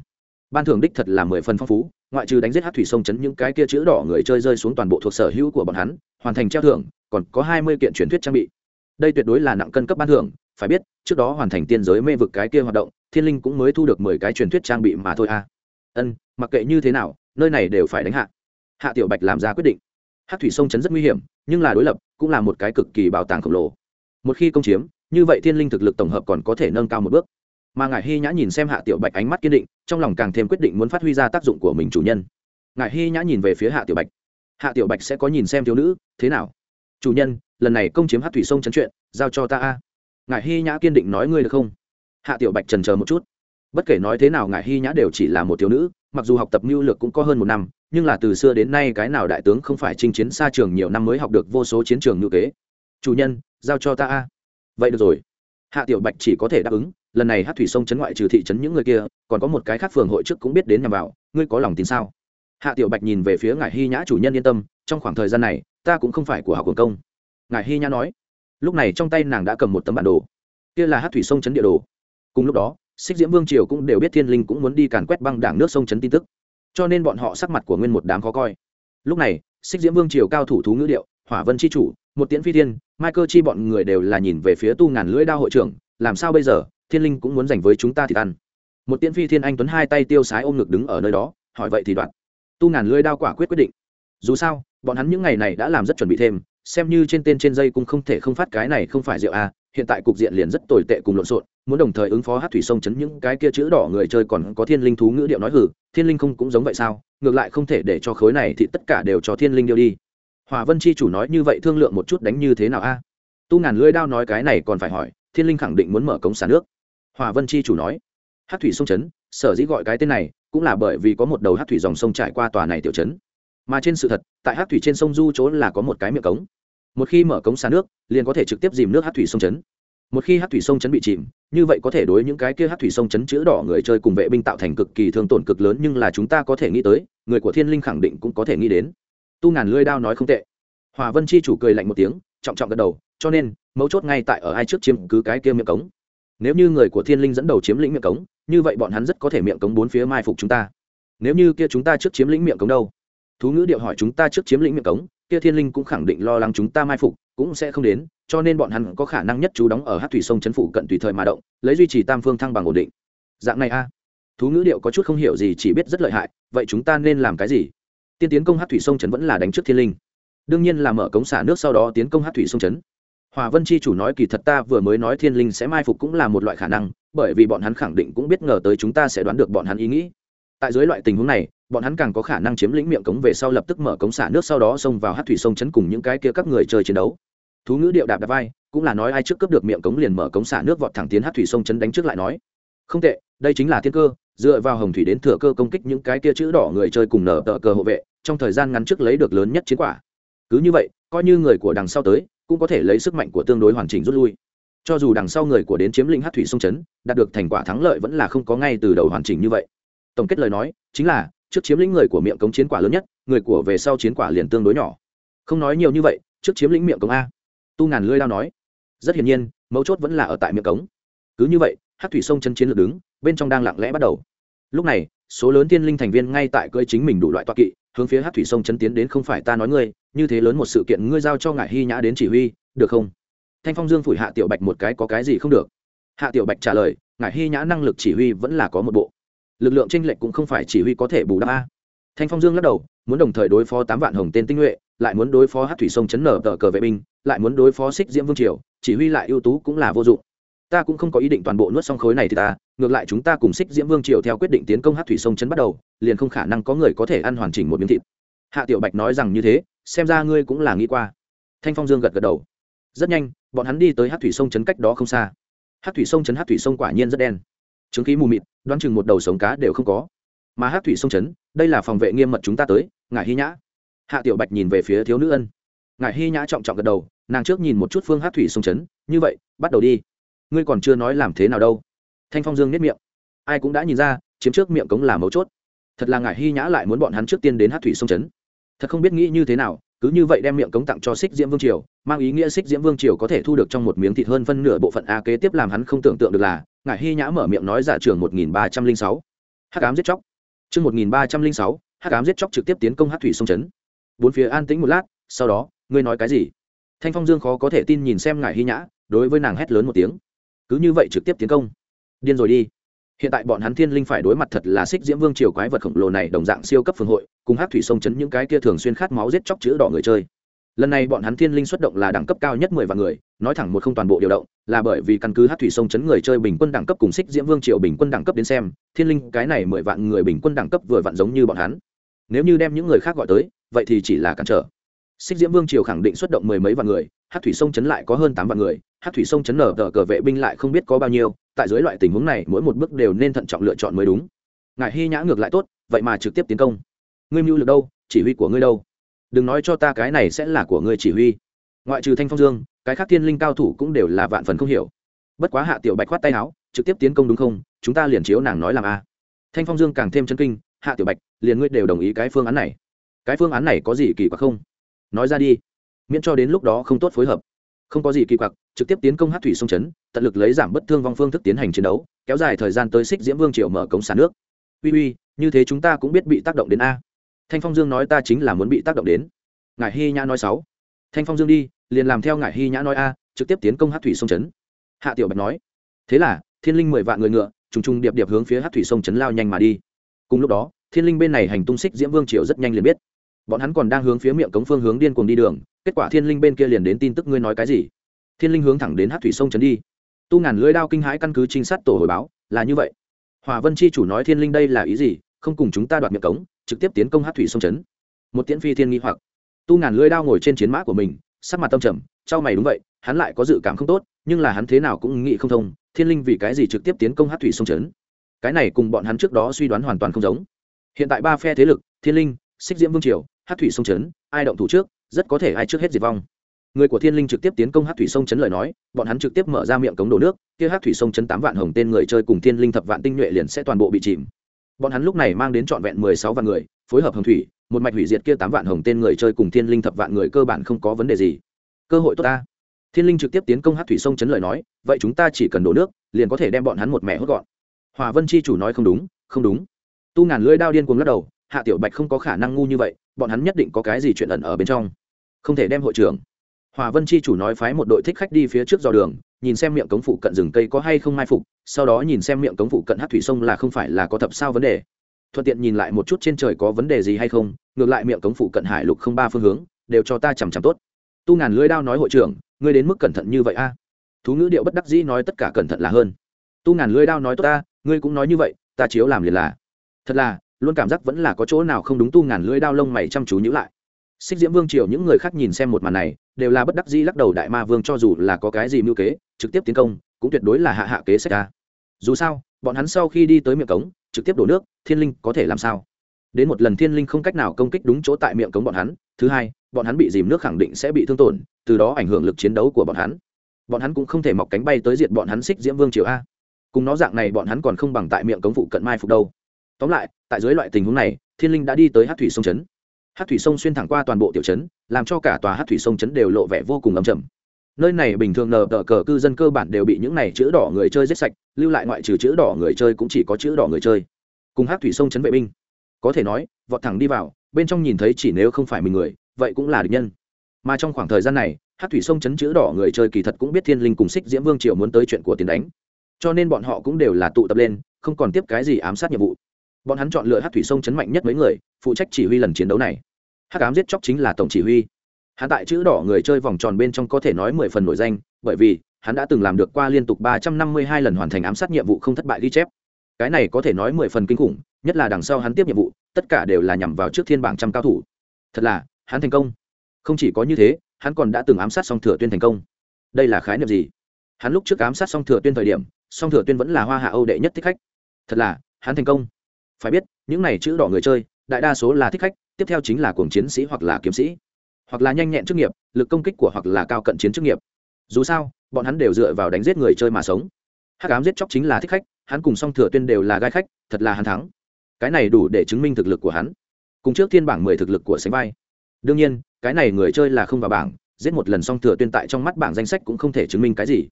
Speaker 1: Ban thưởng đích thật là mười phần phong phú, ngoại trừ đánh giết hát thủy sông chấn những cái kia chữ đỏ người chơi rơi xuống toàn bộ thuộc sở hữu của bọn hắn, hoàn thành treo thưởng, còn có hai mươi kiện truyền thuyết trang bị. Đây tuyệt đối là nặng cân cấp ban thưởng phải biết, trước đó hoàn thành tiên giới mê vực cái kia hoạt động, thiên linh cũng mới thu được mười cái truyền thuyết trang bị mà thôi a à. ân, mặc kệ như thế nào, nơi này đều phải đánh hạ. Hạ tiểu bạch làm ra quyết định. Hát thủy sông chấn rất nguy hiểm, nhưng là đối lập, cũng là một cái cực kỳ bảo tàng khổng lồ. Một khi công chiếm, như vậy thiên linh thực lực tổng hợp còn có thể nâng cao một bước. Mà ngài hy nhã nhìn xem hạ tiểu bạch ánh mắt kiên định, trong lòng càng thêm quyết định muốn phát huy ra tác dụng của mình chủ nhân. Ngài hy nhã nhìn về phía hạ tiểu bạch. Hạ tiểu bạch sẽ có nhìn xem thiếu nữ, thế nào? Chủ nhân, lần này công chiếm hát thủy sông chấn chuyện, giao cho ta a ngài hy nhã kiên định nói ngươi được không? Hạ tiểu bạch trần chờ một chút. Bất kể nói thế nào ngài hy nhã đều chỉ là một thiếu nữ, mặc dù học tập mưu lược cũng có hơn một năm, nhưng là từ xưa đến nay cái nào đại tướng không phải chinh chiến xa trường nhiều năm mới học được vô số chiến trường ngữ kế. Chủ nhân, giao cho ta a. Vậy được rồi. Hạ tiểu bạch chỉ có thể đáp ứng, lần này hát thủy sông chấn ngoại trừ thị trấn những người kia, còn có một cái khác phường hội trước cũng biết đến nhằm vào, ngươi có lòng tin sao? Hạ tiểu bạch nhìn về phía ngài hy nhã chủ nhân yên tâm, trong khoảng thời gian này, ta cũng không phải của học quần công. Ngài hy nhã nói lúc này trong tay nàng đã cầm một tấm bản đồ. Kia là hát thủy sông chấn địa đồ. Cùng lúc đó, xích diễm vương triều cũng đều biết thiên linh cũng muốn đi càn quét băng đảng nước sông chấn tin tức. Cho nên bọn họ sắc mặt của nguyên một đám khó coi. Lúc này, xích diễm vương triều cao thủ thú ngữ điệu, hỏa vân c h i chủ, một tiễn phi thiên, michael chi bọn người đều là nhìn về phía tu ngàn lưỡi đao hội trưởng, làm sao bây giờ? Thiên linh cũng muốn giành với chúng ta thì ăn. Một tiễn phi thiên anh tuấn hai tay tiêu sái ôm ngực đứng ở nơi đó, hỏi, vậy thì đoạn. Tu ngàn lưỡi đao quả quyết quyết định. Dù sao, bọn hắn những ngày này đã làm rất chuẩn bị thêm xem như trên tên trên dây cũng không thể không phát cái này không phải rượu a hiện tại cục diện liền rất tồi tệ cùng lộn xộn, muốn đồng thời ứng phó hát thủy sông chấn những cái kia chữ đỏ người chơi còn có thiên linh thú ngữ điệu nói hử, thiên linh không cũng giống vậy sao, ngược lại không thể để cho khối này thì tất cả đều cho thiên linh điêu đi. Hòa vân chi chủ nói như vậy thương lượng một chút đánh như thế nào a tu ngàn lưỡi đao nói cái này còn phải hỏi, thiên linh khẳng định muốn mở cống xả nước. Hòa vân chi chủ nói, hát thủy sông chấn, sở dĩ gọi cái tên này, cũng là bởi vì có một đầu hát thủy dòng sông trải qua tòa này tiểu chấn. Mà trên sự thật, tại hát thủy trên sông du chỗ là có một cái miệng cống một khi mở cống xả nước, liền có thể trực tiếp dìm nước hát thủy sông chấn. Một khi hát thủy sông chấn bị chìm, như vậy có thể đối những cái kia hát thủy sông chấn chữ đỏ người chơi cùng vệ binh tạo thành cực kỳ thương tổn cực lớn, nhưng là chúng ta có thể nghĩ tới, người của thiên linh khẳng định cũng có thể nghĩ đến. Tu ngàn lưỡi đao nói không tệ. Hòa vân chi chủ cười lạnh một tiếng, trọng trọng gật đầu, cho nên, mấu chốt ngay tại ở ai trước chiếm cứ cái kia miệng cống. Nếu như người của thiên linh dẫn đầu chiếm lĩnh miệng cống, như vậy bọn hắn rất có thể miệng cống bốn phía mai phục chúng ta. Nếu như kia chúng ta trước chiếm lĩnh miệng cống đâu? Thú ngữ điệu hỏi chúng ta trước chiếm lĩnh miệng cống kia thiên linh cũng khẳng định lo lắng chúng ta mai phục, cũng sẽ không đến, cho nên bọn hắn có khả năng nhất chú đóng ở hát thủy sông chấn phủ cận tùy thời mà động, lấy duy trì tam phương thăng bằng ổn định. Dạng này a. Thú ngữ điệu có chút không hiểu gì chỉ biết rất lợi hại, vậy chúng ta nên làm cái gì? Tiên tiến công hát thủy sông chấn vẫn là đánh trước thiên linh. Đương nhiên là mở cống xả nước sau đó tiến công hát thủy sông chấn. Hòa vân chi chủ nói kỳ thật ta vừa mới nói thiên linh sẽ mai phục cũng là một loại khả năng, bởi vì bọn hắn khẳng định cũng biết ngờ tới chúng ta sẽ đoán được bọn hắn ý nghĩ. Tại dưới loại tình huống này bọn hắn càng có khả năng chiếm lĩnh miệng cống về sau lập tức mở cống xả nước sau đó xông vào hát thủy sông chấn cùng những cái kia các người chơi chiến đấu. Thú ngữ điệu đạp đạp vai, cũng là nói ai trước cướp được miệng cống liền mở cống xả nước vọt thẳng tiến hát thủy sông chấn đánh trước lại nói. Không tệ, đây chính là thiên cơ, dựa vào hồng thủy đến thừa cơ công kích những cái kia chữ đỏ người chơi cùng nở tờ cờ hộ vệ, trong thời gian ngắn trước lấy được lớn nhất chiến quả. Cứ như vậy, coi như người của đằng sau tới, cũng có thể lấy sức mạnh của tương đối hoàn chỉnh rút lui. Cho dù đằng sau người của đến chiếm lĩnh hát thủy sông chấn, đạt được thành quả thắng lợi vẫn là không có ngay từ đầu hoàn chỉnh như vậy. Tổng kết lời nói, chính là trước chiếm lĩnh người của miệng cống chiến quả lớn nhất, người của về sau chiến quả liền tương đối nhỏ. Không nói nhiều như vậy, trước chiếm lĩnh miệng cống a. Tu ngàn lưỡi đao nói. Rất hiển nhiên, mấu chốt vẫn là ở tại miệng cống. Cứ như vậy hát thủy sông chân chiến lược đứng, bên trong đang lặng lẽ bắt đầu. Lúc này, số lớn tiên linh thành viên ngay tại cưỡi chính mình đủ loại toa kỵ, hướng phía hát thủy sông chân tiến đến không phải ta nói ngươi, như thế lớn một sự kiện ngươi giao cho ngài hy nhã đến chỉ huy, được không? Thanh phong dương phủi hạ tiểu bạch một cái có cái gì không được. Hạ tiểu bạch trả lời, ngài hy nhã năng lực chỉ huy vẫn là có một bộ lực lượng tranh lệch cũng không phải chỉ huy có thể bù đắp a. Thanh phong dương lắc đầu, muốn đồng thời đối phó tám vạn hồng tên tinh nhuệ, lại muốn đối phó hát thủy sông chấn nở tờ cờ vệ binh, lại muốn đối phó xích diễm vương triều, chỉ huy lại ưu tú cũng là vô dụng. Ta cũng không có ý định toàn bộ nuốt xong khối này thì ta, ngược lại chúng ta cùng xích diễm vương triều theo quyết định tiến công hát thủy sông chấn bắt đầu, liền không khả năng có người có thể ăn hoàn chỉnh một miếng thịt. Hạ tiểu bạch nói rằng như thế, xem ra ngươi cũng là nghĩ qua. Thanh phong dương gật gật đầu. Rất nhanh, bọn hắn đi tới hát thủy sông chấn cách đó không xa. Hát thủy sông chấn, hát thủy sông quả nhiên rất đen chứng khí mù mịt, đoán chừng một đầu sống cá đều không có. Mà hát thủy sông chấn, đây là phòng vệ nghiêm mật chúng ta tới ngài hy nhã. Hạ tiểu bạch nhìn về phía thiếu nữ ân. Ngài hy nhã trọng trọng gật đầu, nàng trước nhìn một chút phương hát thủy sông chấn, như vậy, bắt đầu đi. Ngươi còn chưa nói làm thế nào đâu. Thanh phong dương nếp miệng. Ai cũng đã nhìn ra, chiếm trước miệng cống là mấu chốt. Thật là ngài hy nhã lại muốn bọn hắn trước tiên đến hát thủy sông chấn. Thật không biết nghĩ như thế nào, cứ như vậy đem miệng cống tặng cho xích diễm vương triều mang ý nghĩa xích diễm vương triều có thể thu được trong một miếng thịt hơn phân nửa bộ phận a kế tiếp làm hắn không tưởng tượng được là ngài hy nhã mở miệng nói giả trường một nghìn ba trăm linh sáu. Hắc ám giết chóc. Chương một nghìn ba trăm linh sáu, hắc ám giết chóc trực tiếp tiến công hát thủy sông chấn. Bốn phía an tĩnh một lát, sau đó, ngươi nói cái gì? Thanh phong dương khó có thể tin nhìn xem ngài hy nhã, đối với nàng hét lớn một tiếng. Cứ như vậy trực tiếp tiến công. Điên rồi đi. Hiện tại bọn hắn thiên linh phải đối mặt thật là xích diễm vương triều quái vật khổng lồ này đồng dạng siêu cấp phương hội, cùng hát thủy sông chấn những cái kia thường xuyên khát máu giết chóc chữ đỏ người chơi lần này bọn hắn thiên linh xuất động là đẳng cấp cao nhất mười vạn người, nói thẳng một không toàn bộ điều động, là bởi vì căn cứ hát thủy sông chấn người chơi bình quân đẳng cấp cùng xích diễm vương triều bình quân đẳng cấp đến xem, thiên linh cái này mười vạn người bình quân đẳng cấp vừa vặn giống như bọn hắn. Nếu như đem những người khác gọi tới, vậy thì chỉ là cản trở. Xích diễm vương triều khẳng định xuất động mười mấy vạn người, hát thủy sông chấn lại có hơn tám vạn người, hát thủy sông chấn nở tờ cờ vệ binh lại không biết có bao nhiêu, tại dưới loại tình huống này, mỗi một bước đều nên thận trọng lựa chọn mới đúng. Ngài hy nhã ngược lại tốt, vậy mà trực tiếp tiến công. Ngươi mưu lực đâu, chỉ huy của ngươi đâu? Đừng nói cho ta cái này sẽ là của ngươi chỉ huy. Ngoại trừ thanh phong dương, cái khác thiên linh cao thủ cũng đều là vạn phần không hiểu. Bất quá hạ tiểu bạch khoát tay áo, trực tiếp tiến công đúng không? Chúng ta liền chiếu nàng nói làm a. Thanh phong dương càng thêm chân kinh, hạ tiểu bạch, liền ngươi đều đồng ý cái phương án này. Cái phương án này có gì kỳ quặc không? Nói ra đi. Miễn cho đến lúc đó không tốt phối hợp. Không có gì kỳ quặc, trực tiếp tiến công hát thủy sông chấn, tận lực lấy giảm bất thương vong phương thức tiến hành chiến đấu, kéo dài thời gian tới xích diễm vương triều mở cống xả nước. Uy uy, như thế chúng ta cũng biết bị tác động đến a thanh phong dương nói ta chính là muốn bị tác động đến. Ngài hy nhã nói sáu. Thanh phong dương đi, liền làm theo ngài hy nhã nói a, trực tiếp tiến công hát thủy sông chấn. Hạ tiểu bạch nói. Thế là, thiên linh mười vạn người ngựa, trùng trùng điệp điệp hướng phía hát thủy sông chấn lao nhanh mà đi. Cùng lúc đó, thiên linh bên này hành tung xích diễm vương triều rất nhanh liền biết. Bọn hắn còn đang hướng phía miệng cống phương hướng điên cuồng đi đường, kết quả thiên linh bên kia liền đến tin tức ngươi nói cái gì? Thiên linh hướng thẳng đến hát thủy sông trấn đi. Tu ngàn lưỡi đao kinh hãi căn cứ trinh sát tổ hồi báo, là như vậy. Hòa vân chi chủ nói thiên linh đây là ý gì? Không cùng chúng ta đoạt miệng cống, trực tiếp tiến công hát thủy sông trấn một tiễn phi thiên nghi hoặc. Tu ngàn lưỡi đao ngồi trên chiến mã của mình, sắc mặt tâm trầm, trao mày đúng vậy, hắn lại có dự cảm không tốt, nhưng là hắn thế nào cũng nghĩ không thông, thiên linh vì cái gì trực tiếp tiến công hát thủy sông trấn cái này cùng bọn hắn trước đó suy đoán hoàn toàn không giống. Hiện tại ba phe thế lực, thiên linh xích diễm vương triều hát thủy sông trấn ai động thủ trước, rất có thể ai trước hết diệt vong. Người của thiên linh trực tiếp tiến công hát thủy sông Trấn lời nói, bọn hắn trực tiếp mở ra miệng cống đổ nước, kia hát thủy sông Trấn tám vạn hồng tên người chơi cùng thiên linh thập vạn tinh nhuệ liền sẽ toàn bộ bị chìm bọn hắn lúc này mang đến trọn vẹn mười sáu vạn người, phối hợp hồng thủy, một mạch hủy diệt kia tám vạn hồng tên người chơi cùng thiên linh thập vạn người cơ bản không có vấn đề gì. Cơ hội tốt ta. Thiên linh trực tiếp tiến công hát thủy sông chấn lời nói, vậy chúng ta chỉ cần đổ nước, liền có thể đem bọn hắn một mẹ hốt gọn. Hòa vân chi chủ nói không đúng không đúng. Tu ngàn lưỡi đao điên cuồng lắc đầu, hạ tiểu bạch không có khả năng ngu như vậy, bọn hắn nhất định có cái gì chuyện ẩn ở bên trong. Không thể đem hội trưởng. Hòa vân chi chủ nói phái một đội thích khách đi phía trước dò đường nhìn xem miệng cống phụ cận rừng cây có hay không mai phục, sau đó nhìn xem miệng cống phụ cận hát thủy sông là không phải là có thập sao vấn đề. Thuận tiện nhìn lại một chút trên trời có vấn đề gì hay không, ngược lại miệng cống phụ cận hải lục không ba phương hướng, đều cho ta chằm chằm tốt. Tu ngàn lưới đao nói hội trưởng, ngươi đến mức cẩn thận như vậy a? Thú ngữ điệu bất đắc dĩ nói tất cả cẩn thận là hơn. Tu ngàn lưới đao nói tốt ta, ngươi cũng nói như vậy, ta chiếu làm liền là. Thật là, luôn cảm giác vẫn là có chỗ nào không đúng tu ngàn lưỡi đao lông mày chăm chú nhữ lại. Xích diễm vương triều những người khác nhìn xem một màn này đều là bất đắc dĩ lắc đầu đại ma vương cho dù là có cái gì mưu kế, trực tiếp tiến công, cũng tuyệt đối là hạ hạ kế sách ra dù sao, bọn hắn sau khi đi tới miệng cống, trực tiếp đổ nước, thiên linh có thể làm sao? Đến một lần thiên linh không cách nào công kích đúng chỗ tại miệng cống bọn hắn, thứ hai, bọn hắn bị dìm nước khẳng định sẽ bị thương tổn, từ đó ảnh hưởng lực chiến đấu của bọn hắn. Bọn hắn cũng không thể mọc cánh bay tới diệt bọn hắn xích diễm vương triều a. Cùng nó dạng này bọn hắn còn không bằng tại miệng cống phụ cận mai phục đâu. Tóm lại, tại dưới loại tình huống này, thiên linh đã đi tới hát thủy sông trấn hát thủy sông xuyên thẳng qua toàn bộ tiểu trấn, làm cho cả tòa hát thủy sông trấn đều lộ vẻ vô cùng ấm chầm. Nơi này bình thường nờ tờ cờ cư dân cơ bản đều bị những này chữ đỏ người chơi giết sạch, lưu lại ngoại trừ chữ đỏ người chơi cũng chỉ có chữ đỏ người chơi. Cùng hát thủy sông chấn vệ binh, có thể nói, vọt thẳng đi vào, bên trong nhìn thấy chỉ nếu không phải mình người, vậy cũng là địch nhân. Mà trong khoảng thời gian này, hát thủy sông chấn chữ đỏ người chơi kỳ thật cũng biết thiên linh cùng xích diễm vương triều muốn tới chuyện của tiền đánh. Cho nên bọn họ cũng đều là tụ tập lên, không còn tiếp cái gì ám sát nhiệm vụ. Bọn hắn chọn lựa hát thủy sông chấn mạnh nhất mấy người, phụ trách chỉ huy lần chiến đấu này hát ám giết chóc chính là tổng chỉ huy. Hắn tại chữ đỏ người chơi vòng tròn bên trong có thể nói mười phần nổi danh, bởi vì, hắn đã từng làm được qua liên tục ba trăm năm mươi hai lần hoàn thành ám sát nhiệm vụ không thất bại ghi chép. Cái này có thể nói mười phần kinh khủng, nhất là đằng sau hắn tiếp nhiệm vụ, tất cả đều là nhằm vào trước thiên bảng trăm cao thủ. Thật là, hắn thành công. Không chỉ có như thế, hắn còn đã từng ám sát song thừa tuyên thành công. Đây là khái niệm gì? Hắn lúc trước ám sát song thừa tuyên thời điểm, song thừa tuyên vẫn là hoa hạ âu đệ nhất thích khách. Thật là, hắn thành công. Phải biết, những này chữ đỏ người chơi, đại đa số là thích khách tiếp theo chính là cuồng chiến sĩ hoặc là kiếm sĩ, hoặc là nhanh nhẹn chức nghiệp, lực công kích của hoặc là cao cận chiến chức nghiệp. Dù sao, bọn hắn đều dựa vào đánh giết người chơi mà sống. Hắc ám giết chóc chính là thích khách, hắn cùng song thừa tuyên đều là gai khách, thật là hắn thắng. Cái này đủ để chứng minh thực lực của hắn. Cùng trước thiên bảng mười thực lực của sánh vai. Đương nhiên, cái này người chơi là không vào bảng, giết một lần song thừa tuyên tại trong mắt bảng danh sách cũng không thể chứng minh cái gì.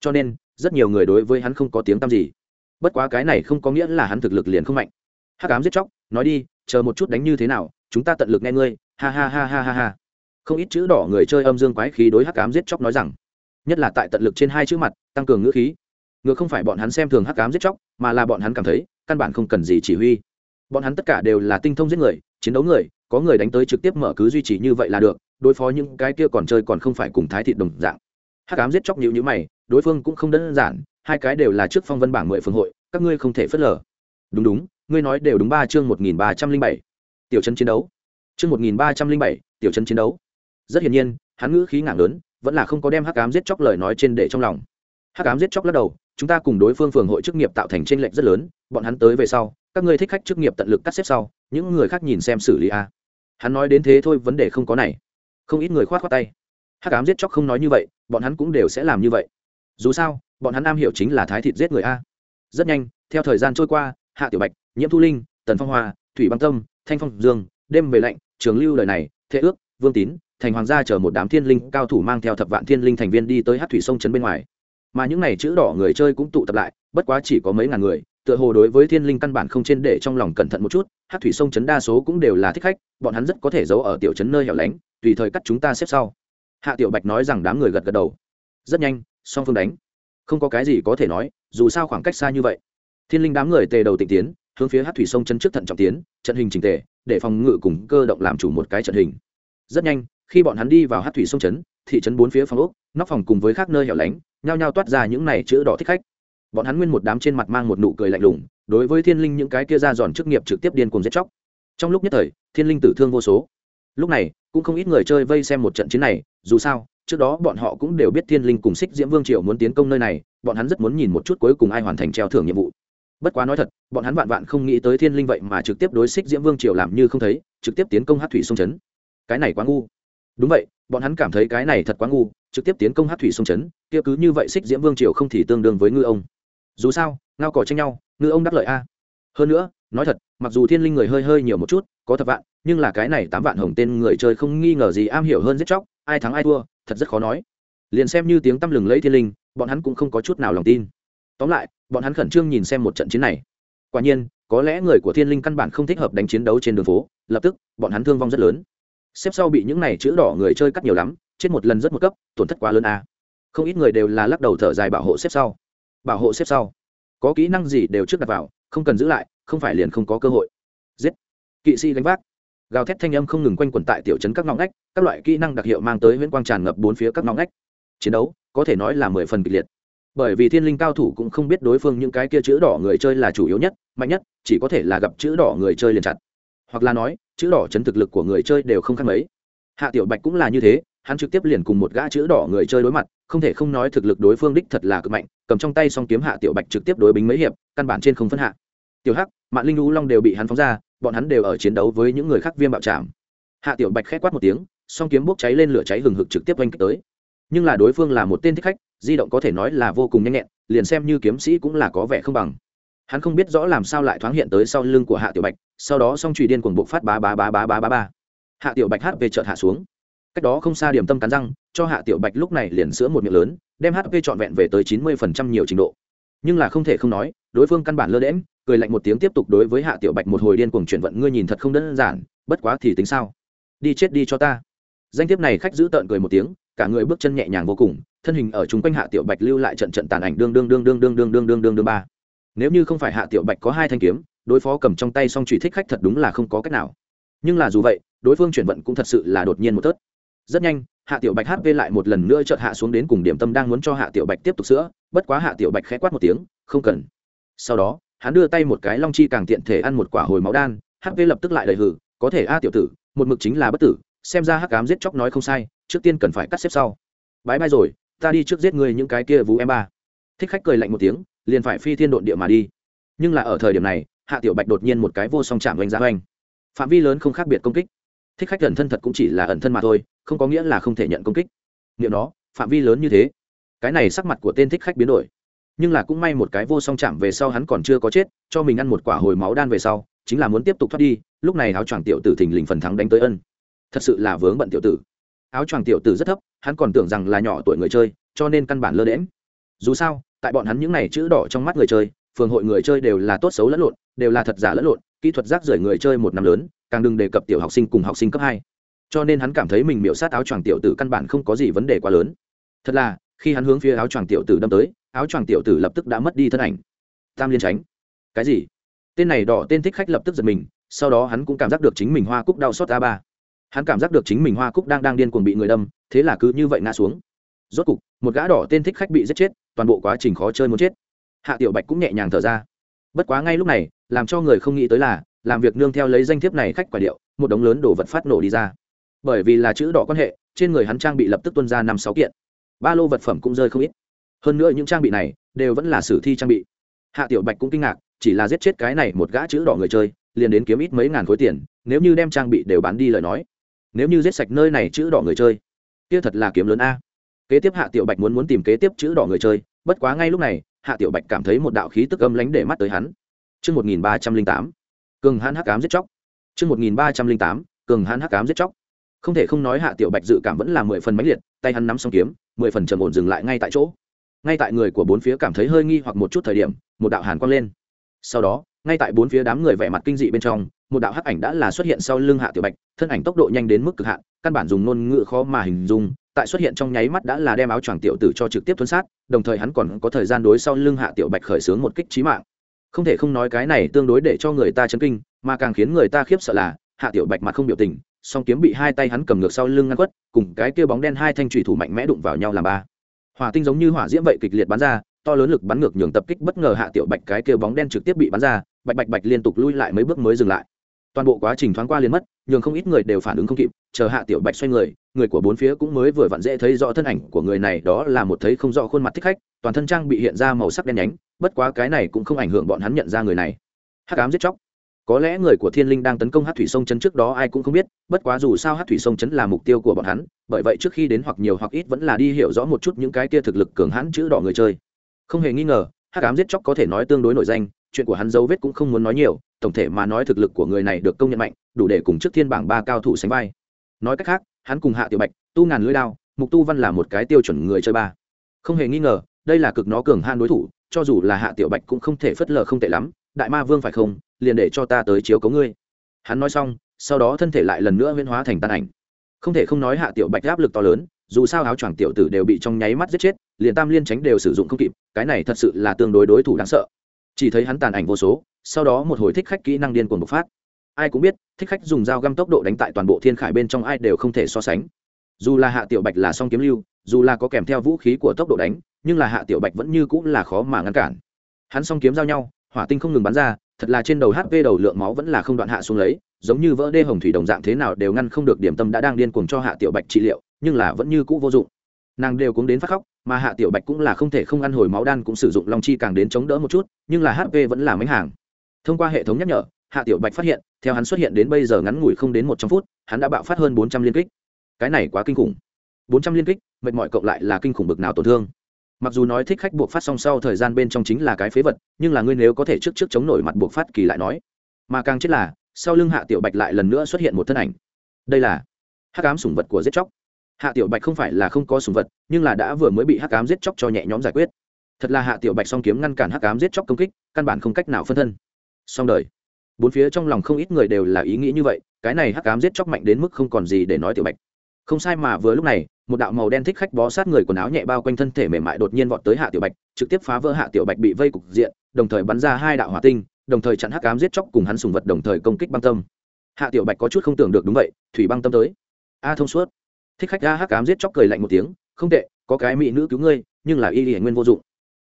Speaker 1: Cho nên, rất nhiều người đối với hắn không có tiếng tăm gì. Bất quá cái này không có nghĩa là hắn thực lực liền không mạnh. Hắc ám giết chóc, nói đi, chờ một chút đánh như thế nào chúng ta tận lực nghe ngươi, ha ha ha ha ha ha. Không ít chữ đỏ người chơi âm dương quái khí đối hắc ám giết chóc nói rằng, nhất là tại tận lực trên hai chữ mặt, tăng cường ngữ khí. Ngược không phải bọn hắn xem thường hắc ám giết chóc, mà là bọn hắn cảm thấy, căn bản không cần gì chỉ huy. Bọn hắn tất cả đều là tinh thông giết người, chiến đấu người, có người đánh tới trực tiếp mở cứ duy trì như vậy là được, đối phó những cái kia còn chơi còn không phải cùng thái thị đồng dạng. Hắc ám giết chóc nhịu nhữ mày, đối phương cũng không đơn giản, hai cái đều là trước phong vân bảng mười phương hội, các ngươi không thể phớt lờ. Đúng đúng, ngươi nói đều đúng ba chương một nghìn ba trăm linh bảy tiểu chân chiến đấu. Chương một nghìn ba trăm linh bảy, tiểu chân chiến đấu. Rất hiển nhiên, hắn ngữ khí ngạc lớn vẫn là không có đem hắc ám giết chóc lời nói trên để trong lòng. Hắc ám giết chóc lắc đầu, chúng ta cùng đối phương phường hội chức nghiệp tạo thành tranh lệch rất lớn, bọn hắn tới về sau, các ngươi thích khách chức nghiệp tận lực cắt xếp sau, những người khác nhìn xem xử lý a. Hắn nói đến thế thôi, vấn đề không có này. Không ít người khoát khoát tay. Hắc ám giết chóc không nói như vậy, bọn hắn cũng đều sẽ làm như vậy. Dù sao, bọn hắn am hiểu chính là thái thịt giết người a. Rất nhanh, theo thời gian trôi qua, hạ tiểu bạch, nhiễm thu linh, tần phong hoa, thủy băng tâm thanh phong, dương, đêm về lạnh, trường lưu lời này thế ước, vương tín, thành hoàng gia chờ một đám thiên linh cao thủ mang theo thập vạn thiên linh thành viên đi tới hát thủy sông trấn bên ngoài. Mà những n à y chữ đỏ người chơi cũng tụ tập lại, bất quá chỉ có mấy ngàn người, tựa hồ đối với thiên linh căn bản không trên để trong lòng cẩn thận một chút, hát thủy sông trấn đa số cũng đều là thích khách, bọn hắn rất có thể giấu ở tiểu trấn nơi hẻo lánh, tùy thời cắt chúng ta xếp sau. Hạ tiểu bạch nói rằng đám người gật gật đầu. Rất nhanh, song phương đánh. Không có cái gì có thể nói, dù sao khoảng cách xa như vậy. Thiên linh đám người tề đầu tịnh tiến hướng phía hát thủy sông chân trước thận trọng tiến, trận hình trình tề, để phòng ngự cùng cơ động làm chủ một cái trận hình. Rất nhanh, khi bọn hắn đi vào hát thủy sông trấn, thị trấn bốn phía phòng ốc, nóc phòng cùng với khác nơi hẻo lánh, nhao nhao toát ra những này chữ đỏ thích khách. Bọn hắn nguyên một đám trên mặt mang một nụ cười lạnh lùng, đối với thiên linh những cái kia ra giòn chức nghiệp trực tiếp điên cùng giết chóc. Trong lúc nhất thời, thiên linh tử thương vô số. Lúc này, cũng không ít người chơi vây xem một trận chiến này, dù sao, trước đó bọn họ cũng đều biết thiên linh cùng xích diễm vương triều muốn tiến công nơi này, bọn hắn rất muốn nhìn một chút cuối cùng ai hoàn thành treo thưởng nhiệm vụ bất quá nói thật, bọn hắn vạn vạn không nghĩ tới thiên linh vậy mà trực tiếp đối xích diễm vương triều làm như không thấy, trực tiếp tiến công hát thủy sông trấn cái này quá ngu. Đúng vậy, bọn hắn cảm thấy cái này thật quá ngu, trực tiếp tiến công hát thủy sông trấn kia cứ như vậy xích diễm vương triều không thì tương đương với ngư ông. Dù sao, ngao cỏ tranh nhau, ngư ông đắc lợi a. Hơn nữa, nói thật, mặc dù thiên linh người hơi hơi nhiều một chút, có thập vạn, nhưng là cái này tám vạn hồng tên người chơi không nghi ngờ gì am hiểu hơn giết chóc, ai thắng ai thua, thật rất khó nói. Liền xem như tiếng tăm lừng lấy thiên linh, bọn hắn cũng không có chút nào lòng tin tóm lại, bọn hắn khẩn trương nhìn xem một trận chiến này. Quả nhiên, có lẽ người của thiên linh căn bản không thích hợp đánh chiến đấu trên đường phố, lập tức, bọn hắn thương vong rất lớn. Xếp sau bị những này chữ đỏ người chơi cắt nhiều lắm, chết một lần rất một cấp, tổn thất quá lớn a. Không ít người đều là lắc đầu thở dài bảo hộ xếp sau. Bảo hộ xếp sau. Có kỹ năng gì đều trước đặt vào, không cần giữ lại, không phải liền không có cơ hội. Giết. Kỵ sĩ đánh vác. Gào thét thanh âm không ngừng quanh quẩn tại tiểu trấn các ngõ ngách, các loại kỹ năng đặc hiệu mang tới huyễn quang tràn ngập bốn phía các ngõ ngách. Chiến đấu, có thể nói là mười phần kịch liệt bởi vì thiên linh cao thủ cũng không biết đối phương những cái kia chữ đỏ người chơi là chủ yếu nhất, mạnh nhất, chỉ có thể là gặp chữ đỏ người chơi liền chặt. Hoặc là nói, chữ đỏ chấn thực lực của người chơi đều không khác mấy. Hạ tiểu bạch cũng là như thế, hắn trực tiếp liền cùng một gã chữ đỏ người chơi đối mặt, không thể không nói thực lực đối phương đích thật là cực mạnh, cầm trong tay song kiếm hạ tiểu bạch trực tiếp đối bính mấy hiệp, căn bản trên không phân hạ. Tiểu hắc mạng linh lũ long đều bị hắn phóng ra, bọn hắn đều ở chiến đấu với những người khác viêm bạo trảm. Hạ tiểu bạch khét quát một tiếng, song kiếm bốc cháy lên lửa cháy hừng hực trực tiếp oanh kích tới. Nhưng là đối phương là một tên thích khách di động có thể nói là vô cùng nhanh nhẹn, liền xem như kiếm sĩ cũng là có vẻ không bằng. Hắn không biết rõ làm sao lại thoáng hiện tới sau lưng của hạ tiểu bạch, sau đó song trùy điên cuồng bộc phát bá bá bá bá bá bá bá. Hạ tiểu bạch hát về chợt hạ xuống. Cách đó không xa điểm tâm cắn răng, cho hạ tiểu bạch lúc này liền sữa một miệng lớn, đem hp trọn vẹn về tới chín mươi phần trăm nhiều trình độ. Nhưng là không thể không nói, đối phương căn bản lơ đễm cười lạnh một tiếng tiếp tục đối với hạ tiểu bạch một hồi điên cuồng chuyển vận, ngươi nhìn thật không đơn giản, bất quá thì tính sao? Đi chết đi cho ta. Danh thiếp này khách giữ tợn cười một tiếng cả người bước chân nhẹ nhàng vô cùng thân hình ở chúng quanh hạ tiểu bạch lưu lại trận trận tàn ảnh đương đương đương đương đương đương đương đương đương đương ba nếu như không phải hạ tiểu bạch có hai thanh kiếm đối phó cầm trong tay song trụy thích khách thật đúng là không có cách nào nhưng là dù vậy đối phương chuyển vận cũng thật sự là đột nhiên một tớt rất nhanh hạ tiểu bạch hp lại một lần nữa chợt hạ xuống đến cùng điểm tâm đang muốn cho hạ tiểu bạch tiếp tục sữa bất quá hạ tiểu bạch khẽ quát một tiếng không cần sau đó hắn đưa tay một cái long chi càng tiện thể ăn một quả hồi máu đan hp lập tức lại đầy hử có thể a tiểu tử một mực chính là bất tử xem ra hắc cám giết chóc nói không sai, trước tiên cần phải cắt xếp sau. Bãi bay rồi, ta đi trước giết người những cái kia vú em ba. Thích khách cười lạnh một tiếng, liền phải phi thiên độn địa mà đi. Nhưng là ở thời điểm này, hạ tiểu bạch đột nhiên một cái vô song chạm oanh ra oanh. Phạm vi lớn không khác biệt công kích. Thích khách ẩn thân thật cũng chỉ là ẩn thân mà thôi, không có nghĩa là không thể nhận công kích. Nghiệm đó, phạm vi lớn như thế, cái này sắc mặt của tên thích khách biến đổi. Nhưng là cũng may một cái vô song chạm về sau hắn còn chưa có chết, cho mình ăn một quả hồi máu đan về sau, chính là muốn tiếp tục thoát đi, lúc này áo choàng tiểu tử thình lình phần thắng đánh tới ân thật sự là vướng bận tiểu tử. Áo choàng tiểu tử rất thấp, hắn còn tưởng rằng là nhỏ tuổi người chơi, cho nên căn bản lơ đễm dù sao, tại bọn hắn những này chữ đỏ trong mắt người chơi, phường hội người chơi đều là tốt xấu lẫn lộn, đều là thật giả lẫn lộn, kỹ thuật rác rưởi người chơi một năm lớn, càng đừng đề cập tiểu học sinh cùng học sinh cấp hai. Cho nên hắn cảm thấy mình miễu sát áo choàng tiểu tử căn bản không có gì vấn đề quá lớn. Thật là, khi hắn hướng phía áo choàng tiểu tử đâm tới, áo choàng tiểu tử lập tức đã mất đi thân ảnh. Tam liên tránh cái gì? Tên này đỏ tên thích khách lập tức giật mình, sau đó hắn cũng cảm giác được chính mình hoa cúc đau xót a ba hắn cảm giác được chính mình hoa cúc đang đang điên cuồng bị người đâm, thế là cứ như vậy ngã xuống. Rốt cục, một gã đỏ tên thích khách bị giết chết, toàn bộ quá trình khó chơi muốn chết. Hạ tiểu bạch cũng nhẹ nhàng thở ra. Bất quá ngay lúc này, làm cho người không nghĩ tới là, làm việc nương theo lấy danh thiếp này khách quả điệu, một đống lớn đồ vật phát nổ đi ra. Bởi vì là chữ đỏ quan hệ, trên người hắn trang bị lập tức tuân ra năm sáu kiện. Ba lô vật phẩm cũng rơi không ít. Hơn nữa những trang bị này đều vẫn là sử thi trang bị. Hạ tiểu bạch cũng kinh ngạc, chỉ là giết chết cái này một gã chữ đỏ người chơi, liền đến kiếm ít mấy ngàn khối tiền, nếu như đem trang bị đều bán đi lời nói nếu như giết sạch nơi này chữ đỏ người chơi kia thật là kiếm lớn a kế tiếp hạ tiểu bạch muốn muốn tìm kế tiếp chữ đỏ người chơi bất quá ngay lúc này hạ tiểu bạch cảm thấy một đạo khí tức âm lánh để mắt tới hắn Trước 1308, cường hãn hắc ám giết chóc. Trước 1308, cường hãn hắc ám giết chóc. Không thể không nói hạ tiểu bạch dự cảm vẫn là mười phần mãnh liệt, tay hắn nắm song kiếm, mười phần trầm ổn dừng lại ngay tại chỗ. Ngay tại người của bốn phía cảm thấy hơi nghi hoặc một chút thời điểm, một đạo hàn quang lên. Sau đó, ngay tại bốn phía đám người vẻ mặt kinh dị bên trong, một đạo hắc ảnh đã là xuất hiện sau lưng hạ tiểu bạch, thân ảnh tốc độ nhanh đến mức cực hạn, căn bản dùng ngôn ngữ khó mà hình dung, tại xuất hiện trong nháy mắt đã là đem áo choàng tiểu tử cho trực tiếp tuấn sát đồng thời hắn còn có thời gian đối sau lưng hạ tiểu bạch khởi xướng một kích trí mạng. Không thể không nói cái này tương đối để cho người ta chấn kinh mà càng khiến người ta khiếp sợ là hạ tiểu bạch mặt không biểu tình song kiếm bị hai tay hắn cầm ngược sau lưng ngăn quất cùng cái kia bóng đen hai thanh chủy thủ mạnh mẽ đụng vào nhau làm ba. Hỏa tinh giống như hỏa diễm vậy kịch liệt bắn ra to lớn lực bắn ngược nhường tập kích bất ngờ hạ tiểu bạch cái kia bóng đen trực tiếp bị bắn ra bạch bạch bạch liên tục lui lại mấy bước mới dừng lại toàn bộ quá trình thoáng qua liền mất, nhường không ít người đều phản ứng không kịp, chờ hạ tiểu bạch xoay người người của bốn phía cũng mới vừa vặn dễ thấy rõ thân ảnh của người này, đó là một thấy không rõ khuôn mặt thích khách, toàn thân trang bị hiện ra màu sắc đen nhánh, bất quá cái này cũng không ảnh hưởng bọn hắn nhận ra người này. Hắc ám giết chóc. Có lẽ người của thiên linh đang tấn công hát thủy sông chấn trước đó ai cũng không biết, bất quá dù sao hát thủy sông chấn là mục tiêu của bọn hắn, bởi vậy trước khi đến hoặc nhiều hoặc ít vẫn là đi hiểu rõ một chút những cái kia thực lực cường hãn chữ đỏ người chơi. Không hề nghi ngờ, hắc ám giết chóc có thể nói tương đối nổi danh chuyện của hắn dấu vết cũng không muốn nói nhiều, tổng thể mà nói thực lực của người này được công nhận mạnh, đủ để cùng trước thiên bảng ba cao thủ sánh vai. Nói cách khác, hắn cùng hạ tiểu bạch, tu ngàn lưỡi đao, mục tu văn là một cái tiêu chuẩn người chơi ba. Không hề nghi ngờ, đây là cực nó cường han đối thủ, cho dù là hạ tiểu bạch cũng không thể phất lờ không tệ lắm, đại ma vương phải không? Liền để cho ta tới chiếu cấu ngươi. Hắn nói xong, sau đó thân thể lại lần nữa huyễn hóa thành tan ảnh. Không thể không nói hạ tiểu bạch áp lực to lớn, dù sao áo choàng tiểu tử đều bị trong nháy mắt giết chết, liền tam liên tránh đều sử dụng không kịp, cái này thật sự là tương đối đối thủ đáng sợ chỉ thấy hắn tàn ảnh vô số, sau đó một hồi thích khách kỹ năng điên cuồng bộc phát. Ai cũng biết, thích khách dùng dao găm tốc độ đánh tại toàn bộ thiên khải bên trong ai đều không thể so sánh. Dù là hạ tiểu bạch là song kiếm lưu, dù là có kèm theo vũ khí của tốc độ đánh, nhưng là hạ tiểu bạch vẫn như cũng là khó mà ngăn cản. Hắn song kiếm giao nhau, hỏa tinh không ngừng bắn ra, thật là trên đầu hp đầu lượng máu vẫn là không đoạn hạ xuống lấy, giống như vỡ đê hồng thủy đồng dạng thế nào đều ngăn không được điểm tâm đã đang điên cuồng cho hạ tiểu bạch trị liệu, nhưng là vẫn như cũ vô dụng. Nàng đều cũng đến phát khóc mà hạ tiểu bạch cũng là không thể không ăn hồi máu đan cũng sử dụng long chi càng đến chống đỡ một chút, nhưng là hp vẫn là mánh hàng. Thông qua hệ thống nhắc nhở, hạ tiểu bạch phát hiện, theo hắn xuất hiện đến bây giờ ngắn ngủi không đến một trăm phút, hắn đã bạo phát hơn bốn trăm liên kích. Cái này quá kinh khủng. Bốn trăm liên kích, mệt mỏi cộng lại là kinh khủng bực nào tổn thương. Mặc dù nói thích khách buộc phát song sau thời gian bên trong chính là cái phế vật, nhưng là ngươi nếu có thể trước trước chống nổi mặt buộc phát kỳ lại nói. Mà càng chết là, sau lưng hạ tiểu bạch lại lần nữa xuất hiện một thân ảnh. Đây là hắc ám sủng vật của giết chóc hạ tiểu bạch không phải là không có sùng vật, nhưng là đã vừa mới bị hắc cám giết chóc cho nhẹ nhõm giải quyết. Thật là hạ tiểu bạch song kiếm ngăn cản hắc cám giết chóc công kích, căn bản không cách nào phân thân. Song đời. Bốn phía trong lòng không ít người đều là ý nghĩ như vậy, cái này hắc cám giết chóc mạnh đến mức không còn gì để nói tiểu bạch. Không sai mà vừa lúc này, một đạo màu đen thích khách bó sát người quần áo nhẹ bao quanh thân thể mềm mại đột nhiên vọt tới hạ tiểu bạch, trực tiếp phá vỡ hạ tiểu bạch bị vây cục diện, đồng thời bắn ra hai đạo hỏa tinh, đồng thời chặn hắc cám giết chóc cùng hắn sùng vật đồng thời công kích băng tâm. Hạ tiểu bạch có chút không tưởng được đúng vậy, thủy băng tâm tới. A thông suốt thích khách a hắc cám giết chóc cười lạnh một tiếng, không tệ, có cái mỹ nữ cứu ngươi, nhưng là y hiển nguyên vô dụng.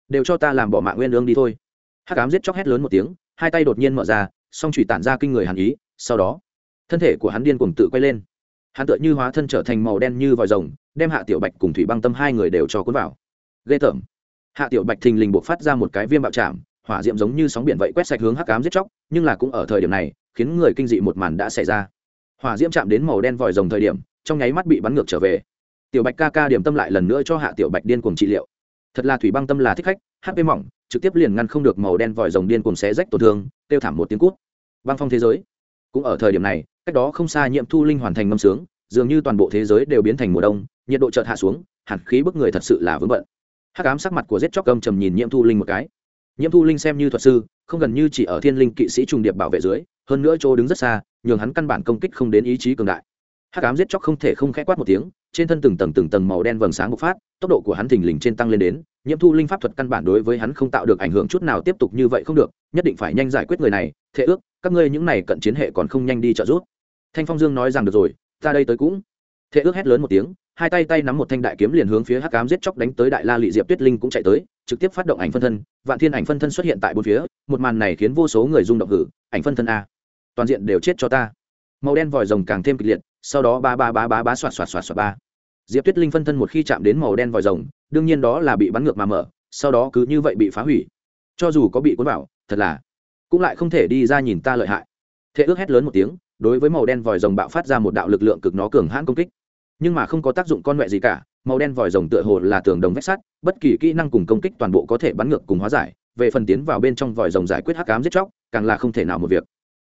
Speaker 1: Đều cho ta làm bỏ mạng nguyên lương đi thôi. Hắc cám giết chóc hét lớn một tiếng, hai tay đột nhiên mở ra, song chủy tản ra kinh người hàn ý, sau đó, thân thể của hắn điên cuồng tự quay lên. Hắn tựa như hóa thân trở thành màu đen như vòi rồng, đem hạ tiểu bạch cùng thủy băng tâm hai người đều cho cuốn vào. Ghê tởm. Hạ tiểu bạch thình lình buộc phát ra một cái viêm bạo chạm hỏa diệm giống như sóng biển vậy quét sạch hướng hắc cám giết chóc, nhưng là cũng ở thời điểm này, khiến người kinh dị một màn đã xảy ra hỏa diễm chạm đến màu đen vòi rồng thời điểm, trong nháy mắt bị bắn ngược trở về. Tiểu bạch ca ca điểm tâm lại lần nữa cho hạ tiểu bạch điên cuồng trị liệu. Thật là thủy băng tâm là thích khách hp mỏng, trực tiếp liền ngăn không được màu đen vòi rồng điên cuồng xé rách tổn thương tiêu thảm một tiếng cút. Băng phong thế giới. Cũng ở thời điểm này, cách đó không xa nhiệm thu linh hoàn thành ngâm sướng, dường như toàn bộ thế giới đều biến thành mùa đông, nhiệt độ chợt hạ xuống, hẳn khí bức người thật sự là vướng bận. Hắc ám sắc mặt của giết chóc gầm trầm nhìn Nhiệm thu linh một cái. Nhiễm thu linh xem như thuật sư, không gần như chỉ ở thiên linh kỵ sĩ trùng điệp bảo vệ dưới, hơn nữa chỗ đứng rất xa nhường hắn căn bản công kích không đến ý chí cường đại. Hắc ám giết chóc không thể không khẽ quát một tiếng, trên thân từng tầng từng tầng màu đen vầng sáng bộc phát, tốc độ của hắn thình lình trên tăng lên đến, nhiễm thu linh pháp thuật căn bản đối với hắn không tạo được ảnh hưởng chút nào tiếp tục như vậy không được, nhất định phải nhanh giải quyết người này thế ước, các ngươi những này cận chiến hệ còn không nhanh đi trợ giúp. Thanh phong dương nói rằng được rồi, ta đây tới cũng. Thế ước hét lớn một tiếng, hai tay tay nắm một thanh đại kiếm liền hướng phía hắc ám giết chóc đánh tới đại la lị diệp tuyết linh cũng chạy tới, trực tiếp phát động ảnh phân thân, vạn thiên ảnh phân thân xuất hiện tại bốn phía, một màn này khiến vô số người rung động hử, ảnh phân thân a toàn diện đều chết cho ta. Màu đen vòi rồng càng thêm kịch liệt, sau đó ba ba ba ba ba xoạt xoạt xoạt xoạt ba. Diệp tuyết linh phân thân một khi chạm đến màu đen vòi rồng, đương nhiên đó là bị bắn ngược mà mở, sau đó cứ như vậy bị phá hủy. Cho dù có bị cuốn vào, thật là cũng lại không thể đi ra nhìn ta lợi hại. Thế ước hét lớn một tiếng, đối với màu đen vòi rồng bạo phát ra một đạo lực lượng cực nó cường hãn công kích. Nhưng mà không có tác dụng con mẹ gì cả, màu đen vòi rồng tựa hồ là tường đồng vách sắt, bất kỳ kỹ năng cùng công kích toàn bộ có thể bắn ngược cùng hóa giải, về phần tiến vào bên trong vòi rồng giải quyết hắc ám giết chóc, càng là không thể nào một việc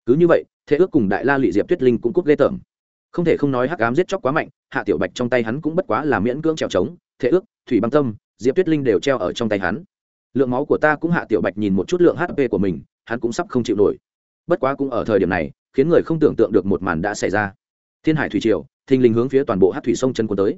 Speaker 1: cứ như vậy, thế ước cùng đại la lụy diệp tuyết linh cũng cút ghê tởm. Không thể không nói hắc ám giết chóc quá mạnh, hạ tiểu bạch trong tay hắn cũng bất quá là miễn cưỡng trèo trống, thế ước, thủy băng tâm, diệp tuyết linh đều treo ở trong tay hắn. Lượng máu của ta cũng hạ tiểu bạch nhìn một chút lượng hp của mình, hắn cũng sắp không chịu nổi. Bất quá cũng ở thời điểm này, khiến người không tưởng tượng được một màn đã xảy ra. Thiên hải thủy triều, thình lình hướng phía toàn bộ hát thủy sông chân quân tới.